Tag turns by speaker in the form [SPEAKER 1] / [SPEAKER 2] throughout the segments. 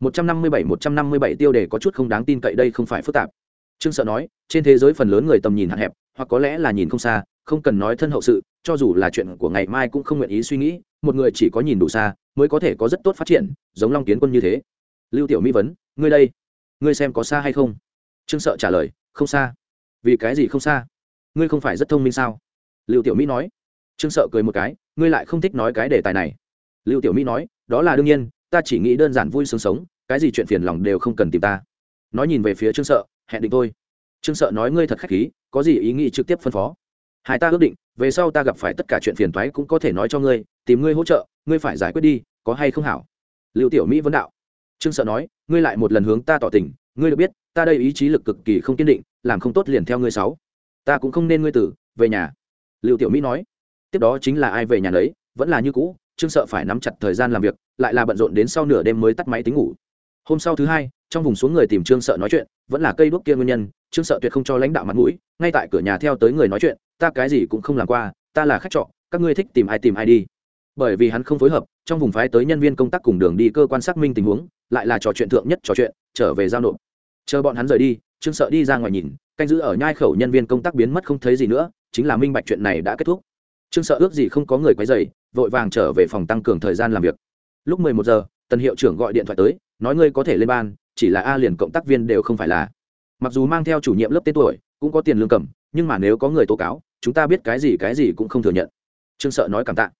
[SPEAKER 1] 157 157 tiêu đề có chút không đáng tin cậy đây không phải phức tạp. Trương sợ nói, trên thế giới phần lớn người tầm nhìn hạn hẹp, hoặc có lẽ là nhìn không xa, không cần nói thân hậu sự, cho dù là chuyện của ngày mai cũng không nguyện ý suy nghĩ, một người chỉ có nhìn đủ xa, mới có thể có rất tốt phát triển, giống long kiến quân như thế. Lưu tiểu mỹ vấn, ngươi đây, ngươi xem có xa hay không? Trương sợ trả lời, không xa. Vì cái gì không xa? Ngươi không phải rất thông minh sao? Lưu tiểu mỹ nói. Trương sợ cười một cái, ngươi lại không thích nói cái đề tài này. Lưu tiểu mỹ nói, đó là đương nhiên ta chỉ nghĩ đơn giản vui sướng sống, cái gì chuyện phiền lòng đều không cần tìm ta. Nói nhìn về phía trương sợ, hẹn định thôi. Trương sợ nói ngươi thật khách khí, có gì ý nghĩ trực tiếp phân phó? Hai ta ước định, về sau ta gặp phải tất cả chuyện phiền toái cũng có thể nói cho ngươi, tìm ngươi hỗ trợ, ngươi phải giải quyết đi, có hay không hảo? Lưu tiểu mỹ vấn đạo. Trương sợ nói, ngươi lại một lần hướng ta tỏ tình, ngươi được biết, ta đây ý chí lực cực kỳ không kiên định, làm không tốt liền theo ngươi sáu. Ta cũng không nên ngươi tử, về nhà. Lưu tiểu mỹ nói. Tiếp đó chính là ai về nhà đấy vẫn là như cũ trương sợ phải nắm chặt thời gian làm việc, lại là bận rộn đến sau nửa đêm mới tắt máy tính ngủ. Hôm sau thứ hai, trong vùng xuống người tìm trương sợ nói chuyện, vẫn là cây đuốc kia nguyên nhân, trương sợ tuyệt không cho lãnh đạo mặt mũi, ngay tại cửa nhà theo tới người nói chuyện, ta cái gì cũng không làm qua, ta là khách trọ, các ngươi thích tìm ai tìm ai đi. Bởi vì hắn không phối hợp, trong vùng phái tới nhân viên công tác cùng đường đi cơ quan xác minh tình huống, lại là trò chuyện thượng nhất trò chuyện, trở về giao nộp. Chờ bọn hắn rời đi, trương sợ đi ra ngoài nhìn, canh giữ ở nhai khẩu nhân viên công tác biến mất không thấy gì nữa, chính là minh bạch chuyện này đã kết thúc. Trương sợ ước gì không có người quấy dày vội vàng trở về phòng tăng cường thời gian làm việc. Lúc mười một giờ, tần hiệu trưởng gọi điện thoại tới, nói ngươi có thể lên ban, chỉ là a liền cộng tác viên đều không phải là. Mặc dù mang theo chủ nhiệm lớp tên tuổi, cũng có tiền lương cầm, nhưng mà nếu có người tố cáo, chúng ta biết cái gì cái gì cũng không thừa nhận. Trương sợ nói cảm tạ.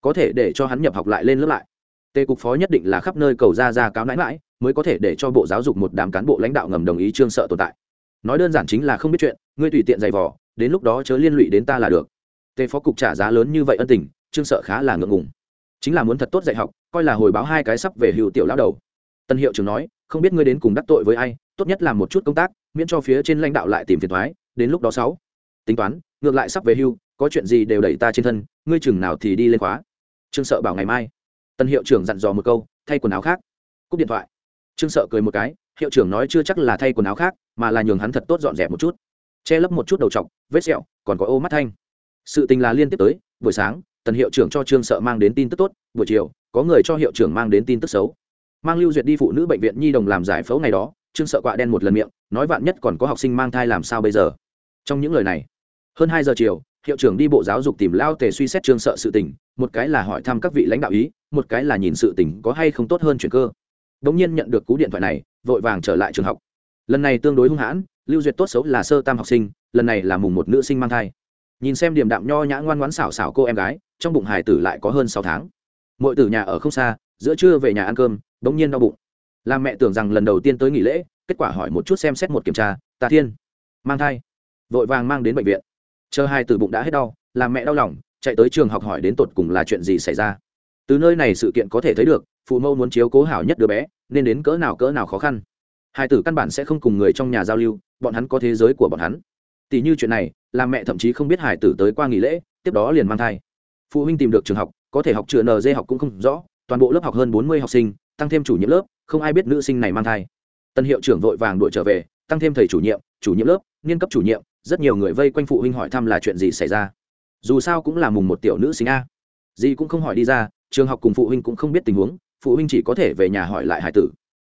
[SPEAKER 1] Có thể để cho hắn nhập học lại lên lớp lại. Tề cục phó nhất định là khắp nơi cầu ra ra cáo nãi mãi mới có thể để cho bộ giáo dục một đám cán bộ lãnh đạo ngầm đồng ý trương sợ tồn tại. Nói đơn giản chính là không biết chuyện, ngươi tùy tiện giày vò, đến lúc đó chớ liên lụy đến ta là được. Tề phó cục trả giá lớn như vậy ân tình trương sợ khá là ngượng ngùng. Chính là muốn thật tốt dạy học, coi là hồi báo hai cái sắp về hữu tiểu lão đầu. Tân hiệu trưởng nói, không biết ngươi đến cùng đắc tội với ai, tốt nhất làm một chút công tác, miễn cho phía trên lãnh đạo lại tìm phiền thoái đến lúc đó sáu. Tính toán, ngược lại sắp về hưu, có chuyện gì đều đẩy ta trên thân, ngươi chừng nào thì đi lên khóa. Trương sợ bảo ngày mai. Tân hiệu trưởng dặn dò một câu, thay quần áo khác. Cúp điện thoại. Trương sợ cười một cái, hiệu trưởng nói chưa chắc là thay quần áo khác, mà là nhường hắn thật tốt dọn dẹp một chút. Che lấp một chút đầu t vết sẹo, còn có ô mắt thanh. Sự tình là liên tiếp tới, buổi sáng tần hiệu trưởng cho trương sợ mang đến tin tức tốt, buổi chiều, có người cho hiệu trưởng mang đến tin tức xấu. Mang lưu duyệt đi phụ nữ bệnh viện nhi đồng làm giải phẫu ngày đó, trương sợ quạ đen một lần miệng, nói vạn nhất còn có học sinh mang thai làm sao bây giờ? Trong những lời này, hơn hai giờ chiều, hiệu trưởng đi bộ giáo dục tìm lao tề suy xét trương sợ sự tình, một cái là hỏi thăm các vị lãnh đạo ý, một cái là nhìn sự tình có hay không tốt hơn chuyển cơ. Bỗng nhiên nhận được cú điện thoại này, vội vàng trở lại trường học. Lần này tương đối hung hãn, lưu duyệt tốt xấu là sơ tam học sinh, lần này là mùng một nữ sinh mang thai nhìn xem điểm đạm nho nhã ngoan ngoãn xảo xảo cô em gái, trong bụng hải tử lại có hơn sáu tháng. Mọi tử nhà ở không xa, giữa trưa về nhà ăn cơm, bỗng nhiên đau bụng. Làm mẹ tưởng rằng lần đầu tiên tới nghỉ lễ, kết quả hỏi một chút xem xét một kiểm tra tà thiên, mang thai. Vội vàng mang đến bệnh viện. Chờ hai từ bụng đã hết đau, làm mẹ đau lòng, chạy tới trường học hỏi đến tột cùng là chuyện gì xảy ra. Từ nơi này sự kiện có thể thấy được, phụ mẫu muốn chiếu cố hảo nhất đứa bé, nên đến cỡ nào cỡ nào khó khăn. Hai tử căn bản sẽ không cùng người trong nhà giao lưu, bọn hắn có thế giới của bọn hắn tỷ như chuyện này làm mẹ thậm chí không biết hải tử tới qua nghỉ lễ, tiếp đó liền mang thai. Phụ huynh tìm được trường học, có thể học chữa nd học cũng không rõ, toàn bộ lớp học hơn bốn mươi học sinh, tăng thêm chủ nhiệm lớp, không ai biết nữ sinh này mang thai. Tân hiệu trưởng vội vàng đuổi trở về, tăng thêm thầy chủ nhiệm chủ nhiệm lớp, niên cấp chủ nhiệm, rất nhiều người vây quanh phụ huynh hỏi thăm là chuyện gì xảy ra. Dù sao cũng là mùng một tiểu nữ sinh a. Gì cũng không hỏi đi ra, trường học cùng phụ huynh cũng không biết tình huống, phụ huynh chỉ có thể về nhà hỏi lại hải tử.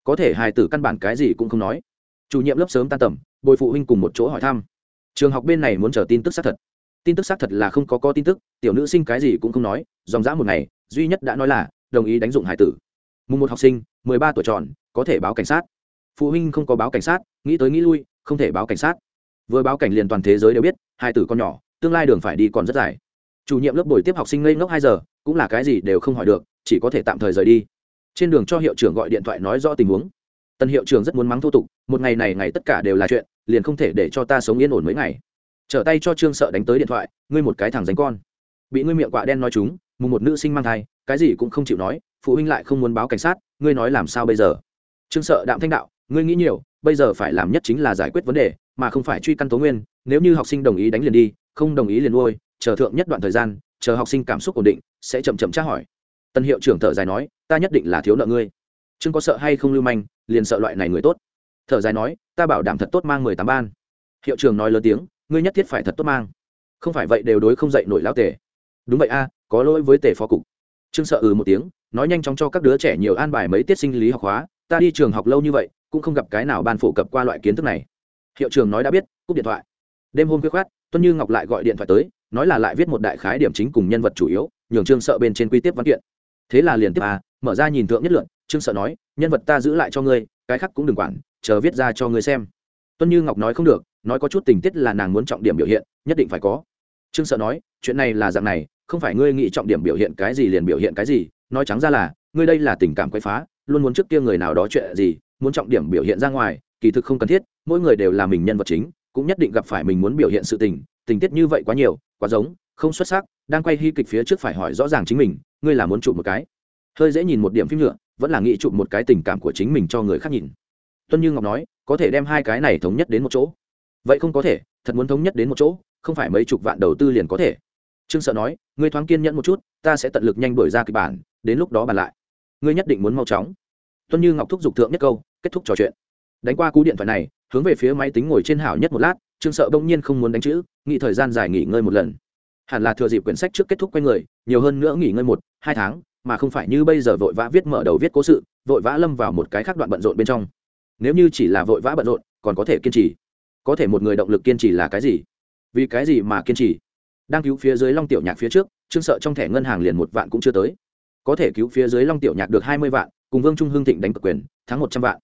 [SPEAKER 1] Có thể hải tử căn bản cái gì cũng không nói. Chủ nhiệm lớp sớm tan tầm, bồi phụ huynh cùng một chỗ hỏi thăm trường học bên này muốn chờ tin tức xác thật. Tin tức xác thật là không có có tin tức, tiểu nữ sinh cái gì cũng không nói, dòng dã một ngày, duy nhất đã nói là, đồng ý đánh dụng hải tử. Mùng một học sinh, mười ba tuổi tròn, có thể báo cảnh sát. Phụ huynh không có báo cảnh sát, nghĩ tới nghĩ lui, không thể báo cảnh sát. Vừa báo cảnh liền toàn thế giới đều biết, hai tử con nhỏ, tương lai đường phải đi còn rất dài. Chủ nhiệm lớp buổi tiếp học sinh ngây ngốc hai giờ, cũng là cái gì đều không hỏi được, chỉ có thể tạm thời rời đi. Trên đường cho hiệu trưởng gọi điện thoại nói rõ tình huống. Tân hiệu trưởng rất muốn mắng thô tục, một ngày này ngày tất cả đều là chuyện liền không thể để cho ta sống yên ổn mấy ngày. Trở tay cho trương sợ đánh tới điện thoại, ngươi một cái thằng dành con. Bị ngươi miệng quạ đen nói chúng mùng một nữ sinh mang thai, cái gì cũng không chịu nói, phụ huynh lại không muốn báo cảnh sát, ngươi nói làm sao bây giờ? Trương sợ đạm thanh đạo, ngươi nghĩ nhiều, bây giờ phải làm nhất chính là giải quyết vấn đề, mà không phải truy căn tố nguyên, nếu như học sinh đồng ý đánh liền đi, không đồng ý liền nuôi, chờ thượng nhất đoạn thời gian, chờ học sinh cảm xúc ổn định, sẽ chậm chậm tra hỏi. Tân hiệu trưởng thở dài nói, ta nhất định là thiếu nợ ngươi. Chưng có sợ hay không lưu manh, liền sợ loại này người tốt thở dài nói, ta bảo đảm thật tốt mang mười tám ban. Hiệu trưởng nói lớn tiếng, ngươi nhất thiết phải thật tốt mang. Không phải vậy đều đối không dậy nổi lao tề. Đúng vậy a, có lỗi với tề phó cục. Trương sợ ừ một tiếng, nói nhanh chóng cho các đứa trẻ nhiều an bài mấy tiết sinh lý học hóa, ta đi trường học lâu như vậy, cũng không gặp cái nào ban phổ cập qua loại kiến thức này. Hiệu trường nói đã biết, cúp điện thoại. Đêm hôm khuya khoát, tuân như ngọc lại gọi điện thoại tới, nói là lại viết một đại khái điểm chính cùng nhân vật chủ yếu, nhường trương sợ bên trên quy tiếp văn kiện. Thế là liền tiếp à mở ra nhìn thượng nhất lượng trương sợ nói, nhân vật ta giữ lại cho ngươi, cái khác cũng đừng quản chờ viết ra cho ngươi xem. Tuân như ngọc nói không được, nói có chút tình tiết là nàng muốn trọng điểm biểu hiện, nhất định phải có. Trương sợ nói, chuyện này là dạng này, không phải ngươi nghĩ trọng điểm biểu hiện cái gì liền biểu hiện cái gì, nói trắng ra là, ngươi đây là tình cảm quấy phá, luôn muốn trước kia người nào đó chuyện gì, muốn trọng điểm biểu hiện ra ngoài, kỳ thực không cần thiết, mỗi người đều là mình nhân vật chính, cũng nhất định gặp phải mình muốn biểu hiện sự tình tình tiết như vậy quá nhiều, quá giống, không xuất sắc, đang quay hy kịch phía trước phải hỏi rõ ràng chính mình, ngươi là muốn chụp một cái. Hơi dễ nhìn một điểm phim nhựa vẫn là nghĩ chụp một cái tình cảm của chính mình cho người khác nhìn tuân như ngọc nói, có thể đem hai cái này thống nhất đến một chỗ. Vậy không có thể, thật muốn thống nhất đến một chỗ, không phải mấy chục vạn đầu tư liền có thể. Trương sợ nói, ngươi thoáng kiên nhẫn một chút, ta sẽ tận lực nhanh đổi ra kịch bản, đến lúc đó bàn lại. Ngươi nhất định muốn mau chóng. Tuân như ngọc thúc giục thượng nhất câu, kết thúc trò chuyện. Đánh qua cú điện thoại này, hướng về phía máy tính ngồi trên hảo nhất một lát, trương sợ bỗng nhiên không muốn đánh chữ, nghĩ thời gian dài nghỉ ngơi một lần. Hẳn là thừa dịp quyển sách trước kết thúc q u a n người, nhiều hơn nữa nghỉ ngơi một, hai tháng, mà không phải như bây giờ vội vã viết mở đầu viết cố sự, vội vã lâm vào một cái khác đoạn bận rộn bên trong nếu như chỉ là vội vã bận rộn, còn có thể kiên trì. Có thể một người động lực kiên trì là cái gì? Vì cái gì mà kiên trì? Đang cứu phía dưới long tiểu nhạc phía trước, trương sợ trong thẻ ngân hàng liền một vạn cũng chưa tới. Có thể cứu phía dưới long tiểu nhạc được hai mươi vạn, cùng vương trung hương thịnh đánh cực quyền, thắng một trăm vạn.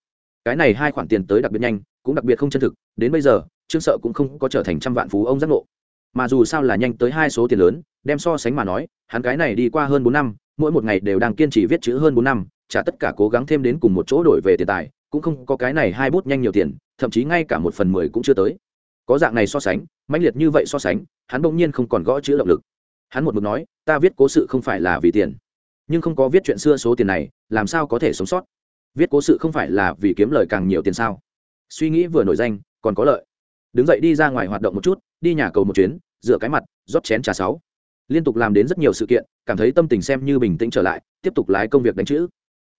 [SPEAKER 1] Cái này hai khoản tiền tới đặc biệt nhanh, cũng đặc biệt không chân thực, đến bây giờ, trương sợ cũng không có trở thành trăm vạn phú ông giác ngộ. Mà dù sao là nhanh tới hai số tiền lớn, đem so sánh mà nói, hắn cái này đi qua hơn bốn năm, mỗi một ngày đều đang kiên trì viết chữ hơn bốn năm trả tất cả cố gắng thêm đến cùng một chỗ đổi về tiền tài cũng không có cái này hai bút nhanh nhiều tiền, thậm chí ngay cả một phần mười cũng chưa tới. Có dạng này so sánh, mãnh liệt như vậy so sánh, hắn bỗng nhiên không còn gõ chữ động lực. Hắn một mực nói, ta viết cố sự không phải là vì tiền, nhưng không có viết chuyện xưa số tiền này, làm sao có thể sống sót? Viết cố sự không phải là vì kiếm lời càng nhiều tiền sao? Suy nghĩ vừa nổi danh, còn có lợi. Đứng dậy đi ra ngoài hoạt động một chút, đi nhà cầu một chuyến dựa cái mặt, rót chén trà sáu. Liên tục làm đến rất nhiều sự kiện, cảm thấy tâm tình xem như bình tĩnh trở lại, tiếp tục lái công việc đánh chữ.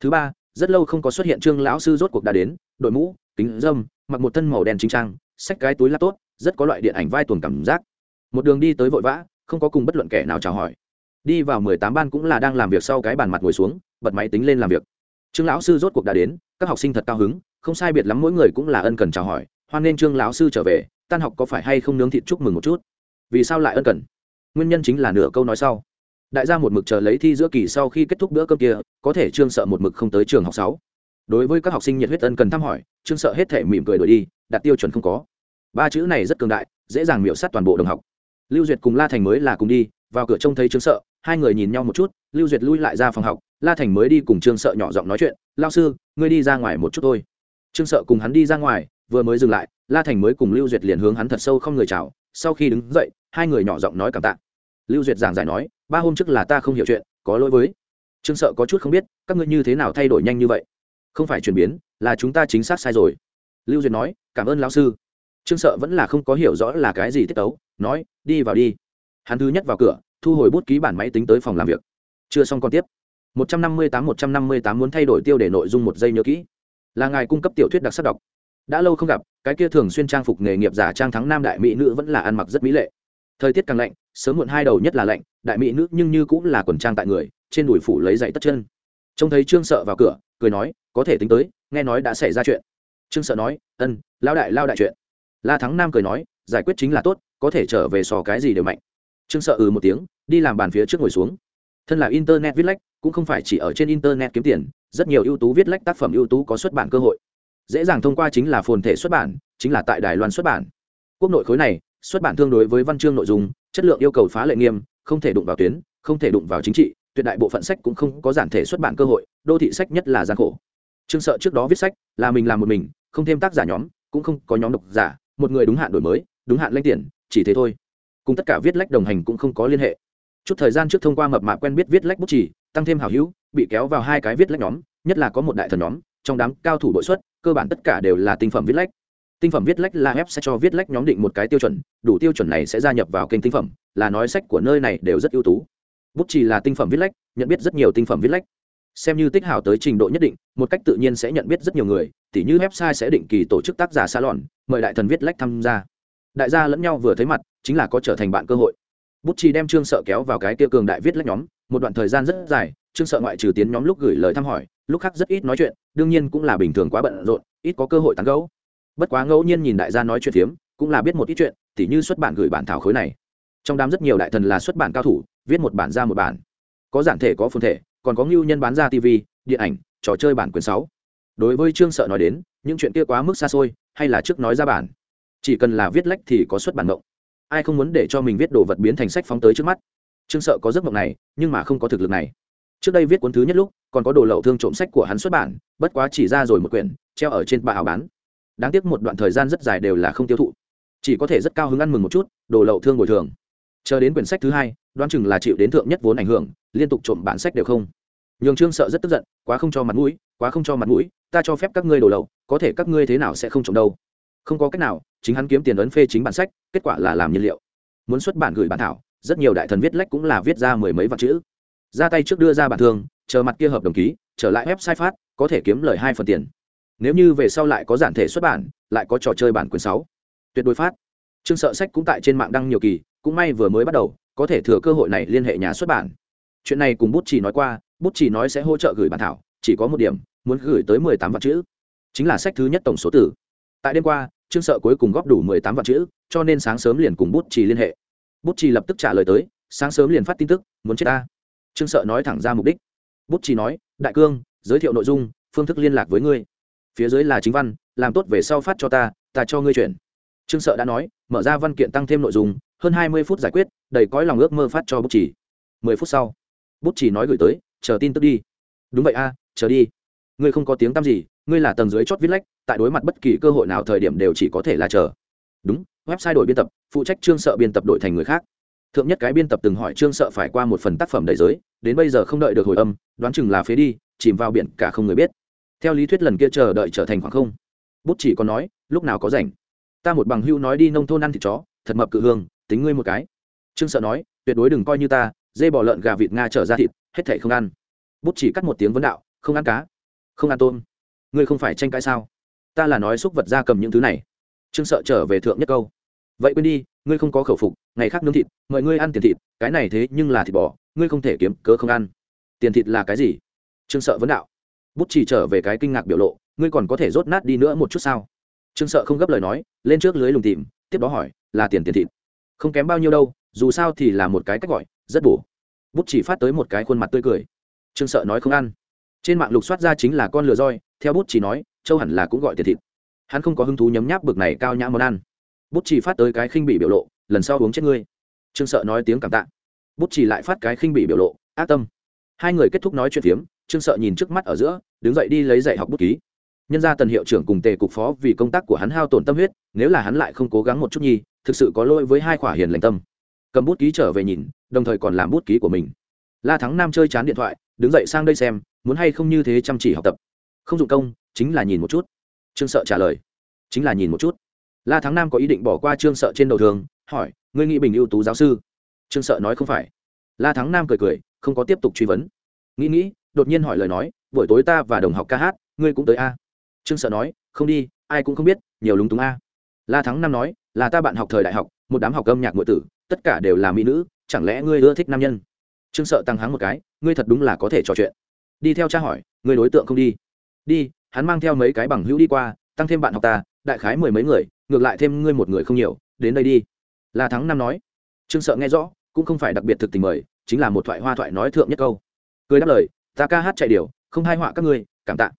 [SPEAKER 1] Thứ ba rất lâu không có xuất hiện trương lão sư rốt cuộc đã đến, đội mũ, kính dâm, mặc một thân màu đen chính trang, xách cái túi laptop, rất có loại điện ảnh vai tuồng cảm giác. Một đường đi tới vội vã, không có cùng bất luận kẻ nào chào hỏi. Đi vào mười tám ban cũng là đang làm việc sau cái bàn mặt ngồi xuống, bật máy tính lên làm việc. Trương lão sư rốt cuộc đã đến, các học sinh thật cao hứng, không sai biệt lắm mỗi người cũng là ân cần chào hỏi, hoan nên trương lão sư trở về, tan học có phải hay không nướng thịt chúc mừng một chút? Vì sao lại ân cần? Nguyên nhân chính là nửa câu nói sau đại gia một mực chờ lấy thi giữa kỳ sau khi kết thúc bữa cơm kia, có thể trương sợ một mực không tới trường học sáu. Đối với các học sinh nhiệt huyết ân cần thăm hỏi, trương sợ hết thể mỉm cười đổi đi, đạt tiêu chuẩn không có. Ba chữ này rất cường đại, dễ dàng miểu sát toàn bộ đồng học. Lưu duyệt cùng la thành mới là cùng đi, vào cửa trông thấy trương sợ, hai người nhìn nhau một chút, lưu duyệt lui lại ra phòng học, la thành mới đi cùng trương sợ nhỏ giọng nói chuyện lao sư, ngươi đi ra ngoài một chút thôi. Trương sợ cùng hắn đi ra ngoài, vừa mới dừng lại, la thành mới cùng lưu duyệt liền hướng hắn thật sâu không người chào, sau khi đứng dậy, hai người nhỏ giọng nói cảm tạ lưu duyệt giảng giải nói, ba hôm trước là ta không hiểu chuyện, có lỗi với. Trương sợ có chút không biết, các ngươi như thế nào thay đổi nhanh như vậy? Không phải chuyển biến, là chúng ta chính xác sai rồi. Lưu duyệt nói, cảm ơn lão sư. Trương sợ vẫn là không có hiểu rõ là cái gì tiết tấu, nói, đi vào đi. Hắn thứ nhất vào cửa, thu hồi bút ký bản máy tính tới phòng làm việc. Chưa xong còn tiếp. 158 158 muốn thay đổi tiêu đề nội dung một giây nhớ kỹ. Là ngài cung cấp tiểu thuyết đặc sắc đọc. Đã lâu không gặp, cái kia thường xuyên trang phục nghề nghiệp giả trang thắng nam đại mỹ nữ vẫn là ăn mặc rất mỹ lệ thời tiết càng lạnh, sớm muộn hai đầu nhất là lạnh, đại mỹ nữ nhưng như cũng là quần trang tại người, trên đùi phủ lấy dậy tất chân. Trông thấy trương sợ vào cửa, cười nói, có thể tính tới, nghe nói đã xảy ra chuyện. Trương sợ nói, ân lao đại lao đại chuyện. La thắng nam cười nói, giải quyết chính là tốt, có thể trở về sò cái gì đều mạnh. Trương sợ ừ một tiếng, đi làm bàn phía trước ngồi xuống. Thân là internet viết lách, cũng không phải chỉ ở trên internet kiếm tiền, rất nhiều ưu tú viết lách tác phẩm ưu tú có xuất bản cơ hội. Dễ dàng thông qua chính là phồn thể xuất bản, chính là tại đài loan xuất bản. Quốc nội khối này xuất bản tương đối với văn chương nội dung, chất lượng yêu cầu phá lệ nghiêm, không thể đụng vào tuyến, không thể đụng vào chính trị, tuyệt đại bộ phận sách cũng không có giản thể xuất bản cơ hội, đô thị sách nhất là gian khổ. Trương sợ trước đó viết sách, là mình làm một mình, không thêm tác giả nhóm, cũng không có nhóm độc giả, một người đúng hạn đổi mới, đúng hạn lanh tiền, chỉ thế thôi. Cùng tất cả viết lách đồng hành cũng không có liên hệ. Chút thời gian trước thông qua mập mạ quen biết viết lách bút chỉ tăng thêm hào hữu, bị kéo vào hai cái viết lách nhóm, nhất là có một đại thần nhóm, trong đám cao thủ bội xuất, cơ bản tất cả đều là tinh phẩm viết lách tinh phẩm viết lách là ép sẽ cho viết lách nhóm định một cái tiêu chuẩn, đủ tiêu chuẩn này sẽ gia nhập vào kênh tinh phẩm, là nói sách của nơi này đều rất ưu tú. Bút chỉ là tinh phẩm viết lách, nhận biết rất nhiều tinh phẩm viết lách. Xem như tích hảo tới trình độ nhất định, một cách tự nhiên sẽ nhận biết rất nhiều người, tỉ như website sẽ định kỳ tổ chức tác giả salon, mời đại thần viết lách tham gia. Đại gia lẫn nhau vừa thấy mặt, chính là có trở thành bạn cơ hội. Bút chi đem trương sợ kéo vào cái tiêu cường đại viết lách nhóm, một đoạn thời gian rất dài, trương sợ ngoại trừ tiến nhóm lúc gửi lời thăm hỏi, lúc khác rất ít nói chuyện, đương nhiên cũng là bình thường quá bận rộn, ít có cơ hội tán gẫu bất quá ngẫu nhiên nhìn đại gia nói chuyện phiếm, cũng là biết một ít chuyện, tỉ như xuất bản gửi bản thảo khối này. Trong đám rất nhiều đại thần là xuất bản cao thủ, viết một bản ra một bản. Có giản thể, có phương thể, còn có ngưu nhân bán ra tv điện ảnh, trò chơi bản quyền sáu. Đối với trương sợ nói đến, những chuyện kia quá mức xa xôi, hay là trước nói ra bản. Chỉ cần là viết lách thì có xuất bản mộng. Ai không muốn để cho mình viết đồ vật biến thành sách phóng tới trước mắt? Trương sợ có giấc mộng này, nhưng mà không có thực lực này. Trước đây viết cuốn thứ nhất lúc, còn có đồ lậu thương trộm sách của hắn xuất bản, bất quá chỉ ra rồi một quyển, treo ở trên bà ảo bán đáng tiếc một đoạn thời gian rất dài đều là không tiêu thụ. Chỉ có thể rất cao hứng ăn mừng một chút, đồ lậu thương bồi thường. Chờ đến quyển sách thứ hai, đoán chừng là chịu đến thượng nhất vốn ảnh hưởng, liên tục trộm bản sách đều không. Nhường trương sợ rất tức giận, quá không cho mặt mũi, quá không cho mặt mũi, ta cho phép các ngươi đồ lậu, có thể các ngươi thế nào sẽ không trộm đâu. Không có cách nào, chính hắn kiếm tiền ấn phê chính bản sách, kết quả là làm nhiên liệu. Muốn xuất bản gửi bản thảo, rất nhiều đại thần viết lách cũng là viết ra mười mấy vạn chữ. Ra tay trước đưa ra bản thương chờ mặt kia hợp đồng ký, trở lại website phát, có thể kiếm lời hai phần tiền nếu như về sau lại có giản thể xuất bản, lại có trò chơi bản quyền sáu, tuyệt đối phát. Chương sợ sách cũng tại trên mạng đăng nhiều kỳ, cũng may vừa mới bắt đầu, có thể thừa cơ hội này liên hệ nhà xuất bản. Chuyện này cùng bút chỉ nói qua, bút chỉ nói sẽ hỗ trợ gửi bản thảo, chỉ có một điểm, muốn gửi tới mười tám vạn chữ. Chính là sách thứ nhất tổng số tử. Tại đêm qua, trương sợ cuối cùng góp đủ mười tám vạn chữ, cho nên sáng sớm liền cùng bút chỉ liên hệ. Bút chỉ lập tức trả lời tới, sáng sớm liền phát tin tức, muốn chết ta. Trương sợ nói thẳng ra mục đích. Bút chỉ nói, đại cương, giới thiệu nội dung, phương thức liên lạc với ngươi phía dưới là chính văn, làm tốt về sau phát cho ta ta cho ngươi chuyển. Trương sợ đã nói, mở ra văn kiện tăng thêm nội dung, hơn hai mươi phút giải quyết, đầy cõi lòng ước mơ phát cho bút chỉ. mười phút sau, bút chỉ nói gửi tới, chờ tin tức đi. Đúng vậy a, chờ đi. Ngươi không có tiếng tăm gì, ngươi là tầng dưới chót viết lách, tại đối mặt bất kỳ cơ hội nào thời điểm đều chỉ có thể là chờ. Đúng, website đổi biên tập, phụ trách trương sợ biên tập đổi thành người khác. Thượng nhất cái biên tập từng hỏi trương sợ phải qua một phần tác phẩm đầy giới, đến bây giờ không đợi được hồi âm, đoán chừng là phế đi, chìm vào biển cả không người biết theo lý thuyết lần kia chờ đợi trở thành khoảng không. Bút chỉ còn nói, lúc nào có rảnh. Ta một bằng hưu nói đi nông thôn ăn thịt chó, thật mập cự hương, tính ngươi một cái. Trương sợ nói, tuyệt đối đừng coi như ta, dê bò lợn gà vịt nga trở ra thịt, hết thể không ăn. Bút chỉ cắt một tiếng vấn đạo, không ăn cá, không ăn tôm. Ngươi không phải tranh cãi sao? Ta là nói xúc vật ra cầm những thứ này. Trương sợ trở về thượng nhất câu. Vậy quên đi, ngươi không có khẩu phục, ngày khác nướng thịt, mời ngươi ăn tiền thịt, cái này thế nhưng là thịt bò, ngươi không thể kiếm, cớ không ăn. Tiền thịt là cái gì? Trương sợ vấn đạo bút chỉ trở về cái kinh ngạc biểu lộ, ngươi còn có thể rốt nát đi nữa một chút sao? Trương sợ không gấp lời nói, lên trước lưới lùng tìm, tiếp đó hỏi, là tiền tiền thịt. Không kém bao nhiêu đâu, dù sao thì là một cái cách gọi, rất bổ. Bút chỉ phát tới một cái khuôn mặt tươi cười. Trương sợ nói không ăn. Trên mạng lục soát ra chính là con lừa roi, theo bút chỉ nói, châu hẳn là cũng gọi tiền thịt. Hắn không có hứng thú nhấm nháp bực này cao nhã món ăn. Bút chỉ phát tới cái khinh bị biểu lộ, lần sau uống chết ngươi. Trương sợ nói tiếng cảm tạ. Bút chỉ lại phát cái khinh bị biểu lộ, ác tâm. Hai người kết thúc nói chuyện phiếm trương sợ nhìn trước mắt ở giữa, đứng dậy đi lấy dạy học bút ký. Nhân ra tần hiệu trưởng cùng tề cục phó vì công tác của hắn hao tổn tâm huyết, nếu là hắn lại không cố gắng một chút nhi, thực sự có lỗi với hai khỏa hiền lành tâm. Cầm bút ký trở về nhìn, đồng thời còn làm bút ký của mình. La thắng nam chơi chán điện thoại, đứng dậy sang đây xem, muốn hay không như thế chăm chỉ học tập. Không dụng công, chính là nhìn một chút. Trương sợ trả lời. Chính là nhìn một chút. La thắng nam có ý định bỏ qua trương sợ trên đầu thường, hỏi, ngươi nghĩ bình ưu tú giáo sư? Trương sợ nói không phải. La thắng nam cười cười, không có tiếp tục truy vấn. Nghĩ nghĩ đột nhiên hỏi lời nói, buổi tối ta và đồng học ca hát, ngươi cũng tới a? Trương sợ nói, không đi, ai cũng không biết, nhiều lúng túng a. La thắng nam nói, là ta bạn học thời đại học, một đám học âm nhạc ngụy tử, tất cả đều là mỹ nữ, chẳng lẽ ngươi ưa thích nam nhân? Trương sợ tăng hắng một cái, ngươi thật đúng là có thể trò chuyện. Đi theo cha hỏi, ngươi đối tượng không đi? Đi, hắn mang theo mấy cái bằng hữu đi qua, tăng thêm bạn học ta, đại khái mười mấy người, ngược lại thêm ngươi một người không nhiều, đến đây đi. La thắng năm nói. Trương sợ nghe rõ, cũng không phải đặc biệt thực tình mời, chính là một thoại hoa thoại nói thượng nhất câu. Cười đáp lời ta ca hát chạy điều, không hai họa các ngươi, cảm tạ.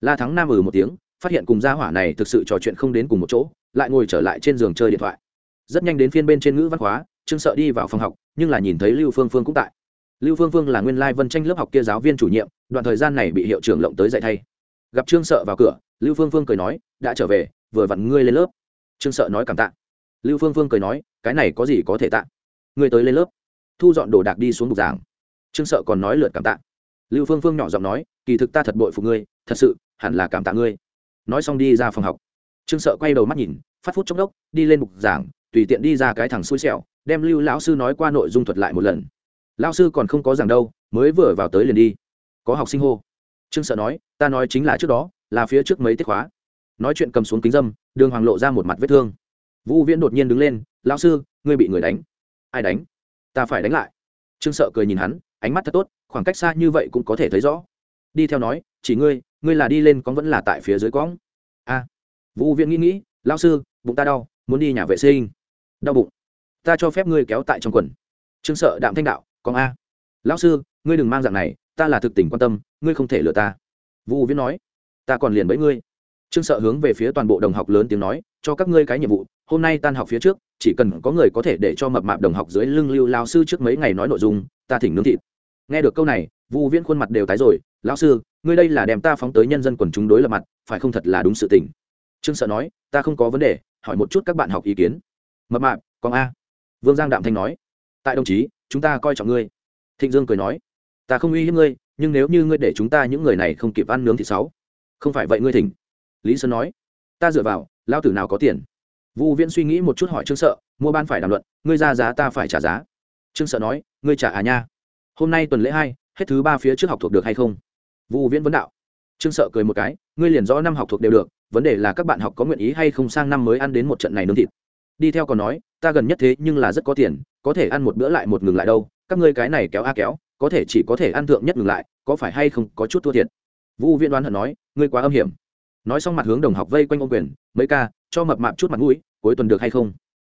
[SPEAKER 1] La thắng nam ừ một tiếng, phát hiện cùng gia hỏa này thực sự trò chuyện không đến cùng một chỗ, lại ngồi trở lại trên giường chơi điện thoại. Rất nhanh đến phiên bên trên ngữ văn hóa trương sợ đi vào phòng học, nhưng là nhìn thấy lưu phương phương cũng tại. Lưu phương phương là nguyên lai vân tranh lớp học kia giáo viên chủ nhiệm, đoạn thời gian này bị hiệu trưởng lộng tới dạy thay. Gặp trương sợ vào cửa, lưu phương phương cười nói, đã trở về, vừa vặn ngươi lên lớp. Trương sợ nói cảm tạ. Lưu phương phương cười nói, cái này có gì có thể tạ? Ngươi tới lên lớp, thu dọn đồ đạc đi xuống bục giảng. Trương sợ còn nói lượt cảm tạ lưu phương phương nhỏ giọng nói, kỳ thực ta thật bội phục ngươi, thật sự, hẳn là cảm tạ ngươi. Nói xong đi ra phòng học. Trương sợ quay đầu mắt nhìn, phát phút trong đốc, đi lên bục giảng, tùy tiện đi ra cái thằng xui xẻo, đem lưu lão sư nói qua nội dung thuật lại một lần. Lão sư còn không có giảng đâu, mới vừa vào tới liền đi. Có học sinh hô. Trương sợ nói, ta nói chính là trước đó, là phía trước mấy tiết khóa. Nói chuyện cầm xuống kính dâm, đường hoàng lộ ra một mặt vết thương. Vũ viễn đột nhiên đứng lên, lão sư, ngươi bị người đánh. Ai đánh? Ta phải đánh lại. Trương sợ cười nhìn hắn, ánh mắt thật tốt khoảng cách xa như vậy cũng có thể thấy rõ. Đi theo nói, chỉ ngươi ngươi là đi lên con vẫn là tại phía dưới cõng? A. Vũ viễn nghĩ nghĩ lao sư, bụng ta đau, muốn đi nhà vệ sinh. Đau bụng? Ta cho phép ngươi kéo tại trong quần. Trương sợ đạm thanh đạo còn a. Lão sư, ngươi đừng mang dạng này, ta là thực tình quan tâm, ngươi không thể lừa ta. Vũ viễn nói, ta còn liền bẫy ngươi. Trương sợ hướng về phía toàn bộ đồng học lớn tiếng nói, cho các ngươi cái nhiệm vụ, hôm nay tan học phía trước, chỉ cần có người có thể để cho mập mạp đồng học dưới lưng lưu lao sư trước mấy ngày nói nội dung, ta thỉnh nướng thịt nghe được câu này vũ viễn khuôn mặt đều tái rồi. Lão sư, ngươi đây là đem ta phóng tới nhân dân quần chúng đối lập mặt, phải không thật là đúng sự tình? Trương sợ nói, ta không có vấn đề, hỏi một chút các bạn học ý kiến. Mập mạp, con a. Vương giang đạm thanh nói, tại đồng chí, chúng ta coi trọng ngươi. Thịnh dương cười nói, ta không uy hiếp ngươi, nhưng nếu như ngươi để chúng ta những người này không kịp ăn nướng thì sáu không phải vậy ngươi thỉnh lý sơn nói, ta dựa vào lao tử nào có tiền? Vũ viễn suy nghĩ một chút hỏi trương sợ, mua ban phải đàm luận, ngươi ra giá ta phải trả giá. Trương sợ nói, ngươi trả à nha? Hôm nay tuần lễ hai, hết thứ ba phía trước học thuộc được hay không? Vũ viễn vấn đạo. Trương sợ cười một cái, ngươi liền rõ năm học thuộc đều được, vấn đề là các bạn học có nguyện ý hay không sang năm mới ăn đến một trận này nướng thịt. Đi theo còn nói, ta gần nhất thế nhưng là rất có tiền, có thể ăn một bữa lại một ngừng lại đâu, các ngươi cái này kéo a kéo, có thể chỉ có thể ăn thượng nhất ngừng lại, có phải hay không có chút thua thiệt? Vũ viễn đoán hận nói, ngươi quá âm hiểm. Nói xong mặt hướng đồng học vây quanh ông quyền, mấy ca, cho mập mạp chút mặt mũi, cuối tuần được hay không?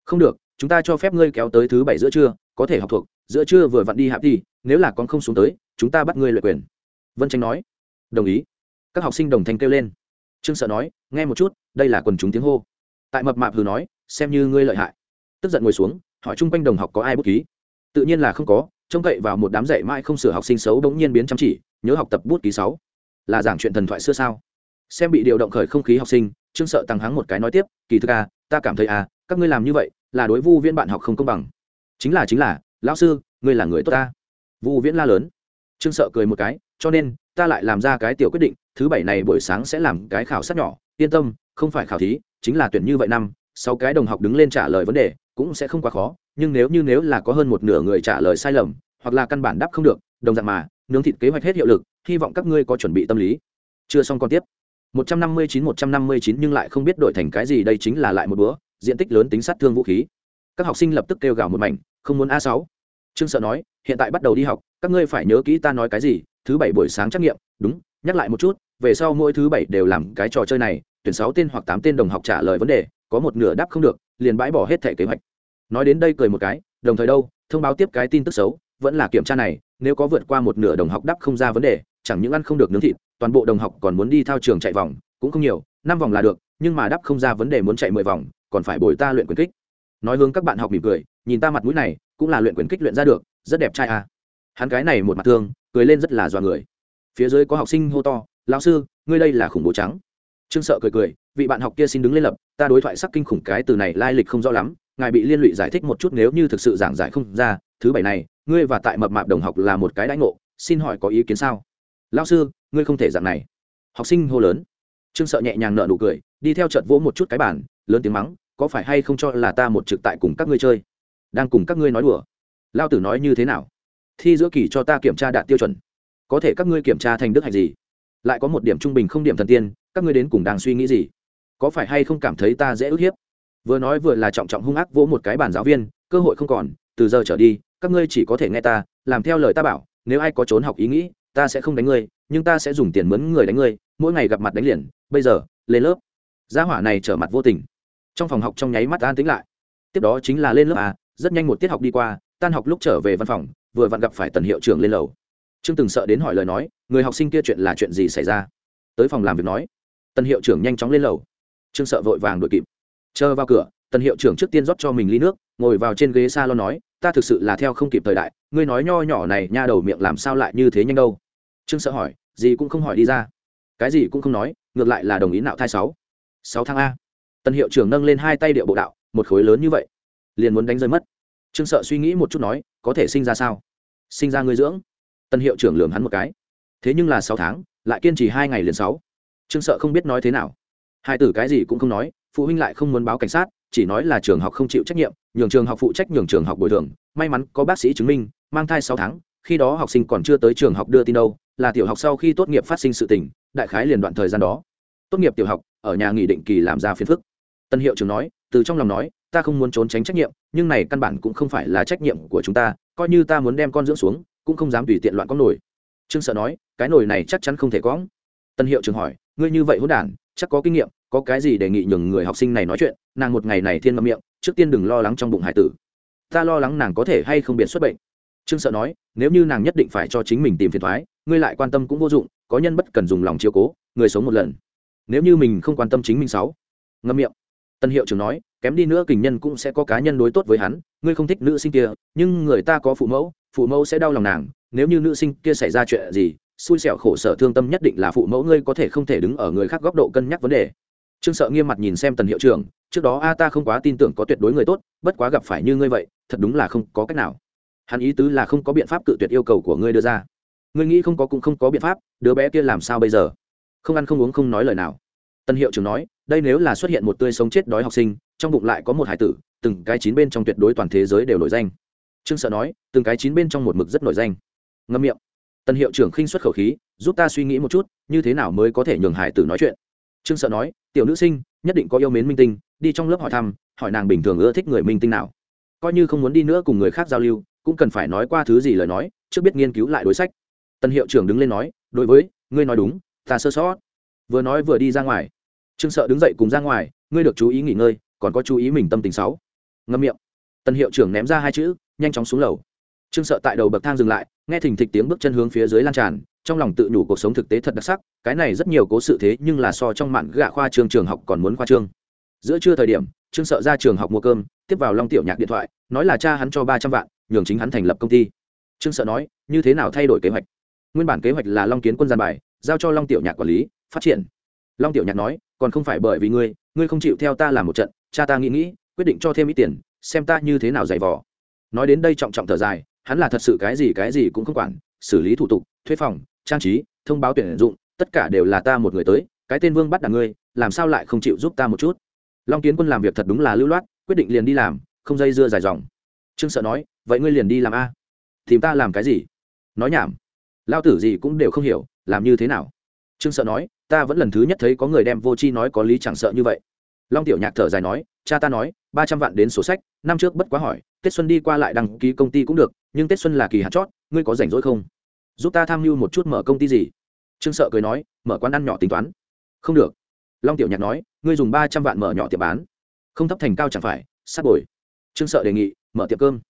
[SPEAKER 1] Không được, chúng ta cho phép ngươi kéo tới thứ bảy giữa trưa, có thể học thuộc, giữa trưa vừa vặn đi hạp đi nếu là con không xuống tới, chúng ta bắt ngươi lợi quyền. Vân tranh nói. Đồng ý. Các học sinh đồng thanh kêu lên. Trương sợ nói, nghe một chút, đây là quần chúng tiếng hô. Tại mập mạp hừ nói, xem như ngươi lợi hại. Tức giận ngồi xuống, hỏi chung quanh đồng học có ai bút ký. Tự nhiên là không có, trông cậy vào một đám dạy mãi không sửa học sinh xấu bỗng nhiên biến chăm chỉ, nhớ học tập bút ký sáu. Là giảng chuyện thần thoại xưa sao? Xem bị điều động khởi không khí học sinh, trương sợ tăng hắng một cái nói tiếp, kỳ thực à ta cảm thấy à các ngươi làm như vậy, là đối vu viên bạn học không công bằng. Chính là chính là, lão sư, ngươi là người tốt ta vu viễn la lớn. Trương sợ cười một cái, cho nên, ta lại làm ra cái tiểu quyết định, thứ bảy này buổi sáng sẽ làm cái khảo sát nhỏ. Yên tâm, không phải khảo thí, chính là tuyển như vậy năm, sáu cái đồng học đứng lên trả lời vấn đề, cũng sẽ không quá khó. Nhưng nếu như nếu là có hơn một nửa người trả lời sai lầm, hoặc là căn bản đáp không được, đồng dạng mà, nướng thịt kế hoạch hết hiệu lực, hy vọng các ngươi có chuẩn bị tâm lý. Chưa xong còn tiếp. 159 159 nhưng lại không biết đổi thành cái gì, đây chính là lại một búa diện tích lớn tính sát thương vũ khí. Các học sinh lập tức kêu gào một mảnh, không muốn a 6 trương sợ nói, hiện tại bắt đầu đi học, các ngươi phải nhớ kỹ ta nói cái gì, thứ bảy buổi sáng trắc nghiệm, đúng, nhắc lại một chút, về sau mỗi thứ bảy đều làm cái trò chơi này, tuyển sáu tên hoặc tám tên đồng học trả lời vấn đề, có một nửa đáp không được, liền bãi bỏ hết thẻ kế hoạch. Nói đến đây cười một cái, đồng thời đâu, thông báo tiếp cái tin tức xấu, vẫn là kiểm tra này, nếu có vượt qua một nửa đồng học đáp không ra vấn đề, chẳng những ăn không được nướng thịt, toàn bộ đồng học còn muốn đi thao trường chạy vòng, cũng không nhiều, năm vòng là được, nhưng mà đáp không ra vấn đề muốn chạy mười vòng, còn phải bồi ta luyện quyền kích. Nói hướng các bạn học mỉm cười, nhìn ta mặt mũi này cũng là luyện quyền kích luyện ra được, rất đẹp trai à. Hắn cái này một mặt thương, cười lên rất là dọa người. Phía dưới có học sinh hô to, lão sư, ngươi đây là khủng bố trắng. Trương sợ cười cười, vị bạn học kia xin đứng lên lập, ta đối thoại sắc kinh khủng cái từ này lai lịch không rõ lắm, ngài bị liên lụy giải thích một chút nếu như thực sự giảng giải không ra, thứ bảy này, ngươi và tại mập mạp đồng học là một cái đãi ngộ, xin hỏi có ý kiến sao? Lão sư, ngươi không thể dạng này. Học sinh hô lớn. Trương sợ nhẹ nhàng nợ nụ cười, đi theo trận vỗ một chút cái bản lớn tiếng mắng, có phải hay không cho là ta một trực tại cùng các ngươi chơi? Đang cùng các ngươi nói đùa. Lao tử nói như thế nào? Thi giữa kỳ cho ta kiểm tra đạt tiêu chuẩn. Có thể các ngươi kiểm tra thành đức hạnh gì? Lại có một điểm trung bình không điểm thần tiên, các ngươi đến cùng đang suy nghĩ gì? Có phải hay không cảm thấy ta dễ ức hiếp? Vừa nói vừa là trọng trọng hung ác vỗ một cái bàn giáo viên, cơ hội không còn, từ giờ trở đi, các ngươi chỉ có thể nghe ta, làm theo lời ta bảo, nếu ai có trốn học ý nghĩ, ta sẽ không đánh ngươi, nhưng ta sẽ dùng tiền mướn người đánh ngươi, mỗi ngày gặp mặt đánh liền, bây giờ, lên lớp. Gia hỏa này trở mặt vô tình. Trong phòng học trong nháy mắt an tính lại. Tiếp đó chính là lên lớp à? Rất nhanh một tiết học đi qua, tan học lúc trở về văn phòng, vừa vặn gặp phải tần hiệu trưởng lên lầu. Trương từng sợ đến hỏi lời nói, người học sinh kia chuyện là chuyện gì xảy ra? Tới phòng làm việc nói. Tần hiệu trưởng nhanh chóng lên lầu. Trương sợ vội vàng đuổi kịp. Chờ vào cửa, tần hiệu trưởng trước tiên rót cho mình ly nước, ngồi vào trên ghế s a lon nói, ta thực sự là theo không kịp thời đại, ngươi nói nho nhỏ này nha đầu miệng làm sao lại như thế nhanh đâu? Trương sợ hỏi, gì cũng không hỏi đi ra. Cái gì cũng không nói, ngược lại là đồng ý nạo thai sáu. Sáu tháng a. Tần hiệu trưởng nâng lên hai tay điệu bộ đạo, một khối lớn như vậy liền muốn đánh rơi mất. Trương sợ suy nghĩ một chút nói, có thể sinh ra sao? Sinh ra ngươi dưỡng. Tân hiệu trưởng lường hắn một cái. Thế nhưng là sáu tháng, lại kiên trì hai ngày liền sáu. Trương sợ không biết nói thế nào. Hai tử cái gì cũng không nói, phụ huynh lại không muốn báo cảnh sát, chỉ nói là trường học không chịu trách nhiệm, nhường trường học phụ trách nhường trường học bồi thường. May mắn có bác sĩ chứng minh, mang thai sáu tháng, khi đó học sinh còn chưa tới trường học đưa tin đâu, là tiểu học sau khi tốt nghiệp phát sinh sự tình, đại khái liền đoạn thời gian đó. Tốt nghiệp tiểu học, ở nhà nghỉ định kỳ làm ra phiền phức. Tân hiệu trưởng nói, từ trong lòng nói ta không muốn trốn tránh trách nhiệm, nhưng này căn bản cũng không phải là trách nhiệm của chúng ta, coi như ta muốn đem con dưỡng xuống, cũng không dám tùy tiện loạn con nổi. Trương sợ nói, cái nồi này chắc chắn không thể có tân hiệu trưởng hỏi, ngươi như vậy hỗn đản, chắc có kinh nghiệm, có cái gì đề nghị nhường người học sinh này nói chuyện? Nàng một ngày này thiên ngậm miệng, trước tiên đừng lo lắng trong bụng hải tử. Ta lo lắng nàng có thể hay không biệt xuất bệnh. Trương sợ nói, nếu như nàng nhất định phải cho chính mình tìm phiền thoái ngươi lại quan tâm cũng vô dụng, có nhân bất cần dùng lòng chiếu cố, người sống một lần. Nếu như mình không quan tâm chính mình sáu. Ngâm miệng. Tân hiệu trưởng nói kém đi nữa kình nhân cũng sẽ có cá nhân đối tốt với hắn, ngươi không thích nữ sinh kia, nhưng người ta có phụ mẫu phụ mẫu sẽ đau lòng nàng, nếu như nữ sinh kia xảy ra chuyện gì, xui xẻo khổ sở thương tâm nhất định là phụ mẫu ngươi có thể không thể đứng ở người khác góc độ cân nhắc vấn đề. Trương sợ nghiêm mặt nhìn xem tần hiệu trưởng, trước đó a ta không quá tin tưởng có tuyệt đối người tốt, bất quá gặp phải như ngươi vậy, thật đúng là không có cách nào. Hắn ý tứ là không có biện pháp cự tuyệt yêu cầu của ngươi đưa ra. Ngươi nghĩ không có cũng không có biện pháp, đứa bé kia làm sao bây giờ? Không ăn không uống không nói lời nào. Tân hiệu trưởng nói, đây nếu là xuất hiện một tươi sống chết đói học sinh trong bụng lại có một hải tử, từng cái chín bên trong tuyệt đối toàn thế giới đều nổi danh. Trương sợ nói, từng cái chín bên trong một mực rất nổi danh. Ngâm miệng. Tân hiệu trưởng khinh xuất khẩu khí, giúp ta suy nghĩ một chút, như thế nào mới có thể nhường hải tử nói chuyện? Trương sợ nói, tiểu nữ sinh, nhất định có yêu mến minh tinh, đi trong lớp hỏi thăm, hỏi nàng bình thường ưa thích người minh tinh nào. Coi như không muốn đi nữa cùng người khác giao lưu, cũng cần phải nói qua thứ gì lời nói, trước biết nghiên cứu lại đối sách. Tân hiệu trưởng đứng lên nói, đối với, ngươi nói đúng, ta sơ sót. Vừa nói vừa đi ra ngoài. Trương sợ đứng dậy cùng ra ngoài, ngươi được chú ý nghỉ ngơi còn có chú ý mình tâm tình sáu. Ngâm miệng. Tân hiệu trưởng ném ra hai chữ, nhanh chóng xuống lầu. Trương sợ tại đầu bậc thang dừng lại, nghe thình thịch tiếng bước chân hướng phía dưới lan tràn, trong lòng tự nhủ cuộc sống thực tế thật đặc sắc, cái này rất nhiều cố sự thế nhưng là so trong mạn gạ khoa trường trường học còn muốn khoa trương. Giữa trưa thời điểm, trương sợ ra trường học mua cơm, tiếp vào long tiểu nhạc điện thoại, nói là cha hắn cho ba trăm vạn, nhường chính hắn thành lập công ty. Trương sợ nói, như thế nào thay đổi kế hoạch? Nguyên bản kế hoạch là long kiến quân gian bài, giao cho long tiểu nhạc quản lý, phát triển. Long tiểu nhạc nói, còn không phải bởi vì ngươi ngươi không chịu theo ta làm một trận cha ta nghĩ nghĩ, quyết định cho thêm ít tiền, xem ta như thế nào giày vò. Nói đến đây trọng trọng thở dài, hắn là thật sự cái gì cái gì cũng không quản, xử lý thủ tục, thuê phòng, trang trí, thông báo tuyển dụng, tất cả đều là ta một người tới, cái tên vương bắt đ ngươi, làm sao lại không chịu giúp ta một chút? Long kiến quân làm việc thật đúng là lưu loát, quyết định liền đi làm, không dây dưa dài dòng. Trương sợ nói, vậy ngươi liền đi làm a. Tìm ta làm cái gì? Nói nhảm. Lao tử gì cũng đều không hiểu, làm như thế nào? Trương sợ nói, ta vẫn lần thứ nhất thấy có người đem vô chi nói có lý chẳng sợ như vậy long tiểu nhạc thở dài nói, cha ta nói, ba trăm vạn đến sổ sách, năm trước bất quá hỏi, tết xuân đi qua lại đăng ký công ty cũng được, nhưng tết xuân là kỳ hạn chót, ngươi có rảnh rỗi không? Giúp ta tham mưu một chút mở công ty gì? Trương sợ cười nói, mở quán ăn nhỏ tính toán. Không được. Long tiểu nhạc nói, ngươi dùng ba trăm vạn mở nhỏ tiệm bán. Không thấp thành cao chẳng phải sát bồi. Trương sợ đề nghị, mở tiệm cơm.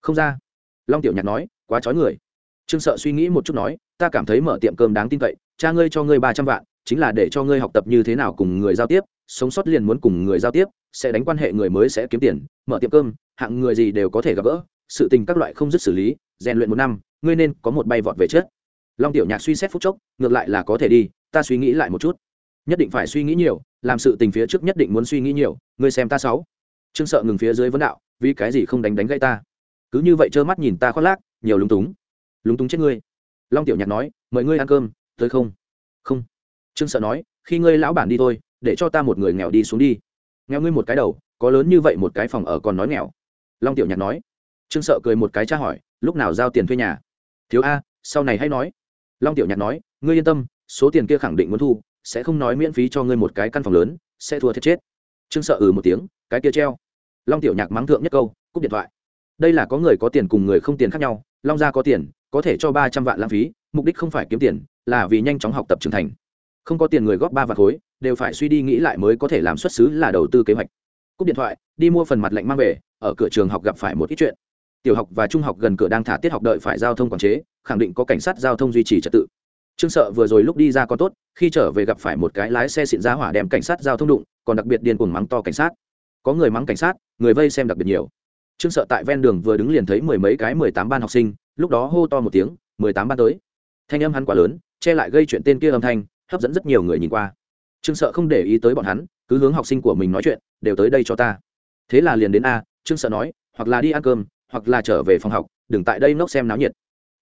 [SPEAKER 1] Không ra. Long tiểu nhạc nói, quá trói người. Trương sợ suy nghĩ một chút nói, ta cảm thấy mở tiệm cơm đáng tin cậy, cha ngươi cho ngươi ba trăm vạn, chính là để cho ngươi học tập như thế nào cùng người giao tiếp sống sót liền muốn cùng người giao tiếp, sẽ đánh quan hệ người mới sẽ kiếm tiền, mở tiệm cơm, hạng người gì đều có thể gặp gỡ, sự tình các loại không dứt xử lý, rèn luyện một năm, ngươi nên có một bay vọt về chết long tiểu nhạc suy xét phút chốc, ngược lại là có thể đi, ta suy nghĩ lại một chút. Nhất định phải suy nghĩ nhiều, làm sự tình phía trước nhất định muốn suy nghĩ nhiều, ngươi xem ta sáu. Trương sợ ngừng phía dưới vấn đạo, vì cái gì không đánh đánh gây ta? Cứ như vậy trơ mắt nhìn ta khoác lác, nhiều lúng túng. Lúng túng chết ngươi. Long tiểu nhạc nói, mời ngươi ăn cơm, tới không? Không. Trương sợ nói, khi ngươi lão bản đi thôi để cho ta một người nghèo đi xuống đi. Nghèo ngươi một cái đầu, có lớn như vậy một cái phòng ở còn nói nghèo. Long tiểu nhạc nói. Trương sợ cười một cái tra hỏi, lúc nào giao tiền thuê nhà? Thiếu a, sau này hãy nói. Long tiểu nhạc nói, ngươi yên tâm, số tiền kia khẳng định muốn thu, sẽ không nói miễn phí cho ngươi một cái căn phòng lớn, sẽ thua thiệt chết. Trương sợ ừ một tiếng, cái kia treo. Long tiểu nhạc mắng thượng nhất câu, cúp điện thoại. Đây là có người có tiền cùng người không tiền khác nhau, long gia có tiền, có thể cho ba trăm vạn lãng phí, mục đích không phải kiếm tiền, là vì nhanh chóng học tập trưởng thành không có tiền người góp ba vạn khối, đều phải suy đi nghĩ lại mới có thể làm xuất xứ là đầu tư kế hoạch. Cúp điện thoại, đi mua phần mặt lạnh mang về, ở cửa trường học gặp phải một ít chuyện. Tiểu học và trung học gần cửa đang thả tiết học đợi phải giao thông quản chế, khẳng định có cảnh sát giao thông duy trì trật tự. Trương sợ vừa rồi lúc đi ra có tốt, khi trở về gặp phải một cái lái xe xịn giá hỏa đem cảnh sát giao thông đụng, còn đặc biệt điên cuồng mắng to cảnh sát. Có người mắng cảnh sát, người vây xem đặc biệt nhiều. Trương sợ tại ven đường vừa đứng liền thấy mười mấy cái mười tám ban học sinh, lúc đó hô to một tiếng, mười tám ban tới. Thanh âm hắn quá lớn, che lại gây chuyện tên kia âm thanh hấp dẫn rất nhiều người nhìn qua. Trương sợ không để ý tới bọn hắn, cứ hướng học sinh của mình nói chuyện, đều tới đây cho ta. Thế là liền đến a, trương sợ nói, hoặc là đi ăn cơm, hoặc là trở về phòng học, đừng tại đây nốc xem náo nhiệt.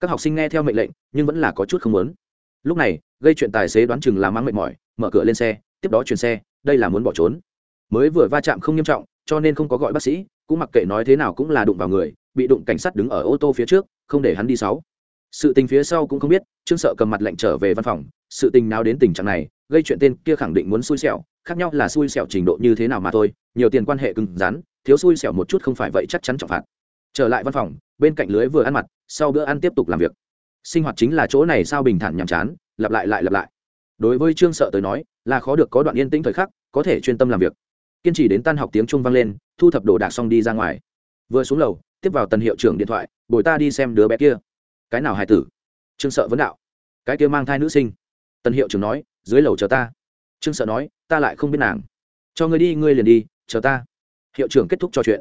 [SPEAKER 1] Các học sinh nghe theo mệnh lệnh, nhưng vẫn là có chút không muốn. Lúc này, gây chuyện tài xế đoán chừng là mang mệt mỏi, mở cửa lên xe, tiếp đó chuyển xe, đây là muốn bỏ trốn. Mới vừa va chạm không nghiêm trọng, cho nên không có gọi bác sĩ, cũng mặc kệ nói thế nào cũng là đụng vào người, bị đụng cảnh sát đứng ở ô tô phía trước, không để hắn đi sáu. Sự tình phía sau cũng không biết, trương sợ cầm mặt lệnh trở về văn phòng sự tình nào đến tình trạng này, gây chuyện tên kia khẳng định muốn xui xẻo, khác nhau là xui xẻo trình độ như thế nào mà thôi, nhiều tiền quan hệ cứng rắn, thiếu xui xẻo một chút không phải vậy chắc chắn trọng phạt. Trở lại văn phòng, bên cạnh lưới vừa ăn mặt, sau bữa ăn tiếp tục làm việc. Sinh hoạt chính là chỗ này sao bình thản nhàm chán, lặp lại lại lặp lại. Đối với trương sợ tới nói, là khó được có đoạn yên tĩnh thời khắc, có thể chuyên tâm làm việc. Kiên trì đến tan học tiếng trung vang lên, thu thập đồ đạc xong đi ra ngoài. Vừa xuống lầu, tiếp vào tần hiệu trưởng điện thoại, bồi ta đi xem đứa bé kia. Cái nào hài tử? Trương sợ vấn đạo. Cái kia mang thai nữ sinh tần hiệu trưởng nói, dưới lầu chờ ta. Trương sợ nói, ta lại không biết nàng. Cho ngươi đi, ngươi liền đi, chờ ta. Hiệu trưởng kết thúc trò chuyện.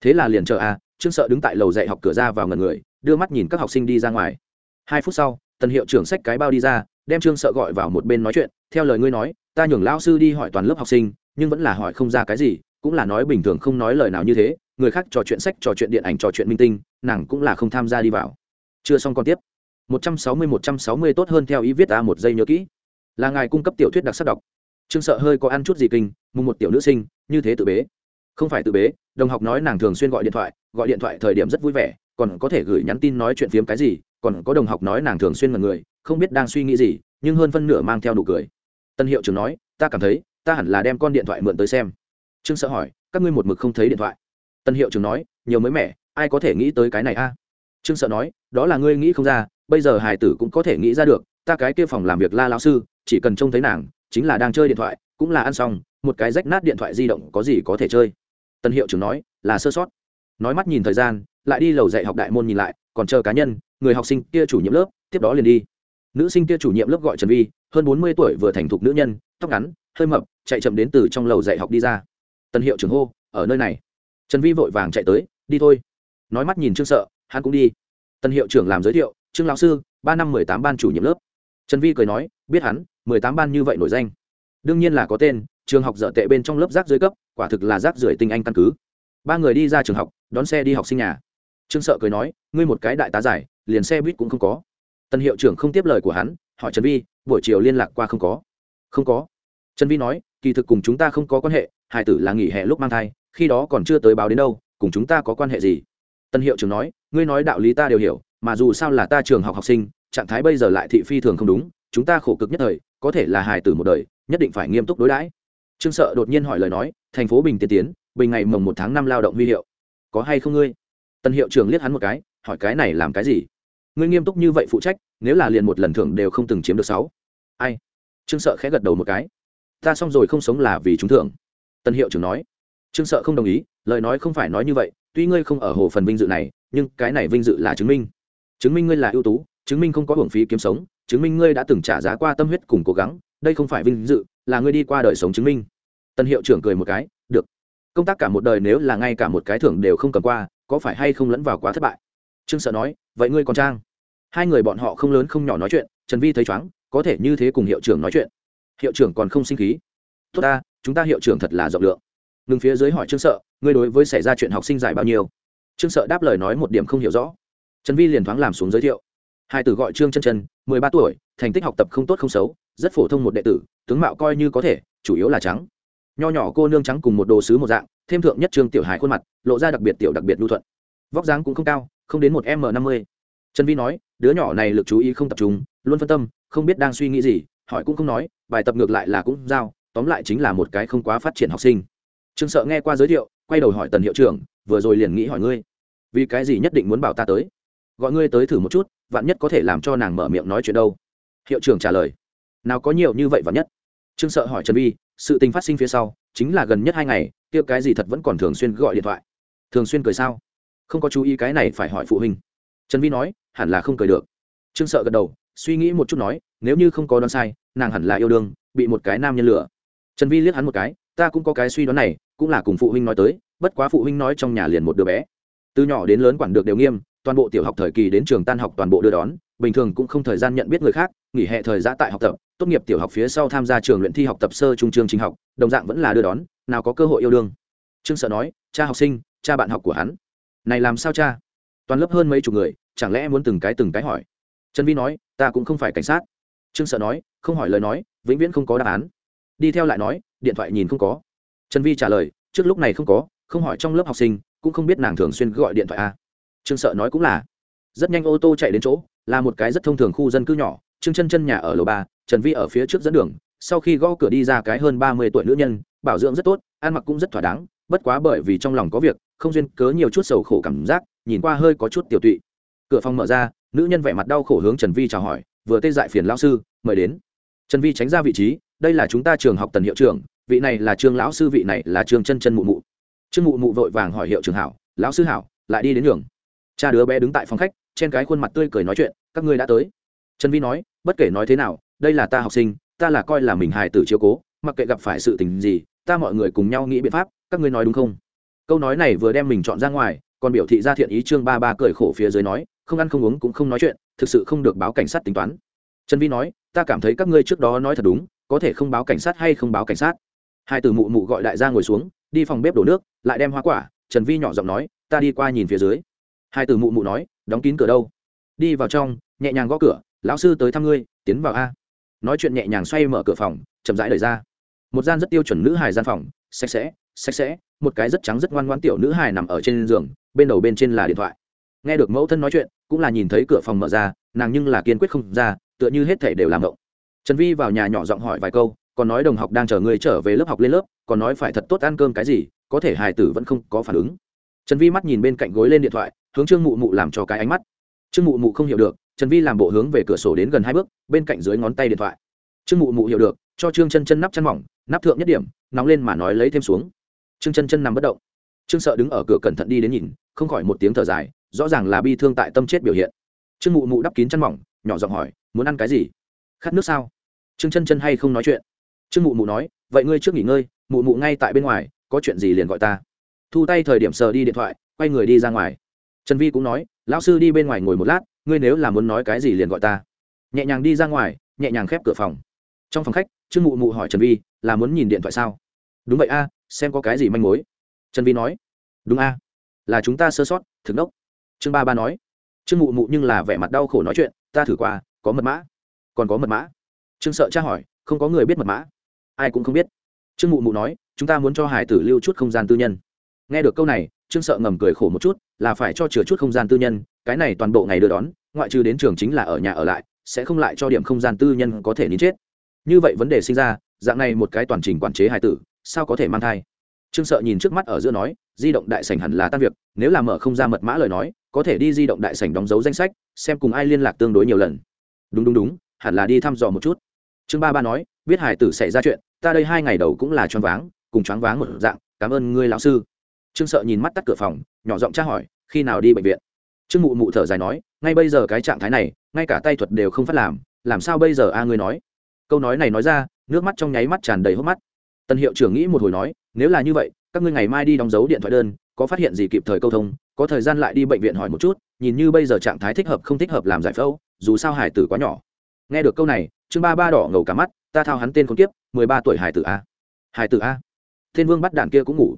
[SPEAKER 1] Thế là liền chờ a trương sợ đứng tại lầu dạy học cửa ra vào ngần người, đưa mắt nhìn các học sinh đi ra ngoài. Hai phút sau, tần hiệu trưởng xách cái bao đi ra, đem trương sợ gọi vào một bên nói chuyện. Theo lời ngươi nói, ta nhường lao sư đi hỏi toàn lớp học sinh, nhưng vẫn là hỏi không ra cái gì, cũng là nói bình thường không nói lời nào như thế. Người khác trò chuyện sách, trò chuyện điện ảnh, trò chuyện minh tinh, nàng cũng là không tham gia đi vào. Chưa xong còn tiếp. 160 160 tốt hơn theo ý viết ta một giây nhớ kỹ. Là ngài cung cấp tiểu thuyết đặc sắc đọc. Trương sợ hơi có ăn chút gì kinh, mùng một tiểu nữ sinh, như thế tự bế. Không phải tự bế, đồng học nói nàng thường xuyên gọi điện thoại, gọi điện thoại thời điểm rất vui vẻ, còn có thể gửi nhắn tin nói chuyện phiếm cái gì, còn có đồng học nói nàng thường xuyên mật người, không biết đang suy nghĩ gì, nhưng hơn phân nửa mang theo nụ cười. Tân hiệu trưởng nói, ta cảm thấy, ta hẳn là đem con điện thoại mượn tới xem. Trương sợ hỏi, các ngươi một mực không thấy điện thoại? Tân hiệu trưởng nói, nhiều mới mẻ, ai có thể nghĩ tới cái này a? Trương sợ nói, đó là ngươi nghĩ không ra bây giờ hải tử cũng có thể nghĩ ra được, ta cái kia phòng làm việc la lao sư, chỉ cần trông thấy nàng, chính là đang chơi điện thoại, cũng là ăn xong, một cái rách nát điện thoại di động có gì có thể chơi. Tân hiệu trưởng nói, là sơ sót. Nói mắt nhìn thời gian, lại đi lầu dạy học đại môn nhìn lại, còn chờ cá nhân, người học sinh kia chủ nhiệm lớp, tiếp đó liền đi. Nữ sinh kia chủ nhiệm lớp gọi trần vi, hơn bốn mươi tuổi vừa thành thục nữ nhân, tóc ngắn, hơi mập, chạy chậm đến từ trong lầu dạy học đi ra. Tân hiệu trưởng hô, ở nơi này. Trần vi vội vàng chạy tới, đi thôi. Nói mắt nhìn trương sợ, hắn cũng đi. Tân hiệu trưởng làm giới thiệu trương lão sư, ba năm mười tám ban chủ nhiệm lớp. Trần vi cười nói, biết hắn, mười tám ban như vậy nổi danh. Đương nhiên là có tên, trường học dở tệ bên trong lớp rác dưới cấp, quả thực là rác rưởi tinh anh căn cứ. Ba người đi ra trường học, đón xe đi học sinh nhà. Trương sợ cười nói, ngươi một cái đại tá giải, liền xe buýt cũng không có. Tân hiệu trưởng không tiếp lời của hắn, hỏi trần vi, buổi chiều liên lạc qua không có? Không có. Trần vi nói, kỳ thực cùng chúng ta không có quan hệ hải tử là nghỉ hè lúc mang thai, khi đó còn chưa tới báo đến đâu, cùng chúng ta có quan hệ gì? Tân hiệu trưởng nói, ngươi nói đạo lý ta đều hiểu mà dù sao là ta trường học học sinh, trạng thái bây giờ lại thị phi thường không đúng, chúng ta khổ cực nhất thời, có thể là hài tử một đời, nhất định phải nghiêm túc đối đãi. Trương sợ đột nhiên hỏi lời nói, thành phố bình tiên tiến, bình ngày mồng một tháng năm lao động huy hiệu, có hay không ngươi? Tân hiệu trưởng liếc hắn một cái, hỏi, cái này làm cái gì? Ngươi nghiêm túc như vậy phụ trách, nếu là liền một lần thưởng đều không từng chiếm được sáu. Ai? Trương sợ khẽ gật đầu một cái. Ta xong rồi không sống là vì chúng thưởng. Tân hiệu trưởng nói. Trương sợ không đồng ý, lời nói không phải nói như vậy, tuy ngươi không ở hồ phần vinh dự này, nhưng cái này vinh dự là chứng minh chứng minh ngươi là ưu tú, chứng minh không có hưởng phí kiếm sống, chứng minh ngươi đã từng trả giá qua tâm huyết cùng cố gắng, đây không phải vinh dự, là ngươi đi qua đời sống chứng minh. Tân hiệu trưởng cười một cái, được. Công tác cả một đời nếu là ngay cả một cái thưởng đều không cầm qua, có phải hay không lẫn vào quá thất bại? Trương sợ nói, vậy ngươi còn trang? Hai người bọn họ không lớn không nhỏ nói chuyện, trần vi thấy chóng, có thể như thế cùng hiệu trưởng nói chuyện. Hiệu trưởng còn không sinh khí. Tốt ta, chúng ta hiệu trưởng thật là rộng lượng. Ngừng phía dưới hỏi trương sợ, ngươi đối với xảy ra chuyện học sinh giải bao nhiêu? Trương sợ đáp lời nói một điểm không hiểu rõ trần vi liền thoáng làm xuống giới thiệu. Hai từ gọi trương chân chân, mười ba tuổi, thành tích học tập không tốt không xấu, rất phổ thông một đệ tử, tướng mạo coi như có thể, chủ yếu là trắng. Nho nhỏ cô nương trắng cùng một đồ sứ một dạng, thêm thượng nhất trương tiểu hài khuôn mặt, lộ ra đặc biệt tiểu đặc biệt lưu thuận. Vóc dáng cũng không cao, không đến một m năm mươi. Trần vi nói, đứa nhỏ này lực chú ý không tập trung, luôn phân tâm, không biết đang suy nghĩ gì, hỏi cũng không nói, bài tập ngược lại là cũng giao, tóm lại chính là một cái không quá phát triển học sinh. Trương sợ nghe qua giới thiệu, quay đầu hỏi tần hiệu trưởng, vừa rồi liền nghĩ hỏi ngươi, vì cái gì nhất định muốn bảo ta tới? Gọi ngươi tới thử một chút, vạn nhất có thể làm cho nàng mở miệng nói chuyện đâu. Hiệu trưởng trả lời. Nào có nhiều như vậy vạn nhất? Trương sợ hỏi trần vi sự tình phát sinh phía sau, chính là gần nhất hai ngày, kia cái gì thật vẫn còn thường xuyên gọi điện thoại. Thường xuyên cười sao? Không có chú ý cái này phải hỏi phụ huynh. Trần vi nói, hẳn là không cười được. Trương sợ gật đầu, suy nghĩ một chút nói, nếu như không có đoán sai, nàng hẳn là yêu đương, bị một cái nam nhân lửa trần vi liếc hắn một cái, ta cũng có cái suy đoán này, cũng là cùng phụ huynh nói tới, bất quá phụ huynh nói trong nhà liền một đứa bé từ nhỏ đến lớn quản được đều nghiêm, toàn bộ tiểu học thời kỳ đến trường tan học toàn bộ đưa đón, bình thường cũng không thời gian nhận biết người khác, nghỉ hè thời gian tại học tập, tốt nghiệp tiểu học phía sau tham gia trường luyện thi học tập sơ trung trường trình học, đồng dạng vẫn là đưa đón, nào có cơ hội yêu đương. Trương sợ nói, cha học sinh, cha bạn học của hắn. Này làm sao cha? Toàn lớp hơn mấy chục người, chẳng lẽ muốn từng cái từng cái hỏi? Trần vi nói, ta cũng không phải cảnh sát. Trương sợ nói, không hỏi lời nói, vĩnh viễn không có đáp án. Đi theo lại nói, điện thoại nhìn không có. Trần vi trả lời, trước lúc này không có, không hỏi trong lớp học sinh cũng không biết nàng thường xuyên gọi điện thoại a. Trương sợ nói cũng là. Rất nhanh ô tô chạy đến chỗ, là một cái rất thông thường khu dân cư nhỏ, trương chân chân nhà ở lầu ba, trần vi ở phía trước dẫn đường, sau khi gõ cửa đi ra cái hơn ba mươi tuổi nữ nhân, bảo dưỡng rất tốt, ăn mặc cũng rất thỏa đáng, bất quá bởi vì trong lòng có việc, không duyên cớ nhiều chút sầu khổ cảm giác, nhìn qua hơi có chút tiểu tụy. Cửa phòng mở ra, nữ nhân vẻ mặt đau khổ hướng trần vi chào hỏi, vừa tê dại phiền lão sư, mời đến. Trần vi tránh ra vị trí, đây là chúng ta trường học tần hiệu trưởng, vị này là trương lão sư, vị này là trương chân chân mụ mụ trương mụ mụ vội vàng hỏi hiệu trưởng hảo, lão sư hảo, lại đi đến đường cha đứa bé đứng tại phòng khách, trên cái khuôn mặt tươi cười nói chuyện, các ngươi đã tới. Trần vi nói, bất kể nói thế nào, đây là ta học sinh, ta là coi là mình hài tử chiếu cố, mặc kệ gặp phải sự tình gì, ta mọi người cùng nhau nghĩ biện pháp, các ngươi nói đúng không? Câu nói này vừa đem mình chọn ra ngoài, còn biểu thị ra thiện ý trương ba ba cười khổ phía dưới nói, không ăn không uống cũng không nói chuyện, thực sự không được báo cảnh sát tính toán. Trần vi nói, ta cảm thấy các ngươi trước đó nói thật đúng, có thể không báo cảnh sát hay không báo cảnh sát. Hai từ mụ mụ gọi đại gia ngồi xuống, đi phòng bếp đổ nước lại đem hoa quả, trần vi nhỏ giọng nói, ta đi qua nhìn phía dưới. Hai từ mụ mụ nói, đóng kín cửa đâu? Đi vào trong, nhẹ nhàng gõ cửa, lão sư tới thăm ngươi, tiến vào a. Nói chuyện nhẹ nhàng xoay mở cửa phòng, chậm rãi đẩy ra. Một gian rất tiêu chuẩn nữ hài gian phòng, sạch sẽ sạch sẽ, một cái rất trắng rất ngoan ngoan tiểu nữ hài nằm ở trên giường, bên đầu bên trên là điện thoại. Nghe được mẫu thân nói chuyện, cũng là nhìn thấy cửa phòng mở ra, nàng nhưng là kiên quyết không ra, tựa như hết thể đều làm động trần vi vào nhà nhỏ giọng hỏi vài câu, còn nói đồng học đang chờ người trở về lớp học lên lớp, còn nói phải thật tốt ăn cơm cái gì có thể hài tử vẫn không có phản ứng. Trần vi mắt nhìn bên cạnh gối lên điện thoại, hướng trương mụ mụ làm cho cái ánh mắt. Trương mụ mụ không hiểu được, trần vi làm bộ hướng về cửa sổ đến gần hai bước, bên cạnh dưới ngón tay điện thoại. Trương mụ mụ hiểu được, cho trương chân chân nắp chăn mỏng, nắp thượng nhất điểm, nóng lên mà nói lấy thêm xuống. Trương chân chân nằm bất động. Trương sợ đứng ở cửa cẩn thận đi đến nhìn, không khỏi một tiếng thở dài, rõ ràng là bi thương tại tâm chết biểu hiện. Trương mụ mụ đắp kín chăn mỏng, nhỏ giọng hỏi, muốn ăn cái gì? Khát nước sao? Trương chân chân hay không nói chuyện. Trương mụ mụ nói, vậy ngươi trước nghỉ ngơi, mụ mụ ngay tại bên ngoài có chuyện gì liền gọi ta. Thu tay thời điểm sờ đi điện thoại, quay người đi ra ngoài. Trần vi cũng nói, lão sư đi bên ngoài ngồi một lát, ngươi nếu là muốn nói cái gì liền gọi ta. Nhẹ nhàng đi ra ngoài, nhẹ nhàng khép cửa phòng. Trong phòng khách, trương mụ mụ hỏi trần vi, là muốn nhìn điện thoại sao? Đúng vậy a, xem có cái gì manh mối. Trần vi nói, đúng a, là chúng ta sơ sót, thực đốc. Trương ba ba nói, trương mụ mụ nhưng là vẻ mặt đau khổ nói chuyện, ta thử qua, có mật mã. Còn có mật mã? Trương sợ cha hỏi, không có người biết mật mã. Ai cũng không biết. Trương mụ mụ nói chúng ta muốn cho hải tử lưu chút không gian tư nhân. Nghe được câu này, trương sợ ngầm cười khổ một chút, là phải cho chừa chút không gian tư nhân, cái này toàn bộ ngày đưa đón, ngoại trừ đến trường chính là ở nhà ở lại, sẽ không lại cho điểm không gian tư nhân có thể nín chết. Như vậy vấn đề sinh ra, dạng này một cái toàn trình quản chế hải tử, sao có thể mang thai? Trương sợ nhìn trước mắt ở giữa nói, di động đại sảnh hẳn là tan việc, nếu là mở không ra mật mã lời nói, có thể đi di động đại sảnh đóng dấu danh sách, xem cùng ai liên lạc tương đối nhiều lần. Đúng đúng đúng, hẳn là đi thăm dò một chút. Trương ba ba nói, biết hải tử xảy ra chuyện, ta đây hai ngày đầu cũng là choáng váng cùng choáng váng một dạng, cảm ơn ngươi, lão sư. Trương sợ nhìn mắt tắt cửa phòng, nhỏ giọng tra hỏi, khi nào đi bệnh viện? Trương mụ mụ thở dài nói, ngay bây giờ cái trạng thái này, ngay cả tay thuật đều không phát làm làm sao bây giờ a, ngươi nói? Câu nói này nói ra, nước mắt trong nháy mắt tràn đầy hốc mắt. Tân hiệu trưởng nghĩ một hồi nói, nếu là như vậy, các ngươi ngày mai đi đóng dấu điện thoại đơn, có phát hiện gì kịp thời câu thông, có thời gian lại đi bệnh viện hỏi một chút, nhìn như bây giờ trạng thái thích hợp không thích hợp làm giải phẫu, dù sao hải tử quá nhỏ. Nghe được câu này chương ba ba đỏ ngầu cả mắt, ta thao hắn tên con kiếp, mười ba tuổi hải tử a. Hải tử a? Thiên vương bắt đạn kia cũng ngủ.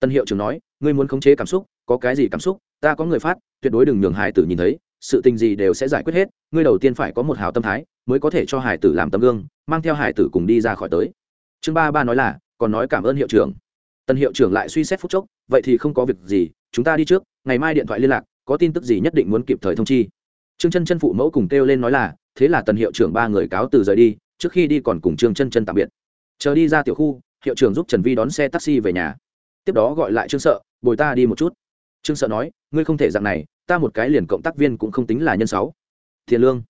[SPEAKER 1] Tân hiệu trưởng nói, ngươi muốn khống chế cảm xúc, có cái gì cảm xúc, ta có người phát, tuyệt đối đừng nhường hải tử nhìn thấy, sự tình gì đều sẽ giải quyết hết, ngươi đầu tiên phải có một hào tâm thái, mới có thể cho hải tử làm tấm gương, mang theo hải tử cùng đi ra khỏi tới. Chương ba ba nói là, còn nói cảm ơn hiệu trưởng. Tân hiệu trưởng lại suy xét phút chốc, vậy thì không có việc gì, chúng ta đi trước, ngày mai điện thoại liên lạc, có tin tức gì nhất định muốn kịp thời thông chi. Trương chân chân phụ mẫu cùng kêu lên nói là, thế là tần hiệu trưởng ba người cáo từ rời đi, trước khi đi còn cùng trương chân chân tạm biệt. Chờ đi ra tiểu khu hiệu trưởng giúp trần vi đón xe taxi về nhà. Tiếp đó gọi lại trương sợ, bồi ta đi một chút. Trương sợ nói, ngươi không thể dạng này, ta một cái liền cộng tác viên cũng không tính là nhân sáu. Tiền lương?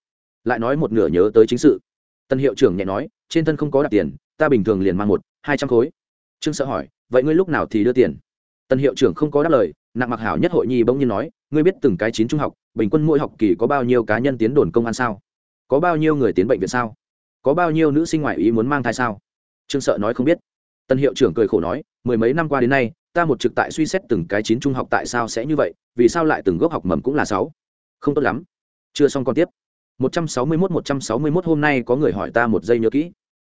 [SPEAKER 1] Lại nói một nửa nhớ tới chính sự. Tân hiệu trưởng nhẹ nói, trên thân không có đặt tiền, ta bình thường liền mang một, hai trăm khối. Trương sợ hỏi, vậy ngươi lúc nào thì đưa tiền? Tân hiệu trưởng không có đáp lời, nặng mặc hảo nhất hội nhi bỗng nhiên nói, ngươi biết từng cái chín trung học, bình quân mỗi học kỳ có bao nhiêu cá nhân tiến đồn công an sao? Có bao nhiêu người tiến bệnh viện sao? Có bao nhiêu nữ sinh ngoại ý muốn mang thai sao? Trương sợ nói không biết tân hiệu trưởng cười khổ nói, mười mấy năm qua đến nay, ta một trực tại suy xét từng cái chín trung học tại sao sẽ như vậy, vì sao lại từng gốc học mầm cũng là sáu. Không tốt lắm. Chưa xong còn tiếp. Một trăm sáu mươi mốt, một trăm sáu mươi mốt hôm nay có người hỏi ta một giây nhớ kỹ.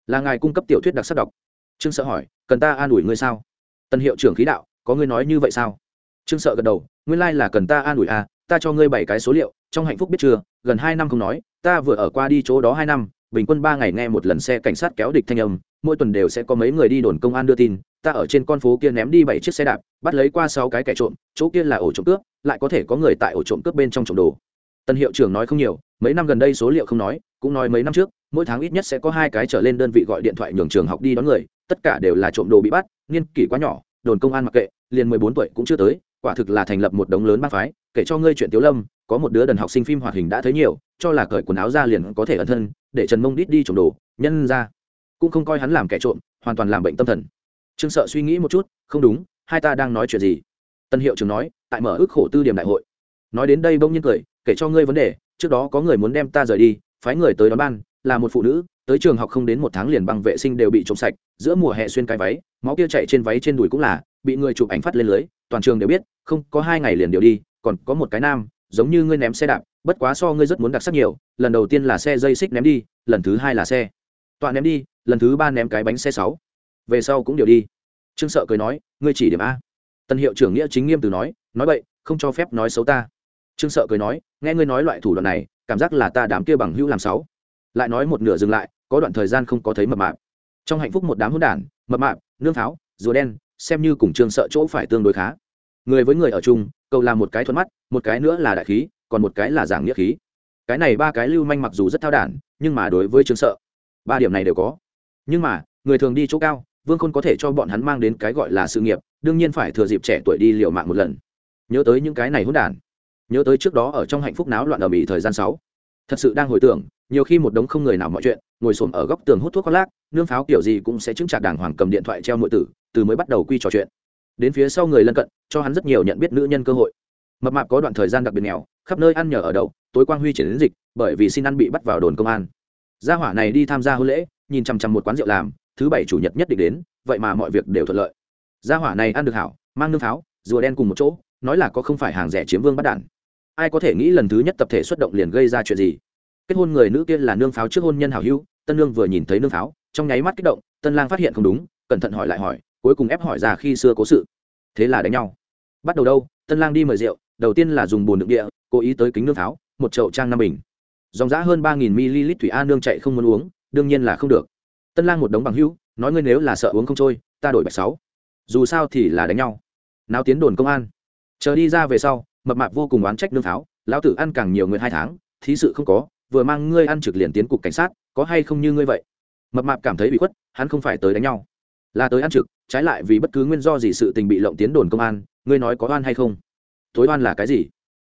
[SPEAKER 1] Là ngài cung cấp tiểu thuyết đặc sắc đọc. Trương sợ hỏi, cần ta an ủi ngươi sao? Tân hiệu trưởng khí đạo, có ngươi nói như vậy sao? Trương sợ gật đầu, nguyên lai là cần ta an ủi à ta cho ngươi bảy cái số liệu, trong hạnh phúc biết chưa, gần hai năm không nói, ta vừa ở qua đi chỗ đó hai năm bình quân ba ngày nghe một lần xe cảnh sát kéo địch thanh âm, mỗi tuần đều sẽ có mấy người đi đồn công an đưa tin, ta ở trên con phố kia ném đi bảy chiếc xe đạp, bắt lấy qua sáu cái kẻ trộm, chỗ kia là ổ trộm cướp, lại có thể có người tại ổ trộm cướp bên trong trộm đồ. Tân hiệu trưởng nói không nhiều, mấy năm gần đây số liệu không nói, cũng nói mấy năm trước, mỗi tháng ít nhất sẽ có hai cái trở lên đơn vị gọi điện thoại nhường trường học đi đón người, tất cả đều là trộm đồ bị bắt, niên kỷ quá nhỏ, đồn công an mặc kệ, liền mười bốn tuổi cũng chưa tới quả thực là thành lập một đống lớn bác phái, kể cho ngươi chuyện tiếu lâm, có một đứa đần học sinh phim hoạt hình đã thấy nhiều, cho là cởi quần áo ra liền có thể ẩn thân, để trần mông đít đi trộm đồ, nhân ra. Cũng không coi hắn làm kẻ trộm, hoàn toàn làm bệnh tâm thần. Trương sợ suy nghĩ một chút, không đúng, hai ta đang nói chuyện gì? Tân hiệu trưởng nói, tại mở ước khổ tư điểm đại hội. Nói đến đây bỗng nhiên cười, kể cho ngươi vấn đề, trước đó có người muốn đem ta rời đi, phái người tới đón ban, là một phụ nữ, tới trường học không đến một tháng liền bằng vệ sinh đều bị trộm sạch, giữa mùa hè xuyên cái váy, máu kia chạy trên váy trên đùi cũng là, bị người chụp ảnh phát lên lưới toàn trường đều biết, không có hai ngày liền đều đi, còn có một cái nam, giống như ngươi ném xe đạp, bất quá so ngươi rất muốn đặc sắc nhiều, lần đầu tiên là xe dây xích ném đi, lần thứ hai là xe. Tọa ném đi, lần thứ ba ném cái bánh xe sáu. Về sau cũng đều đi. Trương sợ cười nói, ngươi chỉ điểm a. Tân hiệu trưởng nghĩa chính nghiêm từ nói nói vậy không cho phép nói xấu ta. Trương sợ cười nói, nghe ngươi nói loại thủ đoạn này, cảm giác là ta đám kia bằng hữu làm sáu lại nói một nửa dừng lại, có đoạn thời gian không có thấy mập mạp. Trong hạnh phúc một đám hỗn đản, mập mạp, nương pháo rùa đen, xem như cùng trương sợ chỗ phải tương đối khá người với người ở chung, cầu làm một cái thuận mắt, một cái nữa là đại khí, còn một cái là giảng nghĩa khí. Cái này ba cái lưu manh mặc dù rất thao đản, nhưng mà đối với trường sợ, ba điểm này đều có. Nhưng mà, người thường đi chỗ cao, vương khôn có thể cho bọn hắn mang đến cái gọi là sự nghiệp, đương nhiên phải thừa dịp trẻ tuổi đi liều mạng một lần. Nhớ tới những cái này hỗn đản. Nhớ tới trước đó ở trong hạnh phúc náo loạn ở mỹ thời gian sáu. Thật sự đang hồi tưởng, nhiều khi một đống không người nào mọi chuyện, ngồi xổm ở góc tường hút thuốc khoác lác nương pháo kiểu gì cũng sẽ chứng trả đàng hoàng cầm điện thoại treo nội tử, từ mới bắt đầu quy trò chuyện đến phía sau người lân cận, cho hắn rất nhiều nhận biết nữ nhân cơ hội. Mập mạp có đoạn thời gian đặc biệt nghèo, khắp nơi ăn nhờ ở đậu, tối quang huy chuyển đến dịch, bởi vì xin ăn bị bắt vào đồn công an. Gia hỏa này đi tham gia hôn lễ, nhìn chằm chằm một quán rượu làm, thứ bảy chủ nhật nhất định đến, vậy mà mọi việc đều thuận lợi. Gia hỏa này ăn được hảo, mang nương pháo, rùa đen cùng một chỗ, nói là có không phải hàng rẻ chiếm vương bắt đản. Ai có thể nghĩ lần thứ nhất tập thể xuất động liền gây ra chuyện gì? Kết hôn người nữ kia là nương pháo trước hôn nhân hảo hữu, tân nương vừa nhìn thấy nương pháo, trong nháy mắt kích động, tân lang phát hiện không đúng, cẩn thận hỏi lại hỏi cuối cùng ép hỏi ra khi xưa cố sự. Thế là đánh nhau. Bắt đầu đâu, tân lang đi mời rượu, đầu tiên là dùng bồn đựng địa, cố ý tới kính nước pháo một chậu trang năm bình. Dòng giã hơn ba nghìn ml thủy a nương chạy không muốn uống, đương nhiên là không được. Tân lang một đống bằng hữu, nói ngươi nếu là sợ uống không trôi, ta đổi bạch sáu. Dù sao thì là đánh nhau. Nào tiến đồn công an. Chờ đi ra về sau, mập mạp vô cùng oán trách nương pháo lão tử ăn càng nhiều người hai tháng, thí sự không có, vừa mang ngươi ăn trực liền tiến cục cảnh sát, có hay không như ngươi vậy? Mập mạp cảm thấy bị khuất, hắn không phải tới đánh nhau, là tới ăn trực trái lại vì bất cứ nguyên do gì sự tình bị lộng tiến đồn công an, ngươi nói có oan hay không? Tối oan là cái gì?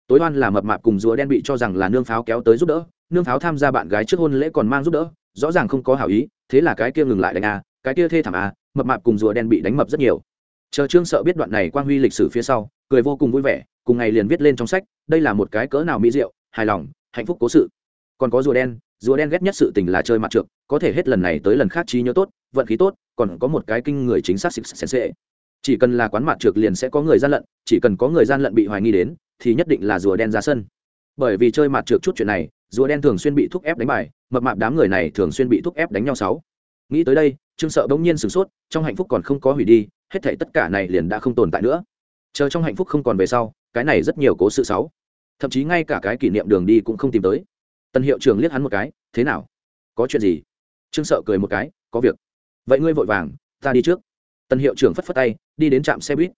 [SPEAKER 1] Tối oan là mập mạp cùng rùa đen bị cho rằng là nương pháo kéo tới giúp đỡ, nương pháo tham gia bạn gái trước hôn lễ còn mang giúp đỡ, rõ ràng không có hảo ý, thế là cái kia ngừng lại đánh a, cái kia thê thảm a, mập mạp cùng rùa đen bị đánh mập rất nhiều. Chờ trương sợ biết đoạn này quang huy lịch sử phía sau, cười vô cùng vui vẻ, cùng ngày liền viết lên trong sách, đây là một cái cỡ nào mỹ diệu, hài lòng, hạnh phúc cố sự. Còn có rùa đen rùa đen ghét nhất sự tình là chơi mặt trượt có thể hết lần này tới lần khác trí nhớ tốt, vận khí tốt còn có một cái kinh người chính xác xịt xèn xệ chỉ cần là quán mặt trượt liền sẽ có người gian lận, chỉ cần có người gian lận bị hoài nghi đến, thì nhất định là rùa đen ra sân. Bởi vì chơi mặt trượt chút chuyện này, rùa đen thường xuyên bị thúc ép đánh bài, mập mạp đám người này thường xuyên bị thúc ép đánh nhau sáu. Nghĩ tới đây, trương sợ bỗng nhiên sửng sốt, trong hạnh phúc còn không có hủy đi, hết thảy tất cả này liền đã không tồn tại nữa. Chờ trong hạnh phúc không còn về sau, cái này rất nhiều cố sự sáu. Thậm chí ngay cả cái kỷ niệm đường đi cũng không tìm tới. Tân hiệu trưởng liếc hắn một cái, thế nào? Có chuyện gì? Trương sợ cười một cái, có việc vậy ngươi vội vàng, ta đi trước. Tân hiệu trưởng phất phất tay, đi đến trạm xe buýt.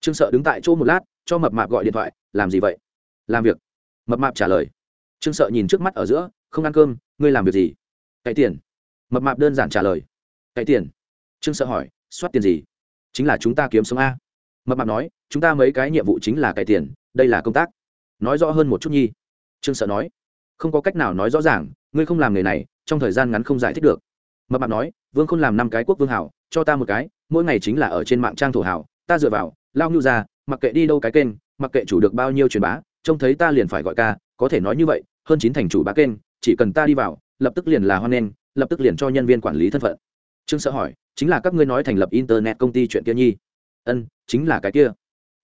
[SPEAKER 1] Trương sợ đứng tại chỗ một lát, cho mập mạp gọi điện thoại, làm gì vậy? Làm việc. Mập mạp trả lời. Trương sợ nhìn trước mắt ở giữa, không ăn cơm, ngươi làm việc gì? Cậy tiền. Mập mạp đơn giản trả lời. Cậy tiền. Trương sợ hỏi, soát tiền gì? Chính là chúng ta kiếm sống a. Mập mạp nói, chúng ta mấy cái nhiệm vụ chính là cậy tiền, đây là công tác. Nói rõ hơn một chút nhi. Trương sợ nói, không có cách nào nói rõ ràng, ngươi không làm nghề này, trong thời gian ngắn không giải thích được. Mập mạp nói vương Khôn làm năm cái quốc vương hảo, cho ta một cái, mỗi ngày chính là ở trên mạng trang thổ hảo, ta dựa vào, lao nhu ra, mặc kệ đi đâu cái kênh, mặc kệ chủ được bao nhiêu truyền bá, trông thấy ta liền phải gọi ca, có thể nói như vậy, hơn chín thành chủ bá kênh, chỉ cần ta đi vào, lập tức liền là hoan nghênh, lập tức liền cho nhân viên quản lý thân phận. Trương sợ hỏi, chính là các ngươi nói thành lập internet công ty chuyện kia nhi? Ân, chính là cái kia.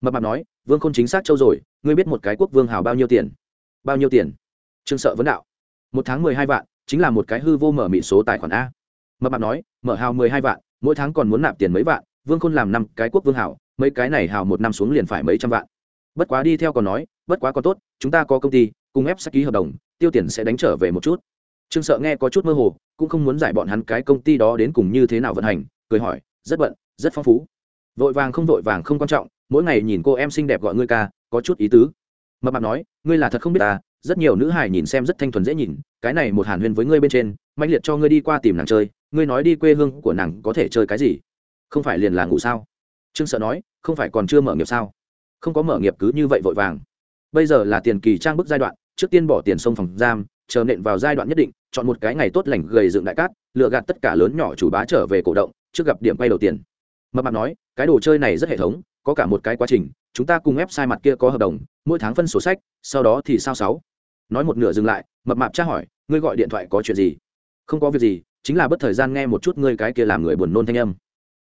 [SPEAKER 1] Mập mạp nói, vương không chính xác châu rồi, ngươi biết một cái quốc vương hào bao nhiêu tiền? Bao nhiêu tiền? Trương sợ vấn đạo. Một tháng mười hai vạn, chính là một cái hư vô mở mị số tài khoản a mập mạp nói, mở hào mười hai vạn, mỗi tháng còn muốn nạp tiền mấy vạn, vương khôn làm năm cái quốc vương hào, mấy cái này hào một năm xuống liền phải mấy trăm vạn. Bất quá đi theo còn nói, bất quá còn tốt, chúng ta có công ty, cùng ép sẽ ký hợp đồng, tiêu tiền sẽ đánh trở về một chút. Trương sợ nghe có chút mơ hồ, cũng không muốn giải bọn hắn cái công ty đó đến cùng như thế nào vận hành, cười hỏi, rất bận, rất phong phú. Vội vàng không vội vàng không quan trọng, mỗi ngày nhìn cô em xinh đẹp gọi ngươi ca, có chút ý tứ. Mập mạp nói, ngươi là thật không biết ta rất nhiều nữ hài nhìn xem rất thanh thuần dễ nhìn, cái này một hàn huyên với ngươi bên trên mạnh liệt cho ngươi đi qua tìm nàng chơi, ngươi nói đi quê hương của nàng có thể chơi cái gì? Không phải liền là ngủ sao? Trương sợ nói, không phải còn chưa mở nghiệp sao? Không có mở nghiệp cứ như vậy vội vàng. Bây giờ là tiền kỳ trang bức giai đoạn, trước tiên bỏ tiền sông phòng giam, chờ nện vào giai đoạn nhất định, chọn một cái ngày tốt lành gầy dựng đại cát lựa gạt tất cả lớn nhỏ chủ bá trở về cổ động, trước gặp điểm quay đầu tiền. Mập mạp nói, cái đồ chơi này rất hệ thống có cả một cái quá trình, chúng ta cùng ép sai mặt kia có hợp đồng, mỗi tháng phân sổ sách, sau đó thì sao sáu? Nói một nửa dừng lại, mập mạp tra hỏi, ngươi gọi điện thoại có chuyện gì? Không có việc gì, chính là bất thời gian nghe một chút ngươi cái kia làm người buồn nôn thanh âm.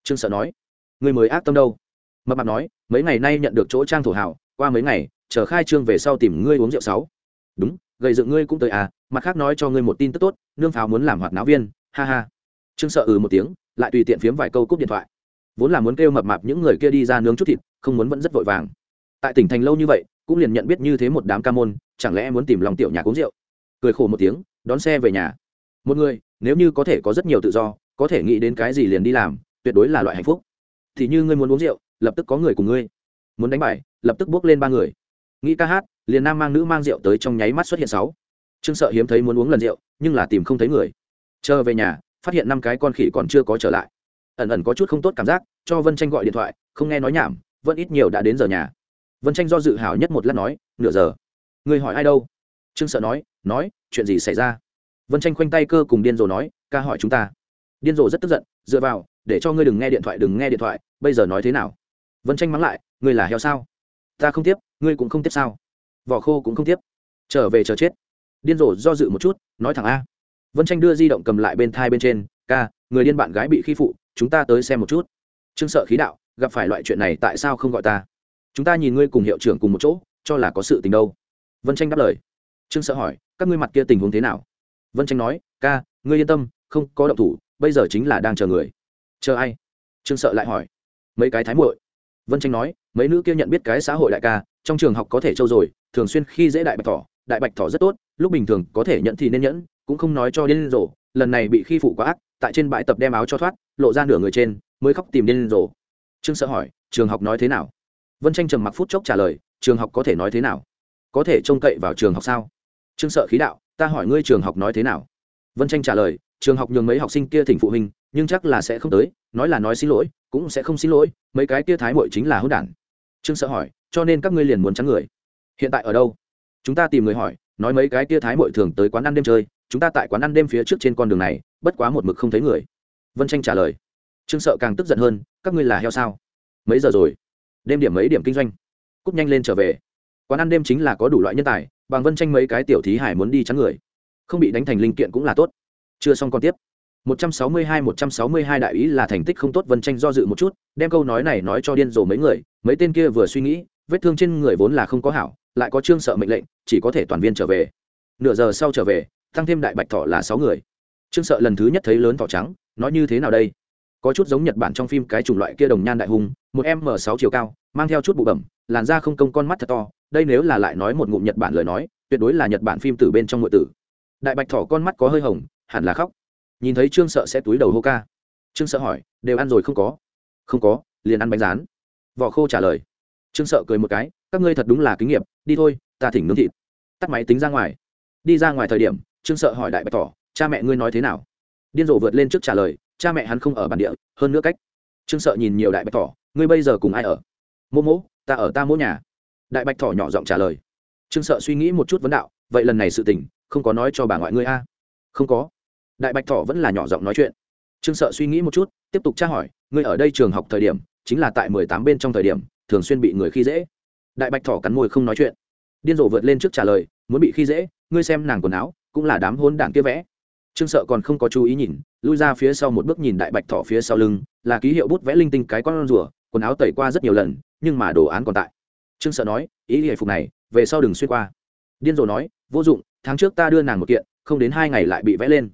[SPEAKER 1] Trương sợ nói. Ngươi mới ác tâm đâu? Mập mạp nói, mấy ngày nay nhận được chỗ trang thổ hảo, qua mấy ngày, chờ khai trương về sau tìm ngươi uống rượu sáu. Đúng, gầy dựng ngươi cũng tới à mặt khác nói cho ngươi một tin tức tốt, nương pháo muốn làm hoạt náo viên, ha ha. Trương sợ ừ một tiếng, lại tùy tiện phiếm vài câu cúp điện thoại vốn là muốn kêu mập mạp những người kia đi ra nướng chút thịt, không muốn vẫn rất vội vàng. Tại tỉnh thành lâu như vậy, cũng liền nhận biết như thế một đám ca môn, chẳng lẽ muốn tìm lòng tiểu nhà uống rượu? Cười khổ một tiếng, đón xe về nhà. Một người, nếu như có thể có rất nhiều tự do, có thể nghĩ đến cái gì liền đi làm, tuyệt đối là loại hạnh phúc. Thì như ngươi muốn uống rượu, lập tức có người cùng ngươi. Muốn đánh bài, lập tức bước lên ba người. Nghĩ ca hát, liền nam mang nữ mang rượu tới trong nháy mắt xuất hiện sáu. Trương sợ hiếm thấy muốn uống lần rượu, nhưng là tìm không thấy người. Chờ về nhà, phát hiện năm cái con khỉ còn chưa có trở lại ẩn ẩn có chút không tốt cảm giác, cho vân tranh gọi điện thoại, không nghe nói nhảm, vẫn ít nhiều đã đến giờ nhà. Vân tranh do dự hảo nhất một lát nói, nửa giờ. Người hỏi ai đâu? Trương sợ nói nói, chuyện gì xảy ra? Vân tranh khoanh tay cơ cùng điên rồ nói, ca hỏi chúng ta. Điên rồ rất tức giận, dựa vào, để cho ngươi đừng nghe điện thoại, đừng nghe điện thoại, bây giờ nói thế nào? Vân tranh mắng lại, ngươi là heo sao? Ta không tiếp, ngươi cũng không tiếp sao? Vỏ khô cũng không tiếp. Trở về chờ chết. Điên rồ do dự một chút, nói thẳng a. Vân tranh đưa di động cầm lại bên thai bên trên, ca, người điên bạn gái bị khi phụ chúng ta tới xem một chút. Trương sợ khí đạo, gặp phải loại chuyện này tại sao không gọi ta? Chúng ta nhìn ngươi cùng hiệu trưởng cùng một chỗ, cho là có sự tình đâu? Vân tranh đáp lời. Trương sợ hỏi, các ngươi mặt kia tình huống thế nào? Vân tranh nói, ca, ngươi yên tâm, không có động thủ, bây giờ chính là đang chờ người. Chờ ai? Trương sợ lại hỏi. Mấy cái thái muội. Vân tranh nói, mấy nữ kia nhận biết cái xã hội đại ca, trong trường học có thể trâu rồi, thường xuyên khi dễ đại bạch thỏ, đại bạch thỏ rất tốt, lúc bình thường có thể nhận thì nên nhẫn, cũng không nói cho điên rồ, lần này bị khi phụ quá ác tại trên bãi tập đem áo cho thoát, lộ ra nửa người trên, mới khóc tìm điên rồ. Trương sợ hỏi, trường học nói thế nào? Vân tranh trầm mặc phút chốc trả lời, trường học có thể nói thế nào? Có thể trông cậy vào trường học sao? Trương sợ khí đạo, ta hỏi ngươi trường học nói thế nào? Vân tranh trả lời, trường học nhường mấy học sinh kia thỉnh phụ huynh, nhưng chắc là sẽ không tới, nói là nói xin lỗi, cũng sẽ không xin lỗi, mấy cái kia thái mội chính là hôn đản. Trương sợ hỏi, cho nên các ngươi liền muốn trắng người? Hiện tại ở đâu? Chúng ta tìm người hỏi, nói mấy cái kia thái mội thường tới quán ăn đêm chơi chúng ta tại quán ăn đêm phía trước trên con đường này bất quá một mực không thấy người. Vân tranh trả lời. Trương sợ càng tức giận hơn các ngươi là heo sao? Mấy giờ rồi? Đêm điểm mấy điểm kinh doanh? Cúp nhanh lên trở về. Quán ăn đêm chính là có đủ loại nhân tài bằng vân tranh mấy cái tiểu thí hải muốn đi chắn người. Không bị đánh thành linh kiện cũng là tốt. Chưa xong còn tiếp. 162 162 đại ý là thành tích không tốt Vân Tranh do dự một chút, đem câu nói này nói cho điên rồ mấy người, mấy tên kia vừa suy nghĩ, vết thương trên người vốn là không có hảo, lại có trương sợ mệnh lệnh, chỉ có thể toàn viên trở về. Nửa giờ sau trở về, tăng thêm đại bạch thỏ là sáu người. Trương sợ lần thứ nhất thấy lớn thỏ trắng, nói như thế nào đây? Có chút giống Nhật Bản trong phim cái chủng loại kia đồng nhan đại hùng, một m sáu chiều cao, mang theo chút bụ bẩm, làn da không công con mắt thật to, đây nếu là lại nói một ngụm Nhật Bản lời nói, tuyệt đối là Nhật Bản phim từ bên trong nội tử. Đại bạch thỏ con mắt có hơi hồng, hẳn là khóc. Nhìn thấy trương sợ sẽ túi đầu hô ca. Trương sợ hỏi đều ăn rồi không có? Không có liền ăn bánh rán. Vỏ khô trả lời. Trương sợ cười một cái các ngươi thật đúng là kinh nghiệm đi thôi ta thỉnh nướng thịt. Tắt máy tính ra ngoài. Đi ra ngoài thời điểm trương sợ hỏi đại bạch tỏ, cha mẹ ngươi nói thế nào? Điên rồ vượt lên trước trả lời, cha mẹ hắn không ở bản địa, hơn nữa cách. Trương sợ nhìn nhiều đại bạch tỏ, ngươi bây giờ cùng ai ở? Mô mỗ, ta ở ta mỗ nhà. Đại bạch thỏ nhỏ giọng trả lời. Trương sợ suy nghĩ một chút vấn đạo, vậy lần này sự tình, không có nói cho bà ngoại ngươi a? Không có. Đại bạch thỏ vẫn là nhỏ giọng nói chuyện. Trương sợ suy nghĩ một chút, tiếp tục tra hỏi, ngươi ở đây trường học thời điểm, chính là tại mười tám bên trong thời điểm, thường xuyên bị người khi dễ. Đại bạch thỏ cắn môi không nói chuyện. Điên rồ vượt lên trước trả lời, muốn bị khi dễ, ngươi xem nàng quần áo cũng là đám hôn đảng kia vẽ. Trương sợ còn không có chú ý nhìn, lui ra phía sau một bước nhìn đại bạch thỏ phía sau lưng, là ký hiệu bút vẽ linh tinh cái con rùa, quần áo tẩy qua rất nhiều lần, nhưng mà đồ án còn tại. Trương sợ nói, ý hề phục này, về sau đừng xuyên qua. Điên rồ nói, vô dụng, tháng trước ta đưa nàng một kiện, không đến hai ngày lại bị vẽ lên.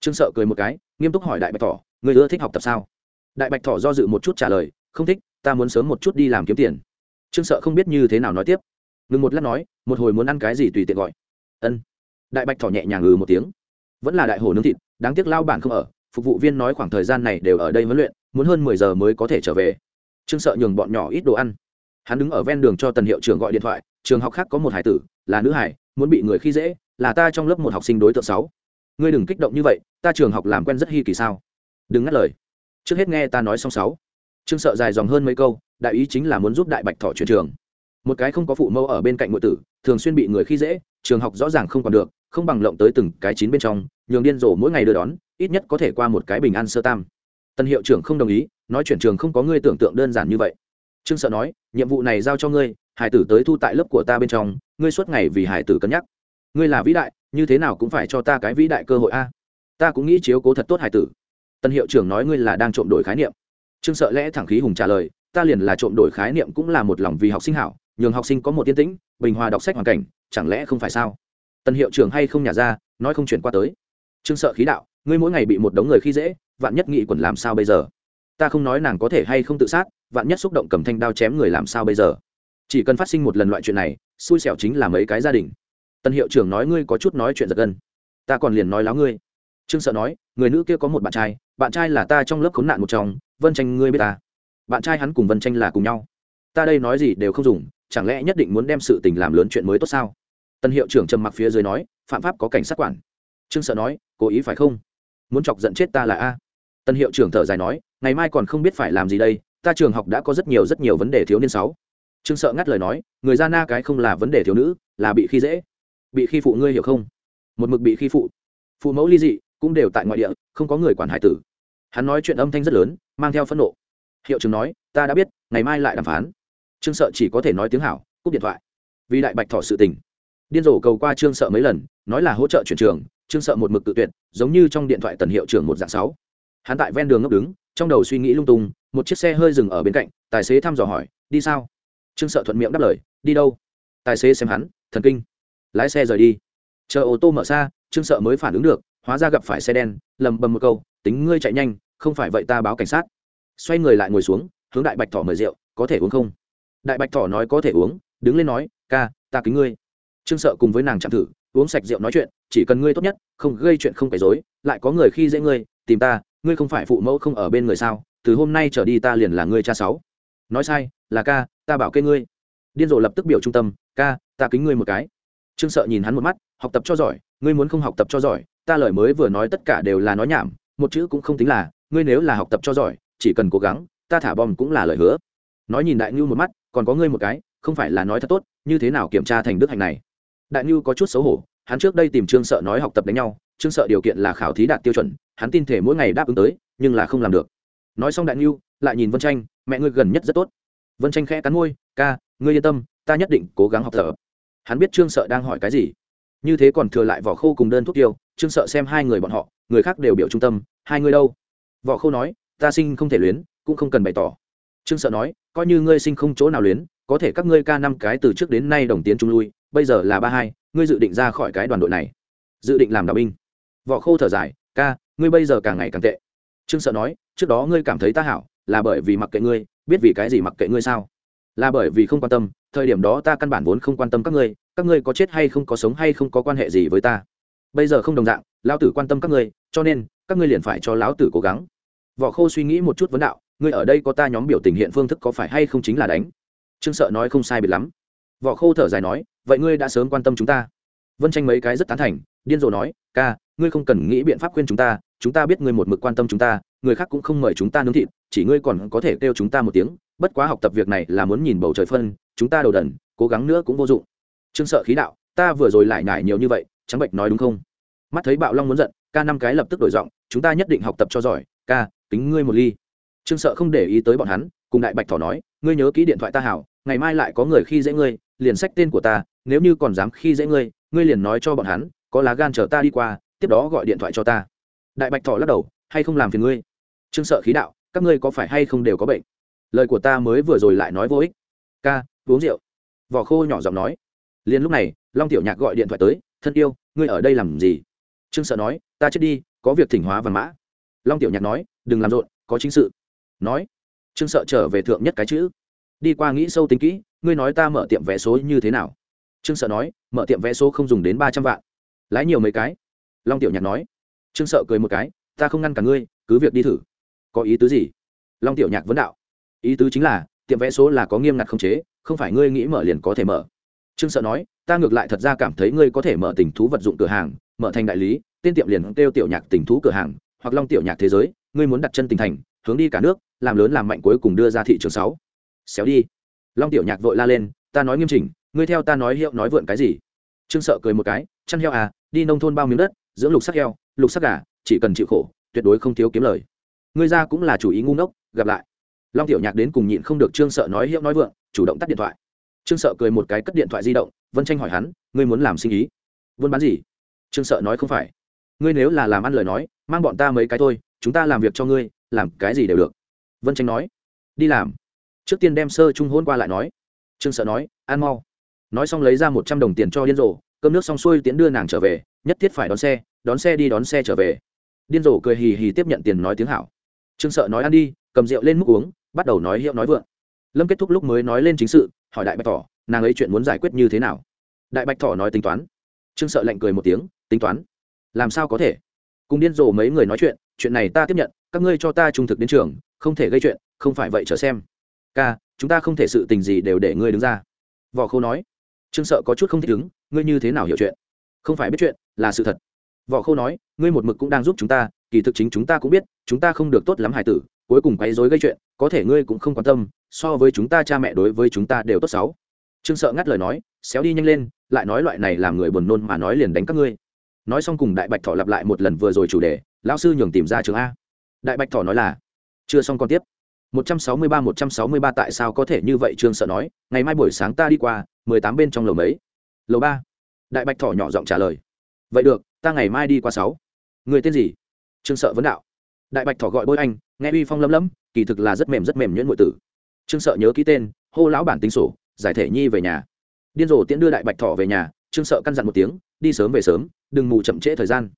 [SPEAKER 1] Trương sợ cười một cái, nghiêm túc hỏi đại bạch thỏ người ưa thích học tập sao? Đại bạch thỏ do dự một chút trả lời, không thích, ta muốn sớm một chút đi làm kiếm tiền. Trương sợ không biết như thế nào nói tiếp. Ngừng một lát nói, một hồi muốn ăn cái gì tùy tiện gọi. Ân đại bạch thỏ nhẹ nhàng ngừ một tiếng. Vẫn là đại hồ nướng thịt, đáng tiếc lao bản không ở, phục vụ viên nói khoảng thời gian này đều ở đây huấn luyện, muốn hơn mười giờ mới có thể trở về. Trương sợ nhường bọn nhỏ ít đồ ăn. Hắn đứng ở ven đường cho tần hiệu trưởng gọi điện thoại, trường học khác có một hải tử, là nữ hải, muốn bị người khi dễ, là ta trong lớp một học sinh đối tượng sáu. Ngươi đừng kích động như vậy, ta trường học làm quen rất hi kỳ sao? Đừng ngắt lời. Trước hết nghe ta nói xong sáu. Trương sợ dài dòng hơn mấy câu, đại ý chính là muốn giúp đại bạch thọ chuyển trường một cái không có phụ mẫu ở bên cạnh ngụy tử, thường xuyên bị người khi dễ, trường học rõ ràng không còn được, không bằng lộng tới từng cái chín bên trong, nhường điên rồ mỗi ngày đưa đón, ít nhất có thể qua một cái bình an sơ tam. Tân hiệu trưởng không đồng ý, nói chuyển trường không có ngươi tưởng tượng đơn giản như vậy. Trương sợ nói, nhiệm vụ này giao cho ngươi, hải tử tới thu tại lớp của ta bên trong, ngươi suốt ngày vì hải tử cân nhắc. Ngươi là vĩ đại, như thế nào cũng phải cho ta cái vĩ đại cơ hội a. Ta cũng nghĩ chiếu cố thật tốt hải tử. Tân hiệu trưởng nói ngươi là đang trộm đổi khái niệm. Trương sợ lẽ thẳng khí hùng trả lời, ta liền là trộm đổi khái niệm cũng là một lòng vì học sinh hảo nhường học sinh có một tiên tĩnh, bình hòa đọc sách hoàn cảnh, chẳng lẽ không phải sao? Tân hiệu trưởng hay không nhả ra, nói không chuyển qua tới. Trương sợ khí đạo, ngươi mỗi ngày bị một đống người khi dễ, vạn nhất nghị quần làm sao bây giờ? Ta không nói nàng có thể hay không tự sát, vạn nhất xúc động cầm thanh đao chém người làm sao bây giờ? Chỉ cần phát sinh một lần loại chuyện này, xui xẻo chính là mấy cái gia đình. Tân hiệu trưởng nói ngươi có chút nói chuyện giật gân. Ta còn liền nói láo ngươi. Trương sợ nói, người nữ kia có một bạn trai bạn trai là ta trong lớp khốn nạn một trong, vân tranh ngươi biết ta. Bạn trai hắn cùng vân tranh là cùng nhau. Ta đây nói gì đều không dùng chẳng lẽ nhất định muốn đem sự tình làm lớn chuyện mới tốt sao? Tân hiệu trưởng trầm mặc phía dưới nói, phạm pháp có cảnh sát quản. Trương sợ nói, cố ý phải không? Muốn chọc giận chết ta là a? Tân hiệu trưởng thở dài nói, ngày mai còn không biết phải làm gì đây, ta trường học đã có rất nhiều rất nhiều vấn đề thiếu niên sáu. Trương sợ ngắt lời nói, người ra na cái không là vấn đề thiếu nữ, là bị khi dễ. Bị khi phụ ngươi hiểu không? Một mực bị khi phụ. Phụ mẫu ly dị, cũng đều tại ngoại địa, không có người quản hải tử. Hắn nói chuyện âm thanh rất lớn, mang theo phẫn nộ. Hiệu trưởng nói, ta đã biết, ngày mai lại đàm phán trương sợ chỉ có thể nói tiếng hảo, cúp điện thoại. Vì đại bạch thọ sự tình. Điên rồ cầu qua trương sợ mấy lần, nói là hỗ trợ chuyển trường, trương sợ một mực tự tuyệt, giống như trong điện thoại tần hiệu trưởng một dạng sáu. Hắn tại ven đường ngốc đứng, trong đầu suy nghĩ lung tung, một chiếc xe hơi dừng ở bên cạnh, tài xế thăm dò hỏi, đi sao? Trương sợ thuận miệng đáp lời, đi đâu? Tài xế xem hắn, thần kinh. Lái xe rời đi. Chờ ô tô mở xa trương sợ mới phản ứng được, hóa ra gặp phải xe đen, lầm bầm một câu, tính ngươi chạy nhanh, không phải vậy ta báo cảnh sát. Xoay người lại ngồi xuống, hướng đại bạch thỏ mời rượu, có thể uống không? Đại bạch thỏ nói có thể uống, đứng lên nói, ca, ta kính ngươi. Trương sợ cùng với nàng chạm thử, uống sạch rượu nói chuyện, chỉ cần ngươi tốt nhất, không gây chuyện không phải dối lại có người khi dễ ngươi, tìm ta, ngươi không phải phụ mẫu không ở bên người sao, từ hôm nay trở đi ta liền là ngươi cha sáu. Nói sai, là ca, ta bảo kê ngươi. Điên rồ lập tức biểu trung tâm, ca, ta kính ngươi một cái. Trương sợ nhìn hắn một mắt, học tập cho giỏi, ngươi muốn không học tập cho giỏi, ta lời mới vừa nói tất cả đều là nói nhảm, một chữ cũng không tính là, ngươi nếu là học tập cho giỏi, chỉ cần cố gắng, ta thả bom cũng là lời hứa nói nhìn đại ngưu một mắt, còn có ngươi một cái, không phải là nói thật tốt, như thế nào kiểm tra thành đức hạnh này? Đại ngưu có chút xấu hổ, hắn trước đây tìm trương sợ nói học tập đánh nhau, trương sợ điều kiện là khảo thí đạt tiêu chuẩn, hắn tin thể mỗi ngày đáp ứng tới, nhưng là không làm được. Nói xong đại ngưu, lại nhìn vân tranh mẹ ngươi gần nhất rất tốt. Vân tranh khẽ cắn môi, ca, ngươi yên tâm, ta nhất định cố gắng học tập. Hắn biết trương sợ đang hỏi cái gì. Như thế còn thừa lại vỏ khô cùng đơn thuốc tiêu, trương sợ xem hai người bọn họ, người khác đều biểu trung tâm, hai người đâu? Vỏ khô nói, ta sinh không thể luyến, cũng không cần bày tỏ. Trương sợ nói coi như ngươi sinh không chỗ nào luyến, có thể các ngươi ca năm cái từ trước đến nay đồng tiến trung lui, bây giờ là ba hai, ngươi dự định ra khỏi cái đoàn đội này. Dự định làm đạo binh. Võ khô thở dài, ca, ngươi bây giờ càng ngày càng tệ. Trương sợ nói, trước đó ngươi cảm thấy ta hảo, là bởi vì mặc kệ ngươi, biết vì cái gì mặc kệ ngươi sao? Là bởi vì không quan tâm, thời điểm đó ta căn bản vốn không quan tâm các ngươi các ngươi có chết hay không, có sống hay không, có quan hệ gì với ta? Bây giờ không đồng dạng, lão tử quan tâm các ngươi, cho nên, các ngươi liền phải cho lão tử cố gắng. Võ khô suy nghĩ một chút vấn đạo ngươi ở đây có ta nhóm biểu tình hiện phương thức có phải hay không chính là đánh? Trương sợ nói không sai biệt lắm. Võ khô thở dài nói, vậy ngươi đã sớm quan tâm chúng ta. Vân tranh mấy cái rất tán thành, điên rồ nói, ca, ngươi không cần nghĩ biện pháp khuyên chúng ta chúng ta biết ngươi một mực quan tâm chúng ta, người khác cũng không mời chúng ta nướng thịt, chỉ ngươi còn có thể kêu chúng ta một tiếng, bất quá học tập việc này là muốn nhìn bầu trời phân, chúng ta đầu đần, cố gắng nữa cũng vô dụng. Trương sợ khí đạo, ta vừa rồi lại nhải nhiều như vậy, trắng bệnh nói đúng không? Mắt thấy bạo long muốn giận, ca năm cái lập tức đổi giọng, chúng ta nhất định học tập cho giỏi, ca tính ngươi một ly trương sợ không để ý tới bọn hắn, cùng đại bạch thỏ nói, ngươi nhớ kỹ điện thoại ta hảo, ngày mai lại có người khi dễ ngươi, liền sách tên của ta, nếu như còn dám khi dễ ngươi ngươi liền nói cho bọn hắn, có lá gan chờ ta đi qua, tiếp đó gọi điện thoại cho ta. Đại bạch thỏ lắc đầu, hay không làm phiền ngươi? Trương sợ khí đạo, các ngươi có phải hay không đều có bệnh? Lời của ta mới vừa rồi lại nói vô ích. Ca, uống rượu. Vỏ khô nhỏ giọng nói. Liền lúc này, long tiểu nhạc gọi điện thoại tới, thân yêu, ngươi ở đây làm gì? Trương sợ nói, ta chết đi, có việc thỉnh hóa văn mã. Long tiểu nhạc nói, đừng làm rộn, có chính sự nói, trương sợ trở về thượng nhất cái chữ. Đi qua nghĩ sâu tính kỹ, ngươi nói ta mở tiệm vé số như thế nào? Trương sợ nói, mở tiệm vé số không dùng đến ba trăm vạn. Lái nhiều mấy cái? Long tiểu nhạc nói. Trương sợ cười một cái, ta không ngăn cả ngươi, cứ việc đi thử. Có ý tứ gì? Long tiểu nhạc vấn đạo. Ý tứ chính là, tiệm vé số là có nghiêm ngặt không chế, không phải ngươi nghĩ mở liền có thể mở. Trương sợ nói, ta ngược lại thật ra cảm thấy ngươi có thể mở tình thú vật dụng cửa hàng, mở thành đại lý, tên tiệm liền kêu tiểu nhạc tình thú cửa hàng, hoặc long tiểu nhạc thế giới, ngươi muốn đặt chân tình thành hướng đi cả nước, làm lớn làm mạnh cuối cùng đưa ra thị trường sáu. Xéo đi. Long tiểu nhạc vội la lên, ta nói nghiêm chỉnh, ngươi theo ta nói hiệu nói vượn cái gì? Trương sợ cười một cái, chăn heo à đi nông thôn bao miếng đất, dưỡng lục sắc heo, lục sắc gà, chỉ cần chịu khổ, tuyệt đối không thiếu kiếm lời. Ngươi ra cũng là chủ ý ngu ngốc, gặp lại. Long tiểu nhạc đến cùng nhịn không được trương sợ nói hiệu nói vượng chủ động tắt điện thoại. Trương sợ cười một cái cất điện thoại di động, vân tranh hỏi hắn, ngươi muốn làm sinh ý? Buôn bán gì? Trương sợ nói, không phải. Ngươi nếu là làm ăn lời nói, mang bọn ta mấy cái thôi, chúng ta làm việc cho ngươi làm cái gì đều được. Vân tranh nói, đi làm. Trước tiên đem sơ trung hôn qua lại nói. Trương sợ nói, ăn mau. Nói xong lấy ra một trăm đồng tiền cho điên rồ, cơm nước xong xuôi tiến đưa nàng trở về, nhất thiết phải đón xe đón xe đi đón xe trở về. Điên rồ cười hì hì tiếp nhận tiền nói tiếng hảo. Trương sợ nói ăn đi, cầm rượu lên múc uống, bắt đầu nói hiệu nói vượng. Lâm kết thúc lúc mới nói lên chính sự, hỏi đại bạch thỏ, nàng ấy chuyện muốn giải quyết như thế nào? Đại bạch thỏ nói tính toán. Trương sợ lạnh cười một tiếng, tính toán. Làm sao có thể? Cùng điên rồ mấy người nói chuyện chuyện này ta tiếp nhận các ngươi cho ta trung thực đến trường không thể gây chuyện không phải vậy chờ xem. Ca chúng ta không thể sự tình gì đều để ngươi đứng ra. Võ khô nói. Trương sợ có chút không thích đứng, ngươi như thế nào hiểu chuyện? Không phải biết chuyện là sự thật. Võ khô nói ngươi một mực cũng đang giúp chúng ta kỳ thực chính chúng ta cũng biết chúng ta không được tốt lắm hải tử cuối cùng quấy rối gây chuyện có thể ngươi cũng không quan tâm so với chúng ta cha mẹ đối với chúng ta đều tốt xấu. Trương sợ ngắt lời nói xéo đi nhanh lên lại nói loại này làm người buồn nôn mà nói liền đánh các ngươi. Nói xong cùng đại bạch thọ lặp lại một lần vừa rồi chủ đề lão sư nhường tìm ra trường a đại bạch thỏ nói là, chưa xong còn tiếp. 163 163 tại sao có thể như vậy, trương sợ nói, ngày mai buổi sáng ta đi qua 18 bên trong lầu mấy? Lầu ba. Đại bạch thỏ nhỏ giọng trả lời, vậy được, ta ngày mai đi qua sáu. Người tên gì? Trương sợ vấn đạo. Đại bạch thỏ gọi bôi anh, nghe uy phong lấm lấm, kỳ thực là rất mềm rất mềm nhuyễn ngụy tử. Trương sợ nhớ ký tên, hô lão bản tính sổ, giải thể nhi về nhà. Điên rồ tiễn đưa đại bạch thỏ về nhà, trương sợ căn dặn một tiếng, đi sớm về sớm, đừng mù chậm trễ thời gian.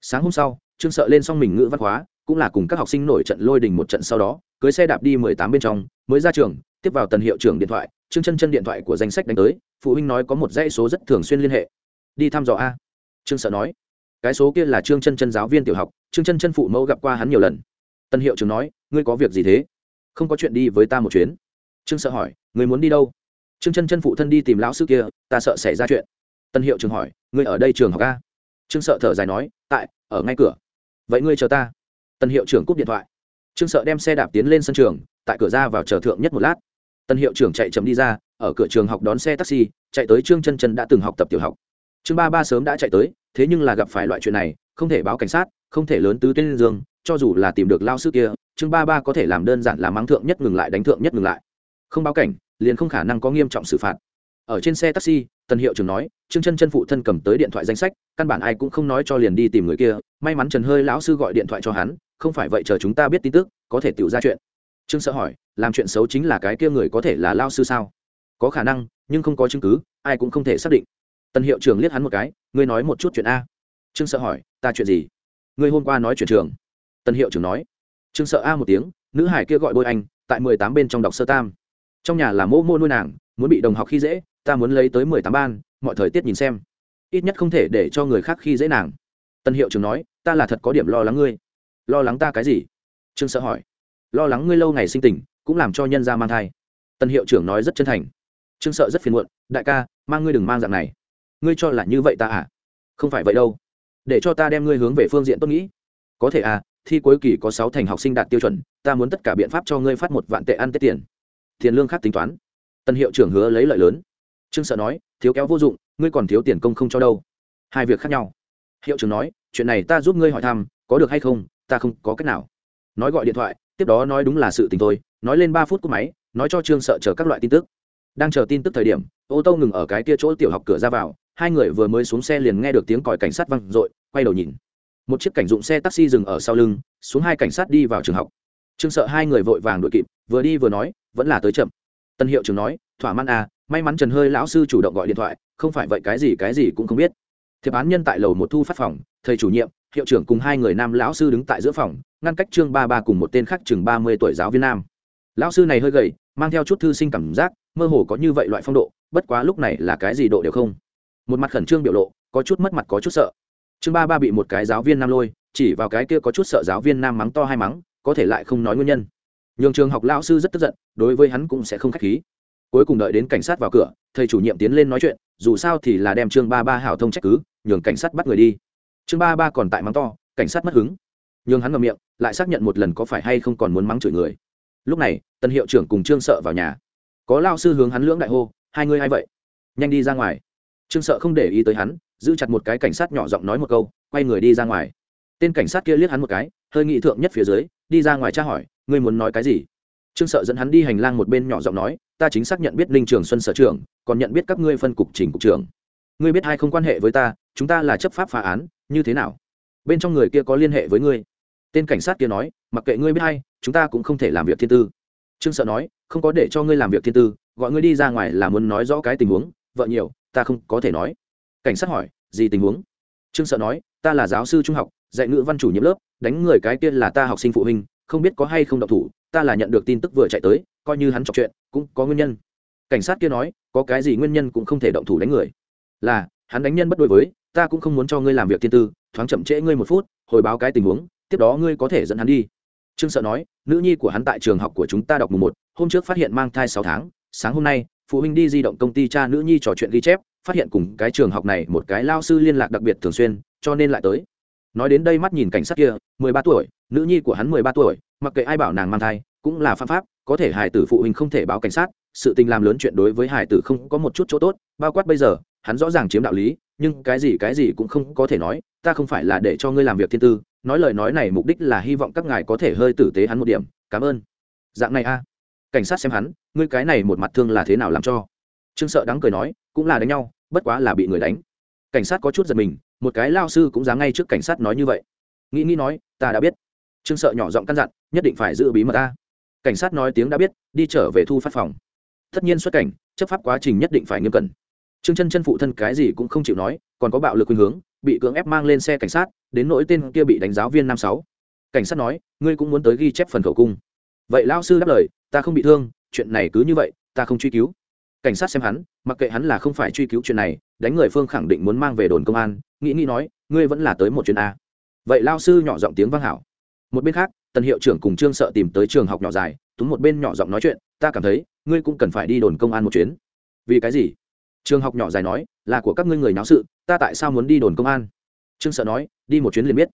[SPEAKER 1] Sáng hôm sau, trương sợ lên xong mình ngữ văn hóa cũng là cùng các học sinh nổi trận lôi đình một trận sau đó, cưới xe đạp đi mười tám bên trong, mới ra trường, tiếp vào tần hiệu trưởng điện thoại, trương chân chân điện thoại của danh sách đánh tới, phụ huynh nói có một dãy số rất thường xuyên liên hệ. Đi thăm dò a. Trương sợ nói. Cái số kia là trương chân chân giáo viên tiểu học, trương chân chân phụ mẫu gặp qua hắn nhiều lần. Tân hiệu trưởng nói, ngươi có việc gì thế? Không có chuyện đi với ta một chuyến. Trương sợ hỏi người muốn đi đâu? Trương chân chân phụ thân đi tìm lão sư kia, ta sợ xảy ra chuyện. Tân hiệu trưởng hỏi, ngươi ở đây trường học a? Trương sợ thở dài nói, tại, ở ngay cửa. Vậy ngươi chờ ta tân hiệu trưởng cúp điện thoại. Trương sợ đem xe đạp tiến lên sân trường, tại cửa ra vào chờ thượng nhất một lát. Tân hiệu trưởng chạy chậm đi ra, ở cửa trường học đón xe taxi, chạy tới trương chân chân đã từng học tập tiểu học. Trương ba ba sớm đã chạy tới, thế nhưng là gặp phải loại chuyện này, không thể báo cảnh sát, không thể lớn tứ tên dương cho dù là tìm được lao sư kia, trương ba ba có thể làm đơn giản là mắng thượng nhất ngừng lại đánh thượng nhất ngừng lại. Không báo cảnh, liền không khả năng có nghiêm trọng xử phạt. Ở trên xe taxi tần hiệu trưởng nói, trương chân chân phụ thân cầm tới điện thoại danh sách, căn bản ai cũng không nói cho liền đi tìm người kia, may mắn trần hơi lão sư gọi điện thoại cho hắn, không phải vậy chờ chúng ta biết tin tức, có thể tự ra chuyện. Trương sợ hỏi, làm chuyện xấu chính là cái kia người có thể là lao sư sao? Có khả năng, nhưng không có chứng cứ, ai cũng không thể xác định. Tần hiệu trưởng liếc hắn một cái, ngươi nói một chút chuyện a. Trương sợ hỏi, ta chuyện gì? Ngươi hôm qua nói chuyện trường. Tần hiệu trưởng nói. Trương sợ a một tiếng, nữ hải kia gọi bôi anh, tại mười tám bên trong đọc sơ tam. Trong nhà là mô mô nuôi nàng, muốn bị đồng học khi dễ ta muốn lấy tới mười tám ban, mọi thời tiết nhìn xem. Ít nhất không thể để cho người khác khi dễ nàng. Tân hiệu trưởng nói, ta là thật có điểm lo lắng ngươi. Lo lắng ta cái gì? Trương sợ hỏi. Lo lắng ngươi lâu ngày sinh tình, cũng làm cho nhân gia mang thai. Tân hiệu trưởng nói rất chân thành. Trương sợ rất phiền muộn, đại ca, mang ngươi đừng mang dạng này. Ngươi cho là như vậy ta à? Không phải vậy đâu. Để cho ta đem ngươi hướng về phương diện tốt nghĩ. Có thể à thi cuối kỳ có sáu thành học sinh đạt tiêu chuẩn, ta muốn tất cả biện pháp cho ngươi phát một vạn tệ ăn tết tiền. Tiền lương khác tính toán. Tân hiệu trưởng hứa lấy lợi lớn trương sợ nói, thiếu kéo vô dụng, ngươi còn thiếu tiền công không cho đâu. Hai việc khác nhau. Hiệu trưởng nói, chuyện này ta giúp ngươi hỏi thăm, có được hay không, ta không có cách nào. Nói gọi điện thoại, tiếp đó nói đúng là sự tình tôi nói lên ba phút cúp máy, nói cho trương sợ chờ các loại tin tức. Đang chờ tin tức thời điểm, ô tô ngừng ở cái kia chỗ tiểu học cửa ra vào, hai người vừa mới xuống xe liền nghe được tiếng còi cảnh sát văng r ộ i quay đầu nhìn. Một chiếc cảnh dụng xe taxi dừng ở sau lưng, xuống hai cảnh sát đi vào trường học. Trương sợ hai người vội vàng đội kịp, vừa đi vừa nói, vẫn là tới chậm. Tân hiệu trưởng nói thỏa mãn à may mắn trần hơi lão sư chủ động gọi điện thoại, không phải vậy cái gì cái gì cũng không biết. Thiệp án nhân tại lầu một thu phát phòng, thầy chủ nhiệm, hiệu trưởng cùng hai người nam lão sư đứng tại giữa phòng, ngăn cách trương ba ba cùng một tên khác chừng ba mươi tuổi giáo viên nam. Lão sư này hơi gầy, mang theo chút thư sinh cảm giác, mơ hồ có như vậy loại phong độ, bất quá lúc này là cái gì độ đều không. Một mặt khẩn trương biểu lộ, có chút mất mặt có chút sợ. Trương ba ba bị một cái giáo viên nam lôi, chỉ vào cái kia có chút sợ giáo viên nam mắng to hai mắng, có thể lại không nói nguyên nhân. Nhường trường học lão sư rất tức giận, đối với hắn cũng sẽ không k h á c h khí cuối cùng đợi đến cảnh sát vào cửa, thầy chủ nhiệm tiến lên nói chuyện, dù sao thì là đem trương ba ba hảo thông trách cứ, nhường cảnh sát bắt người đi. Trương ba ba còn tại mắng to, cảnh sát mất hứng. Nhường hắn ngậm miệng, lại xác nhận một lần có phải hay không còn muốn mắng chửi người. Lúc này, tân hiệu trưởng cùng trương sợ vào nhà. Có lao sư hướng hắn lưỡng đại hô, hai ngươi a i vậy? Nhanh đi ra ngoài. Trương sợ không để ý tới hắn, giữ chặt một cái cảnh sát nhỏ giọng nói một câu, quay người đi ra ngoài. Tên cảnh sát kia liếc hắn một cái, hơi nghị thượng nhất phía dưới, đi ra ngoài tra hỏi, ngươi muốn nói cái gì? Trương sợ dẫn hắn đi hành lang một bên nhỏ giọng nói, ta chính xác nhận biết ninh trường xuân sở trưởng, còn nhận biết các ngươi phân cục trình cục trưởng. Ngươi biết hay không quan hệ với ta, chúng ta là chấp pháp phá án, như thế nào? Bên trong người kia có liên hệ với ngươi? Tên cảnh sát kia nói, mặc kệ ngươi biết hay chúng ta cũng không thể làm việc thiên tư. Trương sợ nói, không có để cho ngươi làm việc thiên tư, gọi ngươi đi ra ngoài là muốn nói rõ cái tình huống, vợ nhiều, ta không có thể nói. Cảnh sát hỏi, gì tình huống? Trương sợ nói, ta là giáo sư trung học, dạy ngữ văn chủ nhiệm lớp, đánh người cái kia là ta học sinh phụ huynh không biết có hay không độc thủ, ta là nhận được tin tức vừa chạy tới, coi như hắn chọc chuyện, cũng có nguyên nhân. Cảnh sát kia nói, có cái gì nguyên nhân cũng không thể động thủ đánh người. Là, hắn đánh nhân bất đối với, ta cũng không muốn cho ngươi làm việc thiên tư, thoáng chậm trễ ngươi một phút, hồi báo cái tình huống, tiếp đó ngươi có thể dẫn hắn đi. Trương sợ nói, nữ nhi của hắn tại trường học của chúng ta đọc mùng một, hôm trước phát hiện mang thai sáu tháng, sáng hôm nay, phụ huynh đi di động công ty cha nữ nhi trò chuyện ghi chép, phát hiện cùng cái trường học này một cái lao sư liên lạc đặc biệt thường xuyên, cho nên lại tới nói đến đây mắt nhìn cảnh sát kia, mười ba tuổi, nữ nhi của hắn mười ba tuổi, mặc kệ ai bảo nàng mang thai, cũng là phạm pháp, có thể hải tử phụ huynh không thể báo cảnh sát, sự tình làm lớn chuyện đối với hải tử không có một chút chỗ tốt, bao quát bây giờ, hắn rõ ràng chiếm đạo lý, nhưng cái gì cái gì cũng không có thể nói, ta không phải là để cho ngươi làm việc thiên tư, nói lời nói này mục đích là hy vọng các ngài có thể hơi tử tế hắn một điểm, cảm ơn. Dạng này a. Cảnh sát xem hắn, ngươi cái này một mặt thương là thế nào làm cho? Trương sợ đắng cười nói, cũng là đánh nhau, bất quá là bị người đánh. Cảnh sát có chút giật mình một cái lao sư cũng dám ngay trước cảnh sát nói như vậy. Nghĩ nghĩ nói, ta đã biết. Trương sợ nhỏ giọng căn dặn, nhất định phải giữ bí mật ta. Cảnh sát nói tiếng đã biết, đi trở về thu phát phòng. Tất nhiên xuất cảnh, chấp pháp quá trình nhất định phải nghiêm cẩn. Trương chân chân phụ thân cái gì cũng không chịu nói, còn có bạo lực khuynh hướng, bị cưỡng ép mang lên xe cảnh sát, đến nỗi tên kia bị đánh giáo viên năm sáu. Cảnh sát nói, ngươi cũng muốn tới ghi chép phần khẩu cung. Vậy lao sư đáp lời, ta không bị thương, chuyện này cứ như vậy, ta không truy cứu cảnh sát xem hắn, mặc kệ hắn là không phải truy cứu chuyện này, đánh người phương khẳng định muốn mang về đồn công an, nghĩ nghĩ nói, ngươi vẫn là tới một chuyến a. Vậy lao sư nhỏ giọng tiếng vang hảo. Một bên khác, tần hiệu trưởng cùng trương sợ tìm tới trường học nhỏ dài, túm một bên nhỏ giọng nói chuyện, ta cảm thấy, ngươi cũng cần phải đi đồn công an một chuyến. Vì cái gì? Trường học nhỏ dài nói, là của các ngươi người náo sự, ta tại sao muốn đi đồn công an? Trương sợ nói, đi một chuyến liền biết.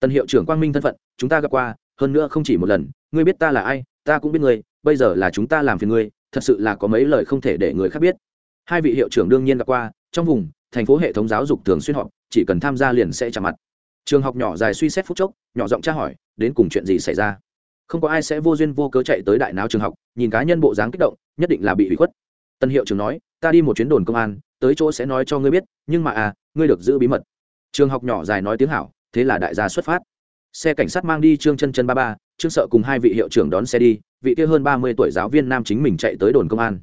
[SPEAKER 1] Tần hiệu trưởng quang minh thân phận, chúng ta gặp qua, hơn nữa không chỉ một lần, ngươi biết ta là ai, ta cũng biết ngươi, bây giờ là chúng ta làm phiền ngươi thật sự là có mấy lời không thể để người khác biết. Hai vị hiệu trưởng đương nhiên đã qua, trong vùng, thành phố hệ thống giáo dục thường xuyên họp, chỉ cần tham gia liền sẽ trả mặt. Trường học nhỏ dài suy xét phút chốc, nhỏ giọng tra hỏi, đến cùng chuyện gì xảy ra? Không có ai sẽ vô duyên vô cớ chạy tới đại não trường học, nhìn cá nhân bộ dáng kích động, nhất định là bị hủy khuất. Tân hiệu trưởng nói, ta đi một chuyến đồn công an, tới chỗ sẽ nói cho ngươi biết, nhưng mà à ngươi được giữ bí mật. Trường học nhỏ dài nói tiếng hảo, thế là đại gia xuất phát. Xe cảnh sát mang đi trương chân chân ba ba, trương sợ cùng hai vị hiệu trưởng đón xe đi vị kia hơn ba mươi tuổi giáo viên nam chính mình chạy tới đồn công an.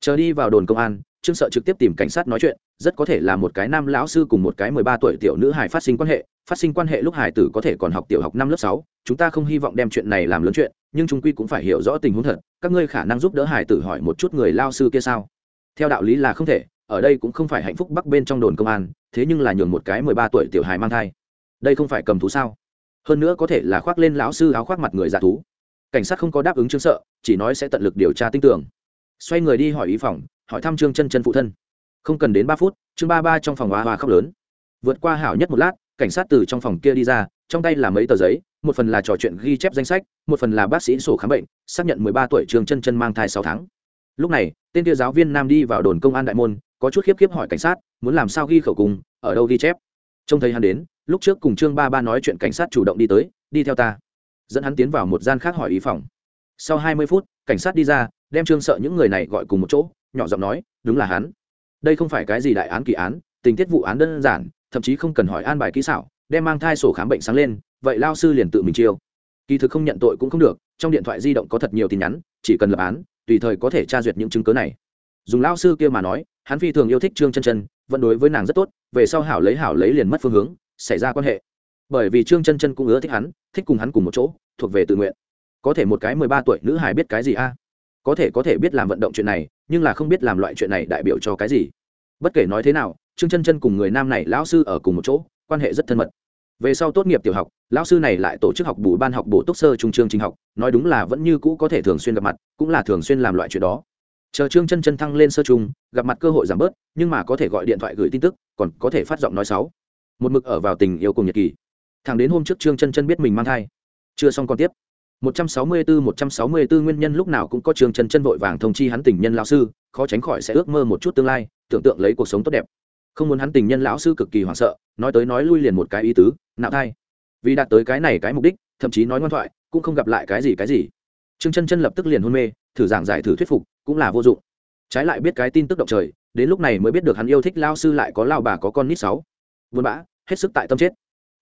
[SPEAKER 1] Chờ đi vào đồn công an, trương sợ trực tiếp tìm cảnh sát nói chuyện, rất có thể là một cái nam lão sư cùng một cái mười ba tuổi tiểu nữ hải phát sinh quan hệ, phát sinh quan hệ lúc hải tử có thể còn học tiểu học năm lớp sáu, chúng ta không hy vọng đem chuyện này làm lớn chuyện, nhưng chúng quy cũng phải hiểu rõ tình huống thật, các ngươi khả năng giúp đỡ hải tử hỏi một chút người lao sư kia sao? Theo đạo lý là không thể, ở đây cũng không phải hạnh phúc bắc bên trong đồn công an, thế nhưng là nhường một cái mười ba tuổi tiểu hài mang thai. Đây không phải cầm thú sao? Hơn nữa có thể là khoác lên lão sư áo khoác mặt người giả thú cảnh sát không có đáp ứng chương sợ, chỉ nói sẽ tận lực điều tra tin tưởng. Xoay người đi hỏi ý phòng, hỏi thăm trương chân chân phụ thân. Không cần đến ba phút chương ba ba trong phòng hoa hoa khóc lớn. Vượt qua hảo nhất một lát, cảnh sát từ trong phòng kia đi ra, trong tay là mấy tờ giấy, một phần là trò chuyện ghi chép danh sách, một phần là bác sĩ sổ khám bệnh, xác nhận mười ba tuổi trương chân chân mang thai sáu tháng. Lúc này, tên kia giáo viên nam đi vào đồn công an đại môn, có chút khiếp khiếp hỏi cảnh sát, muốn làm sao ghi khẩu cùng, ở đâu ghi chép. Trông thấy hắn đến, lúc trước cùng trương ba ba nói chuyện cảnh sát chủ động đi tới, đi theo ta dẫn hắn tiến vào một gian khác hỏi ý phòng. Sau hai mươi phút, cảnh sát đi ra, đem trương sợ những người này gọi cùng một chỗ, nhỏ giọng nói, đúng là hắn. Đây không phải cái gì đại án kỳ án, tình tiết vụ án đơn giản, thậm chí không cần hỏi an bài kỹ xảo, đem mang thai sổ khám bệnh sáng lên, vậy lao sư liền tự mình chiêu. Kỳ thực không nhận tội cũng không được, trong điện thoại di động có thật nhiều tin nhắn, chỉ cần lập án, tùy thời có thể tra duyệt những chứng cớ này. Dùng lao sư kia mà nói, hắn phi thường yêu thích trương chân chân, vẫn đối với nàng rất tốt, về sau hảo lấy hảo lấy liền mất phương hướng, xảy ra quan hệ. Bởi vì trương chân chân cũng ưa thích hắn, thích cùng hắn cùng một chỗ thuộc về tự nguyện. Có thể một cái mười ba tuổi nữ hài biết cái gì a? Có thể có thể biết làm vận động chuyện này, nhưng là không biết làm loại chuyện này đại biểu cho cái gì. Bất kể nói thế nào, trương chân chân cùng người nam này lão sư ở cùng một chỗ, quan hệ rất thân mật. Về sau tốt nghiệp tiểu học, lão sư này lại tổ chức học bù ban học bổ túc sơ trung trường trình học, nói đúng là vẫn như cũ có thể thường xuyên gặp mặt, cũng là thường xuyên làm loại chuyện đó. Chờ trương chân chân thăng lên sơ trung, gặp mặt cơ hội giảm bớt, nhưng mà có thể gọi điện thoại gửi tin tức, còn có thể phát giọng nói sáu một mực ở vào tình yêu cùng nhật kỳ. Thằng đến hôm trước trương chân chân biết mình mang thai chưa xong còn tiếp. 164 164 nguyên nhân lúc nào cũng có trương chân chân vội vàng thông chi hắn tình nhân lão sư, khó tránh khỏi sẽ ước mơ một chút tương lai, tưởng tượng lấy cuộc sống tốt đẹp. Không muốn hắn tình nhân lão sư cực kỳ hoảng sợ, nói tới nói lui liền một cái ý tứ, nạo thai. Vì đạt tới cái này cái mục đích, thậm chí nói ngoan thoại, cũng không gặp lại cái gì cái gì. Trương chân chân lập tức liền hôn mê, thử giảng giải thử thuyết phục, cũng là vô dụng. Trái lại biết cái tin tức động trời, đến lúc này mới biết được hắn yêu thích lao sư lại có lao bà có con nít sáu. Vốn bã, hết sức tại tâm chết.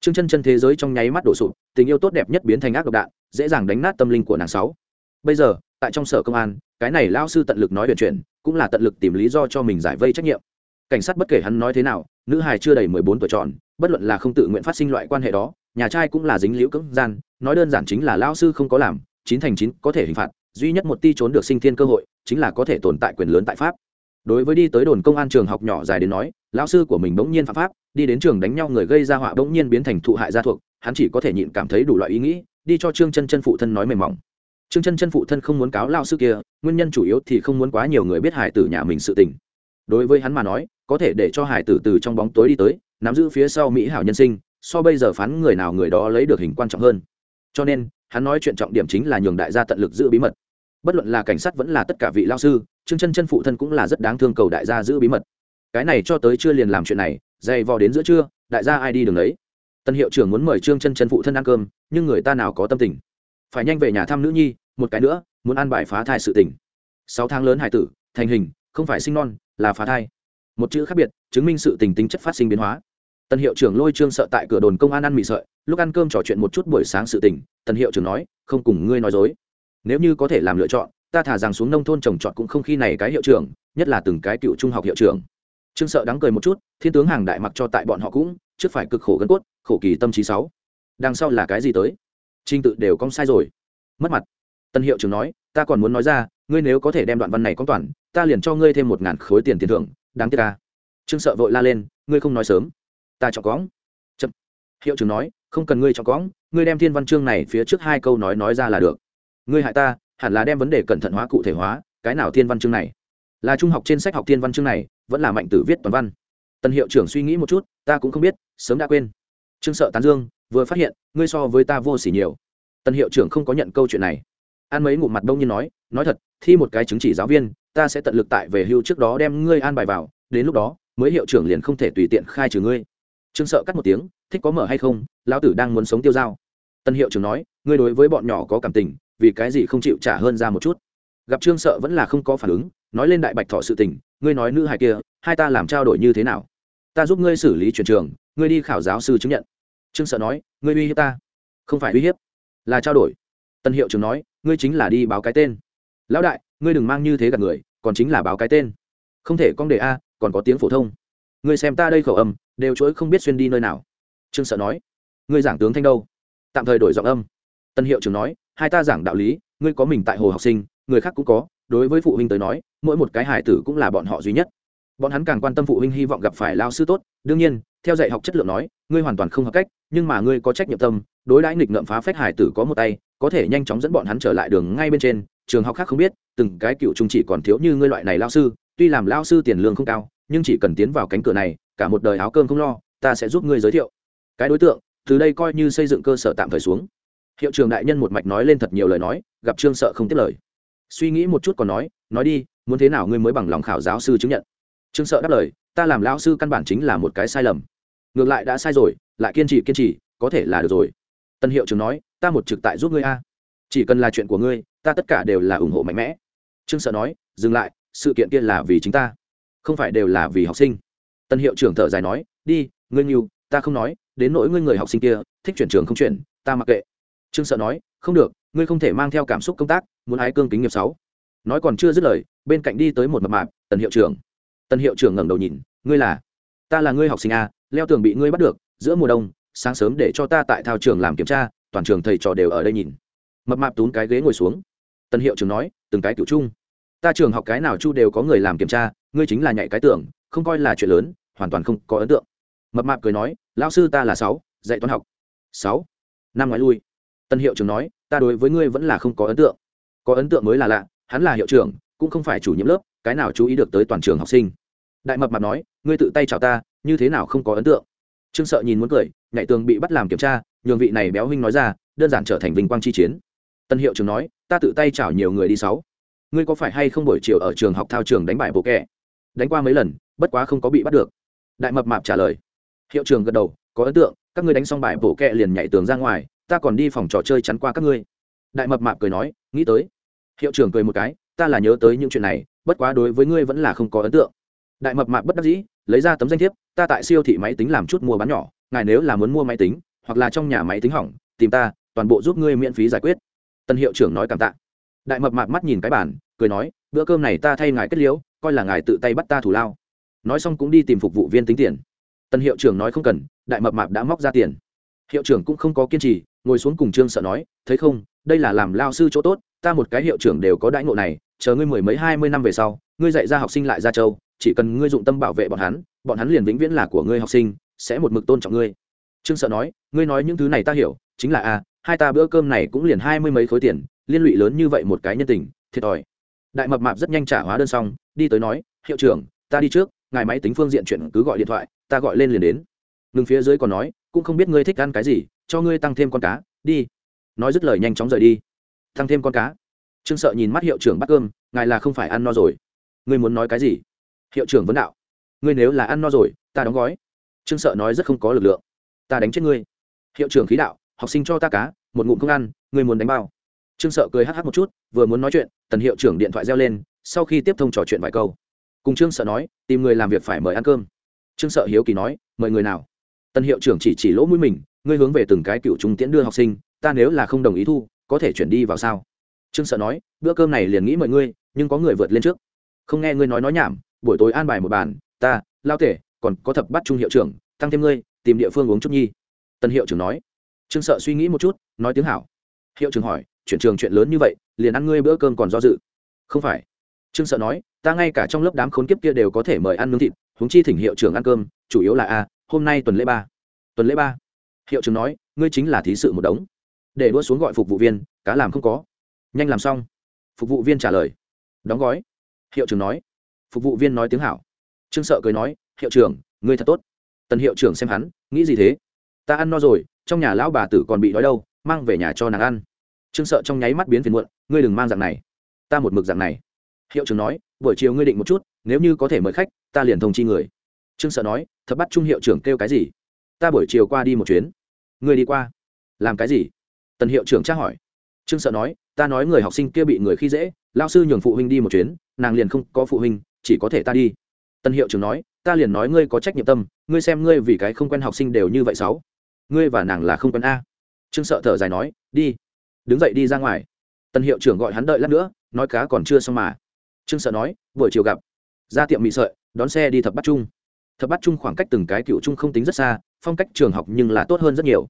[SPEAKER 1] Trương chân chân thế giới trong nháy mắt đổ sụp tình yêu tốt đẹp nhất biến thành ác độc đạn, dễ dàng đánh nát tâm linh của nàng sáu. Bây giờ, tại trong sở công an, cái này lao sư tận lực nói chuyện chuyện cũng là tận lực tìm lý do cho mình giải vây trách nhiệm. Cảnh sát bất kể hắn nói thế nào, nữ hài chưa đầy mười bốn tuổi tròn, bất luận là không tự nguyện phát sinh loại quan hệ đó, nhà trai cũng là dính liễu cưỡng gian, nói đơn giản chính là lao sư không có làm, chín thành chín có thể hình phạt, duy nhất một ti trốn được sinh thiên cơ hội, chính là có thể tồn tại quyền lớn tại pháp đối với đi tới đồn công an trường học nhỏ dài đến nói, lão sư của mình bỗng nhiên phạm pháp, đi đến trường đánh nhau người gây ra họa bỗng nhiên biến thành thụ hại gia thuộc, hắn chỉ có thể nhịn cảm thấy đủ loại ý nghĩ, đi cho trương chân chân phụ thân nói mềm mỏng. Trương chân chân phụ thân không muốn cáo lao sư kia, nguyên nhân chủ yếu thì không muốn quá nhiều người biết hải tử nhà mình sự tình. Đối với hắn mà nói, có thể để cho hải tử từ trong bóng tối đi tới, nắm giữ phía sau mỹ hảo nhân sinh, so bây giờ phán người nào người đó lấy được hình quan trọng hơn. Cho nên, hắn nói chuyện trọng điểm chính là nhường đại gia tận lực giữ bí mật. Bất luận là cảnh sát vẫn là tất cả vị lao sư trương chân chân phụ thân cũng là rất đáng thương cầu đại gia giữ bí mật. Cái này cho tới chưa liền làm chuyện này, dày vò đến giữa trưa, đại gia ai đi đường đấy tân hiệu trưởng muốn mời trương chân chân phụ thân ăn cơm, nhưng người ta nào có tâm tình. Phải nhanh về nhà thăm nữ nhi, một cái nữa, muốn ăn bài phá thai sự tình. Sáu tháng lớn hải tử, thành hình, không phải sinh non, là phá thai. Một chữ khác biệt, chứng minh sự tình tính chất phát sinh biến hóa. Tân hiệu trưởng lôi trương sợ tại cửa đồn công an ăn mì sợi, lúc ăn cơm trò chuyện một chút buổi sáng sự tình, tân hiệu trưởng nói, không cùng ngươi nói dối. Nếu như có thể làm lựa chọn ta thả rằng xuống nông thôn trồng trọt cũng không khi này cái hiệu trưởng, nhất là từng cái cựu trung học hiệu trưởng. Trương sợ đáng cười một chút, thiên tướng hàng đại mặc cho tại bọn họ cũng, trước phải cực khổ gân cốt, khổ kỳ tâm trí sáu. Đằng sau là cái gì tới? Trinh tự đều cong sai rồi. Mất mặt. Tân hiệu trưởng nói, ta còn muốn nói ra, ngươi nếu có thể đem đoạn văn này con toàn, ta liền cho ngươi thêm một ngàn khối tiền tiền thưởng, đáng tiếc ca trương sợ vội la lên, ngươi không nói sớm. Ta chọn cóng chậm. Hiệu trưởng nói, không cần ngươi chọn cóng ngươi đem thiên văn chương này phía trước hai câu nói nói ra là được. Ngươi hại ta hẳn là đem vấn đề cẩn thận hóa cụ thể hóa, cái nào thiên văn chương này? Là trung học trên sách học thiên văn chương này, vẫn là mạnh tử viết toàn văn. Tân hiệu trưởng suy nghĩ một chút, ta cũng không biết, sớm đã quên. Trương sợ tán dương, vừa phát hiện, ngươi so với ta vô s ỉ nhiều. Tân hiệu trưởng không có nhận câu chuyện này. An mấy ngụm mặt đông nhiên nói nói thật, thi một cái chứng chỉ giáo viên, ta sẽ tận lực tại về hưu trước đó đem ngươi an bài vào, đến lúc đó, mới hiệu trưởng liền không thể tùy tiện khai trừ ngươi. Trương sợ cắt một tiếng, thích có mở hay không? Lão tử đang muốn sống tiêu dao. Tân hiệu trưởng nói, ngươi đối với bọn nhỏ có cảm tình vì cái gì không chịu trả hơn ra một chút? Gặp trương sợ vẫn là không có phản ứng, nói lên đại bạch thọ sự tình, ngươi nói nữ hài kia, hai ta làm trao đổi như thế nào? Ta giúp ngươi xử lý chuyển trường, ngươi đi khảo giáo sư chứng nhận. Trương sợ nói, ngươi uy hiếp ta? Không phải uy hiếp, là trao đổi. Tân hiệu trưởng nói, ngươi chính là đi báo cái tên. Lão đại, ngươi đừng mang như thế gặp người, còn chính là báo cái tên. Không thể con đề a, còn có tiếng phổ thông. Ngươi xem ta đây khẩu âm, đều chuỗi không biết xuyên đi nơi nào. Trương sợ nói, ngươi giảng tướng thanh đâu? Tạm thời đổi giọng âm. Tân hiệu trưởng nói hai ta giảng đạo lý, ngươi có mình tại hồ học sinh, người khác cũng có, đối với phụ huynh tới nói, mỗi một cái hải tử cũng là bọn họ duy nhất. Bọn hắn càng quan tâm phụ huynh hy vọng gặp phải lao sư tốt, đương nhiên, theo dạy học chất lượng nói, ngươi hoàn toàn không hợp cách, nhưng mà ngươi có trách nhiệm tâm, đối đãi nghịch ngợm phá phách hải tử có một tay, có thể nhanh chóng dẫn bọn hắn trở lại đường ngay bên trên, trường học khác không biết, từng cái cựu trung chỉ còn thiếu như ngươi loại này lao sư, tuy làm lao sư tiền lương không cao, nhưng chỉ cần tiến vào cánh cửa này, cả một đời áo cơm không lo, ta sẽ giúp ngươi giới thiệu. Cái đối tượng, từ đây coi như xây dựng cơ sở tạm thời xuống hiệu trường đại nhân một mạch nói lên thật nhiều lời nói, gặp trương sợ không tiếp lời. Suy nghĩ một chút còn nói nói đi, muốn thế nào ngươi mới bằng lòng khảo giáo sư chứng nhận? Trương sợ đáp lời, ta làm lão sư căn bản chính là một cái sai lầm. Ngược lại đã sai rồi, lại kiên trì kiên trì, có thể là được rồi. Tân hiệu trưởng nói, ta một trực tại giúp ngươi a. Chỉ cần là chuyện của ngươi, ta tất cả đều là ủng hộ mạnh mẽ. Trương sợ nói, dừng lại, sự kiện kia là vì chính ta, không phải đều là vì học sinh. Tân hiệu trưởng thở dài nói, đi, ngươi nghiêu ta không nói, đến nỗi ngươi người học sinh kia, thích chuyển trường không chuyển, ta mặc kệ trương sợ nói, không được, ngươi không thể mang theo cảm xúc công tác, muốn ái cương kính nghiệp sáu. Nói còn chưa dứt lời, bên cạnh đi tới một mập mạp, tần hiệu trưởng. Tần hiệu trưởng ngẩng đầu nhìn, ngươi là? Ta là ngươi học sinh a, leo tường bị ngươi bắt được, giữa mùa đông, sáng sớm để cho ta tại thao trường làm kiểm tra, toàn trường thầy trò đều ở đây nhìn. Mập mạp tún cái ghế ngồi xuống. Tần hiệu trưởng nói, từng cái cựu chung ta trường học cái nào chu đều có người làm kiểm tra, ngươi chính là nhạy cái tưởng, không coi là chuyện lớn, hoàn toàn không có ấn tượng. Mập mạp cười nói, lão sư ta là sáu, dạy toán học. Sáu? Năm ngoái lui tân hiệu trưởng nói, ta đối với ngươi vẫn là không có ấn tượng. Có ấn tượng mới là lạ, hắn là hiệu trưởng, cũng không phải chủ nhiệm lớp, cái nào chú ý được tới toàn trường học sinh. Đại mập mặt nói, ngươi tự tay chào ta, như thế nào không có ấn tượng? Trương sợ nhìn muốn cười nhạy tường bị bắt làm kiểm tra, nhường vị này béo huynh nói ra, đơn giản trở thành vinh quang chi chiến. Tân hiệu trưởng nói, ta tự tay chào nhiều người đi sáu. Ngươi có phải hay không buổi chiều ở trường học thao trường đánh bài bộ kẻ đánh qua mấy lần, bất quá không có bị bắt được. Đại mập mạp trả lời. Hiệu trường gật đầu, có ấn tượng, các ngươi đánh xong bài bổ kẹ liền nhảy tường ra ngoài ta còn đi phòng trò chơi chắn qua các ngươi. Đại mập mạp cười nói, nghĩ tới. Hiệu trưởng cười một cái, ta là nhớ tới những chuyện này, bất quá đối với ngươi vẫn là không có ấn tượng. Đại mập mạp bất đắc dĩ, lấy ra tấm danh thiếp, ta tại siêu thị máy tính làm chút mua bán nhỏ, ngài nếu là muốn mua máy tính, hoặc là trong nhà máy tính hỏng, tìm ta, toàn bộ giúp ngươi miễn phí giải quyết. Tân hiệu trưởng nói cảm tạ. Đại mập mạp mắt nhìn cái bản cười nói, bữa cơm này ta thay ngài kết liễu, coi là ngài tự tay bắt ta thủ lao. Nói xong cũng đi tìm phục vụ viên tính tiền. Tân hiệu trưởng nói không cần, đại mập mạp đã móc ra tiền. Hiệu trưởng cũng không có kiên trì ngồi xuống cùng trương sợ nói, thấy không, đây là làm lao sư chỗ tốt, ta một cái hiệu trưởng đều có đãi ngộ này, chờ ngươi mười mấy hai mươi năm về sau, ngươi dạy ra học sinh lại ra châu, chỉ cần ngươi dụng tâm bảo vệ bọn hắn bọn hắn liền vĩnh viễn là của ngươi học sinh, sẽ một mực tôn trọng ngươi. Trương sợ nói, ngươi nói những thứ này ta hiểu, chính là a, hai ta bữa cơm này cũng liền hai mươi mấy khối tiền, liên lụy lớn như vậy một cái nhân tình, thiệt thòi. Đại mập mạp rất nhanh trả hóa đơn xong, đi tới nói, hiệu trưởng, ta đi trước, ngài máy tính phương diện chuyện cứ gọi điện thoại, ta gọi lên liền đến. Ngừng phía dưới còn nói, cũng không biết ngươi thích ăn cái gì cho ngươi tăng thêm con cá, đi. Nói dứt lời nhanh chóng rời đi. Tăng thêm con cá. Trương sợ nhìn mắt hiệu trưởng bắt cơm, ngài là không phải ăn no rồi. Ngươi muốn nói cái gì? Hiệu trưởng vấn đạo. Ngươi nếu là ăn no rồi, ta đóng gói. Trương sợ nói rất không có lực lượng. Ta đánh chết ngươi. Hiệu trưởng khí đạo, học sinh cho ta cá, một ngụm không ăn, ngươi muốn đánh bao. Trương sợ cười hh một chút, vừa muốn nói chuyện, tần hiệu trưởng điện thoại reo lên, sau khi tiếp thông trò chuyện vài câu. Cùng trương sợ nói, tìm người làm việc phải mời ăn cơm. Trương sợ hiếu kỳ nói, mời người nào? Tần hiệu trưởng chỉ chỉ lỗ mũi mình ngươi hướng về từng cái cựu trung tiễn đưa học sinh, ta nếu là không đồng ý thu, có thể chuyển đi vào sao? Trương sợ nói, bữa cơm này liền nghĩ mọi ngươi, nhưng có người vượt lên trước. Không nghe ngươi nói nói nhảm, buổi tối an bài một bàn, ta, lao tể, còn có thập bắt trung hiệu trưởng, tăng thêm ngươi, tìm địa phương uống chút nhi. Tân hiệu trưởng nói. Trương sợ suy nghĩ một chút, nói tiếng hảo. Hiệu trưởng hỏi, chuyển trường chuyện lớn như vậy, liền ăn ngươi bữa cơm còn do dự. Không phải. Trương sợ nói, ta ngay cả trong lớp đám khốn kiếp kia đều có thể mời ăn nướng thịt, huống chi thỉnh hiệu trưởng ăn cơm, chủ yếu là a, hôm nay tuần lễ ba. Tuần lễ ba hiệu trưởng nói, ngươi chính là thí sự một đống. Để đua xuống gọi phục vụ viên, cá làm không có. Nhanh làm xong. Phục vụ viên trả lời. Đóng gói. Hiệu trưởng nói. Phục vụ viên nói tiếng hảo. Trương sợ cười nói, hiệu trưởng, ngươi thật tốt. Tần hiệu trưởng xem hắn, nghĩ gì thế? Ta ăn no rồi, trong nhà lão bà tử còn bị đói đâu, mang về nhà cho nàng ăn. Trương sợ trong nháy mắt biến phiền muộn, ngươi đừng mang dạng này. Ta một mực dạng này. Hiệu trưởng nói, buổi chiều ngươi định một chút, nếu như có thể mời khách, ta liền thông chi người. Trương sợ nói, thật bắt trung hiệu trưởng kêu cái gì? Ta buổi chiều qua đi một chuyến. Người đi qua. Làm cái gì? Tần hiệu trưởng tra hỏi. Trương sợ nói, ta nói người học sinh kia bị người khi dễ lao sư nhường phụ huynh đi một chuyến, nàng liền không có phụ huynh, chỉ có thể ta đi. Tân hiệu trưởng nói, ta liền nói ngươi có trách nhiệm tâm, ngươi xem ngươi vì cái không quen học sinh đều như vậy sáu ngươi và nàng là không quen a. Trương sợ thở dài nói, đi. Đứng dậy đi ra ngoài. Tân hiệu trưởng gọi hắn đợi lát nữa, nói cá còn chưa xong mà. Trương sợ nói, buổi chiều gặp. Ra tiệm mì sợi, đón xe đi thập bắt trung. Thập bắt trung khoảng cách từng cái cựu trung không tính rất xa phong cách trường học nhưng là tốt hơn rất nhiều.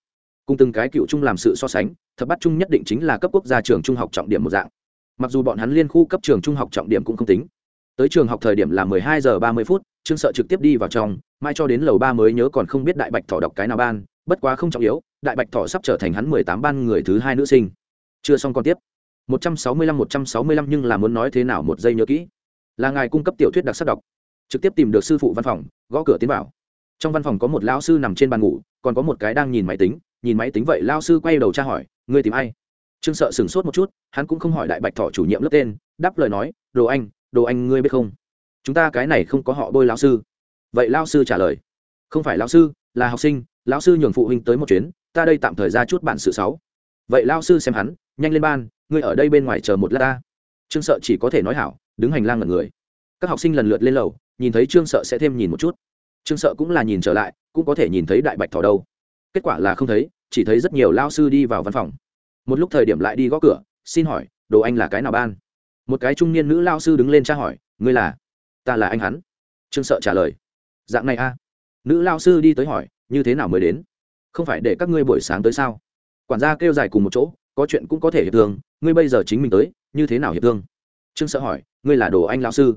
[SPEAKER 1] Cùng từng cái cựu trung làm sự so sánh, thập bắt trung nhất định chính là cấp quốc gia trường trung học trọng điểm một dạng. Mặc dù bọn hắn liên khu cấp trường trung học trọng điểm cũng không tính. Tới trường học thời điểm là mười hai giờ ba mươi phút, trương sợ trực tiếp đi vào trong, mai cho đến lầu ba mới nhớ còn không biết đại bạch thỏ đọc cái nào ban, bất quá không trọng yếu, đại bạch thỏ sắp trở thành hắn mười tám ban người thứ hai nữ sinh. Chưa xong còn tiếp. một trăm sáu mươi lăm, một trăm sáu mươi lăm nhưng là muốn nói thế nào một giây nhớ kỹ. Là ngài cung cấp tiểu thuyết đặc sắc đọc. Trực tiếp tìm được sư phụ văn phòng, gõ cửa tiến vào trong văn phòng có một lao sư nằm trên bàn ngủ, còn có một cái đang nhìn máy tính, nhìn máy tính vậy lao sư quay đầu tra hỏi, ngươi tìm ai? Trương sợ sửng sốt một chút, hắn cũng không hỏi đại bạch thọ chủ nhiệm lớp tên, đáp lời nói, đồ anh đồ anh ngươi biết không? Chúng ta cái này không có họ bôi lao sư. Vậy lao sư trả lời, không phải lao sư, là học sinh, lão sư nhường phụ huynh tới một chuyến, ta đây tạm thời ra chút bản sự sáu. Vậy lao sư xem hắn, nhanh lên ban, ngươi ở đây bên ngoài chờ một lát ta. Trương sợ chỉ có thể nói hảo, đứng hành lang ngẩn người. Các học sinh lần lượt lên lầu, nhìn thấy trương sợ sẽ thêm nhìn một chút trương sợ cũng là nhìn trở lại, cũng có thể nhìn thấy đại bạch thỏ đâu. Kết quả là không thấy, chỉ thấy rất nhiều lao sư đi vào văn phòng. Một lúc thời điểm lại đi gõ cửa, xin hỏi, đồ anh là cái nào ban? Một cái trung niên nữ lao sư đứng lên tra hỏi, ngươi là? Ta là anh hắn. Trương sợ trả lời, dạng này a. Nữ lao sư đi tới hỏi, như thế nào mới đến? Không phải để các ngươi buổi sáng tới sao? Quản gia kêu dài cùng một chỗ, có chuyện cũng có thể hiệp thương, ngươi bây giờ chính mình tới, như thế nào hiệp thương? Trương sợ hỏi, ngươi là đồ anh lao sư?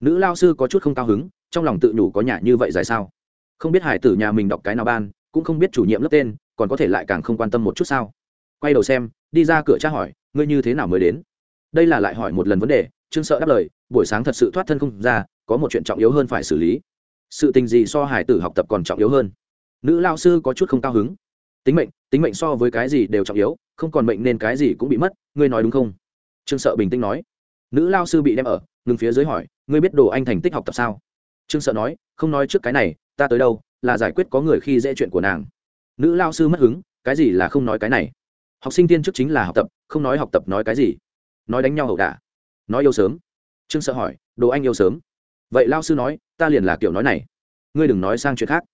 [SPEAKER 1] Nữ lao sư có chút không cao hứng trong lòng tự nhủ có nhà như vậy dài sao? Không biết hải tử nhà mình đọc cái nào ban, cũng không biết chủ nhiệm lớp tên, còn có thể lại càng không quan tâm một chút sao? Quay đầu xem, đi ra cửa tra hỏi, ngươi như thế nào mới đến? Đây là lại hỏi một lần vấn đề, trương sợ đáp lời, buổi sáng thật sự thoát thân không ra, có một chuyện trọng yếu hơn phải xử lý. Sự tình gì so hải tử học tập còn trọng yếu hơn? Nữ lao sư có chút không cao hứng. Tính mệnh tính mệnh so với cái gì đều trọng yếu, không còn mệnh nên cái gì cũng bị mất, ngươi nói đúng không? Trương sợ bình tĩnh nói. Nữ lao sư bị đem ở, ngừng phía dưới hỏi, ngươi biết đồ anh thành tích học tập sao? Trương sợ nói, không nói trước cái này, ta tới đâu, là giải quyết có người khi dễ chuyện của nàng. Nữ lao sư mất hứng, cái gì là không nói cái này? Học sinh tiên trước chính là học tập, không nói học tập nói cái gì? Nói đánh nhau hậu đả, nói yêu sớm. Trương sợ hỏi, đồ anh yêu sớm? Vậy lao sư nói, ta liền là kiểu nói này. Ngươi đừng nói sang chuyện khác.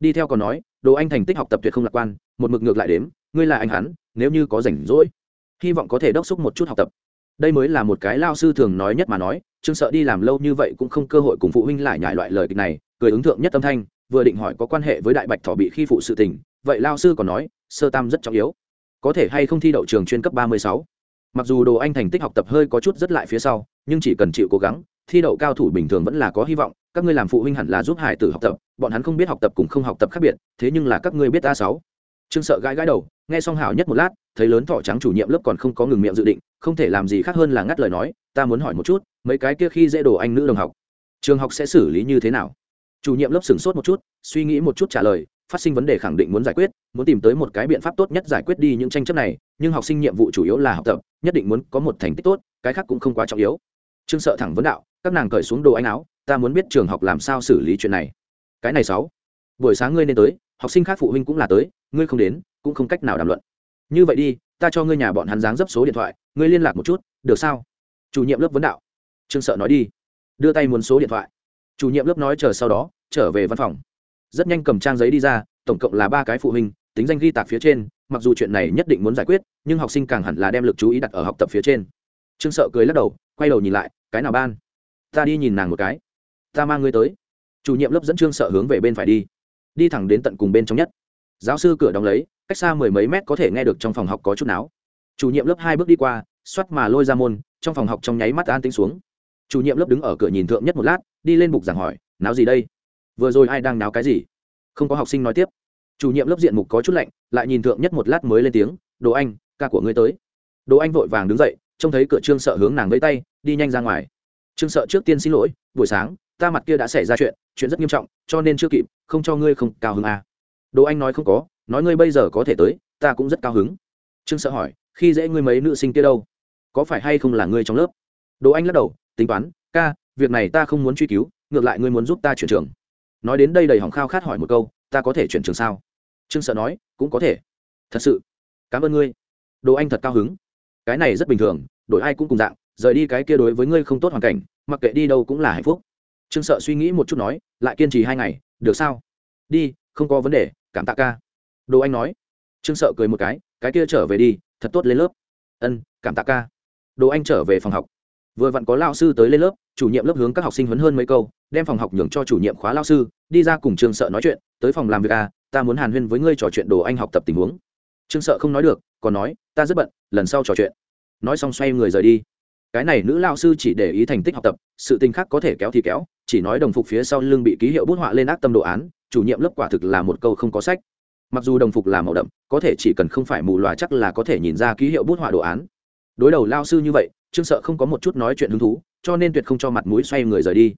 [SPEAKER 1] Đi theo còn nói, đồ anh thành tích học tập tuyệt không lạc quan, một mực ngược lại đếm, ngươi là anh hắn, nếu như có rảnh rỗi, hy vọng có thể đốc xúc một chút học tập. Đây mới là một cái lao sư thường nói nhất mà nói trương sợ đi làm lâu như vậy cũng không cơ hội cùng phụ huynh lại nhải loại lời kịch này, cười ứng thượng nhất âm thanh, vừa định hỏi có quan hệ với đại bạch thỏ bị khi phụ sự tình, vậy lao sư còn nói, sơ tam rất trọng yếu. Có thể hay không thi đậu trường chuyên cấp ba mươi sáu? Mặc dù đồ anh thành tích học tập hơi có chút rất lại phía sau, nhưng chỉ cần chịu cố gắng, thi đậu cao thủ bình thường vẫn là có hy vọng, các ngươi làm phụ huynh hẳn là giúp hải tử học tập, bọn hắn không biết học tập cùng không học tập khác biệt, thế nhưng là các ngươi biết a sáu. Trương sợ gãi gãi đầu, nghe xong hảo nhất một lát, thấy lớn thọ trắng chủ nhiệm lớp còn không có ngừng miệng dự định không thể làm gì khác hơn là ngắt lời nói, ta muốn hỏi một chút, mấy cái kia khi dễ đồ anh nữ đồng học, trường học sẽ xử lý như thế nào? Chủ nhiệm lớp sửng sốt một chút, suy nghĩ một chút trả lời, phát sinh vấn đề khẳng định muốn giải quyết, muốn tìm tới một cái biện pháp tốt nhất giải quyết đi những tranh chấp này, nhưng học sinh nhiệm vụ chủ yếu là học tập, nhất định muốn có một thành tích tốt, cái khác cũng không quá trọng yếu. Trương sợ thẳng vấn đạo, các nàng cởi xuống đồ anh áo, ta muốn biết trường học làm sao xử lý chuyện này. Cái này sáu, buổi sáng ngươi nên tới, học sinh khác phụ huynh cũng là tới, ngươi không đến, cũng không cách nào đàm luận như vậy đi, ta cho ngươi nhà bọn hắn dáng dấp số điện thoại, ngươi liên lạc một chút, được sao? Chủ nhiệm lớp vấn đạo. Trương sợ nói đi. Đưa tay muốn số điện thoại. Chủ nhiệm lớp nói chờ sau đó, trở về văn phòng. Rất nhanh cầm trang giấy đi ra, tổng cộng là ba cái phụ huynh, tính danh ghi tạc phía trên, mặc dù chuyện này nhất định muốn giải quyết, nhưng học sinh càng hẳn là đem lực chú ý đặt ở học tập phía trên. Trương sợ cười lắc đầu, quay đầu nhìn lại, cái nào ban? Ta đi nhìn nàng một cái. Ta mang ngươi tới. Chủ nhiệm lớp dẫn trương sợ hướng về bên phải đi. Đi thẳng đến tận cùng bên trong nhất. Giáo sư cửa đóng lấy cách xa mười mấy mét có thể nghe được trong phòng học có chút náo. Chủ nhiệm lớp hai bước đi qua xoắt mà lôi ra môn, trong phòng học trong nháy mắt an tính xuống. Chủ nhiệm lớp đứng ở cửa nhìn thượng nhất một lát, đi lên bục giảng hỏi, náo gì đây? Vừa rồi ai đang náo cái gì? Không có học sinh nói tiếp. Chủ nhiệm lớp diện mục có chút lạnh, lại nhìn thượng nhất một lát mới lên tiếng, đồ anh, ca của ngươi tới. Đồ anh vội vàng đứng dậy, trông thấy cửa trương sợ hướng nàng lấy tay, đi nhanh ra ngoài. Trương sợ trước tiên xin lỗi, buổi sáng, ta mặt kia đã xảy ra chuyện chuyện rất nghiêm trọng, cho nên chưa kịp, không cho ngươi không cao hứng à. đồ anh nói không có nói ngươi bây giờ có thể tới, ta cũng rất cao hứng. Trương sợ hỏi, khi dễ ngươi mấy nữ sinh kia đâu? Có phải hay không là ngươi trong lớp? Đồ anh lắc đầu, tính toán, ca, việc này ta không muốn truy cứu, ngược lại ngươi muốn giúp ta chuyển trường. Nói đến đây đầy hỏng khao khát hỏi một câu, ta có thể chuyển trường sao? Trương sợ nói, cũng có thể. Thật sự? Cảm ơn ngươi. Đồ anh thật cao hứng. Cái này rất bình thường, đổi ai cũng cùng dạng, rời đi cái kia đối với ngươi không tốt hoàn cảnh, mặc kệ đi đâu cũng là hạnh phúc. Trương sợ suy nghĩ một chút nói, lại kiên trì hai ngày, được sao? Đi, không có vấn đề, cảm tạ ca đồ anh nói. Trương sợ cười một cái cái kia trở về đi, thật tốt lên lớp. Ân, cảm tạ ca. Đồ anh trở về phòng học. Vừa vặn có lao sư tới lên lớp, chủ nhiệm lớp hướng các học sinh huấn hơn mấy câu, đem phòng học nhường cho chủ nhiệm khóa lao sư, đi ra cùng trương sợ nói chuyện, tới phòng làm việc à ta muốn hàn huyên với ngươi trò chuyện đồ anh học tập tình huống. Trương sợ không nói được, còn nói, ta rất bận, lần sau trò chuyện. Nói xong xoay người rời đi. Cái này nữ lao sư chỉ để ý thành tích học tập, sự tình khác có thể kéo thì kéo, chỉ nói đồng phục phía sau lưng bị ký hiệu bút họa lên ác tâm đồ án, chủ nhiệm lớp quả thực là một câu không có sách mặc dù đồng phục là màu đậm, có thể chỉ cần không phải mù loà chắc là có thể nhìn ra ký hiệu bút họa đồ án. Đối đầu lao sư như vậy, trương sợ không có một chút nói chuyện hứng thú, cho nên tuyệt không cho mặt mũi xoay người rời đi.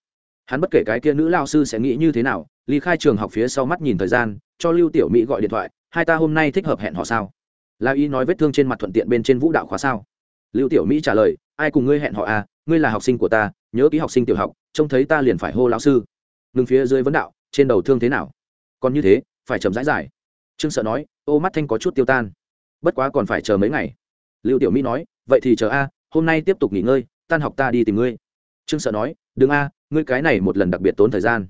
[SPEAKER 1] Hắn bất kể cái kia nữ lao sư sẽ nghĩ như thế nào, ly khai trường học phía sau mắt nhìn thời gian, cho lưu tiểu mỹ gọi điện thoại, hai ta hôm nay thích hợp hẹn họ sao? La y nói vết thương trên mặt thuận tiện bên trên vũ đạo khóa sao? Lưu tiểu mỹ trả lời, ai cùng ngươi hẹn họ à ngươi là học sinh của ta, nhớ ký học sinh tiểu học, trông thấy ta liền phải hô lão sư. Ngừng phía dưới vấn đạo, trên đầu thương thế nào? Còn như thế, phải chậm rãi giải trương sợ nói, ô, mắt thanh có chút tiêu tan. Bất quá còn phải chờ mấy ngày. Lưu tiểu mỹ nói, vậy thì chờ a, hôm nay tiếp tục nghỉ ngơi, tan học ta đi tìm ngươi. Trương sợ nói, đừng a, ngươi cái này một lần đặc biệt tốn thời gian.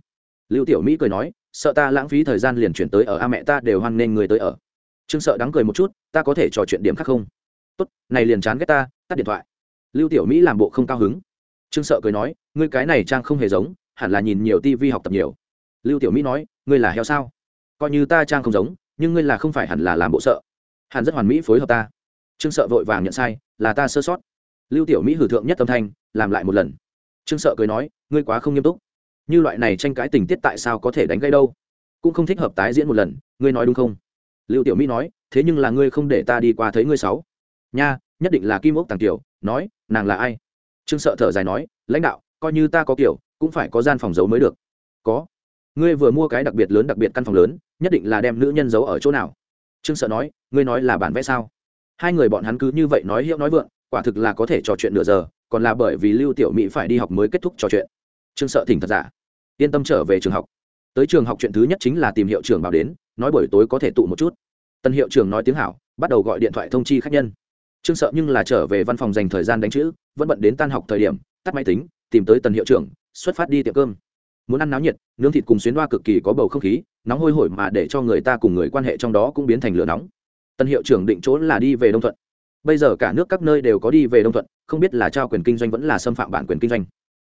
[SPEAKER 1] Lưu tiểu mỹ cười nói, sợ ta lãng phí thời gian liền chuyển tới ở a mẹ ta đều hoan nghênh người tới ở. Trương sợ đắng cười một chút, ta có thể trò chuyện điểm khác không? Tốt, này liền chán ghét ta, tắt điện thoại. Lưu tiểu mỹ làm bộ không cao hứng. Trương sợ cười nói, ngươi cái này trang không hề giống, hẳn là nhìn nhiều tivi học tập nhiều. Lưu tiểu mỹ nói, ngươi là heo sao? Coi như ta trang không giống nhưng ngươi là không phải hẳn là làm bộ sợ. Hẳn rất hoàn mỹ phối hợp ta. Trương sợ vội vàng nhận sai, là ta sơ sót. Lưu tiểu mỹ hử thượng nhất tâm thanh, làm lại một lần. Trương sợ cười nói, ngươi quá không nghiêm túc. Như loại này tranh cãi tình tiết tại sao có thể đánh gây đâu? Cũng không thích hợp tái diễn một lần, ngươi nói đúng không? Lưu tiểu mỹ nói, thế nhưng là ngươi không để ta đi qua thấy ngươi sáu. Nha, nhất định là kim ốc tàng tiểu, nói, nàng là ai? Trương sợ thở dài nói, lãnh đạo, coi như ta có kiểu, cũng phải có gian phòng giấu mới được. Có. Ngươi vừa mua cái đặc biệt lớn đặc biệt căn phòng lớn nhất định là đem nữ nhân giấu ở chỗ nào? Trương sợ nói, ngươi nói là bản vẽ sao? Hai người bọn hắn cứ như vậy nói hiệu nói vượng, quả thực là có thể trò chuyện nửa giờ, còn là bởi vì lưu tiểu mỹ phải đi học mới kết thúc trò chuyện. Trương sợ thỉnh thật giả, yên tâm trở về trường học. Tới trường học chuyện thứ nhất chính là tìm hiệu trưởng bảo đến, nói buổi tối có thể tụ một chút. Tân hiệu trưởng nói tiếng hảo, bắt đầu gọi điện thoại thông chi khách nhân. Trương sợ nhưng là trở về văn phòng dành thời gian đánh chữ, vẫn bận đến tan học thời điểm, tắt máy tính, tìm tới tần hiệu trưởng, xuất phát đi tiệm cơm. Muốn ăn náo nhiệt, nướng thịt cùng xuyến hoa cực kỳ có bầu không khí nóng hôi hổi mà để cho người ta cùng người quan hệ trong đó cũng biến thành lửa nóng. Tân hiệu trưởng định chỗ là đi về đông thuận. Bây giờ cả nước các nơi đều có đi về đông thuận, không biết là trao quyền kinh doanh vẫn là xâm phạm bản quyền kinh doanh.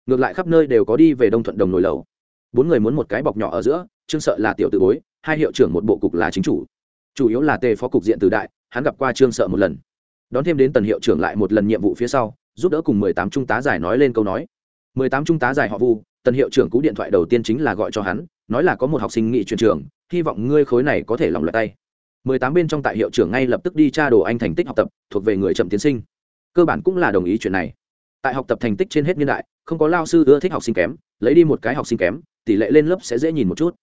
[SPEAKER 1] Ngược lại khắp nơi đều có đi về đông thuận đồng nồi lầu. Bốn người muốn một cái bọc nhỏ ở giữa, trương sợ là tiểu tự bối, hai hiệu trưởng một bộ cục là chính chủ. Chủ yếu là tề phó cục diện từ đại, hắn gặp qua trương sợ một lần. Đón thêm đến tần hiệu trưởng lại một lần nhiệm vụ phía sau, giúp đỡ cùng mười tám trung tá giải nói lên câu nói. Mười tám trung tá giải họ vu tần hiệu trưởng cú điện thoại đầu tiên chính là gọi cho hắn, nói là có một học sinh nghị truyền trường, hy vọng ngươi khối này có thể lòng lọt tay. Mười tám bên trong tại hiệu trưởng ngay lập tức đi tra đồ anh thành tích học tập, thuộc về người chậm tiến sinh. Cơ bản cũng là đồng ý chuyện này. Tại học tập thành tích trên hết niên đại, không có lao sư ưa thích học sinh kém, lấy đi một cái học sinh kém, tỷ lệ lên lớp sẽ dễ nhìn một chút.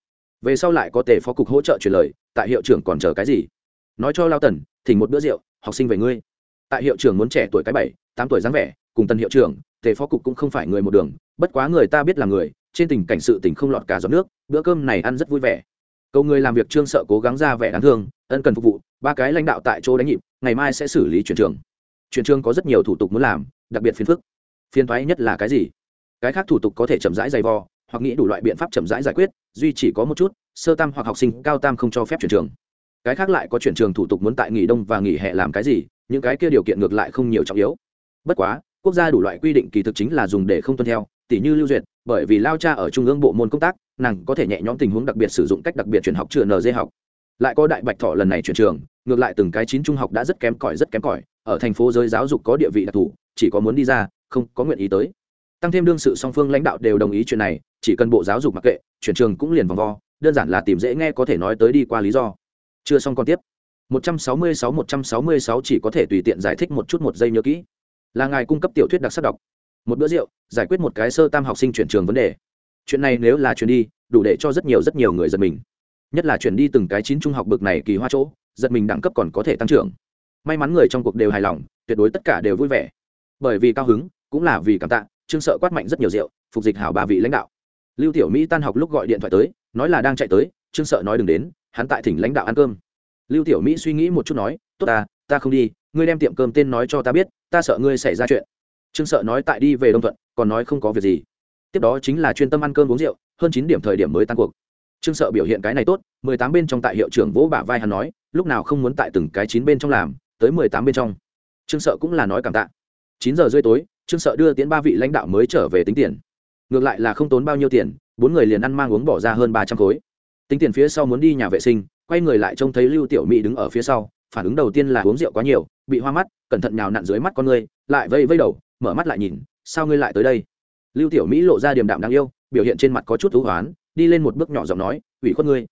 [SPEAKER 1] Về sau lại có tề phó cục hỗ trợ truyền lời, tại hiệu trưởng còn chờ cái gì? Nói cho lao tần, thỉnh một bữa rượu, học sinh về ngươi. Tại hiệu trưởng muốn trẻ tuổi cái bảy, tám tuổi dáng vẻ, cùng Tân hiệu trưởng tề phó cục cũng không phải người một đường, bất quá người ta biết là người, trên tình cảnh sự tình không lọt cả giọt nước, bữa cơm này ăn rất vui vẻ. Câu người làm việc trương sợ cố gắng ra vẻ đáng thương, ân cần phục vụ, ba cái lãnh đạo tại chỗ đánh nhịp, ngày mai sẽ xử lý chuyển trường. Chuyển trường có rất nhiều thủ tục muốn làm, đặc biệt phiền phức. Phiền thoái nhất là cái gì? Cái khác thủ tục có thể chậm rãi dày vò, hoặc nghĩ đủ loại biện pháp chậm rãi giải quyết, duy chỉ có một chút, sơ tam hoặc học sinh cao tam không cho phép chuyển trường. Cái khác lại có chuyển trường thủ tục muốn tại nghỉ đông và nghỉ hè làm cái gì, những cái kia điều kiện ngược lại không nhiều trọng yếu. Bất quá quốc gia đủ loại quy định kỳ thực chính là dùng để không tuân theo tỷ như lưu duyệt, bởi vì lao cha ở trung ương bộ môn công tác, nàng có thể nhẹ nhõm tình huống đặc biệt sử dụng cách đặc biệt chuyển học trường nd học. Lại có đại bạch thọ lần này chuyển trường, ngược lại từng cái chín trung học đã rất kém cỏi, rất kém cỏi, ở thành phố giới giáo dục có địa vị đặc thù, chỉ có muốn đi ra, không có nguyện ý tới. Tăng thêm đương sự song phương lãnh đạo đều đồng ý chuyện này, chỉ cần bộ giáo dục mặc kệ, chuyển trường cũng liền vòng vo, đơn giản là tìm dễ nghe có thể nói tới đi qua lý do. Chưa xong còn tiếp. 166-166 chỉ có thể tùy tiện giải thích một chút một giây nhớ kỹ là ngài cung cấp tiểu thuyết đặc sắc đọc. Một bữa rượu, giải quyết một cái sơ tam học sinh chuyển trường vấn đề. Chuyện này nếu là chuyển đi, đủ để cho rất nhiều rất nhiều người giật mình. Nhất là chuyển đi từng cái chín trung học bực này kỳ hoa chỗ, giật mình đẳng cấp còn có thể tăng trưởng. May mắn người trong cuộc đều hài lòng, tuyệt đối tất cả đều vui vẻ. Bởi vì cao hứng, cũng là vì cảm tạ, trương sợ quát mạnh rất nhiều rượu, phục dịch hảo ba vị lãnh đạo. Lưu tiểu mỹ tan học lúc gọi điện thoại tới, nói là đang chạy tới, trương sợ nói đừng đến, hắn tại thỉnh lãnh đạo ăn cơm. Lưu tiểu mỹ suy nghĩ một chút nói, tốt ta ta không đi ngươi đem tiệm cơm tên nói cho ta biết, ta sợ ngươi xảy ra chuyện. Trương sợ nói tại đi về đông thuận, còn nói không có việc gì. Tiếp đó chính là chuyên tâm ăn cơm uống rượu, hơn chín điểm thời điểm mới tan cuộc. Trương sợ biểu hiện cái này tốt, mười tám bên trong tại hiệu trưởng vỗ bả vai hắn nói, lúc nào không muốn tại từng cái chín bên trong làm, tới mười tám bên trong. Trương sợ cũng là nói cảm tạ. Chín giờ rưỡi tối, trương sợ đưa tiến ba vị lãnh đạo mới trở về tính tiền. Ngược lại là không tốn bao nhiêu tiền, bốn người liền ăn mang uống bỏ ra hơn ba trăm khối. Tính tiền phía sau muốn đi nhà vệ sinh, quay người lại trông thấy lưu tiểu mỹ đứng ở phía sau, phản ứng đầu tiên là uống rượu quá nhiều bị hoa mắt, cẩn thận nhào nặn dưới mắt con ngươi, lại vây vây đầu, mở mắt lại nhìn, sao ngươi lại tới đây? Lưu tiểu mỹ lộ ra điềm đạm đáng yêu, biểu hiện trên mặt có chút thú hoán, đi lên một bước nhỏ giọng nói, ủy khuất ngươi.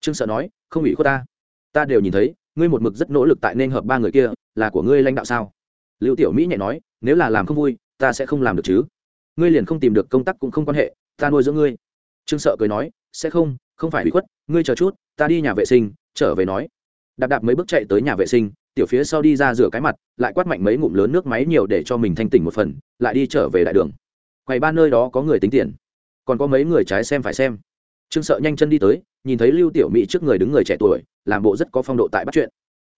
[SPEAKER 1] Trương sợ nói, không ủy khuất ta. Ta đều nhìn thấy, ngươi một mực rất nỗ lực tại nên hợp ba người kia, là của ngươi lãnh đạo sao? Lưu tiểu mỹ nhẹ nói, nếu là làm không vui, ta sẽ không làm được chứ. Ngươi liền không tìm được công tác cũng không quan hệ, ta nuôi dưỡng ngươi. Trương sợ cười nói, sẽ không không phải bị khuất, ngươi chờ chút, ta đi nhà vệ sinh. Trở về nói, đạp đạp mấy bước chạy tới nhà vệ sinh tiểu phía sau đi ra rửa cái mặt, lại quát mạnh mấy ngụm lớn nước máy nhiều để cho mình thanh tỉnh một phần, lại đi trở về đại đường. Quầy ba nơi đó có người tính tiền, còn có mấy người trái xem phải xem. Trương sợ nhanh chân đi tới, nhìn thấy lưu tiểu mỹ trước người đứng người trẻ tuổi, làm bộ rất có phong độ tại bắt chuyện.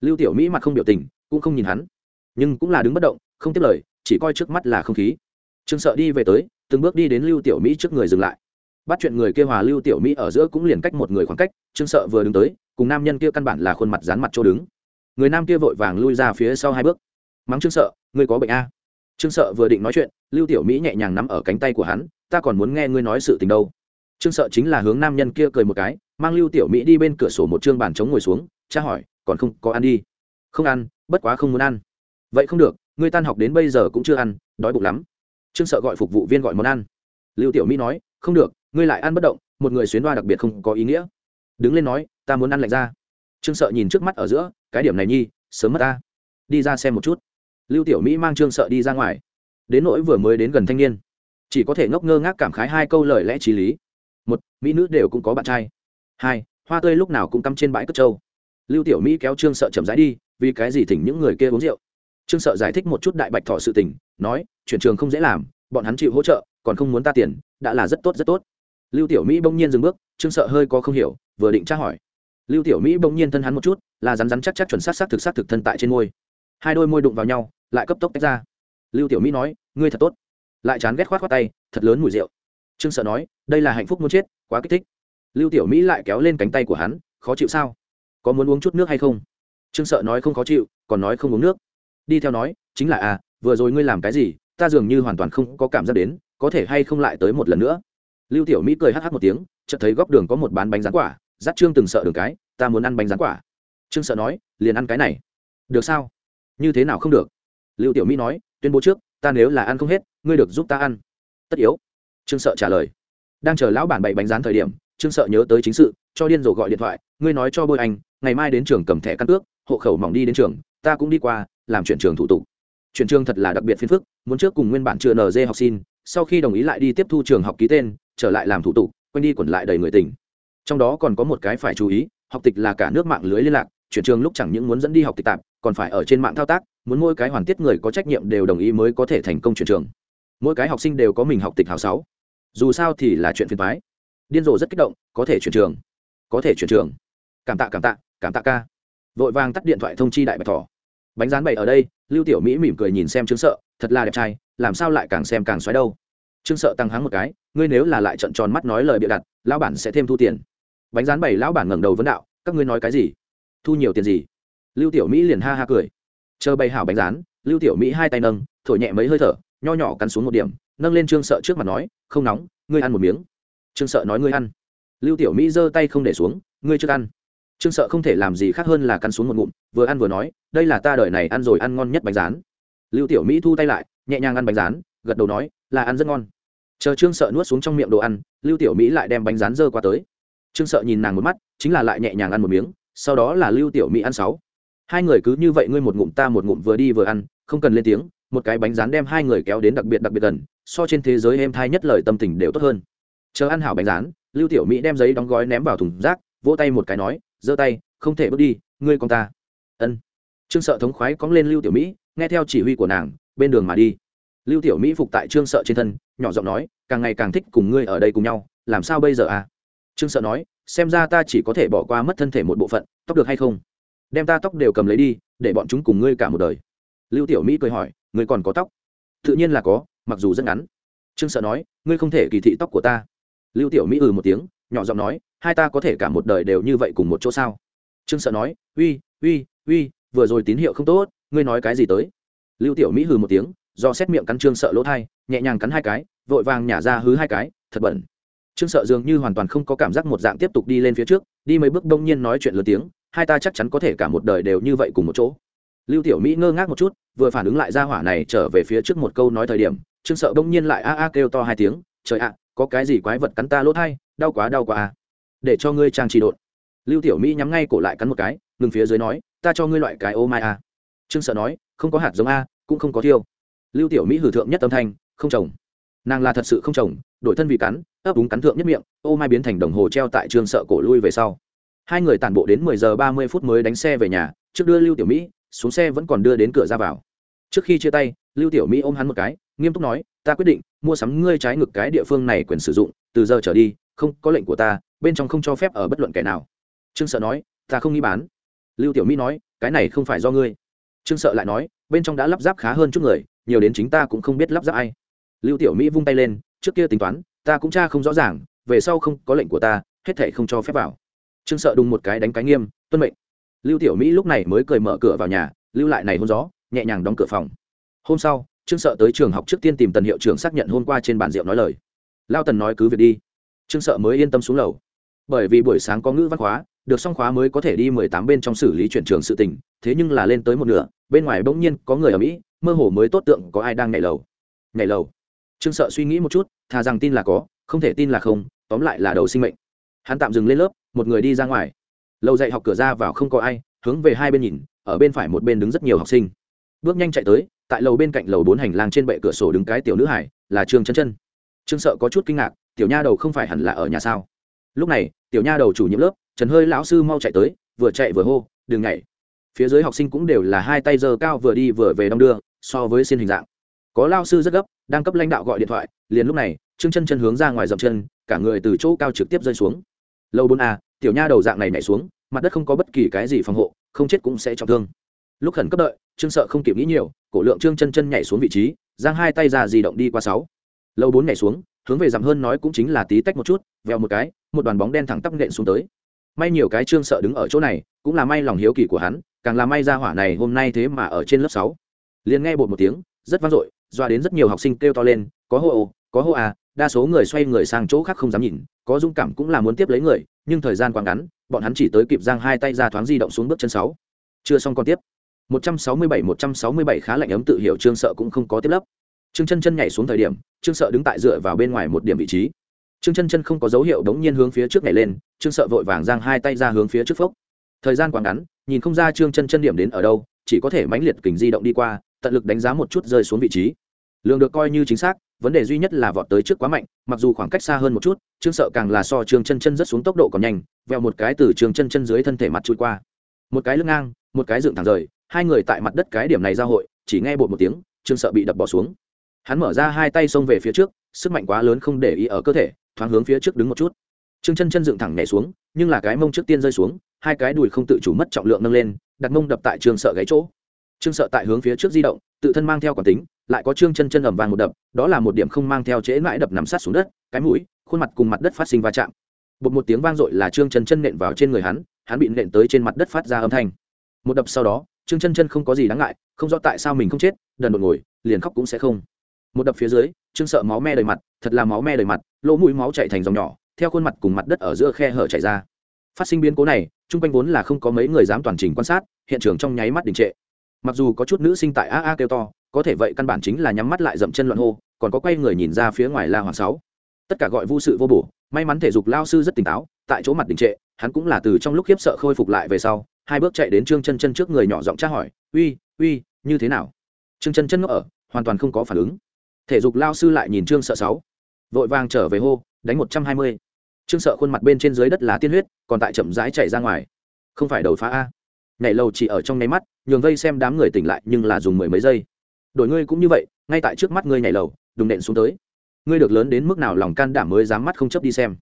[SPEAKER 1] Lưu tiểu mỹ mặt không biểu tình, cũng không nhìn hắn, nhưng cũng là đứng bất động, không tiếp lời, chỉ coi trước mắt là không khí. Trương sợ đi về tới, từng bước đi đến lưu tiểu mỹ trước người dừng lại. Bắt chuyện người kia hòa lưu tiểu mỹ ở giữa cũng liền cách một người khoảng cách, trương sợ vừa đứng tới, cùng nam nhân kia căn bản là khuôn mặt dán mặt chỗ đứng người nam kia vội vàng lui ra phía sau hai bước. Mắng trương sợ, ngươi có bệnh a? Trương sợ vừa định nói chuyện, lưu tiểu mỹ nhẹ nhàng nắm ở cánh tay của hắn, ta còn muốn nghe ngươi nói sự tình đâu. Trương sợ chính là hướng nam nhân kia cười một cái, mang lưu tiểu mỹ đi bên cửa sổ một chương bàn trống ngồi xuống, cha hỏi, còn không có ăn đi? Không ăn, bất quá không muốn ăn. Vậy không được, ngươi tan học đến bây giờ cũng chưa ăn, đói bụng lắm. Trương sợ gọi phục vụ viên gọi món ăn. Lưu tiểu mỹ nói, không được, ngươi lại ăn bất động, một người xuyến đoa đặc biệt không có ý nghĩa. Đứng lên nói, ta muốn ăn lạnh ra trương sợ nhìn trước mắt ở giữa cái điểm này nhi, sớm mất ta. Đi ra xem một chút. Lưu tiểu mỹ mang trương sợ đi ra ngoài. Đến nỗi vừa mới đến gần thanh niên. Chỉ có thể ngốc ngơ ngác cảm khái hai câu lời lẽ t r í lý. Một, mỹ nữ đều cũng có bạn trai. Hai, hoa tươi lúc nào cũng cắm trên bãi cất trâu. Lưu tiểu mỹ kéo trương sợ chậm rãi đi, vì cái gì thỉnh những người kia uống rượu? Trương sợ giải thích một chút đại bạch thọ sự tình, nói, chuyển trường không dễ làm, bọn hắn chịu hỗ trợ, còn không muốn ta tiền, đã là rất tốt rất tốt. Lưu tiểu mỹ bỗng nhiên dừng bước, trương sợ hơi có không hiểu, vừa định tra hỏi lưu tiểu mỹ bỗng nhiên thân hắn một chút, là rắn rắn chắc chắc chuẩn xác xác thực xác thực thân tại trên môi. Hai đôi môi đụng vào nhau, lại cấp tốc tách ra. Lưu tiểu mỹ nói, ngươi thật tốt. Lại chán ghét khoát khoát tay, thật lớn mùi rượu. Trương sợ nói, đây là hạnh phúc muốn chết, quá kích thích. Lưu tiểu mỹ lại kéo lên cánh tay của hắn, khó chịu sao? Có muốn uống chút nước hay không? Trương sợ nói, không khó chịu, còn nói không uống nước. Đi theo nói, chính là à vừa rồi ngươi làm cái gì, ta dường như hoàn toàn không có cảm giác đến, có thể hay không lại tới một lần nữa? Lưu tiểu mỹ cười hh một tiếng, chợt thấy góc đường có một bán bánh rán quả dắt trương từng sợ đường cái, ta muốn ăn bánh rán quả. Trương sợ nói, liền ăn cái này. Được sao? Như thế nào không được? Lưu tiểu mỹ nói, tuyên bố trước, ta nếu là ăn không hết, ngươi được giúp ta ăn. Tất yếu. Trương sợ trả lời. Đang chờ lão bản bày bánh rán thời điểm, trương sợ nhớ tới chính sự, cho điên rồ gọi điện thoại, ngươi nói cho bôi anh, ngày mai đến trường cầm thẻ căn cước, hộ khẩu mỏng đi đến trường, ta cũng đi qua, làm chuyển trường thủ tục. Chuyển trường thật là đặc biệt phiền phức, muốn trước cùng nguyên bản chưa nd học sinh, sau khi đồng ý lại đi tiếp thu trường học ký tên, trở lại làm thủ tục quanh đi quẩn lại đầy người tỉnh trong đó còn có một cái phải chú ý, học tịch là cả nước mạng lưới liên lạc, chuyển trường lúc chẳng những muốn dẫn đi học tịch tạp còn phải ở trên mạng thao tác, muốn mỗi cái hoàn tiết người có trách nhiệm đều đồng ý mới có thể thành công chuyển trường. Mỗi cái học sinh đều có mình học tịch hào sáu. Dù sao thì là chuyện phiền thoái điên rồ rất kích động, có thể chuyển trường. Có thể chuyển trường. Cảm tạ cảm tạ cảm tạ ca. Vội vàng tắt điện thoại thông chi đại bạch thỏ. Bánh rán bày ở đây, lưu tiểu mỹ mỉm cười nhìn xem chứng sợ, thật là đẹp trai, làm sao lại càng xem càng xoáy đâu. Chứng sợ tăng hắng một cái, ngươi nếu là lại trận tròn mắt nói lời bịa đặt, lão bản sẽ thêm thu tiền bánh rán bảy lão bản ngẩng đầu vấn đạo, các ngươi nói cái gì? Thu nhiều tiền gì? Lưu tiểu mỹ liền ha ha cười. Chờ bày hảo bánh rán. Lưu tiểu mỹ hai tay nâng, thổi nhẹ mấy hơi thở, nho nhỏ cắn xuống một điểm, nâng lên trương sợ trước mặt nói, không nóng, ngươi ăn một miếng. Trương sợ nói, ngươi ăn. Lưu tiểu mỹ giơ tay không để xuống, ngươi chưa ăn. Trương sợ không thể làm gì khác hơn là cắn xuống một ngụm, vừa ăn vừa nói, đây là ta đợi này ăn rồi ăn ngon nhất bánh rán. Lưu tiểu mỹ thu tay lại, nhẹ nhàng ăn bánh rán, gật đầu nói, là ăn rất ngon. Chờ trương sợ nuốt xuống trong miệng đồ ăn, lưu tiểu mỹ lại đem bánh rán dơ qua tới trương sợ nhìn nàng một mắt, chính là lại nhẹ nhàng ăn một miếng, sau đó là lưu tiểu mỹ ăn sáu. Hai người cứ như vậy ngươi một ngụm ta một ngụm vừa đi vừa ăn, không cần lên tiếng, một cái bánh rán đem hai người kéo đến đặc biệt đặc biệt gần, so trên thế giới êm thai nhất lời tâm tình đều tốt hơn. Chờ ăn hảo bánh rán, lưu tiểu mỹ đem giấy đóng gói ném vào thùng rác, vỗ tay một cái nói, giơ tay, không thể bước đi, ngươi con ta. Ân. Trương sợ thống khoái cóng lên lưu tiểu mỹ, nghe theo chỉ huy của nàng, bên đường mà đi. Lưu tiểu mỹ phục tại trương sợ trên thân, nhỏ giọng nói, càng ngày càng thích cùng ngươi ở đây cùng nhau, làm sao bây giờ à? Trương sợ nói, xem ra ta chỉ có thể bỏ qua mất thân thể một bộ phận, tóc được hay không? Đem ta tóc đều cầm lấy đi, để bọn chúng cùng ngươi cả một đời. Lưu tiểu mỹ cười hỏi, ngươi còn có tóc? Tự nhiên là có, mặc dù rất ngắn. Trương sợ nói, ngươi không thể kỳ thị tóc của ta. Lưu tiểu mỹ ừ một tiếng, nhỏ giọng nói, hai ta có thể cả một đời đều như vậy cùng một chỗ sao? Trương sợ nói, uy uy uy, vừa rồi tín hiệu không tốt, ngươi nói cái gì tới? Lưu tiểu mỹ hừ một tiếng, do xét miệng cắn trương sợ lỗ thai, nhẹ nhàng cắn hai cái, vội vàng nhả ra hứ hai cái, thật bẩn trương sợ dường như hoàn toàn không có cảm giác một dạng tiếp tục đi lên phía trước, đi mấy bước đông nhiên nói chuyện lớn tiếng, hai ta chắc chắn có thể cả một đời đều như vậy cùng một chỗ. Lưu tiểu mỹ ngơ ngác một chút, vừa phản ứng lại ra hỏa này trở về phía trước một câu nói thời điểm, trương sợ đông nhiên lại a a kêu to hai tiếng, trời ạ, có cái gì quái vật cắn ta lỗ hay đau quá đau quá à. Để cho ngươi trang trì đột lưu tiểu mỹ nhắm ngay cổ lại cắn một cái, ngừng phía dưới nói, ta cho ngươi loại cái ô mai a trương sợ nói, không có hạt giống a, cũng không có thiêu. Lưu tiểu mỹ hử thượng nhất âm thanh, không trồng nàng là thật sự không chồng, đổi thân vì cắn ấp úng cắn thượng nhất miệng ô mai biến thành đồng hồ treo tại trường sợ cổ lui về sau. Hai người tàn bộ đến mười giờ ba mươi phút mới đánh xe về nhà trước đưa lưu tiểu mỹ xuống xe vẫn còn đưa đến cửa ra vào. Trước khi chia tay lưu tiểu mỹ ôm hắn một cái nghiêm túc nói ta quyết định mua sắm ngươi trái ngực cái địa phương này quyền sử dụng từ giờ trở đi không có lệnh của ta bên trong không cho phép ở bất luận kẻ nào. Trương sợ nói ta không nghĩ bán. Lưu tiểu mỹ nói cái này không phải do ngươi. Trương sợ lại nói bên trong đã lắp ráp khá hơn chút người nhiều đến chính ta cũng không biết lắp ráp ai lưu tiểu mỹ vung tay lên, trước kia tính toán, ta cũng cha không rõ ràng, về sau không có lệnh của ta, hết thể không cho phép vào. Trương sợ đùng một cái đánh cái nghiêm, tuân mệnh. Lưu tiểu mỹ lúc này mới cười mở cửa vào nhà, lưu lại này hôn gió, nhẹ nhàng đóng cửa phòng. Hôm sau, trương sợ tới trường học trước tiên tìm tần hiệu trưởng xác nhận hôm qua trên bàn rượu nói lời. Lao tần nói cứ việc đi. Trương sợ mới yên tâm xuống lầu. Bởi vì buổi sáng có ngữ văn khóa, được xong khóa mới có thể đi mười tám bên trong xử lý chuyển trường sự tình, thế nhưng là lên tới một nửa, bên ngoài bỗng nhiên có người ở mỹ, mơ hồ mới tốt tượng có ai đang nhảy lầu. Nhảy lầu trương sợ suy nghĩ một chút, thà rằng tin là có, không thể tin là không, tóm lại là đầu sinh mệnh. Hắn tạm dừng lên lớp, một người đi ra ngoài. Lầu dạy học cửa ra vào không có ai, hướng về hai bên nhìn, ở bên phải một bên đứng rất nhiều học sinh. Bước nhanh chạy tới, tại lầu bên cạnh lầu bốn hành lang trên bệ cửa sổ đứng cái tiểu nữ hải, là trương chân chân. Trương sợ có chút kinh ngạc, tiểu nha đầu không phải hẳn là ở nhà sao? Lúc này, tiểu nha đầu chủ nhiệm lớp, trần hơi lão sư mau chạy tới, vừa chạy vừa hô, đừng nhảy. Phía dưới học sinh cũng đều là hai tay giơ cao vừa đi vừa về đong đưa, so với xin hình dạng có lao sư rất gấp, đang cấp lãnh đạo gọi điện thoại, liền lúc này, trương chân chân hướng ra ngoài dậm chân, cả người từ chỗ cao trực tiếp rơi xuống. Lâu bốn a, tiểu nha đầu dạng này nhảy xuống, mặt đất không có bất kỳ cái gì phòng hộ, không chết cũng sẽ trọng thương. Lúc khẩn cấp đợi, trương sợ không kịp nghĩ nhiều, cổ lượng trương chân chân nhảy xuống vị trí, giang hai tay ra di động đi qua sáu. Lâu bốn nhảy xuống, hướng về giảm hơn nói cũng chính là tí tách một chút, vèo một cái, một đoàn bóng đen thẳng tắp nện xuống tới. May nhiều cái trương sợ đứng ở chỗ này, cũng là may lòng hiếu kỳ của hắn, càng là may ra hỏa này hôm nay thế mà ở trên lớp sáu. Liền nghe bột một tiếng, rất vang dội doa đến rất nhiều học sinh kêu to lên, có hô ô, có hô à đa số người xoay người sang chỗ khác không dám nhìn, có dũng cảm cũng là muốn tiếp lấy người, nhưng thời gian quá ngắn, bọn hắn chỉ tới kịp giang hai tay ra thoáng di động xuống bước chân sáu. Chưa xong còn tiếp. 167 167 khá lạnh ấm tự hiểu trương sợ cũng không có tiếp lấp. Trương chân chân nhảy xuống thời điểm, trương sợ đứng tại dựa vào bên ngoài một điểm vị trí. Trương chân chân không có dấu hiệu đống nhiên hướng phía trước nhảy lên, trương sợ vội vàng giang hai tay ra hướng phía trước phốc. Thời gian quá ngắn, nhìn không ra trương chân chân điểm đến ở đâu, chỉ có thể mãnh liệt kình di động đi qua, tận lực đánh giá một chút rơi xuống vị trí lượng được coi như chính xác, vấn đề duy nhất là vọt tới trước quá mạnh, mặc dù khoảng cách xa hơn một chút, trương sợ càng là so trương chân chân rất xuống tốc độ còn nhanh veo một cái từ trương chân chân dưới thân thể mặt trôi qua. Một cái lưng ngang, một cái dựng thẳng rời, hai người tại mặt đất cái điểm này giao hội, chỉ nghe bột một tiếng, trương sợ bị đập bỏ xuống. Hắn mở ra hai tay xông về phía trước, sức mạnh quá lớn không để ý ở cơ thể, thoáng hướng phía trước đứng một chút. Trương chân chân dựng thẳng nhảy xuống, nhưng là cái mông trước tiên rơi xuống, hai cái đùi không tự chủ mất trọng lượng nâng lên, đặt mông đập tại trương sợ gáy chỗ trương sợ tại hướng phía trước di động, tự thân mang theo quản tính, lại có trương chân chân ầm vàng một đập, đó là một điểm không mang theo trễ mãi đập nằm sát xuống đất, cái mũi, khuôn mặt cùng mặt đất phát sinh va chạm. Bột một tiếng vang dội là trương chân chân nện vào trên người hắn hắn bị nện tới trên mặt đất phát ra âm thanh. Một đập sau đó, trương chân chân không có gì đáng ngại, không rõ tại sao mình không chết, đần đột ngồi, liền khóc cũng sẽ không. Một đập phía dưới, trương sợ máu me đầy mặt, thật là máu me đầy mặt, lỗ mũi máu chạy thành dòng nhỏ, theo khuôn mặt cùng mặt đất ở giữa khe hở chảy ra. Phát sinh biến cố này, chung quanh vốn là không có mấy người dám toàn trình quan sát, hiện trường trong nháy mắt đình trệ mặc dù có chút nữ sinh tại a a kêu to, có thể vậy căn bản chính là nhắm mắt lại dậm chân loạn hô, còn có quay người nhìn ra phía ngoài la hoàng sáu. Tất cả gọi vô sự vô bổ, may mắn thể dục lao sư rất tỉnh táo, tại chỗ mặt đình trệ, hắn cũng là từ trong lúc khiếp sợ khôi phục lại về sau, hai bước chạy đến trương chân chân trước người nhỏ giọng tra hỏi, uy uy, như thế nào? Trương chân chân ngốc ở, hoàn toàn không có phản ứng. Thể dục lao sư lại nhìn trương sợ sáu, vội vàng trở về hô, đánh một trăm hai mươi. Trương sợ khuôn mặt bên trên dưới đất là tiên huyết, còn tại chậm rãi chạy ra ngoài. Không phải đầu phá a nhảy lầu chỉ ở trong nháy mắt, nhường vây xem đám người tỉnh lại nhưng là dùng mười mấy giây. Đổi ngươi cũng như vậy, ngay tại trước mắt ngươi nhảy lầu đùng nện xuống tới. Ngươi được lớn đến mức nào lòng can đảm mới dám mắt không chấp đi xem.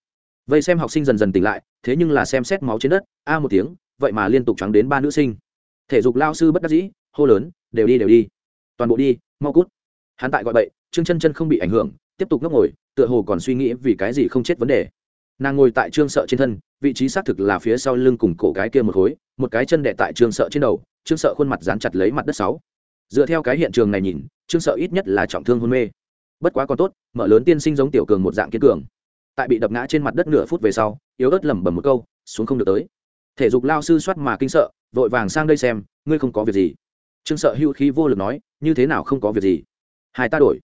[SPEAKER 1] Vây xem học sinh dần dần tỉnh lại, thế nhưng là xem xét máu trên đất, a một tiếng, vậy mà liên tục trắng đến ba nữ sinh. Thể dục lao sư bất đắc dĩ, hô lớn, đều đi đều đi. Toàn bộ đi, mau cút. Hắn tại gọi bậy, trương chân chân không bị ảnh hưởng, tiếp tục ngốc ngồi, tựa hồ còn suy nghĩ vì cái gì không chết vấn đề nàng ngồi tại trương sợ trên thân, vị trí xác thực là phía sau lưng cùng cổ cái kia một khối, một cái chân đệ tại trương sợ trên đầu, trương sợ khuôn mặt dán chặt lấy mặt đất sáu. Dựa theo cái hiện trường này nhìn, trương sợ ít nhất là trọng thương hôn mê. Bất quá còn tốt, mở lớn tiên sinh giống tiểu cường một dạng kiên cường. Tại bị đập ngã trên mặt đất nửa phút về sau, yếu ớt lẩm bẩm một câu, xuống không được tới. Thể dục lao sư soát mà kinh sợ, vội vàng sang đây xem, ngươi không có việc gì. Trương sợ hưu khí vô lực nói, như thế nào không có việc gì? Hai ta đổi.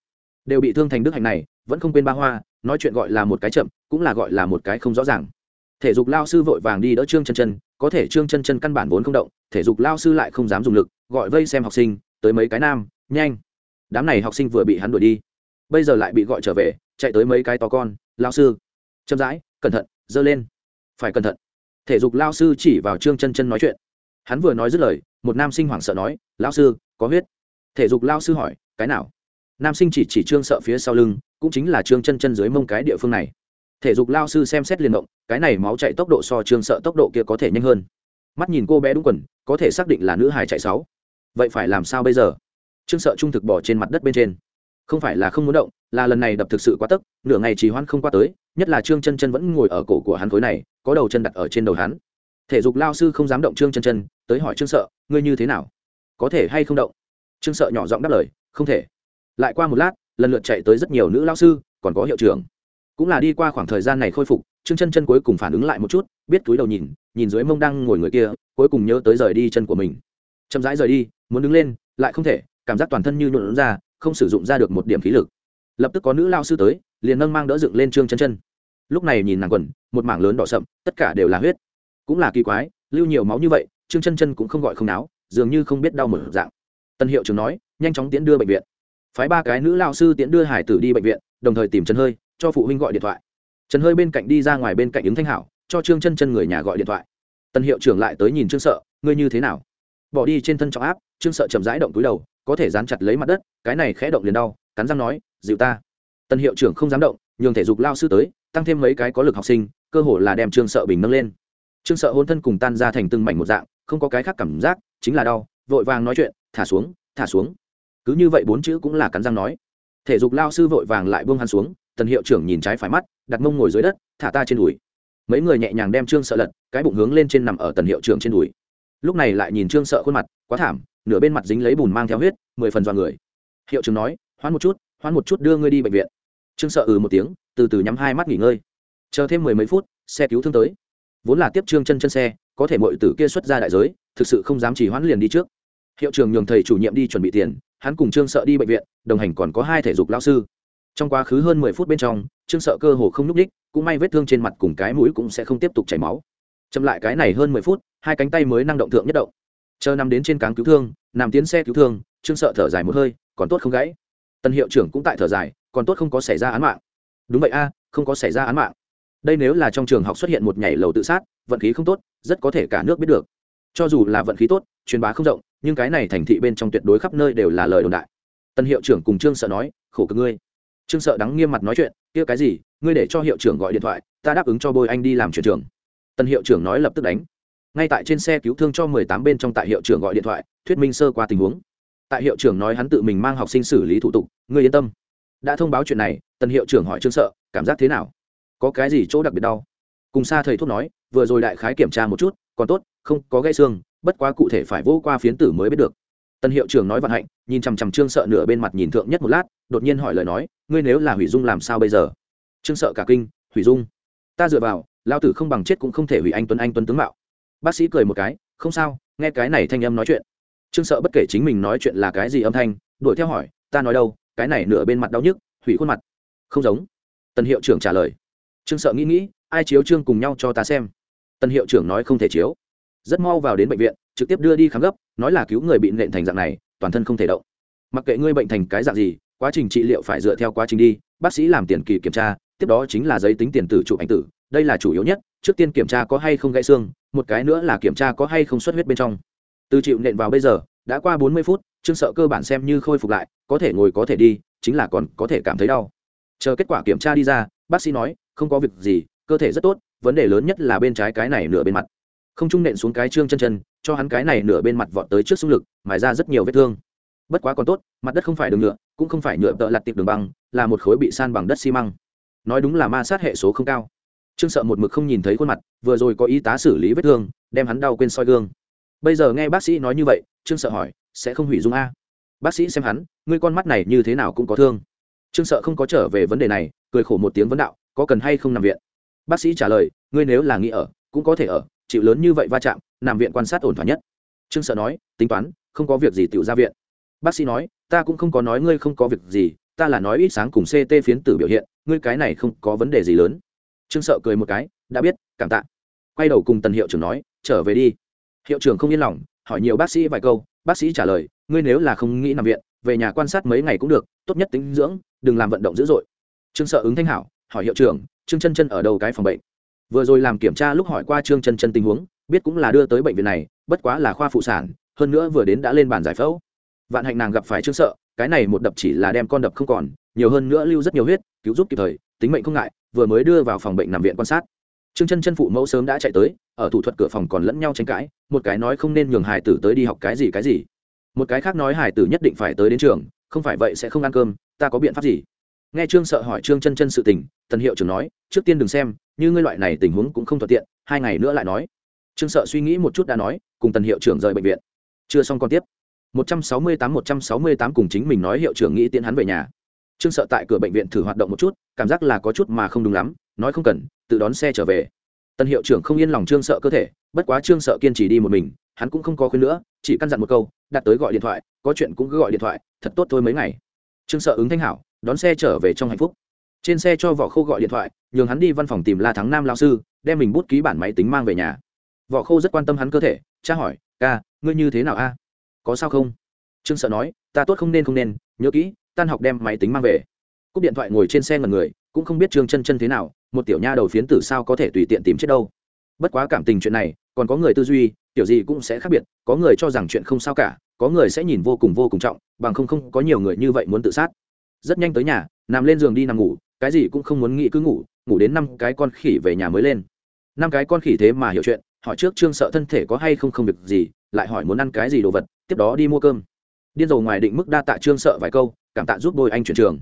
[SPEAKER 1] Đều bị thương thành đức hạnh này vẫn không quên ba hoa, nói chuyện gọi là một cái chậm, cũng là gọi là một cái không rõ ràng. Thể dục lao sư vội vàng đi đỡ trương chân chân, có thể trương chân chân căn bản vốn không động, thể dục lao sư lại không dám dùng lực, gọi vây xem học sinh, tới mấy cái nam, nhanh. Đám này học sinh vừa bị hắn đuổi đi, bây giờ lại bị gọi trở về, chạy tới mấy cái to con, lao sư. Chậm rãi, cẩn thận dơ lên. Phải cẩn thận. Thể dục lao sư chỉ vào trương chân chân nói chuyện. Hắn vừa nói dứt lời, một nam sinh hoảng sợ nói lao sư, có huyết. Thể dục lao sư hỏi, cái nào? Nam sinh chỉ chỉ trương sợ phía sau lưng cũng chính là trương chân chân dưới mông cái địa phương này. Thể dục lao sư xem xét liền động, cái này máu chạy tốc độ so trương sợ tốc độ kia có thể nhanh hơn. Mắt nhìn cô bé đúng quần, có thể xác định là nữ hài chạy sáu. Vậy phải làm sao bây giờ? Trương sợ trung thực bỏ trên mặt đất bên trên. Không phải là không muốn động, là lần này đập thực sự quá tức nửa ngày trì hoãn không qua tới, nhất là trương chân chân vẫn ngồi ở cổ của hắn khối này, có đầu chân đặt ở trên đầu hắn. Thể dục lao sư không dám động trương chân chân, tới hỏi trương sợ, ngươi như thế nào? Có thể hay không động? Trương sợ nhỏ giọng đáp lời, không thể. Lại qua một lát lần lượt chạy tới rất nhiều nữ lao sư, còn có hiệu trưởng. Cũng là đi qua khoảng thời gian này khôi phục, trương chân chân cuối cùng phản ứng lại một chút, biết túi đầu nhìn nhìn dưới mông đang ngồi người kia, cuối cùng nhớ tới rời đi chân của mình. Chậm rãi rời đi, muốn đứng lên, lại không thể, cảm giác toàn thân như nhuộn ra, không sử dụng ra được một điểm khí lực. Lập tức có nữ lao sư tới, liền nâng mang đỡ dựng lên trương chân chân. Lúc này nhìn nàng quần, một mảng lớn đỏ sậm, tất cả đều là huyết. Cũng là kỳ quái, lưu nhiều máu như vậy, trương chân chân cũng không gọi không náo, dường như không biết đau mở dạng. Tân hiệu trưởng nói, nhanh chóng tiễn đưa bệnh viện phái ba cái nữ lao sư tiễn đưa hải tử đi bệnh viện, đồng thời tìm trần hơi, cho phụ huynh gọi điện thoại. Trần hơi bên cạnh đi ra ngoài bên cạnh ứng thanh hảo, cho trương chân chân người nhà gọi điện thoại. Tân hiệu trưởng lại tới nhìn trương sợ, ngươi như thế nào? Bỏ đi trên thân trọng áp, trương sợ chậm rãi động túi đầu, có thể dán chặt lấy mặt đất, cái này khẽ động liền đau, cắn răng nói, dịu ta. Tân hiệu trưởng không dám động, nhường thể dục lao sư tới, tăng thêm mấy cái có lực học sinh, cơ hồ là đem trương sợ bình nâng lên. Trương sợ hôn thân cùng tan ra thành từng mảnh một dạng, không có cái khác cảm giác, chính là đau, vội vàng nói chuyện, thả xuống thả xuống cứ như vậy bốn chữ cũng là cắn răng nói. Thể dục lao sư vội vàng lại buông hắn xuống, tần hiệu trưởng nhìn trái phải mắt, đặt mông ngồi dưới đất, thả ta trên đùi. Mấy người nhẹ nhàng đem trương sợ lật, cái bụng hướng lên trên nằm ở tần hiệu trưởng trên đùi. Lúc này lại nhìn trương sợ khuôn mặt, quá thảm, nửa bên mặt dính lấy bùn mang theo huyết, mười phần dọa người. Hiệu trưởng nói, hoãn một chút, hoãn một chút đưa ngươi đi bệnh viện. Trương sợ ừ một tiếng, từ từ nhắm hai mắt nghỉ ngơi. Chờ thêm mười mấy phút, xe cứu thương tới. Vốn là tiếp trương chân chân xe, có thể mọi tử kia xuất ra đại giới, thực sự không dám chỉ hoãn liền đi trước. Hiệu trưởng nhường thầy chủ nhiệm đi chuẩn bị tiền hắn cùng trương sợ đi bệnh viện, đồng hành còn có hai thể dục lao sư. Trong quá khứ hơn mười phút bên trong, trương sợ cơ hồ không n ú c ních cũng may vết thương trên mặt cùng cái mũi cũng sẽ không tiếp tục chảy máu. Chậm lại cái này hơn mười phút, hai cánh tay mới năng động thượng nhất động. Chờ nằm đến trên cáng cứu thương, nằm tiến xe cứu thương, trương sợ thở dài một hơi, còn tốt không gãy. Tân hiệu trưởng cũng tại thở dài, còn tốt không có xảy ra án mạng. Đúng vậy a, không có xảy ra án mạng. Đây nếu là trong trường học xuất hiện một nhảy lầu tự sát, vận khí không tốt, rất có thể cả nước biết được cho dù là vận khí tốt, truyền bá không rộng, nhưng cái này thành thị bên trong tuyệt đối khắp nơi đều là lời đồn đại. Tân hiệu trưởng cùng trương sợ nói, khổ cực ngươi. Trương sợ đắng nghiêm mặt nói chuyện, kia cái gì? Ngươi để cho hiệu trưởng gọi điện thoại, ta đáp ứng cho bôi anh đi làm chuyển trường. Tân hiệu trưởng nói lập tức đánh. Ngay tại trên xe cứu thương cho mười tám bên trong tại hiệu trưởng gọi điện thoại, thuyết minh sơ qua tình huống. Tại hiệu trưởng nói hắn tự mình mang học sinh xử lý thủ tục, ngươi yên tâm. Đã thông báo chuyện này, tân hiệu trưởng hỏi trương sợ, cảm giác thế nào? Có cái gì chỗ đặc biệt đau? Cùng xa thầy thuốc nói, vừa rồi đại khái kiểm tra một chút, còn tốt, không có gãy xương, bất quá cụ thể phải vô qua phiến tử mới biết được. Tân hiệu trưởng nói vận hạnh, nhìn chằm chằm trương sợ nửa bên mặt nhìn thượng nhất một lát, đột nhiên hỏi lời nói, ngươi nếu là hủy dung làm sao bây giờ? Trương sợ cả kinh, hủy dung? Ta dựa vào lao tử không bằng chết cũng không thể hủy anh tuấn anh tuấn tướng mạo. Bác sĩ cười một cái, không sao, nghe cái này thanh âm nói chuyện. Trương sợ bất kể chính mình nói chuyện là cái gì âm thanh, đuổi theo hỏi, ta nói đâu, cái này nửa bên mặt đau nhức, hủy khuôn mặt. Không giống. Tân hiệu trưởng trả lời trương sợ nghĩ nghĩ, ai chiếu trương cùng nhau cho ta xem. Tân hiệu trưởng nói không thể chiếu. Rất mau vào đến bệnh viện, trực tiếp đưa đi khám gấp, nói là cứu người bị nện thành dạng này, toàn thân không thể động. Mặc kệ ngươi bệnh thành cái dạng gì, quá trình trị liệu phải dựa theo quá trình đi, bác sĩ làm tiền kỳ kiểm tra, tiếp đó chính là giấy tính tiền tử chụp ảnh tử, đây là chủ yếu nhất, trước tiên kiểm tra có hay không gãy xương, một cái nữa là kiểm tra có hay không xuất huyết bên trong. Từ chịu nện vào bây giờ, đã qua bốn mươi phút, trương sợ cơ bản xem như khôi phục lại, có thể ngồi có thể đi, chính là còn có thể cảm thấy đau. Chờ kết quả kiểm tra đi ra, bác sĩ nói không có việc gì, cơ thể rất tốt, vấn đề lớn nhất là bên trái cái này nửa bên mặt. Không trung nện xuống cái trương chân chân, cho hắn cái này nửa bên mặt vọt tới trước xung lực, mài ra rất nhiều vết thương. Bất quá còn tốt, mặt đất không phải đường nhựa, cũng không phải nhựa tợ lặt tiệp đường băng, là một khối bị san bằng đất xi măng. Nói đúng là ma sát hệ số không cao. Trương sợ một mực không nhìn thấy khuôn mặt, vừa rồi có y tá xử lý vết thương, đem hắn đau quên soi gương. Bây giờ nghe bác sĩ nói như vậy, trương sợ hỏi, sẽ không hủy dung a? Bác sĩ xem hắn, ngươi con mắt này như thế nào cũng có thương. Trương sợ không có trở về vấn đề này, cười khổ một tiếng vấn đạo có cần hay không nằm viện? Bác sĩ trả lời, ngươi nếu là nghĩ ở, cũng có thể ở, chịu lớn như vậy va chạm, nằm viện quan sát ổn thỏa nhất. Trương sợ nói, tính toán, không có việc gì tự ra viện. Bác sĩ nói, ta cũng không có nói ngươi không có việc gì, ta là nói ít sáng cùng ct phiến tử biểu hiện, ngươi cái này không có vấn đề gì lớn. Trương sợ cười một cái, đã biết, cảm tạ. Quay đầu cùng tần hiệu trưởng nói, trở về đi. Hiệu trưởng không yên lòng, hỏi nhiều bác sĩ vài câu, bác sĩ trả lời, ngươi nếu là không nghĩ nằm viện, về nhà quan sát mấy ngày cũng được, tốt nhất tính dưỡng, đừng làm vận động dữ dội. Trương sợ ứng thanh hảo hỏi hiệu trưởng, trương chân chân ở đầu cái phòng bệnh? Vừa rồi làm kiểm tra lúc hỏi qua trương chân chân tình huống, biết cũng là đưa tới bệnh viện này, bất quá là khoa phụ sản, hơn nữa vừa đến đã lên bàn giải phẫu. Vạn hạnh nàng gặp phải trương sợ, cái này một đập chỉ là đem con đập không còn, nhiều hơn nữa lưu rất nhiều huyết, cứu giúp kịp thời, tính mệnh không ngại, vừa mới đưa vào phòng bệnh nằm viện quan sát. Trương chân chân phụ mẫu sớm đã chạy tới, ở thủ thuật cửa phòng còn lẫn nhau tranh cãi, một cái nói không nên nhường hải tử tới đi học cái gì cái gì. Một cái khác nói hải tử nhất định phải tới đến trường, không phải vậy sẽ không ăn cơm, ta có biện pháp gì? Nghe trương sợ hỏi trương chân chân sự tình, tần hiệu trưởng nói, trước tiên đừng xem, như ngươi loại này tình huống cũng không thuận tiện, hai ngày nữa lại nói. Trương sợ suy nghĩ một chút đã nói, cùng tần hiệu trưởng rời bệnh viện. Chưa xong còn tiếp. 168 168 cùng chính mình nói hiệu trưởng nghĩ tiễn hắn về nhà. Trương sợ tại cửa bệnh viện thử hoạt động một chút, cảm giác là có chút mà không đúng lắm, nói không cần, tự đón xe trở về. Tần hiệu trưởng không yên lòng trương sợ cơ thể, bất quá trương sợ kiên trì đi một mình, hắn cũng không có khuyên nữa, chỉ căn dặn một câu, đặt tới gọi điện thoại, có chuyện cũng cứ gọi điện thoại, thật tốt thôi mấy ngày. Trương sợ ứng thanh hảo đón xe trở về trong hạnh phúc. Trên xe cho võ khô gọi điện thoại, nhường hắn đi văn phòng tìm la thắng nam lao sư, đem mình bút ký bản máy tính mang về nhà. Võ khô rất quan tâm hắn cơ thể, cha hỏi, ca, ngươi như thế nào a? Có sao không? Trương sợ nói, ta tốt không nên không nên, nhớ kỹ, tan học đem máy tính mang về. Cúp điện thoại ngồi trên xe ngần người, cũng không biết trương chân chân thế nào, một tiểu nha đầu phiến tử sao có thể tùy tiện tìm chết đâu. Bất quá cảm tình chuyện này, còn có người tư duy, kiểu gì cũng sẽ khác biệt, có người cho rằng chuyện không sao cả, có người sẽ nhìn vô cùng vô cùng trọng, bằng không không có nhiều người như vậy muốn tự sát rất nhanh tới nhà nằm lên giường đi nằm ngủ cái gì cũng không muốn nghĩ cứ ngủ ngủ đến năm cái con khỉ về nhà mới lên. Năm cái con khỉ thế mà hiểu chuyện hỏi trước trương sợ thân thể có hay không không việc gì lại hỏi muốn ăn cái gì đồ vật tiếp đó đi mua cơm. Điên rồ ngoài định mức đa tạ trương sợ vài câu cảm tạ giúp đôi anh chuyển trường.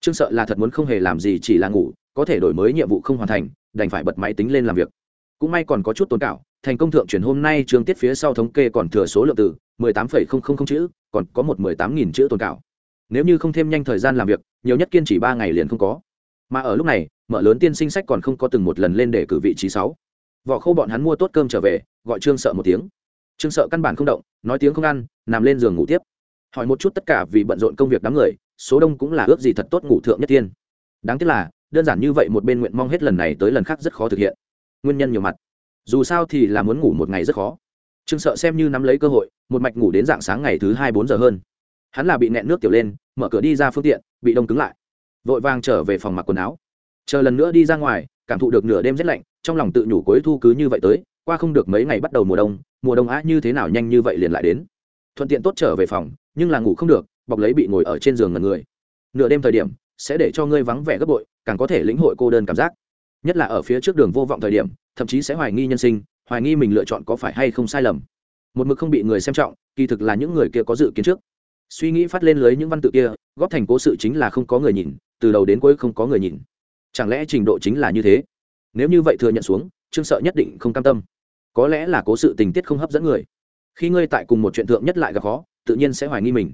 [SPEAKER 1] Trương sợ là thật muốn không hề làm gì chỉ là ngủ có thể đổi mới nhiệm vụ không hoàn thành đành phải bật máy tính lên làm việc. Cũng may còn có chút tồn cảo thành công thượng chuyển hôm nay trường tiết phía sau thống kê còn thừa số lượng từ 18,000 chữ còn có một 18.000 chữ tồn cảo nếu như không thêm nhanh thời gian làm việc, nhiều nhất kiên chỉ ba ngày liền không có. Mà ở lúc này, mở lớn tiên sinh sách còn không có từng một lần lên để cử vị trí sáu. Vỏ khâu bọn hắn mua tốt cơm trở về, gọi trương sợ một tiếng. Trương sợ căn bản không động, nói tiếng không ăn, nằm lên giường ngủ tiếp. Hỏi một chút tất cả vì bận rộn công việc đám người, số đông cũng là ước gì thật tốt ngủ thượng nhất tiên. Đáng tiếc là, đơn giản như vậy một bên nguyện mong hết lần này tới lần khác rất khó thực hiện. Nguyên nhân nhiều mặt. Dù sao thì là muốn ngủ một ngày rất khó. Trương sợ xem như nắm lấy cơ hội, một mạch ngủ đến dạng sáng ngày thứ hai bốn giờ hơn hắn là bị nẹn nước tiểu lên, mở cửa đi ra phương tiện, bị đông cứng lại. Vội vàng trở về phòng mặc quần áo. Chờ lần nữa đi ra ngoài, cảm thụ được nửa đêm rét lạnh, trong lòng tự nhủ cuối thu cứ như vậy tới, qua không được mấy ngày bắt đầu mùa đông mùa đông á như thế nào nhanh như vậy liền lại đến. Thuận tiện tốt trở về phòng, nhưng là ngủ không được, bọc lấy bị ngồi ở trên giường ngần người. Nửa đêm thời điểm, sẽ để cho ngươi vắng vẻ gấp bội, càng có thể lĩnh hội cô đơn cảm giác. Nhất là ở phía trước đường vô vọng thời điểm, thậm chí sẽ hoài nghi nhân sinh, hoài nghi mình lựa chọn có phải hay không sai lầm. Một mực không bị người xem trọng, kỳ thực là những người kia có dự kiến trước suy nghĩ phát lên lưới những văn tự kia, góp thành cố sự chính là không có người nhìn, từ đầu đến cuối không có người nhìn. Chẳng lẽ trình độ chính là như thế? Nếu như vậy thừa nhận xuống, trương sợ nhất định không cam tâm. Có lẽ là cố sự tình tiết không hấp dẫn người. Khi ngươi tại cùng một chuyện thượng nhất lại gặp khó, tự nhiên sẽ hoài nghi mình.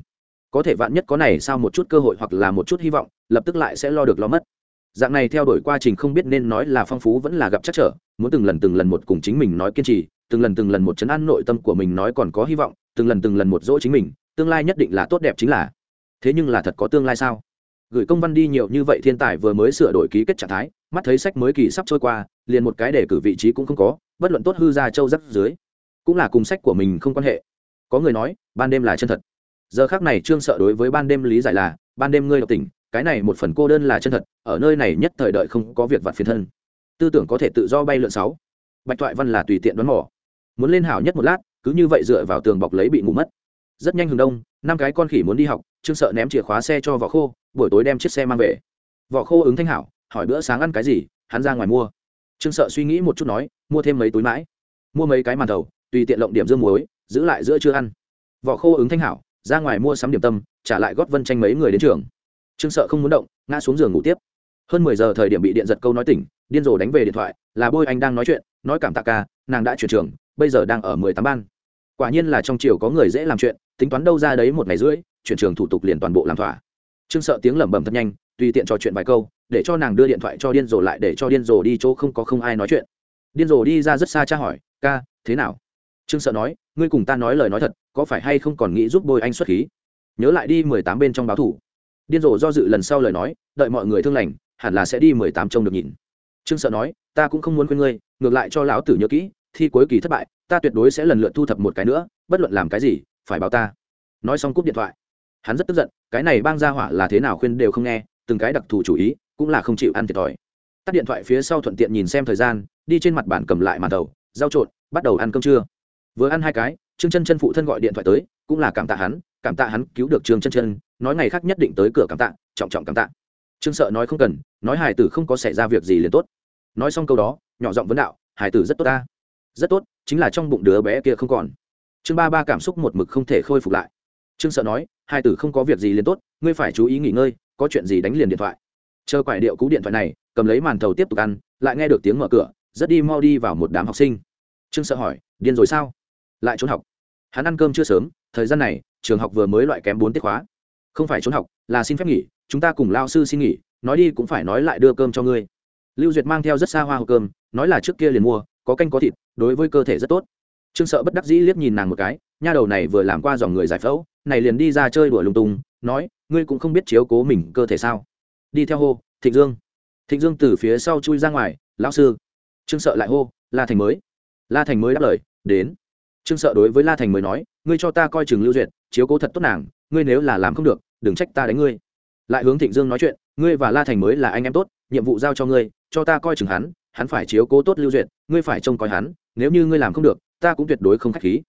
[SPEAKER 1] Có thể vạn nhất có này sao một chút cơ hội hoặc là một chút hy vọng, lập tức lại sẽ lo được lo mất. Dạng này theo đuổi quá trình không biết nên nói là phong phú vẫn là gặp chắc trở, muốn từng lần từng lần một cùng chính mình nói kiên trì, từng lần từng lần một chấn an nội tâm của mình nói còn có hy vọng, từng lần từng lần một dỗ chính mình tương lai nhất định là tốt đẹp chính là. Thế nhưng là thật có tương lai sao? Gửi công văn đi nhiều như vậy thiên tài vừa mới sửa đổi ký kết trạng thái, mắt thấy sách mới kỳ sắp trôi qua, liền một cái để cử vị trí cũng không có, bất luận tốt hư ra châu rắc dưới, cũng là cùng sách của mình không quan hệ. Có người nói, ban đêm là chân thật. Giờ khác này trương sợ đối với ban đêm lý giải là, ban đêm ngươi độc tình, cái này một phần cô đơn là chân thật, ở nơi này nhất thời đợi không có việc vặt phiền thân. Tư tưởng có thể tự do bay lượn sáu. Bạch thoại văn là tùy tiện đoán mỏ muốn lên hảo nhất một lát, cứ như vậy dựa vào tường bọc lấy bị ngủ mất rất nhanh hừng đông, năm cái con khỉ muốn đi học, trương sợ ném chìa khóa xe cho vỏ khô, buổi tối đem chiếc xe mang về. Vỏ khô ứng thanh hảo, hỏi bữa sáng ăn cái gì, hắn ra ngoài mua. Trương sợ suy nghĩ một chút nói, mua thêm mấy túi mãi. Mua mấy cái màn thầu tùy tiện lộng điểm dương muối, giữ lại giữa chưa ăn. Vỏ khô ứng thanh hảo, ra ngoài mua sắm điểm tâm, trả lại gót vân tranh mấy người đến trường. Trương sợ không muốn động, ngã xuống giường ngủ tiếp. Hơn mười giờ thời điểm bị điện giật câu nói tỉnh, điên rồ đánh về điện thoại, là bôi anh đang nói chuyện, nói cảm tạ ca, nàng đã chuyển trường, bây giờ đang ở mười tám ban. Quả nhiên là trong triều có người dễ làm chuyện tính toán đâu ra đấy một ngày rưỡi, chuyển trường thủ tục liền toàn bộ làm thỏa. Trương sợ tiếng lẩm bẩm thật nhanh, tùy tiện trò chuyện vài câu, để cho nàng đưa điện thoại cho điên rồ lại để cho điên rồ đi chỗ không có không ai nói chuyện. Điên rồ đi ra rất xa tra hỏi, ca, thế nào? Trương sợ nói, ngươi cùng ta nói lời nói thật, có phải hay không còn nghĩ giúp bôi anh xuất khí? Nhớ lại đi, mười tám bên trong báo thủ. Điên rồ do dự lần sau lời nói, đợi mọi người thương lành, hẳn là sẽ đi mười tám trông được nhìn. Trương sợ nói, ta cũng không muốn khuyên ngươi, ngược lại cho lão tử nhớ kỹ, thi cuối kỳ thất bại, ta tuyệt đối sẽ lần lượt thu thập một cái nữa, bất luận làm cái gì phải báo ta. Nói xong cúp điện thoại. Hắn rất tức giận cái này bang ra hỏa là thế nào khuyên đều không nghe từng cái đặc thù chủ ý cũng là không chịu ăn thiệt thòi. Tắt điện thoại phía sau thuận tiện nhìn xem thời gian đi trên mặt bàn cầm lại màn đầu, rau trộn bắt đầu ăn cơm trưa. Vừa ăn hai cái trương chân chân phụ thân gọi điện thoại tới cũng là cảm tạ hắn cảm tạ hắn cứu được trương chân chân nói ngày khác nhất định tới cửa cảm tạ trọng trọng cảm tạ. Trương sợ nói không cần nói hải tử không có xảy ra việc gì liền tốt. Nói xong câu đó nhỏ giọng vấn đạo hải tử rất tốt ta. Rất tốt chính là trong bụng đứa bé kia không còn trương ba ba cảm xúc một mực không thể khôi phục lại. Trương sợ nói, hai tử không có việc gì liền tốt, ngươi phải chú ý nghỉ ngơi, có chuyện gì đánh liền điện thoại. Chờ quải điệu cú điện thoại này, cầm lấy màn thầu tiếp tục ăn, lại nghe được tiếng mở cửa, rất đi mau đi vào một đám học sinh. Trương sợ hỏi, điên rồi sao? Lại trốn học? Hắn ăn cơm chưa sớm, thời gian này, trường học vừa mới loại kém bốn tiết khóa. Không phải trốn học, là xin phép nghỉ, chúng ta cùng lao sư xin nghỉ, nói đi cũng phải nói lại đưa cơm cho ngươi. Lưu duyệt mang theo rất xa hoa hộp cơm, nói là trước kia liền mua, có canh có thịt, đối với cơ thể rất tốt trương sợ bất đắc dĩ liếc nhìn nàng một cái, nha đầu này vừa làm qua dòng người giải phẫu, này liền đi ra chơi đùa lung tung, nói, ngươi cũng không biết chiếu cố mình cơ thể sao? Đi theo hô, thịnh dương. Thịnh dương từ phía sau chui ra ngoài, lão sư. Trương sợ lại hô, la thành mới. La thành mới đáp lời, đến. Trương sợ đối với la thành mới nói, ngươi cho ta coi chừng lưu duyệt, chiếu cố thật tốt nàng, ngươi nếu là làm không được, đừng trách ta đánh ngươi. Lại hướng thịnh dương nói chuyện, ngươi và la thành mới là anh em tốt, nhiệm vụ giao cho ngươi, cho ta coi chừng hắn hắn phải chiếu cố tốt lưu duyệt, ngươi phải trông coi hắn, nếu như ngươi làm không được ta cũng tuyệt đối không k h á c h khí.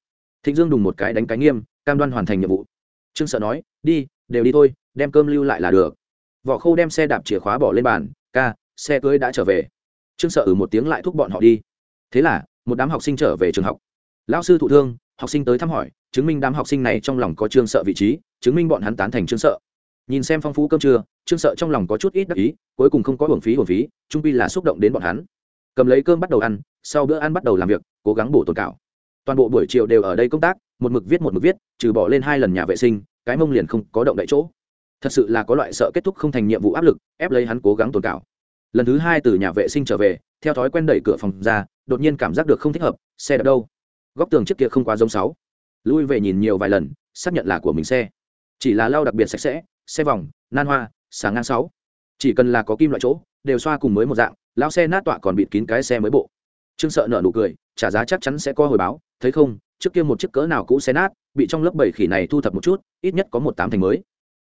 [SPEAKER 1] Thịnh dương đùng một cái đánh cái nghiêm, cam đoan hoàn thành nhiệm vụ. Trương sợ nói, đi, đều đi thôi, đem cơm lưu lại là được. Võ Khâu đem xe đạp chìa khóa bỏ lên bàn, ca, xe cưới đã trở về. Trương sợ ừ một tiếng lại thúc bọn họ đi. Thế là, một đám học sinh trở về trường học. Lão sư thụ thương, học sinh tới thăm hỏi, chứng minh đám học sinh này trong lòng có trương sợ vị trí, chứng minh bọn hắn tán thành trương sợ. Nhìn xem phong phú cơm trưa, trương sợ trong lòng có chút ít đắc ý, cuối cùng không có hưởng phí hưởng phí, trung pi là xúc động đến bọn hắn. Cầm lấy cơm bắt đầu ăn, sau bữa ăn bắt đầu làm việc, cố gắng bổ tồn cảo toàn bộ buổi chiều đều ở đây công tác, một mực viết một mực viết, trừ bỏ lên hai lần nhà vệ sinh, cái mông liền không có động đại chỗ. Thật sự là có loại sợ kết thúc không thành nhiệm vụ áp lực, ép lấy hắn cố gắng tồn cảo. Lần thứ hai từ nhà vệ sinh trở về, theo thói quen đẩy cửa phòng ra, đột nhiên cảm giác được không thích hợp, xe đã đâu? Góc tường trước kia không quá giống sáu. Lui về nhìn nhiều vài lần, xác nhận là của mình xe. Chỉ là lau đặc biệt sạch sẽ, xe vòng, nan hoa sáng ngang sáu. Chỉ cần là có kim loại chỗ, đều xoa cùng mới một dạng lao xe nát tọa còn bịt kín cái xe mới bộ. Trương sợ nợ nụ cười, trả giá chắc chắn sẽ có hồi báo thấy không, trước kia một chiếc cỡ nào cũ xe nát, bị trong lớp bảy khỉ này thu thập một chút, ít nhất có một tám thành mới.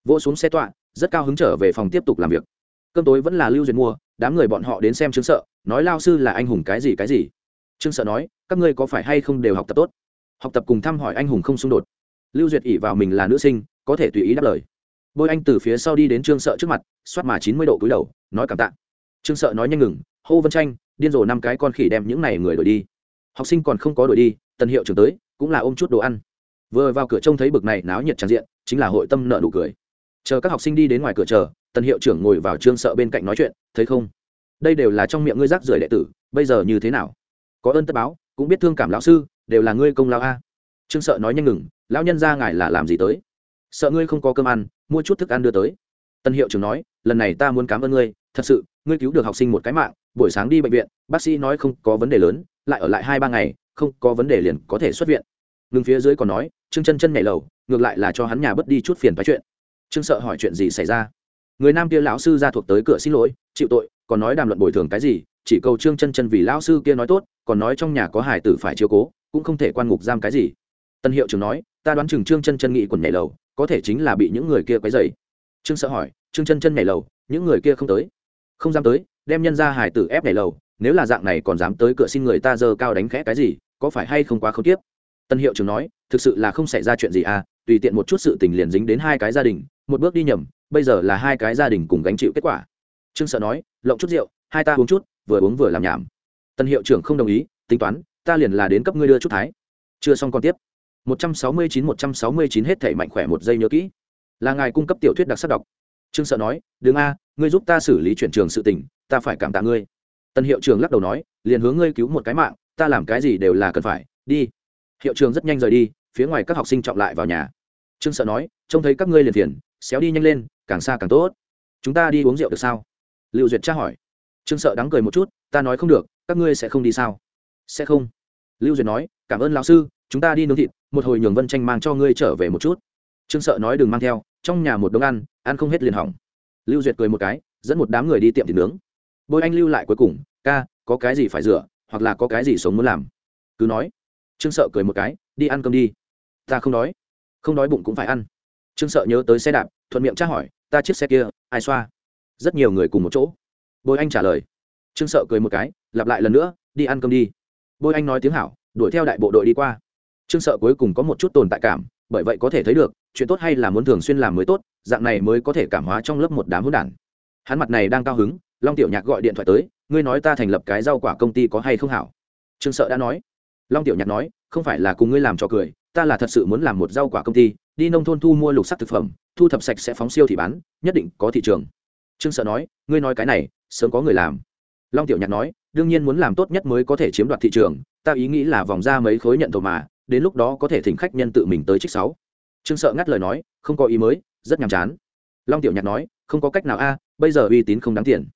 [SPEAKER 1] Vỗ xuống xe tọa, rất cao hứng trở về phòng tiếp tục làm việc. Cơm tối vẫn là lưu duyệt mua, đám người bọn họ đến xem trương sợ, nói lao sư là anh hùng cái gì cái gì? Trương sợ nói, các ngươi có phải hay không đều học tập tốt? Học tập cùng thăm hỏi anh hùng không xung đột. Lưu duyệt ỉ vào mình là nữ sinh, có thể tùy ý đáp lời. Bôi anh từ phía sau đi đến trương sợ trước mặt, xoát mà chín mươi độ cúi đầu, nói cảm tạ. Trương sợ nói nhanh ngừng, hô vân tranh điên rồ năm cái con khỉ đem những này người đổi đi. Học sinh còn không có đổi đi tân hiệu trưởng tới, cũng là ôm chút đồ ăn. Vừa vào cửa trông thấy bực này náo nhiệt tràn diện, chính là hội tâm nợ nụ cười. Chờ các học sinh đi đến ngoài cửa chờ tân hiệu trưởng ngồi vào trương sợ bên cạnh nói chuyện, thấy không? Đây đều là trong miệng ngươi rác rưởi đệ tử, bây giờ như thế nào? Có ơn tất báo, cũng biết thương cảm lão sư, đều là ngươi công lao a. Trương sợ nói nhanh ngừng, lão nhân ra ngài là làm gì tới? Sợ ngươi không có cơm ăn, mua chút thức ăn đưa tới. Tân hiệu trưởng nói, lần này ta muốn cảm ơn ngươi, thật sự, ngươi cứu được học sinh một cái mạng, buổi sáng đi bệnh viện, bác sĩ nói không có vấn đề lớn, lại ở lại hai ba ngày không có vấn đề liền có thể xuất viện. Ngừng phía dưới còn nói, trương chân chân nhảy lầu, ngược lại là cho hắn nhà bớt đi chút phiền phái chuyện. Trương sợ hỏi chuyện gì xảy ra? Người nam kia lão sư ra thuộc tới cửa xin lỗi, chịu tội, còn nói đàm luận bồi thường cái gì, chỉ cầu trương chân chân vì lão sư kia nói tốt, còn nói trong nhà có hải tử phải chiếu cố, cũng không thể quan ngục giam cái gì. Tân hiệu trưởng nói, ta đoán chừng trương chân chân nghị quần nhảy lầu, có thể chính là bị những người kia quấy dày trương sợ hỏi, trương chân chân nhảy lầu, những người kia không tới? Không dám tới, đem nhân ra hải tử ép nhảy lầu, nếu là dạng này còn dám tới cửa xin người ta dơ cao đánh khẽ cái gì? Có phải hay không quá không tiếp tân hiệu trưởng nói, thực sự là không xảy ra chuyện gì à tùy tiện một chút sự tình liền dính đến hai cái gia đình, một bước đi nhầm, bây giờ là hai cái gia đình cùng gánh chịu kết quả. Trương sợ nói, lộng chút rượu, hai ta uống chút, vừa uống vừa làm nhảm. Tân hiệu trưởng không đồng ý, tính toán, ta liền là đến cấp ngươi đưa chút thái. Chưa xong còn tiếp. 169 169 hết thảy mạnh khỏe một giây nhớ kỹ. Là ngài cung cấp tiểu thuyết đặc sắc đọc. Trương sợ nói, đừng a, ngươi giúp ta xử lý chuyển trường sự tình, ta phải cảm tạ ngươi. Tân hiệu trưởng lắc đầu nói, liền hướng ngươi cứu một cái mạng ta làm cái gì đều là cần phải, đi. Hiệu trường rất nhanh rời đi, phía ngoài các học sinh trọng lại vào nhà. Trương sợ nói, trông thấy các ngươi liền phiền, xéo đi nhanh lên, càng xa càng tốt. Chúng ta đi uống rượu được sao? Liệu duyệt tra hỏi. Trương sợ đắng cười một chút, ta nói không được, các ngươi sẽ không đi sao? Sẽ không. Lưu duyệt nói, cảm ơn lão sư, chúng ta đi nướng thịt, một hồi nhường vân tranh mang cho ngươi trở về một chút. Trương sợ nói đừng mang theo, trong nhà một đống ăn ăn không hết liền hỏng. Lưu duyệt cười một cái, dẫn một đám người đi tiệm thịt nướng. Bôi anh lưu lại cuối cùng, ca, có cái gì phải rửa? Hoặc là có cái gì sống muốn làm. Cứ nói. Trương sợ cười một cái, đi ăn cơm đi. Ta không đói. Không đói bụng cũng phải ăn. Trương sợ nhớ tới xe đạp, thuận miệng tra hỏi, ta chiếc xe kia, ai xoa? Rất nhiều người cùng một chỗ. Bôi anh trả lời. Trương sợ cười một cái, lặp lại lần nữa, đi ăn cơm đi. Bôi anh nói tiếng hảo, đuổi theo đại bộ đội đi qua. Trương sợ cuối cùng có một chút tồn tại cảm, bởi vậy có thể thấy được, chuyện tốt hay là muốn thường xuyên làm mới tốt, dạng này mới có thể cảm hóa trong lớp một đám hỗn đản. Hắn mặt này đang cao hứng, long tiểu nhạc gọi điện thoại tới ngươi nói ta thành lập cái rau quả công ty có hay không hảo? Trương sợ đã nói. Long tiểu nhạc nói, không phải là cùng ngươi làm trò cười, ta là thật sự muốn làm một rau quả công ty, đi nông thôn thu mua lục sắc thực phẩm, thu thập sạch sẽ phóng siêu thì bán, nhất định có thị trường. Trương sợ nói, ngươi nói cái này, sớm có người làm. Long tiểu nhạc nói, đương nhiên muốn làm tốt nhất mới có thể chiếm đoạt thị trường, ta ý nghĩ là vòng ra mấy khối nhận thầu mà, đến lúc đó có thể thỉnh khách nhân tự mình tới trích sáu. Trương sợ ngắt lời nói, không có ý mới, rất nhàm chán. Long tiểu nhạc nói, không có cách nào a, bây giờ uy tín không đáng tiền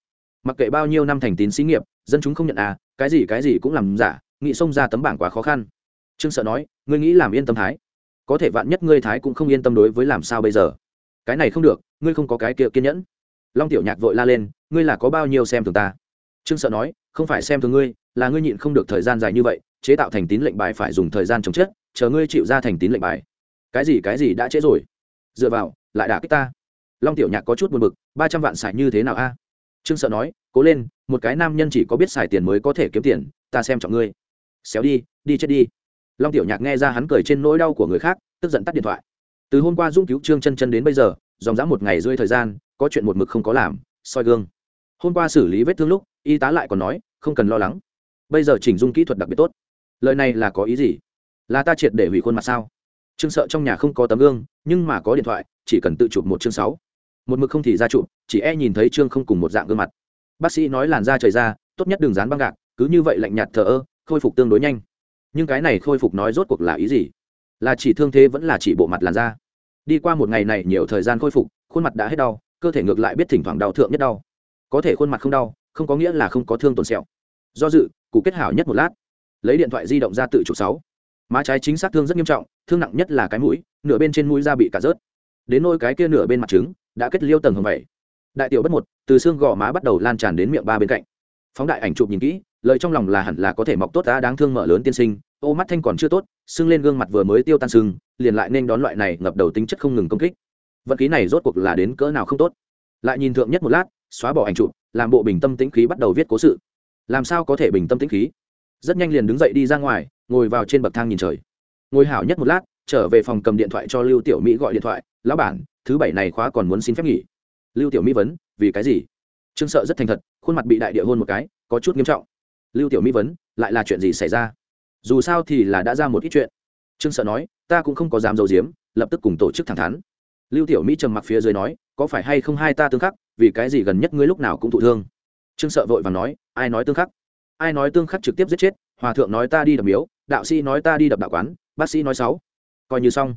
[SPEAKER 1] mặc kệ bao nhiêu năm thành tín xí nghiệp dân chúng không nhận à, cái gì cái gì cũng làm giả nghị xông ra tấm bảng quá khó khăn. Trương sợ nói ngươi nghĩ làm yên tâm thái. Có thể vạn nhất ngươi thái cũng không yên tâm đối với làm sao bây giờ. Cái này không được ngươi không có cái kia kiên nhẫn. Long tiểu nhạc vội la lên ngươi là có bao nhiêu xem thường ta? Trương sợ nói không phải xem thường ngươi là ngươi nhịn không được thời gian dài như vậy chế tạo thành tín lệnh bài phải dùng thời gian chống chết chờ ngươi chịu ra thành tín lệnh bài. Cái gì cái gì đã trễ rồi? Dựa vào lại đả kích ta. Long tiểu nhạc có chút buồn bực ba trăm vạn xài như thế nào a? Trương sợ nói, cố lên, một cái nam nhân chỉ có biết xài tiền mới có thể kiếm tiền, ta xem trọng ngươi. Xéo đi đi chết đi. Long tiểu nhạc nghe ra hắn cười trên nỗi đau của người khác, tức giận tắt điện thoại. Từ hôm qua dung cứu trương chân chân đến bây giờ, dòng dã một ngày rơi thời gian, có chuyện một mực không có làm, soi gương. Hôm qua xử lý vết thương lúc, y tá lại còn nói, không cần lo lắng. Bây giờ chỉnh dung kỹ thuật đặc biệt tốt. Lời này là có ý gì? Là ta triệt để hủy khuôn mặt sao? Trương sợ trong nhà không có tấm gương, nhưng mà có điện thoại, chỉ cần tự chụp một chương sáu một mực không thì ra trụ, chỉ e nhìn thấy trương không cùng một dạng gương mặt. Bác sĩ nói làn da trời ra, tốt nhất đừng dán băng gạc, cứ như vậy lạnh nhạt thờ ơ, khôi phục tương đối nhanh. Nhưng cái này khôi phục nói rốt cuộc là ý gì? Là chỉ thương thế vẫn là chỉ bộ mặt làn da? Đi qua một ngày này nhiều thời gian khôi phục, khuôn mặt đã hết đau, cơ thể ngược lại biết thỉnh thoảng đau thượng nhất đau. Có thể khuôn mặt không đau, không có nghĩa là không có thương tổn sẹo. Do dự, cụ kết hảo nhất một lát. Lấy điện thoại di động ra tự chụp sáu. Má trái chính xác thương rất nghiêm trọng, thương nặng nhất là cái mũi, nửa bên trên mũi da bị cả rớt. Đến nôi cái kia nửa bên mặt trứng đã kết liêu tầng hầm bảy, đại tiểu bất một từ xương gò má bắt đầu lan tràn đến miệng ba bên cạnh. Phóng đại ảnh chụp nhìn kỹ lời trong lòng là hẳn là có thể mọc tốt đã đáng thương mở lớn tiên sinh ô mắt thanh còn chưa tốt sưng lên gương mặt vừa mới tiêu tan sưng liền lại nên đón loại này ngập đầu tính chất không ngừng công kích. Vận khí này rốt cuộc là đến cỡ nào không tốt. Lại nhìn thượng nhất một lát xóa bỏ ảnh chụp làm bộ bình tâm tĩnh khí bắt đầu viết cố sự. Làm sao có thể bình tâm tĩnh khí? Rất nhanh liền đứng dậy đi ra ngoài ngồi vào trên bậc thang nhìn trời. Ngồi hảo nhất một lát trở về phòng cầm điện thoại cho lưu tiểu mỹ gọi điện thoại lão bản thứ bảy này khóa còn muốn xin phép nghỉ. Lưu tiểu mỹ vấn, vì cái gì? Trương sợ rất thành thật, khuôn mặt bị đại địa hôn một cái, có chút nghiêm trọng. Lưu tiểu mỹ vấn, lại là chuyện gì xảy ra? Dù sao thì là đã ra một ít chuyện. Trương sợ nói, ta cũng không có dám d i ấ u diếm lập tức cùng tổ chức thẳng thắn. Lưu tiểu mỹ trầm mặc phía dưới nói, có phải hay không hai ta tương khắc, vì cái gì gần nhất ngươi lúc nào cũng thụ thương? Trương sợ vội và nói, ai nói tương khắc? Ai nói tương khắc trực tiếp giết chết, hòa thượng nói ta đi đập miếu, đạo sĩ nói ta đi đập đạo quán, bác sĩ nói sáu. Coi như xong.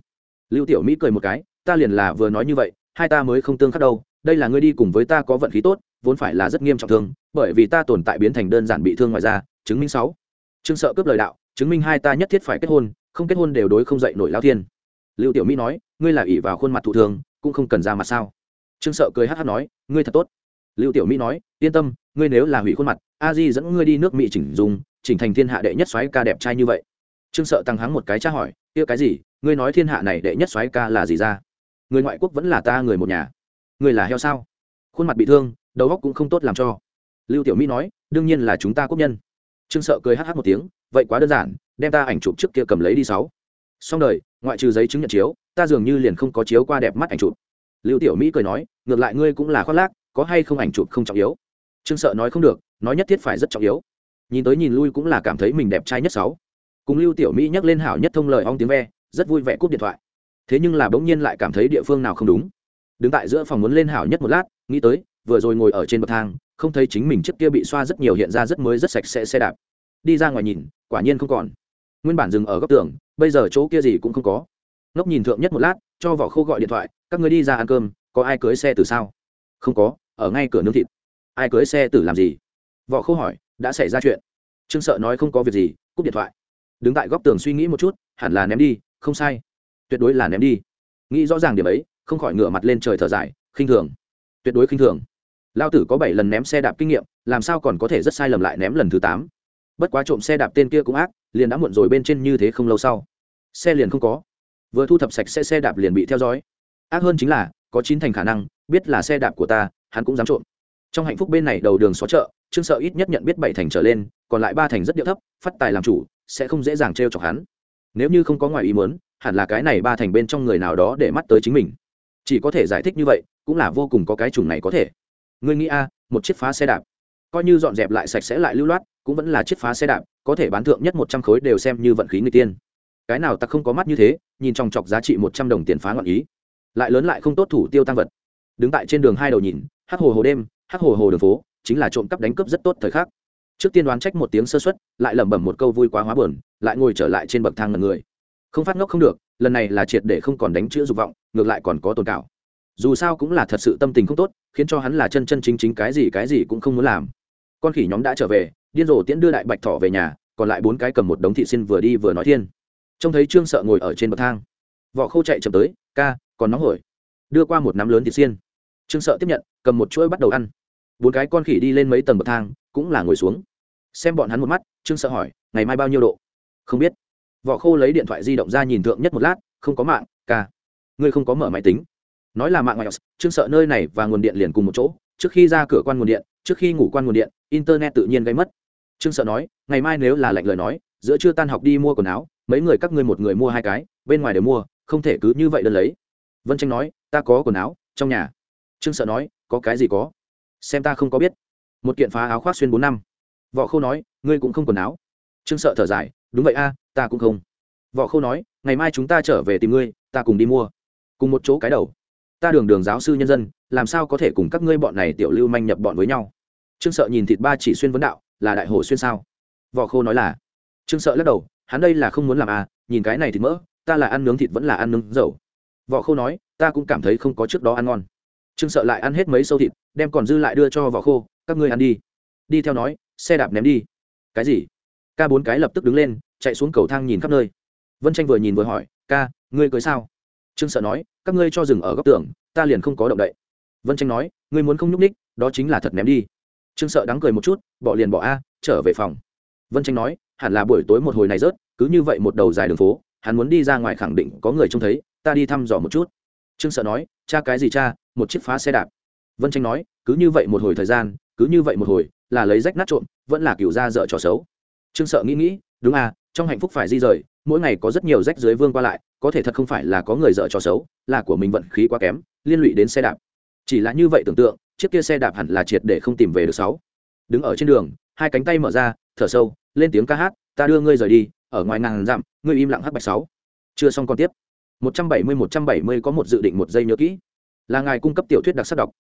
[SPEAKER 1] Lưu tiểu mỹ cười một cái ta liền là vừa nói như vậy, hai ta mới không tương khắc đâu, đây là ngươi đi cùng với ta có vận khí tốt, vốn phải là rất nghiêm trọng thương, bởi vì ta tồn tại biến thành đơn giản bị thương ngoài ra chứng minh sáu. Trương sợ cướp lời đạo, chứng minh hai ta nhất thiết phải kết hôn, không kết hôn đều đối không dậy nổi lao thiên. Lưu tiểu mỹ nói, ngươi là ỷ vào khuôn mặt thụ thường, cũng không cần ra mặt sao? Trương sợ cười hát hát nói, ngươi thật tốt. Lưu tiểu mỹ nói, yên tâm, ngươi nếu là hủy khuôn mặt, a di dẫn ngươi đi nước mỹ chỉnh dùng chỉnh thành thiên hạ đệ nhất soái ca đẹp trai như vậy. Trương sợ tăng hắng một cái tra hỏi, kia cái gì? Ngươi nói thiên hạ này đệ nhất soái ca là gì ra? Người ngoại quốc vẫn là ta người một nhà. Người là heo sao? Khuôn mặt bị thương, đầu óc cũng không tốt làm cho. Lưu tiểu mỹ nói, đương nhiên là chúng ta quốc nhân. Trương sợ cười hh một tiếng, vậy quá đơn giản, đem ta ảnh chụp trước kia cầm lấy đi sáu. Xong đời, ngoại trừ giấy chứng nhận chiếu, ta dường như liền không có chiếu qua đẹp mắt ảnh chụp. Lưu tiểu mỹ cười nói, ngược lại ngươi cũng là khoác lác, có hay không ảnh chụp không trọng yếu. Trương sợ nói không được, nói nhất thiết phải rất trọng yếu. Nhìn tới nhìn lui cũng là cảm thấy mình đẹp trai nhất sáu. Cùng lưu tiểu mỹ nhắc lên hảo nhất thông lời ong tiếng ve, rất vui vẻ cúp điện thoại thế nhưng là bỗng nhiên lại cảm thấy địa phương nào không đúng. Đứng tại giữa phòng muốn lên hảo nhất một lát, nghĩ tới, vừa rồi ngồi ở trên bậc thang, không thấy chính mình trước kia bị xoa rất nhiều hiện ra rất mới rất sạch sẽ xe đạp. Đi ra ngoài nhìn, quả nhiên không còn. Nguyên bản dừng ở góc tường, bây giờ chỗ kia gì cũng không có. Ngốc nhìn thượng nhất một lát, cho vỏ khô gọi điện thoại, các người đi ra ăn cơm, có ai cưới xe từ sao? Không có, ở ngay cửa nướng thịt. Ai cưới xe từ làm gì? Vỏ khô hỏi, đã xảy ra chuyện. Trương sợ nói không có việc gì, cúp điện thoại. Đứng tại góc tường suy nghĩ một chút, hẳn là ném đi, không sai tuyệt đối là ném đi. Nghĩ rõ ràng điểm ấy, không khỏi ngửa mặt lên trời thở dài, khinh thường. Tuyệt đối khinh thường. Lao tử có bảy lần ném xe đạp kinh nghiệm, làm sao còn có thể rất sai lầm lại ném lần thứ tám? Bất quá trộm xe đạp tên kia cũng ác, liền đã muộn rồi bên trên như thế không lâu sau. Xe liền không có. Vừa thu thập sạch xe xe đạp liền bị theo dõi. Ác hơn chính là, có chín thành khả năng, biết là xe đạp của ta, hắn cũng dám trộm. Trong hạnh phúc bên này đầu đường xó chợ, trương sợ ít nhất nhận biết bảy thành trở lên, còn lại ba thành rất điệu thấp, phát tài làm chủ, sẽ không dễ dàng t r e o chọc hắn. Nếu như không có ngoài ý muốn hẳn là cái này ba thành bên trong người nào đó để mắt tới chính mình. Chỉ có thể giải thích như vậy, cũng là vô cùng có cái chủng này có thể. Ngươi nghĩ a, một chiếc phá xe đạp, coi như dọn dẹp lại sạch sẽ lại lưu loát, cũng vẫn là chiếc phá xe đạp, có thể bán thượng nhất một trăm khối đều xem như vận khí người tiên. Cái nào ta không có mắt như thế, nhìn trong chọc giá trị một trăm đồng tiền phá ngọn ý. Lại lớn lại không tốt thủ tiêu tăng vật. Đứng tại trên đường hai đầu nhìn, hắc hồ hồ đêm, hắc hồ hồ đường phố, chính là trộm cắp đánh cướp rất tốt thời khắc. Trước tiên đoán trách một tiếng sơ xuất lại lẩm bẩm một câu vui quá hóa buồn, lại ngồi trở lại trên bậc thang ngần người không phát ngốc không được, lần này là triệt để không còn đánh chữ dục vọng, ngược lại còn có tồn cảo dù sao cũng là thật sự tâm tình không tốt, khiến cho hắn là chân chân chính chính cái gì cái gì cũng không muốn làm. Con khỉ nhóm đã trở về, điên rồ tiễn đưa đại bạch thỏ về nhà, còn lại bốn cái cầm một đống thị xin vừa đi vừa nói thiên. Trông thấy trương sợ ngồi ở trên bậc thang. Vỏ khâu chạy chậm tới, ca, còn nóng hổi. Đưa qua một nắm lớn thịt xiên. Trương sợ tiếp nhận, cầm một chuỗi bắt đầu ăn. Bốn cái con khỉ đi lên mấy tầng bậc thang, cũng là ngồi xuống. Xem bọn hắn một mắt, trương sợ hỏi, ngày mai bao nhiêu độ? Không biết vỏ khô lấy điện thoại di động ra nhìn thượng nhất một lát, không có mạng, ca. Ngươi không có mở máy tính. Nói là mạng ngoại trương sợ nơi này và nguồn điện liền cùng một chỗ, trước khi ra cửa quan nguồn điện, trước khi ngủ quan nguồn điện, internet tự nhiên gây mất. Trương sợ nói, ngày mai nếu là lệnh lời nói, giữa trưa tan học đi mua quần áo, mấy người các ngươi một người mua hai cái, bên ngoài đều mua, không thể cứ như vậy đơn lấy. Vân tranh nói, ta có quần áo, trong nhà. Trương sợ nói, có cái gì có? Xem ta không có biết. Một kiện phá áo khoác xuyên bốn năm. Võ khâu nói, ngươi cũng không quần áo. Trương sợ thở dài, đúng vậy a ta cũng không. Võ khâu nói, ngày mai chúng ta trở về tìm ngươi, ta cùng đi mua. Cùng một chỗ cái đầu. Ta đường đường giáo sư nhân dân, làm sao có thể cùng các ngươi bọn này tiểu lưu manh nhập bọn với nhau? Trương sợ nhìn thịt ba chỉ xuyên vấn đạo, là đại hồ xuyên sao? Võ khô nói là. Trương sợ lắc đầu, hắn đây là không muốn làm à nhìn cái này thịt mỡ, ta là ăn nướng thịt vẫn là ăn nướng dầu. Võ khô nói, ta cũng cảm thấy không có trước đó ăn ngon. Trương sợ lại ăn hết mấy sâu thịt, đem còn dư lại đưa cho võ khô các ngươi ăn đi. Đi theo nói, xe đạp ném đi. Cái gì? Ca bốn cái lập tức đứng lên, chạy xuống cầu thang nhìn khắp nơi. Vân tranh vừa nhìn vừa hỏi, ca, ngươi cưới sao? Trương sợ nói, các ngươi cho dừng ở góc tường, ta liền không có động đậy. Vân tranh nói, ngươi muốn không nhúc ních đó chính là thật ném đi. Trương sợ đắng cười một chút, bỏ liền bỏ a, trở về phòng. Vân tranh nói, hẳn là buổi tối một hồi này rớt, cứ như vậy một đầu dài đường phố, hắn muốn đi ra ngoài khẳng định có người trông thấy, ta đi thăm dò một chút. Trương sợ nói, cha cái gì cha, một chiếc phá xe đạp. Vân tranh nói, cứ như vậy một hồi thời gian, cứ như vậy một hồi, là lấy rách nát trộm, vẫn là cựu ra dở trò xấu trương sợ nghĩ nghĩ, đúng à trong hạnh phúc phải di rời, mỗi ngày có rất nhiều rách dưới vương qua lại, có thể thật không phải là có người dở trò xấu, là của mình vận khí quá kém, liên lụy đến xe đạp. Chỉ là như vậy tưởng tượng, chiếc kia xe đạp hẳn là triệt để không tìm về được sáu. Đứng ở trên đường, hai cánh tay mở ra, thở sâu, lên tiếng ca hát, ta đưa ngươi rời đi, ở ngoài ngàn dặm, ngươi im lặng hắc bạch sáu. Chưa xong còn tiếp. 170 170 có một dự định một giây nhớ kỹ. Là ngài cung cấp tiểu thuyết đặc sắc đọc.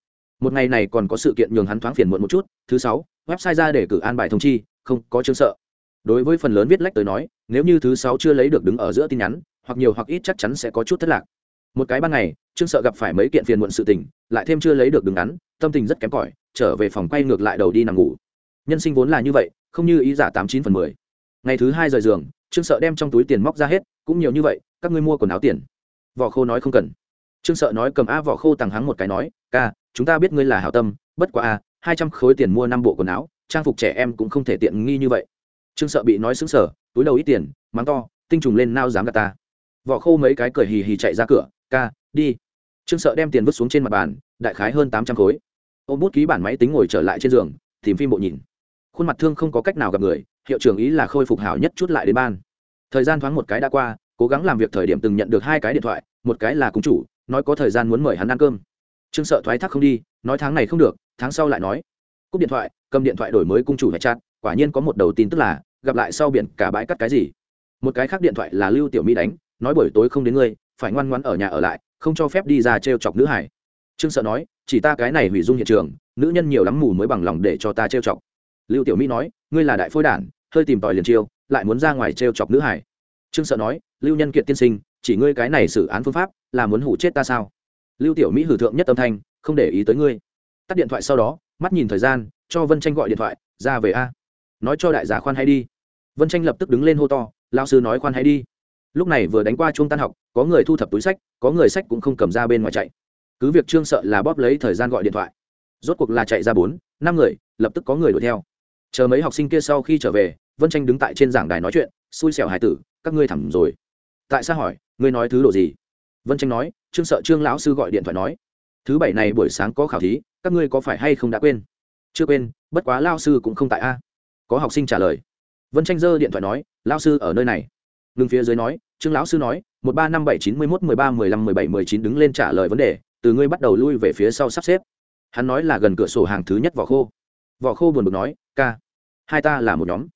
[SPEAKER 1] Một ngày này còn có sự kiện nhường hắn thoáng phiền muộn một chút. Thứ sáu, website ra để cử an bài thông chi, không có chương sợ đối với phần lớn viết lách tới nói, nếu như thứ sáu chưa lấy được đứng ở giữa tin nhắn, hoặc nhiều hoặc ít chắc chắn sẽ có chút thất lạc. Một cái ban ngày, trương sợ gặp phải mấy kiện phiền muộn sự tình, lại thêm chưa lấy được đứng ngắn, tâm tình rất kém cỏi, trở về phòng quay ngược lại đầu đi nằm ngủ. Nhân sinh vốn là như vậy, không như ý giả tám chín phần mười. Ngày thứ hai rời giường, trương sợ đem trong túi tiền móc ra hết, cũng nhiều như vậy, các ngươi mua quần áo tiền. Vỏ khô nói không cần. Trương sợ nói cầm a vỏ khô tàng hắng một cái nói, ca, chúng ta biết ngươi là hảo tâm, bất quá a, hai trăm khối tiền mua năm bộ quần áo, trang phục trẻ em cũng không thể tiện nghi như vậy trương sợ bị nói xứng sở túi đầu ít tiền, mắng to, tinh trùng lên nao dám gạt ta. Vỏ khô mấy cái cười hì hì chạy ra cửa, ca, đi. Trương sợ đem tiền vứt xuống trên mặt bàn, đại khái hơn tám trăm khối. Ô m bút ký bản máy tính ngồi trở lại trên giường, tìm phim bộ nhìn. Khuôn mặt thương không có cách nào gặp người, hiệu trưởng ý là khôi phục hảo nhất chút lại đến ban. Thời gian thoáng một cái đã qua, cố gắng làm việc thời điểm từng nhận được hai cái điện thoại, một cái là cung chủ, nói có thời gian muốn mời hắn ăn cơm. Trương sợ thoái thác không đi, nói tháng này không được, tháng sau lại nói. Cúp điện thoại, cầm điện thoại đổi mới cung chủ hay chặt quả nhiên có một đầu tin tức là, gặp lại sau biển cả bãi cắt cái gì. Một cái khác điện thoại là lưu tiểu mỹ đánh, nói buổi tối không đến ngươi, phải ngoan ngoãn ở nhà ở lại, không cho phép đi ra t chọc nữ hải. Trương sợ nói, chỉ ta cái này hủy dung hiện trường, nữ nhân nhiều lắm mù mới bằng lòng để cho ta t chọc. Lưu tiểu mỹ nói, ngươi là đại phôi đản, hơi tìm tòi liền chiêu, lại muốn ra ngoài t chọc nữ hải. Trương sợ nói, lưu nhân kiệt tiên sinh, chỉ ngươi cái này xử án phương pháp, là muốn hủ chết ta sao? Lưu tiểu mỹ hử thượng nhất âm thanh, không để ý tới ngươi. Tắt điện thoại sau đó, mắt nhìn thời gian, cho vân tranh gọi điện thoại, ra về a nói cho đại giả khoan hay đi. Vân tranh lập tức đứng lên hô to lao sư nói khoan hay đi. Lúc này vừa đánh qua chuông tan học, có người thu thập túi sách, có người sách cũng không cầm ra bên ngoài chạy. Cứ việc trương sợ là bóp lấy thời gian gọi điện thoại, rốt cuộc là chạy ra bốn, năm người, lập tức có người đuổi theo. Chờ mấy học sinh kia sau khi trở về, vân tranh đứng tại trên giảng đài nói chuyện, xui xẻo hải tử, các ngươi thẳng rồi. Tại sao hỏi, ngươi nói thứ đồ gì? Vân tranh nói, trương sợ trương lão sư gọi điện thoại nói. Thứ bảy này buổi sáng có khảo thí, các ngươi có phải hay không đã quên? Chưa quên, bất quá lao sư cũng không tại a có học sinh trả lời. Vân tranh giơ điện thoại nói lao sư ở nơi này. Ngừng phía dưới nói, trương lão sư nói, một ba năm bảy chín mươi mốt mười ba mười lăm mười bảy mười chín đứng lên trả lời vấn đề, từ ngươi bắt đầu lui về phía sau sắp xếp. Hắn nói là gần cửa sổ hàng thứ nhất vỏ khô. Vỏ khô buồn bực nói, ca, hai ta là một nhóm.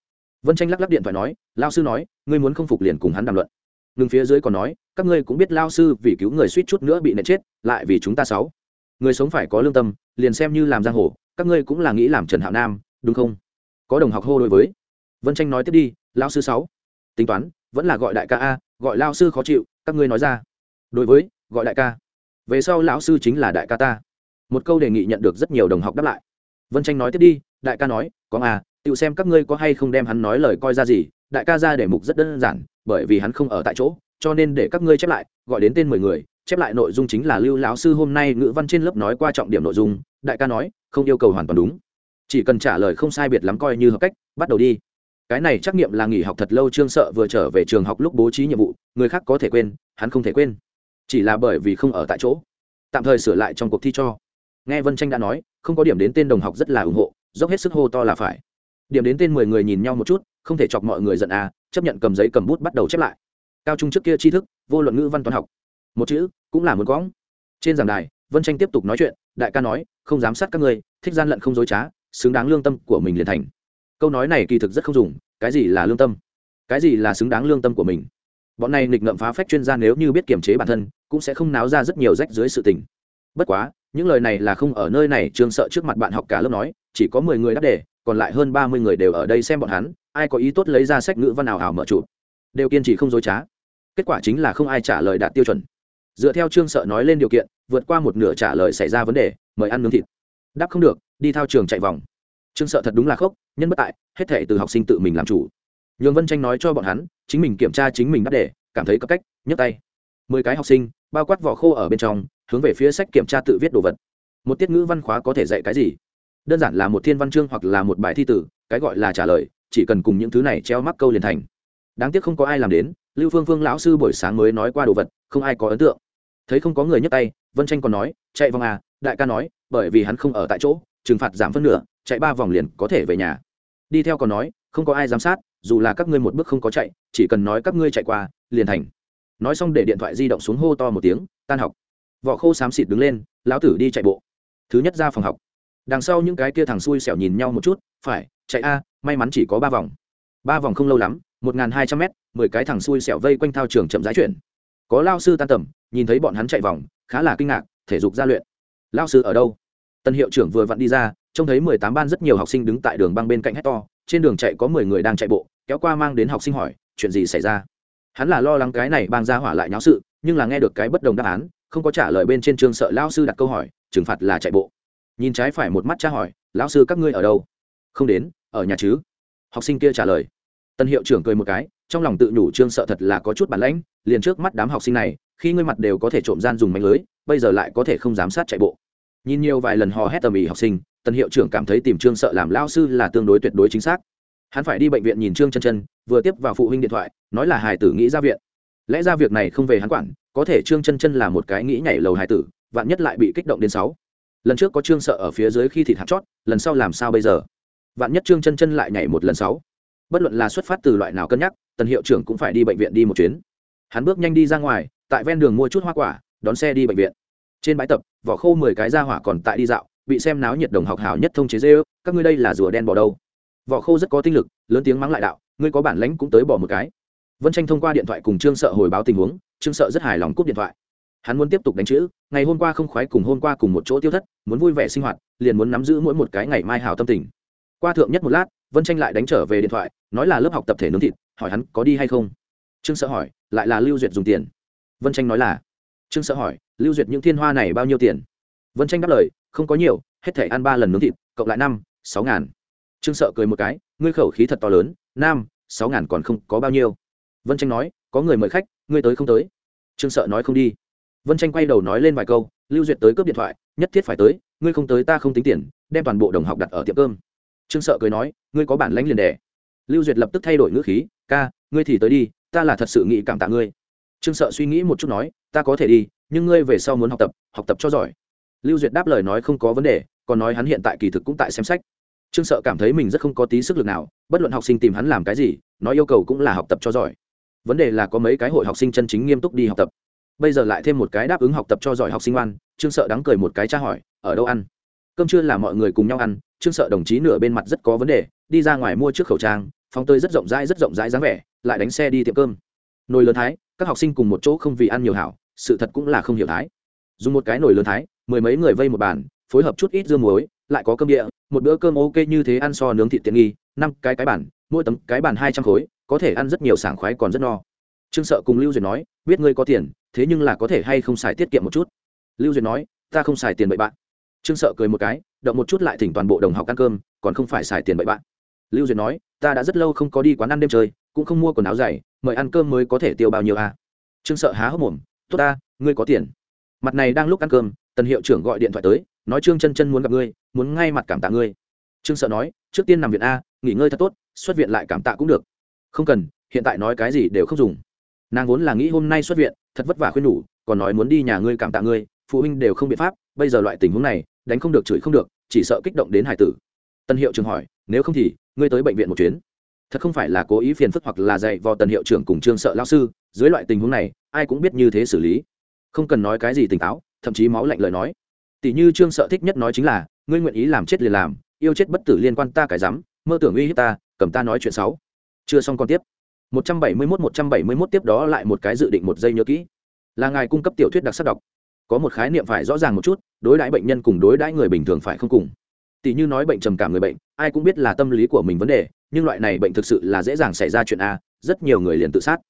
[SPEAKER 1] Vân tranh lắc lắc điện thoại nói lao sư nói, ngươi muốn không phục liền cùng hắn đàm luận. Ngừng phía dưới còn nói, các ngươi cũng biết lao sư vì cứu người suýt chút nữa bị nện chết, lại vì chúng ta sáu. Người sống phải có lương tâm, liền xem như làm giang hồ, các ngươi cũng là nghĩ làm trần hạo nam, đúng không? Có đồng học hô đối với. Vân tranh nói tiếp đi lao sư sáu, tính toán, vẫn là gọi đại ca a, gọi lao sư khó chịu, các ngươi nói ra. Đối với, gọi đại ca. Về sau lão sư chính là đại ca ta. Một câu đề nghị nhận được rất nhiều đồng học đáp lại. Vân tranh nói tiếp đi, đại ca nói, có à tự xem các ngươi có hay không đem hắn nói lời coi ra gì, đại ca ra để mục rất đơn giản, bởi vì hắn không ở tại chỗ, cho nên để các ngươi chép lại, gọi đến tên mười người, chép lại nội dung chính là lưu lão sư hôm nay ngữ văn trên lớp nói qua trọng điểm nội dung, đại ca nói, không yêu cầu hoàn toàn đúng chỉ cần trả lời không sai biệt lắm coi như hợp cách, bắt đầu đi. Cái này trắc nghiệm là nghỉ học thật lâu, trương sợ vừa trở về trường học lúc bố trí nhiệm vụ, người khác có thể quên, hắn không thể quên. Chỉ là bởi vì không ở tại chỗ. Tạm thời sửa lại trong cuộc thi cho. Nghe vân tranh đã nói, không có điểm đến tên đồng học rất là ủng hộ, dốc hết sức hô to là phải. Điểm đến tên mười người nhìn nhau một chút, không thể chọc mọi người giận à chấp nhận cầm giấy cầm bút bắt đầu chép lại. Cao trung trước kia tri thức, vô luận ngữ văn toán học. Một chữ, cũng là một quãng trên giảng đài, vân tranh tiếp tục nói chuyện, đại ca nói, không giám sát các ngươi, thích gian lận không dối trá xứng đáng lương tâm của mình liền thành. Câu nói này kỳ thực rất không dùng, cái gì là lương tâm? Cái gì là xứng đáng lương tâm của mình? Bọn này nghịch ngợm phá phách chuyên gia nếu như biết kiềm chế bản thân, cũng sẽ không náo ra rất nhiều rách dưới sự tình. Bất quá, những lời này là không ở nơi này trường sợ trước mặt bạn học cả lớp nói, chỉ có mười người đáp đề, còn lại hơn ba mươi người đều ở đây xem bọn hắn, ai có ý tốt lấy ra sách ngữ văn nào ảo mở chụp đều kiên trì không dối trá. Kết quả chính là không ai trả lời đạt tiêu chuẩn. Dựa theo trương sợ nói lên điều kiện, vượt qua một nửa trả lời xảy ra vấn đề, mời ăn nướng thịt. Đáp không được đi thao trường chạy vòng. Trương sợ thật đúng là khốc, nhân bất tại, hết thể từ học sinh tự mình làm chủ. Nhường vân tranh nói cho bọn hắn, chính mình kiểm tra chính mình đáp đề, cảm thấy có cách, nhấc tay. Mười cái học sinh, bao quát vỏ khô ở bên trong, hướng về phía sách kiểm tra tự viết đồ vật. Một tiết ngữ văn khóa có thể dạy cái gì? Đơn giản là một thiên văn chương hoặc là một bài thi tử, cái gọi là trả lời, chỉ cần cùng những thứ này treo mắc câu liền thành. Đáng tiếc không có ai làm đến, lưu phương phương lão sư buổi sáng mới nói qua đồ vật, không ai có ấn tượng. Thấy không có người nhấc tay, vân tranh còn nói, chạy vòng à đại ca nói, bởi vì hắn không ở tại chỗ trừng phạt giảm phân nửa, chạy ba vòng liền có thể về nhà. Đi theo còn nói, không có ai giám sát, dù là các ngươi một bước không có chạy, chỉ cần nói các ngươi chạy qua, liền thành. Nói xong để điện thoại di động xuống hô to một tiếng, tan học. Vỏ khô xám xịt đứng lên, lão tử đi chạy bộ. Thứ nhất ra phòng học. Đằng sau những cái kia thằng xui xẻo nhìn nhau một chút, phải, chạy a, may mắn chỉ có ba vòng. Ba vòng không lâu lắm, một n g h n hai trăm mét, mười cái thằng xui xẻo vây quanh thao trường chậm rãi chuyển. Có lao sư tan tầm, nhìn thấy bọn hắn chạy vòng, khá là kinh ngạc, thể dục gia luyện. Lao sư ở đâu? Tân hiệu trưởng vừa vặn đi ra, trông thấy mười tám ban rất nhiều học sinh đứng tại đường băng bên cạnh hét to, trên đường chạy có mười người đang chạy bộ, kéo qua mang đến học sinh hỏi, chuyện gì xảy ra? Hắn là lo lắng cái này bang ra hỏa lại nháo sự, nhưng là nghe được cái bất đồng đáp án, không có trả lời bên trên trường sợ lao sư đặt câu hỏi, trừng phạt là chạy bộ. Nhìn trái phải một mắt tra hỏi, lão sư, các ngươi ở đâu? Không đến, ở nhà chứ. Học sinh kia trả lời. Tân hiệu trưởng cười một cái, trong lòng tự nhủ trương sợ thật là có chút bản lãnh, liền trước mắt đám học sinh này, khi ngươi mặt đều có thể trộm gian dùng mánh lưới, bây giờ lại có thể không giám sát chạy bộ nhìn nhiều vài lần hò hét tầm ĩ học sinh tân hiệu trưởng cảm thấy tìm trương sợ làm lao sư là tương đối tuyệt đối chính xác. Hắn phải đi bệnh viện nhìn trương chân chân, vừa tiếp vào phụ huynh điện thoại, nói là hài tử nghĩ ra viện. Lẽ ra việc này không về hắn quản, có thể trương chân chân là một cái nghĩ nhảy lầu hài tử, vạn nhất lại bị kích động đến sáu. Lần trước có trương sợ ở phía dưới khi thịt hạt chót, lần sau làm sao bây giờ? Vạn nhất trương chân chân lại nhảy một lần sáu. Bất luận là xuất phát từ loại nào cân nhắc, tần hiệu trưởng cũng phải đi bệnh viện đi một chuyến. Hắn bước nhanh đi ra ngoài, tại ven đường mua chút hoa quả, đón xe đi bệnh viện trên bãi tập, vỏ khô mười cái ra hỏa còn tại đi dạo, bị xem náo nhiệt đồng học hảo nhất thông chế dê ước các ngươi đây là rùa đen bỏ đâu? Vỏ khô rất có tinh lực, lớn tiếng mắng lại đạo, ngươi có bản lãnh cũng tới bỏ một cái. Vân tranh thông qua điện thoại cùng trương sợ hồi báo tình huống, trương sợ rất hài lòng cúp điện thoại. Hắn muốn tiếp tục đánh chữ, ngày hôm qua không khoái cùng hôm qua cùng một chỗ tiêu thất, muốn vui vẻ sinh hoạt, liền muốn nắm giữ mỗi một cái ngày mai hào tâm tình. Qua thượng nhất một lát, vân tranh lại đánh trở về điện thoại, nói là lớp học tập thể nướng thịt, hỏi hắn có đi hay không? Trương sợ hỏi, lại là lưu duyệt dùng tiền. Vân tranh nói là. Trương sợ hỏi lưu duyệt những thiên hoa này bao nhiêu tiền? Vân tranh đáp lời, không có nhiều, hết thể ăn ba lần nướng thịt, cộng lại năm, sáu ngàn. Trương sợ cười một cái, ngươi khẩu khí thật to lớn nam sáu ngàn còn không có bao nhiêu. Vân tranh nói, có người mời khách, ngươi tới không tới? Trương sợ nói không đi. Vân tranh quay đầu nói lên vài câu, lưu duyệt tới cướp điện thoại, nhất thiết phải tới, ngươi không tới ta không tính tiền, đem toàn bộ đồng học đặt ở tiệm cơm. Trương sợ cười nói, ngươi có bản lãnh liền đẻ. Lưu duyệt lập tức thay đổi ngữ khí, ca, ngươi thì tới đi, ta là thật sự nghĩ cảm tạ ngươi. Trương sợ suy nghĩ một chút nói, ta có thể đi nhưng ngươi về sau muốn học tập học tập cho giỏi. Lưu duyệt đáp lời nói không có vấn đề, còn nói hắn hiện tại kỳ thực cũng tại xem sách. Trương sợ cảm thấy mình rất không có tí sức lực nào, bất luận học sinh tìm hắn làm cái gì, nói yêu cầu cũng là học tập cho giỏi. Vấn đề là có mấy cái hội học sinh chân chính nghiêm túc đi học tập. Bây giờ lại thêm một cái đáp ứng học tập cho giỏi học sinh ngoan trương sợ đắng cười một cái tra hỏi, ở đâu ăn? Cơm trưa là mọi người cùng nhau ăn. Trương sợ đồng chí nửa bên mặt rất có vấn đề, đi ra ngoài mua trước khẩu trang phong tơi rất rộng rãi, rất rộng rãi dáng vẻ, lại đánh xe đi tiệm cơm. Nồi lớn thái, các học sinh cùng một chỗ không vì ăn nhiều hảo sự thật cũng là không hiểu thái. Dùng một cái nồi lớn thái, mười mấy người vây một bàn, phối hợp chút ít dưa muối, lại có cơm địa, một bữa cơm ok như thế ăn so nướng thịt tiện nghi, năm cái cái bản mỗi tấm cái bản hai trăm khối, có thể ăn rất nhiều sảng khoái còn rất no. Trương sợ cùng lưu duyệt nói, biết ngươi có tiền, thế nhưng là có thể hay không xài tiết kiệm một chút? Lưu duyệt nói, ta không xài tiền bậy bạn. Trương sợ cười một cái, động một chút lại thỉnh toàn bộ đồng học ăn cơm, còn không phải xài tiền bậy bạn. Lưu duyệt nói, ta đã rất lâu không có đi quán ăn đêm chơi, cũng không mua quần áo dày, mời ăn cơm mới có thể tiêu bao nhiêu à. trương sợ há hốc mồm tốt ta, ngươi có tiền. Mặt này đang lúc ăn cơm, tần hiệu trưởng gọi điện thoại tới, nói trương chân chân muốn gặp ngươi, muốn ngay mặt cảm tạ ngươi. Trương sợ nói, trước tiên nằm viện a, nghỉ ngơi thật tốt, xuất viện lại cảm tạ cũng được. Không cần, hiện tại nói cái gì đều không dùng. Nàng vốn là nghĩ hôm nay xuất viện, thật vất vả khuyên nhủ, còn nói muốn đi nhà ngươi cảm tạ ngươi, phụ huynh đều không biện pháp, bây giờ loại tình huống này, đánh không được chửi không được, chỉ sợ kích động đến hải tử. Tân hiệu trưởng hỏi, nếu không thì, ngươi tới bệnh viện một chuyến. Thật không phải là cố ý phiền phức hoặc là dạy vò tần hiệu trưởng cùng trương sợ lao sư dưới loại tình huống này, ai cũng biết như thế xử lý. Không cần nói cái gì tỉnh táo, thậm chí máu lạnh lời nói. Tỷ như trương sợ thích nhất nói chính là, ngươi nguyện ý làm chết liền làm, yêu chết bất tử liên quan ta cái dám mơ tưởng uy hiếp ta, cầm ta nói chuyện xấu. Chưa xong còn tiếp. 171 171 tiếp đó lại một cái dự định một giây nhớ kỹ. Là ngài cung cấp tiểu thuyết đặc sắc đọc. Có một khái niệm phải rõ ràng một chút, đối đãi bệnh nhân cùng đối đãi người bình thường phải không cùng. Tỷ như nói bệnh trầm cảm người bệnh, ai cũng biết là tâm lý của mình vấn đề, nhưng loại này bệnh thực sự là dễ dàng xảy ra chuyện a, rất nhiều người liền tự sát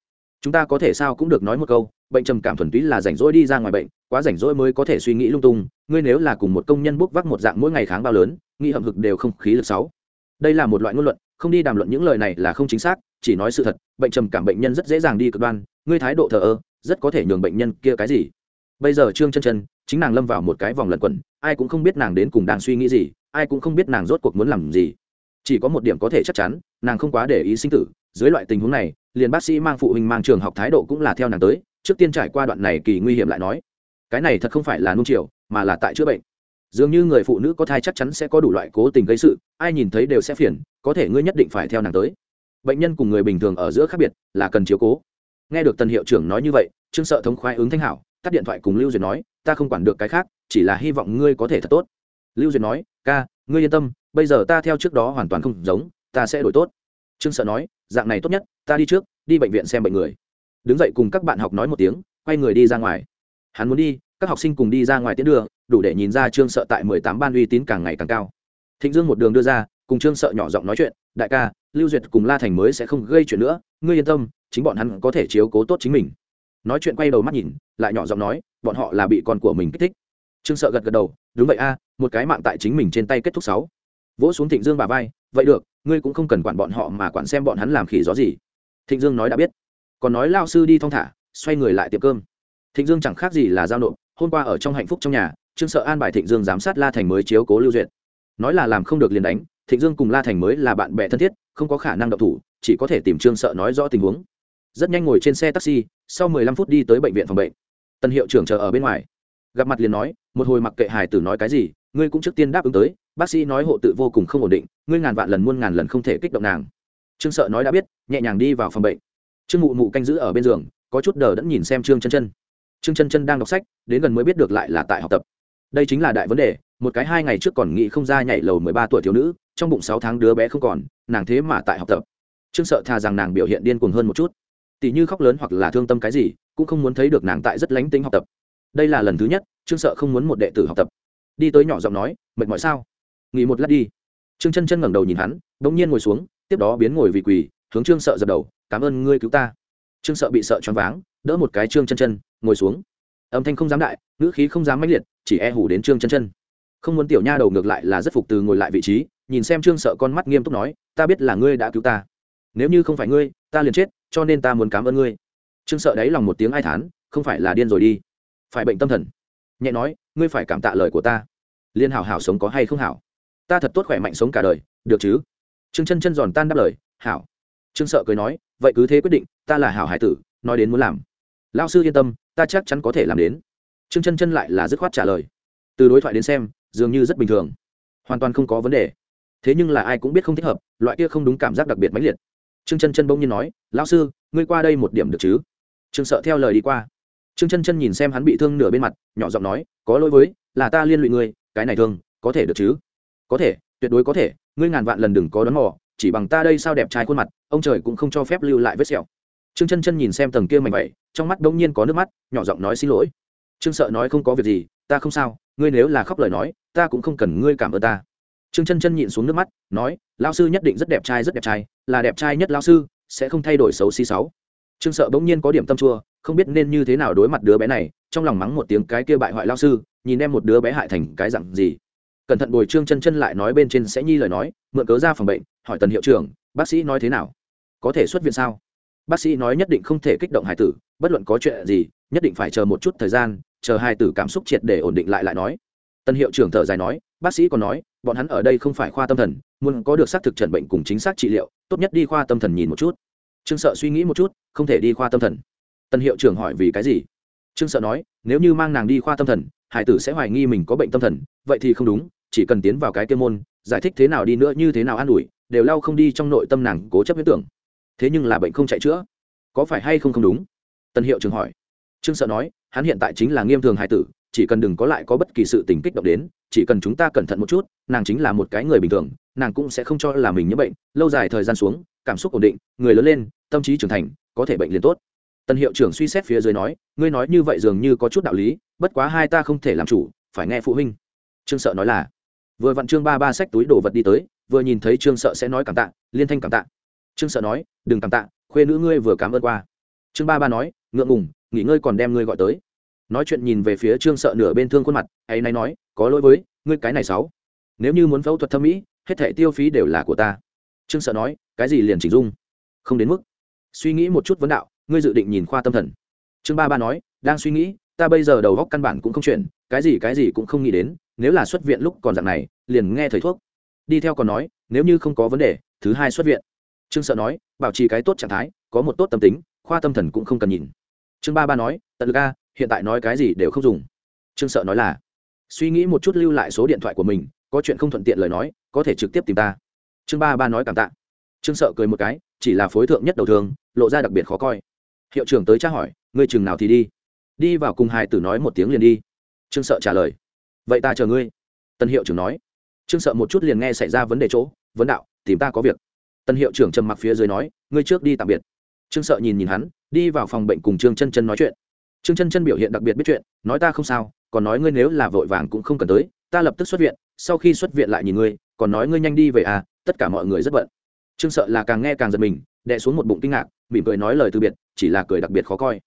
[SPEAKER 1] chúng ta có thể sao cũng được nói một câu, bệnh trầm cảm thuần túy là rảnh rỗi đi ra ngoài bệnh, quá rảnh rỗi mới có thể suy nghĩ lung tung, ngươi nếu là cùng một công nhân bốc vác một dạng mỗi ngày kháng bao lớn, nghĩ hậm hực đều không khí lực sáu. Đây là một loại ngôn luận, không đi đàm luận những lời này là không chính xác, chỉ nói sự thật, bệnh trầm cảm bệnh nhân rất dễ dàng đi cực đoan, ngươi thái độ thờ ơ, rất có thể nhường bệnh nhân kia cái gì? Bây giờ trương chân chân, chính nàng lâm vào một cái vòng lẩn quẩn, ai cũng không biết nàng đến cùng đang suy nghĩ gì, ai cũng không biết nàng rốt cuộc muốn làm gì. Chỉ có một điểm có thể chắc chắn, nàng không quá để ý sinh tử, dưới loại tình huống này liền bác sĩ mang phụ huynh mang trường học thái độ cũng là theo nàng tới, trước tiên trải qua đoạn này kỳ nguy hiểm lại nói, cái này thật không phải là nung chiều, mà là tại chữa bệnh. Dường như người phụ nữ có thai chắc chắn sẽ có đủ loại cố tình gây sự, ai nhìn thấy đều sẽ phiền, có thể ngươi nhất định phải theo nàng tới. Bệnh nhân cùng người bình thường ở giữa khác biệt, là cần chiếu cố. Nghe được tân hiệu trưởng nói như vậy, trương sợ thống khoái ứng thanh hảo, tắt điện thoại cùng lưu duyệt nói, ta không quản được cái khác, chỉ là hy vọng ngươi có thể thật tốt. Lưu duyệt nói, ca, ngươi yên tâm, bây giờ ta theo trước đó hoàn toàn không giống, ta sẽ đổi tốt trương sợ nói, dạng này tốt nhất, ta đi trước, đi bệnh viện xem bệnh người. Đứng dậy cùng các bạn học nói một tiếng, quay người đi ra ngoài. Hắn muốn đi, các học sinh cùng đi ra ngoài tiến đường đủ để nhìn ra trương sợ tại mười tám ban uy tín càng ngày càng cao. Thịnh dương một đường đưa ra, cùng trương sợ nhỏ giọng nói chuyện, đại ca, lưu duyệt cùng la thành mới sẽ không gây chuyện nữa, ngươi yên tâm, chính bọn hắn có thể chiếu cố tốt chính mình. Nói chuyện quay đầu mắt nhìn, lại nhỏ giọng nói, bọn họ là bị con của mình kích thích. Trương sợ gật gật đầu, đúng vậy a, một cái mạng tại chính mình trên tay kết thúc sáu. Vỗ xuống thịnh dương bà vai, vậy được ngươi cũng không cần quản bọn họ mà quản xem bọn hắn làm khỉ gió gì. Thịnh dương nói đã biết. Còn nói lao sư đi thong thả, xoay người lại tiệm cơm. Thịnh dương chẳng khác gì là giao nộp, hôm qua ở trong hạnh phúc trong nhà, trương sợ an bài thịnh dương giám sát la thành mới chiếu cố lưu duyệt. Nói là làm không được liền đánh, thịnh dương cùng la thành mới là bạn bè thân thiết, không có khả năng độc thủ, chỉ có thể tìm trương sợ nói rõ tình huống. Rất nhanh ngồi trên xe taxi, sau mười lăm phút đi tới bệnh viện phòng bệnh. Tân hiệu trưởng chờ ở bên ngoài. Gặp mặt liền nói, một hồi mặc kệ hải tử nói cái gì ngươi cũng trước tiên đáp ứng tới, bác sĩ nói hộ tự vô cùng không ổn định, ngươi ngàn vạn lần muôn ngàn lần không thể kích động nàng. Trương sợ nói đã biết, nhẹ nhàng đi vào phòng bệnh. Trương mụ mụ canh giữ ở bên giường, có chút đờ đẫn nhìn xem trương chân chân. Trương chân chân đang đọc sách, đến gần mới biết được lại là tại học tập. Đây chính là đại vấn đề, một cái hai ngày trước còn nghĩ không ra nhảy lầu mười ba tuổi thiếu nữ, trong bụng sáu tháng đứa bé không còn, nàng thế mà tại học tập. Trương sợ thà rằng nàng biểu hiện điên cuồng hơn một chút. Tỷ như khóc lớn hoặc là thương tâm cái gì, cũng không muốn thấy được nàng tại rất lánh tính học tập. Đây là lần thứ nhất, trương sợ không muốn một đệ tử học tập đi tới nhỏ giọng nói, mệt mỏi sao? Nghỉ một lát đi. Trương chân chân ngẩng đầu nhìn hắn đ ỗ n g nhiên ngồi xuống, tiếp đó biến ngồi vì quỳ, hướng trương sợ dập đầu, cảm ơn ngươi cứu ta. Trương sợ bị sợ choáng váng, đỡ một cái trương chân chân, ngồi xuống. Âm thanh không dám đại, ngữ khí không dám mãnh liệt, chỉ e hủ đến trương chân chân. Không muốn tiểu nha đầu ngược lại là rất phục từ ngồi lại vị trí, nhìn xem trương sợ con mắt nghiêm túc nói, ta biết là ngươi đã cứu ta. Nếu như không phải ngươi, ta liền chết, cho nên ta muốn cảm ơn ngươi. Trương sợ đáy lòng một tiếng ai thán, không phải là điên rồi đi, phải bệnh tâm thần. Nhẹ nói ngươi phải cảm tạ lời của ta. Liên hảo hảo sống có hay không hảo? Ta thật tốt khỏe mạnh sống cả đời, được chứ? Trương chân chân giòn tan đáp lời, hảo. Trương sợ cười nói, vậy cứ thế quyết định, ta là hảo hải tử, nói đến muốn làm. Lao sư yên tâm, ta chắc chắn có thể làm đến. Trương chân chân lại là dứt khoát trả lời. Từ đối thoại đến xem, dường như rất bình thường. Hoàn toàn không có vấn đề. Thế nhưng là ai cũng biết không thích hợp, loại kia không đúng cảm giác đặc biệt mãnh liệt. Trương chân chân bỗng nhiên nói, lão sư, ngươi qua đây một điểm được chứ? Trương sợ theo lời đi qua trương chân chân nhìn xem hắn bị thương nửa bên mặt, nhỏ giọng nói, có lỗi với, là ta liên lụy ngươi, cái này thương, có thể được chứ? Có thể, tuyệt đối có thể, ngươi ngàn vạn lần đừng có đón mò, chỉ bằng ta đây sao đẹp trai khuôn mặt, ông trời cũng không cho phép lưu lại vết sẹo. Trương chân chân nhìn xem tầng kia mảnh vậy trong mắt bỗng nhiên có nước mắt, nhỏ giọng nói, xin lỗi. Trương sợ nói không có việc gì, ta không sao, ngươi nếu là khóc lời nói, ta cũng không cần ngươi cảm ơn ta. Trương chân chân nhịn xuống nước mắt, nói lao sư nhất định rất đẹp trai, rất đẹp trai, là đẹp trai nhất lao sư, sẽ không thay đổi xấu xí sáu trương sợ bỗng nhiên có điểm tâm chua, không biết nên như thế nào đối mặt đứa bé này, trong lòng mắng một tiếng cái kia bại hoại lao sư, nhìn em một đứa bé hại thành cái dặn gì. Cẩn thận bồi trương chân chân lại nói bên trên sẽ nhi lời nói, mượn cớ ra phòng bệnh, hỏi tần hiệu trưởng, bác sĩ nói thế nào? Có thể xuất viện sao? Bác sĩ nói nhất định không thể kích động hải tử, bất luận có chuyện gì, nhất định phải chờ một chút thời gian, chờ hai tử cảm xúc triệt để ổn định lại lại nói. Tân hiệu trưởng thở dài nói, bác sĩ còn nói, bọn hắn ở đây không phải khoa tâm thần, muốn có được xác thực trần bệnh cùng chính xác trị liệu, tốt nhất đi khoa tâm thần nhìn một chút trương sợ suy nghĩ một chút, không thể đi khoa tâm thần. Tân hiệu trưởng hỏi vì cái gì? Trương sợ nói, nếu như mang nàng đi khoa tâm thần, hải tử sẽ hoài nghi mình có bệnh tâm thần, vậy thì không đúng, chỉ cần tiến vào cái kia môn, giải thích thế nào đi nữa, như thế nào an ủi, đều lao không đi trong nội tâm nàng cố chấp huyết tưởng. Thế nhưng là bệnh không chạy chữa. Có phải hay không không đúng? Tân hiệu trưởng hỏi. Trương sợ nói, hắn hiện tại chính là nghiêm thường Hải tử, chỉ cần đừng có lại có bất kỳ sự tình kích động đến, chỉ cần chúng ta cẩn thận một chút, nàng chính là một cái người bình thường, nàng cũng sẽ không cho là mình nhiễm bệnh, lâu dài thời gian xuống, cảm xúc ổn định, người lớn lên tâm trí trưởng thành, có thể bệnh liền tốt. Tân hiệu trưởng suy xét phía dưới nói, ngươi nói như vậy dường như có chút đạo lý, bất quá hai ta không thể làm chủ, phải nghe phụ huynh. Trương sợ nói là, vừa vặn trương ba ba xách túi đồ vật đi tới, vừa nhìn thấy trương sợ sẽ nói cảm tạ, liên thanh cảm tạ. Trương sợ nói, đừng cảm tạ, khuê nữ ngươi vừa cảm ơn qua. Trương ba ba nói, ngượng ngùng, nghỉ ngơi còn đem ngươi gọi tới. Nói chuyện nhìn về phía trương sợ nửa bên thương khuôn mặt, ấy nay nói, có lỗi với, ngươi cái này sáu nếu như muốn phẫu thuật thẩm mỹ, hết thẻ tiêu phí đều là của ta. Trương sợ nói, cái gì liền chỉnh dung? Không đến mức suy nghĩ một chút vấn đạo, ngươi dự định nhìn khoa tâm thần. Trương ba ba nói, đang suy nghĩ, ta bây giờ đầu góc căn bản cũng không chuyển, cái gì cái gì cũng không nghĩ đến, nếu là xuất viện lúc còn dạng này, liền nghe thầy thuốc. Đi theo còn nói, nếu như không có vấn đề, thứ hai xuất viện. Trương sợ nói, bảo trì cái tốt trạng thái, có một tốt tâm tính, khoa tâm thần cũng không cần nhìn. Trương ba ba nói, tận ga hiện tại nói cái gì đều không dùng. Trương sợ nói là, suy nghĩ một chút lưu lại số điện thoại của mình, có chuyện không thuận tiện lời nói, có thể trực tiếp tìm ta. Trương ba ba nói cảm tạ trương sợ cười một cái, chỉ là phối thượng nhất đầu thường lộ ra đặc biệt khó coi. Hiệu trưởng tới tra hỏi, ngươi chừng nào thì đi? Đi vào cùng hải tử nói một tiếng liền đi. Trương sợ trả lời, vậy ta chờ ngươi. Tân hiệu trưởng nói. Trương sợ một chút liền nghe xảy ra vấn đề chỗ, vấn đạo, tìm ta có việc. Tân hiệu trưởng trầm mặc phía dưới nói, ngươi trước đi tạm biệt. Trương sợ nhìn nhìn hắn, đi vào phòng bệnh cùng trương chân chân nói chuyện. Trương chân chân biểu hiện đặc biệt biết chuyện, nói ta không sao, còn nói ngươi nếu là vội vàng cũng không cần tới, ta lập tức xuất viện, sau khi xuất viện lại nhìn ngươi, còn nói ngươi nhanh đi về à tất cả mọi người rất bận trương sợ là càng nghe càng giật mình, đè xuống một bụng kinh ngạc, mỉm cười nói lời từ biệt, chỉ là cười đặc biệt khó coi.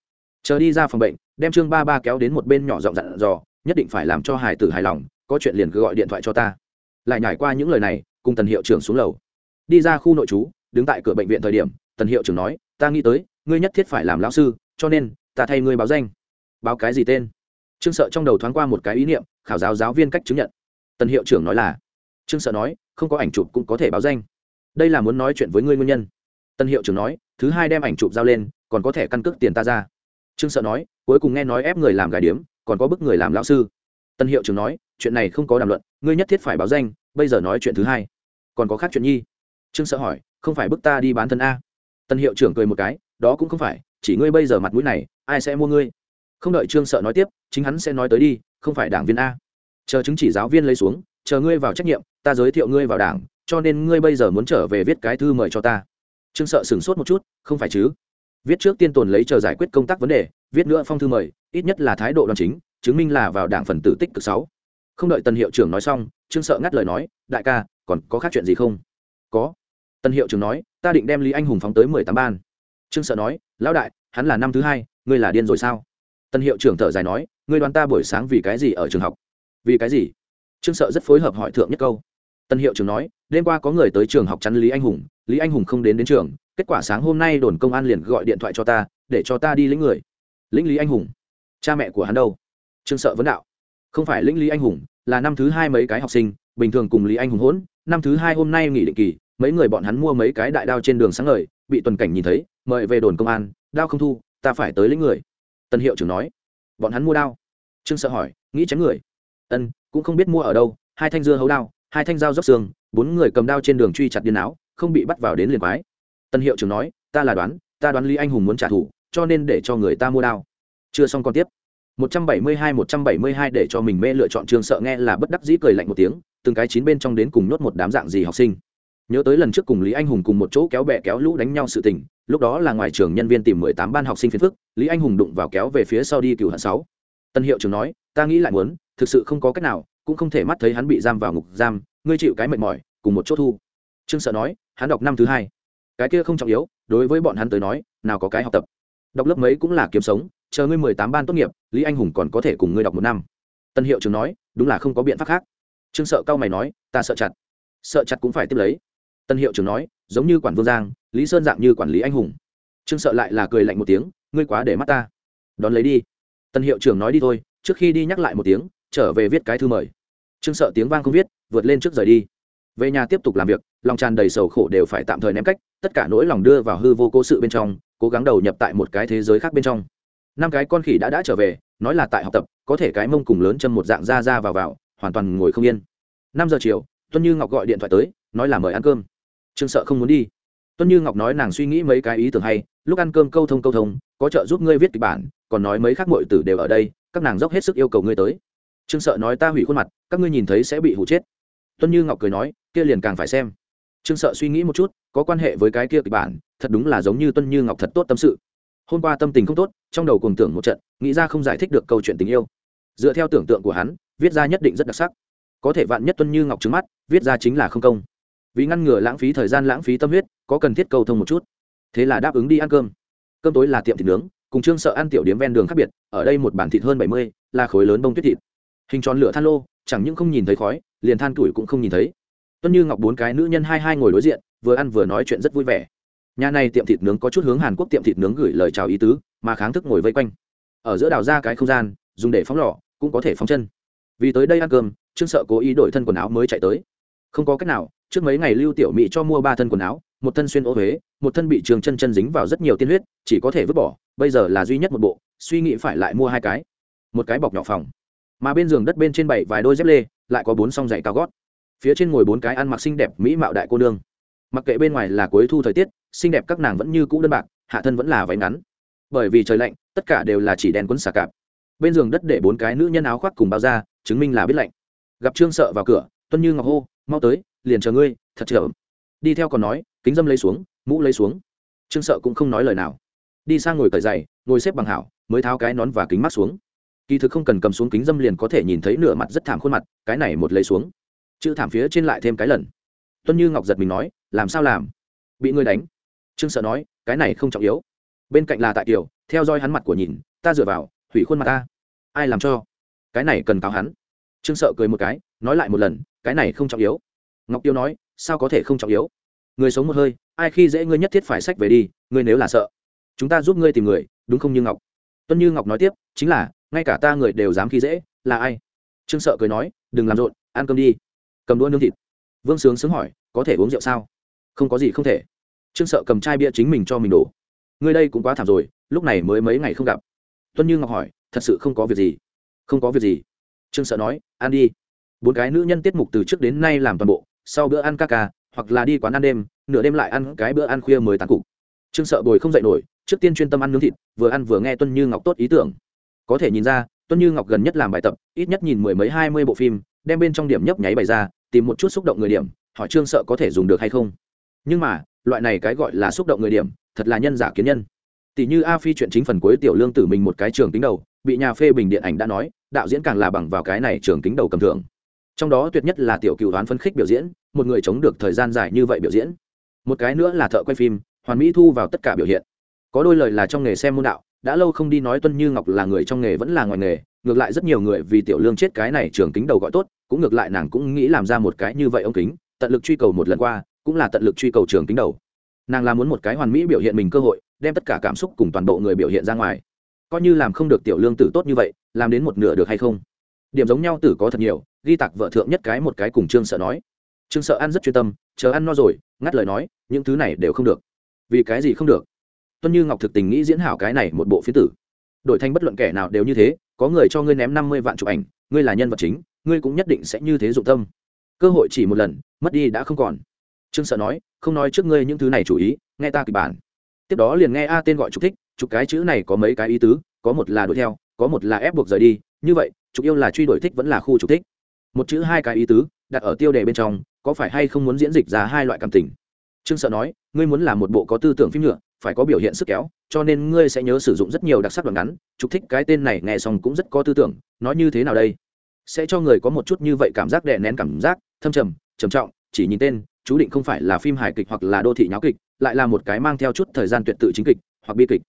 [SPEAKER 1] Chờ đi ra phòng bệnh, đem trương ba ba kéo đến một bên nhỏ giọng dặn dò, nhất định phải làm cho hải tử hài lòng, có chuyện liền cứ gọi điện thoại cho ta. Lại nhảy qua những lời này, cùng tần hiệu trưởng xuống lầu. Đi ra khu nội trú, đứng tại cửa bệnh viện thời điểm, tần hiệu trưởng nói, ta nghĩ tới, ngươi nhất thiết phải làm lão sư, cho nên, ta thay ngươi báo danh. Báo cái gì tên? Trương sợ trong đầu thoáng qua một cái ý niệm, khảo giáo giáo viên cách chứng nhận. Tần hiệu trưởng nói là, trương sợ nói, không có ảnh chụp cũng có thể báo danh đây là muốn nói chuyện với ngươi nguyên nhân. Tân hiệu trưởng nói, thứ hai đem ảnh chụp giao lên, còn có thể căn cước tiền ta ra. Trương sợ nói, cuối cùng nghe nói ép người làm gài điếm, còn có bức người làm lão sư. Tân hiệu trưởng nói, chuyện này không có đàm luận, ngươi nhất thiết phải báo danh, bây giờ nói chuyện thứ hai. Còn có khác chuyện nhi. Trương sợ hỏi, không phải bức ta đi bán thân a. Tân hiệu trưởng cười một cái, đó cũng không phải, chỉ ngươi bây giờ mặt mũi này, ai sẽ mua ngươi? Không đợi trương sợ nói tiếp, chính hắn sẽ nói tới đi, không phải đảng viên a. Chờ chứng chỉ giáo viên lấy xuống, chờ ngươi vào trách nhiệm, ta giới thiệu ngươi vào đảng cho nên ngươi bây giờ muốn trở về viết cái thư mời cho ta. Trương sợ sửng sốt một chút, không phải chứ? Viết trước tiên tồn lấy chờ giải quyết công tác vấn đề, viết nữa phong thư mời, ít nhất là thái độ đoàn chính, chứng minh là vào đảng phần tử tích cực sáu. Không đợi tân hiệu trưởng nói xong, trương sợ ngắt lời nói, đại ca, còn có khác chuyện gì không? Có. Tân hiệu trưởng nói, ta định đem lý anh hùng phóng tới mười tám ban. Trương sợ nói, lão đại, hắn là năm thứ hai, ngươi là điên rồi sao? Tân hiệu trưởng thở dài nói, ngươi đoán ta buổi sáng vì cái gì ở trường học? Vì cái gì? Trương sợ rất phối hợp hỏi thượng nhất câu tân hiệu trưởng nói, đêm qua có người tới trường học chắn lý anh hùng, lý anh hùng không đến đến trường, kết quả sáng hôm nay đồn công an liền gọi điện thoại cho ta, để cho ta đi lĩnh người. Lĩnh lý anh hùng? Cha mẹ của hắn đâu? Trương sợ vấn đạo. Không phải lĩnh lý anh hùng, là năm thứ hai mấy cái học sinh, bình thường cùng lý anh hùng hỗn, năm thứ hai hôm nay nghỉ định kỳ, mấy người bọn hắn mua mấy cái đại đao trên đường sáng ngời, bị tuần cảnh nhìn thấy, mời về đồn công an, đao không thu, ta phải tới lĩnh người. Tân hiệu trưởng nói. Bọn hắn mua đao? Trương sợ hỏi. Nghĩ chém người. Ân, cũng không biết mua ở đâu, hai thanh dưa hấu đao hai thanh dao dốc xương, bốn người cầm đao trên đường truy chặt điên áo, không bị bắt vào đến liền quái. Tân hiệu trưởng nói, ta là đoán, ta đoán lý anh hùng muốn trả thù, cho nên để cho người ta mua đao. Chưa xong còn tiếp. 172 172 để cho mình mê lựa chọn trường sợ nghe là bất đắc dĩ cười lạnh một tiếng, từng cái chín bên trong đến cùng nhốt một đám dạng gì học sinh. Nhớ tới lần trước cùng lý anh hùng cùng một chỗ kéo bè kéo lũ đánh nhau sự tình, lúc đó là ngoài trường nhân viên tìm mười tám ban học sinh phiền phức, lý anh hùng đụng vào kéo về phía sau đi cửu hận sáu. Tân hiệu trưởng nói, ta nghĩ lại muốn, thực sự không có cách nào cũng không thể mắt thấy hắn bị giam vào ngục giam, ngươi chịu cái mệt mỏi, cùng một chỗ thu. Trương sợ nói, hắn đọc năm thứ hai. Cái kia không trọng yếu, đối với bọn hắn tới nói, nào có cái học tập. Đọc lớp mấy cũng là kiếm sống, chờ ngươi mười tám ban tốt nghiệp, lý anh hùng còn có thể cùng ngươi đọc một năm. Tân hiệu trưởng nói, đúng là không có biện pháp khác. Trương sợ cao mày nói, ta sợ chặt. Sợ chặt cũng phải tiếp lấy. Tân hiệu trưởng nói, giống như quản vương giang, lý sơn dạng như quản lý anh hùng. Trương sợ lại là cười lạnh một tiếng, ngươi quá để mắt ta. Đón lấy đi. Tân hiệu trưởng nói đi thôi, trước khi đi nhắc lại một tiếng trở về viết cái thư mời. Trương sợ tiếng vang không viết, vượt lên trước rời đi. Về nhà tiếp tục làm việc, lòng tràn đầy sầu khổ đều phải tạm thời ném cách, tất cả nỗi lòng đưa vào hư vô cố sự bên trong, cố gắng đầu nhập tại một cái thế giới khác bên trong. Năm cái con khỉ đã đã trở về, nói là tại học tập, có thể cái mông cùng lớn chân một dạng ra ra vào vào, hoàn toàn ngồi không yên. Năm giờ chiều, tuân như ngọc gọi điện thoại tới, nói là mời ăn cơm. Trương sợ không muốn đi. Tuân như ngọc nói nàng suy nghĩ mấy cái ý tưởng hay, lúc ăn cơm câu thông câu thông, có trợ giúp ngươi viết kịch bản, còn nói mấy khác mọi tử đều ở đây, các nàng dốc hết sức yêu cầu ngươi tới trương sợ nói ta hủy khuôn mặt, các ngươi nhìn thấy sẽ bị hụ chết. Tuân như ngọc cười nói, kia liền càng phải xem. Trương sợ suy nghĩ một chút, có quan hệ với cái kia kịch bản, thật đúng là giống như tuân như ngọc thật tốt tâm sự. Hôm qua tâm tình không tốt, trong đầu cùng tưởng một trận, nghĩ ra không giải thích được câu chuyện tình yêu. Dựa theo tưởng tượng của hắn, viết ra nhất định rất đặc sắc. Có thể vạn nhất tuân như ngọc trứng mắt, viết ra chính là không công. Vì ngăn ngừa lãng phí thời gian, lãng phí tâm huyết, có cần thiết cầu thông một chút. Thế là đáp ứng đi ăn cơm. Cơm tối là tiệm thịt nướng, cùng trương sợ ăn tiểu điếm ven đường khác biệt, ở đây một bản thịt hơn bảy mươi, là khối lớn bông tuyết thịt hình tròn lửa than lô, chẳng những không nhìn thấy khói, liền than tuổi cũng không nhìn thấy. Tuân như ngọc bốn cái nữ nhân hai hai ngồi đối diện, vừa ăn vừa nói chuyện rất vui vẻ. Nhà này tiệm thịt nướng có chút hướng hàn quốc tiệm thịt nướng gửi lời chào ý tứ, mà kháng thức ngồi vây quanh. Ở giữa đào ra cái không gian, dùng để phóng lò, cũng có thể phóng chân. Vì tới đây ăn cơm, trương sợ cố ý đổi thân quần áo mới chạy tới. Không có cách nào, trước mấy ngày lưu tiểu mỹ cho mua ba thân quần áo, một thân xuyên ô huế, một thân bị trường chân chân dính vào rất nhiều tiên huyết, chỉ có thể vứt bỏ, bây giờ là duy nhất một bộ, suy nghĩ phải lại mua hai cái. Một cái bọc nhỏ phòng mà bên giường đất bên trên bảy vài đôi dép lê, lại có bốn song giày cao gót. Phía trên ngồi bốn cái ăn mặc xinh đẹp mỹ mạo đại cô nương. Mặc kệ bên ngoài là cuối thu thời tiết, xinh đẹp các nàng vẫn như cũ đơn bạc, hạ thân vẫn là váy ngắn. Bởi vì trời lạnh, tất cả đều là chỉ đèn quấn xà cạp. Bên giường đất để bốn cái nữ nhân áo khoác cùng bao ra chứng minh là biết lạnh. Gặp trương sợ vào cửa, tuân như ngọc hô, mau tới, liền chờ ngươi, thật chờ. Đi theo còn nói, kính dâm lấy xuống, mũ lấy xuống. Trương sợ cũng không nói lời nào. Đi sang ngồi cởi giày, ngồi xếp bằng hảo, mới tháo cái nón và kính mắt xuống kỳ thực không cần cầm xuống kính dâm liền có thể nhìn thấy nửa mặt rất thảm khuôn mặt, cái này một lấy xuống. Chữ thảm phía trên lại thêm cái lần. Tuân như ngọc giật mình nói, làm sao làm? Bị ngươi đánh. Trương sợ nói, cái này không trọng yếu. Bên cạnh là tại kiều, theo dõi hắn mặt của nhìn, ta dựa vào, hủy khuôn mặt ta. Ai làm cho? Cái này cần cáo hắn. Trương sợ cười một cái, nói lại một lần, cái này không trọng yếu. Ngọc tiêu nói, sao có thể không trọng yếu? Người sống một hơi, ai khi dễ ngươi nhất thiết phải sách về đi, ngươi nếu là sợ, chúng ta giúp ngươi tìm người, đúng không như ngọc? Tuân như ngọc nói tiếp, chính là ngay cả ta người đều dám khi dễ, là ai? Trương sợ cười nói, đừng làm rộn, ăn cơm đi. Cầm đũa nướng thịt. Vương sướng sướng hỏi, có thể uống rượu sao? Không có gì không thể. Trương sợ cầm chai bia chính mình cho mình đổ. Người đây cũng quá thảm rồi, lúc này mới mấy ngày không gặp. Tuân như ngọc hỏi, thật sự không có việc gì? Không có việc gì. Trương sợ nói, ăn đi. Bốn cái nữ nhân tiết mục từ trước đến nay làm toàn bộ, sau bữa ăn ca ca, hoặc là đi quán ăn đêm, nửa đêm lại ăn cái bữa ăn khuya mới tán cục. Trương sợ bồi không dậy nổi, trước tiên chuyên tâm ăn nướng thịt, vừa ăn vừa nghe tuân như ngọc tốt ý tưởng có thể nhìn ra, tuân như ngọc gần nhất làm bài tập, ít nhất nhìn mười mấy, hai mươi bộ phim, đem bên trong điểm nhấp nháy bày ra, tìm một chút xúc động người điểm, hỏi trương sợ có thể dùng được hay không. Nhưng mà, loại này cái gọi là xúc động người điểm, thật là nhân giả kiến nhân. Tỷ như a phi chuyện chính phần cuối tiểu lương tử mình một cái trường kính đầu, bị nhà phê bình điện ảnh đã nói, đạo diễn càng là bằng vào cái này trường kính đầu cầm thưởng. Trong đó tuyệt nhất là tiểu cựu đoán phân khích biểu diễn, một người chống được thời gian dài như vậy biểu diễn. Một cái nữa là thợ quay phim, hoàn mỹ thu vào tất cả biểu hiện. Có đôi lời là trong nghề xem môn đạo đã lâu không đi nói tuân như ngọc là người trong nghề vẫn là ngoài nghề, ngược lại rất nhiều người vì tiểu lương chết cái này trường kính đầu gọi tốt, cũng ngược lại nàng cũng nghĩ làm ra một cái như vậy ông kính, tận lực truy cầu một lần qua, cũng là tận lực truy cầu trường kính đầu. Nàng là muốn một cái hoàn mỹ biểu hiện mình cơ hội, đem tất cả cảm xúc cùng toàn bộ người biểu hiện ra ngoài. Coi như làm không được tiểu lương tử tốt như vậy, làm đến một nửa được hay không? Điểm giống nhau tử có thật nhiều, ghi tặc vợ thượng nhất cái một cái cùng trương sợ nói. Trương sợ ăn rất chuyên tâm, chờ ăn no rồi, ngắt lời nói, những thứ này đều không được. Vì cái gì không được? Tuân như ngọc thực tình nghĩ diễn hảo cái này một bộ phiến tử. Đổi thành bất luận kẻ nào đều như thế, có người cho ngươi ném năm mươi vạn chụp ảnh, ngươi là nhân vật chính, ngươi cũng nhất định sẽ như thế dụng tâm. Cơ hội chỉ một lần, mất đi đã không còn. Trương sợ nói, không nói trước ngươi những thứ này chủ ý, nghe ta kịch bản. Tiếp đó liền nghe a tên gọi trục thích trục cái chữ này có mấy cái ý tứ, có một là đuổi theo, có một là ép buộc rời đi, như vậy trục yêu là truy đuổi thích vẫn là khu trục thích. Một chữ hai cái ý tứ, đặt ở tiêu đề bên trong, có phải hay không muốn diễn dịch ra hai loại cảm tình? Trương sợ nói, ngươi muốn làm một bộ có tư tưởng phim nhựa phải có biểu hiện sức kéo, cho nên ngươi sẽ nhớ sử dụng rất nhiều đặc sắc đoạn ngắn, trục thích cái tên này nghe xong cũng rất có tư tưởng, nói như thế nào đây? Sẽ cho người có một chút như vậy cảm giác đè nén cảm giác, thâm trầm trầm trọng, chỉ nhìn tên, chú định không phải là phim hài kịch hoặc là đô thị nháo kịch, lại là một cái mang theo chút thời gian tuyệt tự chính kịch hoặc bi kịch.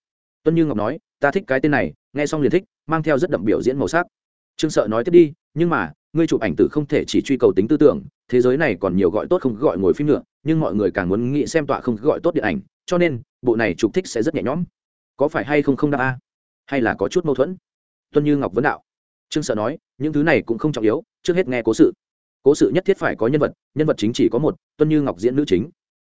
[SPEAKER 1] Tuân như ngọc nói, ta thích cái tên này, nghe xong liền thích, mang theo rất đậm biểu diễn màu sắc. Trương sợ nói tiếp đi, nhưng mà, ngươi chụp ảnh tử không thể chỉ truy cầu tính tư tưởng, thế giới này còn nhiều gọi tốt không gọi ngồi phim nữa, nhưng mọi người càng muốn nghĩ xem tọa không gọi tốt điện ảnh, cho nên bộ này trục thích sẽ rất nhẹ nhõm. Có phải hay không không đáp a? Hay là có chút mâu thuẫn? Tuân như ngọc vấn đạo. Trương sợ nói, những thứ này cũng không trọng yếu, trước hết nghe cố sự. Cố sự nhất thiết phải có nhân vật nhân vật chính chỉ có một, tuân như ngọc diễn nữ chính.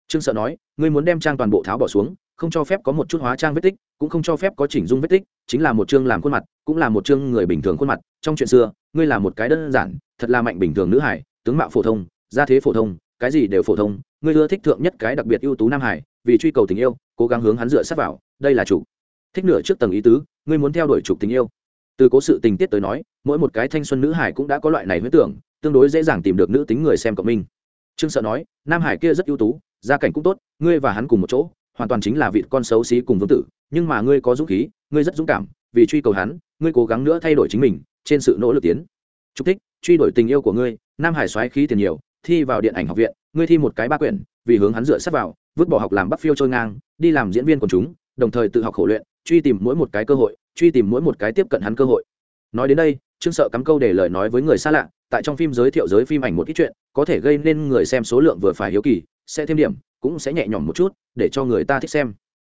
[SPEAKER 1] Trương sợ nói, ngươi muốn đem trang toàn bộ tháo bỏ xuống, không cho phép có một chút hóa trang vết tích, cũng không cho phép có chỉnh dung vết tích, chính là một chương làm khuôn mặt, cũng là một chương người bình thường khuôn mặt. Trong chuyện xưa, ngươi là một cái đơn giản, thật là mạnh bình thường nữ hải tướng mạo phổ thông gia thế phổ thông, cái gì đều phổ thông, ngươi ưa thích thượng nhất cái đặc biệt ưu tú nam hải vì truy cầu tình yêu cố gắng hướng hắn dựa sát vào, đây là chủ. Thích nửa trước tầng ý tứ, ngươi muốn theo đuổi trục tình yêu. Từ cố sự tình tiết tới nói, mỗi một cái thanh xuân nữ hải cũng đã có loại này huyết tưởng, tương đối dễ dàng tìm được nữ tính người xem cộng minh. Trương sợ nói, nam hải kia rất ưu tú, gia cảnh cũng tốt, ngươi và hắn cùng một chỗ, hoàn toàn chính là vị con xấu xí cùng vương tử, nhưng mà ngươi có dũng khí, ngươi rất dũng cảm, vì truy cầu hắn, ngươi cố gắng nữa thay đổi chính mình, trên sự nỗ lực tiến. Chúc thích, truy đuổi tình yêu của ngươi, nam hải xoáy khí tiền nhiều, thi vào điện ảnh học viện, ngươi thi một cái ba quyển vì hướng hắn dựa sát vào, vứt bỏ học làm bắc phiêu trôi ngang, đi làm diễn viên của chúng, đồng thời tự học khổ luyện, truy tìm mỗi một cái cơ hội, truy tìm mỗi một cái tiếp cận hắn cơ hội. Nói đến đây, trương sợ cắm câu để lời nói với người xa lạ, tại trong phim giới thiệu giới phim ảnh một ít chuyện, có thể gây nên người xem số lượng vừa phải hiếu kỳ, sẽ thêm điểm, cũng sẽ nhẹ nhõm một chút, để cho người ta thích xem.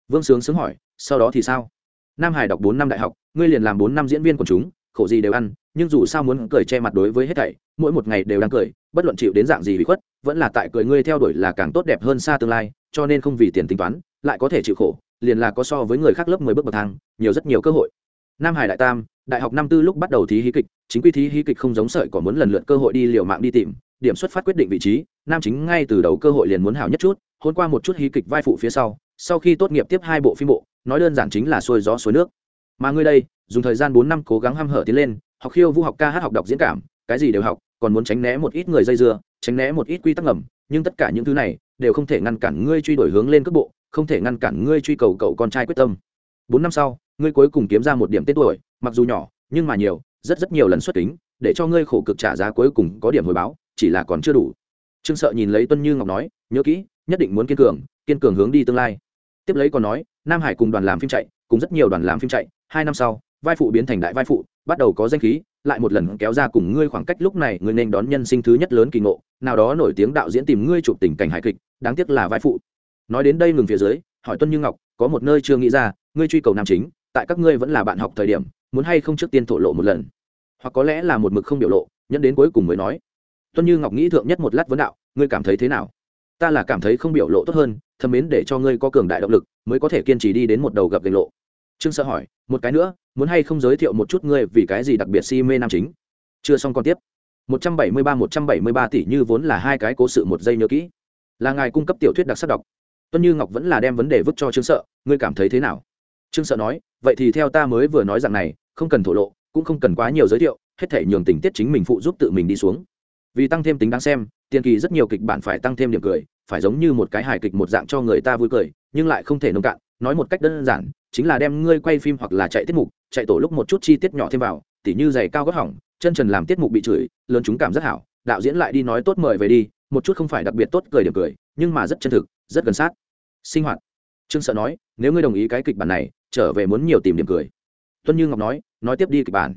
[SPEAKER 1] Vương sướng sướng hỏi, sau đó thì sao? Nam hải đọc bốn năm đại học, ngươi liền làm bốn năm diễn viên của chúng, khổ gì đều ăn nhưng dù sao muốn cười che mặt đối với hết thảy, mỗi một ngày đều đang cười, bất luận chịu đến dạng gì bị khuất, vẫn là tại cười ngươi theo đuổi là càng tốt đẹp hơn xa tương lai, cho nên không vì tiền tính toán, lại có thể chịu khổ, liền là có so với người khác lớp mười bước bậc thang, nhiều rất nhiều cơ hội. Nam hải đại tam, đại học năm tư lúc bắt đầu thí hí kịch, chính quy thí hí kịch không giống sợi có muốn lần lượt cơ hội đi liều mạng đi tìm, điểm xuất phát quyết định vị trí, nam chính ngay từ đầu cơ hội liền muốn hảo nhất chút, hôn qua một chút hí kịch vai phụ phía sau sau khi tốt nghiệp tiếp hai bộ phim bộ, nói đơn giản chính là xuôi gió suối nước. Mà ngươi đây, dùng thời gian bốn năm cố gắng hăm hở tiến lên học khiêu vũ học ca hát học đọc diễn cảm, cái gì đều học, còn muốn tránh né một ít người dây dưa, tránh né một ít quy tắc ngầm, nhưng tất cả những thứ này đều không thể ngăn cản ngươi truy đổi hướng lên cấp bộ, không thể ngăn cản ngươi truy cầu cậu con trai quyết tâm. Bốn năm sau, ngươi cuối cùng kiếm ra một điểm tên tuổi, mặc dù nhỏ, nhưng mà nhiều, rất rất nhiều lần xuất kính, để cho ngươi khổ cực trả giá cuối cùng có điểm hồi báo, chỉ là còn chưa đủ. Trương sợ nhìn lấy tuân như ngọc nói, nhớ kỹ, nhất định muốn kiên cường kiên cường hướng đi tương lai. Tiếp lấy còn nói, nam hải cùng đoàn làm phim chạy, cùng rất nhiều đoàn làm phim chạy, hai năm sau vai phụ biến thành đại vai phụ, bắt đầu có danh khí, lại một lần kéo ra cùng ngươi khoảng cách lúc này ngươi nên đón nhân sinh thứ nhất lớn kỳ ngộ, nào đó nổi tiếng đạo diễn tìm ngươi chụp tình cảnh hài kịch, đáng tiếc là vai phụ. Nói đến đây ngừng phía dưới, hỏi tuân như ngọc, có một nơi chưa nghĩ ra, ngươi truy cầu nam chính, tại các ngươi vẫn là bạn học thời điểm, muốn hay không trước tiên thổ lộ một lần? Hoặc có lẽ là một mực không biểu lộ, nhẫn đến cuối cùng mới nói. Tuân như ngọc nghĩ thượng nhất một lát vấn đạo, ngươi cảm thấy thế nào? Ta là cảm thấy không biểu lộ tốt hơn thâm mến để cho ngươi có cường đại động lực, mới có thể kiên trì đi đến một đầu gặp gành lộ trương sợ hỏi, một cái nữa, muốn hay không giới thiệu một chút ngươi vì cái gì đặc biệt si mê nam chính? Chưa xong còn tiếp. 173 173 tỷ như vốn là hai cái cố sự một giây nhớ kỹ. Là ngài cung cấp tiểu thuyết đặc sắc đọc. Tuân như ngọc vẫn là đem vấn đề vứt cho trương sợ, ngươi cảm thấy thế nào? Trương sợ nói, vậy thì theo ta mới vừa nói rằng này, không cần thổ lộ, cũng không cần quá nhiều giới thiệu, hết thể nhường tình tiết chính mình phụ giúp tự mình đi xuống. Vì tăng thêm tính đáng xem, tiền kỳ rất nhiều kịch bản phải tăng thêm điểm cười, phải giống như một cái hài kịch một dạng cho người ta vui cười, nhưng lại không thể nông cạn, nói một cách đơn giản chính là đem ngươi quay phim hoặc là chạy tiết mục, chạy tổ lúc một chút chi tiết nhỏ thêm vào, tỉ như giày cao gót hỏng, chân trần làm tiết mục bị chửi, lớn chúng cảm rất hảo, đạo diễn lại đi nói tốt mời về đi, một chút không phải đặc biệt tốt cười điểm cười, nhưng mà rất chân thực, rất gần sát. Sinh hoạt. Trương sợ nói, nếu ngươi đồng ý cái kịch bản này, trở về muốn nhiều tìm điểm cười. Tuân như ngọc nói nói tiếp đi kịch bản.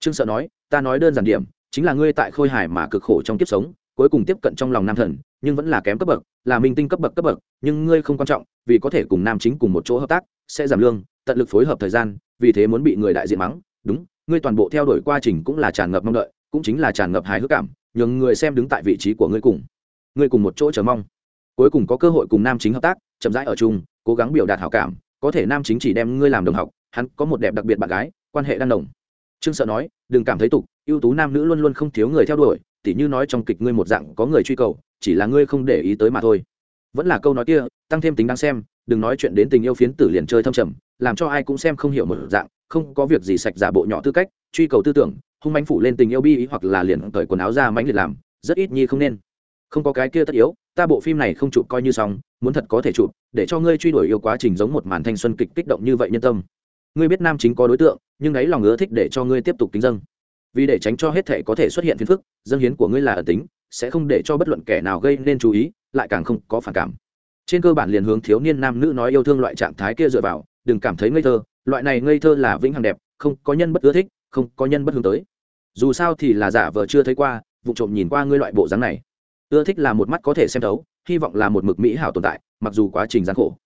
[SPEAKER 1] Trương sợ nói, ta nói đơn giản điểm, chính là ngươi tại khôi hài mà cực khổ trong kiếp sống, cuối cùng tiếp cận trong lòng nam thần, nhưng vẫn là kém cấp bậc, là minh tinh cấp bậc cấp bậc, nhưng ngươi không quan trọng, vì có thể cùng nam chính cùng một chỗ hợp tác sẽ giảm lương, tận lực phối hợp thời gian, vì thế muốn bị người đại diện mắng. Đúng, ngươi toàn bộ theo đuổi quá trình cũng là tràn ngập mong đợi, cũng chính là tràn ngập hài hước cảm, nhường người xem đứng tại vị trí của ngươi cùng. Ngươi cùng một chỗ chờ mong. Cuối cùng có cơ hội cùng nam chính hợp tác, chậm rãi ở chung, cố gắng biểu đạt hảo cảm, có thể nam chính chỉ đem ngươi làm đồng học, hắn có một đẹp đặc biệt bạn gái, quan hệ đang đồng. Trương sợ nói, đừng cảm thấy tục, ưu tú nam nữ luôn luôn không thiếu người theo đuổi, tỉ như nói trong kịch ngươi một dạng có người truy cầu, chỉ là ngươi không để ý tới mà thôi vẫn là câu nói kia, tăng thêm tính đáng xem, đừng nói chuyện đến tình yêu phiến tử liền chơi thâm trầm, làm cho ai cũng xem không hiểu một dạng, không có việc gì sạch giả bộ nhỏ tư cách, truy cầu tư tưởng, hung manh phủ lên tình yêu bi ý hoặc là liền cởi quần áo ra mãnh liệt làm, rất ít nhi không nên. Không có cái kia tất yếu, ta bộ phim này không chụp coi như xong, muốn thật có thể chụp, để cho ngươi truy đuổi yêu quá trình giống một màn thanh xuân kịch kích động như vậy nhân tâm. Ngươi biết nam chính có đối tượng, nhưng ấy lòng ưa thích để cho ngươi tiếp tục kính dâng. Vì để tránh cho hết thể có thể xuất hiện phiền phức dân hiến của ngươi là ở tính, sẽ không để cho bất luận kẻ nào gây nên chú ý lại càng không có phản cảm. Trên cơ bản liền hướng thiếu niên nam nữ nói yêu thương loại trạng thái kia dựa vào, đừng cảm thấy ngây thơ, loại này ngây thơ là vĩnh hằng đẹp, không có nhân bất ưa thích, không có nhân bất hướng tới. Dù sao thì là giả vờ chưa thấy qua, vụ trộm nhìn qua ngươi loại bộ dáng này. Ưa thích là một mắt có thể xem thấu, hy vọng là một mực mỹ hảo tồn tại, mặc dù quá trình gian khổ.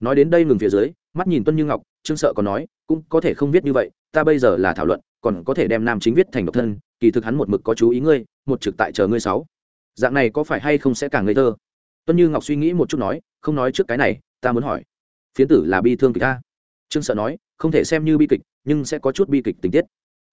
[SPEAKER 1] Nói đến đây ngừng phía dưới, mắt nhìn tuân như ngọc, trương sợ còn nói, cũng có thể không viết như vậy, ta bây giờ là thảo luận, còn có thể đem nam chính viết thành độc thân, kỳ thực hắn một mực có chú ý ngươi, một trực tại chờ ngươi sáu. Dạng này có phải hay không sẽ càng ngây thơ? Tuân như ngọc suy nghĩ một chút nói, không nói trước cái này, ta muốn hỏi, phiến tử là bi thương kịch ta trương sợ nói, không thể xem như bi kịch, nhưng sẽ có chút bi kịch tình tiết.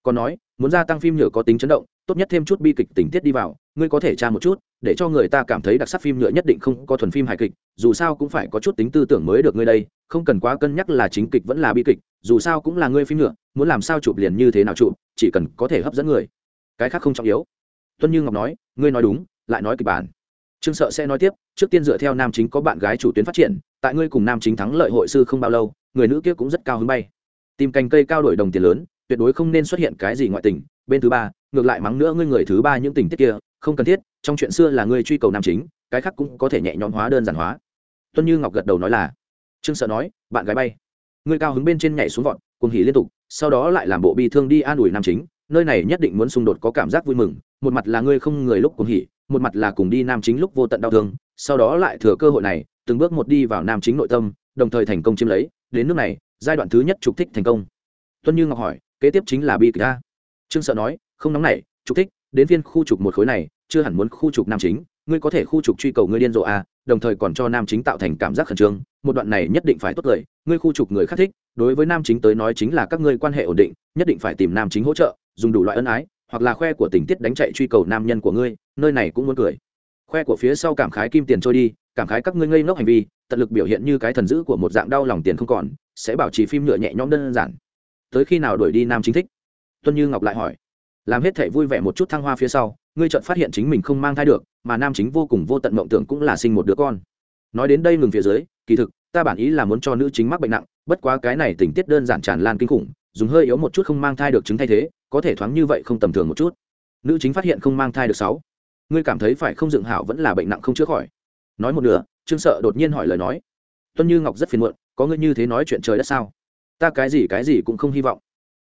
[SPEAKER 1] Còn nói, muốn gia tăng phim nhựa có tính chấn động, tốt nhất thêm chút bi kịch tình tiết đi vào, ngươi có thể tra một chút, để cho người ta cảm thấy đặc sắc phim nhựa nhất định không có thuần phim hài kịch, dù sao cũng phải có chút tính tư tưởng mới được ngươi đây, không cần quá cân nhắc là chính kịch vẫn là bi kịch, dù sao cũng là ngươi phim nhựa, muốn làm sao chụp liền như thế nào chụp, chỉ cần có thể hấp dẫn người. Cái khác không trọng yếu. Tuân như ngọc nói, ngươi nói đúng, lại nói kịch bản trương sợ sẽ nói tiếp, trước tiên dựa theo nam chính có bạn gái chủ tuyến phát triển, tại ngươi cùng nam chính thắng lợi hội sư không bao lâu, người nữ kia cũng rất cao hứng bay. Tìm cành cây cao đổi đồng tiền lớn, tuyệt đối không nên xuất hiện cái gì ngoại tình. Bên thứ ba, ngược lại mắng nữa ngươi người thứ ba những tình tiết kia, không cần thiết, trong chuyện xưa là ngươi truy cầu nam chính, cái khác cũng có thể nhẹ nhõm hóa đơn giản hóa. Tuân như ngọc gật đầu nói là, trương sợ nói, bạn gái bay. Ngươi cao hứng bên trên nhảy xuống vọt, cuồng hỉ liên tục, sau đó lại làm bộ bi thương đi an ủi nam chính, nơi này nhất định muốn xung đột có cảm giác vui mừng, một mặt là ngươi không người lúc cuồng hỉ một mặt là cùng đi nam chính lúc vô tận đau thương, sau đó lại thừa cơ hội này, từng bước một đi vào nam chính nội tâm, đồng thời thành công chiếm lấy, đến nước này, giai đoạn thứ nhất trục thích thành công. Tuân như ngọc hỏi, kế tiếp chính là bi kịch a. Trương sợ nói, không nóng nảy, trục thích, đến phiên khu trục một khối này, chưa hẳn muốn khu trục nam chính, ngươi có thể khu trục truy cầu ngươi điên rồ a, đồng thời còn cho nam chính tạo thành cảm giác khẩn trương, một đoạn này nhất định phải tốt lời, ngươi khu trục người khác thích, đối với nam chính tới nói chính là các ngươi quan hệ ổn định, nhất định phải tìm nam chính hỗ trợ, dùng đủ loại ân ái hoặc là khoe của tình tiết đánh chạy truy cầu nam nhân của ngươi, nơi này cũng muốn cười. Khoe của phía sau cảm khái kim tiền trôi đi, cảm khái các ngươi ngây ngốc hành vi, tận lực biểu hiện như cái thần dữ của một dạng đau lòng tiền không còn, sẽ bảo trì phim nhựa nhẹ nhõm đơn giản. Tới khi nào đuổi đi nam chính thích? Tuân như ngọc lại hỏi. Làm hết thể vui vẻ một chút thăng hoa phía sau, ngươi chợt phát hiện chính mình không mang thai được, mà nam chính vô cùng vô tận mộng tưởng cũng là sinh một đứa con. Nói đến đây ngừng phía dưới, kỳ thực, ta bản ý là muốn cho nữ chính mắc bệnh nặng, bất quá cái này tình tiết đơn giản tràn lan kinh khủng, dùng hơi yếu một chút không mang thai được chứng thay thế có thể thoáng như vậy không tầm thường một chút. Nữ chính phát hiện không mang thai được sáu. Ngươi cảm thấy phải không dựng hảo vẫn là bệnh nặng không chữa khỏi. Nói một nửa, trương sợ đột nhiên hỏi lời nói. Tuân như ngọc rất phiền muộn, có ngươi như thế nói chuyện trời đất sao? Ta cái gì cái gì cũng không hy vọng.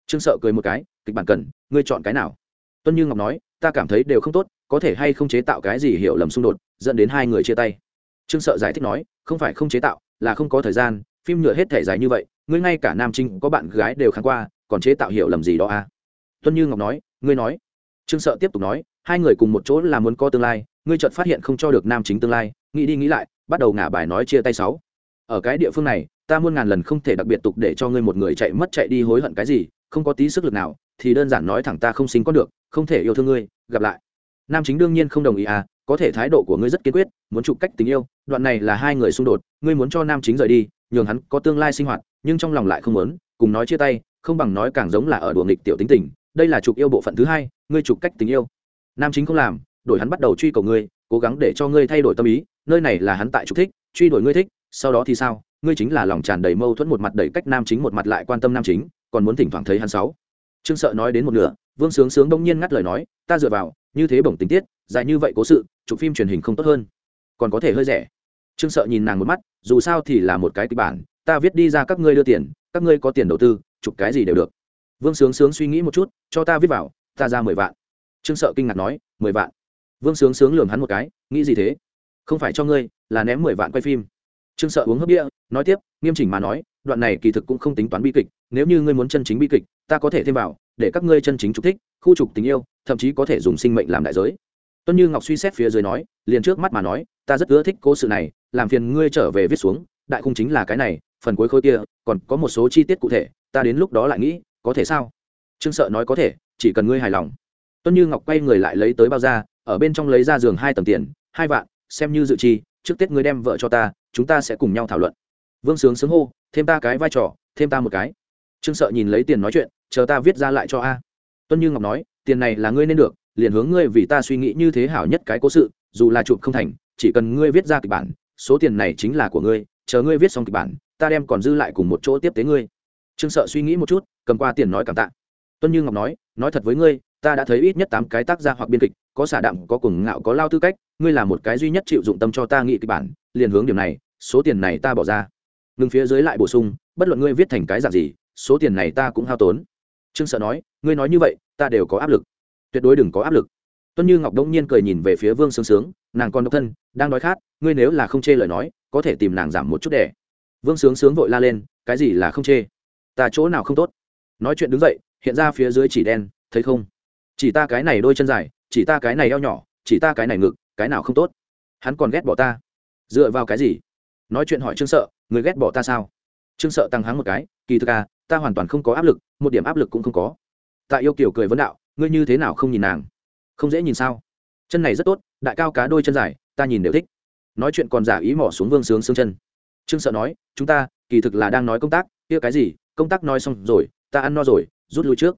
[SPEAKER 1] Trương sợ cười một cái, kịch bản cần, ngươi chọn cái nào? Tuân như ngọc nói, ta cảm thấy đều không tốt, có thể hay không chế tạo cái gì hiểu lầm xung đột, dẫn đến hai người chia tay. Trương sợ giải thích nói, không phải không chế tạo, là không có thời gian, phim nhựa hết thể dài như vậy, ngươi ngay cả nam trinh có bạn gái đều kháng qua, còn chế tạo hiểu lầm gì đó à? Tuân như ngọc nói, ngươi nói. Trương sợ tiếp tục nói, hai người cùng một chỗ là muốn có tương lai, ngươi chợt phát hiện không cho được nam chính tương lai, nghĩ đi nghĩ lại, bắt đầu ngả bài nói chia tay sáu. Ở cái địa phương này, ta muôn ngàn lần không thể đặc biệt tục để cho ngươi một người chạy mất chạy đi hối hận cái gì, không có tí sức lực nào, thì đơn giản nói thẳng ta không sinh có được, không thể yêu thương ngươi, gặp lại. Nam chính đương nhiên không đồng ý à có thể thái độ của ngươi rất kiên quyết, muốn chụp cách tình yêu, đoạn này là hai người xung đột, ngươi muốn cho nam chính rời đi, nhường hắn có tương lai sinh hoạt, nhưng trong lòng lại không muốn, cùng nói chia tay, không bằng nói càng giống là ở đùa nghịch tiểu tính tình đây là trục yêu bộ phận thứ hai, ngươi trục cách tình yêu. Nam chính không làm, đổi hắn bắt đầu truy cầu ngươi, cố gắng để cho ngươi thay đổi tâm ý, nơi này là hắn tại trục thích, truy đuổi ngươi thích, sau đó thì sao? Ngươi chính là lòng tràn đầy mâu thuẫn một mặt đẩy cách nam chính một mặt lại quan tâm nam chính, còn muốn thỉnh thoảng thấy hắn sáu. Trương sợ nói đến một nửa, vương sướng sướng đông nhiên ngắt lời nói, ta dựa vào, như thế bổng tình tiết, dài như vậy cố sự, chụp phim truyền hình không tốt hơn. Còn có thể hơi rẻ. Trương sợ nhìn nàng một mắt, dù sao thì là một cái kịch bản, ta viết đi ra các ngươi đưa tiền, các ngươi có tiền đầu tư, chụp cái gì đều được vương sướng sướng suy nghĩ một chút, cho ta viết vào, ta ra mười vạn. Trương sợ kinh ngạc nói, mười vạn? Vương sướng sướng lường hắn một cái, nghĩ gì thế? Không phải cho ngươi, là ném mười vạn quay phim. Trương sợ uống hấp bia, nói tiếp, nghiêm chỉnh mà nói, đoạn này kỳ thực cũng không tính toán bi kịch, nếu như ngươi muốn chân chính bi kịch, ta có thể thêm vào, để các ngươi chân chính trục thích, khu trục tình yêu, thậm chí có thể dùng sinh mệnh làm đại giới. Tuân như ngọc suy xét phía dưới nói, liền trước mắt mà nói, ta rất ưa thích cố sự này, làm phiền ngươi trở về viết xuống, đại khung chính là cái này, phần cuối khối kia, còn có một số chi tiết cụ thể, ta đến lúc đó lại nghĩ có thể sao? Trương sợ nói có thể chỉ cần ngươi hài lòng. Tuân như ngọc quay người lại lấy tới bao da, ở bên trong lấy ra giường hai tầng tiền hai vạn xem như dự chi trước tết ngươi đem vợ cho ta chúng ta sẽ cùng nhau thảo luận. Vương sướng sướng hô thêm ta cái vai trò thêm ta một cái. Trương sợ nhìn lấy tiền nói chuyện chờ ta viết ra lại cho a. Tuân như ngọc nói tiền này là ngươi nên được liền hướng ngươi vì ta suy nghĩ như thế hảo nhất cái cố sự dù là chụp không thành chỉ cần ngươi viết ra kịch bản số tiền này chính là của ngươi chờ ngươi viết xong kịch bản ta đem còn dư lại cùng một chỗ tiếp tế ngươi trương sợ suy nghĩ một chút, cầm qua tiền nói cảm tạ. Tuân như ngọc nói nói thật với ngươi, ta đã thấy ít nhất tám cái tác gia hoặc biên kịch, có xả đạm, có cùng ngạo, có lao tư cách, ngươi là một cái duy nhất chịu dụng tâm cho ta nghĩ kịch bản, liền hướng điểm này, số tiền này ta bỏ ra. Ngừng phía dưới lại bổ sung, bất luận ngươi viết thành cái dạng gì, số tiền này ta cũng hao tốn. Trương sợ nói, ngươi nói như vậy, ta đều có áp lực. Tuyệt đối đừng có áp lực. Tuân như ngọc đông nhiên cười nhìn về phía vương sướng sướng, nàng còn độc thân, đang đói khát, ngươi nếu là không chê lời nói, có thể tìm nàng giảm một chút đẻ. Vương sướng sướng vội la lên, cái gì là không chê? Ta chỗ nào không tốt? Nói chuyện đứng dậy, hiện ra phía dưới chỉ đen, thấy không? Chỉ ta cái này đôi chân dài, chỉ ta cái này eo nhỏ, chỉ ta cái này ngực, cái nào không tốt? Hắn còn ghét bỏ ta. Dựa vào cái gì? Nói chuyện hỏi trương sợ, người ghét bỏ ta sao? Trương sợ tăng hắng một cái, kỳ thực à ta hoàn toàn không có áp lực, một điểm áp lực cũng không có. Tại yêu kiểu cười vấn đạo, ngươi như thế nào không nhìn nàng? Không dễ nhìn sao? Chân này rất tốt, đại cao cá đôi chân dài, ta nhìn đều thích. Nói chuyện còn giả ý mỏ xuống vương sướng xương chân. Trương sợ nói, chúng ta, kỳ thực là đang nói công tác, kia cái gì? Công tác nói xong rồi, ta ăn no rồi, rút lui trước.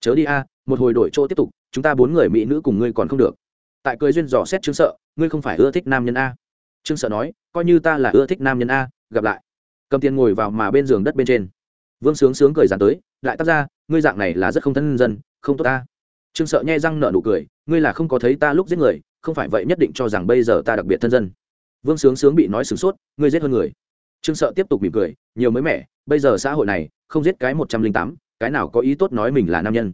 [SPEAKER 1] Chớ đi a, một hồi đổi chỗ tiếp tục, chúng ta bốn người mỹ nữ cùng ngươi còn không được. Tại cười duyên dò xét trương sợ, ngươi không phải ưa thích nam nhân a. Trương sợ nói, coi như ta là ưa thích nam nhân a, gặp lại. Cầm tiền ngồi vào mà bên giường đất bên trên. Vương sướng sướng cười dàn tới lại tắt ra ngươi dạng này là rất không thân dân, không tốt ta. Trương sợ nhai răng nở nụ cười, ngươi là không có thấy ta lúc giết người, không phải vậy nhất định cho rằng bây giờ ta đặc biệt thân dân. Vương sướng sướng bị nói sửng sốt, ngươi giết hơn người trương sợ tiếp tục mỉm cười, nhiều mới mẻ, bây giờ xã hội này, không giết cái một trăm linh tám, cái nào có ý tốt nói mình là nam nhân?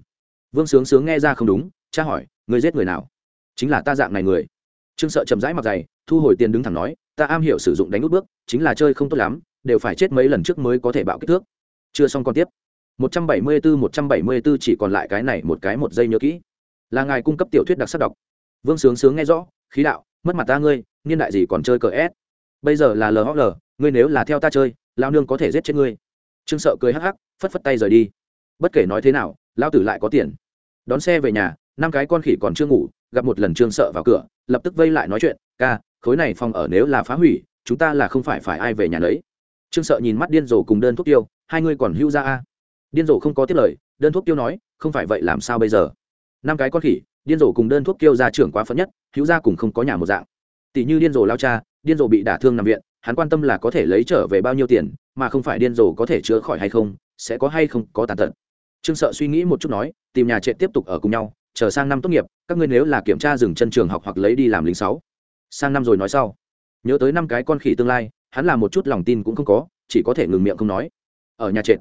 [SPEAKER 1] Vương sướng sướng nghe ra không đúng, cha hỏi người giết người nào? Chính là ta dạng này người. Trương sợ chậm rãi mặt dày, thu hồi tiền đứng thẳng nói, ta am hiểu sử dụng đánh nút bước, chính là chơi không tốt lắm, đều phải chết mấy lần trước mới có thể bạo kích thước. Chưa xong còn tiếp. 174 174 chỉ còn lại cái này một cái một giây nhớ kỹ. Là ngài cung cấp tiểu thuyết đặc sắc đọc. Vương sướng sướng nghe rõ, khí đạo, mất mặt ta ngươi, niên đại gì còn chơi cờ s? Bây giờ là lhl ngươi nếu là theo ta chơi lao nương có thể giết chết ngươi. Trương sợ cười hắc hắc, phất phất tay rời đi. Bất kể nói thế nào lao tử lại có tiền. Đón xe về nhà, năm cái con khỉ còn chưa ngủ, gặp một lần trương sợ vào cửa, lập tức vây lại nói chuyện, ca, khối này phòng ở nếu là phá hủy, chúng ta là không phải phải ai về nhà lấy trương sợ nhìn mắt điên rồ cùng đơn thuốc tiêu, hai ngươi còn hưu ra a? Điên rồ không có tiết lời, đơn thuốc tiêu nói, không phải vậy làm sao bây giờ? Năm cái con khỉ, điên rồ cùng đơn thuốc tiêu ra trưởng quá phấn nhất, hữu ra cùng không có nhà một dạng. Tỷ như điên rồ lao cha, điên rồ bị đả thương nằm viện hắn quan tâm là có thể lấy trở về bao nhiêu tiền, mà không phải điên rồ có thể chữa khỏi hay không, sẽ có hay không có tàn tật. Trương sợ suy nghĩ một chút nói, tìm nhà trệ tiếp tục ở cùng nhau, chờ sang năm tốt nghiệp, các ngươi nếu là kiểm tra dừng chân trường học hoặc lấy đi làm lính sáu. Sang năm rồi nói sau. Nhớ tới năm cái con khỉ tương lai, hắn là một chút lòng tin cũng không có, chỉ có thể ngừng miệng không nói. Ở nhà trệt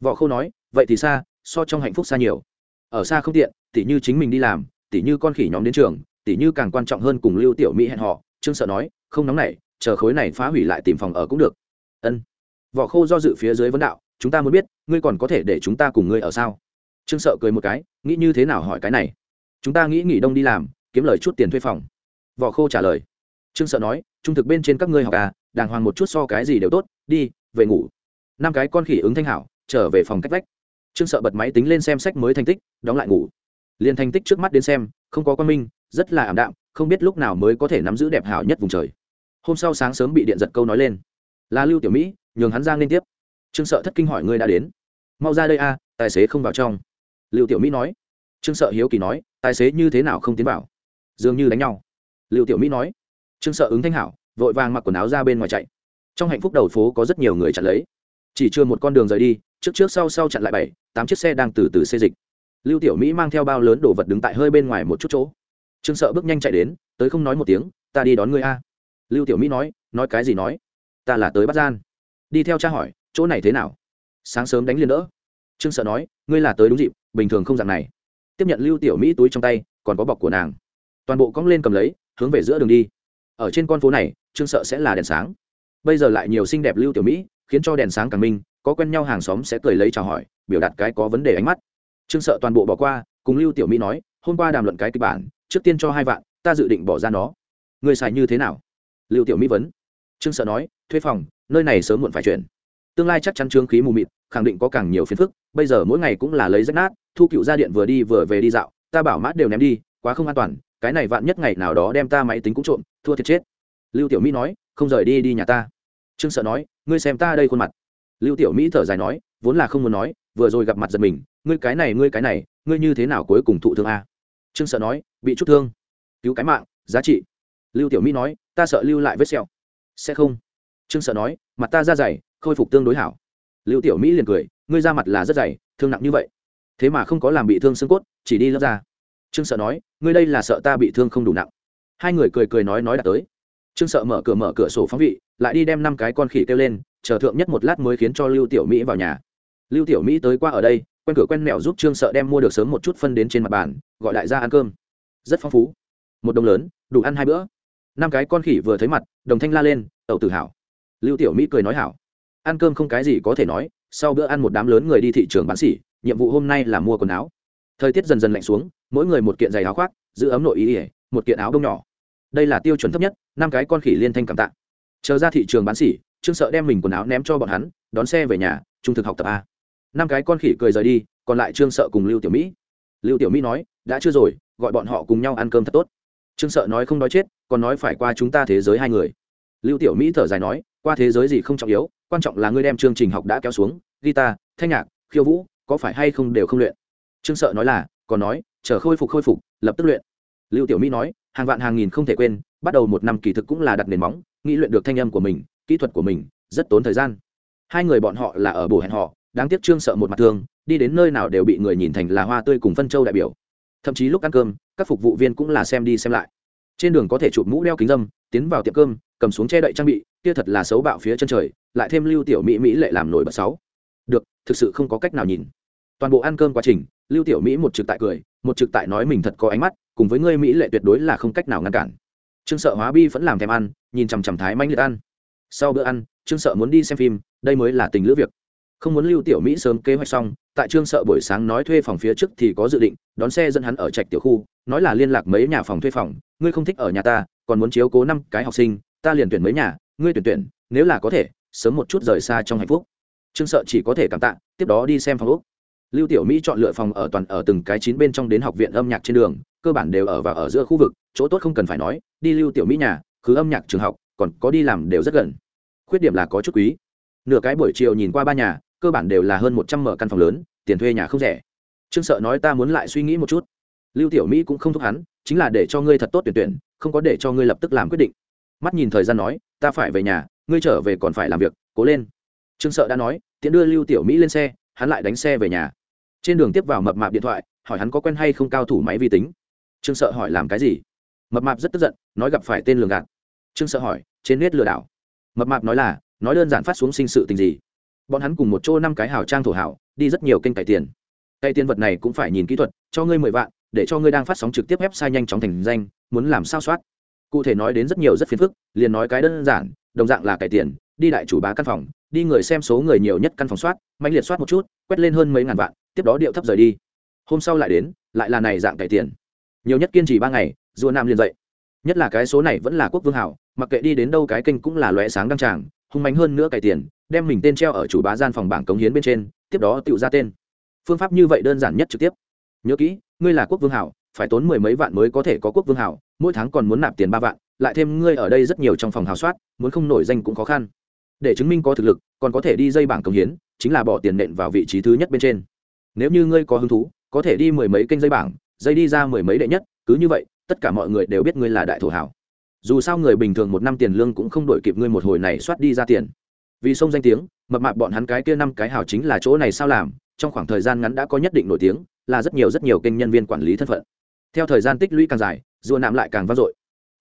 [SPEAKER 1] võ khâu nói, vậy thì xa, so trong hạnh phúc xa nhiều. Ở xa không tiện, tỉ như chính mình đi làm, tỉ như con khỉ nhóm đến trường, tỉ như càng quan trọng hơn cùng lưu tiểu mỹ hẹn họ trương sợ nói, không nóng nảy chờ khối này phá hủy lại tìm phòng ở cũng được. Ân. Võ khô do dự phía dưới vấn đạo, chúng ta muốn biết, ngươi còn có thể để chúng ta cùng ngươi ở sao? Trương sợ cười một cái, nghĩ như thế nào hỏi cái này? Chúng ta nghĩ nghỉ đông đi làm, kiếm lời chút tiền thuê phòng. Võ khô trả lời. Trương sợ nói, trung thực bên trên các ngươi học à đàng hoàng một chút so cái gì đều tốt, đi, về ngủ. Năm cái con khỉ ứng thanh hảo, trở về phòng cách vách. Trương sợ bật máy tính lên xem sách mới thành tích, đóng lại ngủ. Liền thành tích trước mắt đến xem, không có quan minh, rất là ảm đạm, không biết lúc nào mới có thể nắm giữ đẹp hảo nhất vùng trời hôm sau sáng sớm bị điện giật câu nói lên. Là lưu tiểu mỹ, nhường hắn giang liên tiếp. Trương sợ thất kinh hỏi ngươi đã đến. Mau ra đây a, tài xế không vào trong. Lưu tiểu mỹ nói. Trương sợ hiếu kỳ nói, tài xế như thế nào không tiến vào? Dường như đánh nhau. Lưu tiểu mỹ nói. Trương sợ ứng thanh hảo, vội vàng mặc quần áo ra bên ngoài chạy. Trong hạnh phúc đầu phố có rất nhiều người chặn lấy. Chỉ chưa một con đường rời đi, trước trước sau sau chặn lại bảy, tám chiếc xe đang từ từ xê dịch. Lưu tiểu mỹ mang theo bao lớn đồ vật đứng tại hơi bên ngoài một chút chỗ. Trương sợ bước nhanh chạy đến, tới không nói một tiếng, ta đi đón ngươi a lưu tiểu mỹ nói nói cái gì nói? Ta là tới bắt gian. Đi theo cha hỏi, chỗ này thế nào? Sáng sớm đánh liền đỡ. Trương sợ nói, ngươi là tới đúng dịp, bình thường không dạng này. Tiếp nhận lưu tiểu mỹ túi trong tay, còn có bọc của nàng. Toàn bộ cong lên cầm lấy, hướng về giữa đường đi. Ở trên con phố này, trương sợ sẽ là đèn sáng. Bây giờ lại nhiều xinh đẹp lưu tiểu mỹ, khiến cho đèn sáng càng minh, có quen nhau hàng xóm sẽ cười lấy chào hỏi, biểu đạt cái có vấn đề ánh mắt. Trương sợ toàn bộ bỏ qua, cùng lưu tiểu mỹ nói, hôm qua đàm luận cái kịch bản, trước tiên cho hai vạn, ta dự định bỏ ra nó. Người xài như thế nào? Lưu tiểu mỹ vấn. Trương sợ nói, thuê phòng, nơi này sớm muộn phải chuyển. Tương lai chắc chắn trương khí mù mịt, khẳng định có càng nhiều phiền phức. Bây giờ mỗi ngày cũng là lấy rách nát, thu cựu ra điện vừa đi vừa về đi dạo. Ta bảo mát đều ném đi, quá không an toàn. Cái này vạn nhất ngày nào đó đem ta máy tính cũng trộm, thua thiệt chết. Lưu tiểu mỹ nói, không rời đi đi nhà ta. Trương sợ nói, ngươi xem ta đây khuôn mặt. Lưu tiểu mỹ thở dài nói, vốn là không muốn nói, vừa rồi gặp mặt giật mình. Ngươi cái này, ngươi cái này, ngươi như thế nào cuối cùng thụ thương a? Trương sợ nói, bị chút thương. Cứu cái mạng, giá trị lưu tiểu mỹ nói, ta sợ lưu lại vết sẹo. Sẽ không. Trương sợ nói, mặt ta ra dày, khôi phục tương đối hảo. Lưu tiểu mỹ liền cười, ngươi ra mặt là rất dày, thương nặng như vậy. Thế mà không có làm bị thương xương cốt, chỉ đi lớp ra trương sợ nói, ngươi đây là sợ ta bị thương không đủ nặng. Hai người cười cười nói nói đã tới. Trương sợ mở cửa mở cửa sổ phóng vị, lại đi đem năm cái con khỉ kêu lên, chờ thượng nhất một lát mới khiến cho lưu tiểu mỹ vào nhà. Lưu tiểu mỹ tới qua ở đây, quen cửa quen mẹo giúp trương sợ đem mua được sớm một chút phân đến trên mặt bàn, gọi đại gia ăn cơm. Rất phong phú. Một đồng lớn, đủ ăn hai bữa năm cái con khỉ vừa thấy mặt, đồng thanh la lên, tẩu tự hào lưu tiểu mỹ cười nói hảo. Ăn cơm không cái gì có thể nói, sau bữa ăn một đám lớn người đi thị trường bán xỉ, nhiệm vụ hôm nay là mua quần áo. Thời tiết dần dần lạnh xuống, mỗi người một kiện giày áo khoác, giữ ấm nội ý ỉa một kiện áo đông nhỏ. Đây là tiêu chuẩn thấp nhất, năm cái con khỉ liên thanh cảm tạ. Chờ ra thị trường bán xỉ, trương sợ đem mình quần áo ném cho bọn hắn, đón xe về nhà, trung thực học tập a. Năm cái con khỉ cười rời đi, còn lại trương sợ cùng lưu tiểu mỹ. Lưu tiểu mỹ nói, đã chưa rồi, gọi bọn họ cùng nhau ăn cơm thật tốt trương sợ nói không nói chết, còn nói phải qua chúng ta thế giới hai người. Lưu tiểu mỹ thở dài nói, qua thế giới gì không trọng yếu, quan trọng là ngươi đem chương trình học đã kéo xuống, guitar, thanh nhạc, khiêu vũ, có phải hay không đều không luyện. Trương sợ nói là, còn nói, chờ khôi phục khôi phục, lập tức luyện. Lưu tiểu mỹ nói, hàng vạn hàng nghìn không thể quên, bắt đầu một năm kỳ thực cũng là đặt nền móng, nghĩ luyện được thanh âm của mình, kỹ thuật của mình, rất tốn thời gian. Hai người bọn họ là ở bổ hẹn họ, đáng tiếc trương sợ một mặt thương, đi đến nơi nào đều bị người nhìn thành là hoa tươi cùng phân châu đại biểu thậm chí lúc ăn cơm, các phục vụ viên cũng là xem đi xem lại. Trên đường có thể chụp mũ đeo kính dâm, tiến vào tiệm cơm, cầm xuống che đậy trang bị, kia thật là xấu bạo phía chân trời, lại thêm lưu tiểu mỹ mỹ lệ làm nổi bật sáu được, thực sự không có cách nào nhìn. Toàn bộ ăn cơm quá trình, lưu tiểu mỹ một trực tại cười, một trực tại nói mình thật có ánh mắt, cùng với ngươi mỹ lệ tuyệt đối là không cách nào ngăn cản. Trương sợ hóa bi vẫn làm thèm ăn, nhìn chằm chằm thái manh liệt ăn. Sau bữa ăn, trương sợ muốn đi xem phim, đây mới là tình lữ việc. Không muốn lưu tiểu mỹ sớm kế hoạch xong tại trương sợ buổi sáng nói thuê phòng phía trước thì có dự định, đón xe dẫn hắn ở trạch tiểu khu, nói là liên lạc mấy nhà phòng thuê phòng, ngươi không thích ở nhà ta, còn muốn chiếu cố năm cái học sinh, ta liền tuyển mấy nhà, ngươi tuyển tuyển, nếu là có thể, sớm một chút rời xa trong hạnh phúc. Trương sợ chỉ có thể cảm tạ, tiếp đó đi xem phòng úc lưu tiểu mỹ chọn lựa phòng ở toàn ở từng cái chín bên trong đến học viện âm nhạc trên đường, cơ bản đều ở và ở giữa khu vực, chỗ tốt không cần phải nói, đi lưu tiểu mỹ nhà khứ âm nhạc trường học, còn có đi làm đều rất gần. Khuyết điểm là có chút quý. Nửa cái buổi chiều nhìn qua ba nhà cơ bản đều là hơn một trăm mở căn phòng lớn, tiền thuê nhà không rẻ. Trương sợ nói ta muốn lại suy nghĩ một chút. Lưu tiểu mỹ cũng không thúc hắn, chính là để cho ngươi thật tốt tuyển tuyển, không có để cho ngươi lập tức làm quyết định. Mắt nhìn thời gian nói, ta phải về nhà, ngươi trở về còn phải làm việc, cố lên. Trương sợ đã nói, tiện đưa lưu tiểu mỹ lên xe, hắn lại đánh xe về nhà. Trên đường tiếp vào mập mạp điện thoại, hỏi hắn có quen hay không cao thủ máy vi tính. Trương sợ hỏi làm cái gì? Mập mạp rất tức giận, nói gặp phải tên lường gạt. Trương sợ hỏi, trên nét lừa đảo. Mập mạp nói là, nói đơn giản phát xuống sinh sự tình gì? Bọn hắn cùng một chỗ năm cái hào trang thổ hảo, đi rất nhiều kênh cải tiền. Cải tiền vật này cũng phải nhìn kỹ thuật, cho ngươi mười vạn, để cho ngươi đang phát sóng trực tiếp website nhanh chóng thành danh, muốn làm sao soát. Cụ thể nói đến rất nhiều rất phiền phức, liền nói cái đơn giản, đồng dạng là cải tiền, đi đại chủ bá căn phòng, đi người xem số người nhiều nhất căn phòng soát, mạnh liệt soát một chút, quét lên hơn mấy ngàn vạn, tiếp đó điệu thấp rời đi. Hôm sau lại đến, lại là này dạng cải tiền. Nhiều nhất kiên trì ba ngày, rùa nam liền dậy. Nhất là cái số này vẫn là quốc vương hảo, mặc kệ đi đến đâu cái kênh cũng là loé sáng đăng tràng hung mạnh hơn nữa cải tiền, đem mình tên treo ở chủ bá gian phòng bảng cống hiến bên trên, tiếp đó tự ra tên. Phương pháp như vậy đơn giản nhất trực tiếp. Nhớ kỹ, ngươi là quốc vương hảo, phải tốn mười mấy vạn mới có thể có quốc vương hảo, mỗi tháng còn muốn nạp tiền ba vạn, lại thêm ngươi ở đây rất nhiều trong phòng hào soát, muốn không nổi danh cũng khó khăn. Để chứng minh có thực lực, còn có thể đi dây bảng cống hiến, chính là bỏ tiền nện vào vị trí thứ nhất bên trên. Nếu như ngươi có hứng thú, có thể đi mười mấy kênh dây bảng, dây đi ra mười mấy đệ nhất, cứ như vậy, tất cả mọi người đều biết ngươi là đại thổ hảo dù sao người bình thường một năm tiền lương cũng không đổi kịp ngươi một hồi này soát đi ra tiền. Vì sông danh tiếng, mập mạp bọn hắn cái kia năm cái hảo chính là chỗ này sao làm, trong khoảng thời gian ngắn đã có nhất định nổi tiếng, là rất nhiều rất nhiều kênh nhân viên quản lý thân phận. Theo thời gian tích lũy càng dài dùa nạm lại càng vang dội.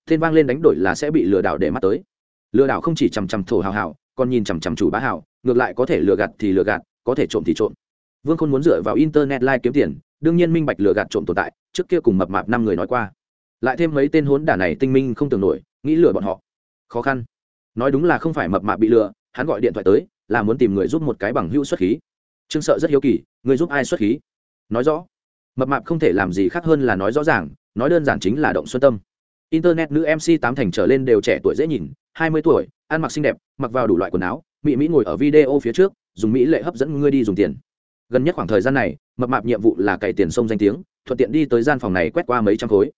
[SPEAKER 1] Tên vang lên đánh đổi là sẽ bị lừa đảo để mắt tới. Lừa đảo không chỉ chằm chằm thổ hào hào, còn nhìn chằm chằm chủ bá hào, ngược lại có thể lừa gạt thì lừa gạt, có thể trộm thì trộm. Vương khôn muốn dựa vào internet live kiếm tiền, đương nhiên minh bạch lừa gạt trộm tồn tại, trước kia cùng mập mạp năm người nói qua lại thêm mấy tên hốn đả này tinh minh không tưởng nổi, nghĩ lừa bọn họ. Khó khăn. Nói đúng là không phải mập mạp bị lừa, hắn gọi điện thoại tới, là muốn tìm người giúp một cái bằng hữu xuất khí. Trương sợ rất hiếu kỳ, người giúp ai xuất khí? Nói rõ. Mập mạp không thể làm gì khác hơn là nói rõ ràng, nói đơn giản chính là động xuân tâm. Internet nữ mc tám thành trở lên đều trẻ tuổi dễ nhìn, hai mươi tuổi, ăn mặc xinh đẹp, mặc vào đủ loại quần áo, mỹ mỹ ngồi ở video phía trước, dùng mỹ lệ hấp dẫn ngươi đi dùng tiền. Gần nhất khoảng thời gian này, mập mạp nhiệm vụ là cày tiền sông danh tiếng, thuận tiện đi tới gian phòng này quét qua mấy trăm khối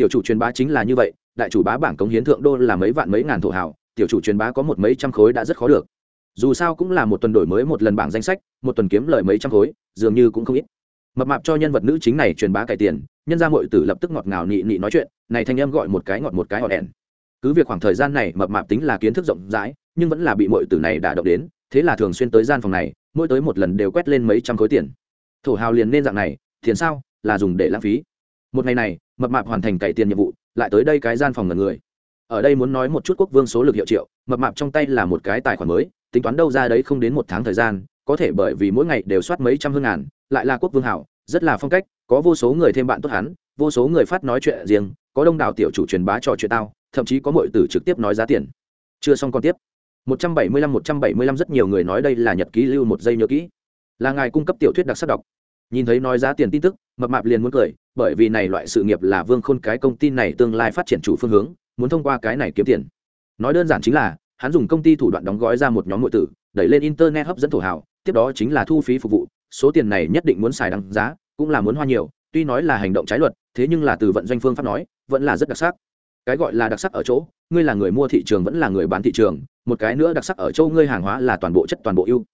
[SPEAKER 1] tiểu chủ truyền bá chính là như vậy, đại chủ bá bảng cống hiến thượng đô là mấy vạn mấy ngàn thổ hào, tiểu chủ truyền bá có một mấy trăm khối đã rất khó được. Dù sao cũng là một tuần đổi mới một lần bảng danh sách, một tuần kiếm lời mấy trăm khối, dường như cũng không ít. Mập mạp cho nhân vật nữ chính này truyền bá cải tiền, nhân ra mọi tử lập tức ngọt ngào nị nị nói chuyện, này thanh em gọi một cái ngọt một cái ngọt đèn cứ việc khoảng thời gian này mập mạp tính là kiến thức rộng rãi, nhưng vẫn là bị mọi tử này đả động đến, thế là thường xuyên tới gian phòng này, mỗi tới một lần đều quét lên mấy trăm khối tiền. Thổ hào liền nên dạng này, tiền sao, là dùng để lãng phí. Một ngày này mập mạp hoàn thành cải tiền nhiệm vụ, lại tới đây cái gian phòng ngần người. Ở đây muốn nói một chút quốc vương số lực hiệu triệu, mập mạp trong tay là một cái tài khoản mới, tính toán đâu ra đấy không đến một tháng thời gian, có thể bởi vì mỗi ngày đều soát mấy trăm hương ngàn, lại là quốc vương hảo, rất là phong cách, có vô số người thêm bạn tốt hắn, vô số người phát nói chuyện riêng, có đông đảo tiểu chủ truyền bá trò chuyện tao, thậm chí có mọi tử trực tiếp nói giá tiền. Chưa xong còn tiếp. 175 175 rất nhiều người nói đây là nhật ký lưu một giây nhớ kỹ. Là ngài cung cấp tiểu thuyết đặc sắc đọc. Nhìn thấy nói giá tiền tin tức, mập mạp liền muốn cười bởi vì này loại sự nghiệp là vương khôn cái công ty này tương lai phát triển chủ phương hướng, muốn thông qua cái này kiếm tiền. Nói đơn giản chính là, hắn dùng công ty thủ đoạn đóng gói ra một nhóm nội tử, đẩy lên internet hấp dẫn thổ hào, tiếp đó chính là thu phí phục vụ, số tiền này nhất định muốn xài đăng giá, cũng là muốn hoa nhiều, tuy nói là hành động trái luật, thế nhưng là từ vận doanh phương pháp nói, vẫn là rất đặc sắc. Cái gọi là đặc sắc ở chỗ, ngươi là người mua thị trường vẫn là người bán thị trường, một cái nữa đặc sắc ở chỗ ngươi hàng hóa là toàn bộ chất toàn bộ ưu.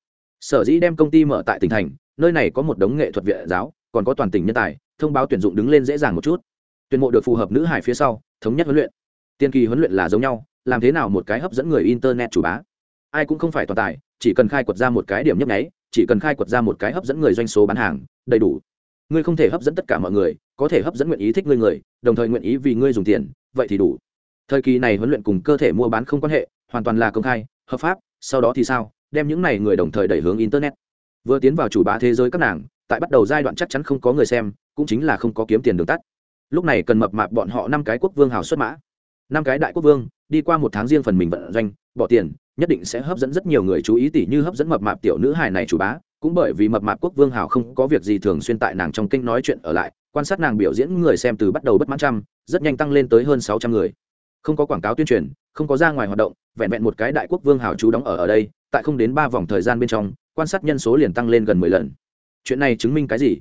[SPEAKER 1] Sở dĩ đem công ty mở tại tỉnh thành, nơi này có một đống nghệ thuật viện giáo, còn có toàn tỉnh nhân tài thông báo tuyển dụng đứng lên dễ dàng một chút. Tuyển mộ được phù hợp nữ hải phía sau, thống nhất huấn luyện. Tiên kỳ huấn luyện là giống nhau, làm thế nào một cái hấp dẫn người internet chủ bá. Ai cũng không phải toàn tài, chỉ cần khai quật ra một cái điểm nhấp nháy, chỉ cần khai quật ra một cái hấp dẫn người doanh số bán hàng, đầy đủ. Ngươi không thể hấp dẫn tất cả mọi người, có thể hấp dẫn nguyện ý thích ngươi người, đồng thời nguyện ý vì ngươi dùng tiền, vậy thì đủ. Thời kỳ này huấn luyện cùng cơ thể mua bán không quan hệ, hoàn toàn là công khai, hợp pháp, sau đó thì sao, đem những này người đồng thời đẩy hướng internet. Vừa tiến vào chủ bá thế giới các nàng tại bắt đầu giai đoạn chắc chắn không có người xem, cũng chính là không có kiếm tiền đường tắt. Lúc này cần mập mạp bọn họ năm cái quốc vương hào xuất mã. Năm cái đại quốc vương, đi qua một tháng riêng phần mình vận doanh, bỏ tiền, nhất định sẽ hấp dẫn rất nhiều người chú ý tỷ như hấp dẫn mập mạp tiểu nữ hài này chủ bá, cũng bởi vì mập mạp quốc vương hào không có việc gì thường xuyên tại nàng trong kinh nói chuyện ở lại, quan sát nàng biểu diễn người xem từ bắt đầu bất mãn trăm, rất nhanh tăng lên tới hơn sáu trăm người. Không có quảng cáo tuyên truyền, không có ra ngoài hoạt động, vẹn vẹn một cái đại quốc vương hào chú đóng ở ở đây, tại không đến ba vòng thời gian bên trong, quan sát nhân số liền tăng lên gần mười lần chuyện này chứng minh cái gì?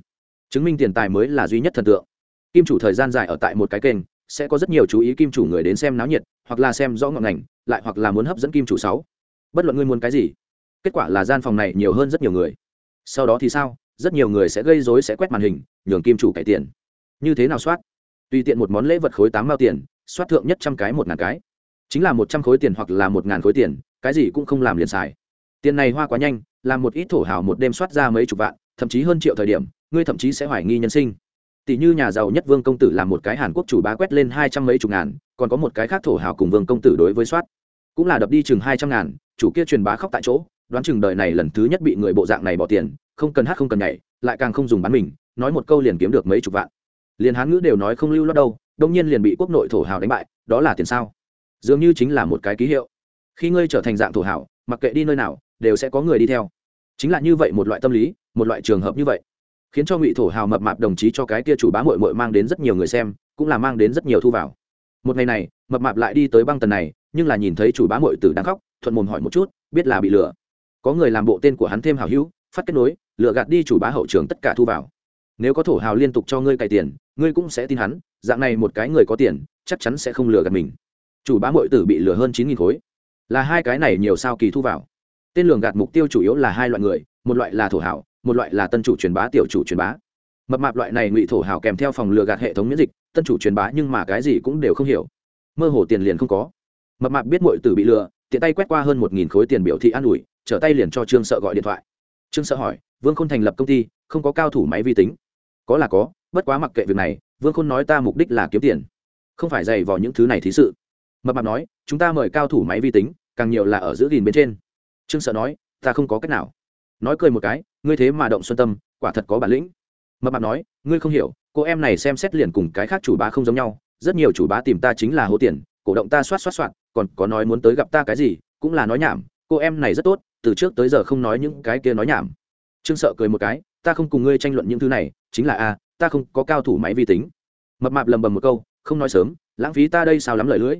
[SPEAKER 1] Chứng minh tiền tài mới là duy nhất thần tượng. Kim chủ thời gian dài ở tại một cái kênh, sẽ có rất nhiều chú ý kim chủ người đến xem náo nhiệt, hoặc là xem rõ ngọn ngành, lại hoặc là muốn hấp dẫn kim chủ sáu. Bất luận ngươi muốn cái gì, kết quả là gian phòng này nhiều hơn rất nhiều người. Sau đó thì sao? Rất nhiều người sẽ gây rối sẽ quét màn hình, nhường kim chủ cải tiền. Như thế nào soát? Tùy tiện một món lễ vật khối tám mao tiền, soát thượng nhất trăm cái một ngàn cái. Chính là một trăm khối tiền hoặc là một ngàn khối tiền, cái gì cũng không làm liền xài. Tiền này hoa quá nhanh, làm một ít thổ hào một đêm soát ra mấy chục vạn thậm chí hơn triệu thời điểm, ngươi thậm chí sẽ hoài nghi nhân sinh. Tỷ như nhà giàu nhất vương công tử làm một cái hàn quốc chủ bá quét lên hai trăm mấy chục ngàn, còn có một cái khác thổ hào cùng vương công tử đối với soát. Cũng là đập đi chừng hai trăm ngàn, chủ kia truyền bá khóc tại chỗ, đoán chừng đời này lần thứ nhất bị người bộ dạng này bỏ tiền, không cần hát không cần nhảy, lại càng không dùng bán mình, nói một câu liền kiếm được mấy chục vạn. Liền hán ngữ đều nói không lưu lót đâu, đông nhiên liền bị quốc nội thổ hào đánh bại, đó là tiền sao? Dường như chính là một cái ký hiệu. Khi ngươi trở thành dạng thổ hào, mặc kệ đi nơi nào, đều sẽ có người đi theo. Chính là như vậy một loại tâm lý một loại trường hợp như vậy, khiến cho ngụy thổ hào mập mạp đồng chí cho cái kia chủ bá mội mội mang đến rất nhiều người xem, cũng là mang đến rất nhiều thu vào. Một ngày này, mập mạp lại đi tới băng tần này, nhưng là nhìn thấy chủ bá mội tử đang khóc, thuận mồm hỏi một chút, biết là bị lừa. Có người làm bộ tên của hắn thêm hào hữu, phát kết nối, lừa gạt đi chủ bá hậu trường tất cả thu vào. Nếu có thổ hào liên tục cho ngươi cày tiền, ngươi cũng sẽ tin hắn, dạng này một cái người có tiền, chắc chắn sẽ không lừa gạt mình. Chủ bá mội tử bị lừa hơn chín nghìn khối. Là hai cái này nhiều sao kỳ thu vào. Tên lường gạt mục tiêu chủ yếu là hai loại người, một loại là thổ hảo một loại là tân chủ truyền bá, tiểu chủ truyền bá. Mập mạp loại này ngụy thổ hảo kèm theo phòng lừa gạt hệ thống miễn dịch, tân chủ truyền bá nhưng mà cái gì cũng đều không hiểu. Mơ hồ tiền liền không có. Mập mạp biết mọi tử bị lừa, tiện tay quét qua hơn một nghìn khối tiền biểu thị an ủi, trở tay liền cho trương sợ gọi điện thoại. Trương sợ hỏi, vương khôn thành lập công ty, không có cao thủ máy vi tính? Có là có, bất quá mặc kệ việc này, vương khôn nói ta mục đích là kiếm tiền, không phải dày vào những thứ này thí sự. Mập mạp nói, chúng ta mời cao thủ máy vi tính, càng nhiều là ở giữ gìn bên trên. Trương sợ nói, ta không có cách nào. Nói cười một cái ngươi thế mà động xuân tâm, quả thật có bản lĩnh. Mập mạp nói, ngươi không hiểu, cô em này xem xét liền cùng cái khác chủ bá không giống nhau, rất nhiều chủ bá tìm ta chính là hô tiền, cổ động ta soát soát soạt còn có nói muốn tới gặp ta cái gì, cũng là nói nhảm, cô em này rất tốt, từ trước tới giờ không nói những cái kia nói nhảm. Trương sợ cười một cái, ta không cùng ngươi tranh luận những thứ này, chính là a ta không có cao thủ máy vi tính. Mập mạp lầm bầm một câu, không nói sớm, lãng phí ta đây sao lắm lời lưỡi.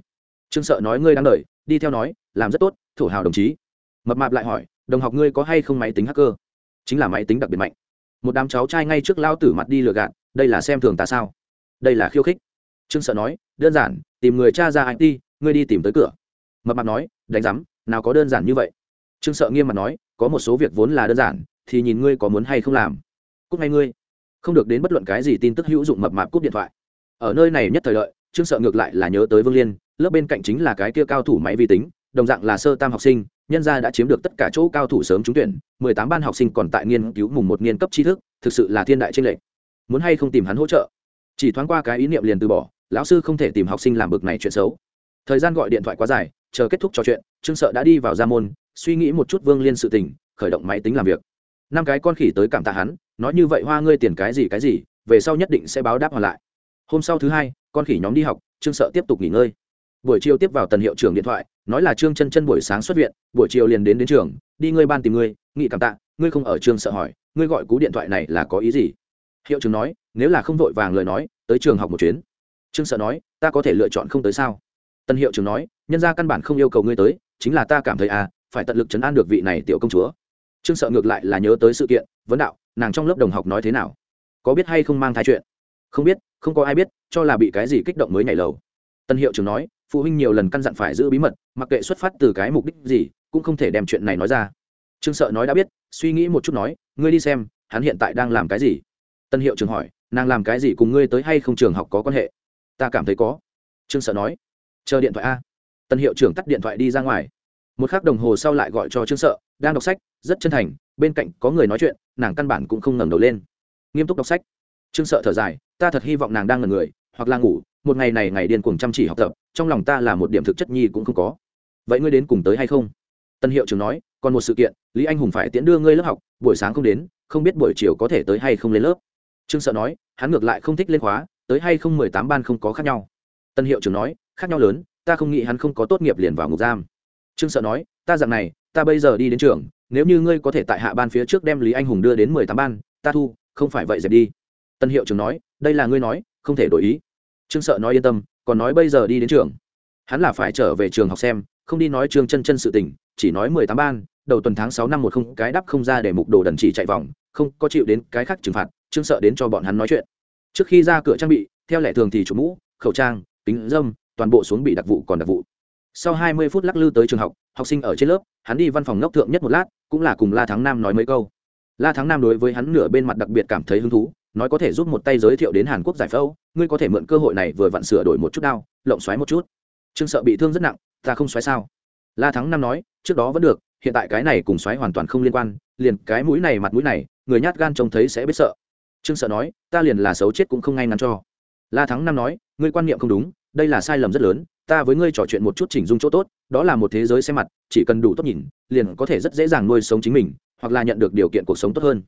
[SPEAKER 1] Trương sợ nói ngươi đang đợi đi theo nói, làm rất tốt, thổ hào đồng chí. Mập mạp lại hỏi, đồng học ngươi có hay không máy tính hacker? Chính là máy tính đặc biệt mạnh. Một đám cháu trai ngay trước lao tử mặt đi lừa gạt, đây là xem thường ta sao? Đây là khiêu khích. Trương sợ nói, đơn giản, tìm người cha ra it ngươi đi tìm tới cửa. Mập mạp nói, đánh giám, nào có đơn giản như vậy. Trương sợ nghiêm mặt nói, có một số việc vốn là đơn giản, thì nhìn ngươi có muốn hay không làm. Cúc ngay ngươi. Không được đến bất luận cái gì tin tức hữu dụng mập mạp cúp điện thoại. Ở nơi này nhất thời lợi trương sợ ngược lại là nhớ tới vương liên, lớp bên cạnh chính là cái kia cao thủ máy vi tính, đồng dạng là sơ tam học sinh nhân gia đã chiếm được tất cả chỗ cao thủ sớm trúng tuyển, mười tám ban học sinh còn tại nghiên cứu mùng một niên cấp tri thức, thực sự là thiên đại tranh lệch. Muốn hay không tìm hắn hỗ trợ? Chỉ thoáng qua cái ý niệm liền từ bỏ, lão sư không thể tìm học sinh làm bực này chuyện xấu. Thời gian gọi điện thoại quá dài, chờ kết thúc trò chuyện, trương sợ đã đi vào gia môn, suy nghĩ một chút vương liên sự tình, khởi động máy tính làm việc. Năm cái con khỉ tới cảm tạ hắn, nói như vậy hoa ngươi tiền cái gì cái gì, về sau nhất định sẽ báo đáp hoàn lại. Hôm sau thứ hai, con khỉ nhóm đi học, trương sợ tiếp tục nghỉ ngơi buổi chiều tiếp vào tần hiệu trưởng điện thoại, nói là trương chân chân buổi sáng xuất viện, buổi chiều liền đến đến trường, đi ngươi ban tìm ngươi, nghị cảm tạ, ngươi không ở trường sợ hỏi, ngươi gọi cú điện thoại này là có ý gì? Hiệu trưởng nói, nếu là không vội vàng lời nói, tới trường học một chuyến. Trương sợ nói, ta có thể lựa chọn không tới sao? Tân hiệu trưởng nói, nhân ra căn bản không yêu cầu ngươi tới, chính là ta cảm thấy à phải tận lực chấn an được vị này tiểu công chúa. Trương sợ ngược lại là nhớ tới sự kiện, vấn đạo, nàng trong lớp đồng học nói thế nào? Có biết hay không mang thai chuyện? Không biết, không có ai biết, cho là bị cái gì kích động mới nhảy lầu. Tân hiệu trưởng nói phụ huynh nhiều lần căn dặn phải giữ bí mật, mặc kệ xuất phát từ cái mục đích gì, cũng không thể đem chuyện này nói ra. Trương sợ nói đã biết, suy nghĩ một chút nói, ngươi đi xem, hắn hiện tại đang làm cái gì? Tân hiệu Trường hỏi, nàng làm cái gì cùng ngươi tới hay không trường học có quan hệ? Ta cảm thấy có. Trương sợ nói, chờ điện thoại a. Tân hiệu trưởng tắt điện thoại đi ra ngoài. Một k h ắ c đồng hồ sau lại gọi cho trương sợ, đang đọc sách, rất chân thành, bên cạnh có người nói chuyện, nàng căn bản cũng không ngẩng đầu lên. Nghiêm túc đọc sách. Trương sợ thở dài, ta thật hy vọng nàng đang ngần người, hoặc là ngủ, một ngày này ngày điên cuồng chăm chỉ học tập trong lòng ta là một điểm thực chất nhi cũng không có. Vậy ngươi đến cùng tới hay không? Tân hiệu trưởng nói, còn một sự kiện, lý anh hùng phải tiễn đưa ngươi lớp học, buổi sáng không đến, không biết buổi chiều có thể tới hay không lên lớp. Trương sợ nói, hắn ngược lại không thích lên khóa, tới hay không mười tám ban không có khác nhau. Tân hiệu trưởng nói, khác nhau lớn, ta không nghĩ hắn không có tốt nghiệp liền vào ngục giam. Trương sợ nói, ta dặn này, ta bây giờ đi đến trường, nếu như ngươi có thể tại hạ ban phía trước đem lý anh hùng đưa đến mười tám ban, ta thu, không phải vậy dẹp đi. Tân hiệu trưởng nói, đây là ngươi nói, không thể đổi ý. Trương sợ nói yên tâm còn nói bây giờ đi đến trường. Hắn là phải trở về trường học xem, không đi nói trương chân chân sự tình, chỉ nói mười tám ban, đầu tuần tháng sáu năm một không, cái đắp không ra để mục đồ đần chỉ chạy vòng, không có chịu đến cái khác trừng phạt, trương sợ đến cho bọn hắn nói chuyện. Trước khi ra cửa trang bị, theo lệ thường thì chủ mũ, khẩu trang, kính dâm, toàn bộ xuống bị đặc vụ còn đặc vụ. Sau hai mươi phút lắc lư tới trường học học sinh ở trên lớp, hắn đi văn phòng ngốc thượng nhất một lát, cũng là cùng la thắng nam nói mấy câu. La thắng nam đối với hắn nửa bên mặt đặc biệt cảm thấy hứng thú nói có thể giúp một tay giới thiệu đến hàn quốc giải phẫu, ngươi có thể mượn cơ hội này vừa vặn sửa đổi một chút đao, lộng xoáy một chút. Trương sợ bị thương rất nặng, ta không xoáy sao? La thắng nam nói, trước đó vẫn được, hiện tại cái này cùng xoáy hoàn toàn không liên quan, liền cái mũi này mặt mũi này, người nhát gan trông thấy sẽ biết sợ. Trương sợ nói, ta liền là xấu chết cũng không ngay ngắn cho. La thắng năm nói, ngươi quan niệm không đúng, đây là sai lầm rất lớn, ta với ngươi trò chuyện một chút chỉnh dung chỗ tốt, đó là một thế giới xem mặt, chỉ cần đủ tốt nhìn, liền có thể rất dễ dàng nuôi sống chính mình, hoặc là nhận được điều kiện cuộc sống tốt hơn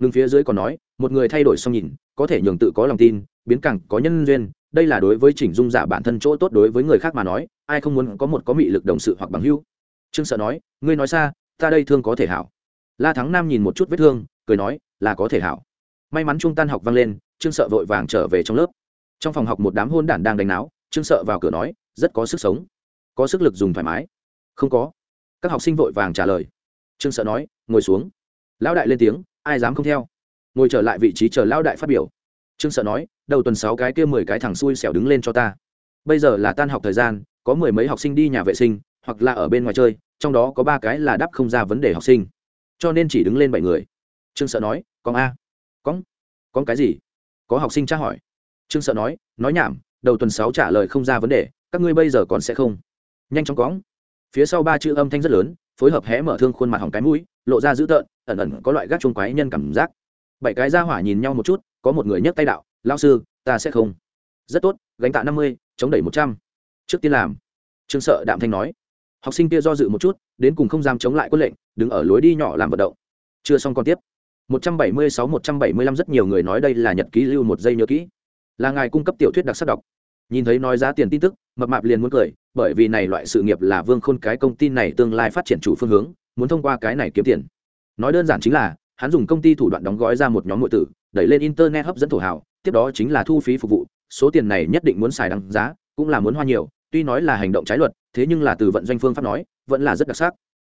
[SPEAKER 1] ngừng phía dưới còn nói, một người thay đổi xong nhìn, có thể nhường tự có lòng tin, biến càng có nhân duyên, đây là đối với chỉnh dung giả bản thân chỗ tốt đối với người khác mà nói, ai không muốn có một có mị lực đồng sự hoặc bằng hữu. Trương sợ nói, ngươi nói xa, ta đây thương có thể hảo. La thắng nam nhìn một chút vết thương, cười nói, là có thể hảo. May mắn trung tan học vang lên, trương sợ vội vàng trở về trong lớp. Trong phòng học một đám hôn đản đang đánh náo, trương sợ vào cửa nói, rất có sức sống, có sức lực dùng thoải mái. Không có. Các học sinh vội vàng trả lời. Trương sợ nói, ngồi xuống. Lão đại lên tiếng ai dám không theo? Ngồi trở lại vị trí chờ lão đại phát biểu. Trương sợ nói, đầu tuần sáu cái kia mười cái thằng xui xẻo đứng lên cho ta. Bây giờ là tan học thời gian, có mười mấy học sinh đi nhà vệ sinh, hoặc là ở bên ngoài chơi, trong đó có ba cái là đáp không ra vấn đề học sinh. Cho nên chỉ đứng lên bảy người. Trương sợ nói, con a. Con? Con cái gì? Có học sinh tra hỏi. Trương sợ nói nói nhảm, đầu tuần sáu trả lời không ra vấn đề, các ngươi bây giờ còn sẽ không. Nhanh chóng cóng phía sau ba chữ âm thanh rất lớn, phối hợp hé mở thương khuôn mặt hỏng cái mũi, lộ ra dữ tợn ẩn ẩn có loại gác chuông quái nhân cảm giác. Bảy cái ra hỏa nhìn nhau một chút, có một người nhấc tay đạo lao sư, ta sẽ không. Rất tốt, gánh tạ năm mươi, chống đẩy một trăm. Trước tiên làm. Trương sợ đạm thanh nói. Học sinh kia do dự một chút, đến cùng không dám chống lại quân lệnh, đứng ở lối đi nhỏ làm vận động. Chưa xong còn tiếp. 176-175 rất nhiều người nói đây là nhật ký lưu một giây nhớ kỹ. Là ngài cung cấp tiểu thuyết đặc sắc đọc. Nhìn thấy nói giá tiền tin tức, mập mạp liền muốn cười, bởi vì này loại sự nghiệp là vương khôn cái công ty này tương lai phát triển chủ phương hướng, muốn thông qua cái này kiếm tiền nói đơn giản chính là, hắn dùng công ty thủ đoạn đóng gói ra một nhóm nội tử, đẩy lên internet hấp dẫn thổ hào, tiếp đó chính là thu phí phục vụ. Số tiền này nhất định muốn xài đăng giá, cũng là muốn hoa nhiều, tuy nói là hành động trái luật, thế nhưng là từ vận doanh phương pháp nói, vẫn là rất đặc sắc.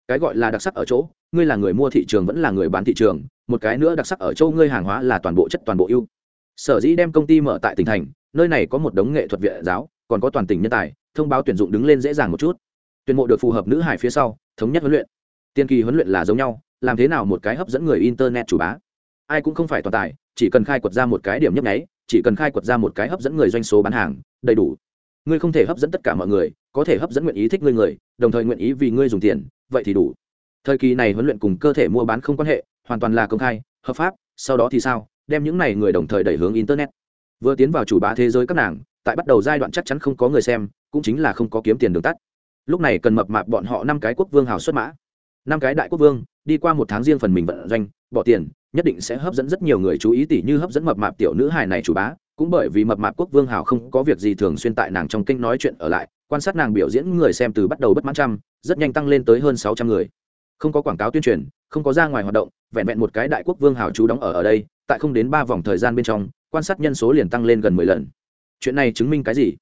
[SPEAKER 1] Cái gọi là đặc sắc ở chỗ, ngươi là người mua thị trường vẫn là người bán thị trường, một cái nữa đặc sắc ở chỗ ngươi hàng hóa là toàn bộ chất toàn bộ ưu. Sở dĩ đem công ty mở tại tỉnh thành, nơi này có một đống nghệ thuật viện giáo, còn có toàn tỉnh nhân tài, thông báo tuyển dụng đứng lên dễ dàng một chút. Tuyển mộ được phù hợp nữ hải phía sau, thống nhất huấn luyện. Tiên kỳ huấn luyện là giống nhau làm thế nào một cái hấp dẫn người internet chủ bá? Ai cũng không phải toàn tài, chỉ cần khai quật ra một cái điểm nhấp nháy, chỉ cần khai quật ra một cái hấp dẫn người doanh số bán hàng, đầy đủ. Ngươi không thể hấp dẫn tất cả mọi người, có thể hấp dẫn nguyện ý thích ngươi người, đồng thời nguyện ý vì ngươi dùng tiền, vậy thì đủ. Thời kỳ này huấn luyện cùng cơ thể mua bán không quan hệ, hoàn toàn là công khai, hợp pháp, sau đó thì sao? Đem những này người đồng thời đẩy hướng internet. Vừa tiến vào chủ bá thế giới các nàng, tại bắt đầu giai đoạn chắc chắn không có người xem, cũng chính là không có kiếm tiền đường tắt. Lúc này cần mập mạp bọn họ năm cái quốc vương hào xuất mã năm cái đại quốc vương, đi qua một tháng riêng phần mình vận doanh, bỏ tiền, nhất định sẽ hấp dẫn rất nhiều người chú ý tỷ như hấp dẫn mập mạp tiểu nữ hài này chủ bá, cũng bởi vì mập mạp quốc vương hào không có việc gì thường xuyên tại nàng trong kinh nói chuyện ở lại, quan sát nàng biểu diễn người xem từ bắt đầu bất mãn trăm, rất nhanh tăng lên tới hơn sáu trăm người. Không có quảng cáo tuyên truyền, không có ra ngoài hoạt động, vẹn vẹn một cái đại quốc vương hào chú đóng ở ở đây, tại không đến ba vòng thời gian bên trong, quan sát nhân số liền tăng lên gần mười lần. Chuyện này chứng minh cái gì?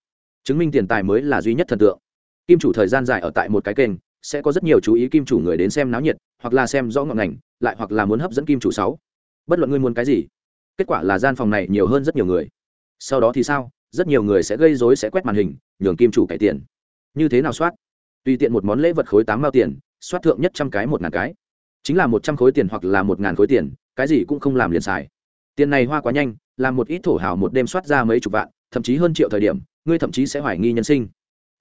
[SPEAKER 1] Chứng minh tiền tài mới là duy nhất thần tượng. Kim chủ thời gian dài ở tại một cái kênh sẽ có rất nhiều chú ý kim chủ người đến xem náo nhiệt, hoặc là xem rõ ngọn ngành, lại hoặc là muốn hấp dẫn kim chủ sáu. Bất luận ngươi muốn cái gì, kết quả là gian phòng này nhiều hơn rất nhiều người. Sau đó thì sao? Rất nhiều người sẽ gây rối sẽ quét màn hình, nhường kim chủ cải tiền. Như thế nào soát? Tùy tiện một món lễ vật khối tám mao tiền, soát thượng nhất trăm cái một ngàn cái. Chính là một trăm khối tiền hoặc là một ngàn khối tiền, cái gì cũng không làm liền xài. Tiền này hoa quá nhanh, làm một ít thổ hào một đêm soát ra mấy chục vạn, thậm chí hơn triệu thời điểm, ngươi thậm chí sẽ hoài nghi nhân sinh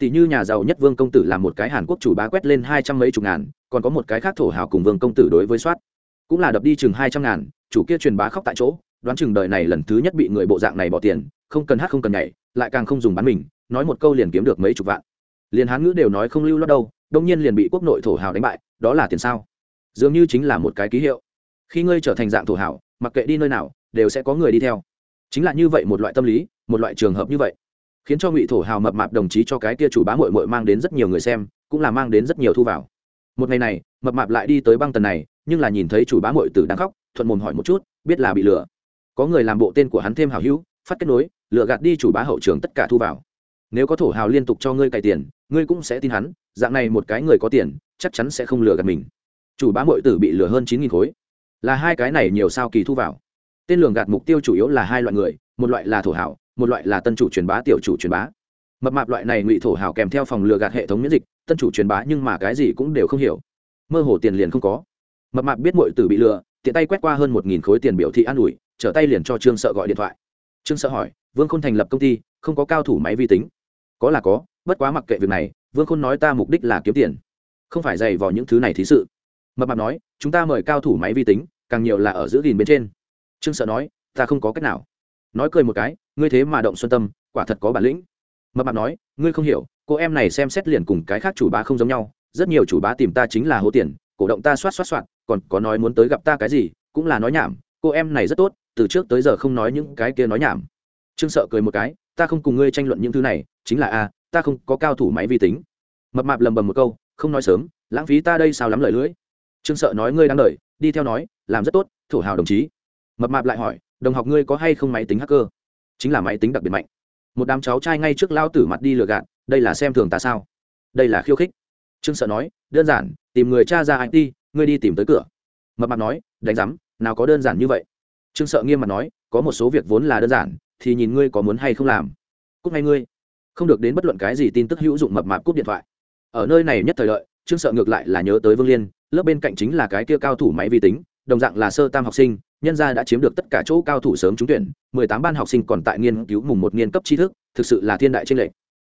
[SPEAKER 1] tỷ như nhà giàu nhất vương công tử làm một cái hàn quốc chủ bá quét lên hai trăm mấy chục ngàn, còn có một cái khác thổ hào cùng vương công tử đối với soát. Cũng là đập đi chừng hai trăm ngàn, chủ kia truyền bá khóc tại chỗ, đoán chừng đời này lần thứ nhất bị người bộ dạng này bỏ tiền, không cần hát không cần nhảy, lại càng không dùng bán mình, nói một câu liền kiếm được mấy chục vạn. Liền hán ngữ đều nói không lưu lót đâu, đông nhiên liền bị quốc nội thổ hào đánh bại, đó là tiền sao? Dường như chính là một cái ký hiệu. Khi ngươi trở thành dạng thổ hào, mặc kệ đi nơi nào, đều sẽ có người đi theo. Chính là như vậy một loại tâm lý, một loại trường hợp như vậy khiến cho ngụy thổ hào mập mạp đồng chí cho cái kia chủ bá mội mội mang đến rất nhiều người xem, cũng là mang đến rất nhiều thu vào. Một ngày này, mập mạp lại đi tới băng tần này, nhưng là nhìn thấy chủ bá mội tử đang khóc, thuận mồm hỏi một chút, biết là bị lừa. Có người làm bộ tên của hắn thêm hào hữu, phát kết nối lựa gạt đi chủ bá hậu trường tất cả thu vào. Nếu có thổ hào liên tục cho ngươi cày tiền, ngươi cũng sẽ tin hắn, dạng này một cái người có tiền, chắc chắn sẽ không lừa gạt mình. Chủ bá mội tử bị lừa hơn chín nghìn khối. Là hai cái này nhiều sao kỳ thu vào. Tên lường gạt mục tiêu chủ yếu là hai loại người, một loại là thổ hảo một loại là tân chủ truyền bá, tiểu chủ truyền bá. Mập mạp loại này ngụy thổ hảo kèm theo phòng lừa gạt hệ thống miễn dịch, tân chủ truyền bá nhưng mà cái gì cũng đều không hiểu. Mơ hồ tiền liền không có. Mập mạp biết mọi từ bị lừa, tiện tay quét qua hơn một nghìn khối tiền biểu thị an ủi, trở tay liền cho trương sợ gọi điện thoại. Trương sợ hỏi, vương khôn thành lập công ty, không có cao thủ máy vi tính? Có là có, bất quá mặc kệ việc này, vương khôn nói ta mục đích là kiếm tiền, không phải dày vào những thứ này thí sự. Mập mạp nói, chúng ta mời cao thủ máy vi tính, càng nhiều là ở giữ gìn bên trên. Trương sợ nói, ta không có cách nào nói cười một cái, ngươi thế mà động xuân tâm, quả thật có bản lĩnh. Mập mạp nói, ngươi không hiểu, cô em này xem xét liền cùng cái khác chủ bá không giống nhau, rất nhiều chủ bá tìm ta chính là hố tiền, cổ động ta soát soát soạt còn có nói muốn tới gặp ta cái gì, cũng là nói nhảm, cô em này rất tốt, từ trước tới giờ không nói những cái kia nói nhảm. Trương sợ cười một cái, ta không cùng ngươi tranh luận những thứ này, chính là a, ta không có cao thủ máy vi tính. Mập mạp lầm bầm một câu, không nói sớm, lãng phí ta đây sao lắm lời lưỡi. Trương sợ nói, ngươi đang đợi, đi theo nói, làm rất tốt, thổ hào đồng chí. Mập mạp lại hỏi đồng học ngươi có hay không máy tính hacker? Chính là máy tính đặc biệt mạnh. Một đám cháu trai ngay trước lao tử mặt đi lừa gạt, đây là xem thường ta sao? Đây là khiêu khích. Trương sợ nói, đơn giản, tìm người cha ra it ngươi đi tìm tới cửa. Mập mạp nói, đánh giám, nào có đơn giản như vậy. Trương sợ nghiêm mặt nói, có một số việc vốn là đơn giản, thì nhìn ngươi có muốn hay không làm. Cúc ngay ngươi. Không được đến bất luận cái gì tin tức hữu dụng mập mạp cúp điện thoại. Ở nơi này nhất thời lợi trương sợ ngược lại là nhớ tới vương liên, lớp bên cạnh chính là cái kia cao thủ máy vi tính đồng dạng là sơ tam học sinh, nhân gia đã chiếm được tất cả chỗ cao thủ sớm trúng tuyển, mười tám ban học sinh còn tại nghiên cứu mùng một niên cấp tri thức, thực sự là thiên đại tranh lệch.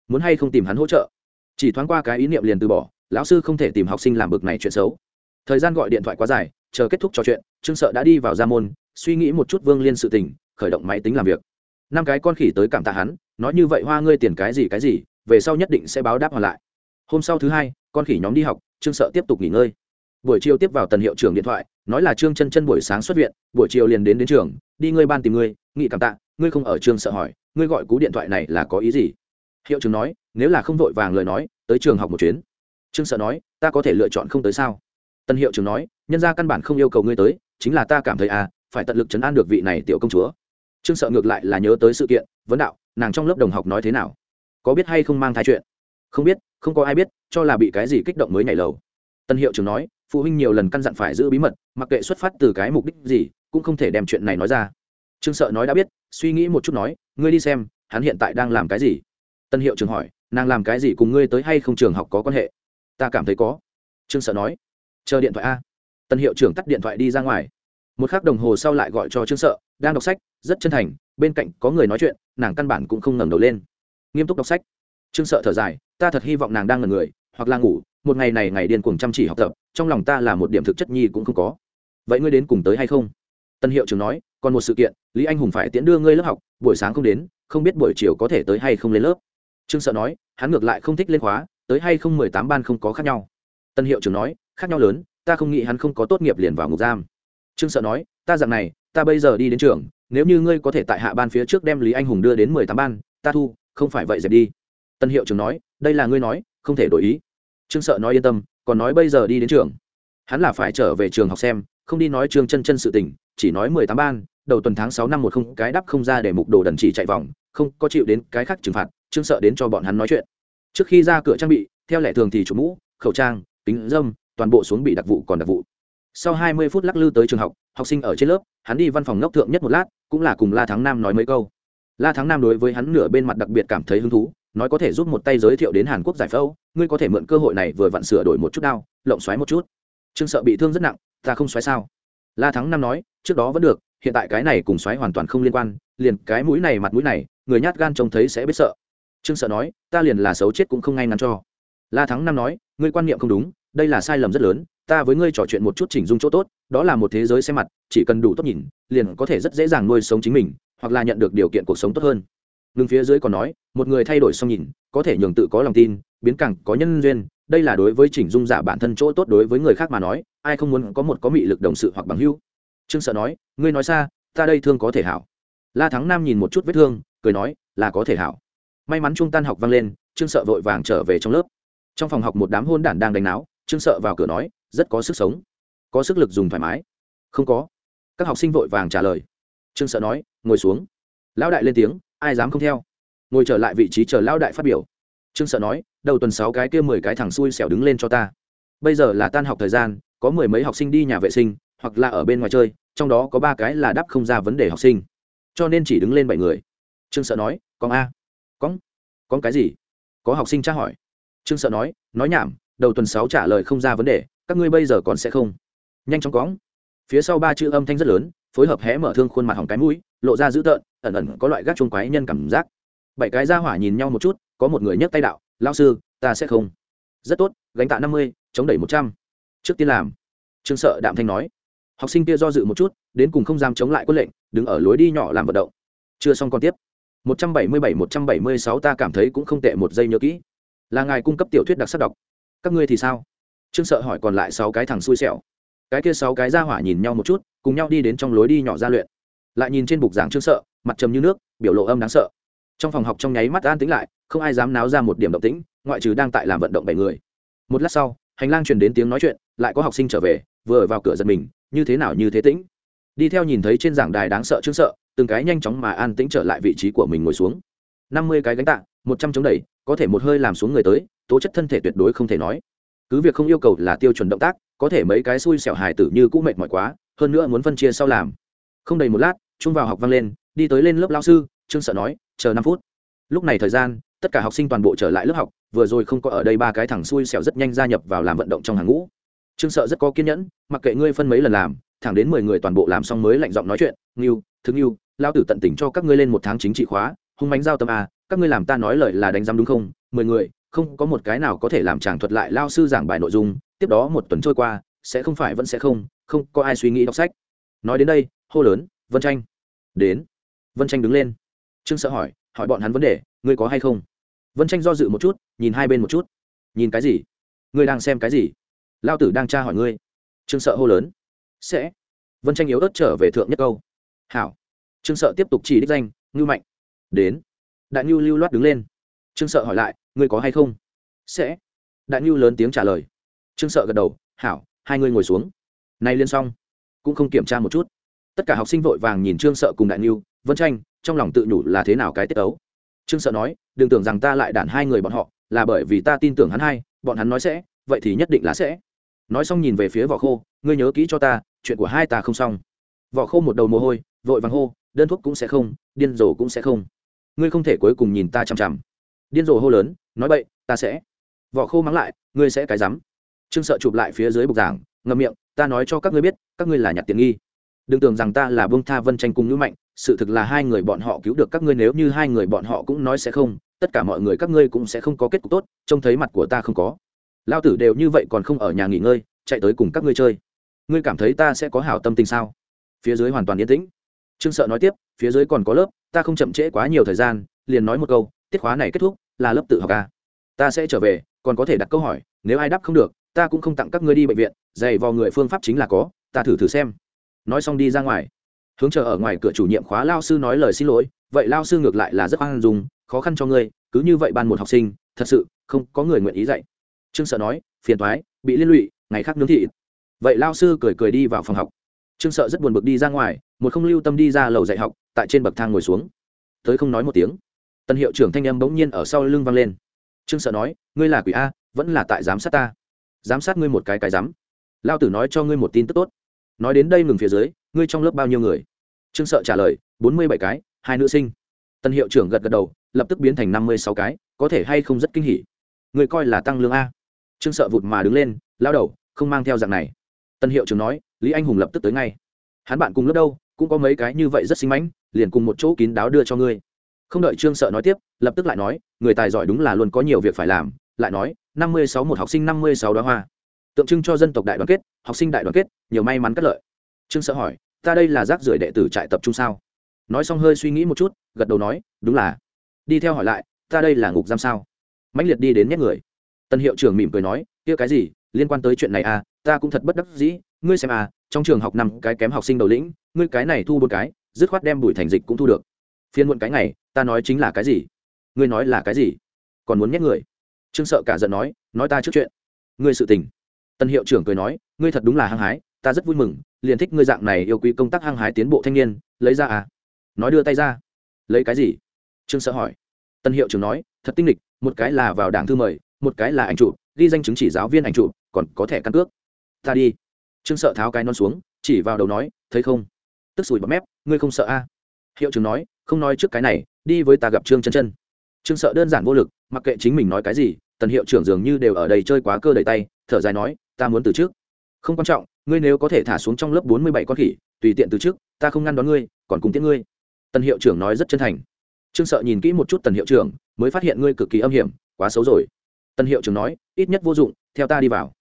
[SPEAKER 1] Muốn hay không tìm hắn hỗ trợ? Chỉ thoáng qua cái ý niệm liền từ bỏ, lão sư không thể tìm học sinh làm bực này chuyện xấu. Thời gian gọi điện thoại quá dài, chờ kết thúc trò chuyện, trương sợ đã đi vào gia môn, suy nghĩ một chút vương liên sự tình, khởi động máy tính làm việc. Năm cái con khỉ tới cảm tạ hắn, nói như vậy hoa ngươi tiền cái gì cái gì, về sau nhất định sẽ báo đáp hoàn lại. Hôm sau thứ hai, con khỉ nhóm đi học, trương sợ tiếp tục nghỉ ngơi. Buổi chiều tiếp vào tần hiệu trưởng điện thoại nói là trương chân chân buổi sáng xuất viện, buổi chiều liền đến đến trường, đi ngươi ban tìm ngươi, nghị cảm tạ, ngươi không ở trường sợ hỏi, ngươi gọi cú điện thoại này là có ý gì? Hiệu trưởng nói, nếu là không vội vàng lời nói, tới trường học một chuyến. Trương sợ nói, ta có thể lựa chọn không tới sao? Tân hiệu trưởng nói, nhân gia căn bản không yêu cầu ngươi tới, chính là ta cảm thấy à phải tận lực chấn an được vị này tiểu công chúa. Trương sợ ngược lại là nhớ tới sự kiện, vấn đạo, nàng trong lớp đồng học nói thế nào? Có biết hay không mang thai chuyện? Không biết, không có ai biết, cho là bị cái gì kích động mới nhảy lầu tân hiệu trưởng nói, phụ huynh nhiều lần căn dặn phải giữ bí mật, mặc kệ xuất phát từ cái mục đích gì, cũng không thể đem chuyện này nói ra. Trương sợ nói đã biết, suy nghĩ một chút nói, ngươi đi xem, hắn hiện tại đang làm cái gì? Tân hiệu trưởng hỏi, nàng làm cái gì cùng ngươi tới hay không trường học có quan hệ? Ta cảm thấy có. Trương sợ nói, chờ điện thoại a. Tân hiệu trưởng tắt điện thoại đi ra ngoài. Một k h ắ c đồng hồ sau lại gọi cho trương sợ, đang đọc sách, rất chân thành, bên cạnh có người nói chuyện, nàng căn bản cũng không ngẩng đầu lên. Nghiêm túc đọc sách. Trương sợ thở dài, ta thật hy vọng nàng đang ngẩn người, hoặc là ngủ một ngày này ngày điên cuồng chăm chỉ học tập, trong lòng ta là một điểm thực chất nhi cũng không có. Vậy ngươi đến cùng tới hay không? Tân hiệu trưởng nói, còn một sự kiện, lý anh hùng phải tiễn đưa ngươi lớp học, buổi sáng không đến, không biết buổi chiều có thể tới hay không lên lớp. Trương sợ nói, hắn ngược lại không thích lên khóa, tới hay không mười tám ban không có khác nhau. Tân hiệu trưởng nói, khác nhau lớn, ta không nghĩ hắn không có tốt nghiệp liền vào ngục giam. Trương sợ nói, ta dặn này, ta bây giờ đi đến trường, nếu như ngươi có thể tại hạ ban phía trước đem lý anh hùng đưa đến mười tám ban, ta thu, không phải vậy dẹp đi. Tân hiệu trưởng nói, đây là ngươi nói, không thể đổi ý trương sợ nói yên tâm, còn nói bây giờ đi đến trường. Hắn là phải trở về trường học xem, không đi nói trương chân chân sự tình, chỉ nói mười tám ban, đầu tuần tháng sáu năm một không cái đắp không ra để mục đồ đần chỉ chạy vòng, không có chịu đến cái khác trừng phạt, trương sợ đến cho bọn hắn nói chuyện. Trước khi ra cửa trang bị, theo lệ thường thì chủ mũ, khẩu trang, kính dâm, toàn bộ xuống bị đặc vụ còn đặc vụ. Sau hai mươi phút lắc lư tới trường học học sinh ở trên lớp, hắn đi văn phòng ngốc thượng nhất một lát, cũng là cùng la thắng nam nói mấy câu. La thắng nam đối với hắn nửa bên mặt đặc biệt cảm thấy hứng thú nói có thể giúp một tay giới thiệu đến hàn quốc giải phẫu, ngươi có thể mượn cơ hội này vừa vặn sửa đổi một chút đao lộng xoáy một chút. Trương sợ bị thương rất nặng, ta không xoáy sao? La thắng nam nói, trước đó vẫn được, hiện tại cái này cùng xoáy hoàn toàn không liên quan, liền cái mũi này mặt mũi này, người nhát gan trông thấy sẽ biết sợ. Trương sợ nói, ta liền là xấu chết cũng không ngay ngắn cho. La thắng nam nói, ngươi quan niệm không đúng, đây là sai lầm rất lớn, ta với ngươi trò chuyện một chút chỉnh dung chỗ tốt, đó là một thế giới xem mặt, chỉ cần đủ tốt nhìn, liền có thể rất dễ dàng nuôi sống chính mình, hoặc là nhận được điều kiện cuộc sống tốt hơn ngưng phía dưới còn nói, một người thay đổi xong nhìn, có thể nhường tự có lòng tin, biến càng có nhân duyên, đây là đối với chỉnh dung giả bản thân chỗ tốt đối với người khác mà nói, ai không muốn có một có mị lực đồng sự hoặc bằng hữu. Trương sợ nói, ngươi nói xa, ta đây thương có thể hảo. La thắng nam nhìn một chút vết thương, cười nói, là có thể hảo. May mắn trung tan học vang lên, trương sợ vội vàng trở về trong lớp. Trong phòng học một đám hôn đản đang đánh náo, trương sợ vào cửa nói, rất có sức sống, có sức lực dùng thoải mái. Không có. Các học sinh vội vàng trả lời. Trương sợ nói, ngồi xuống. Lão đại lên tiếng ai dám không theo? Ngồi trở lại vị trí chờ lão đại phát biểu. Trương sợ nói, đầu tuần sáu cái kia mười cái thằng xui xẻo đứng lên cho ta. Bây giờ là tan học thời gian, có mười mấy học sinh đi nhà vệ sinh, hoặc là ở bên ngoài chơi, trong đó có ba cái là đáp không ra vấn đề học sinh. Cho nên chỉ đứng lên bảy người. Trương sợ nói, con a. Con? Con cái gì? Có học sinh tra hỏi. Trương sợ nói nói nhảm, đầu tuần sáu trả lời không ra vấn đề, các ngươi bây giờ còn sẽ không. Nhanh chóng cóng phía sau ba chữ âm thanh rất lớn, phối hợp hé mở thương khuôn mặt hỏng cái mũi, lộ ra dữ tợn ẩn ẩn có loại gác chuông quái nhân cảm giác. Bảy cái ra hỏa nhìn nhau một chút, có một người nhấc tay đạo lao sư, ta sẽ không. Rất tốt, gánh tạ năm mươi, chống đẩy một trăm. Trước tiên làm. Trương sợ đạm thanh nói. Học sinh kia do dự một chút, đến cùng không dám chống lại quân lệnh, đứng ở lối đi nhỏ làm vận động. Chưa xong còn tiếp. một trăm bảy mươi bảy, một trăm bảy mươi sáu ta cảm thấy cũng không tệ một giây nhớ kỹ. Là ngài cung cấp tiểu thuyết đặc sắc đọc. Các ngươi thì sao? Trương sợ hỏi còn lại sáu cái thằng xui xẻo. Cái kia sáu cái ra hỏa nhìn nhau một chút, cùng nhau đi đến trong lối đi nhỏ ra luyện. Lại nhìn trên bục giảng trương sợ mặt trầm như nước, biểu lộ âm đáng sợ. Trong phòng học trong nháy mắt an tĩnh lại, không ai dám náo ra một điểm động tĩnh, ngoại trừ đang tại làm vận động bảy người. Một lát sau, hành lang truyền đến tiếng nói chuyện, lại có học sinh trở về, vừa vào cửa giật mình, như thế nào như thế tĩnh. Đi theo nhìn thấy trên giảng đài đáng sợ chương sợ, từng cái nhanh chóng mà an tĩnh trở lại vị trí của mình ngồi xuống. Năm mươi cái gánh tạ một trăm chống đẩy, có thể một hơi làm xuống người tới, tố chất thân thể tuyệt đối không thể nói. Cứ việc không yêu cầu là tiêu chuẩn động tác, có thể mấy cái xui xẻo hài tử như cũ mệt mỏi quá, hơn nữa muốn phân chia sau làm. Không đầy một lát trung vào học vang lên đi tới lên lớp lao sư, trương sợ nói, chờ năm phút. Lúc này thời gian, tất cả học sinh toàn bộ trở lại lớp học, vừa rồi không có ở đây ba cái thằng xui xẻo rất nhanh gia nhập vào làm vận động trong hàng ngũ. Trương sợ rất có kiên nhẫn, mặc kệ ngươi phân mấy lần làm, thẳng đến mười người toàn bộ làm xong mới lạnh giọng nói chuyện nghiêu thứ nghiêu lao tử tận tình cho các ngươi lên một tháng chính trị khóa, hung bánh giao tâm à các ngươi làm ta nói lời là đánh giam đúng không? Mười người, không có một cái nào có thể làm chàng thuật lại lao sư giảng bài nội dung, tiếp đó một tuần trôi qua, sẽ không phải vẫn sẽ không không có ai suy nghĩ đọc sách. Nói đến đây, hô lớn, vân tranh đến vân tranh đứng lên. Trương sợ hỏi hỏi bọn hắn vấn đề, ngươi có hay không? Vân tranh do dự một chút, nhìn hai bên một chút. Nhìn cái gì? Ngươi đang xem cái gì? Lao tử đang tra hỏi ngươi. Trương sợ hô lớn. Sẽ. Vân tranh yếu ớt trở về thượng nhất câu. Hảo. Trương sợ tiếp tục chỉ đích danh, Ngưu mạnh. Đến. Đại ngưu lưu loát đứng lên. Trương sợ hỏi lại, ngươi có hay không? Sẽ. Đại ngưu lớn tiếng trả lời. Trương sợ gật đầu, hảo, hai ngươi ngồi xuống. Nay liên xong. Cũng không kiểm tra một chút. Tất cả học sinh vội vàng nhìn trương sợ cùng đại ngưu vân tranh trong lòng tự nhủ là thế nào cái tiết ấu. Trương sợ nói, đừng tưởng rằng ta lại đản hai người bọn họ, là bởi vì ta tin tưởng hắn hai, bọn hắn nói sẽ, vậy thì nhất định là sẽ. Nói xong nhìn về phía vỏ khô, ngươi nhớ kỹ cho ta, chuyện của hai ta không xong. Vỏ khô một đầu mồ hôi, vội vàng hô, đơn thuốc cũng sẽ không, điên rồ cũng sẽ không. Ngươi không thể cuối cùng nhìn ta chằm chằm. Điên rồ hô lớn, nói bậy, ta sẽ. Vỏ khô mắng lại, ngươi sẽ cái rắm. Trương sợ chụp lại phía dưới bục giảng, ngậm miệng, ta nói cho các ngươi biết, các ngươi là nhặt tiền nghi đừng tưởng rằng ta là bông tha vân tranh cùng ngữ mạnh, sự thực là hai người bọn họ cứu được các ngươi, nếu như hai người bọn họ cũng nói sẽ không, tất cả mọi người các ngươi cũng sẽ không có kết cục tốt, trông thấy mặt của ta không có. Lao tử đều như vậy còn không ở nhà nghỉ ngơi, chạy tới cùng các ngươi chơi. Ngươi cảm thấy ta sẽ có hảo tâm tình sao? Phía dưới hoàn toàn yên tĩnh. Trương sợ nói tiếp, phía dưới còn có lớp, ta không chậm trễ quá nhiều thời gian, liền nói một câu, tiết khóa này kết thúc, là lớp tự học ca ta sẽ trở về, còn có thể đặt câu hỏi, nếu ai đáp không được, ta cũng không tặng các ngươi đi bệnh viện, dày vào người phương pháp chính là có, ta thử thử xem nói xong đi ra ngoài. Hướng chờ ở ngoài cửa chủ nhiệm khóa lao sư nói lời xin lỗi, vậy lao sư ngược lại là rất hoang dùng khó khăn cho ngươi, cứ như vậy ban một học sinh, thật sự không có người nguyện ý dạy. Trương sợ nói, phiền thoái bị liên lụy, ngày khác nướng thị vậy lao sư cười cười đi vào phòng học. Trương sợ rất buồn bực đi ra ngoài, một không lưu tâm đi ra lầu dạy học, tại trên bậc thang ngồi xuống. Tới không nói một tiếng. Tân hiệu trưởng thanh âm bỗng nhiên ở sau lưng vang lên. Trương sợ nói, ngươi là quỷ a, vẫn là tại giám sát ta. Giám sát ngươi một cái cái dám. lao tử nói cho ngươi một tin tức tốt nói đến đây ngừng phía dưới, ngươi trong lớp bao nhiêu người? Trương sợ trả lời, bốn mươi bảy cái, hai nữ sinh. Tân hiệu trưởng gật gật đầu, lập tức biến thành năm mươi sáu cái, có thể hay không rất kinh hỉ. Người coi là tăng lương a. Trương sợ vụt mà đứng lên, lao đầu, không mang theo dạng này. Tân hiệu trưởng nói, lý anh hùng lập tức tới ngay. Hắn bạn cùng lớp đâu, cũng có mấy cái như vậy rất xinh mãnh, liền cùng một chỗ kín đáo đưa cho ngươi. Không đợi trương sợ nói tiếp, lập tức lại nói, người tài giỏi đúng là luôn có nhiều việc phải làm, lại nói, năm mươi sáu một học sinh năm mươi sáu đó hoa tượng trưng cho dân tộc đại đoàn kết, học sinh đại đoàn kết, nhiều may mắn cất lợi. Trương sợ hỏi, ta đây là rác rưởi đệ tử trại tập trung sao? Nói xong hơi suy nghĩ một chút, gật đầu nói, đúng là. Đi theo hỏi lại, ta đây là ngục giam sao? Mãnh liệt đi đến nhét người. Tân hiệu trưởng mỉm cười nói, kia cái gì, liên quan tới chuyện này à ta cũng thật bất đắc dĩ, ngươi xem à trong trường học năm cái kém học sinh đầu lĩnh, ngươi cái này thu một cái, dứt khoát đem đuổi thành dịch cũng thu được. Phiên muộn cái này ta nói chính là cái gì? Ngươi nói là cái gì? Còn muốn nhét người. Trương sợ cả giận nói nói ta trước chuyện. Ngươi sự tình tân hiệu trưởng cười nói, ngươi thật đúng là hăng hái, ta rất vui mừng, liền thích ngươi dạng này yêu quý công tác hăng hái tiến bộ thanh niên, lấy ra à? Nói đưa tay ra. Lấy cái gì? Trương sợ hỏi. Tân hiệu trưởng nói, thật tinh lịch một cái là vào đảng thư mời, một cái là ảnh trụ ghi danh chứng chỉ giáo viên ảnh trụ còn có thẻ căn cước. Ta đi. Trương sợ tháo cái non xuống, chỉ vào đầu nói, thấy không? Tức sủi bọt mép, ngươi không sợ a à? hiệu trưởng nói, không nói trước cái này, đi với ta gặp trương chân chân. Trương sợ đơn giản vô lực, mặc kệ chính mình nói cái gì, tần hiệu trưởng dường như đều ở đây chơi quá cơ đầy tay thở dài nói, ta muốn từ trước. Không quan trọng, ngươi nếu có thể thả xuống trong lớp bốn mươi bảy con khỉ, tùy tiện từ trước, ta không ngăn đón ngươi, còn cùng tiễn ngươi. Tần hiệu trưởng nói rất chân thành. Trương sợ nhìn kỹ một chút tần hiệu trưởng, mới phát hiện ngươi cực kỳ âm hiểm, quá xấu rồi. Tần hiệu trưởng nói, ít nhất vô dụng, theo ta đi vào.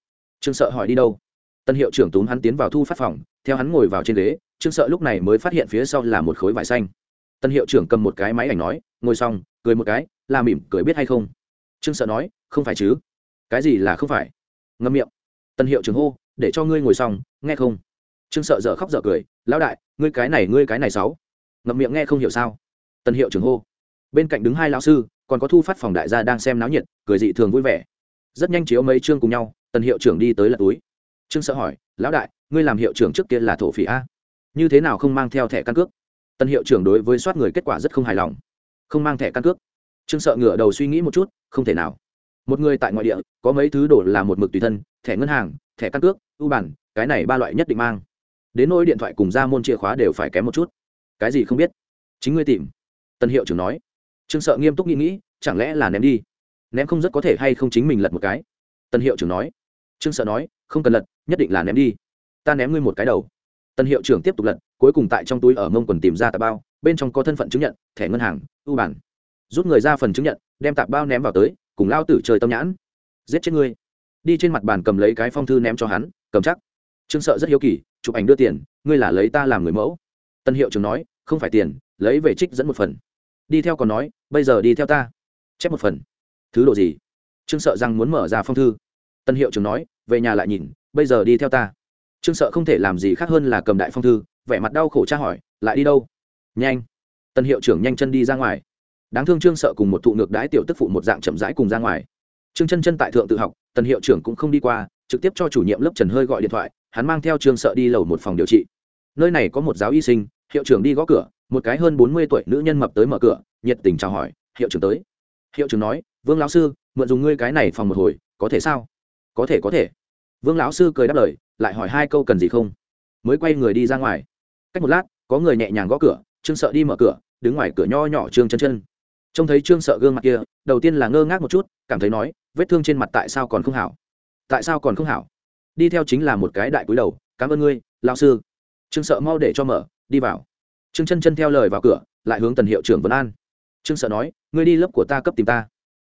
[SPEAKER 1] Trương sợ hỏi đi đâu? Tần hiệu trưởng túm hắn tiến vào thu phát phòng, theo hắn ngồi vào trên ghế, trương sợ lúc này mới phát hiện phía sau là một khối vải xanh. Tần hiệu trưởng cầm một cái máy ảnh nói, ngồi xong, cười một cái, là mỉm cười biết hay không? Trương sợ nói, không phải chứ. Cái gì là không phải? Ngâm miệng. Tân hiệu trưởng hô, để cho ngươi ngồi xong, nghe không? Trương sợ dở khóc dở cười, lão đại, ngươi cái này, ngươi cái này sáu. Ngậm miệng nghe không hiểu sao? Tân hiệu trưởng hô, bên cạnh đứng hai lão sư, còn có thu phát phòng đại gia đang xem náo nhiệt, cười dị thường vui vẻ. Rất nhanh chiếu mấy chương cùng nhau, tân hiệu trưởng đi tới lật túi. Trương sợ hỏi, lão đại, ngươi làm hiệu trưởng trước kia là thổ phỉ a? Như thế nào không mang theo thẻ căn cước? Tân hiệu trưởng đối với soát người kết quả rất không hài lòng. Không mang thẻ căn cước? Trương sợ ngửa đầu suy nghĩ một chút, không thể nào một người tại ngoại địa, có mấy thứ đổ là một mực tùy thân, thẻ ngân hàng, thẻ căn cước, ưu bản, cái này ba loại nhất định mang. Đến nỗi điện thoại cùng ra môn chìa khóa đều phải kém một chút. Cái gì không biết? Chính ngươi tìm. Tân hiệu trưởng nói. Trương sợ nghiêm túc nghĩ nghĩ, chẳng lẽ là ném đi? Ném không rất có thể hay không chính mình lật một cái? Tân hiệu trưởng nói. Trương sợ nói, không cần lật, nhất định là ném đi. Ta ném ngươi một cái đầu. Tân hiệu trưởng tiếp tục lật, cuối cùng tại trong túi ở mông quần tìm ra tạp bao, bên trong có thân phận chứng nhận, thẻ ngân hàng, ưu bản. Rút người ra phần chứng nhận, đem tạp bao ném vào tới cùng lao tử trời tâm nhãn. Giết chết ngươi. Đi trên mặt bàn cầm lấy cái phong thư ném cho hắn, cầm chắc. Trương sợ rất hiếu kỳ, chụp ảnh đưa tiền, ngươi là lấy ta làm người mẫu. Tân hiệu trưởng nói, không phải tiền, lấy về trích dẫn một phần. Đi theo còn nói, bây giờ đi theo ta. Chép một phần. Thứ độ gì? Trương sợ rằng muốn mở ra phong thư. Tân hiệu trưởng nói, về nhà lại nhìn, bây giờ đi theo ta. Trương sợ không thể làm gì khác hơn là cầm đại phong thư, vẻ mặt đau khổ tra hỏi, lại đi đâu? Nhanh. Tân hiệu trưởng nhanh chân đi ra ngoài đáng thương trương sợ cùng một thụ ngược đái tiểu tức phụ một dạng chậm rãi cùng ra ngoài. Trương chân chân tại thượng tự học, tần hiệu trưởng cũng không đi qua, trực tiếp cho chủ nhiệm lớp trần hơi gọi điện thoại, hắn mang theo trương sợ đi lầu một phòng điều trị. Nơi này có một giáo y sinh, hiệu trưởng đi gõ cửa, một cái hơn bốn mươi tuổi nữ nhân mập tới mở cửa, nhiệt tình chào hỏi, hiệu trưởng tới. Hiệu trưởng nói, vương lão sư, mượn dùng ngươi cái này phòng một hồi, có thể sao? Có thể có thể. Vương lão sư cười đáp lời, lại hỏi hai câu cần gì không? Mới quay người đi ra ngoài. Cách một lát, có người nhẹ nhàng gõ cửa, trương sợ đi mở cửa, đứng ngoài cửa nho nhỏ trương chân chân trông thấy trương sợ gương mặt kia, đầu tiên là ngơ ngác một chút, cảm thấy nói, vết thương trên mặt tại sao còn không hảo? Tại sao còn không hảo? Đi theo chính là một cái đại cúi đầu, cảm ơn ngươi lao sư. Trương sợ mau để cho mở, đi vào. Trương chân chân theo lời vào cửa, lại hướng tần hiệu trưởng vấn an. Trương sợ nói, ngươi đi lớp của ta cấp tìm ta.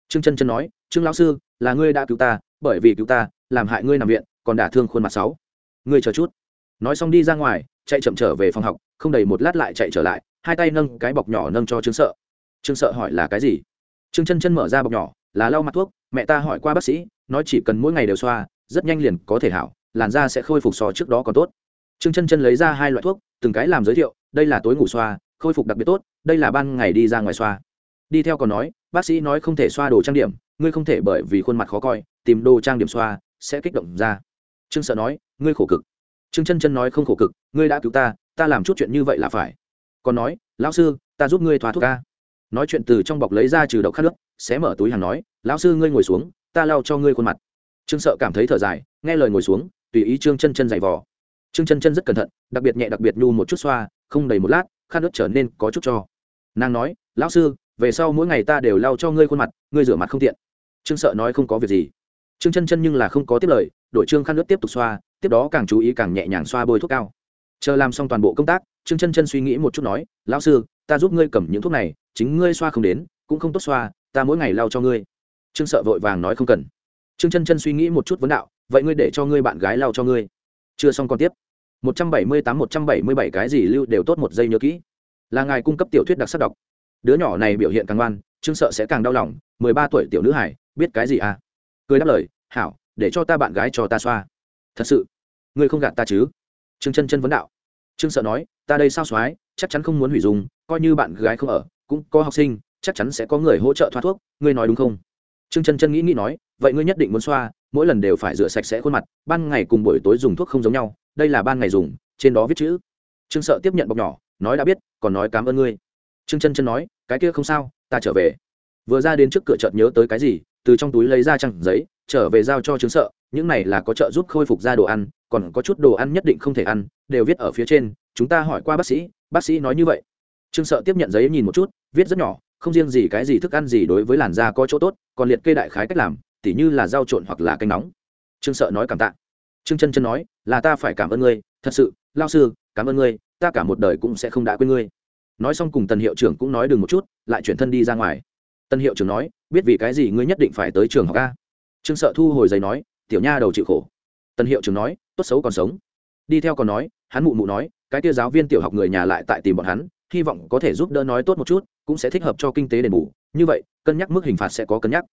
[SPEAKER 1] Trương chân chân nói, trương lão sư, là ngươi đã cứu ta, bởi vì cứu ta, làm hại ngươi nằm viện, còn đả thương khuôn mặt sáu. Ngươi chờ chút. Nói xong đi ra ngoài, chạy chậm trở về phòng học, không đầy một lát lại chạy trở lại, hai tay nâng cái bọc nhỏ nâng cho trương sợ trương sợ hỏi là cái gì? Trương chân chân mở ra bọc nhỏ, là lau mặt thuốc. Mẹ ta hỏi qua bác sĩ, nói chỉ cần mỗi ngày đều xoa, rất nhanh liền có thể hảo, làn da sẽ khôi phục so trước đó còn tốt. Trương chân chân lấy ra hai loại thuốc, từng cái làm giới thiệu, đây là tối ngủ xoa, khôi phục đặc biệt tốt, đây là ban ngày đi ra ngoài xoa. Đi theo còn nói, bác sĩ nói không thể xoa đồ trang điểm, ngươi không thể bởi vì khuôn mặt khó coi, tìm đồ trang điểm xoa, sẽ kích động ra trương sợ nói, ngươi khổ cực. Trương chân chân nói không khổ cực, ngươi đã cứu ta ta làm chút chuyện như vậy là phải. Còn nói, lão sư, ta giúp ngươi thoa thuốc ca nói chuyện từ trong bọc lấy ra trừ độc khát nước, xé mở túi hàng nói, lão sư ngươi ngồi xuống, ta lau cho ngươi khuôn mặt. Trương sợ cảm thấy thở dài, nghe lời ngồi xuống, tùy ý trương chân chân giày vò. Trương chân chân rất cẩn thận, đặc biệt nhẹ đặc biệt nhu một chút xoa, không đầy một lát, khát nước trở nên có chút cho. Nàng nói, lão sư, về sau mỗi ngày ta đều lau cho ngươi khuôn mặt, ngươi rửa mặt không tiện. Trương sợ nói không có việc gì. Trương chân chân nhưng là không có tiếp lời đội trương khăn nước tiếp tục xoa, tiếp đó càng chú ý càng nhẹ nhàng xoa bôi thuốc cao. Chờ làm xong toàn bộ công tác, trương chân chân suy nghĩ một chút nói, lão sư ta giúp ngươi cầm những thuốc này, chính ngươi xoa không đến, cũng không tốt xoa, ta mỗi ngày lau cho ngươi. Trương sợ vội vàng nói không cần. Trương chân chân suy nghĩ một chút vấn đạo, vậy ngươi để cho ngươi bạn gái lau cho ngươi. Chưa xong còn tiếp. Một trăm bảy mươi tám, một trăm bảy mươi bảy cái gì lưu đều tốt một giây nhớ kỹ. Là ngài cung cấp tiểu thuyết đặc sắc đọc. Đứa nhỏ này biểu hiện càng ngoan, trương sợ sẽ càng đau lòng, mười ba tuổi tiểu nữ hải biết cái gì à? Cười đáp lời, hảo, để cho ta bạn gái cho ta xoa. Thật sự? Ngươi không gạt ta chứ? Trương chân chân vấn đạo. Trương sợ nói, ta đây sao soái chắc chắn không muốn hủy dùng coi như bạn gái không ở, cũng có học sinh, chắc chắn sẽ có người hỗ trợ thoát thuốc, ngươi nói đúng không? Trương chân chân nghĩ nghĩ nói, vậy ngươi nhất định muốn xoa, mỗi lần đều phải rửa sạch sẽ khuôn mặt, ban ngày cùng buổi tối dùng thuốc không giống nhau, đây là ban ngày dùng, trên đó viết chữ. Trương sợ tiếp nhận bọc nhỏ, nói đã biết, còn nói cảm ơn ngươi. Trương chân chân nói, cái kia không sao, ta trở về. Vừa ra đến trước cửa chợt nhớ tới cái gì, từ trong túi lấy ra trang giấy, trở về giao cho trương sợ, những này là có trợ giúp khôi phục ra đồ ăn, còn có chút đồ ăn nhất định không thể ăn, đều viết ở phía trên, chúng ta hỏi qua bác sĩ bác sĩ nói như vậy trương sợ tiếp nhận giấy nhìn một chút, viết rất nhỏ, không riêng gì cái gì thức ăn gì đối với làn da có chỗ tốt, còn liệt kê đại khái cách làm, tỉ như là rau trộn hoặc là canh nóng. Trương sợ nói cảm tạ. Trương chân chân nói, là ta phải cảm ơn ngươi, thật sự, lao sư, cảm ơn ngươi, ta cả một đời cũng sẽ không đã quên ngươi. Nói xong cùng tần hiệu trưởng cũng nói đừng một chút, lại chuyển thân đi ra ngoài. Tân hiệu trưởng nói, biết vì cái gì ngươi nhất định phải tới trường học a? Trương sợ thu hồi giấy nói, tiểu nha đầu chịu khổ. Tân hiệu trưởng nói, tốt xấu còn sống. Đi theo còn nói, hắn mụ mụ nói, cái kia giáo viên tiểu học người nhà lại tại tìm bọn hắn hy vọng có thể giúp đỡ nói tốt một chút, cũng sẽ thích hợp cho kinh tế đền bù. Như vậy, cân nhắc mức hình phạt sẽ có cân nhắc.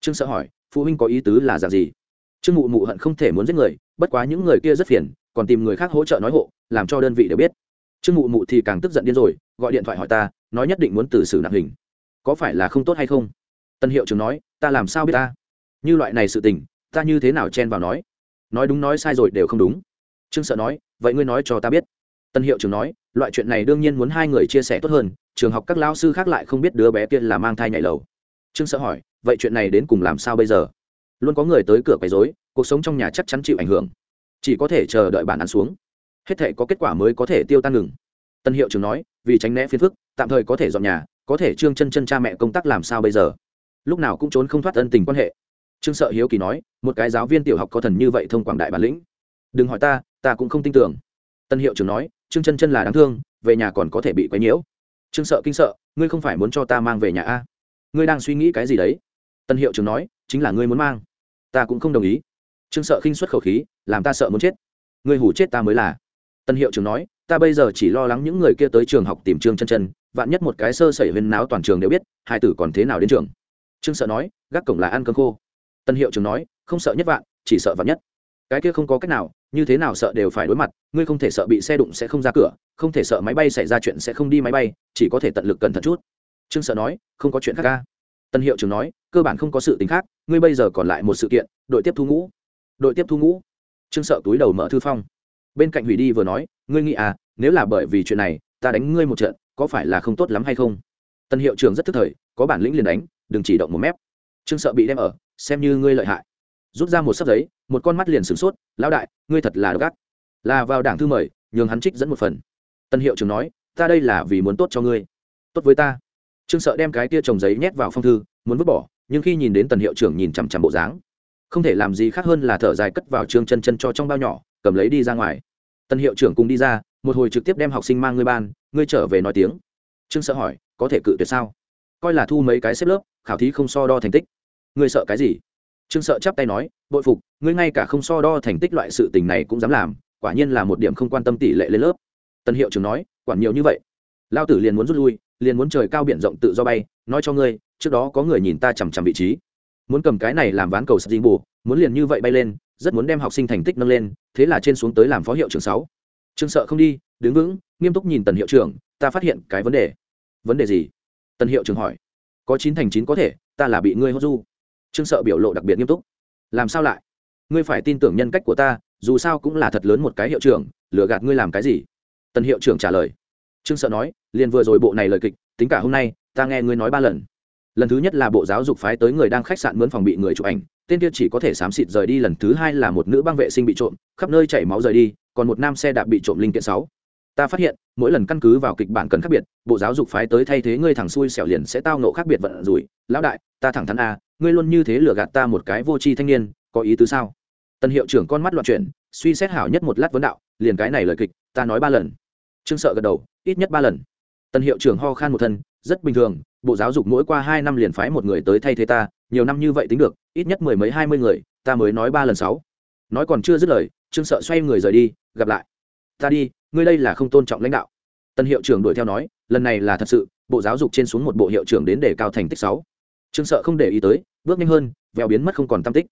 [SPEAKER 1] Trương sợ hỏi, phụ huynh có ý tứ là dạng gì? Trương mụ mụ hận không thể muốn giết người, bất quá những người kia rất phiền, còn tìm người khác hỗ trợ nói hộ, làm cho đơn vị đều biết. Trương mụ mụ thì càng tức giận điên rồi, gọi điện thoại hỏi ta, nói nhất định muốn từ xử nặng hình. Có phải là không tốt hay không? Tân hiệu trưởng nói, ta làm sao biết ta? Như loại này sự tình, ta như thế nào chen vào nói? Nói đúng nói sai rồi đều không đúng. Trương sợ nói, vậy ngươi nói cho ta biết. Tân hiệu trưởng nói loại chuyện này đương nhiên muốn hai người chia sẻ tốt hơn, trường học các lao sư khác lại không biết đứa bé kia là mang thai nhảy lầu. Trương sợ hỏi, vậy chuyện này đến cùng làm sao bây giờ? Luôn có người tới cửa quấy rối, cuộc sống trong nhà chắc chắn chịu ảnh hưởng. Chỉ có thể chờ đợi bản án xuống. Hết thể có kết quả mới có thể tiêu tan ngừng. Tân hiệu trưởng nói, vì tránh né phiền phức, tạm thời có thể dọn nhà, có thể trương chân chân cha mẹ công tác làm sao bây giờ? Lúc nào cũng trốn không thoát ân tình quan hệ. Trương sợ hiếu kỳ nói, một cái giáo viên tiểu học có thần như vậy thông quảng đại bản lĩnh. Đừng hỏi ta ta cũng không tin tưởng. Tân hiệu trưởng nói trương chân chân là đáng thương, về nhà còn có thể bị quấy nhiễu. Trương sợ kinh sợ, ngươi không phải muốn cho ta mang về nhà a ngươi đang suy nghĩ cái gì đấy? Tân hiệu trưởng nói, chính là ngươi muốn mang. Ta cũng không đồng ý. Trương sợ khinh xuất khẩu khí, làm ta sợ muốn chết. Ngươi hủ chết ta mới là. Tân hiệu trưởng nói, ta bây giờ chỉ lo lắng những người kia tới trường học tìm trương chân chân, vạn nhất một cái sơ sẩy huyên náo toàn trường đều biết, hai tử còn thế nào đến trường. Trương sợ nói, gác cổng là ăn cơm khô. Tân hiệu trưởng nói, không sợ nhất vạn, chỉ sợ vạn nhất cái kia không có cách nào, như thế nào sợ đều phải đối mặt, ngươi không thể sợ bị xe đụng sẽ không ra cửa, không thể sợ máy bay xảy ra chuyện sẽ không đi máy bay, chỉ có thể tận lực cẩn thận chút. Trương sợ nói, không có chuyện khác ca tân hiệu trưởng nói, cơ bản không có sự tính khác, ngươi bây giờ còn lại một sự kiện, đội tiếp thu ngũ. Đội tiếp thu ngũ? Trương sợ túi đầu mở thư phong. Bên cạnh hủy đi vừa nói, ngươi nghĩ à nếu là bởi vì chuyện này, ta đánh ngươi một trận, có phải là không tốt lắm hay không? Tân hiệu trưởng rất thức thời, có bản lĩnh liền đánh, đừng chỉ động một mép. Trương sợ bị đem ở, xem như ngươi lợi hại. Rút ra một sấp giấy một con mắt liền sửng sốt, lão đại, ngươi thật là gắt là vào đảng thư mời, nhường hắn trích dẫn một phần. Tân hiệu trưởng nói, ta đây là vì muốn tốt cho ngươi. Tốt với ta. Trương sợ đem cái tia trồng giấy nhét vào phong thư, muốn vứt bỏ, nhưng khi nhìn đến tần hiệu trưởng nhìn chằm chằm bộ dáng, không thể làm gì khác hơn là thở dài cất vào trương chân chân cho trong bao nhỏ, cầm lấy đi ra ngoài. Tần hiệu trưởng cùng đi ra, một hồi trực tiếp đem học sinh mang ngươi ban, ngươi trở về nói tiếng. Trương sợ hỏi, có thể cự tuyệt sao? Coi là thu mấy cái xếp lớp, khảo thí không so đo thành tích. Ngươi sợ cái gì? Trương sợ chắp tay nói, bội phục, ngươi ngay cả không so đo thành tích loại sự tình này cũng dám làm, quả nhiên là một điểm không quan tâm tỷ lệ lên lớp. Tân hiệu trưởng nói, quản nhiều như vậy. Lao tử liền muốn rút lui, liền muốn trời cao biển rộng tự do bay, nói cho ngươi, trước đó có người nhìn ta chằm chằm vị trí. Muốn cầm cái này làm ván cầu sập dính bù, muốn liền như vậy bay lên, rất muốn đem học sinh thành tích nâng lên, thế là trên xuống tới làm phó hiệu trưởng sáu. Trương sợ không đi, đứng vững, nghiêm túc nhìn tần hiệu trưởng, ta phát hiện cái vấn đề. Vấn đề gì? Tần hiệu trưởng hỏi. Có chín thành chín có thể, ta là bị ngươi hốt du trương sợ biểu lộ đặc biệt nghiêm túc. Làm sao lại? Ngươi phải tin tưởng nhân cách của ta, dù sao cũng là thật lớn một cái hiệu trưởng, lừa gạt ngươi làm cái gì? Tần hiệu trưởng trả lời. Trương sợ nói, liền vừa rồi bộ này lời kịch, tính cả hôm nay, ta nghe ngươi nói ba lần. Lần thứ nhất là bộ giáo dục phái tới người đang khách sạn mướn phòng bị người chụp ảnh, tên kia chỉ có thể xám xịt rời đi, lần thứ hai là một nữ băng vệ sinh bị trộm, khắp nơi chảy máu rời đi, còn một nam xe đạp bị trộm linh kiện sáu. Ta phát hiện, mỗi lần căn cứ vào kịch bản cần khác biệt, bộ giáo dục phái tới thay thế ngươi thằng xui xẻo liền sẽ tao nộ khác biệt vận rủi. Lão đại ta thẳng thắn a, ngươi luôn như thế lừa gạt ta một cái vô tri thanh niên, có ý tứ sao? Tân hiệu trưởng con mắt loạn chuyển, suy xét hảo nhất một lát vấn đạo, liền cái này lời kịch, ta nói ba lần. Trương sợ gật đầu, ít nhất ba lần. Tân hiệu trưởng ho khan một thân, rất bình thường, bộ giáo dục mỗi qua hai năm liền phái một người tới thay thế ta, nhiều năm như vậy tính được, ít nhất mười mấy hai mươi người, ta mới nói ba lần sáu. Nói còn chưa dứt lời, trương sợ xoay người rời đi, gặp lại. Ta đi, ngươi đây là không tôn trọng lãnh đạo. Tân hiệu trưởng đuổi theo nói, lần này là thật sự, bộ giáo dục trên xuống một bộ hiệu trưởng đến để cao thành tích sáu trương sợ không để ý tới, bước nhanh hơn vèo biến mất không còn tam tích.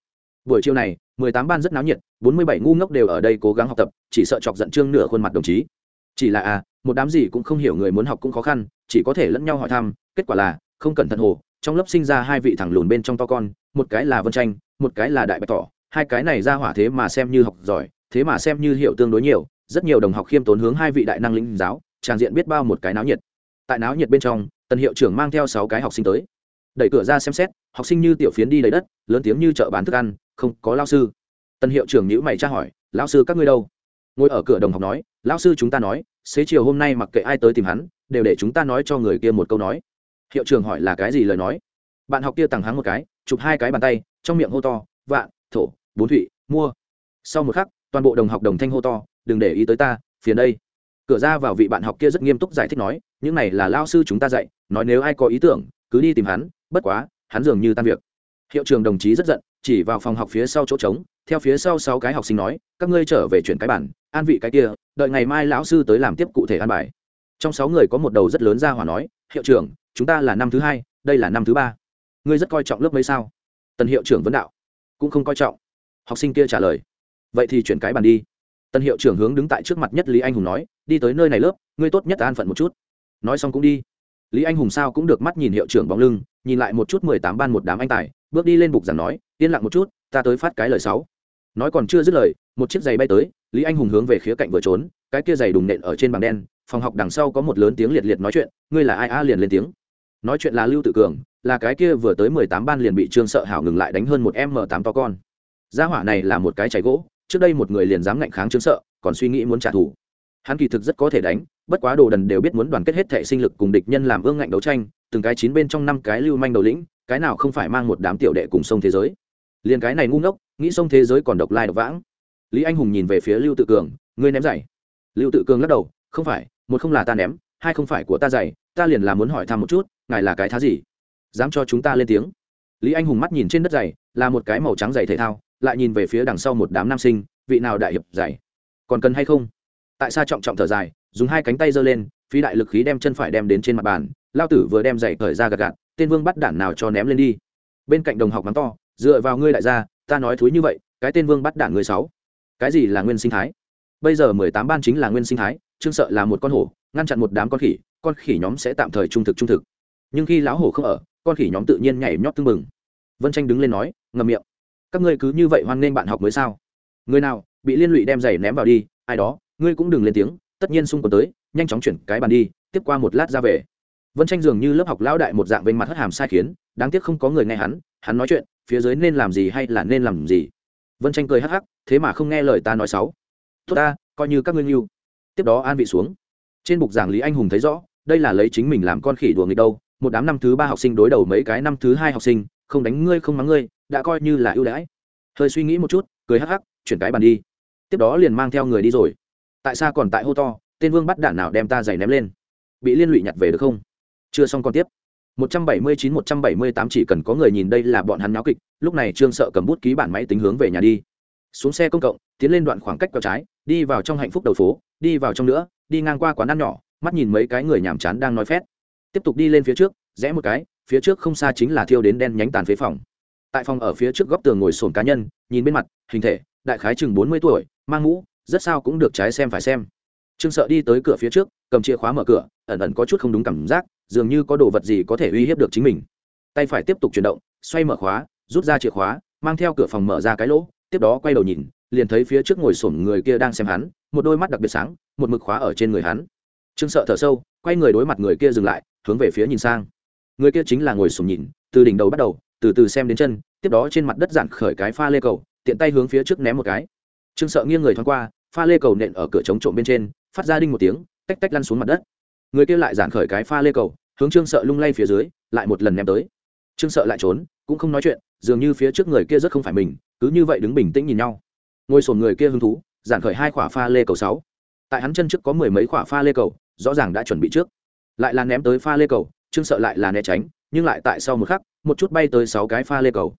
[SPEAKER 1] Buổi chiều này, mười tám ban rất náo nhiệt, bốn mươi bảy ngu ngốc đều ở đây cố gắng học tập, chỉ sợ chọc giận trương nửa khuôn mặt đồng chí. Chỉ là à một đám gì cũng không hiểu người muốn học cũng khó khăn, chỉ có thể lẫn nhau hỏi thăm, kết quả là, không cẩn thận hồ, trong lớp sinh ra hai vị thằng lùn bên trong to con, một cái là vân tranh, một cái là đại bạch tỏ, hai cái này ra hỏa thế mà xem như học giỏi, thế mà xem như hiểu tương đối nhiều, rất nhiều đồng học khiêm tốn hướng hai vị đại năng lĩnh giáo tràng diện biết bao một cái náo nhiệt. Tại náo nhiệt bên trong, tần hiệu trưởng mang theo sáu cái học sinh tới đẩy cửa ra xem xét, học sinh như tiểu phiến đi lấy đất, lớn tiếng như chợ bán thức ăn, không có lao sư. Tần hiệu trưởng nhữ mày tra hỏi, lão sư các ngươi đâu? Ngồi ở cửa đồng học nói, lão sư chúng ta nói, xế chiều hôm nay mặc kệ ai tới tìm hắn, đều để chúng ta nói cho người kia một câu nói. Hiệu trưởng hỏi là cái gì lời nói? Bạn học kia tằng hắng một cái, chụp hai cái bàn tay, trong miệng hô to vạn thổ bốn thụy mua. Sau một khắc, toàn bộ đồng học đồng thanh hô to, đừng để ý tới ta, phiền đây. Cửa ra vào vị bạn học kia rất nghiêm túc giải thích nói, những này là lao sư chúng ta dạy, nói nếu ai có ý tưởng, cứ đi tìm hắn bất quá, hắn dường như tan việc. Hiệu trường đồng chí rất giận, chỉ vào phòng học phía sau chỗ trống, theo phía sau sáu cái học sinh nói, các ngươi trở về chuyển cái bản, an vị cái kia, đợi ngày mai lão sư tới làm tiếp cụ thể an bài. Trong sáu người có một đầu rất lớn ra hỏa nói, hiệu trưởng, chúng ta là năm thứ hai, đây là năm thứ ba. Ngươi rất coi trọng lớp mấy sao? Tần hiệu trưởng vấn đạo. Cũng không coi trọng. Học sinh kia trả lời. Vậy thì chuyển cái bàn đi. Tần hiệu trưởng hướng đứng tại trước mặt nhất lý anh hùng nói, đi tới nơi này lớp, ngươi tốt nhất an phận một chút. Nói xong cũng đi lý anh hùng sao cũng được mắt nhìn hiệu trưởng bóng lưng, nhìn lại một chút mười tám ban một đám anh tài, bước đi lên bục giảng nói, yên lặng một chút, ta tới phát cái lời sáu. Nói còn chưa dứt lời, một chiếc giày bay tới, lý anh hùng hướng về khía cạnh vừa trốn, cái kia giày đùng nện ở trên bảng đen, phòng học đằng sau có một lớn tiếng liệt liệt nói chuyện, ngươi là ai a? liền lên tiếng. Nói chuyện là lưu tự cường, là cái kia vừa tới mười tám ban liền bị trương sợ hảo ngừng lại đánh hơn một m tám to con. Gia hỏa này là một cái cháy gỗ, trước đây một người liền dám ngạnh kháng trương sợ, còn suy nghĩ muốn trả thù. Hắn kỳ thực rất có thể đánh bất quá đồ đần đều biết muốn đoàn kết hết thể sinh lực cùng địch nhân làm ương ngạnh đấu tranh, từng cái chín bên trong năm cái lưu manh đầu lĩnh, cái nào không phải mang một đám tiểu đệ cùng sông thế giới. Liền cái này ngu ngốc, nghĩ sông thế giới còn độc lai độc vãng. Lý anh hùng nhìn về phía lưu tự cường, ngươi ném giày. Lưu tự cường lắc đầu, không phải, một không là ta ném, hai không phải của ta giày, ta liền là muốn hỏi thăm một chút, ngài là cái thá gì? Dám cho chúng ta lên tiếng. Lý anh hùng mắt nhìn trên đất giày, là một cái màu trắng giày thể thao, lại nhìn về phía đằng sau một đám nam sinh, vị nào đại hiệp giày? Còn cần hay không? Tại sao trọng trọng thở dài dùng hai cánh tay giơ lên, phí đại lực khí đem chân phải đem đến trên mặt bàn, lao tử vừa đem giày cởi ra gạt gạt, tên vương bắt đản nào cho ném lên đi. Bên cạnh đồng học mắng to, dựa vào ngươi đại gia, ta nói thúi như vậy, cái tên vương bắt đản người sáu. Cái gì là nguyên sinh thái? Bây giờ mười tám ban chính là nguyên sinh thái trương sợ là một con hổ, ngăn chặn một đám con khỉ con khỉ nhóm sẽ tạm thời trung thực trung thực. Nhưng khi lão hổ không ở, con khỉ nhóm tự nhiên nhảy nhót tưng bừng. Vân tranh đứng lên nói ngầm miệng. Các ngươi cứ như vậy hoan nghênh bạn học mới sao? Người nào, bị liên lụy đem giày ném vào đi, ai đó, ngươi cũng đừng lên tiếng tất nhiên xung quanh tới, nhanh chóng chuyển cái bàn đi, tiếp qua một lát ra về. Vân tranh dường như lớp học lão đại một dạng vênh mặt hất hàm sai khiến, đáng tiếc không có người nghe hắn hắn nói chuyện, phía dưới nên làm gì hay là nên làm gì. Vân tranh cười hắc hắc, thế mà không nghe lời ta nói xấu. Tốt ta, coi như các ngươi yêu tiếp đó an vị xuống. Trên bục giảng lý anh hùng thấy rõ, đây là lấy chính mình làm con khỉ đùa người đâu, một đám năm thứ ba học sinh đối đầu mấy cái năm thứ hai học sinh, không đánh ngươi không mắng ngươi, đã coi như là ưu đãi. Hơi suy nghĩ một chút, cười hắc hắc, chuyển cái bàn đi. Tiếp đó liền mang theo người đi rồi tại sao còn tại hô to, tên vương bắt đạn nào đem ta giày ném lên. Bị liên lụy nhặt về được không? Chưa xong còn tiếp. 179-178 chỉ cần có người nhìn đây là bọn hắn náo kịch, lúc này trương sợ cầm bút ký bản máy tính hướng về nhà đi. Xuống xe công cộng, tiến lên đoạn khoảng cách quẹo trái, đi vào trong hạnh phúc đầu phố, đi vào trong nữa, đi ngang qua quán ăn nhỏ, mắt nhìn mấy cái người nhàm chán đang nói phét. Tiếp tục đi lên phía trước, rẽ một cái, phía trước không xa chính là thiêu đến đen nhánh tàn phế phòng. Tại phòng ở phía trước góc tường ngồi sồn cá nhân, nhìn bên mặt, hình thể, đại khái chừng bốn mươi tuổi, mang mũ rất sao cũng được trái xem phải xem. Trương sợ đi tới cửa phía trước, cầm chìa khóa mở cửa, ẩn ẩn có chút không đúng cảm giác, dường như có đồ vật gì có thể uy hiếp được chính mình. Tay phải tiếp tục chuyển động, xoay mở khóa, rút ra chìa khóa, mang theo cửa phòng mở ra cái lỗ, tiếp đó quay đầu nhìn, liền thấy phía trước ngồi sổm người kia đang xem hắn, một đôi mắt đặc biệt sáng, một mực khóa ở trên người hắn. Trương sợ thở sâu, quay người đối mặt người kia dừng lại, hướng về phía nhìn sang. Người kia chính là ngồi sổm nhìn, từ đỉnh đầu bắt đầu, từ từ xem đến chân, tiếp đó trên mặt đất giản khởi cái pha lê cầu, tiện tay hướng phía trước ném một cái trương sợ nghiêng người thoáng qua, pha lê cầu nện ở cửa chống trộm bên trên, phát ra đinh một tiếng, tách tách lăn xuống mặt đất. Người kia lại giản khởi cái pha lê cầu, hướng trương sợ lung lay phía dưới, lại một lần ném tới. Trương sợ lại trốn, cũng không nói chuyện, dường như phía trước người kia rất không phải mình, cứ như vậy đứng bình tĩnh nhìn nhau. Ngồi sồn người kia hứng thú, giản khởi hai khỏa pha lê cầu sáu. Tại hắn chân trước có mười mấy khỏa pha lê cầu, rõ ràng đã chuẩn bị trước. Lại là ném tới pha lê cầu, trương sợ lại là né tránh, nhưng lại tại sau một khắc, một chút bay tới sáu cái pha lê cầu.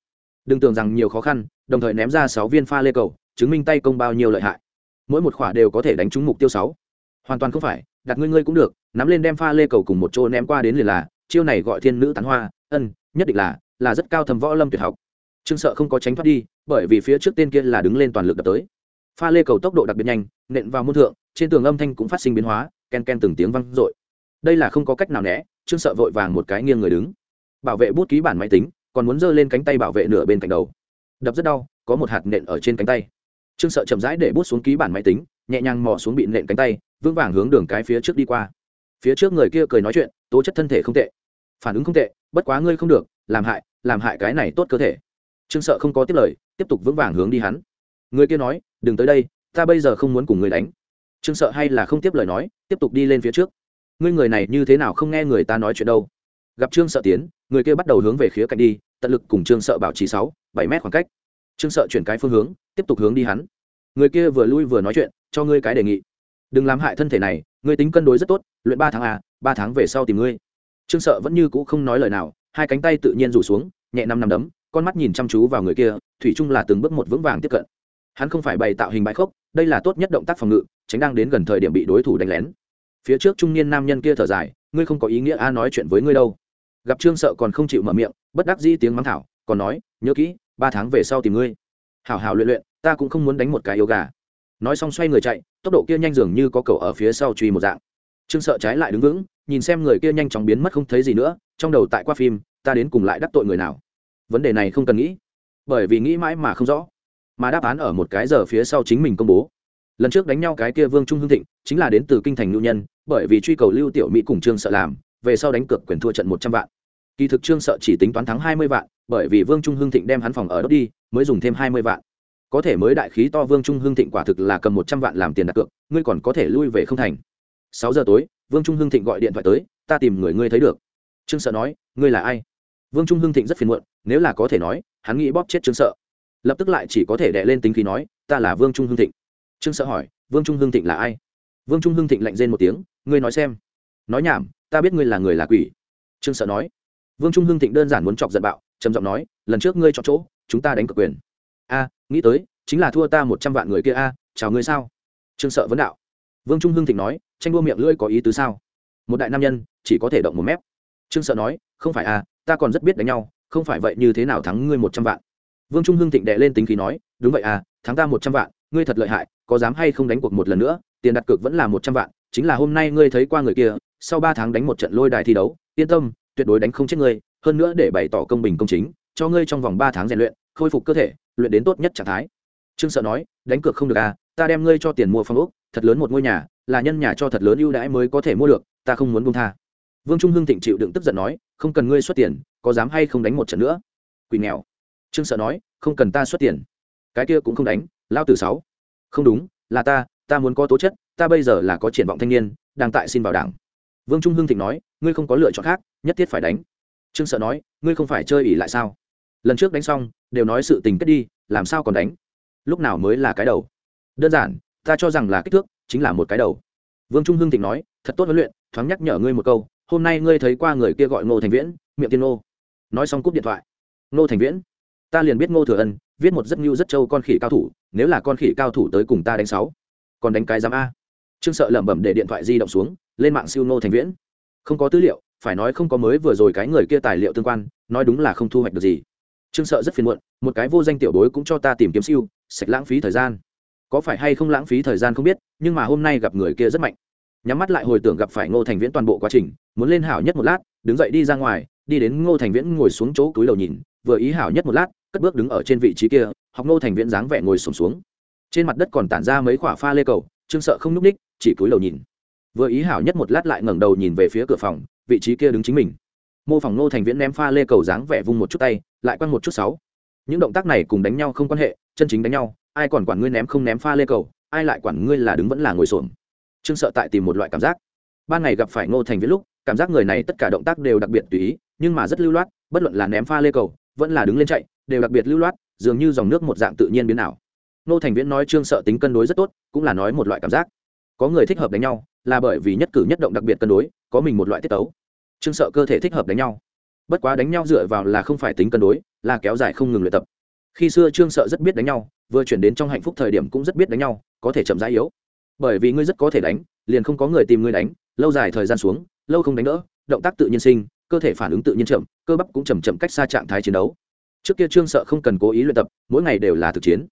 [SPEAKER 1] Đừng tưởng rằng nhiều khó khăn, đồng thời ném ra sáu viên pha lê cầu chứng minh tay công bao nhiêu lợi hại. Mỗi một khỏa đều có thể đánh trúng mục tiêu sáu. Hoàn toàn không phải, đặt ngươi ngươi cũng được, nắm lên đem pha lê cầu cùng một chỗ ném qua đến liền là, chiêu này gọi thiên nữ tán hoa, ân, nhất định là là rất cao thầm võ lâm tuyệt học. Trương sợ không có tránh thoát đi, bởi vì phía trước tên kia là đứng lên toàn lực đập tới. Pha lê cầu tốc độ đặc biệt nhanh, nện vào môn thượng, trên tường âm thanh cũng phát sinh biến hóa, ken ken từng tiếng vang dội. Đây là không có cách nào né, trương sợ vội vàng một cái nghiêng người đứng. Bảo vệ bút ký bản máy tính, còn muốn giơ lên cánh tay bảo vệ nửa bên cạnh đầu. Đập rất đau, có một hạt nện ở trên cánh tay trương sợ chậm rãi để bút xuống ký bản máy tính, nhẹ nhàng mò xuống bị nện cánh tay, vững vàng hướng đường cái phía trước đi qua. Phía trước người kia cười nói chuyện, tố chất thân thể không tệ. Phản ứng không tệ, bất quá ngươi không được, làm hại làm hại cái này tốt cơ thể. Trương sợ không có tiếp lời, tiếp tục vững vàng hướng đi hắn. Người kia nói, đừng tới đây, ta bây giờ không muốn cùng người đánh. Trương sợ hay là không tiếp lời nói, tiếp tục đi lên phía trước. Ngươi người này như thế nào không nghe người ta nói chuyện đâu? Gặp trương sợ tiến, người kia bắt đầu hướng về khía cạnh đi, tận lực cùng trương sợ bảo trì sáu, bảy mét khoảng cách. Trương sợ chuyển cái phương hướng tiếp tục hướng đi hắn. Người kia vừa lui vừa nói chuyện, cho ngươi cái đề nghị. Đừng làm hại thân thể này, ngươi tính cân đối rất tốt, luyện ba tháng à ba tháng về sau tìm ngươi. Trương sợ vẫn như cũ không nói lời nào, hai cánh tay tự nhiên rủ xuống, nhẹ năm năm đấm, con mắt nhìn chăm chú vào người kia, thủy chung là từng bước một vững vàng tiếp cận. Hắn không phải bày tạo hình bãi khốc, đây là tốt nhất động tác phòng ngự, tránh đang đến gần thời điểm bị đối thủ đánh lén. Phía trước trung niên nam nhân kia thở dài, ngươi không có ý nghĩa a nói chuyện với ngươi đâu. Gặp trương sợ còn không chịu mở miệng, bất đắc dĩ tiếng mắng thảo, còn nói, nhớ kỹ, ba tháng về sau tìm ngươi hảo hảo luyện luyện, ta cũng không muốn đánh một cái yêu gà. Nói xong xoay người chạy, tốc độ kia nhanh dường như có cầu ở phía sau truy một dạng. Trương sợ trái lại đứng vững, nhìn xem người kia nhanh chóng biến mất không thấy gì nữa, trong đầu tại qua phim, ta đến cùng lại đắc tội người nào? Vấn đề này không cần nghĩ, bởi vì nghĩ mãi mà không rõ. Mà đáp án ở một cái giờ phía sau chính mình công bố. Lần trước đánh nhau cái kia vương trung hương thịnh, chính là đến từ kinh thành Nhu nhân, bởi vì truy cầu lưu tiểu mỹ cùng trương sợ làm, về sau đánh cược quyền thua trận một trăm vạn kỳ thực trương sợ chỉ tính toán thắng hai mươi vạn, bởi vì vương trung hưng thịnh đem hắn phòng ở đất đi, mới dùng thêm hai mươi vạn. Có thể mới đại khí to, vương trung hưng thịnh quả thực là cầm một trăm vạn làm tiền đặt cược, ngươi còn có thể lui về không thành. Sáu giờ tối, vương trung hưng thịnh gọi điện thoại tới, ta tìm người, ngươi thấy được. Trương sợ nói, ngươi là ai? Vương trung hưng thịnh rất phiền muộn, nếu là có thể nói, hắn nghĩ bóp chết trương sợ. Lập tức lại chỉ có thể đệ lên tính khí nói, ta là vương trung hưng thịnh. Trương sợ hỏi, vương trung hưng thịnh là ai? Vương trung hưng thịnh lạnh rên một tiếng, ngươi nói xem. Nói nhảm, ta biết ngươi là người là quỷ. Trương sợ nói vương trung hưng thịnh đơn giản muốn chọc giận bạo, trầm giọng nói, lần trước ngươi chọn chỗ, chúng ta đánh cược quyền. A, nghĩ tới, chính là thua ta một trăm vạn người kia a, chào ngươi sao? Trương sợ vấn đạo. Vương trung hưng thịnh nói, tranh đua miệng lưỡi có ý tứ sao? Một đại nam nhân, chỉ có thể động một mép. Trương sợ nói, không phải a, ta còn rất biết đánh nhau, không phải vậy như thế nào thắng ngươi một trăm vạn? Vương trung hưng thịnh đệ lên tính khí nói, đúng vậy à thắng ta một trăm vạn, ngươi thật lợi hại, có dám hay không đánh cuộc một lần nữa, tiền đặt cược vẫn là một trăm vạn, chính là hôm nay ngươi thấy qua người kia, sau ba tháng đánh một trận lôi đài thi đấu, yên tâm tuyệt đối đánh không chết ngươi, hơn nữa để bày tỏ công bình công chính, cho ngươi trong vòng ba tháng rèn luyện, khôi phục cơ thể, luyện đến tốt nhất trạng thái. Trương sợ nói, đánh cược không được à ta đem ngươi cho tiền mua phòng ốc, thật lớn một ngôi nhà, là nhân nhà cho thật lớn ưu đãi mới có thể mua được, ta không muốn buông tha. Vương trung hưng thịnh chịu đựng tức giận nói, không cần ngươi xuất tiền, có dám hay không đánh một trận nữa? Quỷ nghèo. Trương sợ nói, không cần ta xuất tiền. Cái kia cũng không đánh, lao từ sáu. Không đúng, là ta ta muốn có tố chất, ta bây giờ là có triển vọng thanh niên, đang tại xin vào đảng vương trung hưng thịnh nói, ngươi không có lựa chọn khác, nhất thiết phải đánh. Trương sợ nói, ngươi không phải chơi ỉ lại sao? Lần trước đánh xong, đều nói sự tình kết đi, làm sao còn đánh? Lúc nào mới là cái đầu? Đơn giản, ta cho rằng là kích thước, chính là một cái đầu. Vương trung hưng thịnh nói, thật tốt huấn luyện, thoáng nhắc nhở ngươi một câu, hôm nay ngươi thấy qua người kia gọi ngô thành viễn, miệng tiên ngô. Nói xong cúp điện thoại. Ngô thành viễn, ta liền biết ngô thừa ân, viết một rất ngưu rất trâu con khỉ cao thủ, nếu là con khỉ cao thủ tới cùng ta đánh sáu, còn đánh cái giám a trương sợ lẩm bẩm để điện thoại di động xuống lên mạng siêu ngô thành viễn. Không có tư liệu phải nói không có mới vừa rồi cái người kia tài liệu tương quan nói đúng là không thu hoạch được gì. Trương sợ rất phiền muộn một cái vô danh tiểu bối cũng cho ta tìm kiếm siêu sạch lãng phí thời gian. Có phải hay không lãng phí thời gian không biết nhưng mà hôm nay gặp người kia rất mạnh. Nhắm mắt lại hồi tưởng gặp phải ngô thành viễn toàn bộ quá trình muốn lên hảo nhất một lát đứng dậy đi ra ngoài đi đến ngô thành viễn ngồi xuống chỗ túi đầu nhìn vừa ý hảo nhất một lát cất bước đứng ở trên vị trí kia học ngô thành viễn dáng vẻ ngồi sùng xuống, xuống. Trên mặt đất còn tản ra mấy quả pha lê cầu trương sợ không núp ních chỉ cúi đầu nhìn. Vừa ý hảo nhất một lát lại ngẩng đầu nhìn về phía cửa phòng, vị trí kia đứng chính mình. Mô phỏng ngô thành viễn ném pha lê cầu dáng vẻ vung một chút tay, lại quăng một chút sáu. Những động tác này cùng đánh nhau không quan hệ, chân chính đánh nhau, ai còn quản ngươi ném không ném pha lê cầu, ai lại quản ngươi là đứng vẫn là ngồi xổm. Trương sợ tại tìm một loại cảm giác. Ban ngày gặp phải ngô thành viễn lúc, cảm giác người này tất cả động tác đều đặc biệt tùy ý, nhưng mà rất lưu loát, bất luận là ném pha lê cầu, vẫn là đứng lên chạy, đều đặc biệt lưu loát, dường như dòng nước một dạng tự nhiên biến ảo. Ngô thành viễn nói trương sợ tính cân đối rất tốt, cũng là nói một loại cảm giác có người thích hợp đánh nhau, là bởi vì nhất cử nhất động đặc biệt cân đối, có mình một loại tiết tấu. Trương sợ cơ thể thích hợp đánh nhau. Bất quá đánh nhau dựa vào là không phải tính cân đối, là kéo dài không ngừng luyện tập. Khi xưa trương sợ rất biết đánh nhau, vừa chuyển đến trong hạnh phúc thời điểm cũng rất biết đánh nhau, có thể chậm rãi yếu. Bởi vì ngươi rất có thể đánh, liền không có người tìm ngươi đánh, lâu dài thời gian xuống, lâu không đánh đỡ, động tác tự nhiên sinh, cơ thể phản ứng tự nhiên chậm, cơ bắp cũng chầm chậm cách xa trạng thái chiến đấu. Trước kia trương sợ không cần cố ý luyện tập, mỗi ngày đều là thực chiến.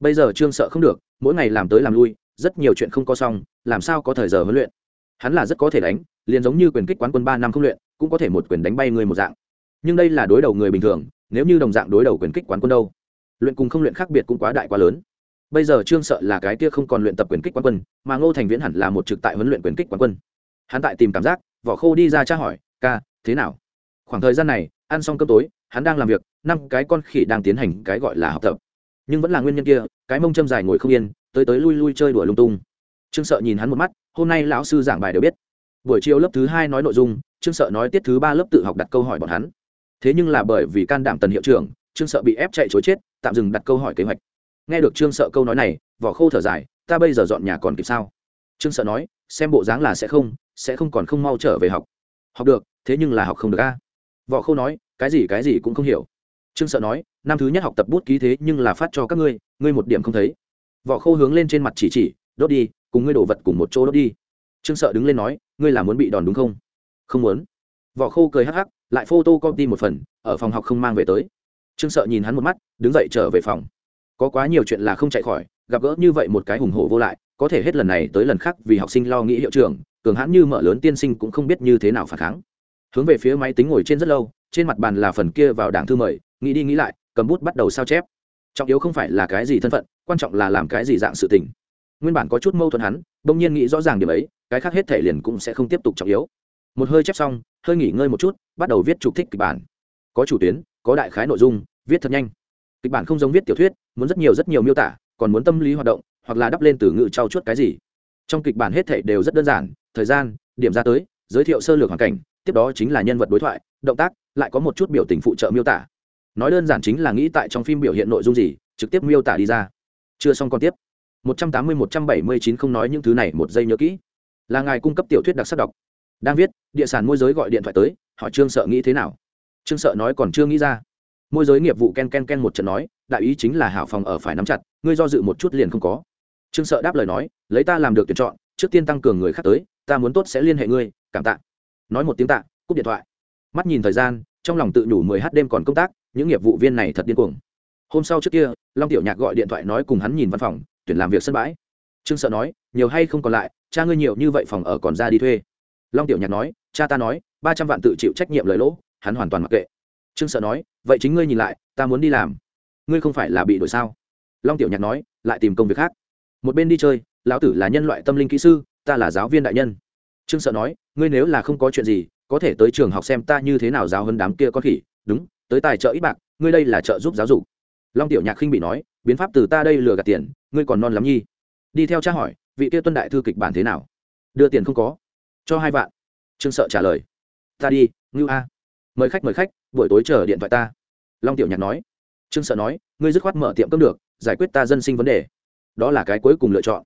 [SPEAKER 1] Bây giờ trương sợ không được, mỗi ngày làm tới làm lui rất nhiều chuyện không có xong, làm sao có thời giờ huấn luyện? Hắn là rất có thể đánh, liền giống như quyền kích quán quân ba năm không luyện, cũng có thể một quyền đánh bay người một dạng. Nhưng đây là đối đầu người bình thường, nếu như đồng dạng đối đầu quyền kích quán quân đâu? Luyện cùng không luyện khác biệt cũng quá đại quá lớn. Bây giờ trương sợ là cái kia không còn luyện tập quyền kích quán quân, mà ngô thành viễn hẳn là một trực tại huấn luyện quyền kích quán quân. Hắn tại tìm cảm giác, vỏ khô đi ra tra hỏi, ca, thế nào? Khoảng thời gian này, ăn xong cơm tối, hắn đang làm việc, năm cái con khỉ đang tiến hành cái gọi là học tập. Nhưng vẫn là nguyên nhân kia, cái mông châm dài ngồi không yên tới tới lui lui chơi đùa lung tung. Trương sợ nhìn hắn một mắt, hôm nay lão sư giảng bài đều biết. Buổi chiều lớp thứ hai nói nội dung, trương sợ nói tiết thứ ba lớp tự học đặt câu hỏi bọn hắn. Thế nhưng là bởi vì can đảm tần hiệu trưởng, trương sợ bị ép chạy chối chết, tạm dừng đặt câu hỏi kế hoạch. Nghe được trương sợ câu nói này, vỏ khô thở dài, ta bây giờ dọn nhà còn kịp sao? Trương sợ nói, xem bộ dáng là sẽ không sẽ không còn không mau trở về học. Học được, thế nhưng là học không được a. Võ khô nói, cái gì cái gì cũng không hiểu. Trương sợ nói, năm thứ nhất học tập bút ký thế nhưng là phát cho các ngươi ngươi một điểm không thấy vỏ khô hướng lên trên mặt chỉ chỉ, đốt đi, cùng ngươi đổ vật cùng một chỗ đốt đi. Trương sợ đứng lên nói, ngươi là muốn bị đòn đúng không? Không muốn. Vỏ khô cười hắc hắc, lại photo copy một phần, ở phòng học không mang về tới. Trương sợ nhìn hắn một mắt, đứng dậy trở về phòng. Có quá nhiều chuyện là không chạy khỏi, gặp gỡ như vậy một cái hùng hổ vô lại, có thể hết lần này tới lần khác vì học sinh lo nghĩ hiệu trưởng, cường hãn như mở lớn tiên sinh cũng không biết như thế nào phản kháng. Hướng về phía máy tính ngồi trên rất lâu, trên mặt bàn là phần kia vào đảng thư mời, nghĩ đi nghĩ lại, cầm bút bắt đầu sao chép trọng yếu không phải là cái gì thân phận, quan trọng là làm cái gì dạng sự tình. Nguyên bản có chút mâu thuẫn hắn, bỗng nhiên nghĩ rõ ràng điểm ấy, cái khác hết thể liền cũng sẽ không tiếp tục trọng yếu. Một hơi chép xong, hơi nghỉ ngơi một chút, bắt đầu viết trục thích kịch bản. Có chủ tuyến, có đại khái nội dung, viết thật nhanh. Kịch bản không giống viết tiểu thuyết, muốn rất nhiều rất nhiều miêu tả, còn muốn tâm lý hoạt động, hoặc là đắp lên từ ngữ trao chuốt cái gì. Trong kịch bản hết thể đều rất đơn giản, thời gian, điểm ra tới, giới thiệu sơ lược hoàn cảnh, tiếp đó chính là nhân vật đối thoại, động tác, lại có một chút biểu tình phụ trợ miêu tả nói đơn giản chính là nghĩ tại trong phim biểu hiện nội dung gì, trực tiếp miêu tả đi ra. Chưa xong còn tiếp. 180-179 không nói những thứ này một giây nhớ kỹ. Là ngài cung cấp tiểu thuyết đặc sắc đọc. Đang viết, địa sản môi giới gọi điện thoại tới họ trương sợ nghĩ thế nào. Trương sợ nói còn chưa nghĩ ra. Môi giới nghiệp vụ ken ken ken một trận nói, đại ý chính là hảo phòng ở phải nắm chặt, ngươi do dự một chút liền không có. Trương sợ đáp lời nói, lấy ta làm được tuyển chọn, trước tiên tăng cường người khác tới, ta muốn tốt sẽ liên hệ ngươi, cảm tạ. Nói một tiếng tạ, cúp điện thoại. Mắt nhìn thời gian, trong lòng tự nhủ mười h đêm còn công tác những nghiệp vụ viên này thật điên cuồng. Hôm sau trước kia, long tiểu nhạc gọi điện thoại nói cùng hắn nhìn văn phòng, tuyển làm việc sân bãi. Trương sợ nói, nhiều hay không còn lại, cha ngươi nhiều như vậy phòng ở còn ra đi thuê. Long tiểu nhạc nói, cha ta nói, ba trăm vạn tự chịu trách nhiệm lời lỗ, hắn hoàn toàn mặc kệ. Trương sợ nói, vậy chính ngươi nhìn lại, ta muốn đi làm. Ngươi không phải là bị đổi sao? Long tiểu nhạc nói, lại tìm công việc khác. Một bên đi chơi, lão tử là nhân loại tâm linh kỹ sư, ta là giáo viên đại nhân. Trương sợ nói, ngươi nếu là không có chuyện gì, có thể tới trường học xem ta như thế nào giáo hơn đám kia con khỉ. Đúng tới tài trợ ít bạc, ngươi đây là trợ giúp giáo dục. Long tiểu nhạc khinh bị nói, biến pháp từ ta đây lừa gạt tiền, ngươi còn non lắm nhi. Đi theo cha hỏi, vị kia tuân đại thư kịch bản thế nào? Đưa tiền không có. Cho hai vạn. Trương sợ trả lời, ta đi, ngưu a. Mời khách mời khách, buổi tối chờ điện thoại ta. Long tiểu nhạc nói. Trương sợ nói, ngươi dứt khoát mở tiệm cơm được, giải quyết ta dân sinh vấn đề. Đó là cái cuối cùng lựa chọn.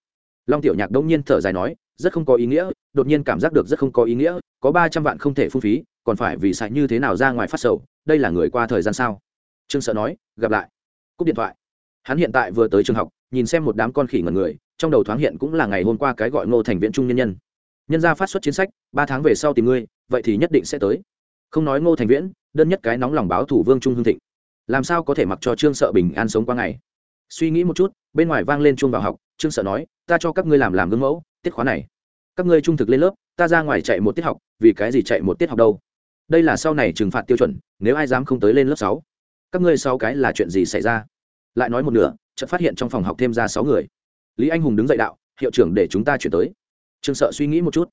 [SPEAKER 1] Long tiểu nhạc đông nhiên thở dài nói, rất không có ý nghĩa, đột nhiên cảm giác được rất không có ý nghĩa, có ba trăm vạn không thể phung phí còn phải vì sạch như thế nào ra ngoài phát sầu, đây là người qua thời gian sao? Trương sợ nói, gặp lại. Cúp điện thoại. Hắn hiện tại vừa tới trường học, nhìn xem một đám con khỉ ngẩn người, trong đầu thoáng hiện cũng là ngày hôm qua cái gọi ngô thành viện trung nhân nhân. Nhân gia phát xuất chiến sách, ba tháng về sau tìm ngươi, vậy thì nhất định sẽ tới. Không nói ngô thành viễn, đơn nhất cái nóng lòng báo thủ vương trung hương thịnh. Làm sao có thể mặc cho trương sợ bình an sống qua ngày? Suy nghĩ một chút, bên ngoài vang lên chuông vào học, trương sợ nói, ta cho các ngươi làm làm gương mẫu, tiết khóa này. Các ngươi trung thực lên lớp, ta ra ngoài chạy một tiết học, vì cái gì chạy một tiết học đâu? Đây là sau này trừng phạt tiêu chuẩn, nếu ai dám không tới lên lớp sáu, các ngươi sau cái là chuyện gì xảy ra? Lại nói một nửa, chợt phát hiện trong phòng học thêm ra sáu người. Lý anh hùng đứng dậy đạo, hiệu trưởng để chúng ta chuyển tới. Trương sợ suy nghĩ một chút.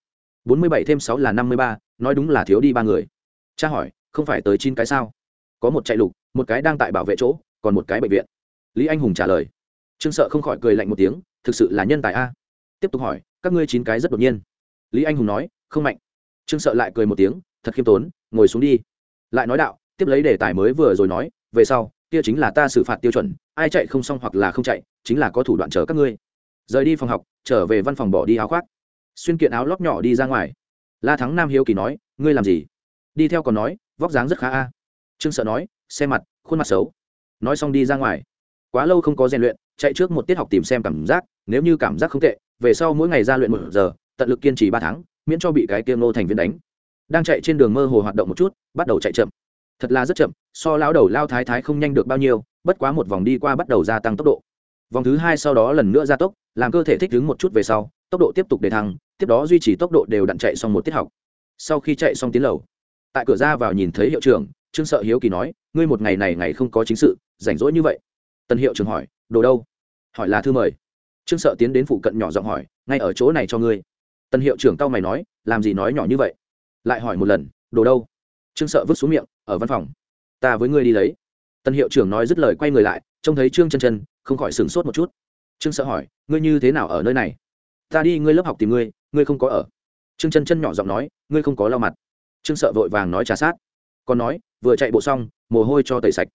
[SPEAKER 1] Bốn mươi bảy thêm sáu là năm mươi ba, nói đúng là thiếu đi ba người. Cha hỏi, không phải tới chín cái sao? Có một chạy lục, một cái đang tại bảo vệ chỗ, còn một cái bệnh viện. Lý anh hùng trả lời. Trương sợ không khỏi cười lạnh một tiếng, thực sự là nhân tài a. Tiếp tục hỏi, các ngươi chín cái rất đột nhiên. Lý anh hùng nói, không mạnh. Trương sợ lại cười một tiếng, thật khiêm tốn ngồi xuống đi. Lại nói đạo, tiếp lấy đề tài mới vừa rồi nói, về sau, kia chính là ta xử phạt tiêu chuẩn, ai chạy không xong hoặc là không chạy, chính là có thủ đoạn chờ các ngươi. Rời đi phòng học, trở về văn phòng bỏ đi áo khoác. Xuyên kiện áo lót nhỏ đi ra ngoài. La thắng nam hiếu kỳ nói, ngươi làm gì? Đi theo còn nói, vóc dáng rất khá a. Trương sợ nói, xe mặt, khuôn mặt xấu. Nói xong đi ra ngoài. Quá lâu không có rèn luyện, chạy trước một tiết học tìm xem cảm giác, nếu như cảm giác không tệ, về sau mỗi ngày ra luyện một giờ, tận lực kiên trì ba tháng, miễn cho bị cái tiêm nô thành viên đánh đang chạy trên đường mơ hồ hoạt động một chút, bắt đầu chạy chậm. Thật là rất chậm, so lao đầu lao thái thái không nhanh được bao nhiêu, bất quá một vòng đi qua bắt đầu gia tăng tốc độ. Vòng thứ hai sau đó lần nữa gia tốc, làm cơ thể thích đứng một chút về sau, tốc độ tiếp tục để thăng, tiếp đó duy trì tốc độ đều đặn chạy xong một tiết học. Sau khi chạy xong tiến lầu, tại cửa ra vào nhìn thấy hiệu trưởng, trương sợ hiếu kỳ nói, ngươi một ngày này ngày không có chính sự, rảnh rỗi như vậy. Tân hiệu trưởng hỏi, đồ đâu? Hỏi là thư mời. Trương sợ tiến đến phụ cận nhỏ giọng hỏi, ngay ở chỗ này cho ngươi. Tân hiệu trưởng cao mày nói, làm gì nói nhỏ như vậy? Lại hỏi một lần, đồ đâu? Trương sợ vứt xuống miệng, ở văn phòng. Ta với ngươi đi lấy. Tân hiệu trưởng nói dứt lời quay người lại, trông thấy trương chân chân, không khỏi sửng sốt một chút. Trương sợ hỏi, ngươi như thế nào ở nơi này? Ta đi, ngươi lớp học tìm ngươi ngươi không có ở. Trương chân chân nhỏ giọng nói, ngươi không có lau mặt. Trương sợ vội vàng nói trả sát. Còn nói, vừa chạy bộ xong, mồ hôi cho tẩy sạch.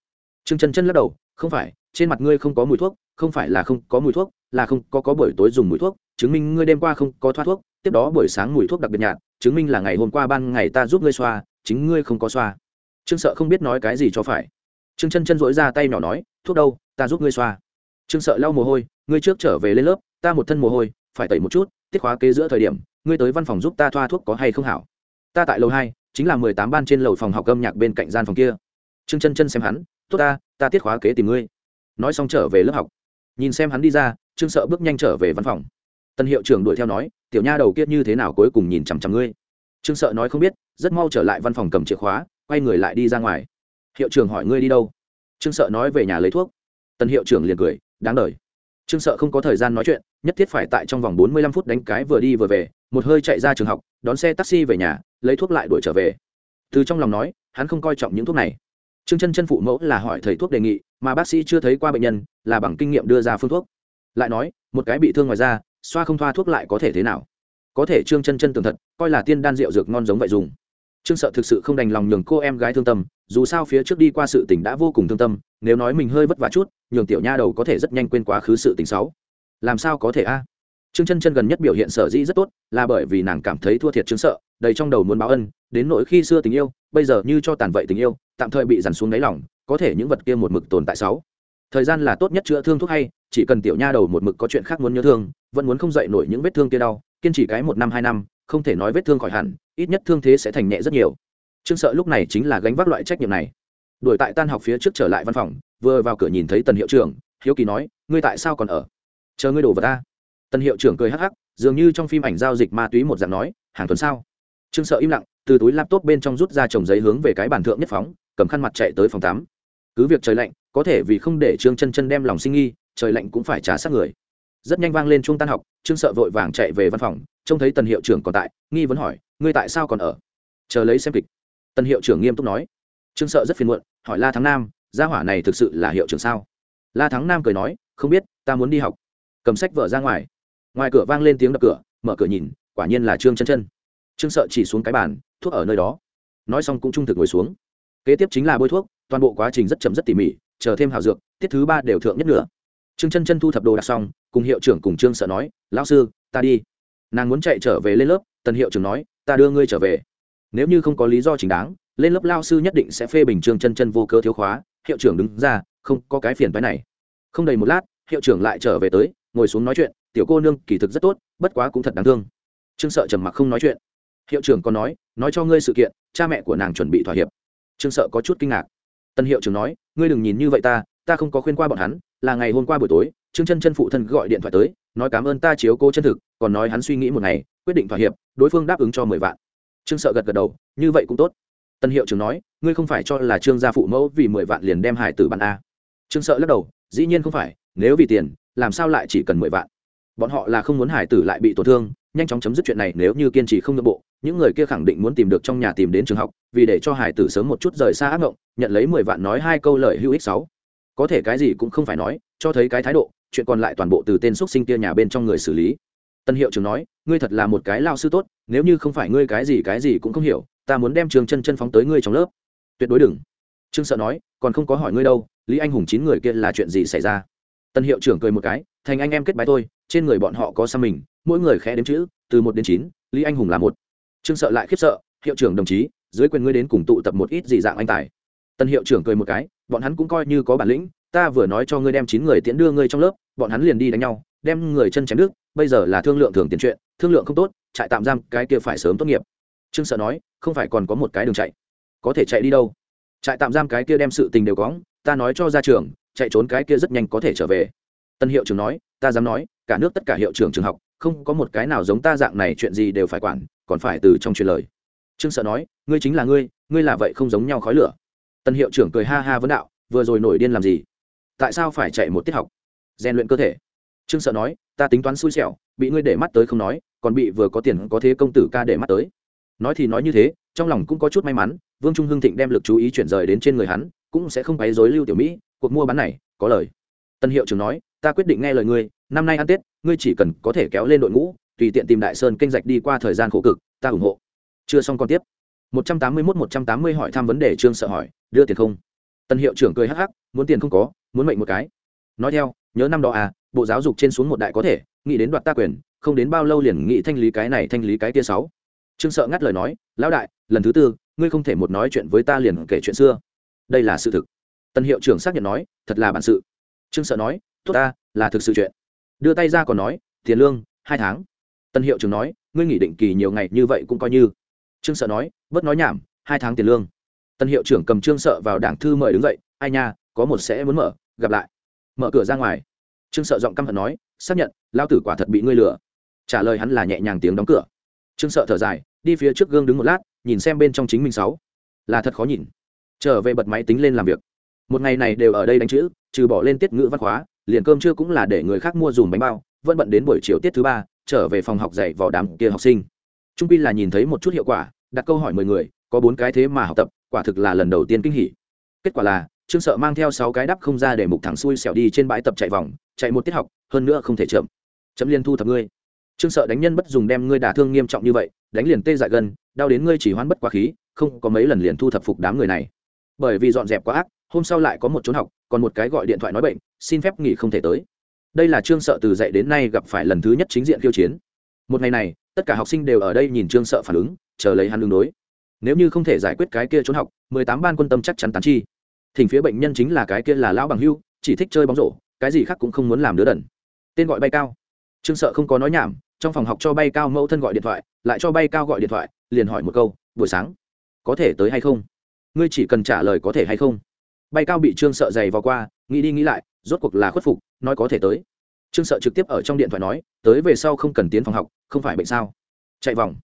[SPEAKER 1] Trương chân chân lắc đầu, không phải, trên mặt ngươi không có mùi thuốc, không phải là không có mùi thuốc, là không có có buổi tối dùng mùi thuốc, chứng minh ngươi đêm qua không có thoát thuốc, tiếp đó buổi sáng mùi thuốc đặc biệt nhạt chứng minh là ngày hôm qua ban ngày ta giúp ngươi xoa, chính ngươi không có xoa. Trương sợ không biết nói cái gì cho phải. Trương chân chân dỗi ra tay nhỏ nói, thuốc đâu, ta giúp ngươi xoa. Trương sợ lau mồ hôi, ngươi trước trở về lên lớp, ta một thân mồ hôi, phải tẩy một chút, tiết khóa kế giữa thời điểm, ngươi tới văn phòng giúp ta thoa thuốc có hay không hảo? Ta tại lầu hai, chính là mười tám ban trên lầu phòng học âm nhạc bên cạnh gian phòng kia. Trương chân chân xem hắn, tốt ta ta tiết khóa kế tìm ngươi. Nói xong trở về lớp học. Nhìn xem hắn đi ra, trương sợ bước nhanh trở về văn phòng tân hiệu trưởng đuổi theo nói, tiểu nha đầu kiết như thế nào cuối cùng nhìn chằm chằm ngươi? Trương sợ nói không biết, rất mau trở lại văn phòng cầm chìa khóa, quay người lại đi ra ngoài. Hiệu trưởng hỏi ngươi đi đâu? Trương sợ nói, về nhà lấy thuốc. Tân hiệu trưởng liền cười, đáng đời. Trương sợ không có thời gian nói chuyện, nhất thiết phải tại trong vòng bốn mươi lăm phút đánh cái vừa đi vừa về, một hơi chạy ra trường học, đón xe taxi về nhà, lấy thuốc lại đuổi trở về. Từ trong lòng nói, hắn không coi trọng những thuốc này. Trương chân chân phụ mẫu là hỏi thầy thuốc đề nghị, mà bác sĩ chưa thấy qua bệnh nhân, là bằng kinh nghiệm đưa ra phương thuốc. Lại nói, một cái bị thương ngoài da xoa không thoa thuốc lại có thể thế nào? Có thể trương chân chân tường thật, coi là tiên đan rượu dược ngon giống vậy dùng. Trương sợ thực sự không đành lòng nhường cô em gái thương tâm, dù sao phía trước đi qua sự tình đã vô cùng thương tâm, nếu nói mình hơi vất vả chút, nhường tiểu nha đầu có thể rất nhanh quên quá khứ sự tình xấu. Làm sao có thể a? Trương chân chân gần nhất biểu hiện sở dĩ rất tốt, là bởi vì nàng cảm thấy thua thiệt trương sợ, đầy trong đầu muốn báo ân, đến nỗi khi xưa tình yêu, bây giờ như cho tàn vậy tình yêu, tạm thời bị dằn xuống đáy lòng, có thể những vật kia một mực tồn tại sáu thời gian là tốt nhất chữa thương thuốc hay, chỉ cần tiểu nha đầu một mực có chuyện khác muốn nhớ thương, vẫn muốn không dậy nổi những vết thương kia đau, kiên trì cái một năm, hai năm, không thể nói vết thương khỏi hẳn, ít nhất thương thế sẽ thành nhẹ rất nhiều. Trương sợ lúc này chính là gánh vác loại trách nhiệm này. Đuổi tại tan học phía trước trở lại văn phòng, vừa vào cửa nhìn thấy tần hiệu trưởng, hiếu kỳ nói, ngươi tại sao còn ở? Chờ ngươi đổ vào ta. Tần hiệu trưởng cười hắc hắc, dường như trong phim ảnh giao dịch ma túy một dạng nói, hàng tuần sao? Trương sợ im lặng, từ túi laptop bên trong rút ra chồng giấy hướng về cái bàn thượng nhất phóng, cầm khăn mặt chạy tới phòng tắm cứ việc trời lạnh, có thể vì không để trương chân chân đem lòng sinh nghi, trời lạnh cũng phải trả sát người. Rất nhanh vang lên chuông tan học, trương sợ vội vàng chạy về văn phòng, trông thấy tần hiệu trưởng còn tại, nghi vấn hỏi, ngươi tại sao còn ở? Chờ lấy xem kịch. Tần hiệu trưởng nghiêm túc nói. Trương sợ rất phiền muộn, hỏi la thắng nam, gia hỏa này thực sự là hiệu trưởng sao? La thắng nam cười nói, không biết, ta muốn đi học. Cầm sách vở ra ngoài. Ngoài cửa vang lên tiếng đập cửa, mở cửa nhìn, quả nhiên là trương chân chân. Trương sợ chỉ xuống cái bàn, thuốc ở nơi đó. Nói xong cũng trung thực ngồi xuống. Kế tiếp chính là bôi thuốc toàn bộ quá trình rất chậm rất tỉ mỉ, chờ thêm hào dược, tiết thứ ba đều thượng nhất nữa trương chân chân thu thập đồ đạc xong, cùng hiệu trưởng cùng trương sợ nói, lão sư, ta đi. Nàng muốn chạy trở về lên lớp, tần hiệu trưởng nói, ta đưa ngươi trở về. Nếu như không có lý do chính đáng, lên lớp lao sư nhất định sẽ phê bình trương chân chân vô cớ thiếu khóa. Hiệu trưởng đứng ra, không, có cái phiền phái này. Không đầy một lát, hiệu trưởng lại trở về tới, ngồi xuống nói chuyện, tiểu cô nương, kỳ thực rất tốt, bất quá cũng thật đáng thương. Trương sợ trầm mặc không nói chuyện. Hiệu trưởng còn nói nói cho ngươi sự kiện, cha mẹ của nàng chuẩn bị thỏa hiệp. Trương sợ có chút kinh ngạc tân hiệu trưởng nói, ngươi đừng nhìn như vậy ta ta không có khuyên qua bọn hắn, là ngày hôm qua buổi tối, trương chân chân phụ thân gọi điện thoại tới, nói cảm ơn ta chiếu cô chân thực, còn nói hắn suy nghĩ một ngày, quyết định thỏa hiệp, đối phương đáp ứng cho mười vạn. Trương sợ gật gật đầu, như vậy cũng tốt. Tân hiệu trưởng nói, ngươi không phải cho là trương gia phụ mẫu vì mười vạn liền đem hải tử bàn a? Trương sợ lắc đầu, dĩ nhiên không phải, nếu vì tiền, làm sao lại chỉ cần mười vạn? Bọn họ là không muốn hải tử lại bị tổn thương, nhanh chóng chấm dứt chuyện này nếu như kiên trì không nội bộ những người kia khẳng định muốn tìm được trong nhà tìm đến trường học, vì để cho hải tử sớm một chút rời xa ác ngộng, nhận lấy mười vạn nói hai câu lời hữu ích sáu. Có thể cái gì cũng không phải nói, cho thấy cái thái độ, chuyện còn lại toàn bộ từ tên x sinh kia nhà bên trong người xử lý. Tân hiệu trưởng nói, ngươi thật là một cái lao sư tốt, nếu như không phải ngươi cái gì cái gì cũng không hiểu, ta muốn đem trường chân chân phóng tới ngươi trong lớp. Tuyệt đối đừng. Trương sợ nói, còn không có hỏi ngươi đâu, lý anh hùng chín người kia là chuyện gì xảy ra? Tân hiệu trưởng cười một cái, thành anh em kết bái tôi, trên người bọn họ có xăm mình, mỗi người khẽ đếm chữ, từ một đến chín, lý anh hùng là một trương sợ lại khiếp sợ, hiệu trưởng đồng chí, dưới quyền ngươi đến cùng tụ tập một ít dị dạng anh tài. Tân hiệu trưởng cười một cái, bọn hắn cũng coi như có bản lĩnh, ta vừa nói cho ngươi đem chín người tiễn đưa ngươi trong lớp, bọn hắn liền đi đánh nhau, đem người chân chém nước bây giờ là thương lượng thường tiền chuyện, thương lượng không tốt, trại tạm giam cái kia phải sớm tốt nghiệp. Trương sợ nói, không phải còn có một cái đường chạy. Có thể chạy đi đâu? Trại tạm giam cái kia đem sự tình đều có ta nói cho ra trường chạy trốn cái kia rất nhanh có thể trở về. Tân hiệu trưởng nói, ta dám nói, cả nước tất cả hiệu trưởng trường học, không có một cái nào giống ta dạng này chuyện gì đều phải quản còn phải từ trong truyền lời. Trương sợ nói, ngươi chính là ngươi ngươi là vậy không giống nhau khói lửa. Tân hiệu trưởng cười ha ha vấn đạo, vừa rồi nổi điên làm gì? Tại sao phải chạy một tiết học? Rèn luyện cơ thể. Trương sợ nói, ta tính toán xui xẻo, bị ngươi để mắt tới không nói, còn bị vừa có tiền có thế công tử ca để mắt tới. Nói thì nói như thế, trong lòng cũng có chút may mắn, vương trung hưng thịnh đem lực chú ý chuyển rời đến trên người hắn, cũng sẽ không quấy dối lưu tiểu mỹ, cuộc mua bán này, có lời. Tân hiệu trưởng nói, ta quyết định nghe lời ngươi, năm nay ăn tết, ngươi chỉ cần có thể kéo lên đội ngũ tùy tiện tìm đại sơn kênh rạch đi qua thời gian khổ cực, ta ủng hộ. Chưa xong còn tiếp. 181 180 hỏi thăm vấn đề, trương sợ hỏi, đưa tiền không? Tân hiệu trưởng cười hắc hắc, muốn tiền không có, muốn mệnh một cái. Nói theo, nhớ năm đó à bộ giáo dục trên xuống một đại có thể, nghĩ đến đoạt ta quyền, không đến bao lâu liền nghĩ thanh lý cái này, thanh lý cái kia sáu. Trương sợ ngắt lời nói, lão đại, lần thứ tư, ngươi không thể một nói chuyện với ta liền kể chuyện xưa. Đây là sự thực. Tân hiệu trưởng xác nhận nói, thật là bản sự. Trương sợ nói, tốt ta, là thực sự chuyện. Đưa tay ra còn nói, tiền lương, hai tháng tân hiệu trưởng nói, ngươi nghỉ định kỳ nhiều ngày như vậy cũng coi như. Trương sợ nói, bớt nói nhảm, hai tháng tiền lương. Tân hiệu trưởng cầm trương sợ vào đảng thư mời đứng dậy, ai nha, có một sẽ muốn mở, gặp lại. Mở cửa ra ngoài. Trương sợ giọng căm hận nói, xác nhận, lao tử quả thật bị ngươi lừa. Trả lời hắn là nhẹ nhàng tiếng đóng cửa. Trương sợ thở dài, đi phía trước gương đứng một lát, nhìn xem bên trong chính mình sáu. Là thật khó nhìn. Trở về bật máy tính lên làm việc. Một ngày này đều ở đây đánh chữ, trừ bỏ lên tiết ngữ văn hóa, liền cơm trưa cũng là để người khác mua dùm bánh bao, vẫn bận đến buổi chiều tiết thứ ba trở về phòng học dạy vào đám kia học sinh. Trung pi là nhìn thấy một chút hiệu quả, đặt câu hỏi mười người, có bốn cái thế mà học tập, quả thực là lần đầu tiên kinh hỉ. Kết quả là, trương sợ mang theo sáu cái đắp không ra để mục thẳng xuôi xẻo đi trên bãi tập chạy vòng, chạy một tiết học, hơn nữa không thể chậm. Chấm liên thu thập ngươi. Trương sợ đánh nhân bất dùng đem ngươi đả thương nghiêm trọng như vậy, đánh liền tê dại gần đau đến ngươi chỉ hoán bất quá khí, không có mấy lần liền thu thập phục đám người này. Bởi vì dọn dẹp quá ác, hôm sau lại có một trốn học, còn một cái gọi điện thoại nói bệnh, xin phép nghỉ không thể tới đây là trương sợ từ dạy đến nay gặp phải lần thứ nhất chính diện khiêu chiến. Một ngày này, tất cả học sinh đều ở đây nhìn trương sợ phản ứng, chờ lấy hắn đường đối. Nếu như không thể giải quyết cái kia trốn học, mười tám ban quân tâm chắc chắn tán chi. Thỉnh phía bệnh nhân chính là cái kia là lão bằng hưu, chỉ thích chơi bóng rổ, cái gì khác cũng không muốn làm đứa đần. Tên gọi bay cao. Trương sợ không có nói nhảm, trong phòng học cho bay cao mẫu thân gọi điện thoại, lại cho bay cao gọi điện thoại, liền hỏi một câu, buổi sáng, có thể tới hay không? Ngươi chỉ cần trả lời có thể hay không? Bay cao bị trương sợ dày vào qua, nghĩ đi nghĩ lại rốt cuộc là khuất phục, nói có thể tới. Trương sợ trực tiếp ở trong điện thoại nói, tới về sau không cần tiến phòng học, không phải bệnh sao? Chạy vòng.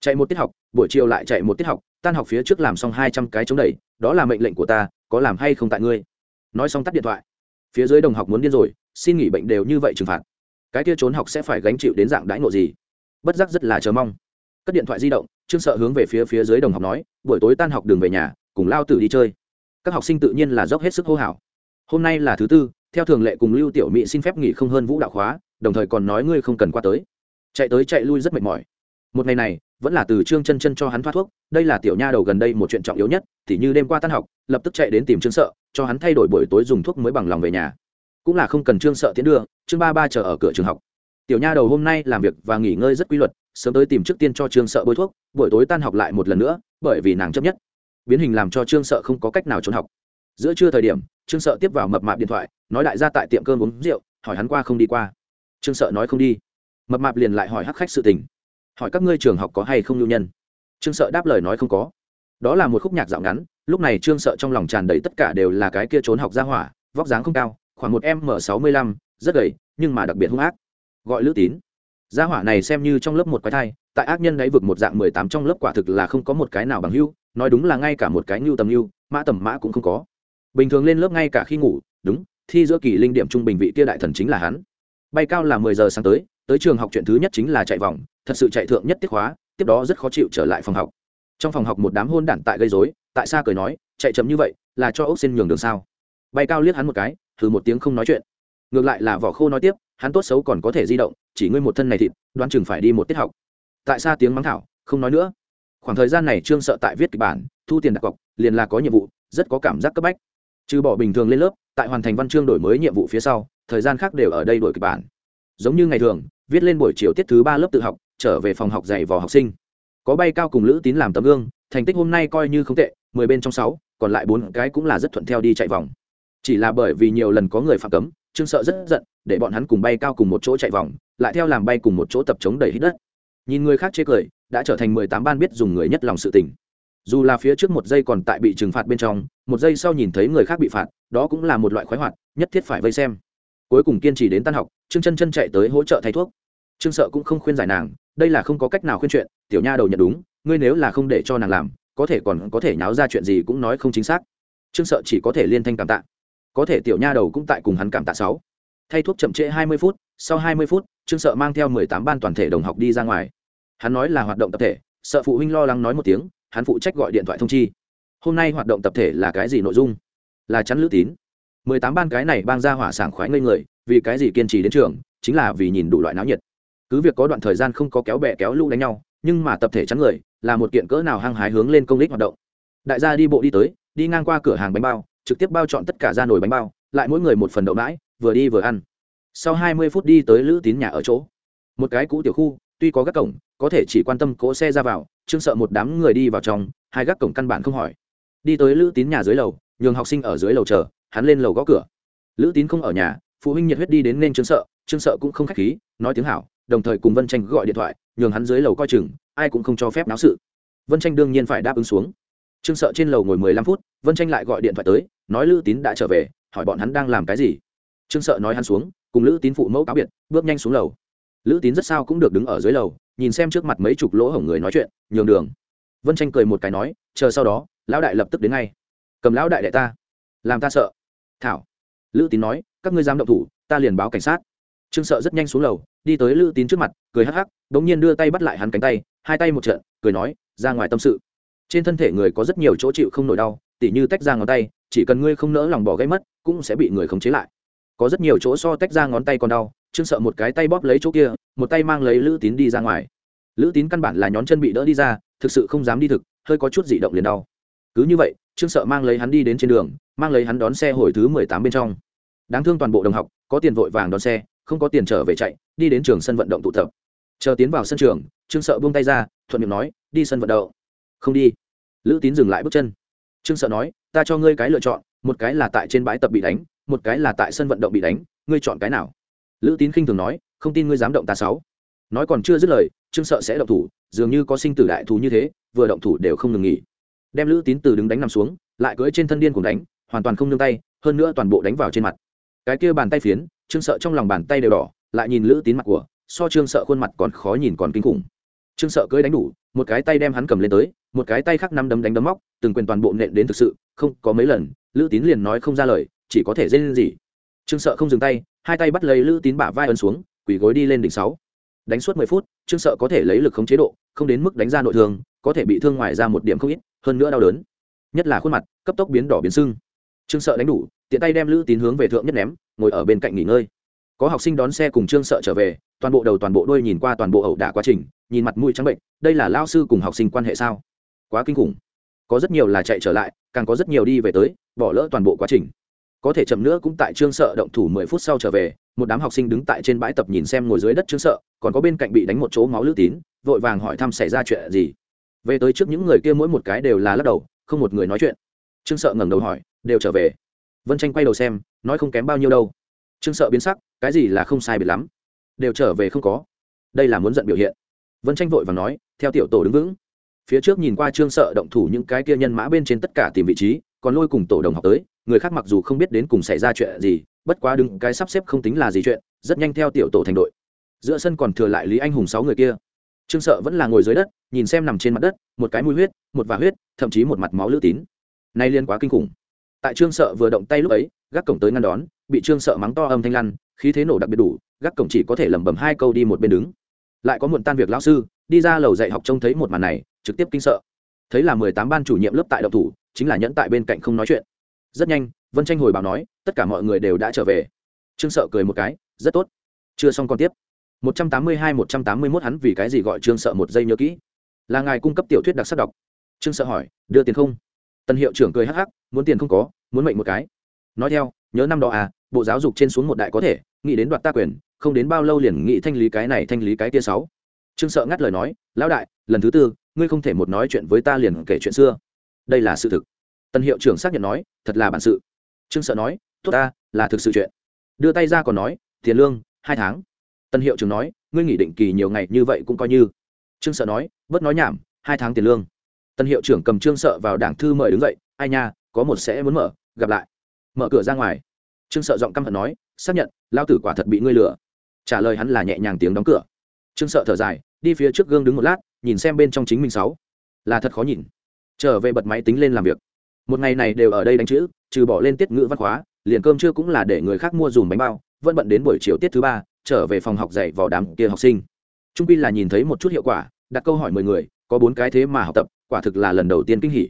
[SPEAKER 1] Chạy một tiết học, buổi chiều lại chạy một tiết học, tan học phía trước làm xong hai trăm cái chống đẩy, đó là mệnh lệnh của ta, có làm hay không tại ngươi? Nói xong tắt điện thoại. Phía dưới đồng học muốn điên rồi, xin nghỉ bệnh đều như vậy trừng phạt. Cái kia trốn học sẽ phải gánh chịu đến dạng đãi ngộ gì? Bất giác rất là chờ mong. Cất điện thoại di động, trương sợ hướng về phía phía dưới đồng học nói, buổi tối tan học đường về nhà, cùng lao tử đi chơi. Các học sinh tự nhiên là dốc hết sức hô hào. Hôm nay là thứ tư theo thường lệ cùng lưu tiểu mỹ xin phép nghỉ không hơn vũ đạo khóa, đồng thời còn nói ngươi không cần qua tới. Chạy tới chạy lui rất mệt mỏi. Một ngày này, vẫn là từ trương chân chân cho hắn thoát thuốc, đây là tiểu nha đầu gần đây một chuyện trọng yếu nhất, thì như đêm qua tan học, lập tức chạy đến tìm trương sợ, cho hắn thay đổi buổi tối dùng thuốc mới bằng lòng về nhà. Cũng là không cần trương sợ tiến đưa, trương ba ba chờ ở cửa trường học. Tiểu nha đầu hôm nay làm việc và nghỉ ngơi rất quy luật, sớm tới tìm trước tiên cho trương sợ bôi thuốc, buổi tối tan học lại một lần nữa, bởi vì nàng chấp nhất. Biến hình làm cho trương sợ không có cách nào trốn học giữa trưa thời điểm, trương sợ tiếp vào mập mạp điện thoại, nói đại gia tại tiệm cơm uống rượu, hỏi hắn qua không đi qua. Trương sợ nói không đi. Mập mạp liền lại hỏi hắc khách sự tình. Hỏi các ngươi trường học có hay không lưu nhân? Trương sợ đáp lời nói không có. Đó là một khúc nhạc dạo ngắn, lúc này trương sợ trong lòng tràn đầy tất cả đều là cái kia trốn học ra hỏa, vóc dáng không cao, khoảng một m sáu mươi lăm, rất gầy, nhưng mà đặc biệt hung ác. Gọi lữ tín. Gia hỏa này xem như trong lớp một cái thai, tại ác nhân đáy vực một dạng mười tám trong lớp quả thực là không có một cái nào bằng hưu, nói đúng là ngay cả một cái ngưu tầm ngưu, mã tầm mã cũng không có bình thường lên lớp ngay cả khi ngủ, đúng, thi giữa kỳ linh điểm trung bình vị kia đại thần chính là hắn. Bay cao là mười giờ sáng tới tới trường học chuyện thứ nhất chính là chạy vòng, thật sự chạy thượng nhất tiết hóa tiếp đó rất khó chịu trở lại phòng học. Trong phòng học một đám hôn đản tại gây dối tại sao cười nói, chạy chậm như vậy, là cho ốc xin nhường đường sao? Bay cao liếc hắn một cái, thử một tiếng không nói chuyện. Ngược lại là vỏ khô nói tiếp, hắn tốt xấu còn có thể di động, chỉ ngươi một thân này thịt, đoán chừng phải đi một tiết học. Tại sao tiếng mắng thảo, không nói nữa. Khoảng thời gian này trương sợ tại viết kịch bản, thu tiền đặt cọc, liền là có nhiệm vụ, rất có cảm giác cấp bách trừ bỏ bình thường lên lớp, tại hoàn thành văn chương đổi mới nhiệm vụ phía sau, thời gian khác đều ở đây đổi kịch bản. Giống như ngày thường, viết lên buổi chiều tiết thứ ba lớp tự học, trở về phòng học dạy vò học sinh. Có bay cao cùng lữ tín làm tấm gương, thành tích hôm nay coi như không tệ, mười bên trong sáu, còn lại bốn cái cũng là rất thuận theo đi chạy vòng. Chỉ là bởi vì nhiều lần có người phạm cấm, trương sợ rất giận, để bọn hắn cùng bay cao cùng một chỗ chạy vòng, lại theo làm bay cùng một chỗ tập chống đẩy hít đất. Nhìn người khác chê cười, đã trở thành mười tám ban biết dùng người nhất lòng sự tình dù là phía trước một giây còn tại bị trừng phạt bên trong, một giây sau nhìn thấy người khác bị phạt, đó cũng là một loại khoái hoạt, nhất thiết phải vây xem. Cuối cùng kiên trì đến tan học, trương chân chân chạy tới hỗ trợ thay thuốc. Trương sợ cũng không khuyên giải nàng, đây là không có cách nào khuyên chuyện, tiểu nha đầu nhận đúng, ngươi nếu là không để cho nàng làm, có thể còn có thể nháo ra chuyện gì cũng nói không chính xác. Trương sợ chỉ có thể liên thanh cảm tạ. Có thể tiểu nha đầu cũng tại cùng hắn cảm tạ sáu. Thay thuốc chậm trễ hai mươi phút, sau hai mươi phút, trương sợ mang theo mười tám ban toàn thể đồng học đi ra ngoài. Hắn nói là hoạt động tập thể, sợ phụ huynh lo lắng nói một tiếng hắn phụ trách gọi điện thoại thông chi. Hôm nay hoạt động tập thể là cái gì nội dung? Là chắn lữ tín. Mười tám ban cái này bang ra hỏa sảng khoái ngây người, vì cái gì kiên trì đến trường, chính là vì nhìn đủ loại náo nhiệt. Cứ việc có đoạn thời gian không có kéo bè kéo lũ đánh nhau, nhưng mà tập thể chắn người là một kiện cỡ nào hăng hái hướng lên công đích hoạt động. Đại gia đi bộ đi tới, đi ngang qua cửa hàng bánh bao, trực tiếp bao chọn tất cả ra nồi bánh bao, lại mỗi người một phần đậu mãi vừa đi vừa ăn. Sau hai mươi phút đi tới lữ tín nhà ở chỗ. Một cái cũ tiểu khu, tuy có gác cổng, có thể chỉ quan tâm cỗ xe ra vào Trương sợ một đám người đi vào trong, hai gác cổng căn bản không hỏi. Đi tới lữ tín nhà dưới lầu, nhường học sinh ở dưới lầu chờ, hắn lên lầu gõ cửa. Lữ tín không ở nhà, phụ huynh nhiệt huyết đi đến nên trương sợ Trương sợ cũng không khách khí, nói tiếng hảo, đồng thời cùng vân tranh gọi điện thoại, nhường hắn dưới lầu coi chừng, ai cũng không cho phép náo sự. Vân tranh đương nhiên phải đáp ứng xuống. Trương sợ trên lầu ngồi mười lăm phút, vân tranh lại gọi điện thoại tới, nói lữ tín đã trở về, hỏi bọn hắn đang làm cái gì. Trương sợ nói hắn xuống, cùng lữ tín phụ mẫu cáo biệt, bước nhanh xuống lầu. Lữ tín rất sao cũng được đứng ở dưới lầu nhìn xem trước mặt mấy chục lỗ hổng người nói chuyện, nhường đường. Vân tranh cười một cái nói, chờ sau đó, lão đại lập tức đến ngay. Cầm lão đại đệ ta. Làm ta sợ. Thảo. Lữ tín nói, các ngươi dám động thủ, ta liền báo cảnh sát. Trương sợ rất nhanh xuống lầu, đi tới lữ tín trước mặt, cười hắc hắc đ ỗ n g nhiên đưa tay bắt lại hắn cánh tay, hai tay một trận, cười nói, ra ngoài tâm sự. Trên thân thể người có rất nhiều chỗ chịu không nổi đau, tỉ như tách ra ngón tay, chỉ cần ngươi không nỡ lòng bỏ gây mất, cũng sẽ bị người khống chế lại. Có rất nhiều chỗ so tách ra ngón tay còn đau trương sợ một cái tay bóp lấy chỗ kia, một tay mang lấy lữ tín đi ra ngoài. Lữ tín căn bản là nhón chân bị đỡ đi ra, thực sự không dám đi thực, hơi có chút dị động liền đau. Cứ như vậy, trương sợ mang lấy hắn đi đến trên đường, mang lấy hắn đón xe hồi thứ mười tám bên trong. Đáng thương toàn bộ đồng học, có tiền vội vàng đón xe, không có tiền trở về chạy, đi đến trường sân vận động tụ tập. Chờ tiến vào sân trường, trương sợ buông tay ra, thuận miệng nói, đi sân vận động. Không đi. Lữ tín dừng lại bước chân. Trương sợ nói, ta cho ngươi cái lựa chọn, một cái là tại trên bãi tập bị đánh, một cái là tại sân vận động bị đánh, ngươi chọn cái nào? Lữ tín khinh thường nói, không tin ngươi dám động ta sáu. Nói còn chưa dứt lời, trương sợ sẽ động thủ, dường như có sinh tử đại thù như thế, vừa động thủ đều không ngừng nghỉ. Đem lữ tín từ đứng đánh nằm xuống, lại cưỡi trên thân điên cùng đánh, hoàn toàn không nương tay, hơn nữa toàn bộ đánh vào trên mặt. Cái kia bàn tay phiến, trương sợ trong lòng bàn tay đều đỏ, lại nhìn lữ tín mặt của, so trương sợ khuôn mặt còn khó nhìn còn kinh khủng. Trương sợ cưỡi đánh đủ, một cái tay đem hắn cầm lên tới, một cái tay khác năm đấm đánh đấm móc, từng quyền toàn bộ nện đến thực sự, không có mấy lần, lữ tín liền nói không ra lời, chỉ có thể dây lên gì trương sợ không dừng tay, hai tay bắt lấy lữ tín bả vai ấn xuống, quỳ gối đi lên đỉnh sáu. Đánh suốt mười phút, trương sợ có thể lấy lực khống chế độ, không đến mức đánh ra nội thương, có thể bị thương ngoài ra một điểm không ít, hơn nữa đau đớn. Nhất là khuôn mặt, cấp tốc biến đỏ biến sưng. Trương sợ đánh đủ, tiện tay đem lữ tín hướng về thượng nhất ném, ngồi ở bên cạnh nghỉ ngơi. Có học sinh đón xe cùng trương sợ trở về, toàn bộ đầu toàn bộ đuôi nhìn qua toàn bộ ẩu đả quá trình, nhìn mặt mũi trắng bệnh, đây là lao sư cùng học sinh quan hệ sao? Quá kinh khủng. Có rất nhiều là chạy trở lại, càng có rất nhiều đi về tới, bỏ lỡ toàn bộ quá trình có thể chậm nữa cũng tại trương sợ động thủ mười phút sau trở về, một đám học sinh đứng tại trên bãi tập nhìn xem ngồi dưới đất trương sợ, còn có bên cạnh bị đánh một chỗ máu lữ tín, vội vàng hỏi thăm xảy ra chuyện gì. Về tới trước những người kia mỗi một cái đều là lắc đầu, không một người nói chuyện. Trương sợ ngẩng đầu hỏi, đều trở về? Vân tranh quay đầu xem, nói không kém bao nhiêu đâu. Trương sợ biến sắc, cái gì là không sai biệt lắm? Đều trở về không có. Đây là muốn giận biểu hiện. Vân tranh vội và nói, theo tiểu tổ đứng vững. Phía trước nhìn qua trương sợ động thủ những cái kia nhân mã bên trên tất cả tìm vị trí còn lôi cùng tổ đồng học tới, người khác mặc dù không biết đến cùng xảy ra chuyện gì, bất quá đứng cái sắp xếp không tính là gì chuyện, rất nhanh theo tiểu tổ thành đội. Giữa sân còn thừa lại lý anh hùng sáu người kia. Trương sợ vẫn là ngồi dưới đất, nhìn xem nằm trên mặt đất, một cái mũi huyết, một vả huyết, thậm chí một mặt máu lữ tín. Nay liên quá kinh khủng. Tại trương sợ vừa động tay lúc ấy, gác cổng tới ngăn đón, bị trương sợ mắng to âm thanh lăn, khí thế nổ đặc biệt đủ, gác cổng chỉ có thể lẩm bẩm hai câu đi một bên đứng. Lại có muộn tan việc lão sư, đi ra lầu dạy học trông thấy một màn này, trực tiếp kinh sợ. Thấy là mười tám ban chủ nhiệm lớp tại độc thủ chính là nhẫn tại bên cạnh không nói chuyện. Rất nhanh, vân tranh hồi báo nói, tất cả mọi người đều đã trở về. Trương sợ cười một cái, rất tốt. Chưa xong còn tiếp. 182 181 hắn vì cái gì gọi trương sợ một giây nhớ kỹ? Là ngài cung cấp tiểu thuyết đặc sắc đọc. Trương sợ hỏi, đưa tiền không? Tân hiệu trưởng cười hắc hắc, muốn tiền không có, muốn mệnh một cái. Nói theo, nhớ năm đó à bộ giáo dục trên xuống một đại có thể, nghĩ đến đoạt ta quyền, không đến bao lâu liền nghĩ thanh lý cái này, thanh lý cái kia sáu. Trương sợ ngắt lời nói, lão đại, lần thứ tư, ngươi không thể một nói chuyện với ta liền kể chuyện xưa đây là sự thực. Tân hiệu trưởng xác nhận nói, thật là bản sự. Trương sợ nói, tốt ta, là thực sự chuyện. Đưa tay ra còn nói, tiền lương, hai tháng. Tân hiệu trưởng nói, ngươi nghỉ định kỳ nhiều ngày như vậy cũng coi như. Trương sợ nói, bớt nói nhảm, hai tháng tiền lương. Tân hiệu trưởng cầm trương sợ vào đảng thư mời đứng dậy, ai nha, có một sẽ muốn mở, gặp lại. Mở cửa ra ngoài. Trương sợ giọng căm hận nói, xác nhận lao tử quả thật bị ngươi lừa. Trả lời hắn là nhẹ nhàng tiếng đóng cửa. Trương sợ thở dài, đi phía trước gương đứng một lát, nhìn xem bên trong chính mình sáu. Là thật khó nhìn trở về bật máy tính lên làm việc. Một ngày này đều ở đây đánh chữ, trừ bỏ lên tiết ngữ văn hóa liền cơm trưa cũng là để người khác mua dùm bánh bao, vẫn bận đến buổi chiều tiết thứ ba, trở về phòng học dạy vào đám kia học sinh. Trung pin là nhìn thấy một chút hiệu quả, đặt câu hỏi mười người, có bốn cái thế mà học tập, quả thực là lần đầu tiên kinh hỉ.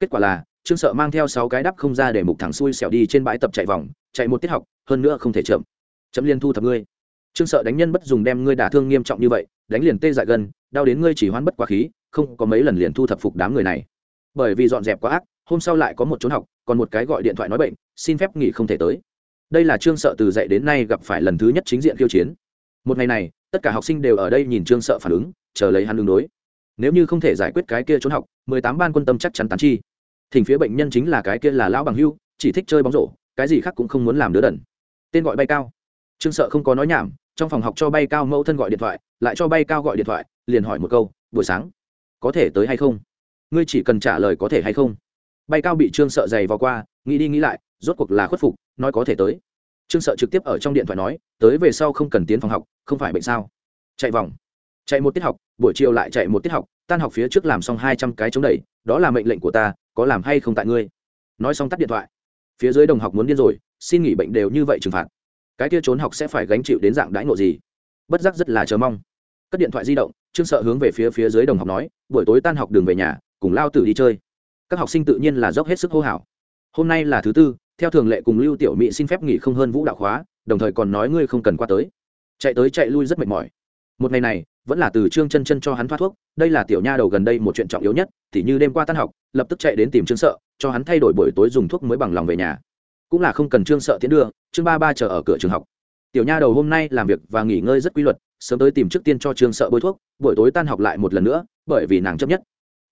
[SPEAKER 1] Kết quả là, trương sợ mang theo sáu cái đắp không ra để mục thẳng xuôi xẻo đi trên bãi tập chạy vòng, chạy một tiết học, hơn nữa không thể chậm. Chậm liên thu thập ngươi. Trương sợ đánh nhân bất dùng đem ngươi đả thương nghiêm trọng như vậy, đánh liền tê dại gần, đau đến ngươi chỉ hoán bất quá khí, không có mấy lần liền thu thập phục đám người này bởi vì dọn dẹp quá ác, hôm sau lại có một trốn học, còn một cái gọi điện thoại nói bệnh, xin phép nghỉ không thể tới. Đây là trương sợ từ dậy đến nay gặp phải lần thứ nhất chính diện khiêu chiến. Một ngày này, tất cả học sinh đều ở đây nhìn trương sợ phản ứng, chờ lấy hắn ứng đối. Nếu như không thể giải quyết cái kia trốn học, mười tám ban quân tâm chắc chắn tán chi. Thỉnh phía bệnh nhân chính là cái kia là lão bằng hưu, chỉ thích chơi bóng rổ, cái gì khác cũng không muốn làm đứa đần. Tên gọi bay cao. Trương sợ không có nói nhảm, trong phòng học cho bay cao mẫu thân gọi điện thoại, lại cho bay cao gọi điện thoại, liền hỏi một câu, buổi sáng, có thể tới hay không? Ngươi chỉ cần trả lời có thể hay không? Bay cao bị trương sợ dày vào qua, nghĩ đi nghĩ lại, rốt cuộc là khuất phục, nói có thể tới. Trương sợ trực tiếp ở trong điện thoại nói, tới về sau không cần tiến phòng học, không phải bệnh sao? Chạy vòng. Chạy một tiết học, buổi chiều lại chạy một tiết học, tan học phía trước làm xong hai trăm cái chống đẩy, đó là mệnh lệnh của ta, có làm hay không tại ngươi? Nói xong tắt điện thoại. Phía dưới đồng học muốn điên rồi, xin nghỉ bệnh đều như vậy trừng phạt. Cái kia trốn học sẽ phải gánh chịu đến dạng đãi ngộ gì? Bất giác rất là chờ mong. Cất điện thoại di động, trương sợ hướng về phía phía dưới đồng học nói, buổi tối tan học đường về nhà cùng lao tử đi chơi. Các học sinh tự nhiên là dốc hết sức hô hào. Hôm nay là thứ tư, theo thường lệ cùng lưu tiểu mỹ xin phép nghỉ không hơn vũ đạo khóa, đồng thời còn nói ngươi không cần qua tới. Chạy tới chạy lui rất mệt mỏi. Một ngày này, vẫn là từ trương chân chân cho hắn thoát thuốc, đây là tiểu nha đầu gần đây một chuyện trọng yếu nhất thì như đêm qua tan học, lập tức chạy đến tìm trương sợ, cho hắn thay đổi buổi tối dùng thuốc mới bằng lòng về nhà. Cũng là không cần trương sợ tiến đưa, trương ba ba chờ ở cửa trường học. Tiểu nha đầu hôm nay làm việc và nghỉ ngơi rất quy luật, sớm tới tìm trước tiên cho trương sợ bôi thuốc, buổi tối tan học lại một lần nữa, bởi vì nàng chấp nhất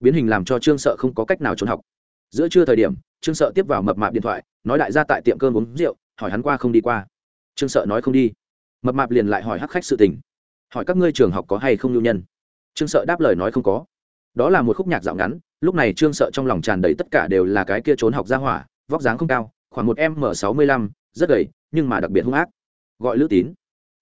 [SPEAKER 1] biến hình làm cho trương sợ không có cách nào trốn học. Giữa trưa thời điểm, trương sợ tiếp vào mập mạp điện thoại, nói đại gia tại tiệm cơm uống rượu, hỏi hắn qua không đi qua. Trương sợ nói không đi. Mập mạp liền lại hỏi hắc khách sự tình. Hỏi các ngươi trường học có hay không lưu nhân? Trương sợ đáp lời nói không có. Đó là một khúc nhạc dạo ngắn, lúc này trương sợ trong lòng tràn đầy tất cả đều là cái kia trốn học ra hỏa, vóc dáng không cao, khoảng một m sáu mươi lăm, rất gầy, nhưng mà đặc biệt hung ác. Gọi lữ tín.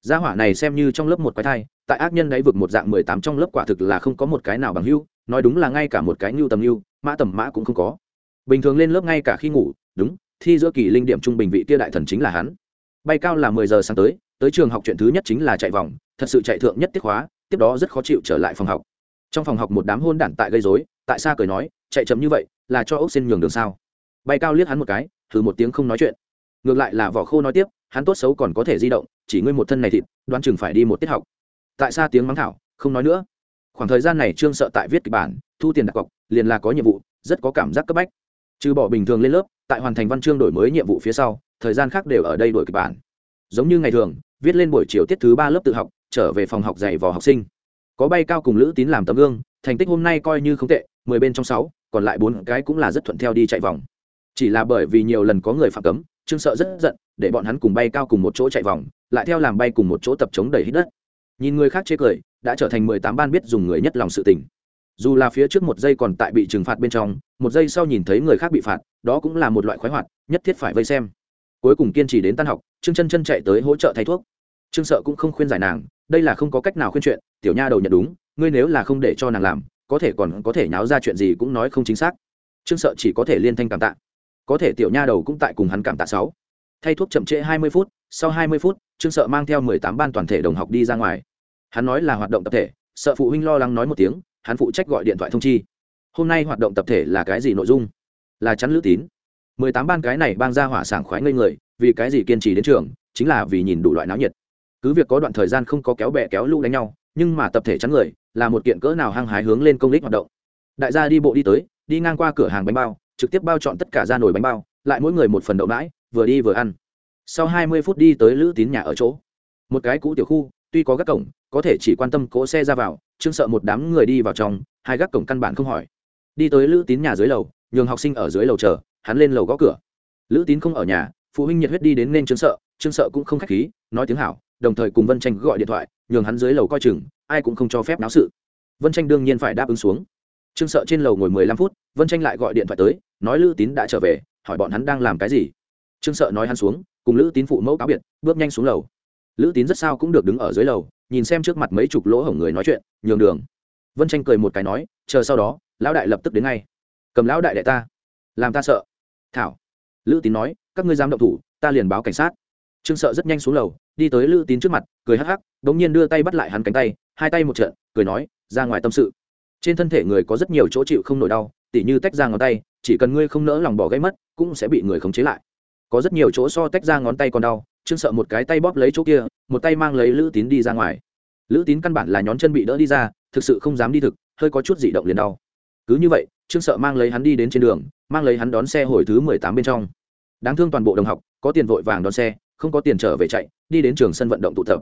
[SPEAKER 1] Gia hỏa này xem như trong lớp một quái thai, tại ác nhân đáy vực một dạng mười tám trong lớp quả thực là không có một cái nào bằng hưu nói đúng là ngay cả một cái nhu tầm nhu mã tầm mã cũng không có. Bình thường lên lớp ngay cả khi ngủ, đúng, thi giữa kỳ linh điểm trung bình vị tia đại thần chính là hắn. Bay cao là mười giờ sáng tới tới trường học chuyện thứ nhất chính là chạy vòng, thật sự chạy thượng nhất tiết khóa, tiếp đó rất khó chịu trở lại phòng học. Trong phòng học một đám hôn đản tại gây dối tại sao cười nói, chạy chậm như vậy, là cho ốc xin nhường đường sao? Bay cao liếc hắn một cái thử một tiếng không nói chuyện. Ngược lại là vỏ khô nói tiếp, hắn tốt xấu còn có thể di động, chỉ ngươi một thân này thịt, đoán chừng phải đi một tiết học. Tại sao tiếng mắng thảo, không nói nữa khoảng thời gian này trương sợ tại viết kịch bản, thu tiền đặt cọc, liền là có nhiệm vụ, rất có cảm giác cấp bách. Trừ bỏ bình thường lên lớp, tại hoàn thành văn chương đổi mới nhiệm vụ phía sau, thời gian khác đều ở đây đổi kịch bản. Giống như ngày thường, viết lên buổi chiều tiết thứ ba lớp tự học, trở về phòng học dạy vò học sinh. Có bay cao cùng lữ tín làm tấm gương, thành tích hôm nay coi như không tệ, mười bên trong sáu, còn lại bốn cái cũng là rất thuận theo đi chạy vòng. Chỉ là bởi vì nhiều lần có người phạm cấm, trương sợ rất giận, để bọn hắn cùng bay cao cùng một chỗ chạy vòng, lại theo làm bay cùng một chỗ tập chống đẩy hít đất nhìn người khác chế cười, đã trở thành mười tám ban biết dùng người nhất lòng sự tình. Dù là phía trước một giây còn tại bị trừng phạt bên trong, một giây sau nhìn thấy người khác bị phạt, đó cũng là một loại khoái hoạt, nhất thiết phải vây xem. Cuối cùng kiên trì đến tan học, trương chân chân chạy tới hỗ trợ thay thuốc. Trương sợ cũng không khuyên giải nàng, đây là không có cách nào khuyên chuyện, tiểu nha đầu nhận đúng, ngươi nếu là không để cho nàng làm, có thể còn có thể nháo ra chuyện gì cũng nói không chính xác. Trương sợ chỉ có thể liên thanh cảm tạ. Có thể tiểu nha đầu cũng tại cùng hắn cảm tạ sáu. Thay thuốc chậm trễ hai mươi phút, sau hai mươi phút, trương sợ mang theo mười tám ban toàn thể đồng học đi ra ngoài hắn nói là hoạt động tập thể, sợ phụ huynh lo lắng nói một tiếng, hắn phụ trách gọi điện thoại thông chi. Hôm nay hoạt động tập thể là cái gì nội dung? Là chắn lữ tín. Mười tám ban cái này bang ra hỏa sảng khoái ngây người, vì cái gì kiên trì đến trường, chính là vì nhìn đủ loại náo nhiệt. Cứ việc có đoạn thời gian không có kéo bè kéo lũ đánh nhau, nhưng mà tập thể chắn người, là một kiện cỡ nào hăng hái hướng lên công lý hoạt động. Đại gia đi bộ đi tới, đi ngang qua cửa hàng bánh bao, trực tiếp bao chọn tất cả ra nồi bánh bao, lại mỗi người một phần đậu nãi, vừa đi vừa ăn. Sau hai mươi phút đi tới lữ tín nhà ở chỗ. Một cái cũ tiểu khu, tuy có các cổng có thể chỉ quan tâm cỗ xe ra vào chương sợ một đám người đi vào trong, hai gác cổng căn bản không hỏi. Đi tới lữ tín nhà dưới lầu, nhường học sinh ở dưới lầu chờ, hắn lên lầu gõ cửa. Lữ tín không ở nhà, phụ huynh nhiệt huyết đi đến nên chương sợ chương sợ cũng không k h á c h khí, nói tiếng hảo, đồng thời cùng vân tranh gọi điện thoại, nhường hắn dưới lầu coi chừng, ai cũng không cho phép náo sự. Vân tranh đương nhiên phải đáp ứng xuống. Chương sợ trên lầu ngồi mười lăm phút, vân tranh lại gọi điện thoại tới, nói lữ tín đã trở về, hỏi bọn hắn đang làm cái gì. Trương sợ nói hắn xuống, cùng lữ tín phụ mẫu cáo biệt, bước nhanh xuống lầu lữ tín rất sao cũng được đứng ở dưới lầu, nhìn xem trước mặt mấy chục lỗ hổng người nói chuyện, nhường đường. Vân tranh cười một cái nói, chờ sau đó, lão đại lập tức đến ngay. Cầm lão đại đệ ta. Làm ta sợ. Thảo. Lữ tín nói, các ngươi dám động thủ, ta liền báo cảnh sát. Trương sợ rất nhanh xuống lầu, đi tới lữ tín trước mặt, cười hắc hắc đ ỗ n g nhiên đưa tay bắt lại hắn cánh tay, hai tay một trận, cười nói, ra ngoài tâm sự. Trên thân thể người có rất nhiều chỗ chịu không nổi đau, tỉ như tách ra ngón tay, chỉ cần ngươi không nỡ lòng bỏ gây mất, cũng sẽ bị người khống chế lại có rất nhiều chỗ so tách ra ngón tay còn đau, trương sợ một cái tay bóp lấy chỗ kia, một tay mang lấy lữ tín đi ra ngoài. Lữ tín căn bản là nhón chân bị đỡ đi ra, thực sự không dám đi thực, hơi có chút dị động liền đau. Cứ như vậy, trương sợ mang lấy hắn đi đến trên đường, mang lấy hắn đón xe hồi thứ mười tám bên trong. Đáng thương toàn bộ đồng học, có tiền vội vàng đón xe, không có tiền trở về chạy, đi đến trường sân vận động tụ tập.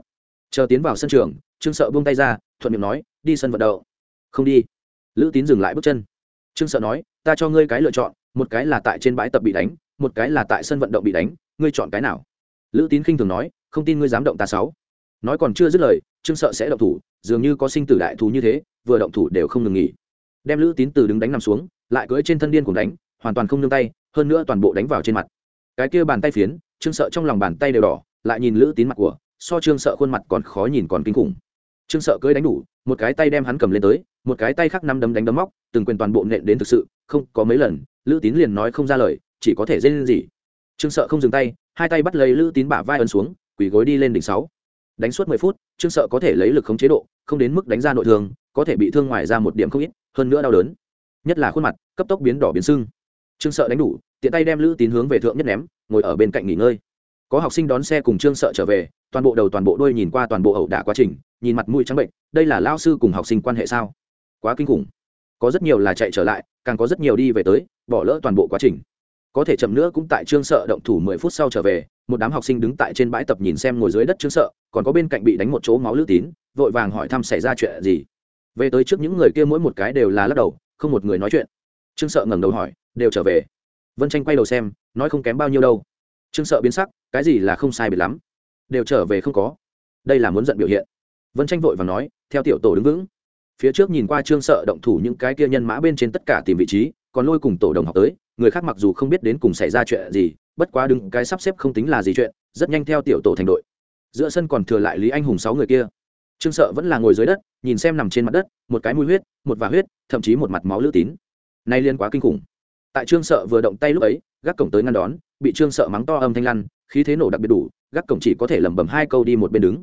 [SPEAKER 1] Chờ tiến vào sân trường, trương sợ buông tay ra, thuận miệng nói, đi sân vận động. Không đi. Lữ tín dừng lại bước chân. Trương sợ nói, ta cho ngươi cái lựa chọn, một cái là tại trên bãi tập bị đánh một cái là tại sân vận động bị đánh, ngươi chọn cái nào? Lữ tín khinh thường nói, không tin ngươi dám động ta sáu. Nói còn chưa dứt lời, trương sợ sẽ động thủ, dường như có sinh tử đại thú như thế, vừa động thủ đều không ngừng nghỉ. Đem lữ tín từ đứng đánh nằm xuống, lại cưỡi trên thân điên cùng đánh, hoàn toàn không nương tay, hơn nữa toàn bộ đánh vào trên mặt. Cái kia bàn tay phiến, trương sợ trong lòng bàn tay đều đỏ, lại nhìn lữ tín mặt của, so trương sợ khuôn mặt còn khó nhìn còn kinh khủng. Trương sợ cưỡi đánh đủ, một cái tay đem hắn cầm lên tới, một cái tay khác năm đấm đánh đấm móc, từng quyền toàn bộ nện đến thực sự, không có mấy lần, lữ tín liền nói không ra lời chỉ có thể dây lên gì. Trương sợ không dừng tay, hai tay bắt lấy lữ tín bả vai ấn xuống, quỳ gối đi lên đỉnh sáu. Đánh suốt mười phút, trương sợ có thể lấy lực khống chế độ, không đến mức đánh ra nội thương, có thể bị thương ngoài ra một điểm không ít, hơn nữa đau đớn. Nhất là khuôn mặt, cấp tốc biến đỏ biến sưng. Trương sợ đánh đủ, tiện tay đem lữ tín hướng về thượng nhất ném, ngồi ở bên cạnh nghỉ ngơi. Có học sinh đón xe cùng trương sợ trở về, toàn bộ đầu toàn bộ đôi nhìn qua toàn bộ ẩu đả quá trình, nhìn mặt mũi trắng bệnh, đây là lao sư cùng học sinh quan hệ sao? Quá kinh khủng. Có rất nhiều là chạy trở lại, càng có rất nhiều đi về tới, bỏ lỡ toàn bộ quá trình có thể chậm nữa cũng tại trương sợ động thủ mười phút sau trở về, một đám học sinh đứng tại trên bãi tập nhìn xem ngồi dưới đất trương sợ, còn có bên cạnh bị đánh một chỗ máu lữ tín, vội vàng hỏi thăm xảy ra chuyện gì. Về tới trước những người kia mỗi một cái đều là lắc đầu, không một người nói chuyện. Trương sợ ngẩng đầu hỏi, đều trở về? Vân tranh quay đầu xem, nói không kém bao nhiêu đâu. Trương sợ biến sắc, cái gì là không sai biệt lắm? Đều trở về không có. Đây là muốn giận biểu hiện. Vân tranh vội và nói, theo tiểu tổ đứng vững. Phía trước nhìn qua trương sợ động thủ những cái kia nhân mã bên trên tất cả tìm vị trí, còn lôi cùng tổ đồng học tới người khác mặc dù không biết đến cùng xảy ra chuyện gì, bất quá đứng cái sắp xếp không tính là gì chuyện, rất nhanh theo tiểu tổ thành đội. Giữa sân còn thừa lại lý anh hùng sáu người kia. Trương sợ vẫn là ngồi dưới đất, nhìn xem nằm trên mặt đất, một cái mũi huyết, một vả huyết, thậm chí một mặt máu lữ tín. Nay liên quá kinh khủng. Tại trương sợ vừa động tay lúc ấy, gác cổng tới ngăn đón, bị trương sợ mắng to âm thanh lăn, khí thế nổ đặc biệt đủ, gác cổng chỉ có thể lẩm bẩm hai câu đi một bên đứng.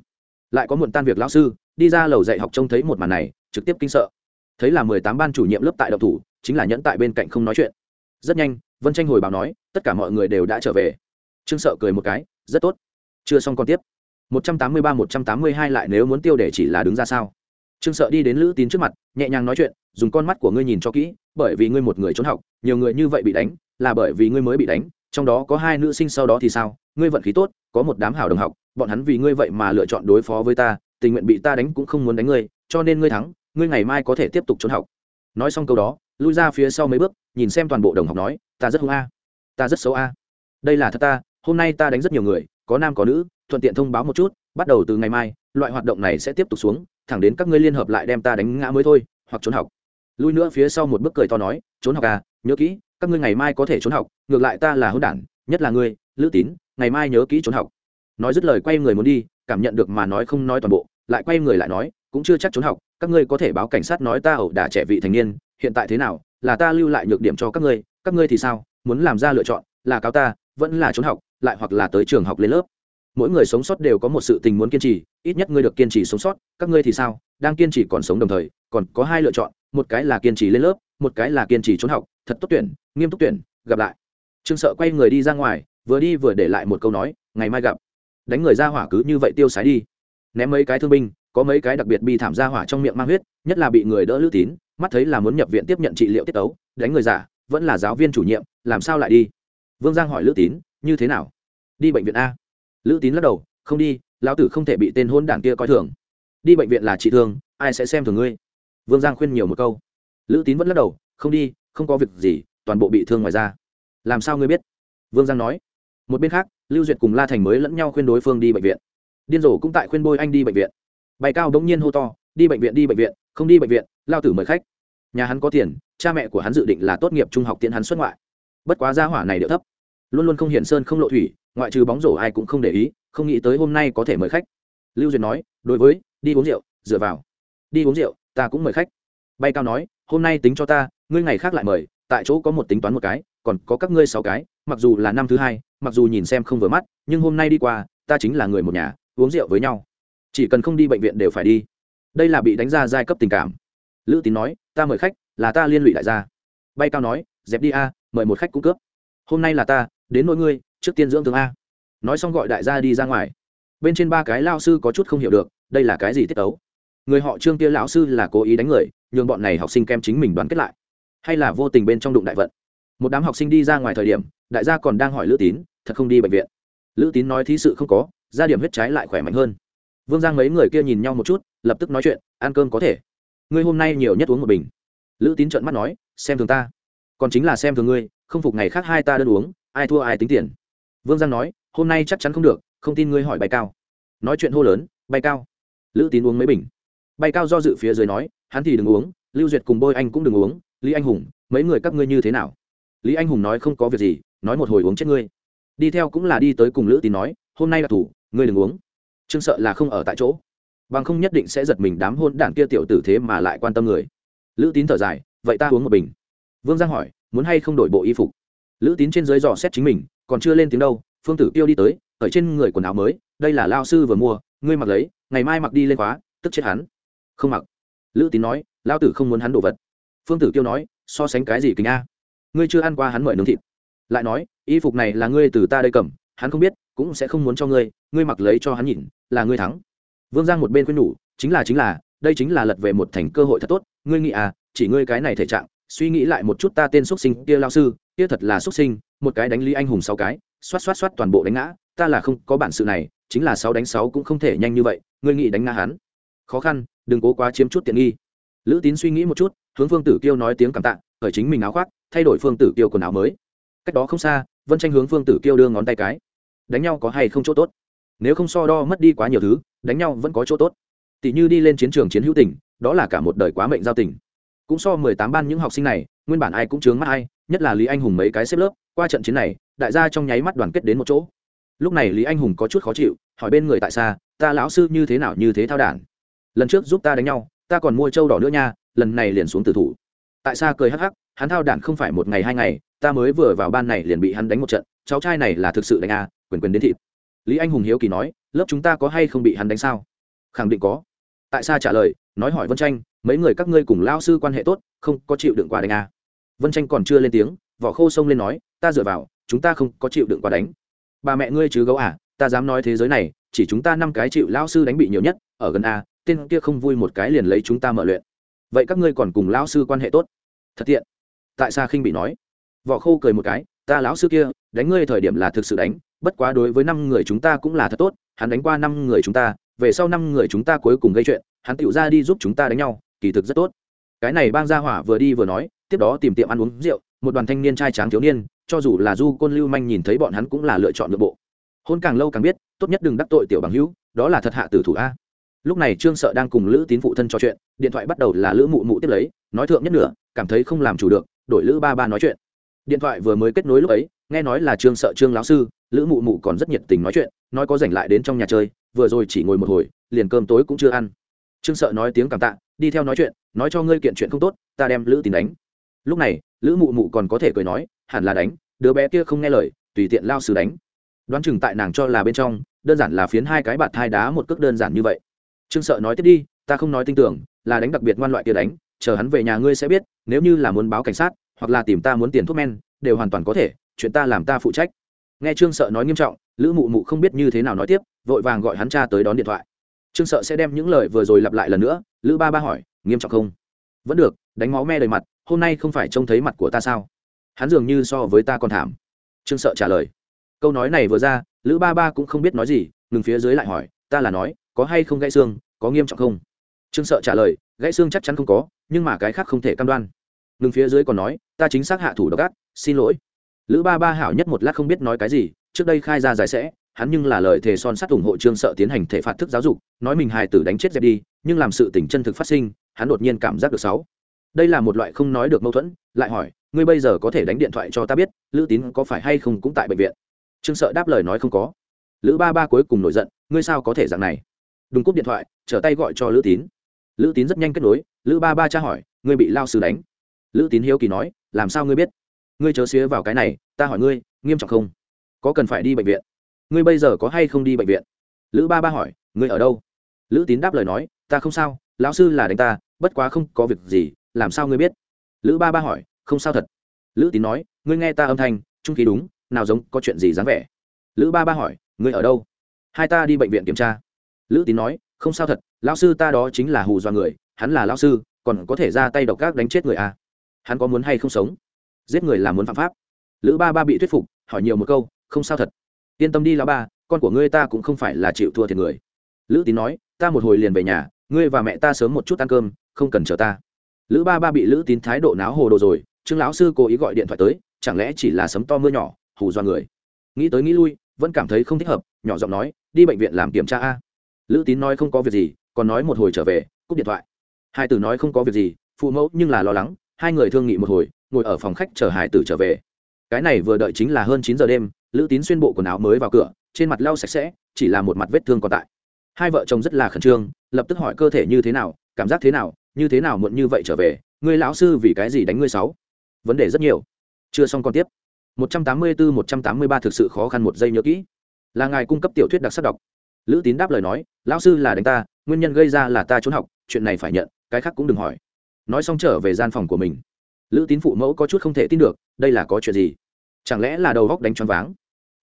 [SPEAKER 1] Lại có muộn tan việc lão sư, đi ra lầu dạy học trông thấy một màn này, trực tiếp kinh sợ. Thấy là mười tám ban chủ nhiệm lớp tại độc thủ, chính là nhẫn tại bên cạnh không nói chuyện rất nhanh, vân tranh hồi báo nói, tất cả mọi người đều đã trở về. Trương sợ cười một cái, rất tốt. Chưa xong còn tiếp. một trăm tám mươi ba, một trăm tám mươi hai lại nếu muốn tiêu để chỉ là đứng ra sao? Trương sợ đi đến lữ tín trước mặt, nhẹ nhàng nói chuyện, dùng con mắt của ngươi nhìn cho kỹ, bởi vì ngươi một người trốn học, nhiều người như vậy bị đánh, là bởi vì ngươi mới bị đánh, trong đó có hai nữ sinh sau đó thì sao? Ngươi vận khí tốt, có một đám hảo đồng học, bọn hắn vì ngươi vậy mà lựa chọn đối phó với ta, tình nguyện bị ta đánh cũng không muốn đánh ngươi, cho nên ngươi thắng, ngươi ngày mai có thể tiếp tục trốn học. Nói xong câu đó lui ra phía sau mấy bước, nhìn xem toàn bộ đồng học nói, ta rất hung a, ta rất xấu a. Đây là thật ta, hôm nay ta đánh rất nhiều người, có nam có nữ, thuận tiện thông báo một chút, bắt đầu từ ngày mai, loại hoạt động này sẽ tiếp tục xuống, thẳng đến các ngươi liên hợp lại đem ta đánh ngã mới thôi, hoặc trốn học. Lui nữa phía sau một bước cười to nói, trốn học à nhớ kỹ, các ngươi ngày mai có thể trốn học, ngược lại ta là hôn đản, nhất là ngươi, lữ tín, ngày mai nhớ kỹ trốn học. Nói dứt lời quay người muốn đi, cảm nhận được mà nói không nói toàn bộ, lại quay người lại nói, cũng chưa chắc trốn học, các ngươi có thể báo cảnh sát nói ta ẩu đả trẻ vị thành niên hiện tại thế nào, là ta lưu lại nhược điểm cho các ngươi các ngươi thì sao, muốn làm ra lựa chọn, là cáo ta, vẫn là trốn học, lại hoặc là tới trường học lên lớp. Mỗi người sống sót đều có một sự tình muốn kiên trì, ít nhất ngươi được kiên trì sống sót, các ngươi thì sao, đang kiên trì còn sống đồng thời, còn có hai lựa chọn, một cái là kiên trì lên lớp, một cái là kiên trì trốn học, thật tốt tuyển, nghiêm túc tuyển, gặp lại. Trương sợ quay người đi ra ngoài, vừa đi vừa để lại một câu nói, ngày mai gặp. Đánh người ra hỏa cứ như vậy tiêu sái đi. Ném mấy cái thương binh, có mấy cái đặc biệt bi thảm ra hỏa trong miệng mang huyết, nhất là bị người đỡ lữ tín mắt thấy là muốn nhập viện tiếp nhận trị liệu tiết tấu, đánh người giả, vẫn là giáo viên chủ nhiệm, làm sao lại đi? Vương giang hỏi lữ tín, như thế nào? Đi bệnh viện a. Lữ tín lắc đầu, không đi, lão tử không thể bị tên hôn đảng kia coi thường. Đi bệnh viện là trị thương, ai sẽ xem thường ngươi? Vương giang khuyên nhiều một câu. Lữ tín vẫn lắc đầu, không đi, không có việc gì, toàn bộ bị thương ngoài ra làm sao ngươi biết? Vương giang nói. Một bên khác, lưu duyệt cùng la thành mới lẫn nhau khuyên đối phương đi bệnh viện. Điên rồ cũng tại khuyên bôi anh đi bệnh viện. Bay cao đống nhiên hô to, đi bệnh viện, đi bệnh viện, không đi bệnh viện lao tử mời khách. Nhà hắn có tiền, cha mẹ của hắn dự định là tốt nghiệp trung học tiễn hắn xuất ngoại. Bất quá gia hỏa này điệu thấp. Luôn luôn không hiển sơn, không lộ thủy, ngoại trừ bóng rổ ai cũng không để ý, không nghĩ tới hôm nay có thể mời khách. Lưu duyệt nói, đối với, đi uống rượu, dựa vào. Đi uống rượu, ta cũng mời khách. Bay cao nói, hôm nay tính cho ta, ngươi ngày khác lại mời, tại chỗ có một tính toán một cái, còn có các ngươi sáu cái, mặc dù là năm thứ hai, mặc dù nhìn xem không vừa mắt, nhưng hôm nay đi qua, ta chính là người một nhà, uống rượu với nhau. Chỉ cần không đi bệnh viện đều phải đi. Đây là bị đánh ra giai cấp tình cảm lữ tín nói, ta mời khách, là ta liên lụy đại gia. Bay cao nói, dẹp đi a, mời một khách cung cướp hôm nay là ta, đến nỗi ngươi, trước tiên dưỡng tướng a. Nói xong gọi đại gia đi ra ngoài. Bên trên ba cái lao sư có chút không hiểu được, đây là cái gì tiết tấu? Người họ trương kia lão sư là cố ý đánh người, nhường bọn này học sinh kem chính mình đoàn kết lại. Hay là vô tình bên trong đụng đại vận? Một đám học sinh đi ra ngoài thời điểm, đại gia còn đang hỏi lữ tín, thật không đi bệnh viện? Lữ tín nói, thí sự không có gia điểm huyết trái lại khỏe mạnh hơn. Vương giang mấy người kia nhìn nhau một chút, lập tức nói chuyện, ăn cơm có thể ngươi hôm nay nhiều nhất uống một bình. Lữ tín trợn mắt nói, xem thường ta. Còn chính là xem thường ngươi, không phục ngày khác hai ta đơn uống, ai thua ai tính tiền. Vương giang nói, hôm nay chắc chắn không được, không tin ngươi hỏi bay cao. Nói chuyện hô lớn bay cao. Lữ tín uống mấy bình. Bay cao do dự phía dưới nói, hắn thì đừng uống, lưu duyệt cùng bôi anh cũng đừng uống, lý anh hùng, mấy người các ngươi như thế nào? Lý anh hùng nói không có việc gì, nói một hồi uống chết ngươi. Đi theo cũng là đi tới cùng lữ tín nói, hôm nay là thủ, ngươi đừng uống. Trương sợ là không ở tại chỗ bằng không nhất định sẽ giật mình đám hôn đảng kia tiểu tử thế mà lại quan tâm người. Lữ tín thở dài, vậy ta uống một bình. Vương giang hỏi, muốn hay không đổi bộ y phục? Lữ tín trên dưới dò xét chính mình, còn chưa lên tiếng đâu, phương tử tiêu đi tới, ở trên người quần áo mới, đây là lao sư vừa mua, ngươi mặc lấy, ngày mai mặc đi lên khóa, tức chết hắn. Không mặc. Lữ tín nói, lao tử không muốn hắn đồ vật. Phương tử tiêu nói, so sánh cái gì kính a? Ngươi chưa ăn qua hắn mời nướng thịt. Lại nói, y phục này là ngươi từ ta đây cầm, hắn không biết, cũng sẽ không muốn cho ngươi ngươi mặc lấy cho hắn nhìn, là ngươi thắng vương giang một bên khuyên nhủ, chính là chính là, đây chính là lật về một thành cơ hội thật tốt. Ngươi nghĩ à chỉ ngươi cái này thể trạng, suy nghĩ lại một chút ta tên xuất sinh kia lao sư, kia thật là xuất sinh, một cái đánh lý anh hùng sáu cái, xoát xoát xoát toàn bộ đánh ngã, ta là không có bản sự này, chính là sáu đánh sáu cũng không thể nhanh như vậy, ngươi nghĩ đánh ngã hắn. Khó khăn, đừng cố quá chiếm chút tiện nghi. Lữ tín suy nghĩ một chút, hướng phương tử kiêu nói tiếng cảm tạ khởi chính mình áo khoác, thay đổi phương tử kiêu quần áo mới. Cách đó không xa, vân tranh hướng phương tử kiêu đưa ngón tay cái. Đánh nhau có hay không chỗ tốt? Nếu không so đo mất đi quá nhiều thứ, đánh nhau vẫn có chỗ tốt. Tỷ như đi lên chiến trường chiến hữu tình, đó là cả một đời quá mệnh giao tình. Cũng so mười tám ban những học sinh này, nguyên bản ai cũng chướng mắt ai, nhất là lý anh hùng mấy cái xếp lớp, qua trận chiến này, đại gia trong nháy mắt đoàn kết đến một chỗ. Lúc này lý anh hùng có chút khó chịu, hỏi bên người tại xa, ta lão sư như thế nào, như thế thao đản? Lần trước giúp ta đánh nhau, ta còn mua trâu đỏ nữa nha, lần này liền xuống tử thủ. Tại sao cười hắc hắc, hắn thao đản không phải một ngày hai ngày, ta mới vừa vào ban này liền bị hắn đánh một trận, cháu trai này là thực sự đánh à quyền quyền đến thịt lý anh hùng hiếu kỳ nói, lớp chúng ta có hay không bị hắn đánh sao? Khẳng định có. Tại sao trả lời, nói hỏi vân tranh mấy người các ngươi cùng lao sư quan hệ tốt, không có chịu đựng quả đánh à. vân tranh còn chưa lên tiếng, vỏ khô xông lên nói, ta dựa vào, chúng ta không có chịu đựng quả đánh. Bà mẹ ngươi chứ gấu à ta dám nói thế giới này, chỉ chúng ta năm cái chịu lao sư đánh bị nhiều nhất, ở gần a, tên kia không vui một cái liền lấy chúng ta mở luyện. Vậy các ngươi còn cùng lão sư quan hệ tốt? Thật tiện. Tại sao khinh bị nói. Vỏ khô cười một cái, ta lão sư kia, đánh ngươi thời điểm là thực sự đánh bất quá đối với năm người chúng ta cũng là thật tốt, hắn đánh qua năm người chúng ta, về sau năm người chúng ta cuối cùng gây chuyện, hắn tựu ra đi giúp chúng ta đánh nhau, kỳ thực rất tốt. Cái này bang gia hỏa vừa đi vừa nói, tiếp đó tìm tiệm ăn uống rượu, một đoàn thanh niên trai tráng thiếu niên, cho dù là du côn lưu manh nhìn thấy bọn hắn cũng là lựa chọn nội bộ. Hôn càng lâu càng biết, tốt nhất đừng đắc tội tiểu bằng hữu, đó là thật hạ tử thủ a. Lúc này trương sợ đang cùng lữ tín phụ thân trò chuyện, điện thoại bắt đầu là lữ mụ mụ tiếp lấy, nói thượng nhất nửa, cảm thấy không làm chủ được, đổi lữ ba ba nói chuyện. Điện thoại vừa mới kết nối lúc ấy nghe nói là trương sợ trương lão sư, lữ mụ mụ còn rất nhiệt tình nói chuyện, nói có rảnh lại đến trong nhà chơi, vừa rồi chỉ ngồi một hồi, liền cơm tối cũng chưa ăn. Trương sợ nói tiếng cảm tạ, đi theo nói chuyện, nói cho ngươi kiện chuyện không tốt, ta đem lữ tìm đánh. Lúc này, lữ mụ mụ còn có thể cười nói, hẳn là đánh, đứa bé kia không nghe lời, tùy tiện lao sư đánh. Đoán chừng tại nàng cho là bên trong, đơn giản là phiến hai cái bạt thai đá một cước đơn giản như vậy. Trương sợ nói tiếp đi, ta không nói tin tưởng, là đánh đặc biệt ngoan loại kia đánh, chờ hắn về nhà ngươi sẽ biết, nếu như là muốn báo cảnh sát, hoặc là tìm ta muốn tiền thuốc men, đều hoàn toàn có thể chuyện ta làm ta phụ trách. Nghe trương sợ nói nghiêm trọng, lữ mụ mụ không biết như thế nào nói tiếp, vội vàng gọi hắn cha tới đón điện thoại. Trương sợ sẽ đem những lời vừa rồi lặp lại lần nữa, lữ ba ba hỏi, nghiêm trọng không? Vẫn được, đánh máu me đầy mặt, hôm nay không phải trông thấy mặt của ta sao? Hắn dường như so với ta còn thảm. Trương sợ trả lời. Câu nói này vừa ra, lữ ba ba cũng không biết nói gì, ngừng phía dưới lại hỏi, ta là nói, có hay không gãy xương, có nghiêm trọng không? Trương sợ trả lời, gãy xương chắc chắn không có, nhưng mà cái khác không thể cam đoan. Ngừng phía dưới còn nói, ta chính xác hạ thủ độc ác, xin lỗi lữ ba ba hảo nhất một lát không biết nói cái gì, trước đây khai ra giải sẽ, hắn nhưng là lời thề son sắt ủng hộ trương sợ tiến hành thể phạt thức giáo dục, nói mình hài tử đánh chết dẹp đi, nhưng làm sự tỉnh chân thực phát sinh, hắn đột nhiên cảm giác được sáu đây là một loại không nói được mâu thuẫn, lại hỏi, ngươi bây giờ có thể đánh điện thoại cho ta biết, lữ tín có phải hay không cũng tại bệnh viện? Trương sợ đáp lời nói không có. Lữ ba ba cuối cùng nổi giận, ngươi sao có thể dạng này? Đừng cúp điện thoại, trở tay gọi cho lữ tín. Lữ tín rất nhanh kết nối, lữ ba ba tra hỏi, ngươi bị lao sư đánh? Lữ tín hiếu kỳ nói, làm sao ngươi biết? Ngươi chớ xía vào cái này, ta hỏi ngươi, nghiêm trọng không? Có cần phải đi bệnh viện? Ngươi bây giờ có hay không đi bệnh viện? Lữ ba ba hỏi, ngươi ở đâu? Lữ tín đáp lời nói, ta không sao, lão sư là đánh ta, bất quá không có việc gì, làm sao ngươi biết? Lữ ba ba hỏi, không sao thật. Lữ tín nói, ngươi nghe ta âm thanh, trung khí đúng, nào giống, có chuyện gì dáng vẻ? Lữ ba ba hỏi, ngươi ở đâu? Hai ta đi bệnh viện kiểm tra. Lữ tín nói, không sao thật, lão sư ta đó chính là hù do người, hắn là lão sư, còn có thể ra tay độc ác đánh chết người à. hắn có muốn hay không sống? Giết người là muốn phạm pháp. Lữ ba ba bị thuyết phục, hỏi nhiều một câu, không sao thật. Yên tâm đi lão ba, con của ngươi ta cũng không phải là chịu thua thiệt người. Lữ tín nói, ta một hồi liền về nhà, ngươi và mẹ ta sớm một chút ăn cơm, không cần chờ ta. Lữ ba ba bị lữ tín thái độ náo hồ đồ rồi, trương lão sư cố ý gọi điện thoại tới, chẳng lẽ chỉ là sấm to mưa nhỏ, hù do người? Nghĩ tới nghĩ lui, vẫn cảm thấy không thích hợp, nhỏ giọng nói, đi bệnh viện làm kiểm tra a. Lữ tín nói không có việc gì, còn nói một hồi trở về, cúp điện thoại. Hai tử nói không có việc gì, phụ mẫu nhưng là lo lắng, hai người thương nghị một hồi ngồi ở phòng khách chờ hải tử trở về. Cái này vừa đợi chính là hơn chín giờ đêm, lữ tín xuyên bộ quần áo mới vào cửa, trên mặt lau sạch sẽ, chỉ là một mặt vết thương còn tại. Hai vợ chồng rất là khẩn trương, lập tức hỏi cơ thể như thế nào, cảm giác thế nào, như thế nào muộn như vậy trở về, ngươi lão sư vì cái gì đánh ngươi sáu? Vấn đề rất nhiều. Chưa xong còn tiếp. 184-183 thực sự khó khăn một giây nhớ kỹ. Là ngài cung cấp tiểu thuyết đặc sắc đọc. Lữ tín đáp lời nói, lão sư là đánh ta, nguyên nhân gây ra là ta trốn học, chuyện này phải nhận, cái khác cũng đừng hỏi. Nói xong trở về gian phòng của mình lữ tín phụ mẫu có chút không thể tin được, đây là có chuyện gì? Chẳng lẽ là đầu góc đánh choáng váng?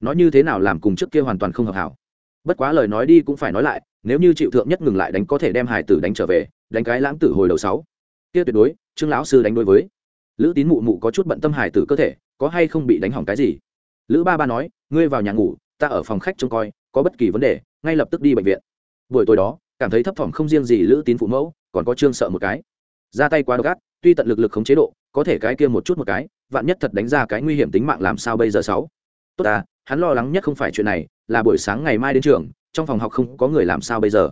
[SPEAKER 1] Nói như thế nào làm cùng trước kia hoàn toàn không hợp hảo? Bất quá lời nói đi cũng phải nói lại, nếu như chịu thượng nhất ngừng lại đánh có thể đem hải tử đánh trở về, đánh cái lãng tử hồi đầu sáu. Kia tuyệt đối, trương lão sư đánh đối với. Lữ tín mụ mụ có chút bận tâm hải tử cơ thể, có hay không bị đánh hỏng cái gì? Lữ ba ba nói, ngươi vào nhà ngủ, ta ở phòng khách trông coi, có bất kỳ vấn đề, ngay lập tức đi bệnh viện. Buổi tối đó, cảm thấy thấp thỏm không riêng gì lữ tín phụ mẫu, còn có trương sợ một cái. Ra tay quá độc ác, tuy tận lực lực khống chế độ có thể cái kia một chút một cái, vạn nhất thật đánh ra cái nguy hiểm tính mạng làm sao bây giờ sáu? Tốt à hắn lo lắng nhất không phải chuyện này, là buổi sáng ngày mai đến trường, trong phòng học không có người làm sao bây giờ.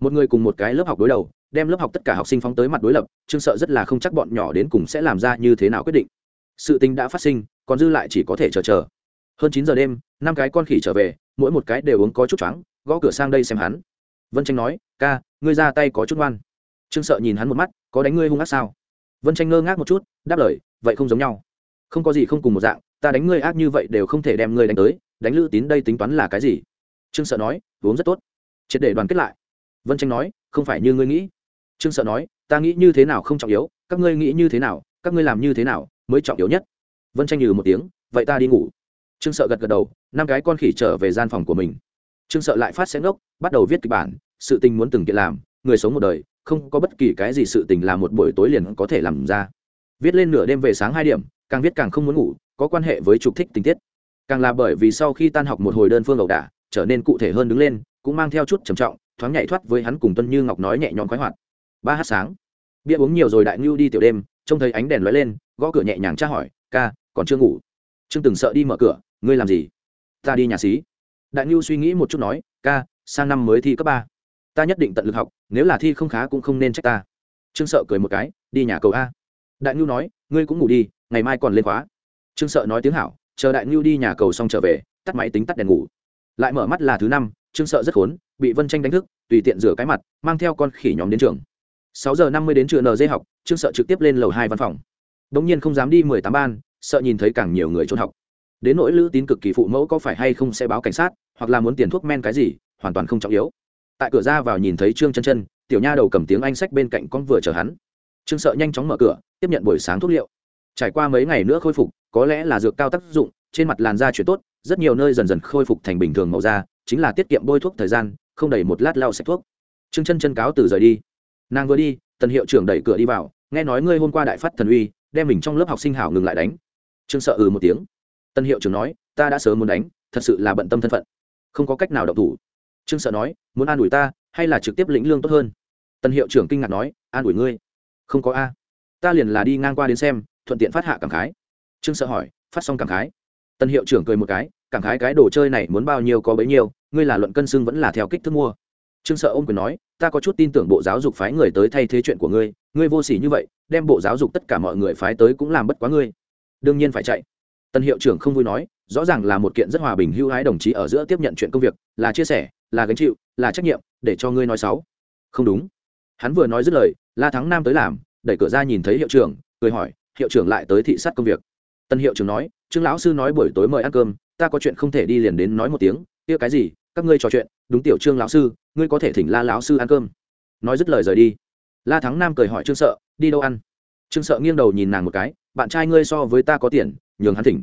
[SPEAKER 1] Một người cùng một cái lớp học đối đầu, đem lớp học tất cả học sinh phóng tới mặt đối lập, trương sợ rất là không chắc bọn nhỏ đến cùng sẽ làm ra như thế nào quyết định. Sự tình đã phát sinh, còn dư lại chỉ có thể chờ chờ. Hơn chín giờ đêm, năm cái con khỉ trở về, mỗi một cái đều uống có chút choáng, gõ cửa sang đây xem hắn. Vân tranh nói, ca, ngươi ra tay có chút ngoan. Trương sợ nhìn hắn một mắt, có đánh ngươi hung ác sao? Vân tranh ngơ ngác một chút, đáp lời, vậy không giống nhau. Không có gì không cùng một dạng, ta đánh ngươi ác như vậy đều không thể đem ngươi đánh tới, đánh lữ tín đây tính toán là cái gì? Trương sợ nói, uống rất tốt. Triệt để đoàn kết lại. Vân tranh nói, không phải như ngươi nghĩ. Trương sợ nói, ta nghĩ như thế nào không trọng yếu, các ngươi nghĩ như thế nào, các ngươi làm như thế nào mới trọng yếu nhất. Vân tranh nhừ một tiếng, vậy ta đi ngủ. Trương sợ gật gật đầu, năm cái con khỉ trở về gian phòng của mình. Trương sợ lại phát sẽ ngốc, bắt đầu viết kịch bản, sự tình muốn từng kiện làm, người sống một đời không có bất kỳ cái gì sự tình làm một buổi tối liền có thể làm ra. Viết lên nửa đêm về sáng hai điểm, càng viết càng không muốn ngủ, có quan hệ với trục thích tình tiết. Càng là bởi vì sau khi tan học một hồi đơn phương ẩu đả, trở nên cụ thể hơn đứng lên, cũng mang theo chút trầm trọng, thoáng nhảy thoát với hắn cùng tuân như ngọc nói nhẹ nhõm khoái hoạt. Ba h sáng. Bia uống nhiều rồi đại ngưu đi tiểu đêm, trông thấy ánh đèn lóe lên, gõ cửa nhẹ nhàng tra hỏi, ca, còn chưa ngủ? Trương từng sợ đi mở cửa, ngươi làm gì? Ta đi nhà xí. Đại ngưu suy nghĩ một chút nói, ca, sang năm mới thi cấp ba ta nhất định tận lực học, nếu là thi không khá cũng không nên trách ta. Trương sợ cười một cái, đi nhà cầu a. Đại ngưu nói, ngươi cũng ngủ đi, ngày mai còn lên khóa. Trương sợ nói tiếng hảo, chờ đại ngưu đi nhà cầu xong trở về, tắt máy tính tắt đèn ngủ. Lại mở mắt là thứ năm, trương sợ rất khốn, bị vân tranh đánh thức, tùy tiện rửa cái mặt, mang theo con khỉ nhóm đến trường. Sáu giờ năm mươi đến trường nd học, trương sợ trực tiếp lên lầu hai văn phòng. Đ ỗ n g nhiên không dám đi mười tám ban, sợ nhìn thấy càng nhiều người trốn học. Đến nỗi lữ tín cực kỳ phụ mẫu có phải hay không sẽ báo cảnh sát, hoặc là muốn tiền thuốc men cái gì, hoàn toàn không trọng yếu tại cửa ra vào nhìn thấy trương chân chân, tiểu nha đầu cầm tiếng anh sách bên cạnh con vừa chờ hắn. Trương sợ nhanh chóng mở cửa, tiếp nhận buổi sáng thuốc liệu. Trải qua mấy ngày nữa khôi phục, có lẽ là dược cao tác dụng, trên mặt làn da chuyển tốt, rất nhiều nơi dần dần khôi phục thành bình thường màu da, chính là tiết kiệm bôi thuốc thời gian, không đầy một lát lau sạch thuốc. Trương chân chân cáo từ rời đi. Nàng vừa đi, tần hiệu trưởng đẩy cửa đi vào, nghe nói ngươi hôm qua đại phát thần uy, đem mình trong lớp học sinh hảo ngừng lại đánh. Trương sợ ừ một tiếng. Tân hiệu trưởng nói, ta đã sớm muốn đánh, thật sự là bận tâm thân phận. Không có cách nào đọc thủ trương sợ nói, muốn an ủi ta, hay là trực tiếp lĩnh lương tốt hơn? Tân hiệu trưởng kinh ngạc nói, an ủi ngươi? Không có a. Ta liền là đi ngang qua đến xem, thuận tiện phát hạ cảm khái. Trương sợ hỏi, phát xong cảm khái? Tân hiệu trưởng cười một cái, cảm khái cái đồ chơi này muốn bao nhiêu có bấy nhiêu, ngươi là luận cân xưng vẫn là theo kích thước mua. Trương sợ ôm quyền nói, ta có chút tin tưởng bộ giáo dục phái người tới thay thế chuyện của ngươi ngươi vô s ỉ như vậy, đem bộ giáo dục tất cả mọi người phái tới cũng làm bất quá ngươi. Đương nhiên phải chạy. Tân hiệu trưởng không vui nói, rõ ràng là một kiện rất hòa bình hưu hái đồng chí ở giữa tiếp nhận chuyện công việc, là chia sẻ là gánh chịu, là trách nhiệm, để cho ngươi nói sáu không đúng. Hắn vừa nói dứt lời, la thắng nam tới làm, đẩy cửa ra nhìn thấy hiệu trưởng, cười hỏi, hiệu trưởng lại tới thị sát công việc. Tân hiệu trưởng nói, trương lão sư nói buổi tối mời ăn cơm, ta có chuyện không thể đi liền đến nói một tiếng, kia cái gì, các ngươi trò chuyện, đúng tiểu trương lão sư, ngươi có thể thỉnh la lão sư ăn cơm. Nói dứt lời rời đi. La thắng nam cười hỏi trương sợ, đi đâu ăn? Trương sợ nghiêng đầu nhìn nàng một cái, bạn trai ngươi so với ta có tiền, nhường hắn thỉnh.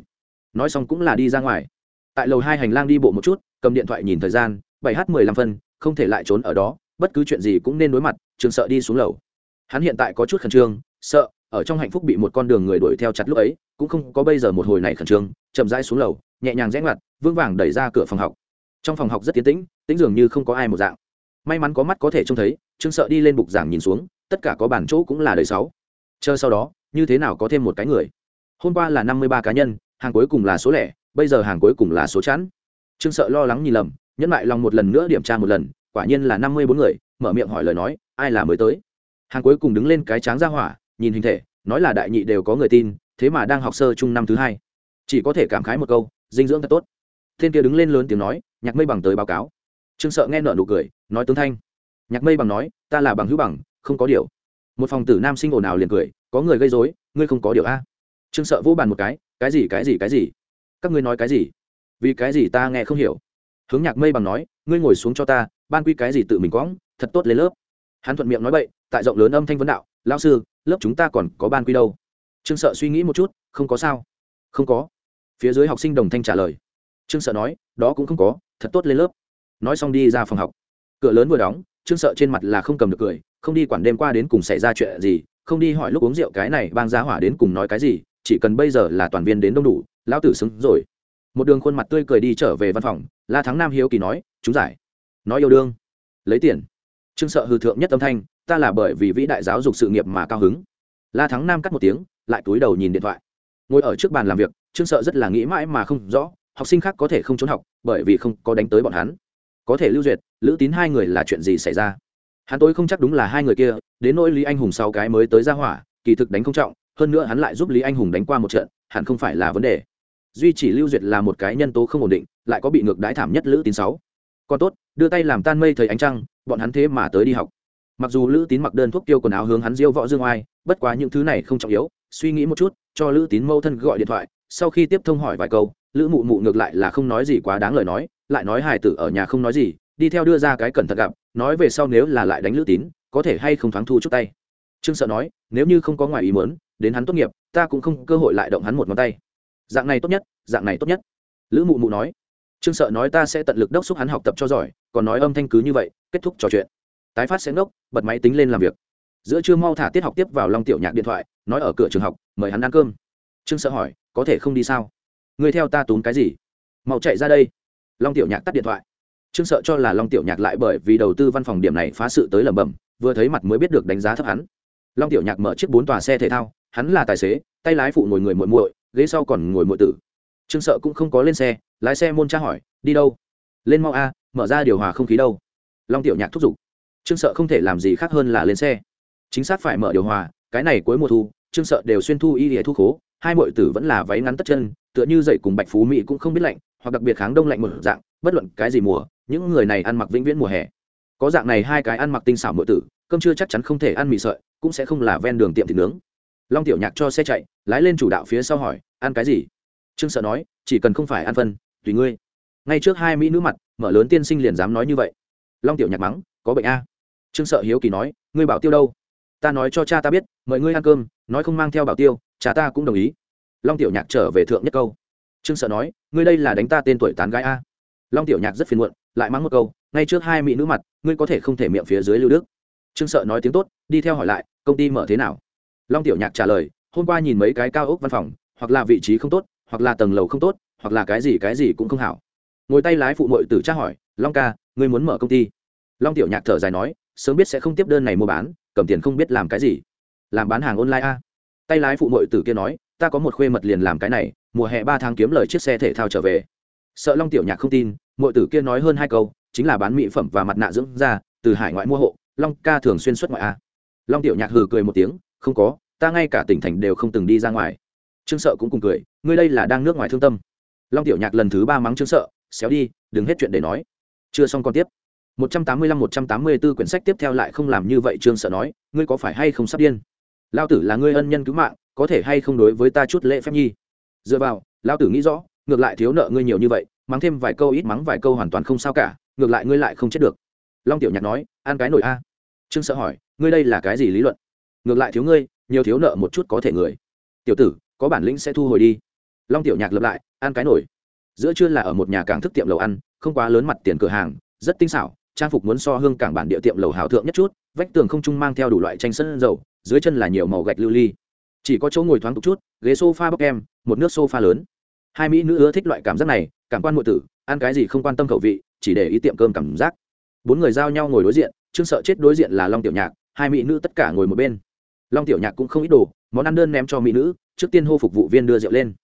[SPEAKER 1] Nói xong cũng là đi ra ngoài. Tại lầu hai hành lang đi bộ một chút, cầm điện thoại nhìn thời gian bảy h mười lăm phân, không thể lại trốn ở đó, bất cứ chuyện gì cũng nên đối mặt trương sợ đi xuống lầu. Hắn hiện tại có chút khẩn trương, sợ, ở trong hạnh phúc bị một con đường người đuổi theo chặt lúc ấy, cũng không có bây giờ một hồi này khẩn trương, chậm rãi xuống lầu, nhẹ nhàng rẽ ngoặt, vững vàng đẩy ra cửa phòng học. Trong phòng học rất tiến tĩnh tĩnh dường như không có ai một dạng. May mắn có mắt có thể trông thấy, trương sợ đi lên bục giảng nhìn xuống, tất cả có bàn chỗ cũng là đời sáu. Chờ sau đó, như thế nào có thêm một cái người? Hôm qua là năm mươi ba cá nhân, hàng cuối cùng là số lẻ, bây giờ hàng cuối cùng là số chẵn. Trương sợ lo lắng nhìn lầm nhẫn lại lòng một lần nữa điểm tra một lần, quả nhiên là năm mươi bốn người, mở miệng hỏi lời nói, ai là mới tới? Hàng cuối cùng đứng lên cái tráng ra hỏa, nhìn hình thể, nói là đại nhị đều có người tin, thế mà đang học sơ chung năm thứ hai. Chỉ có thể cảm khái một câu, dinh dưỡng thật tốt. Thiên kia đứng lên lớn tiếng nói, nhạc mây bằng tới báo cáo. Trương sợ nghe nợ nụ cười, nói tướng thanh, nhạc mây bằng nói, ta là bằng hữu bằng, không có điều. Một phòng tử nam sinh ồn ào liền cười, có người gây dối ngươi không có điều a? Trương sợ vỗ bàn một cái cái gì cái gì cái gì? Các ngươi nói cái gì? Vì cái gì ta nghe không hiểu? Hướng nhạc mây bằng nói, ngươi ngồi xuống cho ta, ban quy cái gì tự mình quõng, thật tốt lên lớp. Hắn thuận miệng nói bậy, tại rộng lớn âm thanh vấn đạo, lão sư, lớp chúng ta còn có ban quy đâu? Trương sợ suy nghĩ một chút, không có sao. Không có. Phía dưới học sinh đồng thanh trả lời. Trương sợ nói, đó cũng không có, thật tốt lên lớp. Nói xong đi ra phòng học. Cửa lớn vừa đóng, trương sợ trên mặt là không cầm được cười, không đi quản đêm qua đến cùng xảy ra chuyện gì, không đi hỏi lúc uống rượu cái này bang giá hỏa đến cùng nói cái gì, chỉ cần bây giờ là toàn viên đến đông đủ, lão tử xứng rồi một đường khuôn mặt tươi cười đi trở về văn phòng, la thắng nam hiếu kỳ nói, chúng giải. Nói yêu đương. Lấy tiền. Trương sợ hư thượng nhất âm thanh, ta là bởi vì vĩ đại giáo dục sự nghiệp mà cao hứng. La thắng nam cắt một tiếng, lại túi đầu nhìn điện thoại. Ngồi ở trước bàn làm việc, trương sợ rất là nghĩ mãi mà không rõ, học sinh khác có thể không trốn học, bởi vì không có đánh tới bọn hắn. Có thể lưu duyệt, lữ tín hai người là chuyện gì xảy ra? Hắn tối không chắc đúng là hai người kia, đến nỗi lý anh hùng sau cái mới tới ra hỏa, kỳ thực đánh không trọng, hơn nữa hắn lại giúp lý anh hùng đánh qua một trận, hẳn không phải là vấn đề duy chỉ lưu duyệt là một cái nhân tố không ổn định, lại có bị ngược đái thảm nhất lữ tín sáu. Còn tốt, đưa tay làm tan mây thời ánh trăng, bọn hắn thế mà tới đi học. Mặc dù lữ tín mặc đơn thuốc tiêu quần áo hướng hắn diêu võ dương oai, bất quá những thứ này không trọng yếu, suy nghĩ một chút, cho lữ tín mâu thân gọi điện thoại, sau khi tiếp thông hỏi vài câu, lữ mụ mụ ngược lại là không nói gì quá đáng lời nói, lại nói hài tử ở nhà không nói gì, đi theo đưa ra cái cẩn thận gặp, nói về sau nếu là lại đánh lữ tín, có thể hay không thoáng thu chút tay. Trương sợ nói, nếu như không có ngoài ý muốn, đến hắn tốt nghiệp, ta cũng không cơ hội lại động hắn một ngón tay dạng này tốt nhất, dạng này tốt nhất. Lữ mụ mụ nói. Trương sợ nói ta sẽ tận lực đốc xúc hắn học tập cho giỏi, còn nói âm thanh cứ như vậy, kết thúc trò chuyện. Tái phát sẽ ngốc, bật máy tính lên làm việc. Giữa trưa mau thả tiết học tiếp vào long tiểu nhạc điện thoại, nói ở cửa trường học, mời hắn ăn cơm. Trương sợ hỏi, có thể không đi sao? Người theo ta túm cái gì? Mau chạy ra đây. Long tiểu nhạc tắt điện thoại. Trương sợ cho là long tiểu nhạc lại bởi vì đầu tư văn phòng điểm này phá sự tới lẩm bẩm, vừa thấy mặt mới biết được đánh giá thấp hắn. Long tiểu nhạc mở chiếc bốn tòa xe thể thao, hắn là tài xế, tay lái phụ ngồi người muội muội ghế sau còn ngồi muội tử. Trương sợ cũng không có lên xe, lái xe môn tra hỏi, đi đâu? Lên mau a, mở ra điều hòa không khí đâu. Long tiểu nhạc thúc giục. Trương sợ không thể làm gì khác hơn là lên xe. Chính xác phải mở điều hòa, cái này cuối mùa thu, trương sợ đều xuyên thu y hệ thu khố, hai muội tử vẫn là váy ngắn tất chân, tựa như dậy cùng bạch phú mỹ cũng không biết lạnh, hoặc đặc biệt kháng đông lạnh một dạng, bất luận cái gì mùa, những người này ăn mặc vĩnh viễn mùa hè. Có dạng này hai cái ăn mặc tinh xảo muội tử, cơm chưa chắc chắn không thể ăn mì sợi, cũng sẽ không là ven đường tiệm thịt nướng. Long tiểu nhạc cho xe chạy, lái lên chủ đạo phía sau hỏi ăn cái gì? Trương sợ nói, chỉ cần không phải ăn phân, tùy ngươi. Ngay trước hai mỹ nữ mặt, mở lớn tiên sinh liền dám nói như vậy. Long tiểu nhạc mắng, có bệnh a. Trương sợ hiếu kỳ nói, ngươi bảo tiêu đâu? Ta nói cho cha ta biết, mời ngươi ăn cơm, nói không mang theo bảo tiêu, cha ta cũng đồng ý. Long tiểu nhạc trở về thượng nhất câu. Trương sợ nói, ngươi đây là đánh ta tên tuổi tán gái a. Long tiểu nhạc rất phiền muộn, lại mắng một câu, ngay trước hai mỹ nữ mặt, ngươi có thể không thể miệng phía dưới lưu đức. Trương sợ nói tiếng tốt, đi theo hỏi lại, công ty mở thế nào? Long tiểu nhạc trả lời, hôm qua nhìn mấy cái cao ốc văn phòng hoặc là vị trí không tốt, hoặc là tầng lầu không tốt, hoặc là cái gì cái gì cũng không hảo. Ngồi tay lái phụ mội tử tra hỏi, long ca, ngươi muốn mở công ty? Long tiểu nhạc thở dài nói, sớm biết sẽ không tiếp đơn này mua bán, cầm tiền không biết làm cái gì. Làm bán hàng online a? Tay lái phụ mội tử kia nói, ta có một khuê mật liền làm cái này, mùa hè ba tháng kiếm lời chiếc xe thể thao trở về. Sợ long tiểu nhạc không tin mội tử kia nói hơn hai câu, chính là bán mỹ phẩm và mặt nạ dưỡng da, từ hải ngoại mua hộ, long ca thường xuyên xuất ngoại a. Long tiểu nhạc hừ cười một tiếng, không có, ta ngay cả tỉnh thành đều không từng đi ra ngoài trương sợ cũng cùng cười, ngươi đây là đang nước ngoài thương tâm. Long tiểu nhạc lần thứ ba mắng trương sợ, xéo đi, đừng hết chuyện để nói. Chưa xong còn tiếp. 185-184 quyển sách tiếp theo lại không làm như vậy, trương sợ nói, ngươi có phải hay không sắp điên? Lao tử là ngươi ân nhân cứu mạng, có thể hay không đối với ta chút lễ phép nhi? Dựa vào lao tử nghĩ rõ, ngược lại thiếu nợ ngươi nhiều như vậy, mắng thêm vài câu ít mắng vài câu hoàn toàn không sao cả, ngược lại ngươi lại không chết được. Long tiểu nhạc nói, ăn cái nổi a. Trương sợ hỏi, ngươi đây là cái gì lý luận? Ngược lại thiếu ngươi, nhiều thiếu nợ một chút có thể người. Tiểu tử có bản lĩnh sẽ thu hồi đi. Long tiểu nhạc lập lại, ăn cái nổi. Giữa trưa là ở một nhà cảng thức tiệm lầu ăn, không quá lớn mặt tiền cửa hàng, rất tinh xảo, trang phục muốn so hương cảng bản địa tiệm lầu hào thượng nhất chút, vách tường không trung mang theo đủ loại tranh sân dầu, dưới chân là nhiều màu gạch lưu ly. Chỉ có chỗ ngồi thoáng tục chút, ghế sofa bọc em, một nước sofa lớn. Hai mỹ nữ ưa thích loại cảm giác này, cảm quan ngụy tử, ăn cái gì không quan tâm khẩu vị, chỉ để ý tiệm cơm cảm giác. Bốn người giao nhau ngồi đối diện chương sợ chết đối diện là long tiểu nhạc, hai mỹ nữ tất cả ngồi một bên. Long tiểu nhạc cũng không ít đồ, món ăn đơn ném cho mỹ nữ trước tiên hô phục vụ viên đưa rượu lên.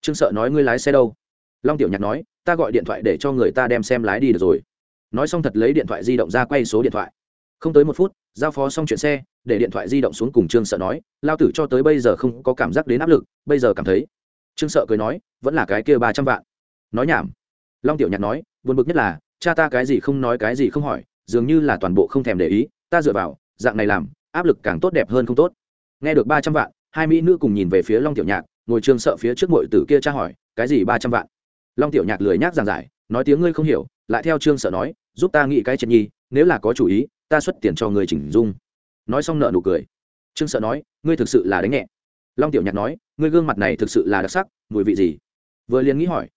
[SPEAKER 1] Trương sợ nói, ngươi lái xe đâu? Long tiểu nhạc nói, ta gọi điện thoại để cho người ta đem xem lái đi được rồi. Nói xong thật lấy điện thoại di động ra quay số điện thoại. Không tới một phút, giao phó xong chuyện xe, để điện thoại di động xuống cùng trương sợ nói, lao tử cho tới bây giờ không có cảm giác đến áp lực, bây giờ cảm thấy. Trương sợ cười nói, vẫn là cái kia ba trăm vạn. Nói nhảm. Long tiểu nhạc nói, buồn bực nhất là, cha ta cái gì không nói cái gì không hỏi, dường như là toàn bộ không thèm để ý, ta dựa vào, dạng này làm, áp lực càng tốt đẹp hơn không tốt. Nghe được ba trăm vạn hai mỹ nữ cùng nhìn về phía long tiểu nhạc, ngồi trương sợ phía trước mội tử kia tra hỏi, cái gì ba trăm vạn? Long tiểu nhạc lười nhác giảng giải, nói tiếng ngươi không hiểu, lại theo trương sợ nói, giúp ta nghĩ cái chuyện nhi, nếu là có chủ ý, ta xuất tiền cho người chỉnh dung. Nói xong nợ nụ cười. Trương sợ nói, ngươi thực sự là đánh nhẹ. Long tiểu nhạc nói, ngươi gương mặt này thực sự là đặc sắc, mùi vị gì? Vừa liền nghĩ hỏi.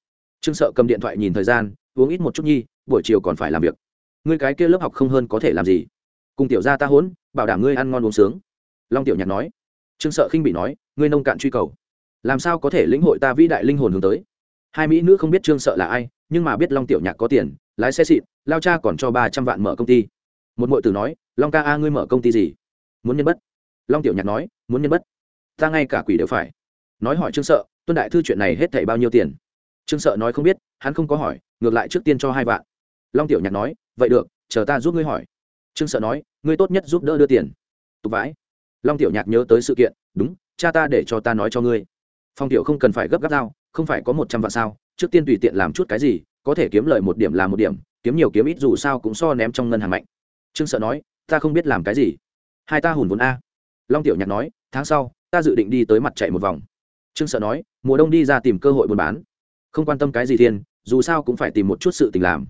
[SPEAKER 1] Trương sợ cầm điện thoại nhìn thời gian, uống ít một chút nhi, buổi chiều còn phải làm việc. Ngươi cái kia lớp học không hơn có thể làm gì. Cùng tiểu gia ta hốn bảo đảm ngươi ăn ngon uống sướng. Long tiểu nhạc nói trương sợ khinh bị nói, ngươi nông cạn truy cầu, làm sao có thể lĩnh hội ta vĩ đại linh hồn hướng tới? Hai mỹ nữ không biết trương sợ là ai, nhưng mà biết long tiểu nhạc có tiền, lái xe xịn, lao cha còn cho ba trăm vạn mở công ty. Một m tử nói, long ca a, ngươi mở công ty gì? Muốn nhân bất? Long tiểu nhạc nói, muốn nhân bất? Ta ngay cả quỷ đều phải. Nói hỏi trương sợ, tuân đại thư chuyện này hết thảy bao nhiêu tiền? Trương sợ nói, không biết, hắn không có hỏi, ngược lại trước tiên cho hai vạn. Long tiểu nhạc nói, vậy được, chờ ta giúp ngươi hỏi. Trương sợ nói, ngươi tốt nhất giúp đỡ đưa tiền. Tục vãi long tiểu nhạc nhớ tới sự kiện, đúng, cha ta để cho ta nói cho ngươi. Phong tiểu không cần phải gấp gáp dao không phải có một trăm vạn sao, trước tiên tùy tiện làm chút cái gì, có thể kiếm lời một điểm là một điểm, kiếm nhiều kiếm ít dù sao cũng so ném trong ngân hàng mạnh. Trương sợ nói, ta không biết làm cái gì. Hai ta hùn vốn a. Long tiểu nhạc nói, tháng sau, ta dự định đi tới mặt chạy một vòng. Trương sợ nói, mùa đông đi ra tìm cơ hội buôn bán. Không quan tâm cái gì thiên dù sao cũng phải tìm một chút sự tình làm.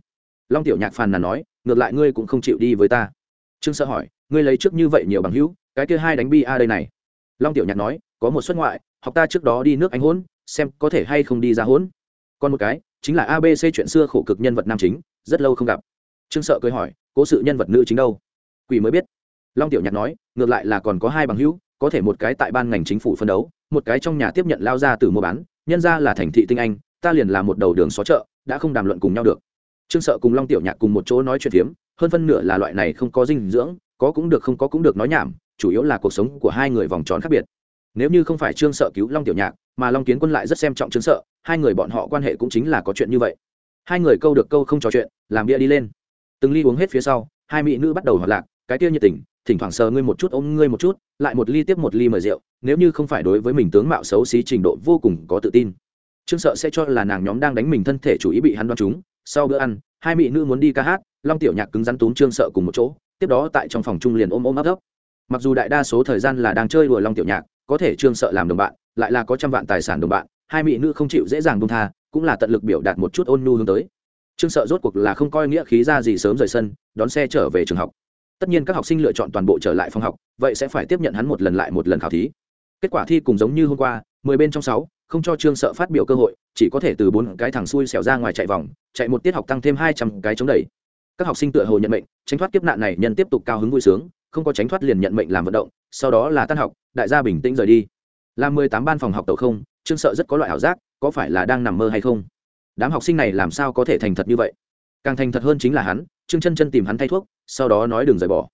[SPEAKER 1] Long tiểu nhạc phàn nàn nói, ngược lại ngươi cũng không chịu đi với ta. Trương sợ hỏi, ngươi lấy trước như vậy nhiều bằng hữu cái kia hai đánh bi a đây này. Long tiểu nhạc nói, có một xuất ngoại, học ta trước đó đi nước anh hôn, xem có thể hay không đi ra hôn. Còn một cái, chính là abc chuyện xưa khổ cực nhân vật nam chính, rất lâu không gặp. Trương sợ cười hỏi, cố sự nhân vật nữ chính đâu? Quỷ mới biết. Long tiểu nhạc nói, ngược lại là còn có hai bằng hữu, có thể một cái tại ban ngành chính phủ phân đấu, một cái trong nhà tiếp nhận lao ra từ mua bán, nhân ra là thành thị tinh anh, ta liền là một đầu đường xó chợ, đã không đàm luận cùng nhau được. Trương sợ cùng long tiểu nhạc cùng một chỗ nói chuyện phiếm, hơn phân nửa là loại này không có dinh dưỡng, có cũng được không có cũng được nói nhảm chủ yếu là cuộc sống của hai người vòng tròn khác biệt. Nếu như không phải trương sợ cứu long tiểu nhạc, mà long kiến quân lại rất xem trọng trương sợ, hai người bọn họ quan hệ cũng chính là có chuyện như vậy. Hai người câu được câu không trò chuyện, làm bia đi lên. Từng ly uống hết phía sau, hai mỹ nữ bắt đầu hoạt lạc, cái kia nhiệt tình, thỉnh thoảng sờ ngươi một chút ôm ngươi một chút, lại một ly tiếp một ly mời rượu, nếu như không phải đối với mình tướng mạo xấu xí trình độ vô cùng có tự tin. Trương sợ sẽ cho là nàng nhóm đang đánh mình thân thể chủ ý bị hắn đoán chúng sau bữa ăn, hai mỹ nữ muốn đi ca hát, long tiểu nhạc cứng rắn túm trương sợ cùng một chỗ, tiếp đó tại trong phòng trung liền ôm ôm ấp ấp mặc dù đại đa số thời gian là đang chơi đùa long tiểu nhạc, có thể trương sợ làm đồng bạn, lại là có trăm vạn tài sản đồng bạn, hai mỹ nữ không chịu dễ dàng bông tha, cũng là tận lực biểu đạt một chút ôn nhu hướng tới. Trương sợ rốt cuộc là không coi nghĩa khí ra gì sớm rời sân, đón xe trở về trường học. Tất nhiên các học sinh lựa chọn toàn bộ trở lại phòng học, vậy sẽ phải tiếp nhận hắn một lần lại một lần khảo thí. Kết quả thi cùng giống như hôm qua, mười bên trong sáu, không cho trương sợ phát biểu cơ hội, chỉ có thể từ bốn cái thằng xui xẻo ra ngoài chạy vòng, chạy một tiết học tăng thêm hai trăm cái chống đẩy. Các học sinh tựa hồ nhận mệnh, tránh thoát kiếp nạn này, nhân tiếp tục cao hứng vui sướng không có tránh thoát liền nhận mệnh làm vận động, sau đó là tan học, đại gia bình tĩnh rời đi. Làm mười tám ban phòng học tàu không, trương sợ rất có loại ảo giác, có phải là đang nằm mơ hay không? Đám học sinh này làm sao có thể thành thật như vậy? Càng thành thật hơn chính là hắn, trương chân chân tìm hắn thay thuốc, sau đó nói đừng rời bỏ.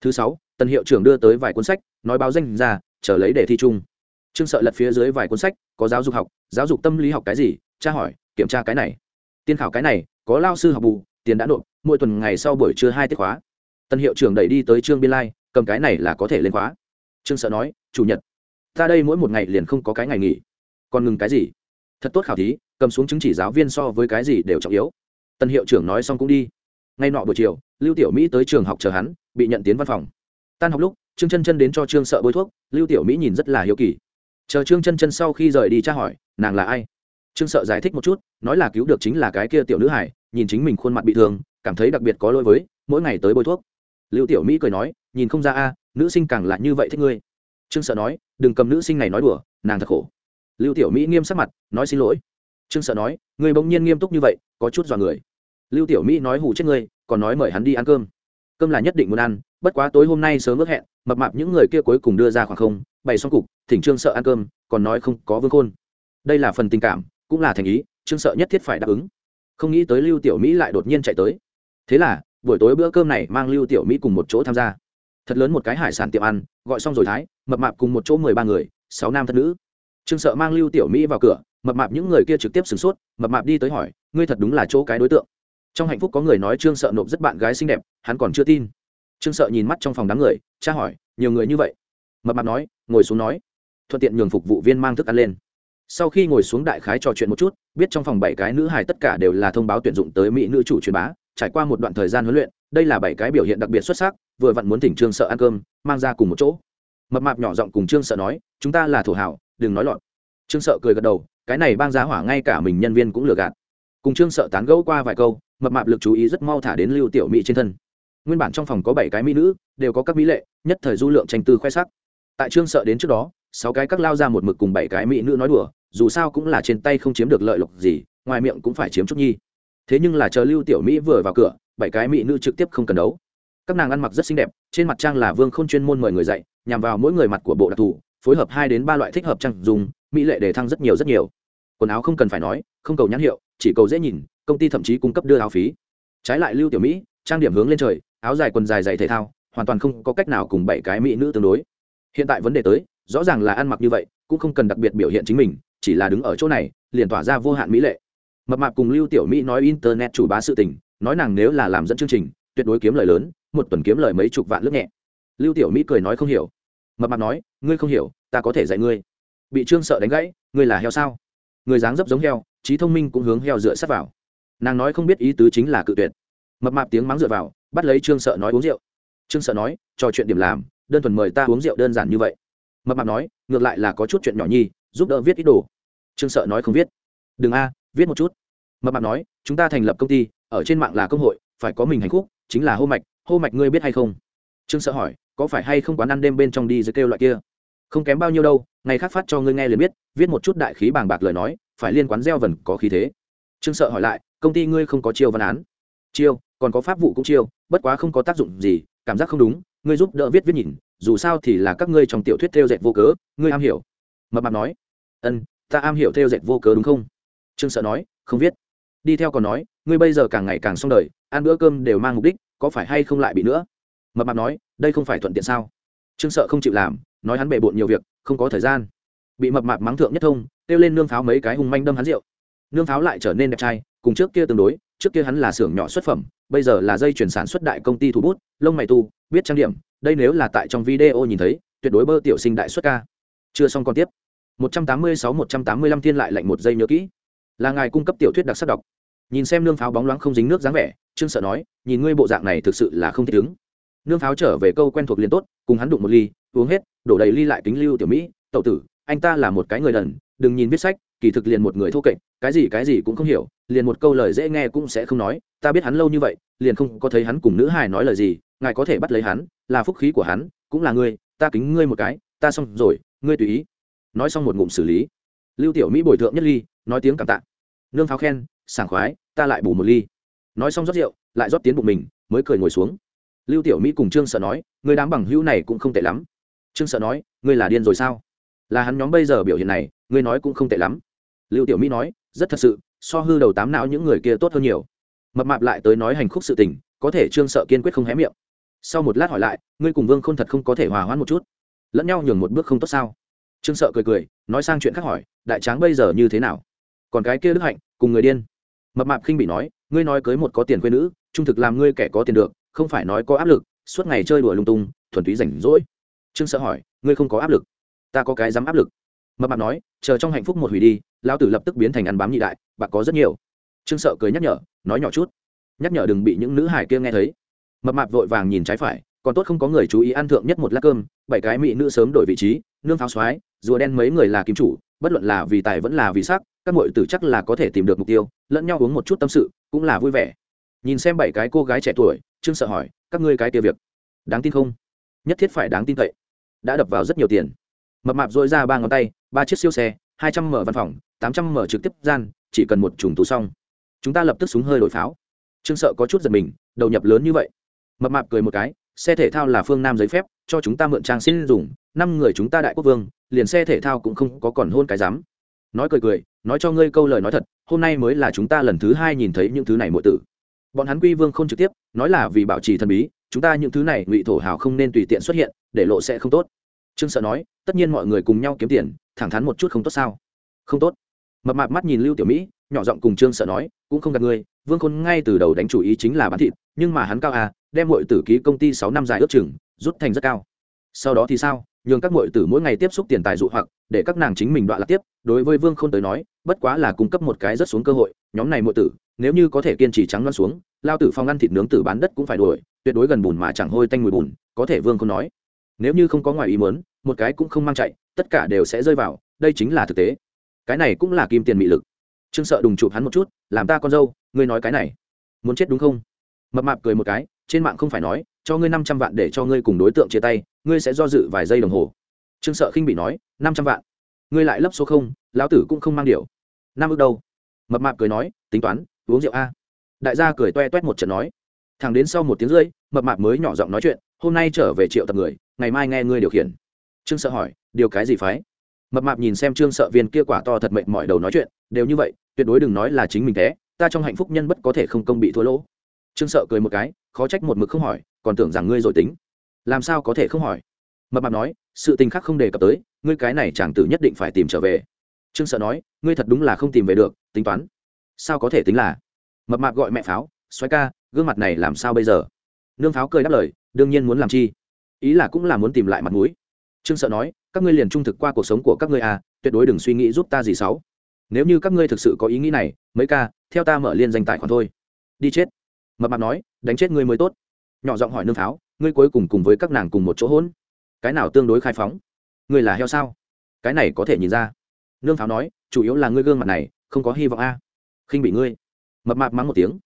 [SPEAKER 1] Thứ sáu, tần hiệu trưởng đưa tới vài cuốn sách, nói báo danh ra, chờ lấy để thi chung. Trương sợ lật phía dưới vài cuốn sách, có giáo dục học, giáo dục tâm lý học cái gì, tra hỏi, kiểm tra cái này. Tiên khảo cái này, có lao sư học bù, tiền đã nộp, mỗi tuần ngày sau buổi trưa hai tiết khóa tân hiệu trưởng đẩy đi tới trương biên lai, cầm cái này là có thể lên khóa. Trương sợ nói, chủ nhật, ta đây mỗi một ngày liền không có cái ngày nghỉ. Còn ngừng cái gì? Thật tốt khảo thí, cầm xuống chứng chỉ giáo viên so với cái gì đều trọng yếu. Tân hiệu trưởng nói xong cũng đi. Ngay nọ buổi chiều, lưu tiểu mỹ tới trường học chờ hắn, bị nhận tiến văn phòng. Tan học lúc, trương chân chân đến cho trương sợ bôi thuốc, lưu tiểu mỹ nhìn rất là hiếu kỳ. Chờ trương chân chân sau khi rời đi tra hỏi, nàng là ai? Trương sợ giải thích một chút, nói là cứu được chính là cái kia tiểu nữ hải nhìn chính mình khuôn mặt bị thương, cảm thấy đặc biệt có lỗi với, mỗi ngày tới bôi thuốc lưu tiểu mỹ cười nói, nhìn không ra a, nữ sinh càng là như vậy thích ngươi. Trương sợ nói, đừng cầm nữ sinh này nói đùa, nàng thật khổ. Lưu tiểu mỹ nghiêm sắc mặt, nói, xin lỗi. Trương sợ nói người bỗng nhiên nghiêm túc như vậy, có chút dọa người. Lưu tiểu mỹ nói, hù chết ngươi, còn nói mời hắn đi ăn cơm. Cơm là nhất định muốn ăn, bất quá tối hôm nay sớm ước hẹn, mập mạp những người kia cuối cùng đưa ra khoảng không, bày xong cục, thỉnh trương sợ ăn cơm, còn nói không có vương khôn. Đây là phần tình cảm, cũng là thành ý, trương sợ nhất thiết phải đáp ứng. Không nghĩ tới lưu tiểu mỹ lại đột nhiên chạy tới. Thế là buổi tối bữa cơm này mang lưu tiểu mỹ cùng một chỗ tham gia. Thật lớn một cái hải sản tiệm ăn, gọi xong rồi thái, mập mạp cùng một chỗ mười ba người, sáu nam thân nữ. Trương sợ mang lưu tiểu mỹ vào cửa, mập mạp những người kia trực tiếp sửng sốt, mập mạp đi tới hỏi, ngươi thật đúng là chỗ cái đối tượng? Trong hạnh phúc có người nói trương sợ nộp rất bạn gái xinh đẹp, hắn còn chưa tin. Trương sợ nhìn mắt trong phòng đám người, tra hỏi, nhiều người như vậy? Mập mạp nói, ngồi xuống nói. Thuận tiện nhường phục vụ viên mang thức ăn lên. Sau khi ngồi xuống đại khái trò chuyện một chút, biết trong phòng bảy cái nữ hài tất cả đều là thông báo tuyển dụng tới mỹ nữ chủ truyền bá trải qua một đoạn thời gian huấn luyện, đây là bảy cái biểu hiện đặc biệt xuất sắc, vừa vặn muốn thỉnh trương sợ ăn cơm, mang ra cùng một chỗ. Mập mạp nhỏ giọng cùng trương sợ nói, chúng ta là thổ hảo, đừng nói lọt. Trương sợ cười gật đầu, cái này bang giá hỏa ngay cả mình nhân viên cũng lừa gạt. Cùng trương sợ tán gẫu qua vài câu, mập mạp lực chú ý rất mau thả đến lưu tiểu mỹ trên thân. Nguyên bản trong phòng có bảy cái mỹ nữ, đều có các mỹ lệ, nhất thời du lượng tranh tư khoe sắc. Tại trương sợ đến trước đó, sáu cái các lao ra một mực cùng bảy cái mỹ nữ nói đùa, dù sao cũng là trên tay không chiếm được lợi lộc gì, ngoài miệng cũng phải chiếm chút nhi thế nhưng là chờ lưu tiểu mỹ vừa vào cửa, bảy cái mỹ nữ trực tiếp không cần đấu. Các nàng ăn mặc rất xinh đẹp, trên mặt trang là vương k h ô n chuyên môn mời người dạy, nhằm vào mỗi người mặt của bộ đặc thù, phối hợp hai đến ba loại thích hợp trang dùng, mỹ lệ để thăng rất nhiều rất nhiều. Quần áo không cần phải nói, không cầu nhãn hiệu, chỉ cầu dễ nhìn, công ty thậm chí cung cấp đưa áo phí. Trái lại lưu tiểu mỹ, trang điểm hướng lên trời, áo dài quần dài dày thể thao, hoàn toàn không có cách nào cùng bảy cái mỹ nữ tương đối. Hiện tại vấn đề tới, rõ ràng là ăn mặc như vậy, cũng không cần đặc biệt biểu hiện chính mình, chỉ là đứng ở chỗ này, liền tỏa ra vô hạn mỹ lệ mập mạp cùng lưu tiểu mỹ nói internet chủ bá sự tình, nói nàng nếu là làm dẫn chương trình, tuyệt đối kiếm lời lớn, một tuần kiếm lời mấy chục vạn lướt nhẹ. Lưu tiểu mỹ cười nói không hiểu. Mập mạp nói, ngươi không hiểu, ta có thể dạy ngươi. Bị trương sợ đánh gãy, ngươi là heo sao? Người dáng dấp giống heo, trí thông minh cũng hướng heo dựa sát vào. Nàng nói không biết ý tứ chính là cự tuyệt. Mập mạp tiếng mắng dựa vào, bắt lấy trương sợ nói uống rượu. Trương sợ nói, trò chuyện điểm làm, đơn thuần mời ta uống rượu đơn giản như vậy. Mập mạp nói, ngược lại là có chút chuyện nhỏ nhi, giúp đỡ viết ít đồ. Trương sợ nói không viết. Đừng a viết một chút. Mập mạp nói, chúng ta thành lập công ty, ở trên mạng là công hội, phải có mình hành khúc, chính là hô mạch hô mạch ngươi biết hay không? Trương sợ hỏi, có phải hay không quán ăn đêm bên trong đi dưới kêu loại kia? Không kém bao nhiêu đâu, ngày khác phát cho ngươi nghe liền biết, viết một chút đại khí bàng bạc lời nói, phải liên quán gieo vần có khí thế. Trương sợ hỏi lại, công ty ngươi không có chiêu văn án? Chiêu, còn có pháp vụ cũng chiêu, bất quá không có tác dụng gì, cảm giác không đúng, ngươi giúp đỡ viết viết nhìn, dù sao thì là các ngươi trong tiểu thuyết theo dệt vô cớ, ngươi am hiểu. Mập mạp nói ân ta am hiểu theo dệt vô cớ đúng không? Trương sợ nói, không viết đi theo còn nói, ngươi bây giờ càng ngày càng xong đời, ăn bữa cơm đều mang mục đích, có phải hay không lại bị nữa? Mập mạp nói, đây không phải thuận tiện sao? Trương sợ không chịu làm, nói hắn bề bộn nhiều việc, không có thời gian. Bị mập mạp mắng thượng nhất thông, kêu lên nương pháo mấy cái hung manh đâm hắn rượu. Nương pháo lại trở nên đẹp trai, cùng trước kia tương đối, trước kia hắn là xưởng nhỏ xuất phẩm, bây giờ là dây chuyển sản xuất đại công ty thủ bút, lông mày tu biết trang điểm, đây nếu là tại trong video nhìn thấy, tuyệt đối bơ tiểu sinh đại xuất ca. Chưa xong còn tiếp. 186-185 thiên lại lạnh một giây nhớ kỹ là ngài cung cấp tiểu thuyết đặc sắc đọc. Nhìn xem nương pháo bóng loáng không dính nước dáng vẻ, trương sợ nói, nhìn ngươi bộ dạng này thực sự là không thích ứng. Nương pháo trở về câu quen thuộc liền tốt, cùng hắn đụng một ly, uống hết, đổ đầy ly lại kính lưu tiểu mỹ tậu tử, anh ta là một cái người đần, đừng nhìn viết sách, kỳ thực liền một người thô kệch, cái gì cái gì cũng không hiểu, liền một câu lời dễ nghe cũng sẽ không nói, ta biết hắn lâu như vậy, liền không có thấy hắn cùng nữ hài nói lời gì, ngài có thể bắt lấy hắn, là phúc khí của hắn, cũng là ngươi, ta kính ngươi một cái, ta xong rồi, ngươi tùy ý. Nói xong một ngụm xử lý. Lưu tiểu mỹ bồi thượng nhất ly, nói tiếng cảm tạ nương pháo khen, sảng khoái, ta lại bù một ly. Nói xong rót rượu, lại rót tiến bụng mình, mới cười ngồi xuống. Lưu tiểu mỹ cùng trương sợ nói, người đám bằng hữu này cũng không tệ lắm. Trương sợ nói, ngươi là điên rồi sao? Là hắn nhóm bây giờ biểu hiện này, ngươi nói cũng không tệ lắm. Lưu tiểu mỹ nói, rất thật sự, so hư đầu tám não những người kia tốt hơn nhiều. Mập mạp lại tới nói hành khúc sự tình, có thể trương sợ kiên quyết không hé miệng. Sau một lát hỏi lại, ngươi cùng vương k h ô n thật không có thể hòa hoãn một chút? Lẫn nhau nhường một bước không tốt sao? Trương sợ cười cười, nói sang chuyện khác hỏi, đại tráng bây giờ như thế nào? Còn cái kia đức hạnh, cùng người điên. Mập mạp khinh bị nói, ngươi nói cưới một có tiền quê nữ, trung thực làm ngươi kẻ có tiền được, không phải nói có áp lực, suốt ngày chơi đùa lung tung, thuần túy rảnh rỗi. Trương sợ hỏi, ngươi không có áp lực? Ta có cái dám áp lực. Mập mạp nói, chờ trong hạnh phúc một hủy đi lao tử lập tức biến thành ăn bám nhị đại bạc có rất nhiều. Trương sợ cười nhắc nhở, nói nhỏ chút. Nhắc nhở đừng bị những nữ hải kia nghe thấy. Mập mạp vội vàng nhìn trái phải, còn tốt không có người chú ý ăn thượng nhất một lát cơm, bảy cái mỹ nữ sớm đổi vị trí, nương pháo xoái, rùa đen mấy người là kim chủ, bất luận là vì tài vẫn là vì sắc các mọi tử chắc là có thể tìm được mục tiêu, lẫn nhau uống một chút tâm sự, cũng là vui vẻ. Nhìn xem bảy cái cô gái trẻ tuổi, trương sợ hỏi, các ngươi cái kia việc, đáng tin không? Nhất thiết phải đáng tin cậy. Đã đập vào rất nhiều tiền. Mập mạp dội ra ba ngón tay, ba chiếc siêu xe, hai trăm mở văn phòng, tám trăm mở trực tiếp gian, chỉ cần một trùng tù xong. Chúng ta lập tức súng hơi đổi pháo. Trương sợ có chút giật mình, đầu nhập lớn như vậy. Mập mạp cười một cái, xe thể thao là phương nam giấy phép, cho chúng ta mượn trang xin dùng, năm người chúng ta đại quốc vương, liền xe thể thao cũng không có còn hôn cái dám nói cười cười nói cho ngươi câu lời nói thật, hôm nay mới là chúng ta lần thứ hai nhìn thấy những thứ này muội tử. Bọn hắn quy vương không trực tiếp, nói là vì bảo trì thần bí, chúng ta những thứ này ngụy thổ hào không nên tùy tiện xuất hiện, để lộ sẽ không tốt. Trương sợ nói, tất nhiên mọi người cùng nhau kiếm tiền, thẳng thắn một chút không tốt sao? Không tốt. Mập mạp mắt nhìn lưu tiểu mỹ, nhỏ giọng cùng trương sợ nói, cũng không gạt ngươi, vương khôn ngay từ đầu đánh chủ ý chính là bán thịt, nhưng mà hắn cao à đem mọi tử ký công ty sáu năm dài ước chừng, rút thành rất cao. Sau đó thì sao? Nhường các muội tử mỗi ngày tiếp xúc tiền tài dụ hoặc, để các nàng chính mình đoạn lạc tiếp. Đối với vương khôn tới nói, bất quá là cung cấp một cái rất xuống cơ hội, nhóm này muội tử, nếu như có thể kiên trì trắng loan xuống, lao tử phong ăn thịt nướng tử bán đất cũng phải đuổi, tuyệt đối gần bùn mà chẳng hôi tanh mùi bùn, có thể vương khôn nói. Nếu như không có ngoài ý muốn, một cái cũng không mang chạy, tất cả đều sẽ rơi vào, đây chính là thực tế. Cái này cũng là kim tiền mị lực. Trương sợ đùng chụp hắn một chút, làm ta con dâu, ngươi nói cái này, muốn chết đúng không? Mập mạp cười một cái, trên mạng không phải nói, cho ngươi năm trăm vạn để cho ngươi cùng đối tượng chia tay ngươi sẽ do dự vài giây đồng hồ. Trương sợ khinh bị nói, năm trăm vạn. Ngươi lại lấp số không, lão tử cũng không mang điều. Năm ước đâu? Mập mạp cười nói, tính toán, uống rượu a. Đại gia cười toe toét một trận nói. Thằng đến sau một tiếng rưỡi, mập mạp mới nhỏ giọng nói chuyện, hôm nay trở về triệu tập người, ngày mai nghe ngươi điều khiển. Trương sợ hỏi, điều cái gì phái? Mập mạp nhìn xem trương sợ viên kia quả to thật mệnh mọi đầu nói chuyện, đều như vậy, tuyệt đối đừng nói là chính mình thế, ta trong hạnh phúc nhân bất có thể không công bị thua lỗ. Trương sợ cười một cái, khó trách một mực không hỏi, còn tưởng rằng ngươi rồi tính làm sao có thể không hỏi? Mập mạp nói, sự tình khác không đề cập tới, ngươi cái này chàng tử nhất định phải tìm trở về. Trương sợ nói, ngươi thật đúng là không tìm về được, tính toán. Sao có thể tính là? Mập mạp gọi mẹ pháo xoáy ca, gương mặt này làm sao bây giờ? Nương pháo cười đáp lời, đương nhiên muốn làm chi? Ý là cũng là muốn tìm lại mặt mũi. Trương sợ nói, các ngươi liền trung thực qua cuộc sống của các ngươi à tuyệt đối đừng suy nghĩ giúp ta gì xấu. Nếu như các ngươi thực sự có ý nghĩ này, mấy ca, theo ta mở liên danh tài khoản thôi. Đi chết. Mập mạp nói, đánh chết ngươi mới tốt. Nhỏ giọng hỏi nương pháo ngươi cuối cùng cùng với các nàng cùng một chỗ hỗn. Cái nào tương đối khai phóng? Ngươi là heo sao? Cái này có thể nhìn ra. Nương pháo nói, chủ yếu là ngươi gương mặt này, không có hy vọng a. À. khinh bị ngươi. Mập mạp mắng một tiếng.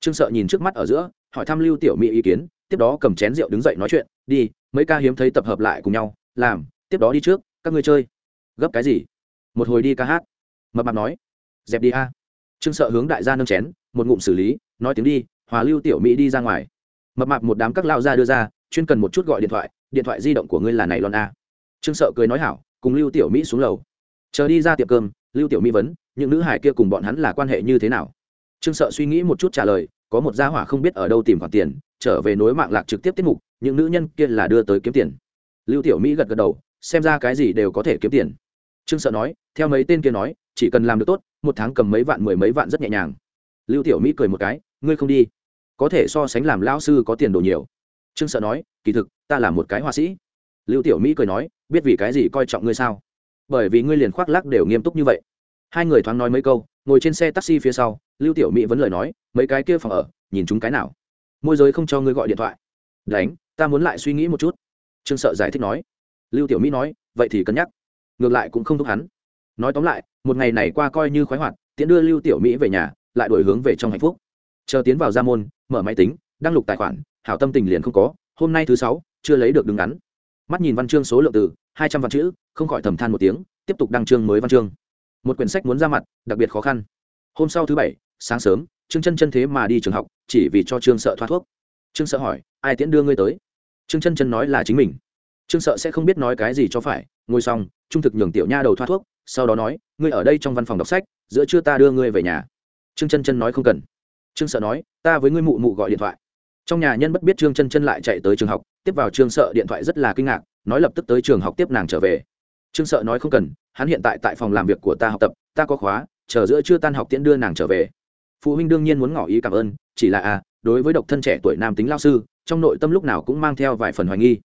[SPEAKER 1] Trương sợ nhìn trước mắt ở giữa, hỏi thăm lưu tiểu mỹ ý kiến, tiếp đó cầm chén rượu đứng dậy nói chuyện, đi, mấy ca hiếm thấy tập hợp lại cùng nhau, làm, tiếp đó đi trước, các ngươi chơi. Gấp cái gì? Một hồi đi ca hát. Mập mạp nói. Dẹp đi a. Trương sợ hướng đại gia nâng chén, một ngụm xử lý, nói tiếng đi, hòa lưu tiểu mỹ đi ra ngoài mập mạp một đám các lao ra đưa ra, chuyên cần một chút gọi điện thoại điện thoại di động của ngươi là này lon a. Trương sợ cười nói hảo, cùng lưu tiểu mỹ xuống lầu. Chờ đi ra tiệm cơm, lưu tiểu mỹ vấn, những nữ hải kia cùng bọn hắn là quan hệ như thế nào? Trương sợ suy nghĩ một chút trả lời, có một gia hỏa không biết ở đâu tìm khoản tiền, trở về nối mạng lạc trực tiếp tiết mục, những nữ nhân kia là đưa tới kiếm tiền. Lưu tiểu mỹ gật gật đầu, xem ra cái gì đều có thể kiếm tiền. Trương sợ nói, theo mấy tên kia nói, chỉ cần làm được tốt, một tháng cầm mấy vạn mười mấy vạn rất nhẹ nhàng. Lưu tiểu mỹ cười một cái, ngươi không đi có thể so sánh làm lão sư có tiền đồ nhiều. Trương sợ nói, kỳ thực, ta là một cái họa sĩ. Lưu tiểu mỹ cười nói, biết vì cái gì coi trọng ngươi sao? Bởi vì ngươi liền khoác lắc đều nghiêm túc như vậy. Hai người thoáng nói mấy câu, ngồi trên xe taxi phía sau, lưu tiểu mỹ vẫn lời nói, mấy cái kia phòng ở, nhìn chúng cái nào? Môi giới không cho ngươi gọi điện thoại. Đánh, ta muốn lại suy nghĩ một chút. Trương sợ giải thích nói. Lưu tiểu mỹ nói, vậy thì cân nhắc. Ngược lại cũng không thúc hắn. Nói tóm lại, một ngày này qua coi như khoái hoạt tiễn đưa lưu tiểu mỹ về nhà, lại đổi hướng về trong hạnh phúc chờ tiến vào gia môn, mở máy tính, đăng lục tài khoản, hảo tâm tình liền không có, hôm nay thứ sáu, chưa lấy được đứng ngắn mắt nhìn văn chương số lượng từ hai trăm văn chữ, không khỏi thầm than một tiếng, tiếp tục đăng chương mới văn chương. Một quyển sách muốn ra mặt, đặc biệt khó khăn. Hôm sau thứ bảy, sáng sớm, trương chân chân thế mà đi trường học, chỉ vì cho trương sợ thoát thuốc. Trương sợ hỏi, ai tiễn đưa ngươi tới? Trương chân chân nói là chính mình. Trương sợ sẽ không biết nói cái gì cho phải. Ngồi xong, trung thực nhường tiểu nha đầu thoát thuốc, sau đó nói, ngươi ở đây trong văn phòng đọc sách, giữa trưa ta đưa ngươi về nhà. Trương chân chân nói không cần trương sợ nói, ta với ngươi mụ mụ gọi điện thoại. Trong nhà nhân bất biết trương chân chân lại chạy tới trường học, tiếp vào trương sợ điện thoại rất là kinh ngạc, nói lập tức tới trường học tiếp nàng trở về. Trương sợ nói không cần, hắn hiện tại tại phòng làm việc của ta học tập, ta có khóa, chờ giữa chưa tan học tiễn đưa nàng trở về. Phụ huynh đương nhiên muốn ngỏ ý cảm ơn, chỉ là à đối với độc thân trẻ tuổi nam tính lao sư, trong nội tâm lúc nào cũng mang theo vài phần hoài nghi.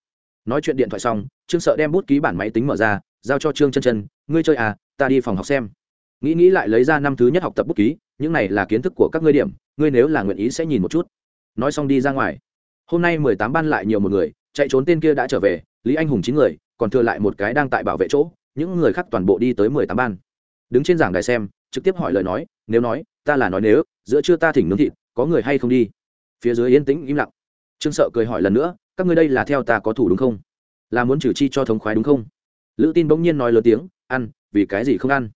[SPEAKER 1] Nói chuyện điện thoại xong, trương sợ đem bút ký bản máy tính mở ra, giao cho trương chân chân, ngươi chơi à ta đi phòng học xem nghĩ nghĩ lại lấy ra năm thứ nhất học tập bút ký, những này là kiến thức của các ngươi điểm, ngươi nếu là nguyện ý sẽ nhìn một chút. Nói xong đi ra ngoài. Hôm nay mười tám ban lại nhiều một người, chạy trốn tên kia đã trở về, lý anh hùng chín người, còn thừa lại một cái đang tại bảo vệ chỗ, những người khác toàn bộ đi tới mười tám ban. Đứng trên giảng đài xem, trực tiếp hỏi lời nói, nếu nói, ta là nói nếu, giữa trưa ta thỉnh nướng thịt, có người hay không đi? Phía dưới yên tĩnh im lặng. Trương sợ cười hỏi lần nữa, các ngươi đây là theo ta có thủ đúng không? Là muốn trừ chi cho thống khoái đúng không? Lữ tin bỗng nhiên nói lớn tiếng, ăn, vì cái gì không ăn?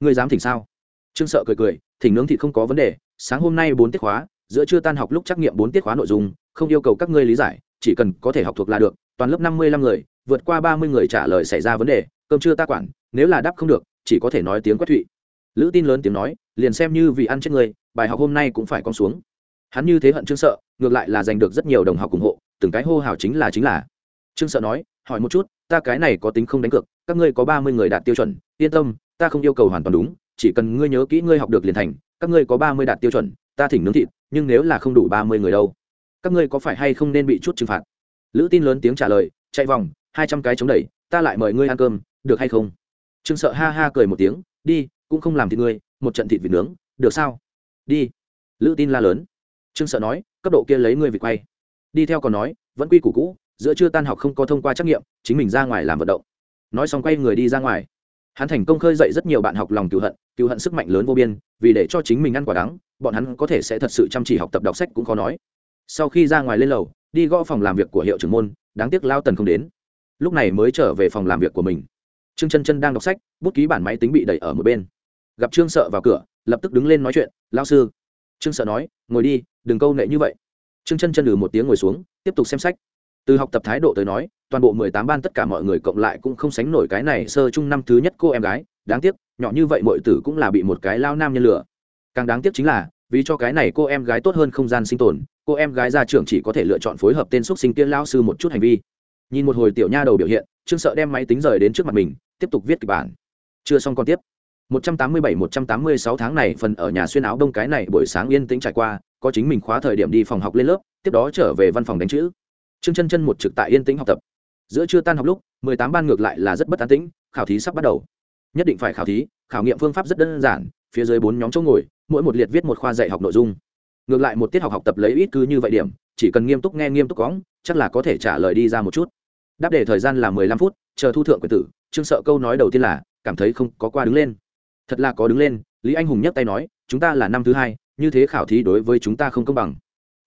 [SPEAKER 1] Ngươi dám thỉnh sao? Trương sợ cười cười, thỉnh nướng thịt không có vấn đề, sáng hôm nay bốn tiết khóa, giữa trưa tan học lúc trắc nghiệm bốn tiết khóa nội dung, không yêu cầu các ngươi lý giải, chỉ cần có thể học thuộc là được, toàn lớp năm mươi lăm người, vượt qua ba mươi người trả lời xảy ra vấn đề, cơm chưa ta quản, nếu là đáp không được, chỉ có thể nói tiếng quét thụy. Lữ tin lớn tiếng nói, liền xem như vì ăn chết người, bài học hôm nay cũng phải con xuống. Hắn như thế hận trương sợ, ngược lại là giành được rất nhiều đồng học ủng hộ, từng cái hô hào chính là chính là. Trương sợ nói, hỏi một chút, ta cái này có tính không đánh cược, các ngươi có ba mươi người đạt tiêu chuẩn, yên tâm ta không yêu cầu hoàn toàn đúng, chỉ cần ngươi nhớ kỹ ngươi học được liền thành, các ngươi có ba mươi đạt tiêu chuẩn, ta thỉnh nướng thịt, nhưng nếu là không đủ ba mươi người đâu. Các ngươi có phải hay không nên bị chút trừng phạt? Lữ tin lớn tiếng trả lời, chạy vòng, hai trăm cái chống đẩy, ta lại mời ngươi ăn cơm, được hay không? Trương sợ ha ha cười một tiếng, đi, cũng không làm thịt ngươi, một trận thịt vịt nướng, được sao? Đi. Lữ tin la lớn. Trương sợ nói, cấp độ kia lấy ngươi vịt quay. Đi theo còn nói, vẫn quy củ cũ, giữa chưa tan học không có thông qua trắc nghiệm, chính mình ra ngoài làm vận động. Nói xong quay người đi ra ngoài hắn thành công khơi dậy rất nhiều bạn học lòng cựu hận cựu hận sức mạnh lớn vô biên, vì để cho chính mình ăn quả đắng, bọn hắn có thể sẽ thật sự chăm chỉ học tập đọc sách cũng khó nói. Sau khi ra ngoài lên lầu, đi gõ phòng làm việc của hiệu trưởng môn, đáng tiếc lao tần không đến. Lúc này mới trở về phòng làm việc của mình. Trương chân chân đang đọc sách, bút ký bản máy tính bị đẩy ở một bên. Gặp trương sợ vào cửa, lập tức đứng lên nói chuyện lao sư. Trương sợ nói, ngồi đi, đừng câu nệ như vậy. Trương chân chân lừ một tiếng ngồi xuống, tiếp tục xem sách từ học tập thái độ tới nói, toàn bộ mười tám ban tất cả mọi người cộng lại cũng không sánh nổi cái này sơ chung năm thứ nhất cô em gái. Đáng tiếc, nhỏ như vậy mọi tử cũng là bị một cái lao nam nhân lửa càng đáng tiếc chính là, vì cho cái này cô em gái tốt hơn không gian sinh tồn, cô em gái ra trường chỉ có thể lựa chọn phối hợp tên xúc sinh tiên lao sư một chút hành vi. Nhìn một hồi tiểu nha đầu biểu hiện, trương sợ đem máy tính rời đến trước mặt mình, tiếp tục viết kịch bản. Chưa xong còn tiếp. 187-186 tháng này phần ở nhà xuyên áo đông cái này buổi sáng yên tĩnh trải qua, có chính mình khóa thời điểm đi phòng học lên lớp, tiếp đó trở về văn phòng đánh chữ trương chân chân một trực tại yên tĩnh học tập. Giữa trưa tan học lúc 18 ban ngược lại là rất bất an tĩnh, khảo thí sắp bắt đầu. Nhất định phải khảo thí, khảo nghiệm phương pháp rất đơn giản, phía dưới bốn nhóm chỗ ngồi, mỗi một liệt viết một khoa dạy học nội dung. Ngược lại một tiết học học tập lấy ít cứ như vậy điểm, chỉ cần nghiêm túc nghe nghiêm túc cóng chắc là có thể trả lời đi ra một chút. Đáp đề thời gian là mười lăm phút, chờ thu thượng quyền tử, trương sợ câu nói đầu tiên là, cảm thấy không có qua đứng lên. Thật là có đứng lên, lý anh hùng nhấc tay nói, chúng ta là năm thứ hai, như thế khảo thí đối với chúng ta không công bằng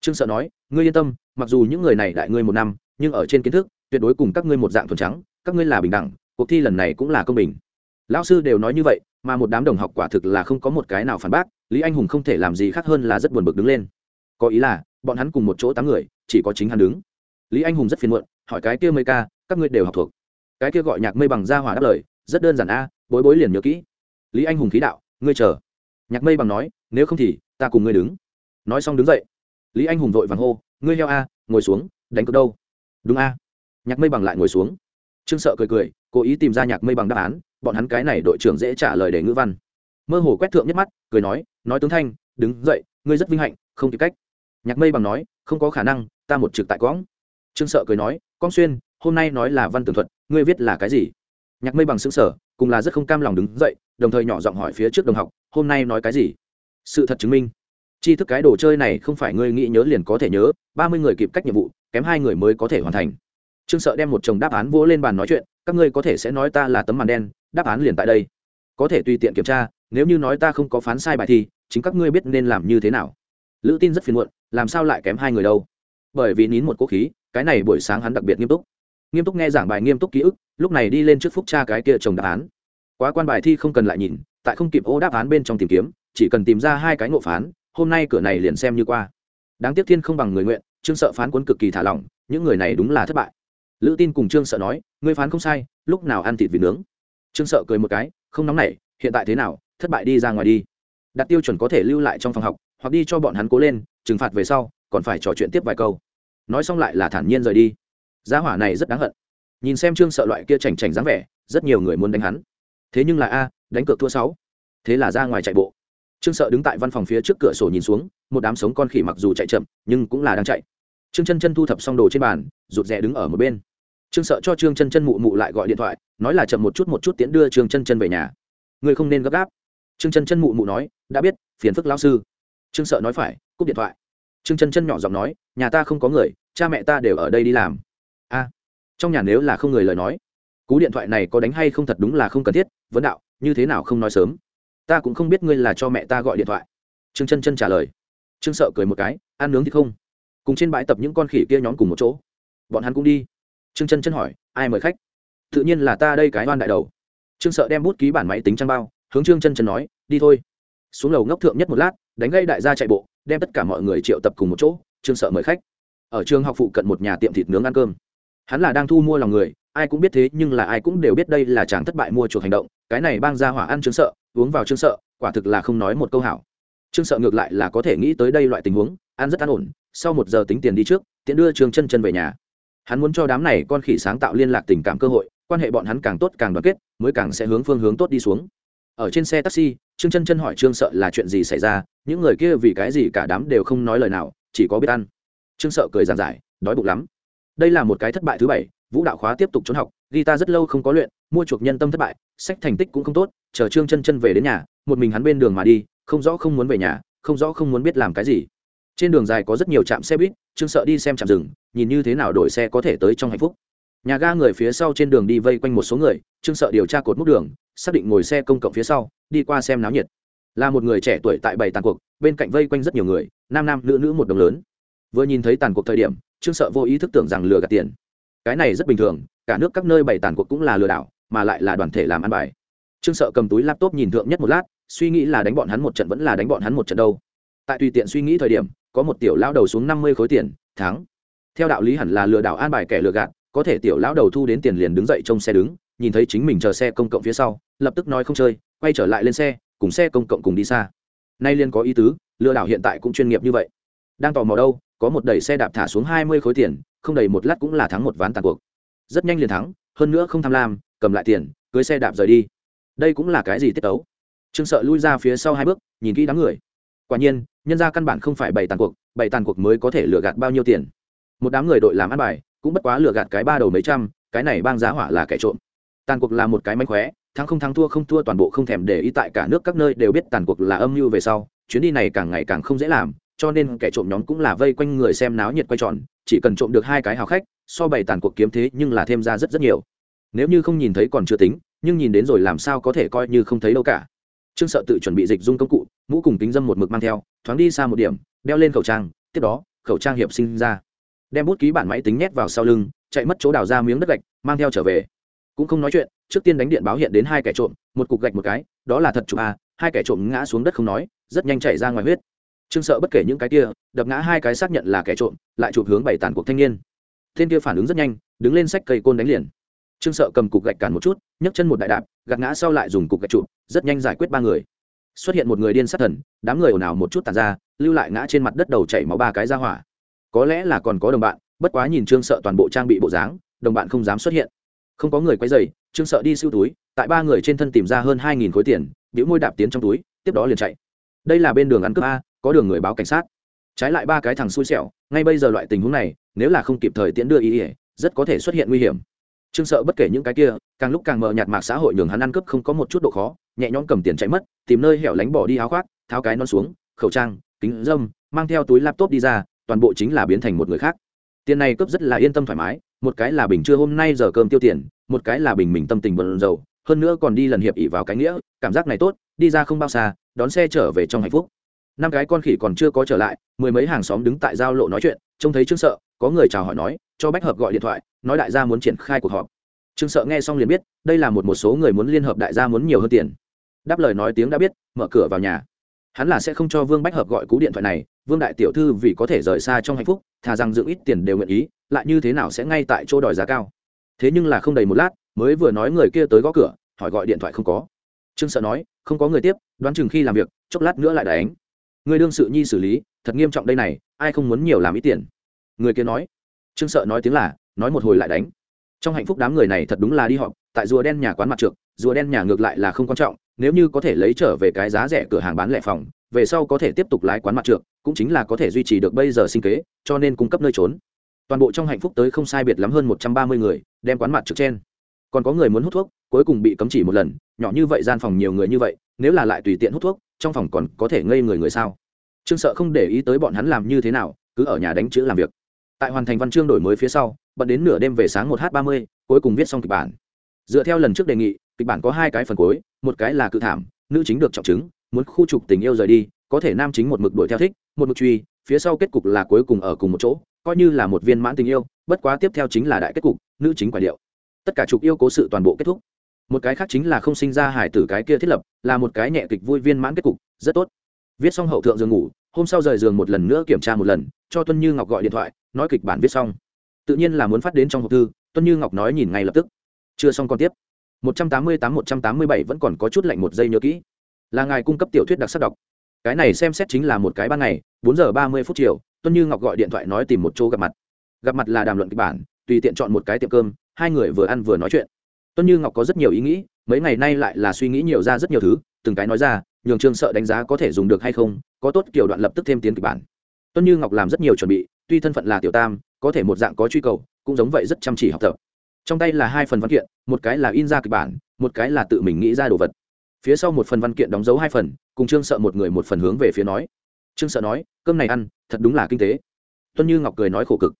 [SPEAKER 1] trương sợ nói, ngươi yên tâm, mặc dù những người này đại ngươi một năm, nhưng ở trên kiến thức, tuyệt đối cùng các ngươi một dạng thuần trắng, các ngươi là bình đẳng, cuộc thi lần này cũng là công bình. Lão sư đều nói như vậy, mà một đám đồng học quả thực là không có một cái nào phản bác, lý anh hùng không thể làm gì khác hơn là rất buồn bực đứng lên. Có ý là, bọn hắn cùng một chỗ tám người, chỉ có chính hắn đứng. Lý anh hùng rất phiền muộn, hỏi cái kia mây ca, các ngươi đều học thuộc. Cái kia gọi nhạc mây bằng ra hỏa đáp lời, rất đơn giản a, bối bối liền nhớ kỹ. Lý anh hùng khí đạo, ngươi chờ. Nhạc mây bằng nói, nếu không thì, ta cùng ngươi đứng. Nói xong đứng dậy lý anh hùng vội vàng hô, ngươi heo a, ngồi xuống, đánh cược đâu? Đúng a. Nhạc mây bằng lại ngồi xuống. Trương sợ cười cười, cố ý tìm ra nhạc mây bằng đáp án, bọn hắn cái này đội trưởng dễ trả lời để ngữ văn. Mơ hồ quét thượng nhất mắt, cười nói nói tướng thanh, đứng dậy, ngươi rất vinh hạnh, không kịp cách. Nhạc mây bằng nói, không có khả năng, ta một trực tại quõng trương sợ cười nói con xuyên, hôm nay nói là văn tường thuật, ngươi viết là cái gì? Nhạc mây bằng xứng sở cùng là rất không cam lòng đứng dậy, đồng thời nhỏ giọng hỏi phía trước đồng học, hôm nay nói cái gì? Sự thật chứng minh chi thức cái đồ chơi này không phải ngươi nghĩ nhớ liền có thể nhớ, ba mươi người kịp cách nhiệm vụ, kém hai người mới có thể hoàn thành. Trương sợ đem một chồng đáp án vỗ lên bàn nói chuyện, các ngươi có thể sẽ nói ta là tấm màn đen, đáp án liền tại đây. Có thể tùy tiện kiểm tra, nếu như nói ta không có phán sai bài thi chính các ngươi biết nên làm như thế nào. Lữ tin rất phiền muộn, làm sao lại kém hai người đâu? Bởi vì nín một cố khí, cái này buổi sáng hắn đặc biệt nghiêm túc. Nghiêm túc nghe giảng bài nghiêm túc ký ức, lúc này đi lên trước phúc cha cái kia chồng đáp án. Quá quan bài thi không cần lại nhìn, tại không kịp ô đáp án bên trong tìm kiếm, chỉ cần tìm ra hai cái ngộ phán hôm nay cửa này liền xem như qua. Đáng tiếc thiên không bằng người nguyện, trương sợ phán cuốn cực kỳ thả lỏng, những người này đúng là thất bại. Lữ tin cùng trương sợ nói, ngươi phán không sai, lúc nào ăn thịt vịt nướng? Trương sợ cười một cái, không nóng nảy, hiện tại thế nào, thất bại đi ra ngoài đi. Đặt tiêu chuẩn có thể lưu lại trong phòng học, hoặc đi cho bọn hắn cố lên, trừng phạt về sau, còn phải trò chuyện tiếp vài câu. Nói xong lại là thản nhiên rời đi. Giá hỏa này rất đáng hận. Nhìn xem trương sợ loại kia chảnh chảnh dáng vẻ, rất nhiều người muốn đánh hắn. Thế nhưng là a, đánh cược thua sáu. Thế là ra ngoài chạy bộ trương sợ đứng tại văn phòng phía trước cửa sổ nhìn xuống, một đám sống con khỉ mặc dù chạy chậm, nhưng cũng là đang chạy. Trương chân chân thu thập xong đồ trên bàn, rụt rè đứng ở một bên. Trương sợ cho trương chân chân mụ mụ lại gọi điện thoại, nói là chậm một chút một chút tiễn đưa trương chân chân về nhà. Người không nên gấp gáp. Trương chân chân mụ mụ nói, đã biết, phiền phức lao sư. Trương sợ nói phải, cúp điện thoại. Trương chân chân nhỏ giọng nói, nhà ta không có người, cha mẹ ta đều ở đây đi làm. A, trong nhà nếu là không người lời nói. Cú điện thoại này có đánh hay không thật đúng là không cần thiết, vấn đạo, như thế nào không nói sớm? Ta cũng không biết ngươi là cho mẹ ta gọi điện thoại. Trương chân chân trả lời. Trương sợ cười một cái, ăn nướng thì không. Cùng trên bãi tập những con khỉ kia nhóm cùng một chỗ. Bọn hắn cũng đi. Trương chân chân hỏi, ai mời khách? Tự nhiên là ta đây cái oan đại đầu. Trương sợ đem bút ký bản máy tính trang bao, hướng trương chân chân nói, đi thôi. Xuống lầu ngốc thượng nhất một lát, đánh gây đại gia chạy bộ, đem tất cả mọi người triệu tập cùng một chỗ, trương sợ mời khách. Ở trường học phụ cận một nhà tiệm thịt nướng ăn cơm. Hắn là đang thu mua lòng người, ai cũng biết thế nhưng là ai cũng đều biết đây là chàng thất bại mua chuộc hành động, cái này bang ra hỏa ăn trương sợ uống vào trương sợ, quả thực là không nói một câu hảo. Trương sợ ngược lại là có thể nghĩ tới đây loại tình huống, ăn rất an ổn, sau một giờ tính tiền đi trước, tiện đưa trương chân chân về nhà. Hắn muốn cho đám này con khỉ sáng tạo liên lạc tình cảm cơ hội, quan hệ bọn hắn càng tốt càng đoàn kết, mới càng sẽ hướng phương hướng tốt đi xuống. Ở trên xe taxi, trương chân chân hỏi trương sợ là chuyện gì xảy ra, những người kia vì cái gì cả đám đều không nói lời nào, chỉ có biết ăn. Trương sợ cười giàn giải, đói bụng lắm. Đây là một cái thất bại thứ bảy, vũ đạo khóa tiếp tục trốn học ghi ta rất lâu không có luyện mua chuộc nhân tâm thất bại, sách thành tích cũng không tốt, chờ trương chân chân về đến nhà, một mình hắn bên đường mà đi, không rõ không muốn về nhà, không rõ không muốn biết làm cái gì. Trên đường dài có rất nhiều trạm xe buýt, trương sợ đi xem trạm rừng nhìn như thế nào đổi xe có thể tới trong hạnh phúc. Nhà ga người phía sau trên đường đi vây quanh một số người, trương sợ điều tra cột múc đường, xác định ngồi xe công cộng phía sau, đi qua xem náo nhiệt. Là một người trẻ tuổi tại bảy tàn cuộc, bên cạnh vây quanh rất nhiều người, nam nam nữ nữ một đồng lớn. Vừa nhìn thấy tàn cuộc thời điểm, trương sợ vô ý thức tưởng rằng lừa gạt tiền. Cái này rất bình thường, cả nước các nơi bày tàn cuộc cũng là lừa đảo mà lại là đoàn thể làm ăn bài. Trương sợ cầm túi laptop nhìn thượng nhất một lát, suy nghĩ là đánh bọn hắn một trận vẫn là đánh bọn hắn một trận đâu. Tại tùy tiện suy nghĩ thời điểm, có một tiểu lão đầu xuống năm mươi khối tiền, thắng. Theo đạo lý hẳn là lừa đảo an bài kẻ lừa gạt, có thể tiểu lão đầu thu đến tiền liền đứng dậy trong xe đứng, nhìn thấy chính mình chờ xe công cộng phía sau, lập tức nói không chơi, quay trở lại lên xe, cùng xe công cộng cùng đi xa. Nay liên có ý tứ, lừa đảo hiện tại cũng chuyên nghiệp như vậy. Đang tò mò đâu, có một đẩy xe đạp thả xuống hai mươi khối tiền, không đầy một lát cũng là thắng một ván tàn cuộc. Rất nhanh liền thắng hơn nữa không tham lam, cầm lại tiền, cưới xe đạp rời đi. Đây cũng là cái gì tiết tấu? Trương sợ lui ra phía sau hai bước, nhìn kỹ đám người. Quả nhiên, nhân ra căn bản không phải bày tàn cuộc, bày tàn cuộc mới có thể lừa gạt bao nhiêu tiền. Một đám người đội làm ăn bài, cũng bất quá lừa gạt cái ba đầu mấy trăm, cái này bang giá hỏa là kẻ trộm. Tàn cuộc là một cái mánh khóe, thắng không thắng thua không thua toàn bộ không thèm để ý tại cả nước các nơi đều biết tàn cuộc là âm mưu về sau, chuyến đi này càng ngày càng không dễ làm, cho nên kẻ trộm nhóm cũng là vây quanh người xem náo nhiệt quay tròn, chỉ cần trộm được hai cái hào khách, so bày tàn cuộc kiếm thế nhưng là thêm ra rất rất nhiều nếu như không nhìn thấy còn chưa tính, nhưng nhìn đến rồi làm sao có thể coi như không thấy đâu cả. Trương sợ tự chuẩn bị dịch dung công cụ, mũ cùng kính dâm một mực mang theo, thoáng đi xa một điểm, đeo lên khẩu trang, tiếp đó, khẩu trang hiệp sinh ra. Đem bút ký bản máy tính nhét vào sau lưng, chạy mất chỗ đào ra miếng đất gạch, mang theo trở về. Cũng không nói chuyện, trước tiên đánh điện báo hiện đến hai kẻ trộm, một cục gạch một cái, đó là thật chụp à? hai kẻ trộm ngã xuống đất không nói, rất nhanh chạy ra ngoài huyết. Trương sợ bất kể những cái kia, đập ngã hai cái xác nhận là kẻ trộm, lại chụp hướng bảy tàn cuộc thanh niên. Tên kia phản ứng rất nhanh, đứng lên sách cây côn đánh liền trương sợ cầm cục gạch cản một chút, nhấc chân một đại đạp, gạt ngã sau lại dùng cục gạch trụ, rất nhanh giải quyết ba người. Xuất hiện một người điên sát thần, đám người ồn ào một chút tàn ra, lưu lại ngã trên mặt đất đầu chảy máu ba cái ra hỏa. Có lẽ là còn có đồng bạn, bất quá nhìn trương sợ toàn bộ trang bị bộ dáng, đồng bạn không dám xuất hiện. Không có người quay dày trương sợ đi siêu túi, tại ba người trên thân tìm ra hơn hai nghìn khối tiền biểu môi đạp tiến trong túi, tiếp đó liền chạy. Đây là bên đường ăn cướp a, có đường người báo cảnh sát. Trái lại ba cái thằng xui xẻo, ngay bây giờ loại tình huống này, nếu là không kịp thời tiễn đưa ý ỉa rất có thể xuất hiện nguy hiểm trương sợ bất kể những cái kia, càng lúc càng mờ nhạt mạc xã hội nhường hắn ăn cướp không có một chút độ khó, nhẹ nhõm cầm tiền chạy mất, tìm nơi hẻo lánh bỏ đi áo khoác, tháo cái non xuống, khẩu trang, kính dâm, mang theo túi laptop đi ra, toàn bộ chính là biến thành một người khác. Tiền này cướp rất là yên tâm thoải mái, một cái là bình trưa hôm nay giờ cơm tiêu tiền, một cái là bình mình tâm tình bận rầu hơn nữa còn đi lần hiệp ỉ vào cái nghĩa, cảm giác này tốt, đi ra không bao xa, đón xe trở về trong hạnh phúc. Năm cái con khỉ còn chưa có trở lại, mười mấy hàng xóm đứng tại giao lộ nói chuyện, trông thấy trương sợ, có người chào hỏi nói, cho bách hợp gọi điện thoại nói đại gia muốn triển khai cuộc họp. Trương sợ nghe xong liền biết, đây là một một số người muốn liên hợp đại gia muốn nhiều hơn tiền. Đáp lời nói tiếng đã biết, mở cửa vào nhà. Hắn là sẽ không cho vương bách hợp gọi cú điện thoại này, vương đại tiểu thư vì có thể rời xa trong hạnh phúc, thà rằng dựng ít tiền đều nguyện ý, lại như thế nào sẽ ngay tại chỗ đòi giá cao. Thế nhưng là không đầy một lát, mới vừa nói người kia tới gõ cửa, hỏi gọi điện thoại không có. Trương sợ nói, không có người tiếp, đoán chừng khi làm việc, chốc lát nữa lại đánh người đương sự nhi xử lý, thật nghiêm trọng đây này, ai không muốn nhiều làm ít tiền? Người kia nói. Trương sợ nói tiếng là nói một hồi lại đánh. Trong hạnh phúc đám người này thật đúng là đi họp, tại rùa đen nhà quán mặt trượt rùa đen nhà ngược lại là không quan trọng, nếu như có thể lấy trở về cái giá rẻ cửa hàng bán lẻ phòng, về sau có thể tiếp tục lái quán mặt trượt cũng chính là có thể duy trì được bây giờ sinh kế, cho nên cung cấp nơi trốn. Toàn bộ trong hạnh phúc tới không sai biệt lắm hơn một trăm ba mươi người, đem quán mặt trượt trên còn có người muốn hút thuốc, cuối cùng bị cấm chỉ một lần, nhỏ như vậy gian phòng nhiều người như vậy, nếu là lại tùy tiện hút thuốc, trong phòng còn có thể ngây người người sao? Trương sợ không để ý tới bọn hắn làm như thế nào, cứ ở nhà đánh chữ làm việc. Tại hoàn thành văn chương đổi mới phía sau bận đến nửa đêm về sáng một h ba mươi, cuối cùng viết xong kịch bản. Dựa theo lần trước đề nghị, kịch bản có hai cái phần cuối, một cái là cự thảm, nữ chính được trọng chứng, muốn khu trục tình yêu rời đi, có thể nam chính một mực đuổi theo thích, một mực truy, phía sau kết cục là cuối cùng ở cùng một chỗ, coi như là một viên mãn tình yêu, bất quá tiếp theo chính là đại kết cục, nữ chính quả điệu. Tất cả trục yêu cố sự toàn bộ kết thúc. Một cái khác chính là không sinh ra hải tử cái kia thiết lập, là một cái nhẹ kịch vui viên mãn kết cục, rất tốt. Viết xong hậu thượng giường ngủ, hôm sau rời giường một lần nữa kiểm tra một lần, cho tuân như ngọc gọi điện thoại, nói kịch bản viết xong tự nhiên là muốn phát đến trong hộp thư, tuân như ngọc nói nhìn ngay lập tức. Chưa xong còn tiếp. Một trăm tám mươi tám, một trăm tám mươi bảy vẫn còn có chút lạnh một giây nhớ kỹ. Là ngài cung cấp tiểu thuyết đặc sắc đọc. Cái này xem xét chính là một cái ban ngày, bốn giờ ba mươi phút chiều, tuân như ngọc gọi điện thoại nói tìm một chỗ gặp mặt. Gặp mặt là đàm luận kịch bản, tùy tiện chọn một cái tiệm cơm, hai người vừa ăn vừa nói chuyện. Tuân như ngọc có rất nhiều ý nghĩ, mấy ngày nay lại là suy nghĩ nhiều ra rất nhiều thứ, từng cái nói ra, nhường trương sợ đánh giá có thể dùng được hay không, có tốt kiểu đoạn lập tức thêm tiến kịch bản. Tuân như ngọc làm rất nhiều chuẩn bị, tuy thân phận là tiểu tam có thể một dạng có truy cầu, cũng giống vậy rất chăm chỉ học tập. Trong tay là hai phần văn kiện, một cái là in ra kịch bản, một cái là tự mình nghĩ ra đồ vật. Phía sau một phần văn kiện đóng dấu hai phần, cùng trương sợ một người một phần hướng về phía nói. Trương sợ nói, cơm này ăn, thật đúng là kinh tế. Tuân như ngọc cười nói khổ cực.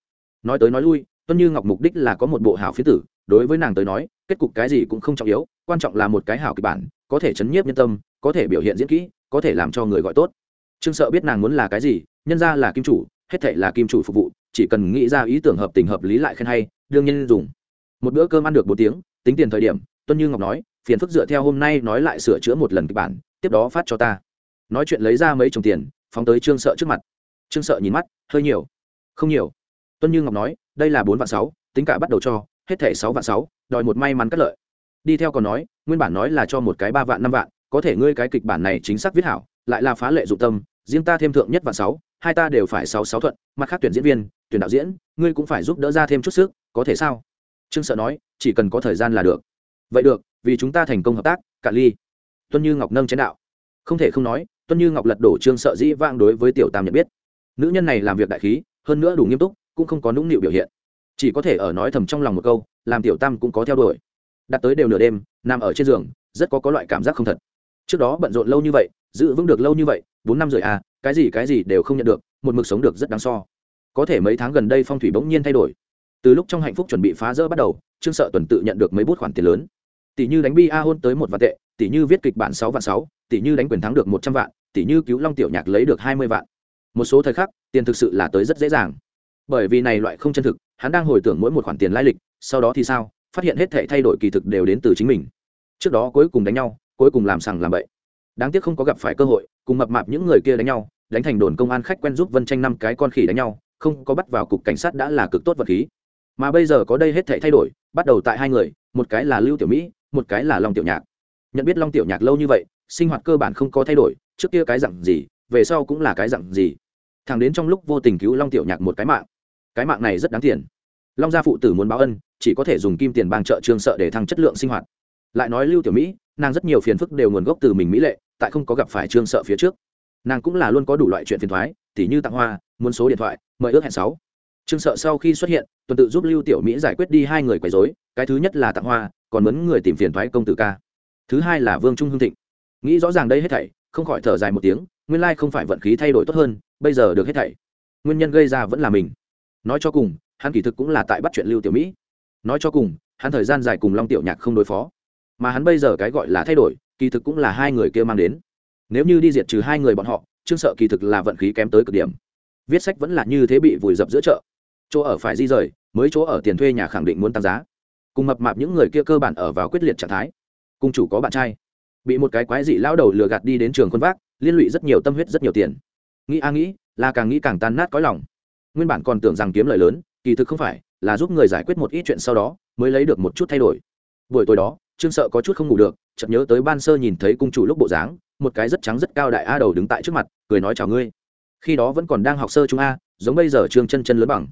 [SPEAKER 1] Nói tới nói lui, tuân như ngọc mục đích là có một bộ hảo phía tử, đối với nàng tới nói, kết cục cái gì cũng không trọng yếu, quan trọng là một cái hảo kịch bản, có thể chấn nhiếp nhân tâm, có thể biểu hiện diễn kỹ, có thể làm cho người gọi tốt. Trương sợ biết nàng muốn là cái gì, nhân ra là kim chủ, hết thể là kim chủ phục vụ chỉ cần nghĩ ra ý tưởng hợp tình hợp lý lại khen hay, đương nhiên dùng. Một bữa cơm ăn được bốn tiếng, tính tiền thời điểm, tuân như ngọc nói, phiền phức dựa theo hôm nay nói lại sửa chữa một lần kịch bản, tiếp đó phát cho ta. Nói chuyện lấy ra mấy chồng tiền, phóng tới trương sợ trước mặt. Trương sợ nhìn mắt, hơi nhiều. Không nhiều. Tuân như ngọc nói, đây là bốn vạn sáu, tính cả bắt đầu cho, hết thẻ sáu vạn sáu, đòi một may mắn cắt lợi. Đi theo còn nói, nguyên bản nói là cho một cái ba vạn năm vạn, có thể ngươi cái kịch bản này chính xác viết hảo, lại là phá lệ dụng tâm, riêng ta thêm thượng nhất vạn sáu hai ta đều phải sáu sáu thuận, mặt khác tuyển diễn viên, tuyển đạo diễn, ngươi cũng phải giúp đỡ ra thêm chút sức, có thể sao? Trương sợ nói, chỉ cần có thời gian là được. Vậy được, vì chúng ta thành công hợp tác, cạn ly. Tuân như ngọc nâng chén đạo. Không thể không nói, tuân như ngọc lật đổ trương sợ dĩ vang đối với tiểu tam nhận biết. Nữ nhân này làm việc đại khí, hơn nữa đủ nghiêm túc, cũng không có nũng nịu biểu hiện. Chỉ có thể ở nói thầm trong lòng một câu, làm tiểu tam cũng có theo đuổi. Đặt tới đều nửa đêm, nằm ở trên giường, rất có có loại cảm giác không thật. Trước đó bận rộn lâu như vậy, giữ vững được lâu như vậy bốn năm rồi à cái gì cái gì đều không nhận được, một mực sống được rất đáng so. Có thể mấy tháng gần đây phong thủy bỗng nhiên thay đổi. Từ lúc trong hạnh phúc chuẩn bị phá rỡ bắt đầu, trương sợ tuần tự nhận được mấy bút khoản tiền lớn. Tỷ như đánh bi a hôn tới một vạn tệ, tỷ như viết kịch bản sáu vạn sáu, tỷ như đánh quyền thắng được một trăm vạn, tỷ như cứu long tiểu nhạc lấy được hai mươi vạn. Một số thời khắc, tiền thực sự là tới rất dễ dàng. Bởi vì này loại không chân thực, hắn đang hồi tưởng mỗi một khoản tiền lai lịch, sau đó thì sao, phát hiện hết thể thay đổi kỳ thực đều đến từ chính mình. Trước đó cuối cùng đánh nhau, cuối cùng làm sằng làm bậy đáng tiếc không có gặp phải cơ hội, cùng mập mạp những người kia đánh nhau, đánh thành đồn công an khách quen giúp vân tranh năm cái con khỉ đánh nhau, không có bắt vào cục cảnh sát đã là cực tốt vật khí. Mà bây giờ có đây hết thể thay đổi, bắt đầu tại hai người, một cái là lưu tiểu mỹ, một cái là long tiểu nhạc. Nhận biết long tiểu nhạc lâu như vậy, sinh hoạt cơ bản không có thay đổi, trước kia cái dặn gì, về sau cũng là cái dặn gì. Thằng đến trong lúc vô tình cứu long tiểu nhạc một cái mạng. Cái mạng này rất đáng tiền. Long gia phụ tử muốn báo ân, chỉ có thể dùng kim tiền bang trợ trương sợ để thăng chất lượng sinh hoạt. Lại nói lưu tiểu mỹ, nàng rất nhiều phiền phức đều nguồn gốc từ mình mỹ lệ tại không có gặp phải trương sợ phía trước. Nàng cũng là luôn có đủ loại chuyện phiền thoái, tỉ như tặng hoa, muốn số điện thoại, mời ước hẹn sáu. Trương sợ sau khi xuất hiện, tuần tự giúp lưu tiểu mỹ giải quyết đi hai người quấy dối cái thứ nhất là tặng hoa, còn muốn người tìm phiền thoái công tử ca. Thứ hai là vương trung hương thịnh. Nghĩ rõ ràng đây hết thảy, không khỏi thở dài một tiếng, nguyên lai không phải vận khí thay đổi tốt hơn, bây giờ được hết thảy. Nguyên nhân gây ra vẫn là mình. Nói cho cùng, hắn kỳ thực cũng là tại bắt chuyện lưu tiểu mỹ. Nói cho cùng, hắn thời gian dài cùng long tiểu nhạc không đối phó. Mà hắn bây giờ cái gọi là thay đổi kỳ thực cũng là hai người kia mang đến. Nếu như đi diệt trừ hai người bọn họ, trương sợ kỳ thực là vận khí kém tới cực điểm. Viết sách vẫn là như thế bị vùi dập giữa chợ. Chỗ ở phải di rời, mới chỗ ở tiền thuê nhà khẳng định muốn tăng giá. Cùng mập mạp những người kia cơ bản ở vào quyết liệt trạng thái. Cung chủ có bạn trai. Bị một cái quái dị lao đầu lừa gạt đi đến trường quân vác, liên lụy rất nhiều tâm huyết rất nhiều tiền. Nghĩ a nghĩ, là càng nghĩ càng tan nát cõi lòng. Nguyên bản còn tưởng rằng kiếm lời lớn, kỳ thực không phải, là giúp người giải quyết một ít chuyện sau đó, mới lấy được một chút thay đổi. Buổi tối đó trương sợ có chút không ngủ được, chợt nhớ tới ban sơ nhìn thấy cung chủ lúc bộ dáng, một cái rất trắng rất cao đại a đầu đứng tại trước mặt, cười nói, chào ngươi. Khi đó vẫn còn đang học sơ trung a, giống bây giờ trương chân chân lớn bằng.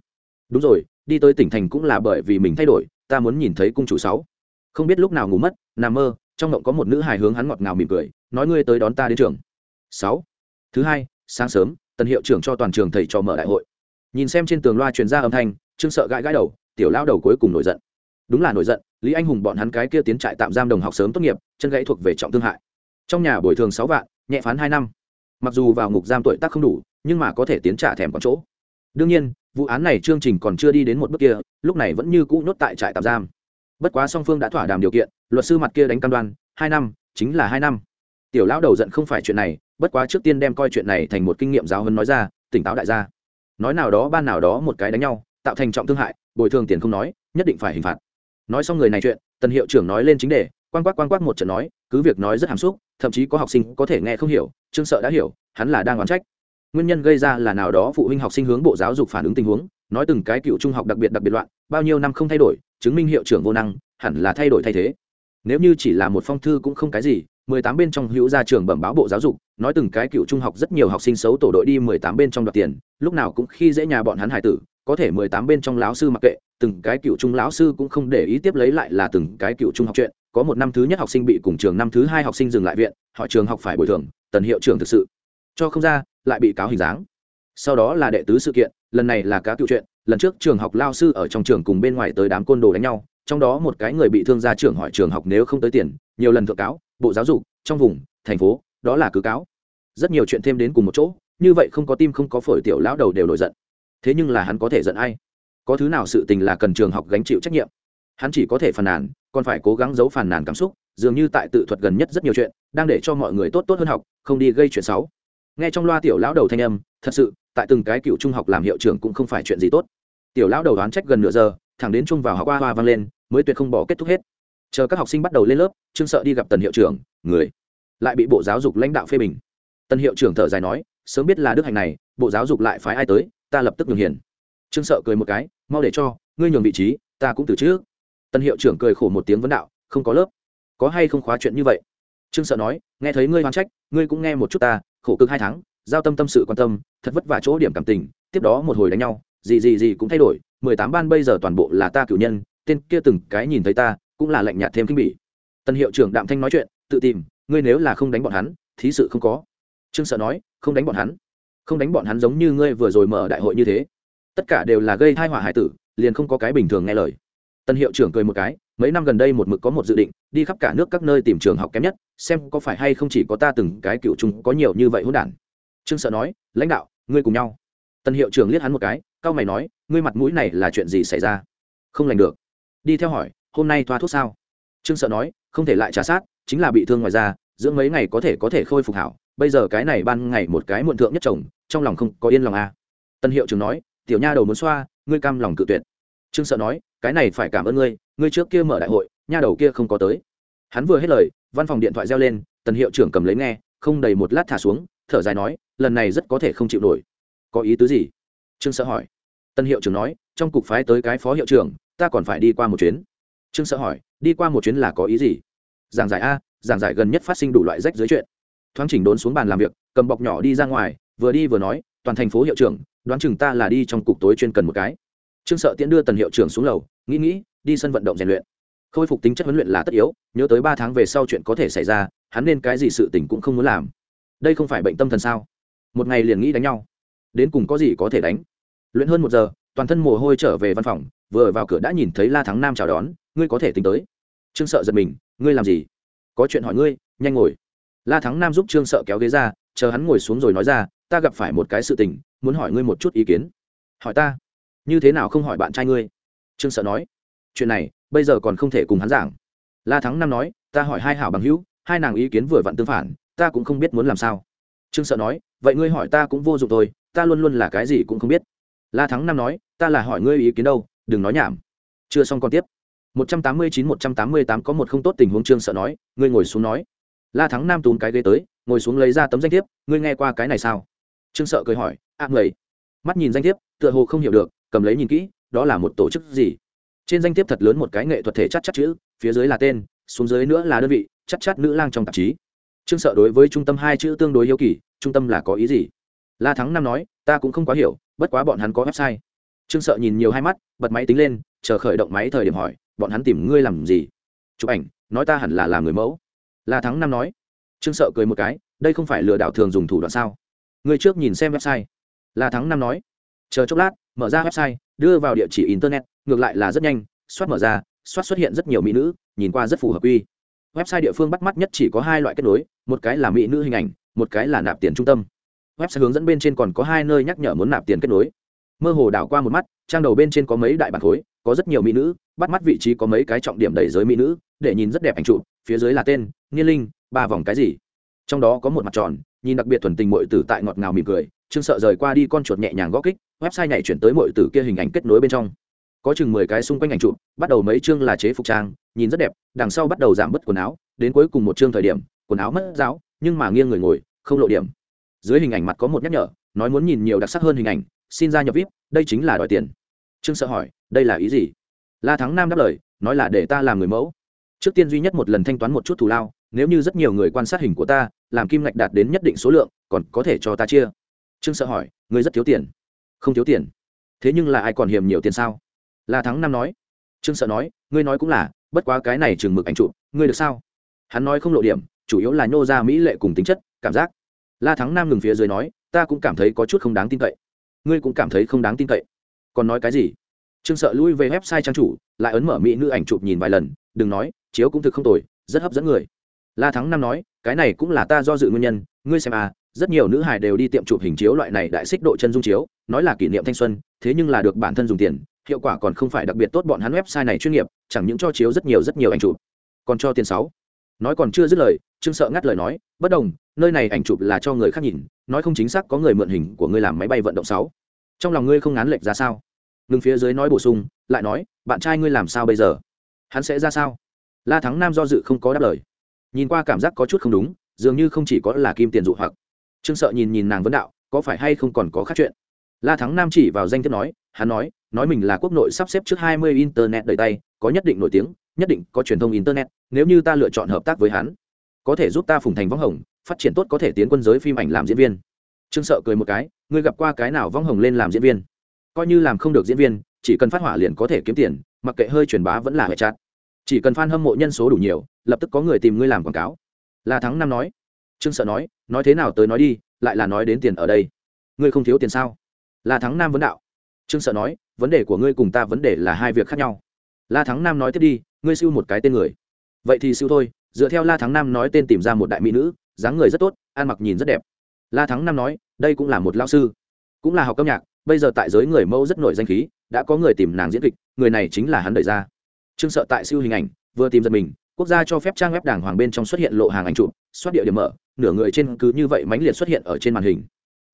[SPEAKER 1] Đúng rồi, đi tới tỉnh thành cũng là bởi vì mình thay đổi, ta muốn nhìn thấy cung chủ sáu. Không biết lúc nào ngủ mất, nằm mơ, trong ngộng có một nữ hài hướng hắn ngọt ngào mỉm cười, nói, ngươi tới đón ta đến trường. Sáu. Thứ hai, sáng sớm, tần hiệu trưởng cho toàn trường thầy trò mở đại hội. Nhìn xem trên tường loa truyền ra âm thanh, trương sợ gãi gãi đầu, tiểu lao đầu cuối cùng nổi giận. Đúng là nổi giận lý anh hùng bọn hắn cái kia tiến trại tạm giam đồng học sớm tốt nghiệp, chân gãy thuộc về trọng thương hại. Trong nhà bồi thường sáu vạn, nhẹ phán hai năm. Mặc dù vào ngục giam tuổi tác không đủ, nhưng mà có thể tiến trả thèm có chỗ. Đương nhiên, vụ án này chương trình còn chưa đi đến một bước kia, lúc này vẫn như cũ nhốt tại trại tạm giam. Bất quá song phương đã thỏa đàm điều kiện, luật sư mặt kia đánh cam đoan, hai năm, chính là hai năm. Tiểu lão đầu giận không phải chuyện này, bất quá trước tiên đem coi chuyện này thành một kinh nghiệm giáo hơn nói ra, tỉnh táo đại gia. Nói nào đó, ban nào đó một cái đánh nhau, tạo thành trọng thương hại, bồi thường tiền không nói, nhất định phải hình phạt nói xong người này chuyện, tần hiệu trưởng nói lên chính đề quan quát quan quát một trận nói, cứ việc nói rất hàm xúc, thậm chí có học sinh có thể nghe không hiểu, trương sợ đã hiểu, hắn là đang oán trách. Nguyên nhân gây ra là nào đó phụ huynh học sinh hướng bộ giáo dục phản ứng tình huống, nói từng cái cựu trung học đặc biệt đặc biệt loạn, bao nhiêu năm không thay đổi, chứng minh hiệu trưởng vô năng, hẳn là thay đổi thay thế. Nếu như chỉ là một phong thư cũng không cái gì, mười tám bên trong hữu gia trường bẩm báo bộ giáo dục, nói từng cái cựu trung học rất nhiều học sinh xấu tổ đội đi mười tám bên trong đoạt tiền, lúc nào cũng khi dễ nhà bọn hắn hải tử có thể mười tám bên trong lão sư mặc kệ, từng cái cựu trung lão sư cũng không để ý tiếp lấy lại là từng cái cựu trung học chuyện, có một năm thứ nhất học sinh bị cùng trường năm thứ hai học sinh dừng lại viện họ trường học phải bồi thường, tần hiệu trưởng thực sự cho không ra, lại bị cáo hình dáng. Sau đó là đệ tứ sự kiện, lần này là cá cựu chuyện, lần trước trường học lao sư ở trong trường cùng bên ngoài tới đám côn đồ đánh nhau, trong đó một cái người bị thương ra trường hỏi trường học nếu không tới tiền, nhiều lần thượng cáo, bộ giáo dục, trong vùng, thành phố, đó là cứ cáo. Rất nhiều chuyện thêm đến cùng một chỗ, như vậy không có tim không có phổi tiểu lão đầu đều nổi giận thế nhưng là hắn có thể giận ai? Có thứ nào sự tình là cần trường học gánh chịu trách nhiệm? Hắn chỉ có thể phàn nàn, còn phải cố gắng giấu phàn nàn cảm xúc, dường như tại tự thuật gần nhất rất nhiều chuyện, đang để cho mọi người tốt tốt hơn học, không đi gây chuyện xấu. Nghe trong loa tiểu lão đầu thanh âm, thật sự, tại từng cái cựu trung học làm hiệu trưởng cũng không phải chuyện gì tốt. Tiểu lão đầu đoán trách gần nửa giờ, thẳng đến chung vào học qua hoa vang lên, mới tuyệt không bỏ kết thúc hết. Chờ các học sinh bắt đầu lên lớp, trương sợ đi gặp tần hiệu trưởng, người lại bị bộ giáo dục lãnh đạo phê bình. Tần hiệu trưởng thở dài nói, sớm biết là đức hạnh này, bộ giáo dục lại phái ai tới ta lập tức nhường hiền. Trương sợ cười một cái, mau để cho, ngươi nhường vị trí, ta cũng từ trước. Tân hiệu trưởng cười khổ một tiếng vấn đạo, không có lớp. Có hay không khóa chuyện như vậy? Trương sợ nói, nghe thấy ngươi hoán trách, ngươi cũng nghe một chút ta, khổ cực hai tháng, giao tâm tâm sự quan tâm, thật vất vả chỗ điểm cảm tình, tiếp đó một hồi đánh nhau, gì gì gì cũng thay đổi, mười tám ban bây giờ toàn bộ là ta cử nhân, tên kia từng cái nhìn thấy ta, cũng là lạnh nhạt thêm kinh bỉ. Tân hiệu trưởng đạm thanh nói chuyện, tự tìm, ngươi nếu là không đánh bọn hắn, thí sự không có. Trương sợ nói, không đánh bọn hắn không đánh bọn hắn giống như ngươi vừa rồi mở đại hội như thế. Tất cả đều là gây thai họa hải tử, liền không có cái bình thường nghe lời. Tân hiệu trưởng cười một cái, mấy năm gần đây một mực có một dự định, đi khắp cả nước các nơi tìm trường học kém nhất, xem có phải hay không chỉ có ta từng cái cựu chúng có nhiều như vậy hỗn đản. Trương sợ nói, lãnh đạo, ngươi cùng nhau. Tân hiệu trưởng liếc hắn một cái, cao mày nói, ngươi mặt mũi này là chuyện gì xảy ra? Không lành được. Đi theo hỏi, hôm nay thoa thuốc sao? Trương sợ nói, không thể lại trả sát, chính là bị thương ngoài ra dưỡng mấy ngày có thể có thể khôi phục hảo, bây giờ cái này ban ngày một cái muộn thượng nhất chồng trong lòng không có yên lòng à. tân hiệu trưởng nói, tiểu nha đầu muốn xoa, ngươi cam lòng cự tuyệt. Trương sợ nói, cái này phải cảm ơn ngươi ngươi trước kia mở đại hội, nha đầu kia không có tới. Hắn vừa hết lời, văn phòng điện thoại reo lên tần hiệu trưởng cầm lấy nghe, không đầy một lát thả xuống, thở dài nói, lần này rất có thể không chịu nổi. Có ý tứ gì? Trương sợ hỏi. Tân hiệu trưởng nói, trong cục phái tới cái phó hiệu trưởng, ta còn phải đi qua một chuyến. Trương sợ hỏi, đi qua một chuyến là có ý gì? Giảng giải a, giảng giải gần nhất phát sinh đủ loại rách dưới chuyện. Thoáng chỉnh đốn xuống bàn làm việc, cầm bọc nhỏ đi ra ngoài vừa đi vừa nói, toàn thành phố hiệu trưởng, đoán chừng ta là đi trong cục tối chuyên cần một cái. Trương sợ tiễn đưa tần hiệu trưởng xuống lầu, nghĩ nghĩ, đi sân vận động rèn luyện. Khôi phục tính chất huấn luyện là tất yếu, nhớ tới ba tháng về sau chuyện có thể xảy ra, hắn nên cái gì sự tình cũng không muốn làm. Đây không phải bệnh tâm thần sao? Một ngày liền nghĩ đánh nhau. Đến cùng có gì có thể đánh? Luyện hơn một giờ, toàn thân mồ hôi trở về văn phòng, vừa vào cửa đã nhìn thấy la thắng nam chào đón, ngươi có thể tính tới. Trương sợ giật mình, ngươi làm gì? Có chuyện hỏi ngươi, nhanh ngồi. La thắng nam giúp trương sợ kéo ghế ra, chờ hắn ngồi xuống rồi nói ra ta gặp phải một cái sự tình, muốn hỏi ngươi một chút ý kiến. Hỏi ta, như thế nào không hỏi bạn trai ngươi? Trương sợ nói, chuyện này, bây giờ còn không thể cùng hắn giảng. La thắng nam nói, ta hỏi hai hảo bằng hữu, hai nàng ý kiến vừa vặn tương phản, ta cũng không biết muốn làm sao. Trương sợ nói, vậy ngươi hỏi ta cũng vô dụng thôi, ta luôn luôn là cái gì cũng không biết. La thắng nam nói, ta là hỏi ngươi ý kiến đâu, đừng nói nhảm. Chưa xong còn tiếp. Một trăm tám mươi chín, một trăm tám mươi tám có một không tốt tình huống trương sợ nói, ngươi ngồi xuống nói. La thắng nam tún cái ghế tới, ngồi xuống lấy ra tấm danh thiếp, ngươi nghe qua cái này sao? Trương sợ cười hỏi ạ người mắt nhìn danh thiếp, tựa hồ không hiểu được, cầm lấy nhìn kỹ, đó là một tổ chức gì? Trên danh thiếp thật lớn một cái nghệ thuật thể chắc chắc chữ, phía dưới là tên, xuống dưới nữa là đơn vị chắc chắc nữ lang trong tạp chí. Trương sợ đối với trung tâm hai chữ tương đối yêu kỳ, trung tâm là có ý gì? La thắng năm nói, ta cũng không quá hiểu, bất quá bọn hắn có website. Trương sợ nhìn nhiều hai mắt, bật máy tính lên, chờ khởi động máy thời điểm hỏi, bọn hắn tìm ngươi làm gì? Chụp ảnh, nói ta hẳn là làm người mẫu. La thắng năm nói. Trương sợ cười một cái, đây không phải lừa đảo thường dùng thủ đoạn sao? Người trước nhìn xem website. La thắng năm nói. Chờ chốc lát, mở ra website, đưa vào địa chỉ internet, ngược lại là rất nhanh soát mở ra soát xuất hiện rất nhiều mỹ nữ, nhìn qua rất phù hợp uy. website địa phương bắt mắt nhất chỉ có hai loại kết nối, một cái là mỹ nữ hình ảnh, một cái là nạp tiền trung tâm. Website hướng dẫn bên trên còn có hai nơi nhắc nhở muốn nạp tiền kết nối. Mơ hồ đảo qua một mắt, trang đầu bên trên có mấy đại bản khối, có rất nhiều mỹ nữ, bắt mắt vị trí có mấy cái trọng điểm đầy giới mỹ nữ, để nhìn rất đẹp ảnh trụ phía dưới là tên, niên linh, ba vòng cái gì. Trong đó có một mặt tròn nhìn đặc biệt thuần tình mội tử tại ngọt ngào mỉm cười chưng sợ rời qua đi con chuột nhẹ nhàng gõ kích, website nhảy chuyển tới mội tử kia hình ảnh kết nối bên trong. Có chừng mười cái xung quanh ảnh trụ bắt đầu mấy chương là chế phục trang, nhìn rất đẹp, đằng sau bắt đầu giảm bớt quần áo, đến cuối cùng một chương thời điểm, quần áo mất giáo nhưng mà nghiêng người ngồi, không lộ điểm. Dưới hình ảnh mặt có một nhắc nhở, nói muốn nhìn nhiều đặc sắc hơn hình ảnh, xin ra nhập vip, đây chính là đòi tiền. Trương sợ hỏi, đây là ý gì? La thắng nam đáp lời, nói là để ta làm người mẫu. Trước tiên duy nhất một lần thanh toán một chút thù lao, nếu như rất nhiều người quan sát hình của ta làm kim ngạch đạt đến nhất định số lượng, còn có thể cho ta chia. Trương sợ hỏi, ngươi rất thiếu tiền. Không thiếu tiền. Thế nhưng là ai còn hiểm nhiều tiền sao? La thắng nam nói. Trương sợ nói, ngươi nói cũng là, bất quá cái này chừng mực ảnh chụp, ngươi được sao? Hắn nói không lộ điểm, chủ yếu là nhô ra mỹ lệ cùng tính chất, cảm giác. La thắng nam ngừng phía dưới nói, ta cũng cảm thấy có chút không đáng tin cậy. Ngươi cũng cảm thấy không đáng tin cậy. Còn nói cái gì? Trương sợ lui về website trang chủ, lại ấn mở mỹ nữ ảnh chụp nhìn vài lần, đừng nói, chiếu cũng thực không tồi, rất hấp dẫn người la thắng năm nói, cái này cũng là ta do dự nguyên nhân, ngươi xem à rất nhiều nữ hài đều đi tiệm chụp hình chiếu loại này đại xích độ chân dung chiếu, nói là kỷ niệm thanh xuân, thế nhưng là được bản thân dùng tiền, hiệu quả còn không phải đặc biệt tốt bọn hắn website này chuyên nghiệp, chẳng những cho chiếu rất nhiều rất nhiều ảnh chụp, còn cho tiền sáu. Nói còn chưa dứt lời, trương sợ ngắt lời nói, bất đồng, nơi này ảnh chụp là cho người khác nhìn, nói không chính xác có người mượn hình của ngươi làm máy bay vận động sáu. Trong lòng ngươi không ngán lệch ra sao? Ngừng phía dưới nói bổ sung, lại nói, bạn trai ngươi làm sao bây giờ? Hắn sẽ ra sao? La thắng nam do dự không có đáp lời nhìn qua cảm giác có chút không đúng, dường như không chỉ có là kim tiền dụ hoặc. Trương sợ nhìn nhìn nàng vấn đạo, có phải hay không còn có khác chuyện? La thắng nam chỉ vào danh thiếp nói, hắn nói nói mình là quốc nội sắp xếp trước hai mươi internet đầy tay, có nhất định nổi tiếng, nhất định có truyền thông internet, nếu như ta lựa chọn hợp tác với hắn, có thể giúp ta phùng thành võng hồng, phát triển tốt có thể tiến quân giới phim ảnh làm diễn viên. Trương sợ cười một cái, ngươi gặp qua cái nào võng hồng lên làm diễn viên? Coi như làm không được diễn viên, chỉ cần phát hỏa liền có thể kiếm tiền, mặc kệ hơi truyền bá vẫn là hệ chặt chỉ cần fan hâm mộ nhân số đủ nhiều, lập tức có người tìm ngươi làm quảng cáo. La thắng năm nói. Trương sợ nói nói thế nào tới nói đi, lại là nói đến tiền ở đây. Ngươi không thiếu tiền sao? La thắng nam vấn đạo. Trương sợ nói, vấn đề của ngươi cùng ta vấn đề là hai việc khác nhau. La thắng nam nói tiếp đi, ngươi siêu một cái tên người. Vậy thì siêu thôi, dựa theo la thắng nam nói tên tìm ra một đại mỹ nữ, dáng người rất tốt, ăn mặc nhìn rất đẹp. La thắng nam nói, đây cũng là một lao sư. Cũng là học âm nhạc, bây giờ tại giới người mẫu rất nổi danh khí, đã có người tìm nàng diễn kịch, người này chính là hắn đẩy ra trương sợ tại siêu hình ảnh, vừa tìm giật mình, quốc gia cho phép trang web đảng hoàng bên trong xuất hiện lộ hàng ảnh chụp xuất địa điểm mở, nửa người trên cứ như vậy mãnh liệt xuất hiện ở trên màn hình.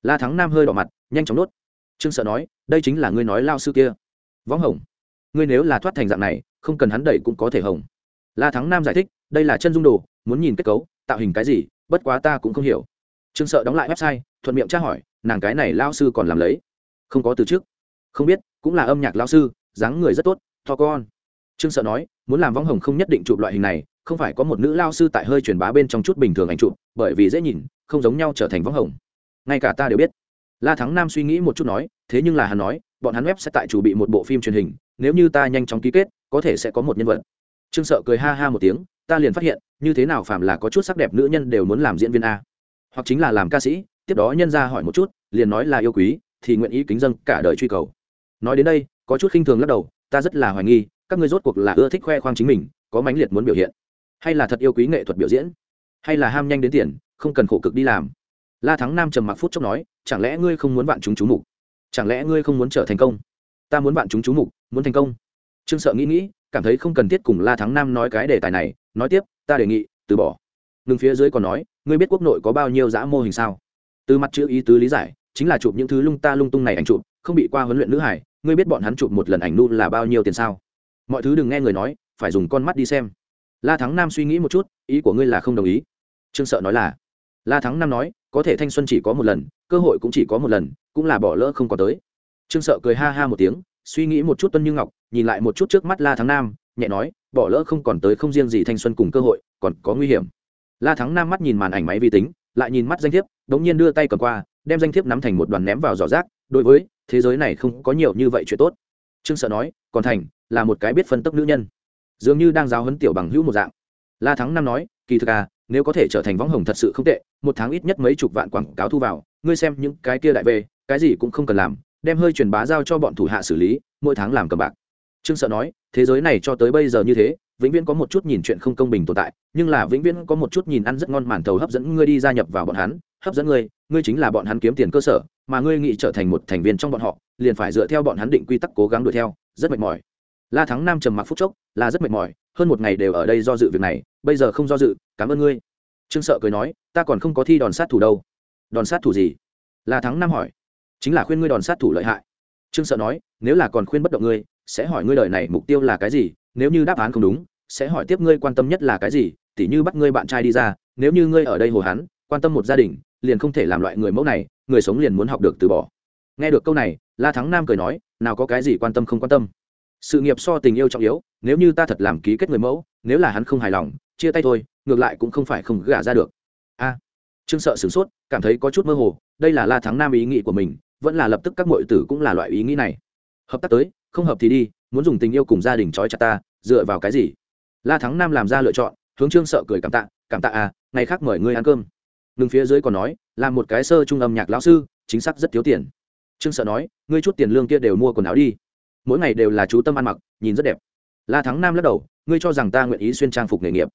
[SPEAKER 1] La thắng nam hơi đỏ mặt, nhanh chóng nốt. Trương sợ nói, đây chính là ngươi nói lao sư kia. Võng hồng, ngươi nếu là thoát thành dạng này, không cần hắn đẩy cũng có thể hồng. La thắng nam giải thích, đây là chân dung đồ, muốn nhìn kết cấu, tạo hình cái gì, bất quá ta cũng không hiểu. Trương sợ đóng lại website, thuận miệng tra hỏi, nàng cái này lao sư còn làm lấy? Không có từ trước không biết, cũng là âm nhạc lao sư, dáng người rất tốt, to con trương sợ nói, muốn làm võng hồng không nhất định chụp loại hình này, không phải có một nữ lao sư tại hơi truyền bá bên trong chút bình thường ảnh chụp, bởi vì dễ nhìn, không giống nhau trở thành võng hồng. Ngay cả ta đều biết. La thắng nam suy nghĩ một chút nói, thế nhưng là hắn nói, bọn hắn web sẽ tại chủ bị một bộ phim truyền hình, nếu như ta nhanh chóng ký kết, có thể sẽ có một nhân vật. Trương sợ cười ha ha một tiếng, ta liền phát hiện, như thế nào phàm là có chút sắc đẹp nữ nhân đều muốn làm diễn viên a. Hoặc chính là làm ca sĩ, tiếp đó nhân ra hỏi một chút, liền nói là yêu quý, thì nguyện ý kính dân cả đời truy cầu. Nói đến đây, có chút khinh thường lắc đầu, ta rất là hoài nghi các ngươi rốt cuộc là ưa thích khoe khoang chính mình, có mãnh liệt muốn biểu hiện, hay là thật yêu quý nghệ thuật biểu diễn, hay là ham nhanh đến tiền, không cần khổ cực đi làm? La thắng nam trầm mặc phút chốc nói, chẳng lẽ ngươi không muốn bạn chúng chú mục? Chẳng lẽ ngươi không muốn trở thành công? Ta muốn bạn chúng chú mục, muốn thành công. Trương sợ nghĩ nghĩ, cảm thấy không cần thiết cùng la thắng nam nói cái đề tài này, nói tiếp, ta đề nghị, từ bỏ. Ngừng phía dưới còn nói, ngươi biết quốc nội có bao nhiêu dã mô hình sao? Từ mặt chữ ý tứ lý giải, chính là chụp những thứ lung ta lung tung này ảnh chụp, không bị qua huấn luyện nữ hải, ngươi biết bọn hắn chụp một lần ảnh nu là bao nhiêu tiền sao? Mọi thứ đừng nghe người nói, phải dùng con mắt đi xem. La thắng nam suy nghĩ một chút, ý của ngươi là không đồng ý. Trương sợ nói là, la thắng Nam nói, có thể thanh xuân chỉ có một lần, cơ hội cũng chỉ có một lần, cũng là bỏ lỡ không có tới. Trương sợ cười ha ha một tiếng, suy nghĩ một chút tuân như ngọc, nhìn lại một chút trước mắt la thắng nam, nhẹ nói, bỏ lỡ không còn tới không riêng gì thanh xuân cùng cơ hội, còn có nguy hiểm. La thắng nam mắt nhìn màn ảnh máy vi tính, lại nhìn mắt danh thiếp, đống nhiên đưa tay cầm qua, đem danh thiếp nắm thành một đoàn ném vào giỏ rác, đối với, thế giới này không có nhiều như vậy chuyện tốt trương sợ nói, còn thành là một cái biết phân tốc nữ nhân. Dường như đang giáo huấn tiểu bằng hữu một dạng. La thắng năm nói, kỳ thực à nếu có thể trở thành võng hồng thật sự không tệ, một tháng ít nhất mấy chục vạn quảng cáo thu vào, ngươi xem những cái kia đại về, cái gì cũng không cần làm, đem hơi truyền bá giao cho bọn thủ hạ xử lý, mỗi tháng làm cầm bạc. Trương sợ nói, thế giới này cho tới bây giờ như thế, vĩnh viễn có một chút nhìn chuyện không công bình tồn tại, nhưng là vĩnh viễn có một chút nhìn ăn rất ngon màn thầu hấp dẫn ngươi đi gia nhập vào bọn hắn, hấp dẫn ngươi ngươi chính là bọn hắn kiếm tiền cơ sở mà ngươi nghĩ trở thành một thành viên trong bọn họ, liền phải dựa theo bọn hắn định quy tắc cố gắng đuổi theo, rất mệt mỏi. La thắng nam trầm mặc phút chốc, là rất mệt mỏi, hơn một ngày đều ở đây do dự việc này, bây giờ không do dự, cảm ơn ngươi. Trương sợ cười nói, ta còn không có thi đòn sát thủ đâu. Đòn sát thủ gì? La thắng nam hỏi. Chính là khuyên ngươi đòn sát thủ lợi hại. Trương sợ nói, nếu là còn khuyên bất động ngươi, sẽ hỏi ngươi đời này mục tiêu là cái gì, nếu như đáp án không đúng, sẽ hỏi tiếp ngươi quan tâm nhất là cái gì, tỉ như bắt ngươi bạn trai đi ra, nếu như ngươi ở đây hồ hắn, quan tâm một gia đình liền không thể làm loại người mẫu này, người sống liền muốn học được từ bỏ. Nghe được câu này, la thắng nam cười nói, nào có cái gì quan tâm không quan tâm. Sự nghiệp so tình yêu trọng yếu, nếu như ta thật làm ký kết người mẫu, nếu là hắn không hài lòng, chia tay thôi, ngược lại cũng không phải không gả ra được. A. Trương sợ sửng sốt, cảm thấy có chút mơ hồ, đây là la thắng nam ý nghĩ của mình, vẫn là lập tức các mọi tử cũng là loại ý nghĩ này. Hợp tác tới, không hợp thì đi, muốn dùng tình yêu cùng gia đình trói chặt ta, dựa vào cái gì? La thắng nam làm ra lựa chọn, hướng trương sợ cười cảm tạ cảm tạ à ngày khác mời ngươi ăn cơm ngừng phía dưới còn nói, là một cái sơ trung âm nhạc lão sư, chính xác rất thiếu tiền. Trương sợ nói, ngươi chút tiền lương kia đều mua quần áo đi. Mỗi ngày đều là chú tâm ăn mặc, nhìn rất đẹp. La thắng nam lắc đầu, ngươi cho rằng ta nguyện ý xuyên trang phục nghề nghiệp.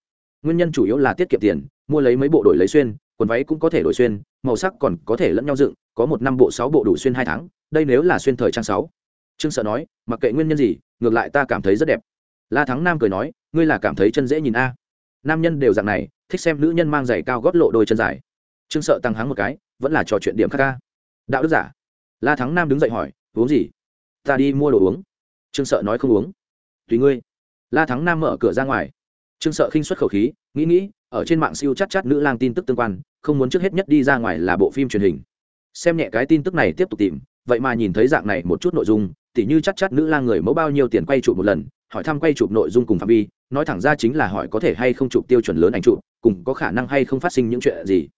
[SPEAKER 1] Nguyên nhân chủ yếu là tiết kiệm tiền, mua lấy mấy bộ đổi lấy xuyên, quần váy cũng có thể đổi xuyên, màu sắc còn có thể lẫn nhau dựng, có một năm bộ, sáu bộ đủ xuyên hai tháng, đây nếu là xuyên thời trang sáu. Trương sợ nói, mặc kệ nguyên nhân gì, ngược lại ta cảm thấy rất đẹp. La thắng nam cười nói, ngươi là cảm thấy chân dễ nhìn a. Nam nhân đều dạng này, thích xem nữ nhân mang giày cao gót lộ đôi chân dài trương sợ tăng hắng một cái, vẫn là trò chuyện điểm khác ca. Đạo đức giả. La thắng nam đứng dậy hỏi, uống gì? Ta đi mua đồ uống. Trương sợ nói không uống. Tùy ngươi. La thắng nam mở cửa ra ngoài. Trương sợ khinh xuất khẩu khí, nghĩ nghĩ, ở trên mạng siêu chắc chắc nữ lang tin tức tương quan, không muốn trước hết nhất đi ra ngoài là bộ phim truyền hình. Xem nhẹ cái tin tức này tiếp tục tìm, vậy mà nhìn thấy dạng này một chút nội dung, tỉ như chắc chắc nữ lang người mẫu bao nhiêu tiền quay chụp một lần, hỏi thăm quay chụp nội dung cùng phạm vi, nói thẳng ra chính là hỏi có thể hay không chụp tiêu chuẩn lớn ảnh chụp, cùng có khả năng hay không phát sinh những chuyện gì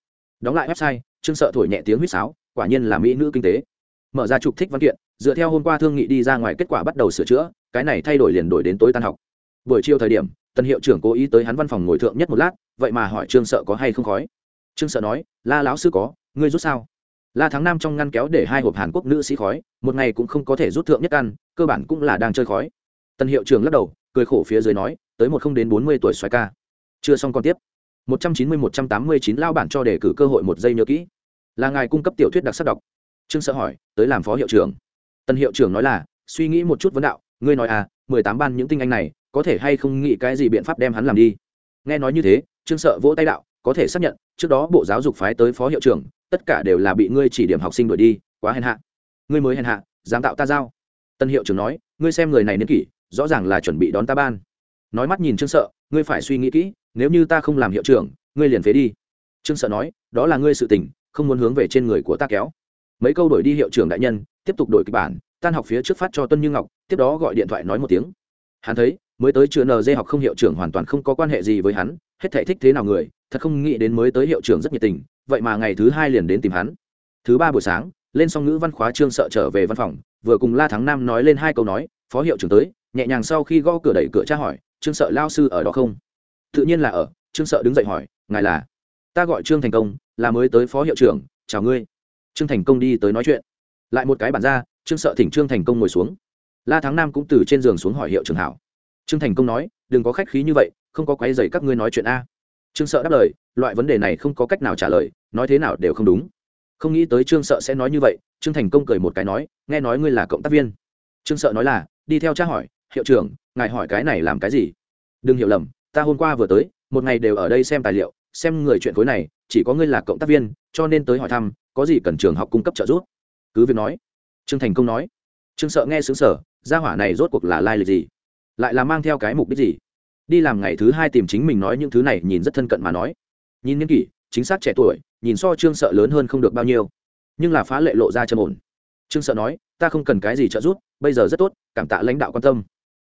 [SPEAKER 1] đóng lại website, trương sợ thổi nhẹ tiếng huýt sáo, quả nhiên là mỹ nữ kinh tế. Mở ra trục thích văn kiện, dựa theo hôm qua thương nghị đi ra ngoài kết quả bắt đầu sửa chữa, cái này thay đổi liền đổi đến tối tan học. Buổi chiều thời điểm tân hiệu trưởng cố ý tới hắn văn phòng ngồi thượng nhất một lát, vậy mà hỏi trương sợ có hay không khói. Trương sợ nói, la lão sư có, ngươi rút sao? La tháng năm trong ngăn kéo để hai hộp hàn quốc nữ sĩ khói, một ngày cũng không có thể rút thượng nhất ăn cơ bản cũng là đang chơi khói. Tân hiệu trưởng lắc đầu, cười khổ phía dưới nói, tới một không đến bốn mươi tuổi xoài ca. Chưa xong còn tiếp một trăm chín mươi, một trăm tám mươi chín lao bản cho đề cử cơ hội một giây nhớ kỹ. Là ngài cung cấp tiểu thuyết đặc sắc đọc. Trương sợ hỏi, tới làm phó hiệu trưởng. Tân hiệu trưởng nói là, suy nghĩ một chút vấn đạo, ngươi nói à mười tám ban những tinh anh này, có thể hay không nghĩ cái gì biện pháp đem hắn làm đi? Nghe nói như thế, trương sợ vỗ tay đạo, có thể xác nhận, trước đó bộ giáo dục phái tới phó hiệu trưởng, tất cả đều là bị ngươi chỉ điểm học sinh đuổi đi, quá hèn hạ. Ngươi mới hèn hạ, dám tạo ta giao. Tân hiệu trưởng nói, ngươi xem người này niên kỷ, rõ ràng là chuẩn bị đón ta ban. Nói mắt nhìn trương sợ, ngươi phải suy nghĩ kỹ nếu như ta không làm hiệu trưởng, ngươi liền phế đi. Trương sợ nói, đó là ngươi sự tình, không muốn hướng về trên người của ta kéo. Mấy câu đổi đi hiệu trưởng đại nhân, tiếp tục đổi kịch bản, tan học phía trước phát cho tuân như ngọc, tiếp đó gọi điện thoại nói một tiếng. Hắn thấy, mới tới trường nd học không hiệu trưởng hoàn toàn không có quan hệ gì với hắn, hết thể thích thế nào người, thật không nghĩ đến mới tới hiệu trưởng rất nhiệt tình, vậy mà ngày thứ hai liền đến tìm hắn. Thứ ba buổi sáng, lên xong ngữ văn khóa trương sợ trở về văn phòng, vừa cùng la thắng nam nói lên hai câu nói, phó hiệu trưởng tới, nhẹ nhàng sau khi gõ cửa đẩy cửa tra hỏi, trương sợ lao sư ở đó không? Tự nhiên là ở, trương sợ đứng dậy hỏi, ngài là? Ta gọi trương thành công, là mới tới phó hiệu trưởng, chào ngươi. Trương thành công đi tới nói chuyện. Lại một cái bản ra, trương sợ thỉnh trương thành công ngồi xuống. La thắng nam cũng từ trên giường xuống hỏi hiệu trưởng hảo. Trương thành công nói, đừng có khách khí như vậy, không có quái dày các ngươi nói chuyện a. Trương sợ đáp lời, loại vấn đề này không có cách nào trả lời, nói thế nào đều không đúng. Không nghĩ tới trương sợ sẽ nói như vậy, trương thành công cười một cái nói, nghe nói ngươi là cộng tác viên. Trương sợ nói là, đi theo tra hỏi, hiệu trưởng, ngài hỏi cái này làm cái gì? Đừng hiểu lầm ta hôm qua vừa tới, một ngày đều ở đây xem tài liệu, xem người chuyện khối này, chỉ có ngươi là cộng tác viên, cho nên tới hỏi thăm, có gì cần trường học cung cấp trợ giúp? Cứ việc nói. Trương thành công nói. Trương sợ nghe xứng sở gia hỏa này rốt cuộc là lai lịch gì? Lại là mang theo cái mục đích gì? Đi làm ngày thứ hai tìm chính mình nói những thứ này nhìn rất thân cận mà nói. Nhìn n kỷ, chính xác trẻ tuổi, nhìn so trương sợ lớn hơn không được bao nhiêu. Nhưng là phá lệ lộ ra châm ổn. Trương sợ nói, ta không cần cái gì trợ giúp, bây giờ rất tốt, cảm tạ lãnh đạo quan tâm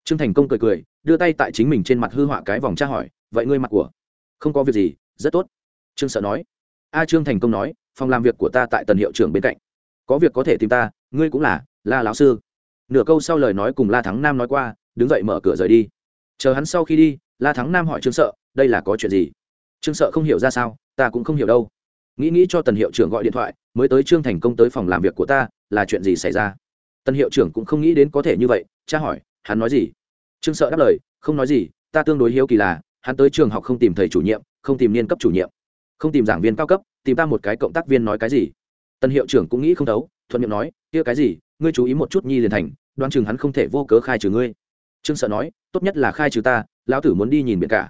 [SPEAKER 1] trương thành công cười cười, đưa tay tại chính mình trên mặt hư họa cái vòng tra hỏi, vậy ngươi mặt của? Không có việc gì, rất tốt. Trương sợ nói. A trương thành công nói, phòng làm việc của ta tại tần hiệu trưởng bên cạnh. Có việc có thể tìm ta, ngươi cũng là, la lão sư. Nửa câu sau lời nói cùng la thắng nam nói qua, đứng dậy mở cửa rời đi. Chờ hắn sau khi đi, la thắng nam hỏi trương sợ, đây là có chuyện gì? Trương sợ không hiểu ra sao, ta cũng không hiểu đâu. Nghĩ nghĩ cho tần hiệu trưởng gọi điện thoại, mới tới trương thành công tới phòng làm việc của ta, là chuyện gì xảy ra? Tần hiệu trưởng cũng không nghĩ đến có thể như vậy cha hỏi hắn nói gì? Trương sợ đáp lời, không nói gì, ta tương đối hiếu kỳ là, hắn tới trường học không tìm thầy chủ nhiệm, không tìm niên cấp chủ nhiệm. Không tìm giảng viên cao cấp, tìm ta một cái cộng tác viên nói cái gì? Tân hiệu trưởng cũng nghĩ không thấu, thuận miệng nói, kia cái gì, ngươi chú ý một chút nhi liền thành, đoán chừng hắn không thể vô cớ khai trừ ngươi. Trương sợ nói, tốt nhất là khai trừ ta, lão tử muốn đi nhìn biển cả.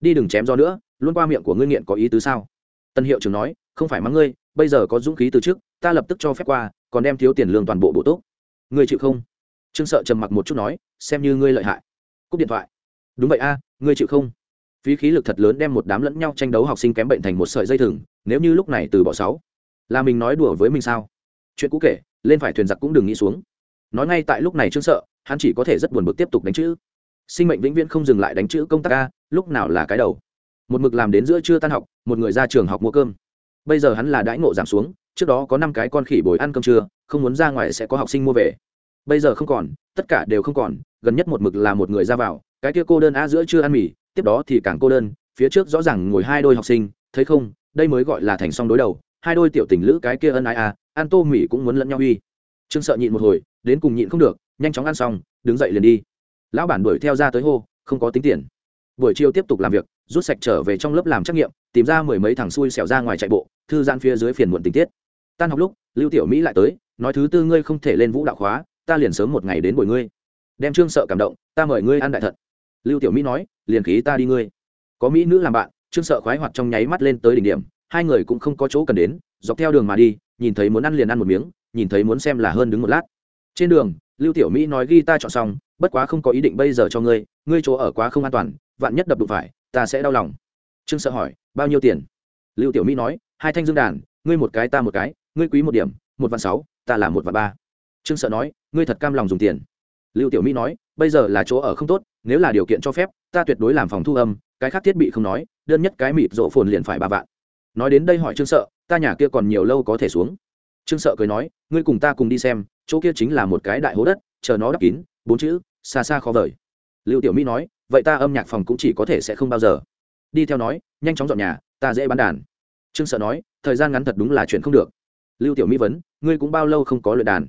[SPEAKER 1] Đi đừng chém gió nữa, luôn qua miệng của ngươi nghiện có ý tứ sao? Tân hiệu trưởng nói, không phải mắng ngươi, bây giờ có dũng khí từ trước, ta lập tức cho phép qua, còn đem thiếu tiền lương toàn bộ bộ tốt ngươi chịu không? Trương sợ trầm mặc một chút nói, xem như ngươi lợi hại. Cúp điện thoại. Đúng vậy a, ngươi chịu không? Phí khí lực thật lớn đem một đám lẫn nhau tranh đấu học sinh kém bệnh thành một sợi dây thừng, nếu như lúc này từ bỏ sáu, là mình nói đùa với mình sao? Chuyện cũ kể, lên phải thuyền giặc cũng đừng nghĩ xuống. Nói ngay tại lúc này trương sợ, hắn chỉ có thể rất buồn bực tiếp tục đánh chữ. Sinh mệnh vĩnh viễn không dừng lại đánh chữ công tác ca lúc nào là cái đầu? Một mực làm đến giữa trưa tan học, một người ra trường học mua cơm. Bây giờ hắn là đãi ngộ giảm xuống, trước đó có năm cái con khỉ bồi ăn cơm trưa, không muốn ra ngoài sẽ có học sinh mua về bây giờ không còn, tất cả đều không còn, gần nhất một mực là một người ra vào, cái kia cô đơn a giữa chưa ăn mì, tiếp đó thì càng cô đơn, phía trước rõ ràng ngồi hai đôi học sinh, thấy không, đây mới gọi là thành song đối đầu, hai đôi tiểu tình lữ cái kia ân ai a ăn tô mì cũng muốn lẫn nhau uy. Trương sợ nhịn một hồi, đến cùng nhịn không được, nhanh chóng ăn xong, đứng dậy liền đi. Lão bản đuổi theo ra tới hô, không có tính tiền. Buổi chiều tiếp tục làm việc, rút sạch trở về trong lớp làm trắc nghiệm, tìm ra mười mấy thằng xui xẻo ra ngoài chạy bộ, thư gian phía dưới phiền muộn tình tiết. Tan học lúc, lưu tiểu mỹ lại tới, nói thứ tư ngươi không thể lên vũ đạo khóa ta liền sớm một ngày đến buổi ngươi. Đem trương sợ cảm động, ta mời ngươi ăn đại thận. Lưu tiểu mỹ nói, liền khí ta đi ngươi. Có mỹ nữ làm bạn, trương sợ khoái hoạt trong nháy mắt lên tới đỉnh điểm, hai người cũng không có chỗ cần đến, dọc theo đường mà đi, nhìn thấy muốn ăn liền ăn một miếng, nhìn thấy muốn xem là hơn đứng một lát. Trên đường, lưu tiểu mỹ nói ghi ta chọn xong, bất quá không có ý định bây giờ cho ngươi ngươi chỗ ở quá không an toàn, vạn nhất đập đụng phải, ta sẽ đau lòng. Trương sợ hỏi, bao nhiêu tiền? Lưu tiểu mỹ nói, hai thanh dương đàn, ngươi một cái ta một cái, ngươi quý một điểm, một vạn sáu, ta là một vạn ba trương sợ nói, ngươi thật cam lòng dùng tiền. Lưu tiểu mỹ nói, bây giờ là chỗ ở không tốt, nếu là điều kiện cho phép, ta tuyệt đối làm phòng thu âm, cái khác thiết bị không nói, đơn nhất cái mịt rộ phồn liền phải ba vạn. Nói đến đây hỏi trương sợ, ta nhà kia còn nhiều lâu có thể xuống? Trương sợ cười nói, ngươi cùng ta cùng đi xem, chỗ kia chính là một cái đại hố đất, chờ nó đắp kín, bốn chữ, xa xa khó vời. Lưu tiểu mỹ nói, vậy ta âm nhạc phòng cũng chỉ có thể sẽ không bao giờ. Đi theo nói, nhanh chóng dọn nhà, ta dễ bán đàn. Trương sợ nói, thời gian ngắn thật đúng là chuyện không được. Lưu tiểu mỹ vấn, ngươi cũng bao lâu không có luyện đàn?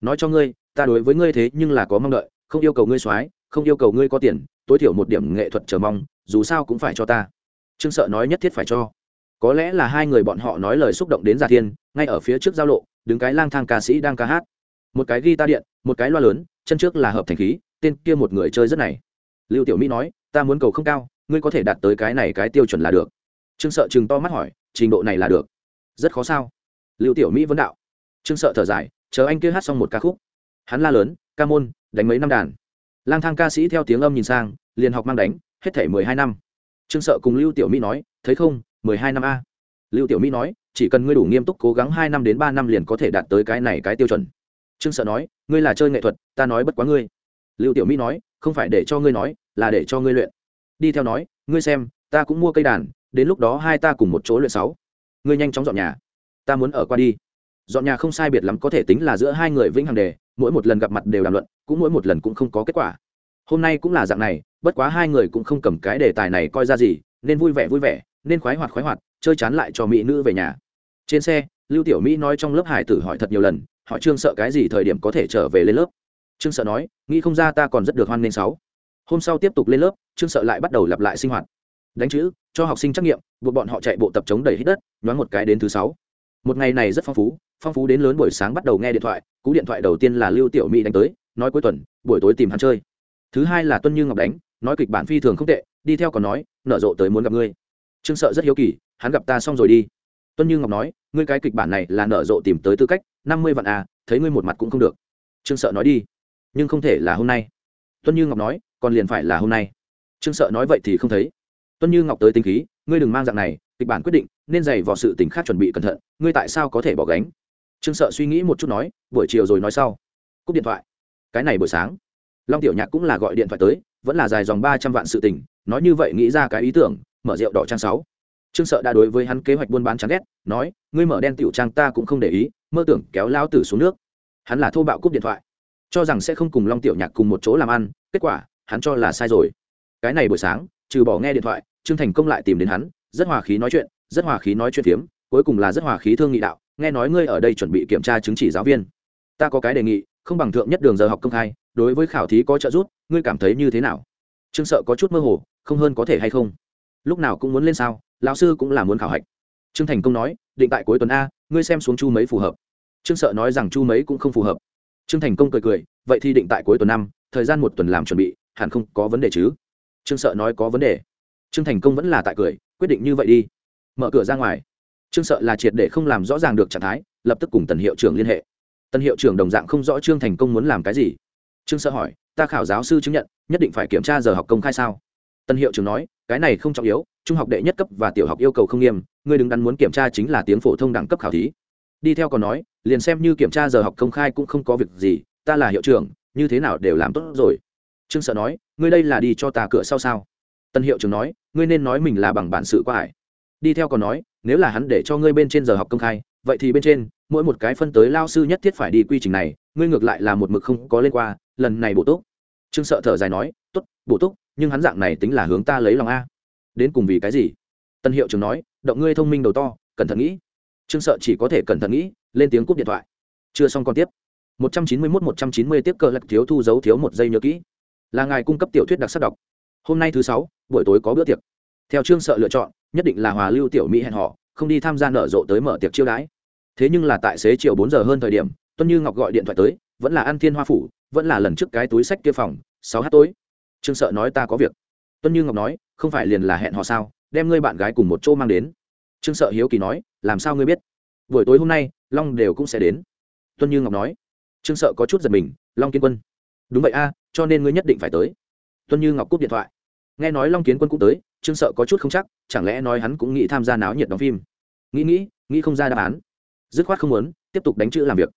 [SPEAKER 1] Nói cho ngươi, ta đối với ngươi thế nhưng là có mong đợi, không yêu cầu ngươi soái, không yêu cầu ngươi có tiền, tối thiểu một điểm nghệ thuật chờ mong, dù sao cũng phải cho ta. Trương sợ nói nhất thiết phải cho. Có lẽ là hai người bọn họ nói lời xúc động đến gia thiên, ngay ở phía trước giao lộ, đứng cái lang thang ca sĩ đang ca hát. Một cái guitar điện, một cái loa lớn, chân trước là hợp thành khí, tên kia một người chơi rất này. Lưu tiểu mỹ nói, ta muốn cầu không cao, ngươi có thể đạt tới cái này cái tiêu chuẩn là được. Trương sợ chừng to mắt hỏi, trình độ này là được? Rất khó sao? Lưu tiểu mỹ vấn đạo. Trương sợ thở dài chờ anh kia hát xong một ca khúc. Hắn la lớn, ca môn, đánh mấy năm đàn. Lang thang ca sĩ theo tiếng âm nhìn sang, liền học mang đánh, hết thể mười hai năm. Trương sợ cùng lưu tiểu mỹ nói, thấy không, mười hai năm a. Lưu tiểu mỹ nói, chỉ cần ngươi đủ nghiêm túc cố gắng hai năm đến ba năm liền có thể đạt tới cái này cái tiêu chuẩn. Trương sợ nói, ngươi là chơi nghệ thuật, ta nói bất quá ngươi. Lưu tiểu mỹ nói, không phải để cho ngươi nói, là để cho ngươi luyện. Đi theo nói, ngươi xem, ta cũng mua cây đàn, đến lúc đó hai ta cùng một chỗ luyện sáu. Ngươi nhanh chóng dọn nhà. Ta muốn ở qua đi dọn nhà không sai biệt lắm có thể tính là giữa hai người vĩnh hằng đề, mỗi một lần gặp mặt đều đàm luận, cũng mỗi một lần cũng không có kết quả. Hôm nay cũng là dạng này, bất quá hai người cũng không cầm cái đề tài này coi ra gì, nên vui vẻ vui vẻ, nên khoái hoạt khoái hoạt, chơi chán lại cho mỹ nữ về nhà. Trên xe, lưu tiểu mỹ nói trong lớp hải tử hỏi thật nhiều lần họ trương sợ cái gì thời điểm có thể trở về lên lớp. Trương sợ nói, nghĩ không ra ta còn rất được hoan nghênh sáu. Hôm sau tiếp tục lên lớp, trương sợ lại bắt đầu lặp lại sinh hoạt. Đánh chữ, cho học sinh trắc nghiệm, buộc bọn họ chạy bộ tập chống đẩy hít đất, nhoáng một cái đến thứ sáu một ngày này rất phong phú phong phú đến lớn buổi sáng bắt đầu nghe điện thoại, cú điện thoại đầu tiên là lưu tiểu mỹ đánh tới, nói cuối tuần, buổi tối tìm hắn chơi. Thứ hai là tuân như ngọc đánh, nói kịch bản phi thường không tệ, đi theo còn nói, nở rộ tới muốn gặp ngươi. Trương sợ rất hiếu kỳ, hắn gặp ta xong rồi đi. Tuân như ngọc nói, ngươi cái kịch bản này là nở rộ tìm tới tư cách, năm mươi vạn à thấy ngươi một mặt cũng không được. Trương sợ nói đi, nhưng không thể là hôm nay. Tuân như ngọc nói, còn liền phải là hôm nay. Trương sợ nói vậy thì không thấy. Tuân như ngọc tới tính khí, ngươi đừng mang dạng này kịch bản quyết định, nên dày vào sự tình khác chuẩn bị cẩn thận, ngươi tại sao có thể bỏ gánh? Trương sợ suy nghĩ một chút nói, buổi chiều rồi nói sau. Cúp điện thoại. Cái này buổi sáng, long tiểu nhạc cũng là gọi điện thoại tới, vẫn là dài dòng ba trăm vạn sự tình, nói như vậy nghĩ ra cái ý tưởng, mở rượu đỏ trang sáu. Trương sợ đã đối với hắn kế hoạch buôn bán chán ghét, nói, ngươi mở đen tiểu trang ta cũng không để ý, mơ tưởng kéo lao tử xuống nước. Hắn là thô bạo cúp điện thoại, cho rằng sẽ không cùng long tiểu nhạc cùng một chỗ làm ăn, kết quả, hắn cho là sai rồi. Cái này buổi sáng, trừ bỏ nghe điện thoại, trương thành công lại tìm đến hắn rất hòa khí nói chuyện, rất hòa khí nói chuyện phiếm, cuối cùng là rất hòa khí thương nghị đạo, nghe nói ngươi ở đây chuẩn bị kiểm tra chứng chỉ giáo viên. Ta có cái đề nghị, không bằng thượng nhất đường giờ học công khai, đối với khảo thí có trợ giúp, ngươi cảm thấy như thế nào? Trương sợ có chút mơ hồ, không hơn có thể hay không? Lúc nào cũng muốn lên sao, lão sư cũng là muốn khảo hạch. Trương thành công nói, định tại cuối tuần a, ngươi xem xuống chu mấy phù hợp. Trương sợ nói rằng chu mấy cũng không phù hợp. Trương thành công cười cười, vậy thì định tại cuối tuần năm, thời gian một tuần làm chuẩn bị, hẳn không có vấn đề chứ? Trương sợ nói có vấn đề. Trương thành công vẫn là tại cười quyết định như vậy đi. Mở cửa ra ngoài. Trương sợ là triệt để không làm rõ ràng được trạng thái, lập tức cùng tần hiệu trưởng liên hệ. Tần hiệu trưởng đồng dạng không rõ trương thành công muốn làm cái gì. Trương sợ hỏi, ta khảo giáo sư chứng nhận, nhất định phải kiểm tra giờ học công khai sao? Tần hiệu trưởng nói, cái này không trọng yếu, trung học đệ nhất cấp và tiểu học yêu cầu không nghiêm ngươi đứng đắn muốn kiểm tra chính là tiếng phổ thông đẳng cấp khảo thí. Đi theo còn nói, liền xem như kiểm tra giờ học công khai cũng không có việc gì, ta là hiệu trưởng, như thế nào đều làm tốt rồi. Trương sợ nói, ngươi đây là đi cho ta cửa sau sao? Tân hiệu trưởng nói ngươi nên nói mình là bằng bản sự qua hải. Đi theo còn nói, nếu là hắn để cho ngươi bên trên giờ học công khai, vậy thì bên trên, mỗi một cái phân tới lao sư nhất thiết phải đi quy trình này, ngươi ngược lại là một mực không có lên qua, lần này bổ túc. Trương sợ thở dài nói t ố t bổ túc, nhưng hắn dạng này tính là hướng ta lấy lòng a. Đến cùng vì cái gì? Tân hiệu trưởng nói, động ngươi thông minh đầu to, cẩn thận nghĩ. Trương sợ chỉ có thể cẩn thận nghĩ, lên tiếng cúp điện thoại. Chưa xong còn tiếp. 191 190 tiếp cờ lật thiếu thu giấu thiếu một giây nhớ kỹ. Là ngài cung cấp tiểu thuyết đặc sắc đọc. Hôm nay thứ sáu buổi tối có bữa tiệc. Theo trương sợ lựa chọn, nhất định là hòa lưu tiểu mỹ hẹn họ, không đi tham gia nở rộ tới mở tiệc chiêu đãi. Thế nhưng là tại xế chiều bốn giờ hơn thời điểm, tuân như ngọc gọi điện thoại tới, vẫn là ăn thiên hoa phủ, vẫn là lần trước cái túi sách kia phòng, sáu h tối. Trương sợ nói ta có việc. Tuân như ngọc nói, không phải liền là hẹn họ sao, đem ngươi bạn gái cùng một chỗ mang đến. Trương sợ hiếu kỳ nói, làm sao ngươi biết? Buổi tối hôm nay, long đều cũng sẽ đến. Tuân như ngọc nói. Trương sợ có chút giật mình, long kiên quân. Đúng vậy a, cho nên ngươi nhất định phải tới. Tuân như ngọc cúp điện thoại nghe nói long kiến quân cũng tới, trương sợ có chút không chắc, chẳng lẽ nói hắn cũng nghĩ tham gia náo nhiệt đóng phim? Nghĩ nghĩ nghĩ không ra đáp án. Dứt khoát không muốn, tiếp tục đánh chữ làm việc.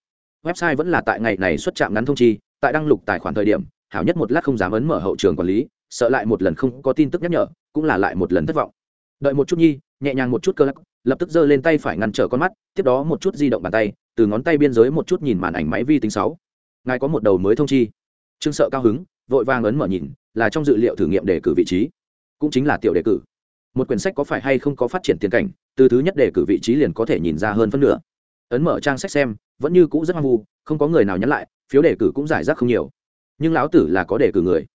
[SPEAKER 1] Website vẫn là tại ngày này xuất trạm ngắn thông chi, tại đăng lục tài khoản thời điểm, hảo nhất một lát không dám ấn mở hậu trường quản lý, sợ lại một lần không có tin tức nhắc nhở, cũng là lại một lần thất vọng. Đợi một chút nhi, nhẹ nhàng một chút cơ lắc, lập tức giơ lên tay phải ngăn trở con mắt, tiếp đó một chút di động bàn tay, từ ngón tay biên giới một chút nhìn màn ảnh máy vi tính sáu. Ngài có một đầu mới thông chi. Trương sợ cao hứng, vội vàng ấn mở nhìn là trong dự liệu thử nghiệm đề cử vị trí, cũng chính là tiểu đề cử. Một quyển sách có phải hay không có phát triển tiền cảnh, từ thứ nhất đề cử vị trí liền có thể nhìn ra hơn phân nửa. Ấn mở trang sách xem, vẫn như cũ rất hoang vu, không có người nào nhắn lại, phiếu đề cử cũng giải rác không nhiều. Nhưng lão tử là có đề cử người.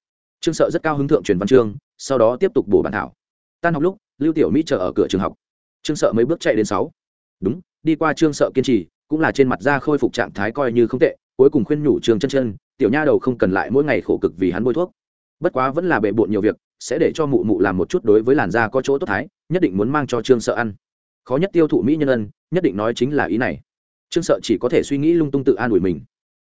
[SPEAKER 1] Trương sợ rất cao hứng thượng truyền văn chương, sau đó tiếp tục bổ bản thảo. Tan học lúc, lưu tiểu mỹ chờ ở cửa trường học. Trương sợ mấy bước chạy đến sáu. Đúng, đi qua trương sợ kiên trì, cũng là trên mặt da khôi phục trạng thái coi như không tệ, cuối cùng khuyên nhủ trường chân chân, tiểu nha đầu không cần lại mỗi ngày khổ cực vì hắn bôi thuốc bất quá vẫn là bệ bộn nhiều việc, sẽ để cho mụ mụ làm một chút đối với làn da có chỗ tốt thái, nhất định muốn mang cho trương sợ ăn. Khó nhất tiêu thụ mỹ nhân ân, nhất định nói chính là ý này. Trương sợ chỉ có thể suy nghĩ lung tung tự an ủi mình.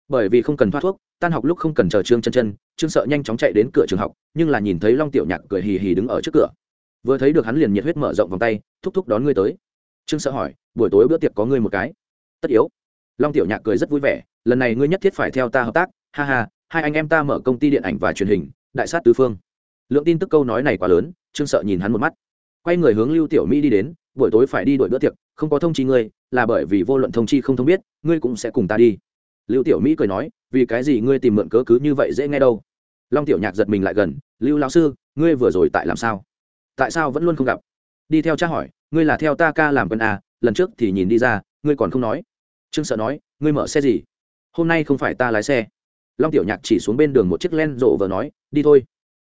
[SPEAKER 1] Bởi vì không cần thoát thuốc, tan học lúc không cần chờ trương chân chân, trương sợ nhanh chóng chạy đến cửa trường học, nhưng là nhìn thấy long tiểu nhạc cười hì hì đứng ở trước cửa. Vừa thấy được hắn liền nhiệt huyết mở rộng vòng tay, thúc thúc đón ngươi tới. Trương sợ hỏi, buổi tối bữa tiệc có ngươi một cái? Tất yếu. Long tiểu nhạc cười rất vui vẻ, lần này ngươi nhất thiết phải theo ta hợp tác, ha ha, hai anh em ta mở công ty điện ảnh và truyền hình đại sát tứ phương. Lượng tin tức câu nói này quá lớn, trương sợ nhìn hắn một mắt. Quay người hướng lưu tiểu mỹ đi đến, buổi tối phải đi đổi bữa tiệc, không có thông chi ngươi, là bởi vì vô luận thông chi không thông biết, ngươi cũng sẽ cùng ta đi. Lưu tiểu mỹ cười nói, vì cái gì ngươi tìm mượn cớ cứ như vậy dễ nghe đâu? Long tiểu nhạc giật mình lại gần, lưu lão sư, ngươi vừa rồi tại làm sao? Tại sao vẫn luôn không gặp? Đi theo cha hỏi, ngươi là theo ta ca làm quân à lần trước thì nhìn đi ra, ngươi còn không nói. Trương sợ nói, ngươi mở xe gì? Hôm nay không phải ta lái xe long tiểu nhạc chỉ xuống bên đường một chiếc len rộ vờ nói, đi thôi.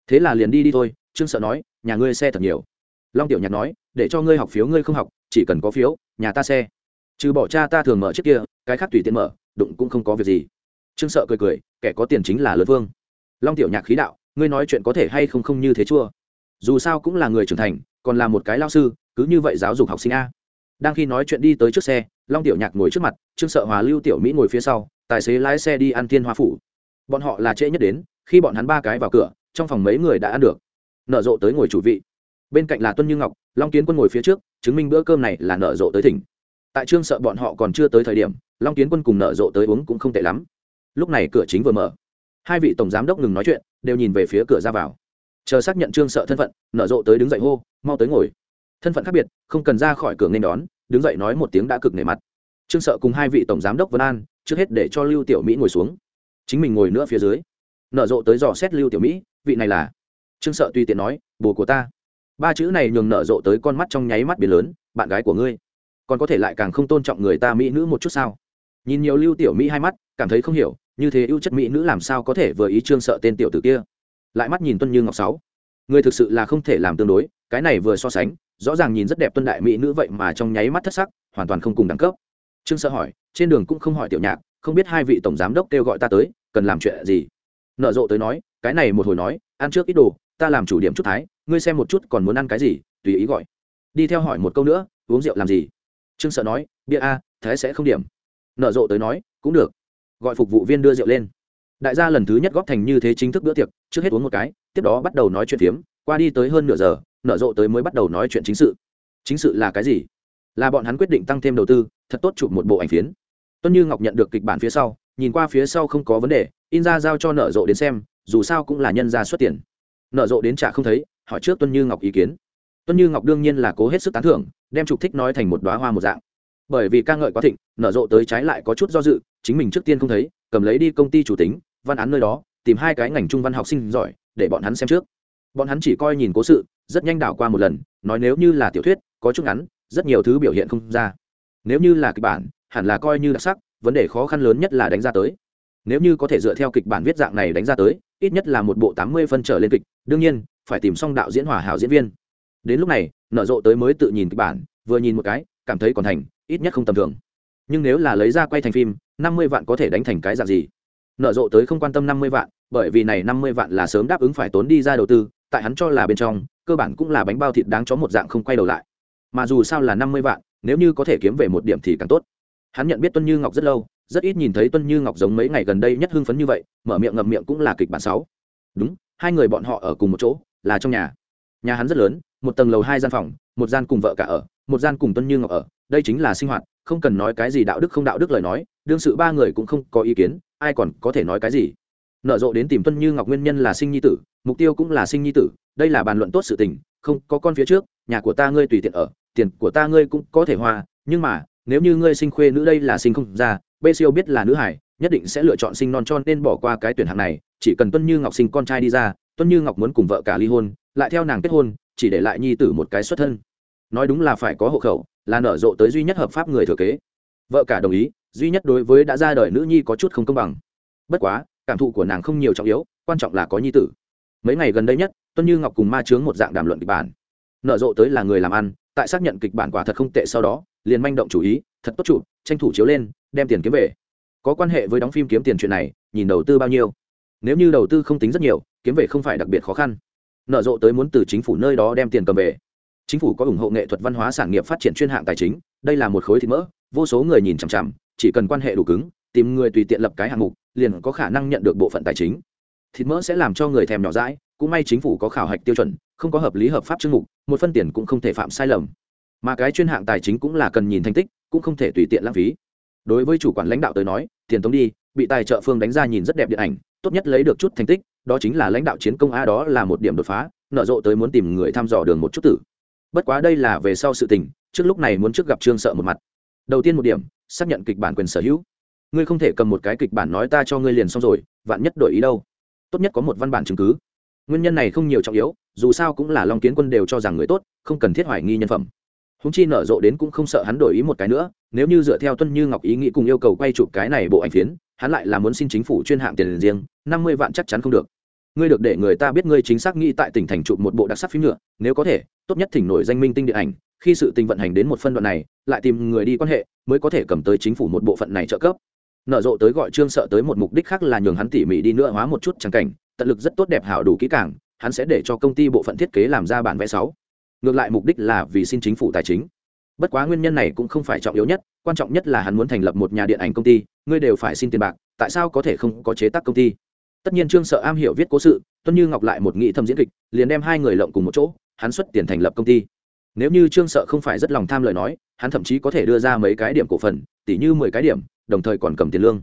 [SPEAKER 1] Thế là liền đi đi thôi, trương sợ nói, nhà ngươi xe thật nhiều. Long tiểu nhạc nói, để cho ngươi học phiếu ngươi không học, chỉ cần có phiếu, nhà ta xe. Trừ bỏ cha ta thường mở chiếc kia, cái khác tùy tiện mở, đụng cũng không có việc gì. Trương sợ cười cười, kẻ có tiền chính là lớn vương. Long tiểu nhạc khí đạo, ngươi nói chuyện có thể hay không không như thế chua? Dù sao cũng là người trưởng thành, còn là một cái lao sư, cứ như vậy giáo dục học sinh a. Đang khi nói chuyện đi tới trước xe, long tiểu nhạc ngồi trước mặt, trương sợ hòa lưu tiểu mỹ ngồi phía sau, tài xế lái xe đi ăn thiên hoa phủ bọn họ là trễ nhất đến, khi bọn hắn ba cái vào cửa, trong phòng mấy người đã ăn được. Nở rộ tới ngồi chủ vị. Bên cạnh là tuân như ngọc, long kiến quân ngồi phía trước, chứng minh bữa cơm này là nở rộ tới thỉnh. Tại trương sợ bọn họ còn chưa tới thời điểm, long kiến quân cùng nở rộ tới uống cũng không tệ lắm. Lúc này cửa chính vừa mở. Hai vị tổng giám đốc ngừng nói chuyện, đều nhìn về phía cửa ra vào. Chờ xác nhận trương sợ thân phận, nở rộ tới đứng dậy hô, mau tới ngồi. Thân phận khác biệt, không cần ra khỏi cửa nên đón, đứng dậy nói một tiếng đã cực nề mặt. Trương sợ cùng hai vị tổng giám đốc vân an, trước hết để cho lưu tiểu mỹ ngồi xuống chính mình ngồi nữa phía dưới. Nở rộ tới dò xét lưu tiểu mỹ, vị này là? Trương sợ tùy tiện nói, bồ của ta. Ba chữ này nhường nở rộ tới con mắt trong nháy mắt biển lớn, bạn gái của ngươi, còn có thể lại càng không tôn trọng người ta mỹ nữ một chút sao? Nhìn nhiều lưu tiểu mỹ hai mắt, cảm thấy không hiểu, như thế ưu chất mỹ nữ làm sao có thể vừa ý trương sợ tên tiểu tử kia? Lại mắt nhìn tuân như ngọc sáu. Người thực sự là không thể làm tương đối, cái này vừa so sánh, rõ ràng nhìn rất đẹp tuân đại mỹ nữ vậy mà trong nháy mắt thất sắc, hoàn toàn không cùng đẳng cấp. Trương sợ hỏi, trên đường cũng không hỏi tiểu nhạc không biết hai vị tổng giám đốc kêu gọi ta tới, cần làm chuyện gì? Nợ rộ tới nói, cái này một hồi nói, ăn trước ít đồ, ta làm chủ điểm chút thái, ngươi xem một chút còn muốn ăn cái gì, tùy ý gọi. Đi theo hỏi một câu nữa, uống rượu làm gì? Trương sợ nói, bia a thế sẽ không điểm. Nợ rộ tới nói, cũng được. Gọi phục vụ viên đưa rượu lên. Đại gia lần thứ nhất góp thành như thế chính thức bữa tiệc, trước hết uống một cái, tiếp đó bắt đầu nói chuyện phiếm, qua đi tới hơn nửa giờ, nợ rộ tới mới bắt đầu nói chuyện chính sự. Chính sự là cái gì? Là bọn hắn quyết định tăng thêm đầu tư, thật tốt chụp một bộ ảnh phiến tuân như ngọc nhận được kịch bản phía sau, nhìn qua phía sau không có vấn đề, in ra giao cho nợ rộ đến xem, dù sao cũng là nhân ra xuất tiền. Nợ rộ đến trả không thấy, hỏi trước tuân như ngọc ý kiến. Tuân như ngọc đương nhiên là cố hết sức tán thưởng, đem trục thích nói thành một đoá hoa một dạng. Bởi vì ca ngợi quá thịnh nở rộ tới trái lại có chút do dự, chính mình trước tiên không thấy, cầm lấy đi công ty chủ tính, văn án nơi đó, tìm hai cái ngành trung văn học sinh giỏi, để bọn hắn xem trước. Bọn hắn chỉ coi nhìn cố sự, rất nhanh đảo qua một lần, nói nếu như là tiểu thuyết, có chút ngắn, rất nhiều thứ biểu hiện không ra. Nếu như là kịch bản hẳn là coi như đặc sắc, vấn đề khó khăn lớn nhất là đánh ra tới. Nếu như có thể dựa theo kịch bản viết dạng này đánh ra tới, ít nhất là một bộ tám mươi phân trở lên kịch, đương nhiên, phải tìm xong đạo diễn hòa hảo diễn viên. Đến lúc này, nở rộ tới mới tự nhìn kịch bản, vừa nhìn một cái, cảm thấy còn thành, ít nhất không tầm thường. Nhưng nếu là lấy ra quay thành phim, năm mươi vạn có thể đánh thành cái dạng gì? Nở rộ tới không quan tâm năm mươi vạn, bởi vì này năm mươi vạn là sớm đáp ứng phải tốn đi ra đầu tư, tại hắn cho là bên trong, cơ bản cũng là bánh bao thịt đáng cho một dạng không quay đầu lại. Mà dù sao là năm mươi vạn, nếu như có thể kiếm về một điểm thì càng tốt hắn nhận biết tuân như ngọc rất lâu, rất ít nhìn thấy tuân như ngọc giống mấy ngày gần đây nhất hưng phấn như vậy, mở miệng ngậm miệng cũng là kịch bản sáu. Đúng, hai người bọn họ ở cùng một chỗ, là trong nhà. Nhà hắn rất lớn, một tầng lầu hai gian phòng, một gian cùng vợ cả ở, một gian cùng tuân như ngọc ở. Đây chính là sinh hoạt, không cần nói cái gì đạo đức không đạo đức lời nói, đương sự ba người cũng không có ý kiến, ai còn có thể nói cái gì. Nợ rộ đến tìm tuân như ngọc nguyên nhân là sinh nhi tử, mục tiêu cũng là sinh nhi tử, đây là bàn luận tốt sự tình, không có con phía trước, nhà của ta ngươi tùy tiện ở, tiền của ta ngươi cũng có thể hoa, nhưng mà nếu như ngươi sinh khuê nữ đây là sinh không ra, bê siêu biết là nữ hải, nhất định sẽ lựa chọn sinh non cho nên bỏ qua cái tuyển hạng này, chỉ cần tuân như ngọc sinh con trai đi ra, tuân như ngọc muốn cùng vợ cả ly hôn, lại theo nàng kết hôn, chỉ để lại nhi tử một cái xuất thân. Nói đúng là phải có hộ khẩu, là nở rộ tới duy nhất hợp pháp người thừa kế. Vợ cả đồng ý, duy nhất đối với đã ra đời nữ nhi có chút không công bằng. Bất quá, cảm thụ của nàng không nhiều trọng yếu, quan trọng là có nhi tử. Mấy ngày gần đây nhất, tuân như ngọc cùng ma chướng một dạng đàm luận kịch bản. Nở rộ tới là người làm ăn tại xác nhận kịch bản quả thật không tệ sau đó, liền manh động chủ ý, thật tốt chủ, tranh thủ chiếu lên, đem tiền kiếm về. Có quan hệ với đóng phim kiếm tiền chuyện này, nhìn đầu tư bao nhiêu. Nếu như đầu tư không tính rất nhiều, kiếm về không phải đặc biệt khó khăn. Nợ rộ tới muốn từ chính phủ nơi đó đem tiền cầm về. Chính phủ có ủng hộ nghệ thuật văn hóa sản nghiệp phát triển chuyên hạng tài chính, đây là một khối thịt mỡ, vô số người nhìn chằm chằm, chỉ cần quan hệ đủ cứng, tìm người tùy tiện lập cái hạng mục, liền có khả năng nhận được bộ phận tài chính. Thịt mỡ sẽ làm cho người thèm nhỏ rãi cũng may chính phủ có khảo hạch tiêu chuẩn không có hợp lý hợp pháp chương mục, một phân tiền cũng không thể phạm sai lầm. Mà cái chuyên hạng tài chính cũng là cần nhìn thành tích, cũng không thể tùy tiện lãng phí. Đối với chủ quản lãnh đạo tới nói, tiền tống đi, bị tài trợ phương đánh ra nhìn rất đẹp điện ảnh, tốt nhất lấy được chút thành tích, đó chính là lãnh đạo chiến công a đó là một điểm đột phá nở rộ tới muốn tìm người thăm dò đường một chút tử. Bất quá đây là về sau sự tình, trước lúc này muốn trước gặp trương sợ một mặt. Đầu tiên một điểm, xác nhận kịch bản quyền sở hữu. Ngươi không thể cầm một cái kịch bản nói ta cho ngươi liền xong rồi, vạn nhất đổi ý đâu. Tốt nhất có một văn bản chứng cứ. Nguyên nhân này không nhiều trọng yếu dù sao cũng là long kiến quân đều cho rằng người tốt, không cần thiết hoài nghi nhân phẩm. Húng chi nở rộ đến cũng không sợ hắn đổi ý một cái nữa, nếu như dựa theo tuân như ngọc ý nghĩ cùng yêu cầu quay chụp cái này bộ ảnh phiến, hắn lại là muốn xin chính phủ chuyên hạng tiền riêng, năm mươi vạn chắc chắn không được. Ngươi được để người ta biết ngươi chính xác nghĩ tại tỉnh thành chụp một bộ đặc sắc phim nhựa nếu có thể, tốt nhất thỉnh nổi danh minh tinh điện ảnh, khi sự tình vận hành đến một phân đoạn này, lại tìm người đi quan hệ, mới có thể cầm tới chính phủ một bộ phận này trợ cấp. Nở rộ tới gọi trương sợ tới một mục đích khác là nhường hắn tỉ mỉ đi nữa hóa một chút trắng cảnh, tận lực rất tốt đẹp hảo đủ kỹ càng hắn sẽ để cho công ty bộ phận thiết kế làm ra bản vẽ sáu. Ngược lại mục đích là vì xin chính phủ tài chính. Bất quá nguyên nhân này cũng không phải trọng yếu nhất, quan trọng nhất là hắn muốn thành lập một nhà điện ảnh công ty, ngươi đều phải xin tiền bạc, tại sao có thể không có chế tác công ty? Tất nhiên trương sợ am hiểu viết cố sự, tuân như ngọc lại một nghị thâm diễn kịch, liền đem hai người lộng cùng một chỗ, hắn xuất tiền thành lập công ty. Nếu như trương sợ không phải rất lòng tham lời nói, hắn thậm chí có thể đưa ra mấy cái điểm cổ phần tỷ như mười cái điểm, đồng thời còn cầm tiền lương.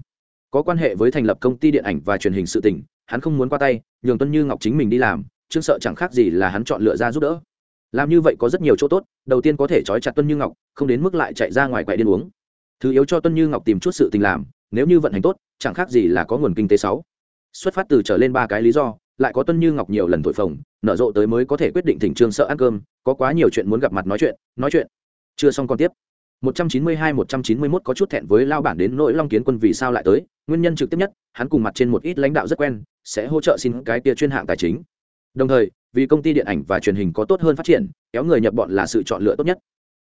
[SPEAKER 1] Có quan hệ với thành lập công ty điện ảnh và truyền hình sự tỉnh hắn không muốn qua tay, nhường tuân như ngọc chính mình đi làm, trương sợ chẳng khác gì là hắn chọn lựa ra giúp đỡ. Làm như vậy có rất nhiều chỗ tốt, đầu tiên có thể trói chặt tuân như ngọc, không đến mức lại chạy ra ngoài quậy điên uống. Thứ yếu cho tuân như ngọc tìm chút sự tình làm, nếu như vận hành tốt, chẳng khác gì là có nguồn kinh tế sáu. Xuất phát từ trở lên ba cái lý do, lại có tuân như ngọc nhiều lần thổi phồng, nở rộ tới mới có thể quyết định thỉnh trương sợ ăn cơm, có quá nhiều chuyện muốn gặp mặt nói chuyện nói chuyện. Chưa xong còn tiếp. 192-191 có chút thẹn với lao bản đến nỗi long kiến quân vì sao lại tới, nguyên nhân trực tiếp nhất, hắn cùng mặt trên một ít lãnh đạo rất quen, sẽ hỗ trợ xin cái kia chuyên hạng tài chính. Đồng thời, vì công ty điện ảnh và truyền hình có tốt hơn phát triển, kéo người nhập bọn là sự chọn lựa tốt nhất.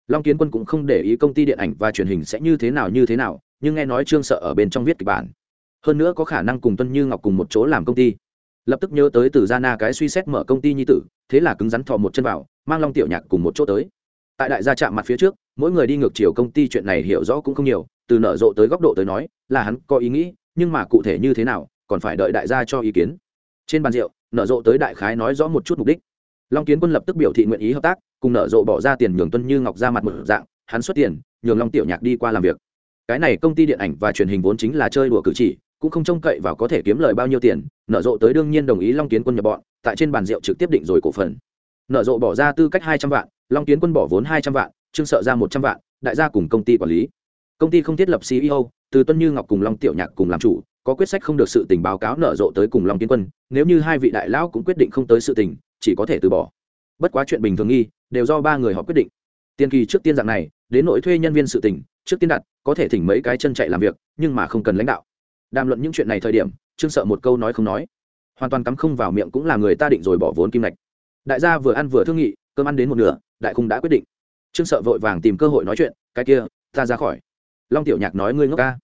[SPEAKER 1] Long kiến quân cũng không để ý công ty điện ảnh và truyền hình sẽ như thế nào như thế nào, nhưng nghe nói trương sợ ở bên trong viết kịch bản. Hơn nữa có khả năng cùng tuân như ngọc cùng một chỗ làm công ty. Lập tức nhớ tới từ gia na cái suy xét mở công ty nhi tử, thế là cứng rắn thò một chân vào, mang long tiểu nhạc cùng một chỗ tới tại đại gia chạm mặt phía trước, mỗi người đi ngược chiều công ty chuyện này hiểu rõ cũng không nhiều, từ nở rộ tới góc độ tới nói, là hắn có ý nghĩ, nhưng mà cụ thể như thế nào, còn phải đợi đại gia cho ý kiến. Trên bàn rượu, nở rộ tới đại khái nói rõ một chút mục đích. Long kiến quân lập tức biểu thị nguyện ý hợp tác, cùng nở rộ bỏ ra tiền nhường tuân như ngọc ra mặt một dạng, hắn xuất tiền, nhường long tiểu nhạc đi qua làm việc. Cái này công ty điện ảnh và truyền hình vốn chính là chơi đùa cử chỉ, cũng không trông cậy vào có thể kiếm lời bao nhiêu tiền, nở rộ tới đương nhiên đồng ý long kiến quân nhập bọn, tại trên bàn rượu trực tiếp định rồi cổ phần nở rộ bỏ ra tư cách hai trăm vạn, long kiến quân bỏ vốn hai trăm vạn, trương sợ ra một trăm vạn, đại gia cùng công ty quản lý. Công ty không thiết lập ceo từ tuân như ngọc cùng long tiểu nhạc cùng làm chủ, có quyết sách không được sự tình báo cáo nở rộ tới cùng long kiến quân, nếu như hai vị đại lão cũng quyết định không tới sự tình, chỉ có thể từ bỏ. Bất quá chuyện bình thường nghi, đều do ba người họ quyết định. Tiên kỳ trước tiên dạng này, đến nội thuê nhân viên sự tình, trước tiên đặt, có thể thỉnh mấy cái chân chạy làm việc, nhưng mà không cần lãnh đạo. Đàm luận những chuyện này thời điểm, trương sợ một câu nói không nói. Hoàn toàn cắm không vào miệng cũng là người ta định rồi bỏ vốn kim lạch đại gia vừa ăn vừa thương nghị, cơm ăn đến một nửa, đại khung đã quyết định. Trương sợ vội vàng tìm cơ hội nói chuyện, cái kia, ta ra khỏi. Long tiểu nhạc nói, ngươi ngốc ca.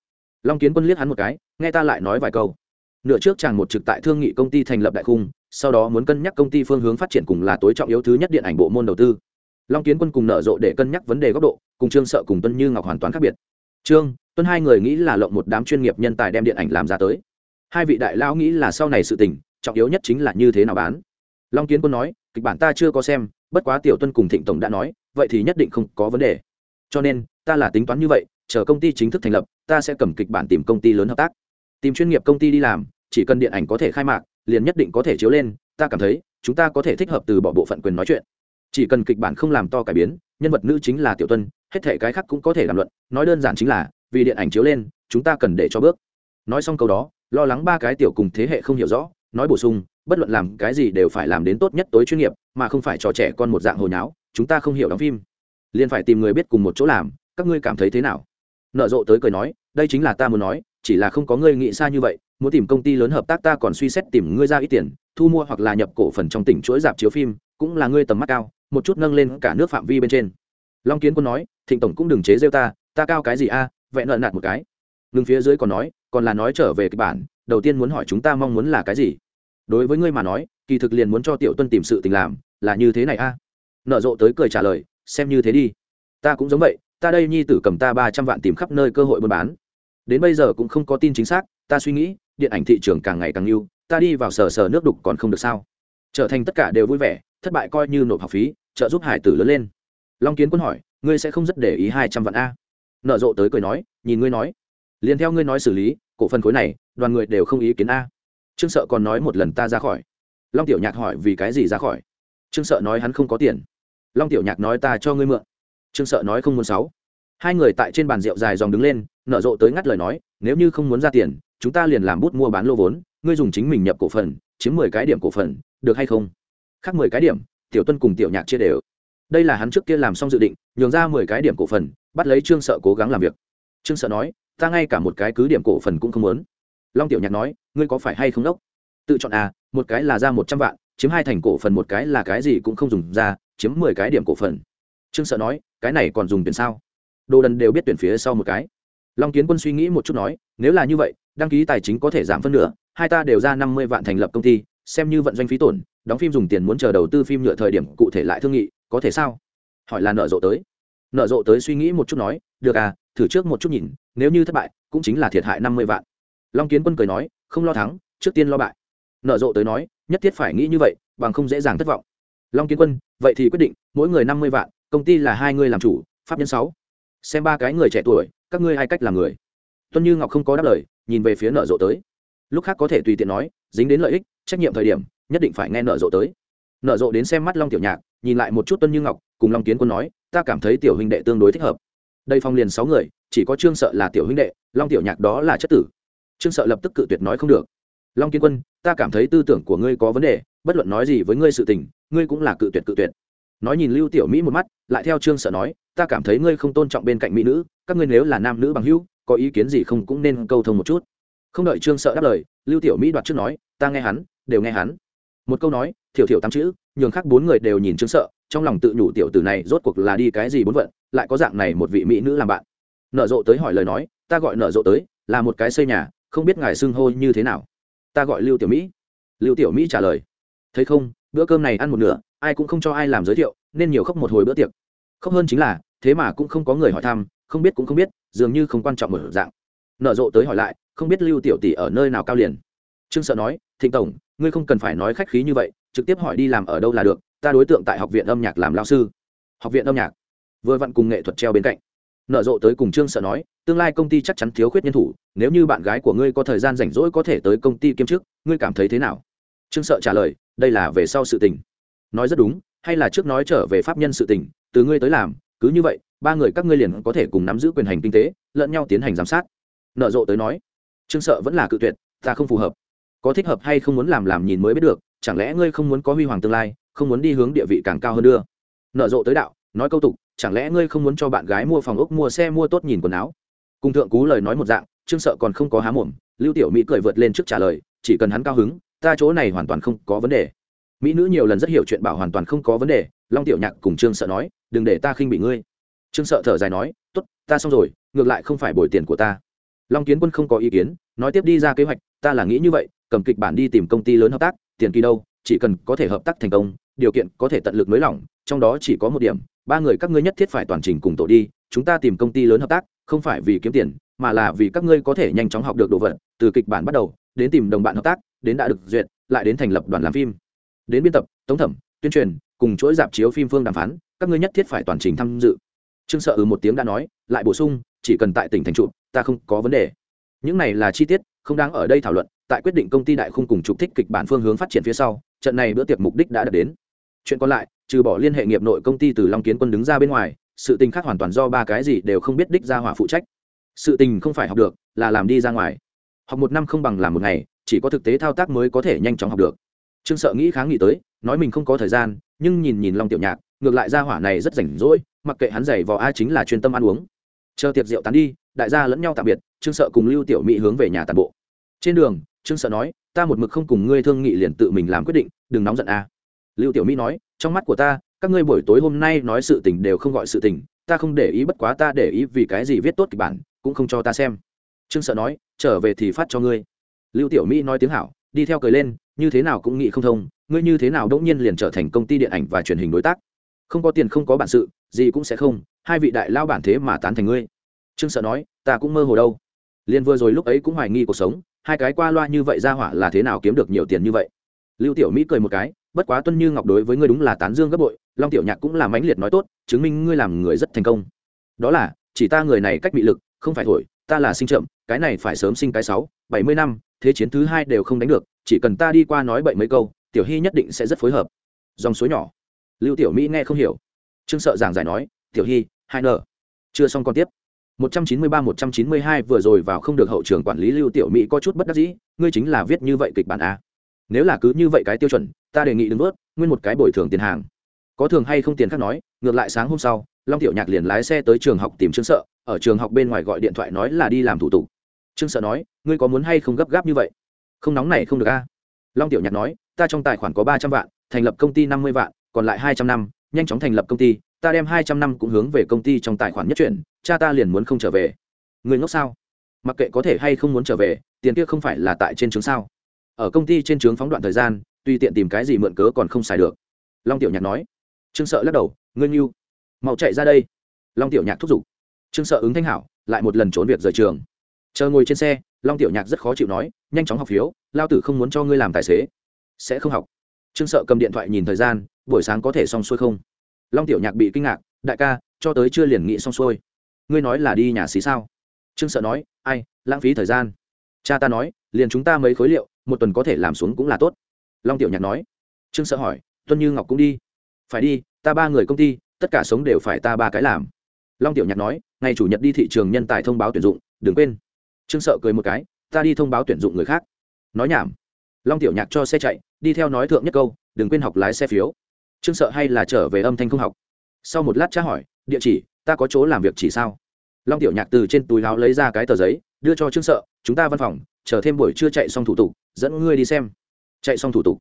[SPEAKER 1] Long kiến quân liếc hắn một cái, nghe ta lại nói vài câu. Nửa trước chàng một trực tại thương nghị công ty thành lập đại khung, sau đó muốn cân nhắc công ty phương hướng phát triển cùng là tối trọng yếu thứ nhất điện ảnh bộ môn đầu tư. Long kiến quân cùng nở rộ để cân nhắc vấn đề góc độ, cùng trương sợ cùng tuân như ngọc hoàn toàn khác biệt. Trương, tuân hai người nghĩ là lộng một đám chuyên nghiệp nhân tài đem điện ảnh làm ra tới. Hai vị đại lão nghĩ là sau này sự tình, trọng yếu nhất chính là như thế nào bán long kiến quân nói, kịch bản ta chưa có xem, bất quá tiểu tuân cùng thịnh tổng đã nói, vậy thì nhất định không có vấn đề. Cho nên, ta là tính toán như vậy, chờ công ty chính thức thành lập, ta sẽ cầm kịch bản tìm công ty lớn hợp tác. Tìm chuyên nghiệp công ty đi làm, chỉ cần điện ảnh có thể khai mạc, liền nhất định có thể chiếu lên, ta cảm thấy, chúng ta có thể thích hợp từ bỏ bộ phận quyền nói chuyện. Chỉ cần kịch bản không làm to cải biến, nhân vật nữ chính là tiểu tuân, hết thể cái khác cũng có thể làm luận, nói đơn giản chính là, vì điện ảnh chiếu lên, chúng ta cần để cho bước. Nói xong câu đó, lo lắng ba cái tiểu cùng thế hệ không hiểu rõ nói bổ sung, bất luận làm cái gì đều phải làm đến tốt nhất tối chuyên nghiệp, mà không phải trò trẻ con một dạng hồi náo chúng ta không hiểu đóng phim. Liền phải tìm người biết cùng một chỗ làm, các ngươi cảm thấy thế nào? Nợ rộ tới cười nói, đây chính là ta muốn nói, chỉ là không có ngươi nghĩ xa như vậy, muốn tìm công ty lớn hợp tác ta còn suy xét tìm ngươi ra ít tiền, thu mua hoặc là nhập cổ phần trong tỉnh chuỗi dạp chiếu phim, cũng là ngươi tầm mắt cao, một chút nâng lên cả nước phạm vi bên trên. Long kiến quân nói, thịnh tổng cũng đừng chế rêu ta ta cao cái gì a, vẹn nợ nạt một cái. Ngừng phía dưới còn nói, còn là nói trở về kịch bản, đầu tiên muốn hỏi chúng ta mong muốn là cái gì? Đối với ngươi mà nói, kỳ thực liền muốn cho tiểu tuân tìm sự tình làm, là như thế này a. Nợ rộ tới cười trả lời, xem như thế đi. Ta cũng giống vậy, ta đây nhi tử cầm ta ba trăm vạn tìm khắp nơi cơ hội buôn bán. Đến bây giờ cũng không có tin chính xác, ta suy nghĩ, điện ảnh thị trường càng ngày càng yêu ta đi vào sờ sờ nước đục còn không được sao. Trở thành tất cả đều vui vẻ, thất bại coi như nộp học phí, trợ giúp hải tử lớn lên. Long kiến quân hỏi, ngươi sẽ không rất để ý hai trăm vạn a? Nợ rộ tới cười nói, nhìn ngươi nói. Liền theo ngươi nói xử lý, cổ phần khối này, đoàn người đều không ý kiến a trương sợ còn nói một lần ta ra khỏi. Long tiểu nhạc hỏi vì cái gì ra khỏi? Trương sợ nói hắn không có tiền. Long tiểu nhạc nói ta cho ngươi mượn. Trương sợ nói không muốn sáu. Hai người tại trên bàn rượu dài dòng đứng lên, nở rộ tới ngắt lời nói, nếu như không muốn ra tiền, chúng ta liền làm bút mua bán lô vốn, ngươi dùng chính mình nhập cổ phần, chiếm mười cái điểm cổ phần, được hay không? Khác mười cái điểm, tiểu tuân cùng tiểu nhạc chia đều. Đây là hắn trước kia làm xong dự định, nhường ra mười cái điểm cổ phần, bắt lấy trương sợ cố gắng làm việc. Trương sợ nói, ta ngay cả một cái cứ điểm cổ phần cũng không muốn. Long tiểu nhạc nói ngươi có phải hay không đốc? Tự chọn à một cái là ra một trăm vạn, chiếm hai thành cổ phần, một cái là cái gì cũng không dùng ra, chiếm mười cái điểm cổ phần. Trương sợ nói, cái này còn dùng tiền sao? Đồ đần đều biết tuyển phía sau một cái. Long kiến quân suy nghĩ một chút nói, nếu là như vậy, đăng ký tài chính có thể giảm phân nửa, hai ta đều ra năm mươi vạn thành lập công ty, xem như vận doanh phí tổn, đóng phim dùng tiền muốn chờ đầu tư phim nhựa thời điểm cụ thể lại thương nghị, có thể sao? Hỏi là nợ rộ tới. Nợ rộ tới suy nghĩ một chút nói, được à thử trước một chút nhìn, nếu như thất bại, cũng chính là thiệt hại năm mươi vạn. Long kiến quân cười nói không lo thắng, trước tiên lo bại. Nợ rộ tới nói, nhất thiết phải nghĩ như vậy, bằng không dễ dàng thất vọng. Long kiến quân, vậy thì quyết định, mỗi người năm mươi vạn, công ty là hai người làm chủ, pháp nhân sáu. Xem ba cái người trẻ tuổi, các ngươi hai cách làm người? Tuân như ngọc không có đáp lời, nhìn về phía nợ rộ tới. Lúc khác có thể tùy tiện nói, dính đến lợi ích, trách nhiệm thời điểm, nhất định phải nghe nợ rộ tới. Nợ rộ đến xem mắt long tiểu nhạc, nhìn lại một chút tuân như ngọc, cùng long kiến quân nói, ta cảm thấy tiểu huynh đệ tương đối thích hợp. Đây phong liền sáu người, chỉ có trương sợ là tiểu huynh đệ, long tiểu nhạc đó là chất tử trương sợ lập tức cự tuyệt nói không được. Long kiến quân, ta cảm thấy tư tưởng của ngươi có vấn đề, bất luận nói gì với ngươi sự tình, ngươi cũng là cự tuyệt cự tuyệt. Nói nhìn lưu tiểu mỹ một mắt, lại theo trương sợ nói, ta cảm thấy ngươi không tôn trọng bên cạnh mỹ nữ, các ngươi nếu là nam nữ bằng hữu, có ý kiến gì không cũng nên câu thông một chút. Không đợi trương sợ đáp lời, lưu tiểu mỹ đoạt trước nói, ta nghe hắn, đều nghe hắn. Một câu nói thiểu thiểu tám chữ, nhường khác bốn người đều nhìn trương sợ, trong lòng tự nhủ tiểu tử này rốt cuộc là đi cái gì bốn vận, lại có dạng này một vị mỹ nữ làm bạn. Nở rộ tới hỏi lời nói, ta gọi nở rộ tới, là một cái xây nhà không biết ngài xưng hô như thế nào. Ta gọi lưu tiểu mỹ. Lưu tiểu mỹ trả lời, thấy không, bữa cơm này ăn một nửa, ai cũng không cho ai làm giới thiệu, nên nhiều khóc một hồi bữa tiệc. Khóc hơn chính là, thế mà cũng không có người hỏi thăm, không biết cũng không biết, dường như không quan trọng một dạng. Nở rộ tới hỏi lại, không biết lưu tiểu tỷ ở nơi nào cao liền. Trương sợ nói, thịnh tổng, ngươi không cần phải nói khách khí như vậy, trực tiếp hỏi đi làm ở đâu là được, ta đối tượng tại học viện âm nhạc làm lao sư. Học viện âm nhạc, vừa vặn cùng nghệ thuật treo bên cạnh. Nở rộ tới cùng trương sợ nói tương lai công ty chắc chắn thiếu khuyết nhân thủ, nếu như bạn gái của ngươi có thời gian rảnh rỗi có thể tới công ty kiêm chức, ngươi cảm thấy thế nào? Trương sợ trả lời, đây là về sau sự tình. Nói rất đúng, hay là trước nói trở về pháp nhân sự tình, từ ngươi tới làm, cứ như vậy, ba người các ngươi liền có thể cùng nắm giữ quyền hành kinh tế, lẫn nhau tiến hành giám sát. Nợ rộ tới nói, trương sợ vẫn là cự tuyệt, ta không phù hợp. Có thích hợp hay không muốn làm làm nhìn mới biết được, chẳng lẽ ngươi không muốn có huy hoàng tương lai, không muốn đi hướng địa vị càng cao hơn đưa? Nợ rộ tới đạo, nói câu tục, chẳng lẽ ngươi không muốn cho bạn gái mua phòng ốc, mua xe, mua tốt nhìn quần áo? Cùng thượng cú lời nói một dạng, trương sợ còn không có há mồm, lưu tiểu mỹ cười vượt lên trước trả lời, chỉ cần hắn cao hứng, ta chỗ này hoàn toàn không có vấn đề. Mỹ nữ nhiều lần rất hiểu chuyện bảo hoàn toàn không có vấn đề, long tiểu nhạc cùng trương sợ nói, đừng để ta khinh bị ngươi. Trương sợ thở dài nói t ố t ta xong rồi, ngược lại không phải bồi tiền của ta. Long kiến quân không có ý kiến, nói tiếp đi ra kế hoạch, ta là nghĩ như vậy, cầm kịch bản đi tìm công ty lớn hợp tác, tiền kỳ đâu, chỉ cần có thể hợp tác thành công, điều kiện có thể tận lực nới lỏng, trong đó chỉ có một điểm, ba người các ngươi nhất thiết phải toàn trình cùng tổ đi chúng ta tìm công ty lớn hợp tác, không phải vì kiếm tiền, mà là vì các ngươi có thể nhanh chóng học được đồ vật, từ kịch bản bắt đầu, đến tìm đồng bạn hợp tác, đến đã được duyệt, lại đến thành lập đoàn làm phim. Đến biên tập, tống thẩm, tuyên truyền, cùng chuỗi dạp chiếu phim phương đàm phán, các ngươi nhất thiết phải toàn trình tham dự. Trương sợ ừ một tiếng đã nói, lại bổ sung, chỉ cần tại tỉnh thành trụ, ta không có vấn đề. Những này là chi tiết, không đáng ở đây thảo luận, tại quyết định công ty đại khung cùng trục thích kịch bản phương hướng phát triển phía sau, trận này bữa tiệc mục đích đã đạt đến. Chuyện còn lại, trừ bỏ liên hệ nghiệp nội công ty từ long kiến quân đứng ra bên ngoài sự tình khác hoàn toàn do ba cái gì đều không biết đích ra hỏa phụ trách. Sự tình không phải học được, là làm đi ra ngoài. Học một năm không bằng làm một ngày, chỉ có thực tế thao tác mới có thể nhanh chóng học được. Trương sợ nghĩ kháng nghị tới, nói mình không có thời gian, nhưng nhìn nhìn long tiểu nhạc, ngược lại ra hỏa này rất rảnh rỗi, mặc kệ hắn giày vò ai chính là chuyên tâm ăn uống. Chờ tiệc rượu tán đi, đại gia lẫn nhau tạm biệt, trương sợ cùng lưu tiểu mỹ hướng về nhà tàn bộ. Trên đường, trương sợ nói, ta một mực không cùng ngươi thương nghị liền tự mình làm quyết định, đừng nóng giận a. Lưu tiểu mỹ nói, trong mắt của ta các ngươi buổi tối hôm nay nói sự tình đều không gọi sự tình, ta không để ý bất quá ta để ý vì cái gì viết tốt kịch bản, cũng không cho ta xem. Trương sợ nói, trở về thì phát cho ngươi. Lưu tiểu mỹ nói tiếng hảo, đi theo cười lên, như thế nào cũng nghĩ không thông, ngươi như thế nào đỗng nhiên liền trở thành công ty điện ảnh và truyền hình đối tác. Không có tiền không có bản sự, gì cũng sẽ không, hai vị đại lao bản thế mà tán thành ngươi. Trương sợ nói, ta cũng mơ hồ đâu. Liền vừa rồi lúc ấy cũng hoài nghi cuộc sống, hai cái qua loa như vậy ra hỏa là thế nào kiếm được nhiều tiền như vậy? Lưu tiểu mỹ cười một cái bất quá tuân như ngọc đối với ngươi đúng là tán dương gấp bội, long tiểu nhạc cũng là mãnh liệt nói tốt, chứng minh ngươi làm người rất thành công. Đó là, chỉ ta người này cách bị lực, không phải thổi, ta là sinh chậm, cái này phải sớm sinh cái sáu, bảy mươi năm, thế chiến thứ hai đều không đánh được, chỉ cần ta đi qua nói bậy mấy câu, tiểu hy nhất định sẽ rất phối hợp. Dòng suối nhỏ. Lưu tiểu mỹ nghe không hiểu. Trương sợ giảng giải nói, tiểu hy, hai n chưa xong còn tiếp. 193-192 vừa rồi vào không được hậu trường quản lý lưu tiểu mỹ có chút bất đắc dĩ, ngươi chính là viết như vậy kịch bản a nếu là cứ như vậy cái tiêu chuẩn ta đề nghị đừng bớt nguyên một cái bồi thường tiền hàng. Có thường hay không tiền khác nói, ngược lại sáng hôm sau, long tiểu nhạc liền lái xe tới trường học tìm trương sợ, ở trường học bên ngoài gọi điện thoại nói là đi làm thủ tục. Trương sợ nói, ngươi có muốn hay không gấp gáp như vậy? Không nóng này không được a. Long tiểu nhạc nói, ta trong tài khoản có ba trăm vạn, thành lập công ty năm mươi vạn, còn lại hai trăm năm, nhanh chóng thành lập công ty, ta đem hai trăm năm cũng hướng về công ty trong tài khoản nhất chuyển, cha ta liền muốn không trở về. Người ngốc sao? Mặc kệ có thể hay không muốn trở về, tiền kia không phải là tại trên trướng sao? Ở công ty trên trướng phóng đoạn thời gian tùy tiện tìm cái gì mượn cớ còn không xài được. Long tiểu nhạc nói. Trương sợ lắc đầu, ngươi yêu mau chạy ra đây. Long tiểu nhạc thúc giục. Trương sợ ứng thanh hảo, lại một lần trốn việc rời trường. Chờ ngồi trên xe, long tiểu nhạc rất khó chịu nói, nhanh chóng học phiếu, lao tử không muốn cho ngươi làm tài xế. Sẽ không học. Trương sợ cầm điện thoại nhìn thời gian, buổi sáng có thể xong xuôi không? Long tiểu nhạc bị kinh ngạc, đại ca, cho tới chưa liền nghị xong xuôi. Ngươi nói là đi nhà xí sao? Trương sợ nói, ai, lãng phí thời gian. Cha ta nói, liền chúng ta mấy khối liệu, một tuần có thể làm xuống cũng là tốt long tiểu nhạc nói. Trương sợ hỏi, tuân như ngọc cũng đi? Phải đi, ta ba người công ty, tất cả sống đều phải ta ba cái làm. Long tiểu nhạc nói, ngày chủ nhật đi thị trường nhân tài thông báo tuyển dụng, đừng quên. Trương sợ cười một cái, ta đi thông báo tuyển dụng người khác. Nói nhảm. Long tiểu nhạc cho xe chạy, đi theo nói thượng nhất câu, đừng quên học lái xe phiếu. Trương sợ hay là trở về âm thanh không học. Sau một lát tra hỏi, địa chỉ, ta có chỗ làm việc chỉ sao? Long tiểu nhạc từ trên túi láo lấy ra cái tờ giấy, đưa cho trương sợ, chúng ta văn phòng, chờ thêm buổi chưa chạy xong thủ tục, dẫn ngươi đi xem chạy xong thủ tục.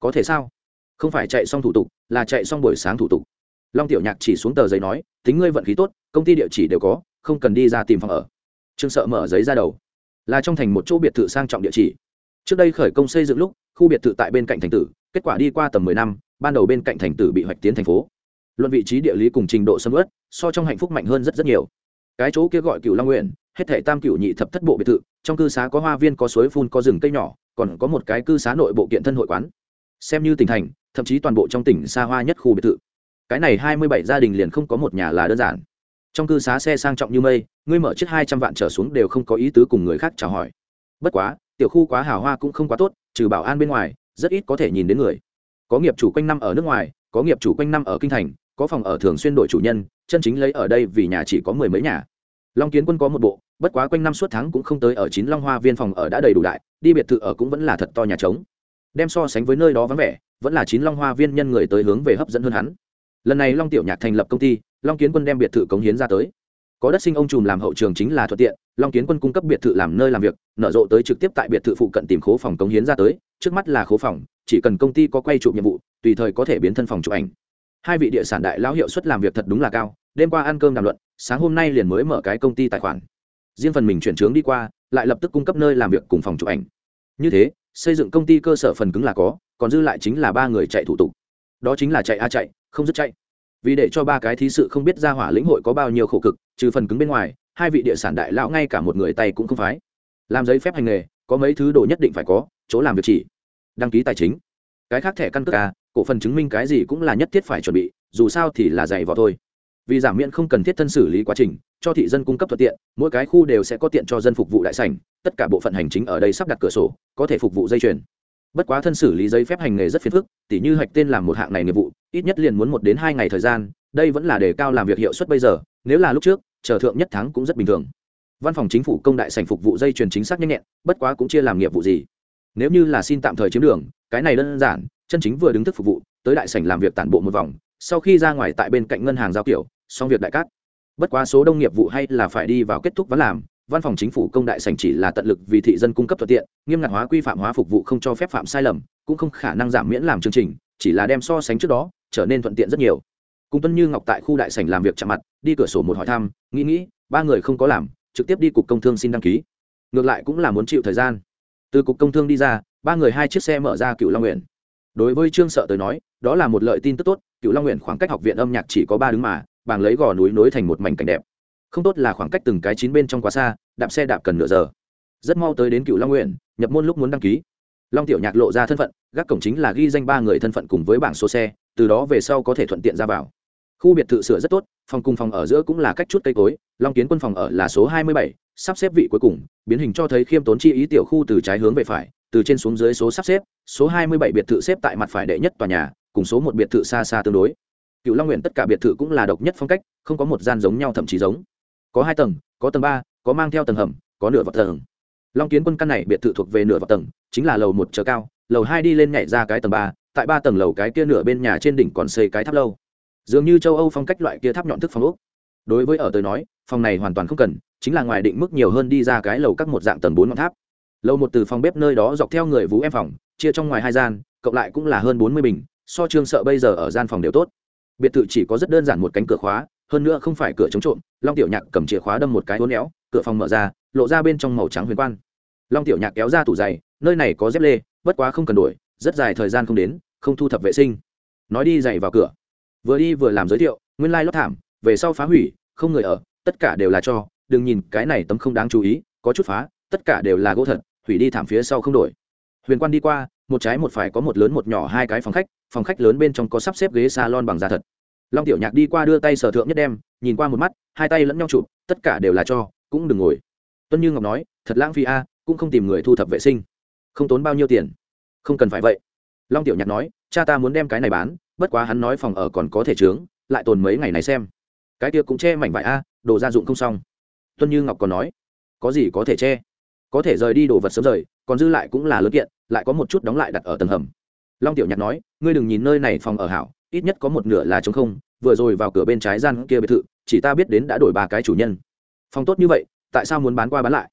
[SPEAKER 1] Có thể sao? Không phải chạy xong thủ tục, là chạy xong buổi sáng thủ tục. Long tiểu nhạc chỉ xuống tờ giấy nói, tính ngươi vận khí tốt, công ty địa chỉ đều có, không cần đi ra tìm phòng ở. Trương sợ mở giấy ra đầu. Là trong thành một chỗ biệt thự sang trọng địa chỉ. Trước đây khởi công xây dựng lúc, khu biệt thự tại bên cạnh thành tử, kết quả đi qua tầm mười năm, ban đầu bên cạnh thành tử bị hoạch tiến thành phố. Luận vị trí địa lý cùng trình độ sâm ướt so trong hạnh phúc mạnh hơn rất rất nhiều. Cái chỗ kia gọi cựu long nguyện, hết thể tam cựu nhị thập thất bộ biệt thự trong cư xá có hoa viên, có suối phun, có rừng cây nhỏ, còn có một cái cư xá nội bộ kiện thân hội quán. Xem như tỉnh thành, thậm chí toàn bộ trong tỉnh xa hoa nhất khu biệt thự. Cái này hai mươi bảy gia đình liền không có một nhà là đơn giản. Trong cư xá xe sang trọng như mây, ngươi mở chiếc hai trăm vạn trở xuống đều không có ý tứ cùng người khác chào hỏi. Bất quá, tiểu khu quá hào hoa cũng không quá tốt, trừ bảo an bên ngoài, rất ít có thể nhìn đến người. Có nghiệp chủ quanh năm ở nước ngoài, có nghiệp chủ quanh năm ở kinh thành, có phòng ở thường xuyên đổi chủ nhân, chân chính lấy ở đây vì nhà chỉ có mười mấy nhà. Long kiến quân có một bộ bất quá quanh năm suốt tháng cũng không tới ở chín long hoa viên phòng ở đã đầy đủ đại, đi biệt thự ở cũng vẫn là thật to nhà trống. Đem so sánh với nơi đó vắng vẻ, vẫn là chín long hoa viên nhân người tới hướng về hấp dẫn hơn hắn. Lần này long tiểu nhạc thành lập công ty, long kiến quân đem biệt thự cống hiến ra tới. Có đất sinh ông trùm làm hậu trường chính là thuận tiện, long kiến quân cung cấp biệt thự làm nơi làm việc, nở rộ tới trực tiếp tại biệt thự phụ cận tìm khố phòng cống hiến ra tới, trước mắt là khố phòng, chỉ cần công ty có quay chụp nhiệm vụ, tùy thời có thể biến thân phòng chụp ảnh. Hai vị địa sản đại lão hiệu suất làm việc thật đúng là cao, đêm qua ăn cơm đàm luận, sáng hôm nay liền mới mở cái công ty tài khoản riêng phần mình chuyển trướng đi qua, lại lập tức cung cấp nơi làm việc cùng phòng chụp ảnh. Như thế, xây dựng công ty cơ sở phần cứng là có, còn dư lại chính là ba người chạy thủ tục. Đó chính là chạy a chạy, không dứt chạy. Vì để cho ba cái thí sự không biết ra hỏa lĩnh hội có bao nhiêu khổ cực, trừ phần cứng bên ngoài, hai vị địa sản đại lão ngay cả một người tay cũng không phái. Làm giấy phép hành nghề, có mấy thứ đồ nhất định phải có, chỗ làm việc chỉ, đăng ký tài chính. Cái khác thẻ căn cước a cổ phần chứng minh cái gì cũng là nhất thiết phải chuẩn bị, dù sao thì là dạy vào thôi vì giảm miễn không cần thiết thân xử lý quá trình, cho thị dân cung cấp thuận tiện, mỗi cái khu đều sẽ có tiện cho dân phục vụ đại sảnh, tất cả bộ phận hành chính ở đây sắp đặt cửa sổ, có thể phục vụ dây chuyền. Bất quá thân xử lý giấy phép hành nghề rất phiền phức, tỉ như hạch tên làm một hạng này nghiệp vụ, ít nhất liền muốn một đến hai ngày thời gian, đây vẫn là đề cao làm việc hiệu suất bây giờ, nếu là lúc trước, chờ thượng nhất tháng cũng rất bình thường. Văn phòng chính phủ công đại sành phục vụ dây chuyền chính xác nhanh nhẹn, bất quá cũng chia làm nghiệp vụ gì. Nếu như là xin tạm thời chiếm đường, cái này đơn giản, chân chính vừa đứng thức phục vụ, tới đại sảnh làm việc tản bộ một vòng sau khi ra ngoài tại bên cạnh ngân hàng giao kiểu, xong việc đại cát. Bất quá số đông nghiệp vụ hay là phải đi vào kết thúc và làm, văn phòng chính phủ công đại sành chỉ là tận lực vì thị dân cung cấp thuận tiện, nghiêm ngặt hóa quy phạm hóa phục vụ không cho phép phạm sai lầm, cũng không khả năng giảm miễn làm chương trình, chỉ là đem so sánh trước đó, trở nên thuận tiện rất nhiều. Cùng tuân như ngọc tại khu đại sành làm việc chạm mặt, đi cửa sổ một hỏi thăm, nghĩ nghĩ, ba người không có làm, trực tiếp đi cục công thương xin đăng ký. Ngược lại cũng là muốn chịu thời gian. Từ cục công thương đi ra, ba người hai chiếc xe mở ra cựu long nguyện. Đối với trương sợ tới nói, đó là một lợi tin tức tốt cựu long nguyện khoảng cách học viện âm nhạc chỉ có ba đứng mà, bàng lấy gò núi nối thành một mảnh cảnh đẹp. Không tốt là khoảng cách từng cái chín bên trong quá xa, đạp xe đạp cần nửa giờ. Rất mau tới đến cựu long nguyện, nhập môn lúc muốn đăng ký. Long tiểu nhạc lộ ra thân phận, gác cổng chính là ghi danh ba người thân phận cùng với bảng số xe, từ đó về sau có thể thuận tiện ra vào. Khu biệt thự sửa rất tốt, phòng cùng phòng ở giữa cũng là cách chút cây cối, long kiến quân phòng ở là số hai mươi bảy, sắp xếp vị cuối cùng, biến hình cho thấy khiêm tốn chi ý tiểu khu từ trái hướng về phải, từ trên xuống dưới số sắp xếp, số hai mươi bảy biệt thự xếp tại mặt phải đệ nhất tòa nhà cùng số một biệt thự xa xa tương đối. Cựu long nguyện tất cả biệt thự cũng là độc nhất phong cách, không có một gian giống nhau thậm chí giống. Có hai tầng, có tầng ba, có mang theo tầng hầm, có nửa vật tầng. Long kiến quân căn này biệt thự thuộc về nửa vật tầng, chính là lầu một chờ cao, lầu hai đi lên nhảy ra cái tầng ba, tại ba tầng lầu cái kia nửa bên nhà trên đỉnh còn xây cái tháp lâu. Dường như châu âu phong cách loại kia tháp nhọn thức phong úc đối với ở tới nói, phòng này hoàn toàn không cần, chính là ngoài định mức nhiều hơn đi ra cái lầu các một dạng tầng bốn ngọn tháp. Lầu một từ phòng bếp nơi đó dọc theo người vũ em phòng, chia trong ngoài hai gian, cộng lại cũng là hơn bốn mươi bình so trương sợ bây giờ ở gian phòng đều tốt. Biệt thự chỉ có rất đơn giản một cánh cửa khóa, hơn nữa không phải cửa chống trộm, long tiểu nhạc cầm chìa khóa đâm một cái hố néo cửa phòng mở ra, lộ ra bên trong màu trắng huyền quan. Long tiểu nhạc kéo ra tủ giày, nơi này có dép lê, bất quá không cần đổi, rất dài thời gian không đến, không thu thập vệ sinh. Nói đi giày vào cửa. Vừa đi vừa làm giới thiệu, nguyên lai lót thảm, về sau phá hủy, không người ở, tất cả đều là cho, đừng nhìn cái này tấm không đáng chú ý, có chút phá, tất cả đều là gỗ thật, hủy đi thảm phía sau không đổi. Huyền quan đi qua, một trái một phải có một lớn một nhỏ hai cái phòng khách phòng khách lớn bên trong có sắp xếp ghế salon bằng da thật. Long tiểu nhạc đi qua đưa tay sở thượng nhất đem, nhìn qua một mắt, hai tay lẫn nhau chụp, tất cả đều là cho, cũng đừng ngồi. Tuân như ngọc nói, thật lãng phí a, cũng không tìm người thu thập vệ sinh. Không tốn bao nhiêu tiền. Không cần phải vậy. Long tiểu nhạc nói, cha ta muốn đem cái này bán, bất quá hắn nói phòng ở còn có thể trướng lại tồn mấy ngày này xem. Cái kia cũng che mảnh vải a, đồ gia dụng không xong. Tuân như ngọc còn nói, có gì có thể che? Có thể rời đi đồ vật sớm rời, còn dư lại cũng là lớn kiện, lại có một chút đóng lại đặt ở tầng hầm long tiểu nhạc nói, ngươi đừng nhìn nơi này phòng ở hảo, ít nhất có một nửa là trống không, vừa rồi vào cửa bên trái gian kia biệt thự, chỉ ta biết đến đã đổi ba cái chủ nhân. Phòng tốt như vậy, tại sao muốn bán qua bán lại?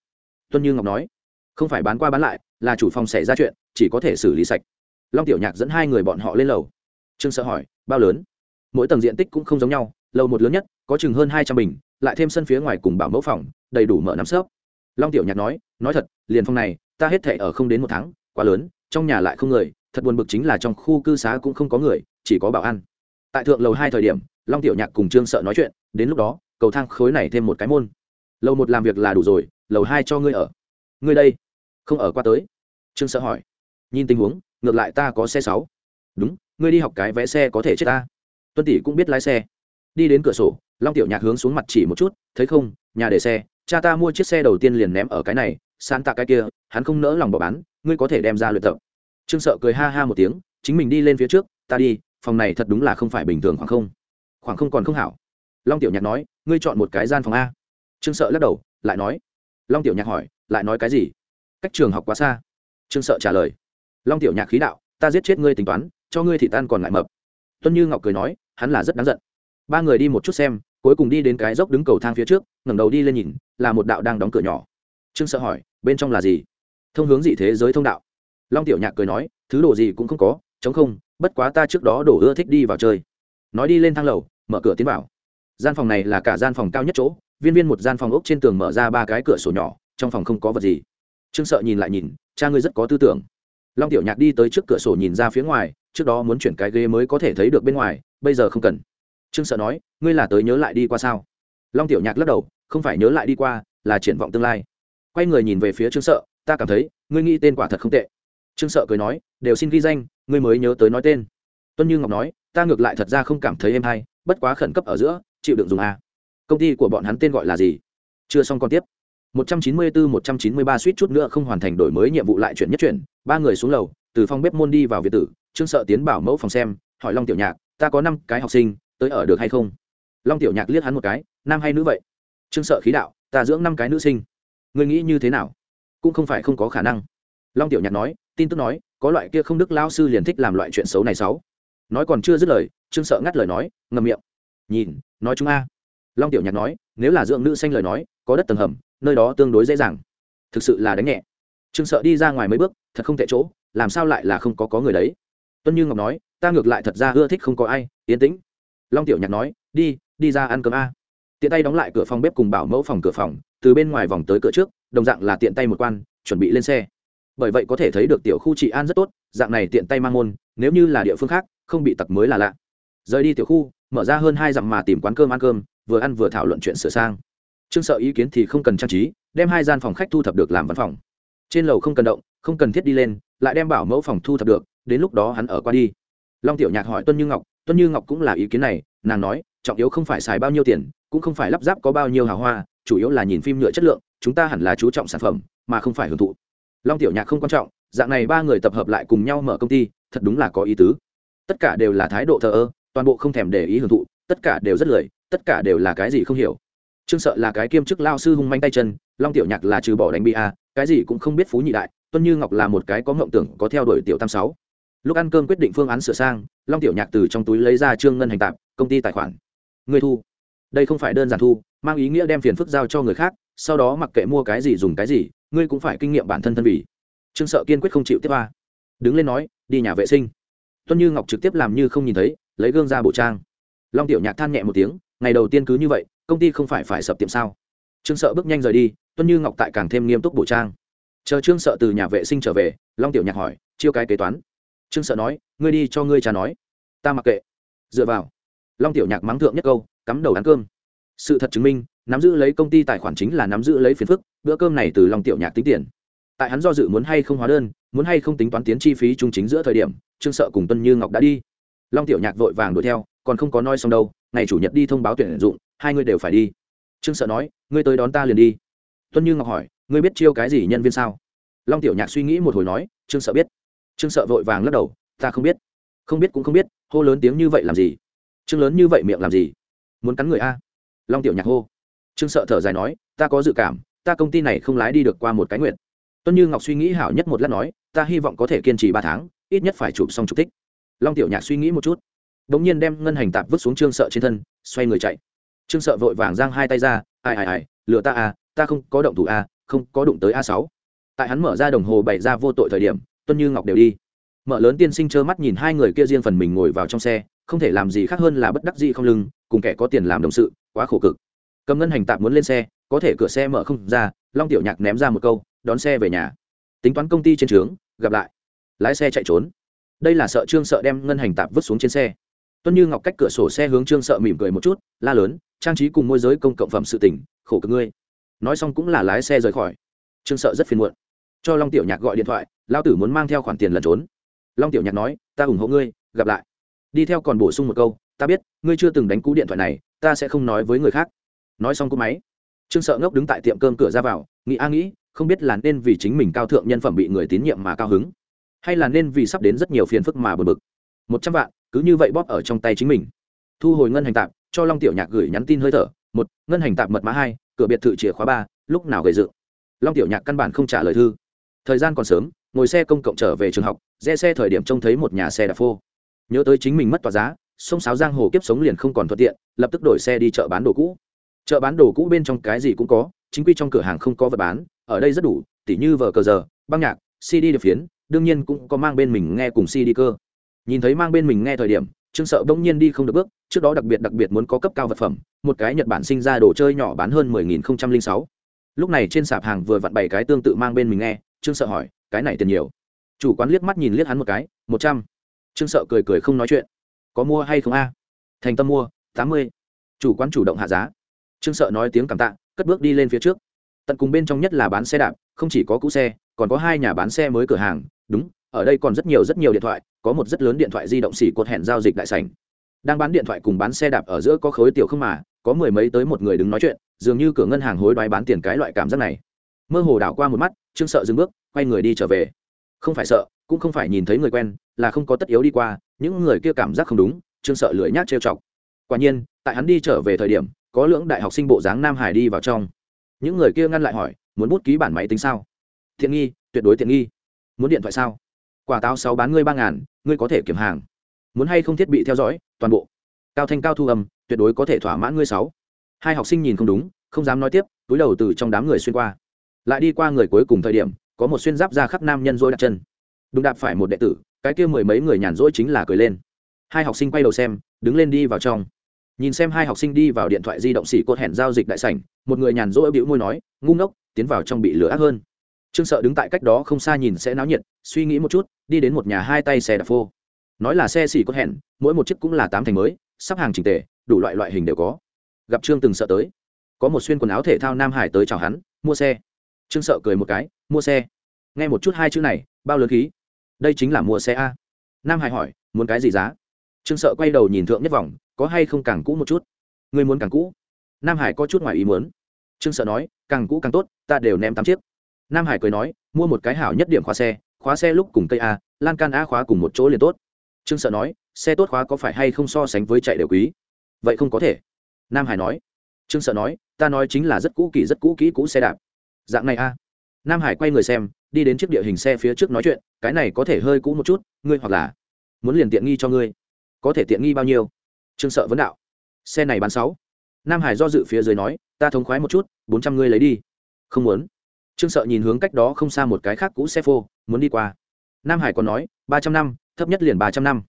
[SPEAKER 1] Tuân như ngọc nói, không phải bán qua bán lại, là chủ phòng xảy ra chuyện, chỉ có thể xử lý sạch. Long tiểu nhạc dẫn hai người bọn họ lên lầu. Trương sợ hỏi, bao lớn? Mỗi tầng diện tích cũng không giống nhau, lầu một lớn nhất, có chừng hơn hai trăm bình, lại thêm sân phía ngoài cùng bảo mẫu phòng, đầy đủ mở nắm sớp long tiểu nhạc nói nói thật, liền phòng này, ta hết thể ở không đến một tháng, quá lớn, trong nhà lại không người thật buồn bực chính là trong khu cư xá cũng không có người, chỉ có bảo ăn tại thượng lầu hai thời điểm, long tiểu nhạc cùng trương sợ nói chuyện, đến lúc đó, cầu thang khối này thêm một cái môn. Lầu một làm việc là đủ rồi, lầu hai cho ngươi ở. Ngươi đây, không ở qua tới? Trương sợ hỏi. Nhìn tình huống, ngược lại ta có xe sáu. Đúng, ngươi đi học cái vé xe có thể chết ta. Tuân tỷ cũng biết lái xe. Đi đến cửa sổ, long tiểu nhạc hướng xuống mặt chỉ một chút, thấy không, nhà để xe, cha ta mua chiếc xe đầu tiên liền ném ở cái này san tạ cái kia, hắn không nỡ lòng bỏ bán, ngươi có thể đem ra luyện tập trương sợ cười ha ha một tiếng, chính mình đi lên phía trước, ta đi, phòng này thật đúng là không phải bình thường khoảng không. Khoảng không còn không hảo. Long tiểu nhạc nói, ngươi chọn một cái gian phòng a. Trương sợ lắc đầu, lại nói. Long tiểu nhạc hỏi, lại nói cái gì? Cách trường học quá xa. Trương sợ trả lời. Long tiểu nhạc khí đạo, ta giết chết ngươi tính toán, cho ngươi thị tan còn lại mập. Tuân như ngọc cười nói, hắn là rất đáng giận. Ba người đi một chút xem, cuối cùng đi đến cái dốc đứng cầu thang phía trước, ngẩng đầu đi lên nhìn, là một đạo đang đóng cửa nhỏ. Trương sợ hỏi, bên trong là gì? Thông hướng dị thế giới thông đạo long tiểu nhạc cười nói, thứ đồ gì cũng không có chống không, bất quá ta trước đó đổ ưa thích đi vào chơi. Nói đi lên thang lầu, mở cửa tiến vào. Gian phòng này là cả gian phòng cao nhất chỗ, viên viên một gian phòng ốc trên tường mở ra ba cái cửa sổ nhỏ, trong phòng không có vật gì. Trương sợ nhìn lại nhìn, cha ngươi rất có tư tưởng. Long tiểu nhạc đi tới trước cửa sổ nhìn ra phía ngoài, trước đó muốn chuyển cái ghế mới có thể thấy được bên ngoài, bây giờ không cần. Trương sợ nói, ngươi là tới nhớ lại đi qua sao? Long tiểu nhạc lắc đầu, không phải nhớ lại đi qua, là triển vọng tương lai. Quay người nhìn về phía trương sợ, ta cảm thấy, ngươi nghĩ tên quả thật không tệ trương sợ cười nói, đều xin ghi danh, ngươi mới nhớ tới nói tên. Tuân như ngọc nói, ta ngược lại thật ra không cảm thấy êm hay, bất quá khẩn cấp ở giữa, chịu đựng dùng a. Công ty của bọn hắn tên gọi là gì? Chưa xong còn tiếp. 194-193 suýt chút nữa không hoàn thành đổi mới nhiệm vụ lại chuyển nhất chuyển, ba người xuống lầu, từ phòng bếp môn đi vào việt tử, trương sợ tiến bảo mẫu phòng xem, hỏi long tiểu nhạc, ta có năm cái học sinh, tới ở được hay không? Long tiểu nhạc liếc hắn một cái, nam hay nữ vậy? Trương sợ khí đạo, ta dưỡng năm cái nữ sinh. Ngươi nghĩ như thế nào? Cũng không phải không có khả năng. Long tiểu nhạc nói tin tức nói, có loại kia không đức lao sư liền thích làm loại chuyện xấu này xấu nói còn chưa dứt lời, trương sợ ngắt lời nói ngầm miệng. Nhìn, nói chúng a. Long tiểu nhạc nói, nếu là dưỡng nữ xanh lời nói, có đất tầng hầm, nơi đó tương đối dễ dàng. Thực sự là đánh nhẹ. Trương sợ đi ra ngoài mấy bước, thật không tệ chỗ, làm sao lại là không có có người đấy? Tuân như ngọc nói, ta ngược lại thật ra ưa thích không có ai, yên tĩnh. Long tiểu nhạc nói, đi đi ra ăn cơm a. Tiện tay đóng lại cửa phòng bếp cùng bảo mẫu phòng cửa phòng, từ bên ngoài vòng tới cửa trước, đồng dạng là tiện tay một quan, chuẩn bị lên xe bởi vậy có thể thấy được tiểu khu trị an rất tốt, dạng này tiện tay mang môn, nếu như là địa phương khác, không bị tặc mới là lạ. Rời đi tiểu khu, mở ra hơn hai dặm mà tìm quán cơm ăn cơm, vừa ăn vừa thảo luận chuyện sửa sang. Trương sợ ý kiến thì không cần trang trí, đem hai gian phòng khách thu thập được làm văn phòng. Trên lầu không cần động, không cần thiết đi lên, lại đem bảo mẫu phòng thu thập được, đến lúc đó hắn ở qua đi. Long tiểu nhạc hỏi tuân như ngọc, tuân như ngọc cũng là ý kiến này, nàng nói, trọng yếu không phải xài bao nhiêu tiền, cũng không phải lắp ráp có bao nhiêu hào hoa, chủ yếu là nhìn phim nhựa chất lượng, chúng ta hẳn là chú trọng sản phẩm, mà không phải hưởng thụ long tiểu nhạc không quan trọng dạng này ba người tập hợp lại cùng nhau mở công ty thật đúng là có ý tứ. Tất cả đều là thái độ thờ ơ toàn bộ không thèm để ý hưởng thụ tất cả đều rất lười tất cả đều là cái gì không hiểu. Trương sợ là cái kiêm chức lao sư hung manh tay chân long tiểu nhạc là trừ bỏ đánh bia, cái gì cũng không biết phú nhị đại tuân như ngọc là một cái có ngộng tưởng có theo đuổi tiểu tam sáu. Lúc ăn cơm quyết định phương án sửa sang long tiểu nhạc từ trong túi lấy ra trương ngân hành tạp công ty tài khoản. Người thu. Đây không phải đơn giản thu mang ý nghĩa đem phiền phức giao cho người khác sau đó mặc kệ mua cái gì dùng cái gì ngươi cũng phải kinh nghiệm bản thân thân vì trương sợ kiên quyết không chịu tiếp ba đứng lên nói, đi nhà vệ sinh. Tuân như ngọc trực tiếp làm như không nhìn thấy, lấy gương ra bộ trang. Long tiểu nhạc than nhẹ một tiếng, ngày đầu tiên cứ như vậy, công ty không phải phải sập tiệm sao? Trương sợ bước nhanh rời đi, tuân như ngọc tại càng thêm nghiêm túc bổ trang. Chờ trương sợ từ nhà vệ sinh trở về, long tiểu nhạc hỏi, chiêu cái kế toán. Trương sợ nói, ngươi đi cho ngươi cha nói. Ta mặc kệ. Dựa vào. Long tiểu nhạc mắng thượng nhất câu, cắm đầu ăn cơm. Sự thật chứng minh, nắm giữ lấy công ty tài khoản chính là nắm giữ lấy phiền phức bữa cơm này từ long tiểu nhạc tính tiền. Tại hắn do dự muốn hay không hóa đơn, muốn hay không tính toán tiến chi phí trung chính giữa thời điểm, trương sợ cùng tuân như ngọc đã đi. Long tiểu nhạc vội vàng đuổi theo, còn không có nói xong đâu, ngày chủ nhật đi thông báo tuyển dụng, hai người đều phải đi. Trương sợ nói, ngươi tới đón ta liền đi. Tuân như ngọc hỏi, ngươi biết chiêu cái gì nhân viên sao? Long tiểu nhạc suy nghĩ một hồi nói, trương sợ biết. Trương sợ vội vàng lắc đầu, ta không biết. Không biết cũng không biết, hô lớn tiếng như vậy làm gì? Trương lớn như vậy miệng làm gì? Muốn cắn người a. Long tiểu nhạc hô. Trương sợ thở dài nói, ta có dự cảm ta công ty này không lái đi được qua một cái nguyện. Tuân như ngọc suy nghĩ hảo nhất một lát nói, ta hy vọng có thể kiên trì ba tháng, ít nhất phải chụp xong chụp thích. long tiểu nhạc suy nghĩ một chút. Đ ỗ n g nhiên đem ngân hành tạp vứt xuống trương sợ trên thân, xoay người chạy. Trương sợ vội vàng giang hai tay ra, ai ai ai, lừa ta à ta không có động thủ a không có đụng tới a sáu. Tại hắn mở ra đồng hồ bày ra vô tội thời điểm, tuân như ngọc đều đi. Mở lớn tiên sinh trơ mắt nhìn hai người kia riêng phần mình ngồi vào trong xe, không thể làm gì khác hơn là bất đắc dĩ không lưng, cùng kẻ có tiền làm đồng sự, quá khổ cực. Cầm ngân hành tạm muốn lên xe có thể cửa xe mở không ra, long tiểu nhạc ném ra một câu, đón xe về nhà. Tính toán công ty trên trướng, gặp lại. Lái xe chạy trốn. Đây là sợ trương sợ đem ngân hành tạp vứt xuống trên xe. Tuân như ngọc cách cửa sổ xe hướng trương sợ mỉm cười một chút, la lớn, trang trí cùng môi giới công cộng phẩm sự tỉnh khổ cực ngươi. Nói xong cũng là lái xe rời khỏi. Trương sợ rất phiền muộn. Cho long tiểu nhạc gọi điện thoại, lao tử muốn mang theo khoản tiền lẩn trốn. Long tiểu nhạc nói, ta ủng hộ ngươi, gặp lại. Đi theo còn bổ sung một câu, ta biết, ngươi chưa từng đánh cú điện thoại này, ta sẽ không nói với người khác. Nói xong cú máy trương sợ ngốc đứng tại tiệm cơm cửa ra vào, nghĩ a nghĩ, không biết là nên vì chính mình cao thượng nhân phẩm bị người tín nhiệm mà cao hứng, hay là nên vì sắp đến rất nhiều phiền phức mà bực bực. Một trăm vạn, cứ như vậy bóp ở trong tay chính mình. Thu hồi ngân hành tạm cho long tiểu nhạc gửi nhắn tin hơi thở. Một, ngân hành tạm mật mã hai, cửa biệt thự chìa khóa ba, lúc nào gầy dựng? Long tiểu nhạc căn bản không trả lời thư. Thời gian còn sớm, ngồi xe công cộng trở về trường học rẽ xe thời điểm trông thấy một nhà xe đạp phô. Nhớ tới chính mình mất tòa giá, sông sáo giang hồ kiếp sống liền không còn thuận tiện, lập tức đổi xe đi chợ bán đồ cũ chợ bán đồ cũ bên trong cái gì cũng có, chính quy trong cửa hàng không có vật bán, ở đây rất đủ, tỉ như vờ cờ giờ, băng nhạc, cd được phiến, đương nhiên cũng có mang bên mình nghe cùng cd cơ. Nhìn thấy mang bên mình nghe thời điểm, trương sợ bỗng nhiên đi không được bước, trước đó đặc biệt đặc biệt muốn có cấp cao vật phẩm, một cái nhật bản sinh ra đồ chơi nhỏ bán hơn mười nghìn không trăm linh sáu. Lúc này trên sạp hàng vừa vặn bảy cái tương tự mang bên mình nghe, trương sợ hỏi, cái này tiền nhiều? Chủ quán liếc mắt nhìn liếc hắn một cái, một trăm. Trương sợ cười cười không nói chuyện, có mua hay không a? Thành tâm mua, tám mươi. Chủ quán chủ động hạ giá trương sợ nói tiếng cảm tạ, cất bước đi lên phía trước. Tận cùng bên trong nhất là bán xe đạp, không chỉ có cũ xe, còn có hai nhà bán xe mới cửa hàng. Đúng, ở đây còn rất nhiều rất nhiều điện thoại, có một rất lớn điện thoại di động xỉ cột hẹn giao dịch đại sành đang bán điện thoại cùng bán xe đạp ở giữa có khối tiểu không mà, có mười mấy tới một người đứng nói chuyện, dường như cửa ngân hàng hối đoái bán tiền cái loại cảm giác này. Mơ hồ đảo qua một mắt, trương sợ dừng bước, quay người đi trở về. Không phải sợ, cũng không phải nhìn thấy người quen, là không có tất yếu đi qua, những người kia cảm giác không đúng, trương sợ lưỡi nhát trêu chọc. Quả nhiên, tại hắn đi trở về thời điểm có lưỡng đại học sinh bộ dáng nam hải đi vào trong. Những người kia ngăn lại hỏi, muốn bút ký bản máy tính sao? Thiện nghi, tuyệt đối tiện nghi. Muốn điện thoại sao? Quả táo sáu bán ngươi ba ngàn, ngươi có thể kiểm hàng. Muốn hay không thiết bị theo dõi, toàn bộ. Cao thanh cao thu âm, tuyệt đối có thể thỏa mãn ngươi sáu. Hai học sinh nhìn không đúng, không dám nói tiếp, túi đầu từ trong đám người xuyên qua. Lại đi qua người cuối cùng thời điểm, có một xuyên giáp ra khắp nam nhân dối đặt chân. Đúng đạp phải một đệ tử, cái kia mười mấy người nhàn rỗi chính là cười lên. Hai học sinh quay đầu xem, đứng lên đi vào trong nhìn xem hai học sinh đi vào điện thoại di động xỉ cột hẹn giao dịch đại sảnh, một người nhàn rỗi bĩu môi nói, ngu ngốc, tiến vào trong bị lửa ác hơn. Trương sợ đứng tại cách đó không xa nhìn sẽ náo nhiệt, suy nghĩ một chút, đi đến một nhà hai tay xe đạp phô. Nói là xe xỉ cột hẹn, mỗi một chiếc cũng là tám thành mới, sắp hàng trình tề, đủ loại loại hình đều có. Gặp trương từng sợ tới. Có một xuyên quần áo thể thao nam hải tới chào hắn, mua xe. Trương sợ cười một cái, mua xe. Nghe một chút hai chữ này, bao lớn khí. Đây chính là mua xe a. Nam hải hỏi, muốn cái gì giá? Trương sợ quay đầu nhìn thượng nhất vòng, có hay không càng cũ một chút? Ngươi muốn càng cũ? Nam hải có chút ngoài ý muốn. Trương sợ nói, càng cũ càng tốt, ta đều ném tám chiếc. Nam hải cười nói, mua một cái hảo nhất điểm khóa xe khóa xe lúc cùng cây a, lan can a khóa cùng một chỗ liền tốt. Trương sợ nói, xe tốt khóa có phải hay không so sánh với chạy đều quý? Vậy không có thể. Nam hải nói. Trương sợ nói, ta nói chính là rất cũ kỹ, rất cũ kỹ cũ xe đạp. Dạng này a. Nam hải quay người xem, đi đến chiếc địa hình xe phía trước nói chuyện, cái này có thể hơi cũ một chút, ngươi hoặc là muốn liền tiện nghi cho ngươi có thể tiện nghi bao nhiêu? Trương sợ vấn đạo. Xe này bán sáu. Nam hải do dự phía dưới nói, ta thống khoái một chút, bốn trăm ngươi lấy đi. Không muốn. Trương sợ nhìn hướng cách đó không xa một cái khác cũ xe phô, muốn đi qua. Nam hải còn nói, ba trăm năm, thấp nhất liền ba trăm năm.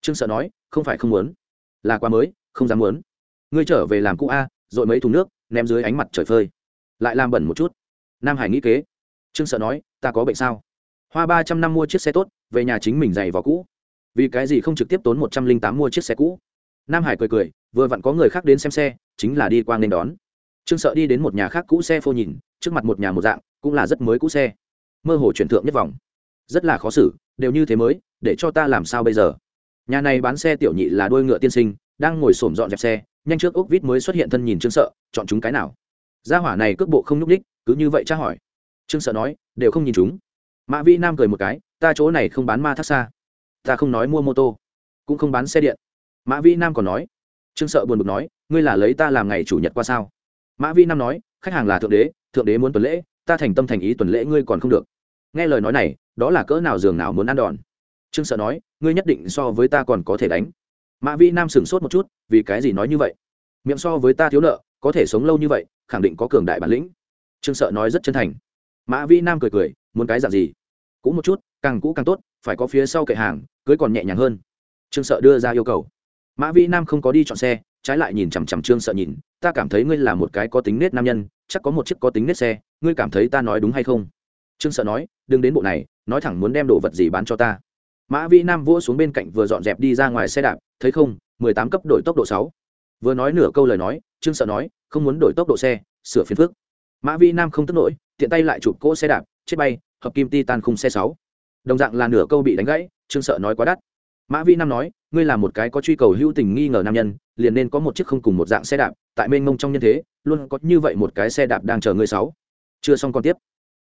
[SPEAKER 1] Trương sợ nói, không phải không muốn. Là quá mới, không dám muốn. Ngươi trở về làm cũ a, rồi mấy thùng nước, ném dưới ánh mặt trời phơi. Lại làm bẩn một chút. Nam hải nghĩ kế. Trương sợ nói, ta có bệnh sao? Hoa ba trăm năm mua chiếc xe tốt, về nhà chính mình giày vào cũ vì cái gì không trực tiếp tốn một trăm linh tám mua chiếc xe cũ? Nam hải cười cười, vừa vặn có người khác đến xem xe, chính là đi qua nên đón. Trương sợ đi đến một nhà khác cũ xe phô nhìn, trước mặt một nhà một dạng, cũng là rất mới cũ xe. Mơ hồ chuyển thượng nhất vòng. Rất là khó xử, đều như thế mới, để cho ta làm sao bây giờ? Nhà này bán xe tiểu nhị là đôi ngựa tiên sinh, đang ngồi xổm dọn dẹp xe, nhanh trước ốc vít mới xuất hiện thân nhìn trương sợ, chọn chúng cái nào? Gia hỏa này cước bộ không nhúc ních cứ như vậy tra hỏi. Trương sợ nói, đều không nhìn chúng. Mã vĩ nam cười một cái, ta chỗ này không bán ma thác xa ta không nói mua mô tô cũng không bán xe điện. Mã vĩ nam còn nói, trương sợ buồn bực nói, ngươi là lấy ta làm ngày chủ nhật qua sao? Mã vĩ nam nói, khách hàng là thượng đế thượng đế muốn tuần lễ, ta thành tâm thành ý tuần lễ ngươi còn không được. Nghe lời nói này, đó là cỡ nào giường nào muốn ăn đòn. Trương sợ nói, ngươi nhất định so với ta còn có thể đánh. Mã vĩ nam sửng sốt một chút, vì cái gì nói như vậy? Miệng so với ta thiếu nợ, có thể sống lâu như vậy, khẳng định có cường đại bản lĩnh. Trương sợ nói rất chân thành. Mã vĩ nam cười cười, muốn cái dạng gì? Cũ một chút, càng cũ càng tốt phải có phía sau kệ hàng, cưới còn nhẹ nhàng hơn. Trương sợ đưa ra yêu cầu. Mã vĩ nam không có đi chọn xe, trái lại nhìn chằm chằm trương sợ nhìn, ta cảm thấy ngươi là một cái có tính nết nam nhân, chắc có một chiếc có tính nết xe, ngươi cảm thấy ta nói đúng hay không? Trương sợ nói, đừng đến bộ này, nói thẳng muốn đem đồ vật gì bán cho ta. Mã vĩ nam vỗ xuống bên cạnh vừa dọn dẹp đi ra ngoài xe đạp, thấy không, mười tám cấp đổi tốc độ sáu. Vừa nói nửa câu lời nói, trương sợ nói, không muốn đổi tốc độ xe, sửa phiền phước mã vĩ nam không tức nổi, tiện tay lại chụp cỗ xe đạp, chết bay, hợp kim ti tan khung xe sáu đồng dạng là nửa câu bị đánh gãy, trương sợ nói quá đắt. Mã vi nam nói, ngươi là một cái có truy cầu hữu tình nghi ngờ nam nhân, liền nên có một chiếc không cùng một dạng xe đạp, tại mênh mông trong nhân thế, luôn có như vậy một cái xe đạp đang chờ ngươi sáu. Chưa xong còn tiếp.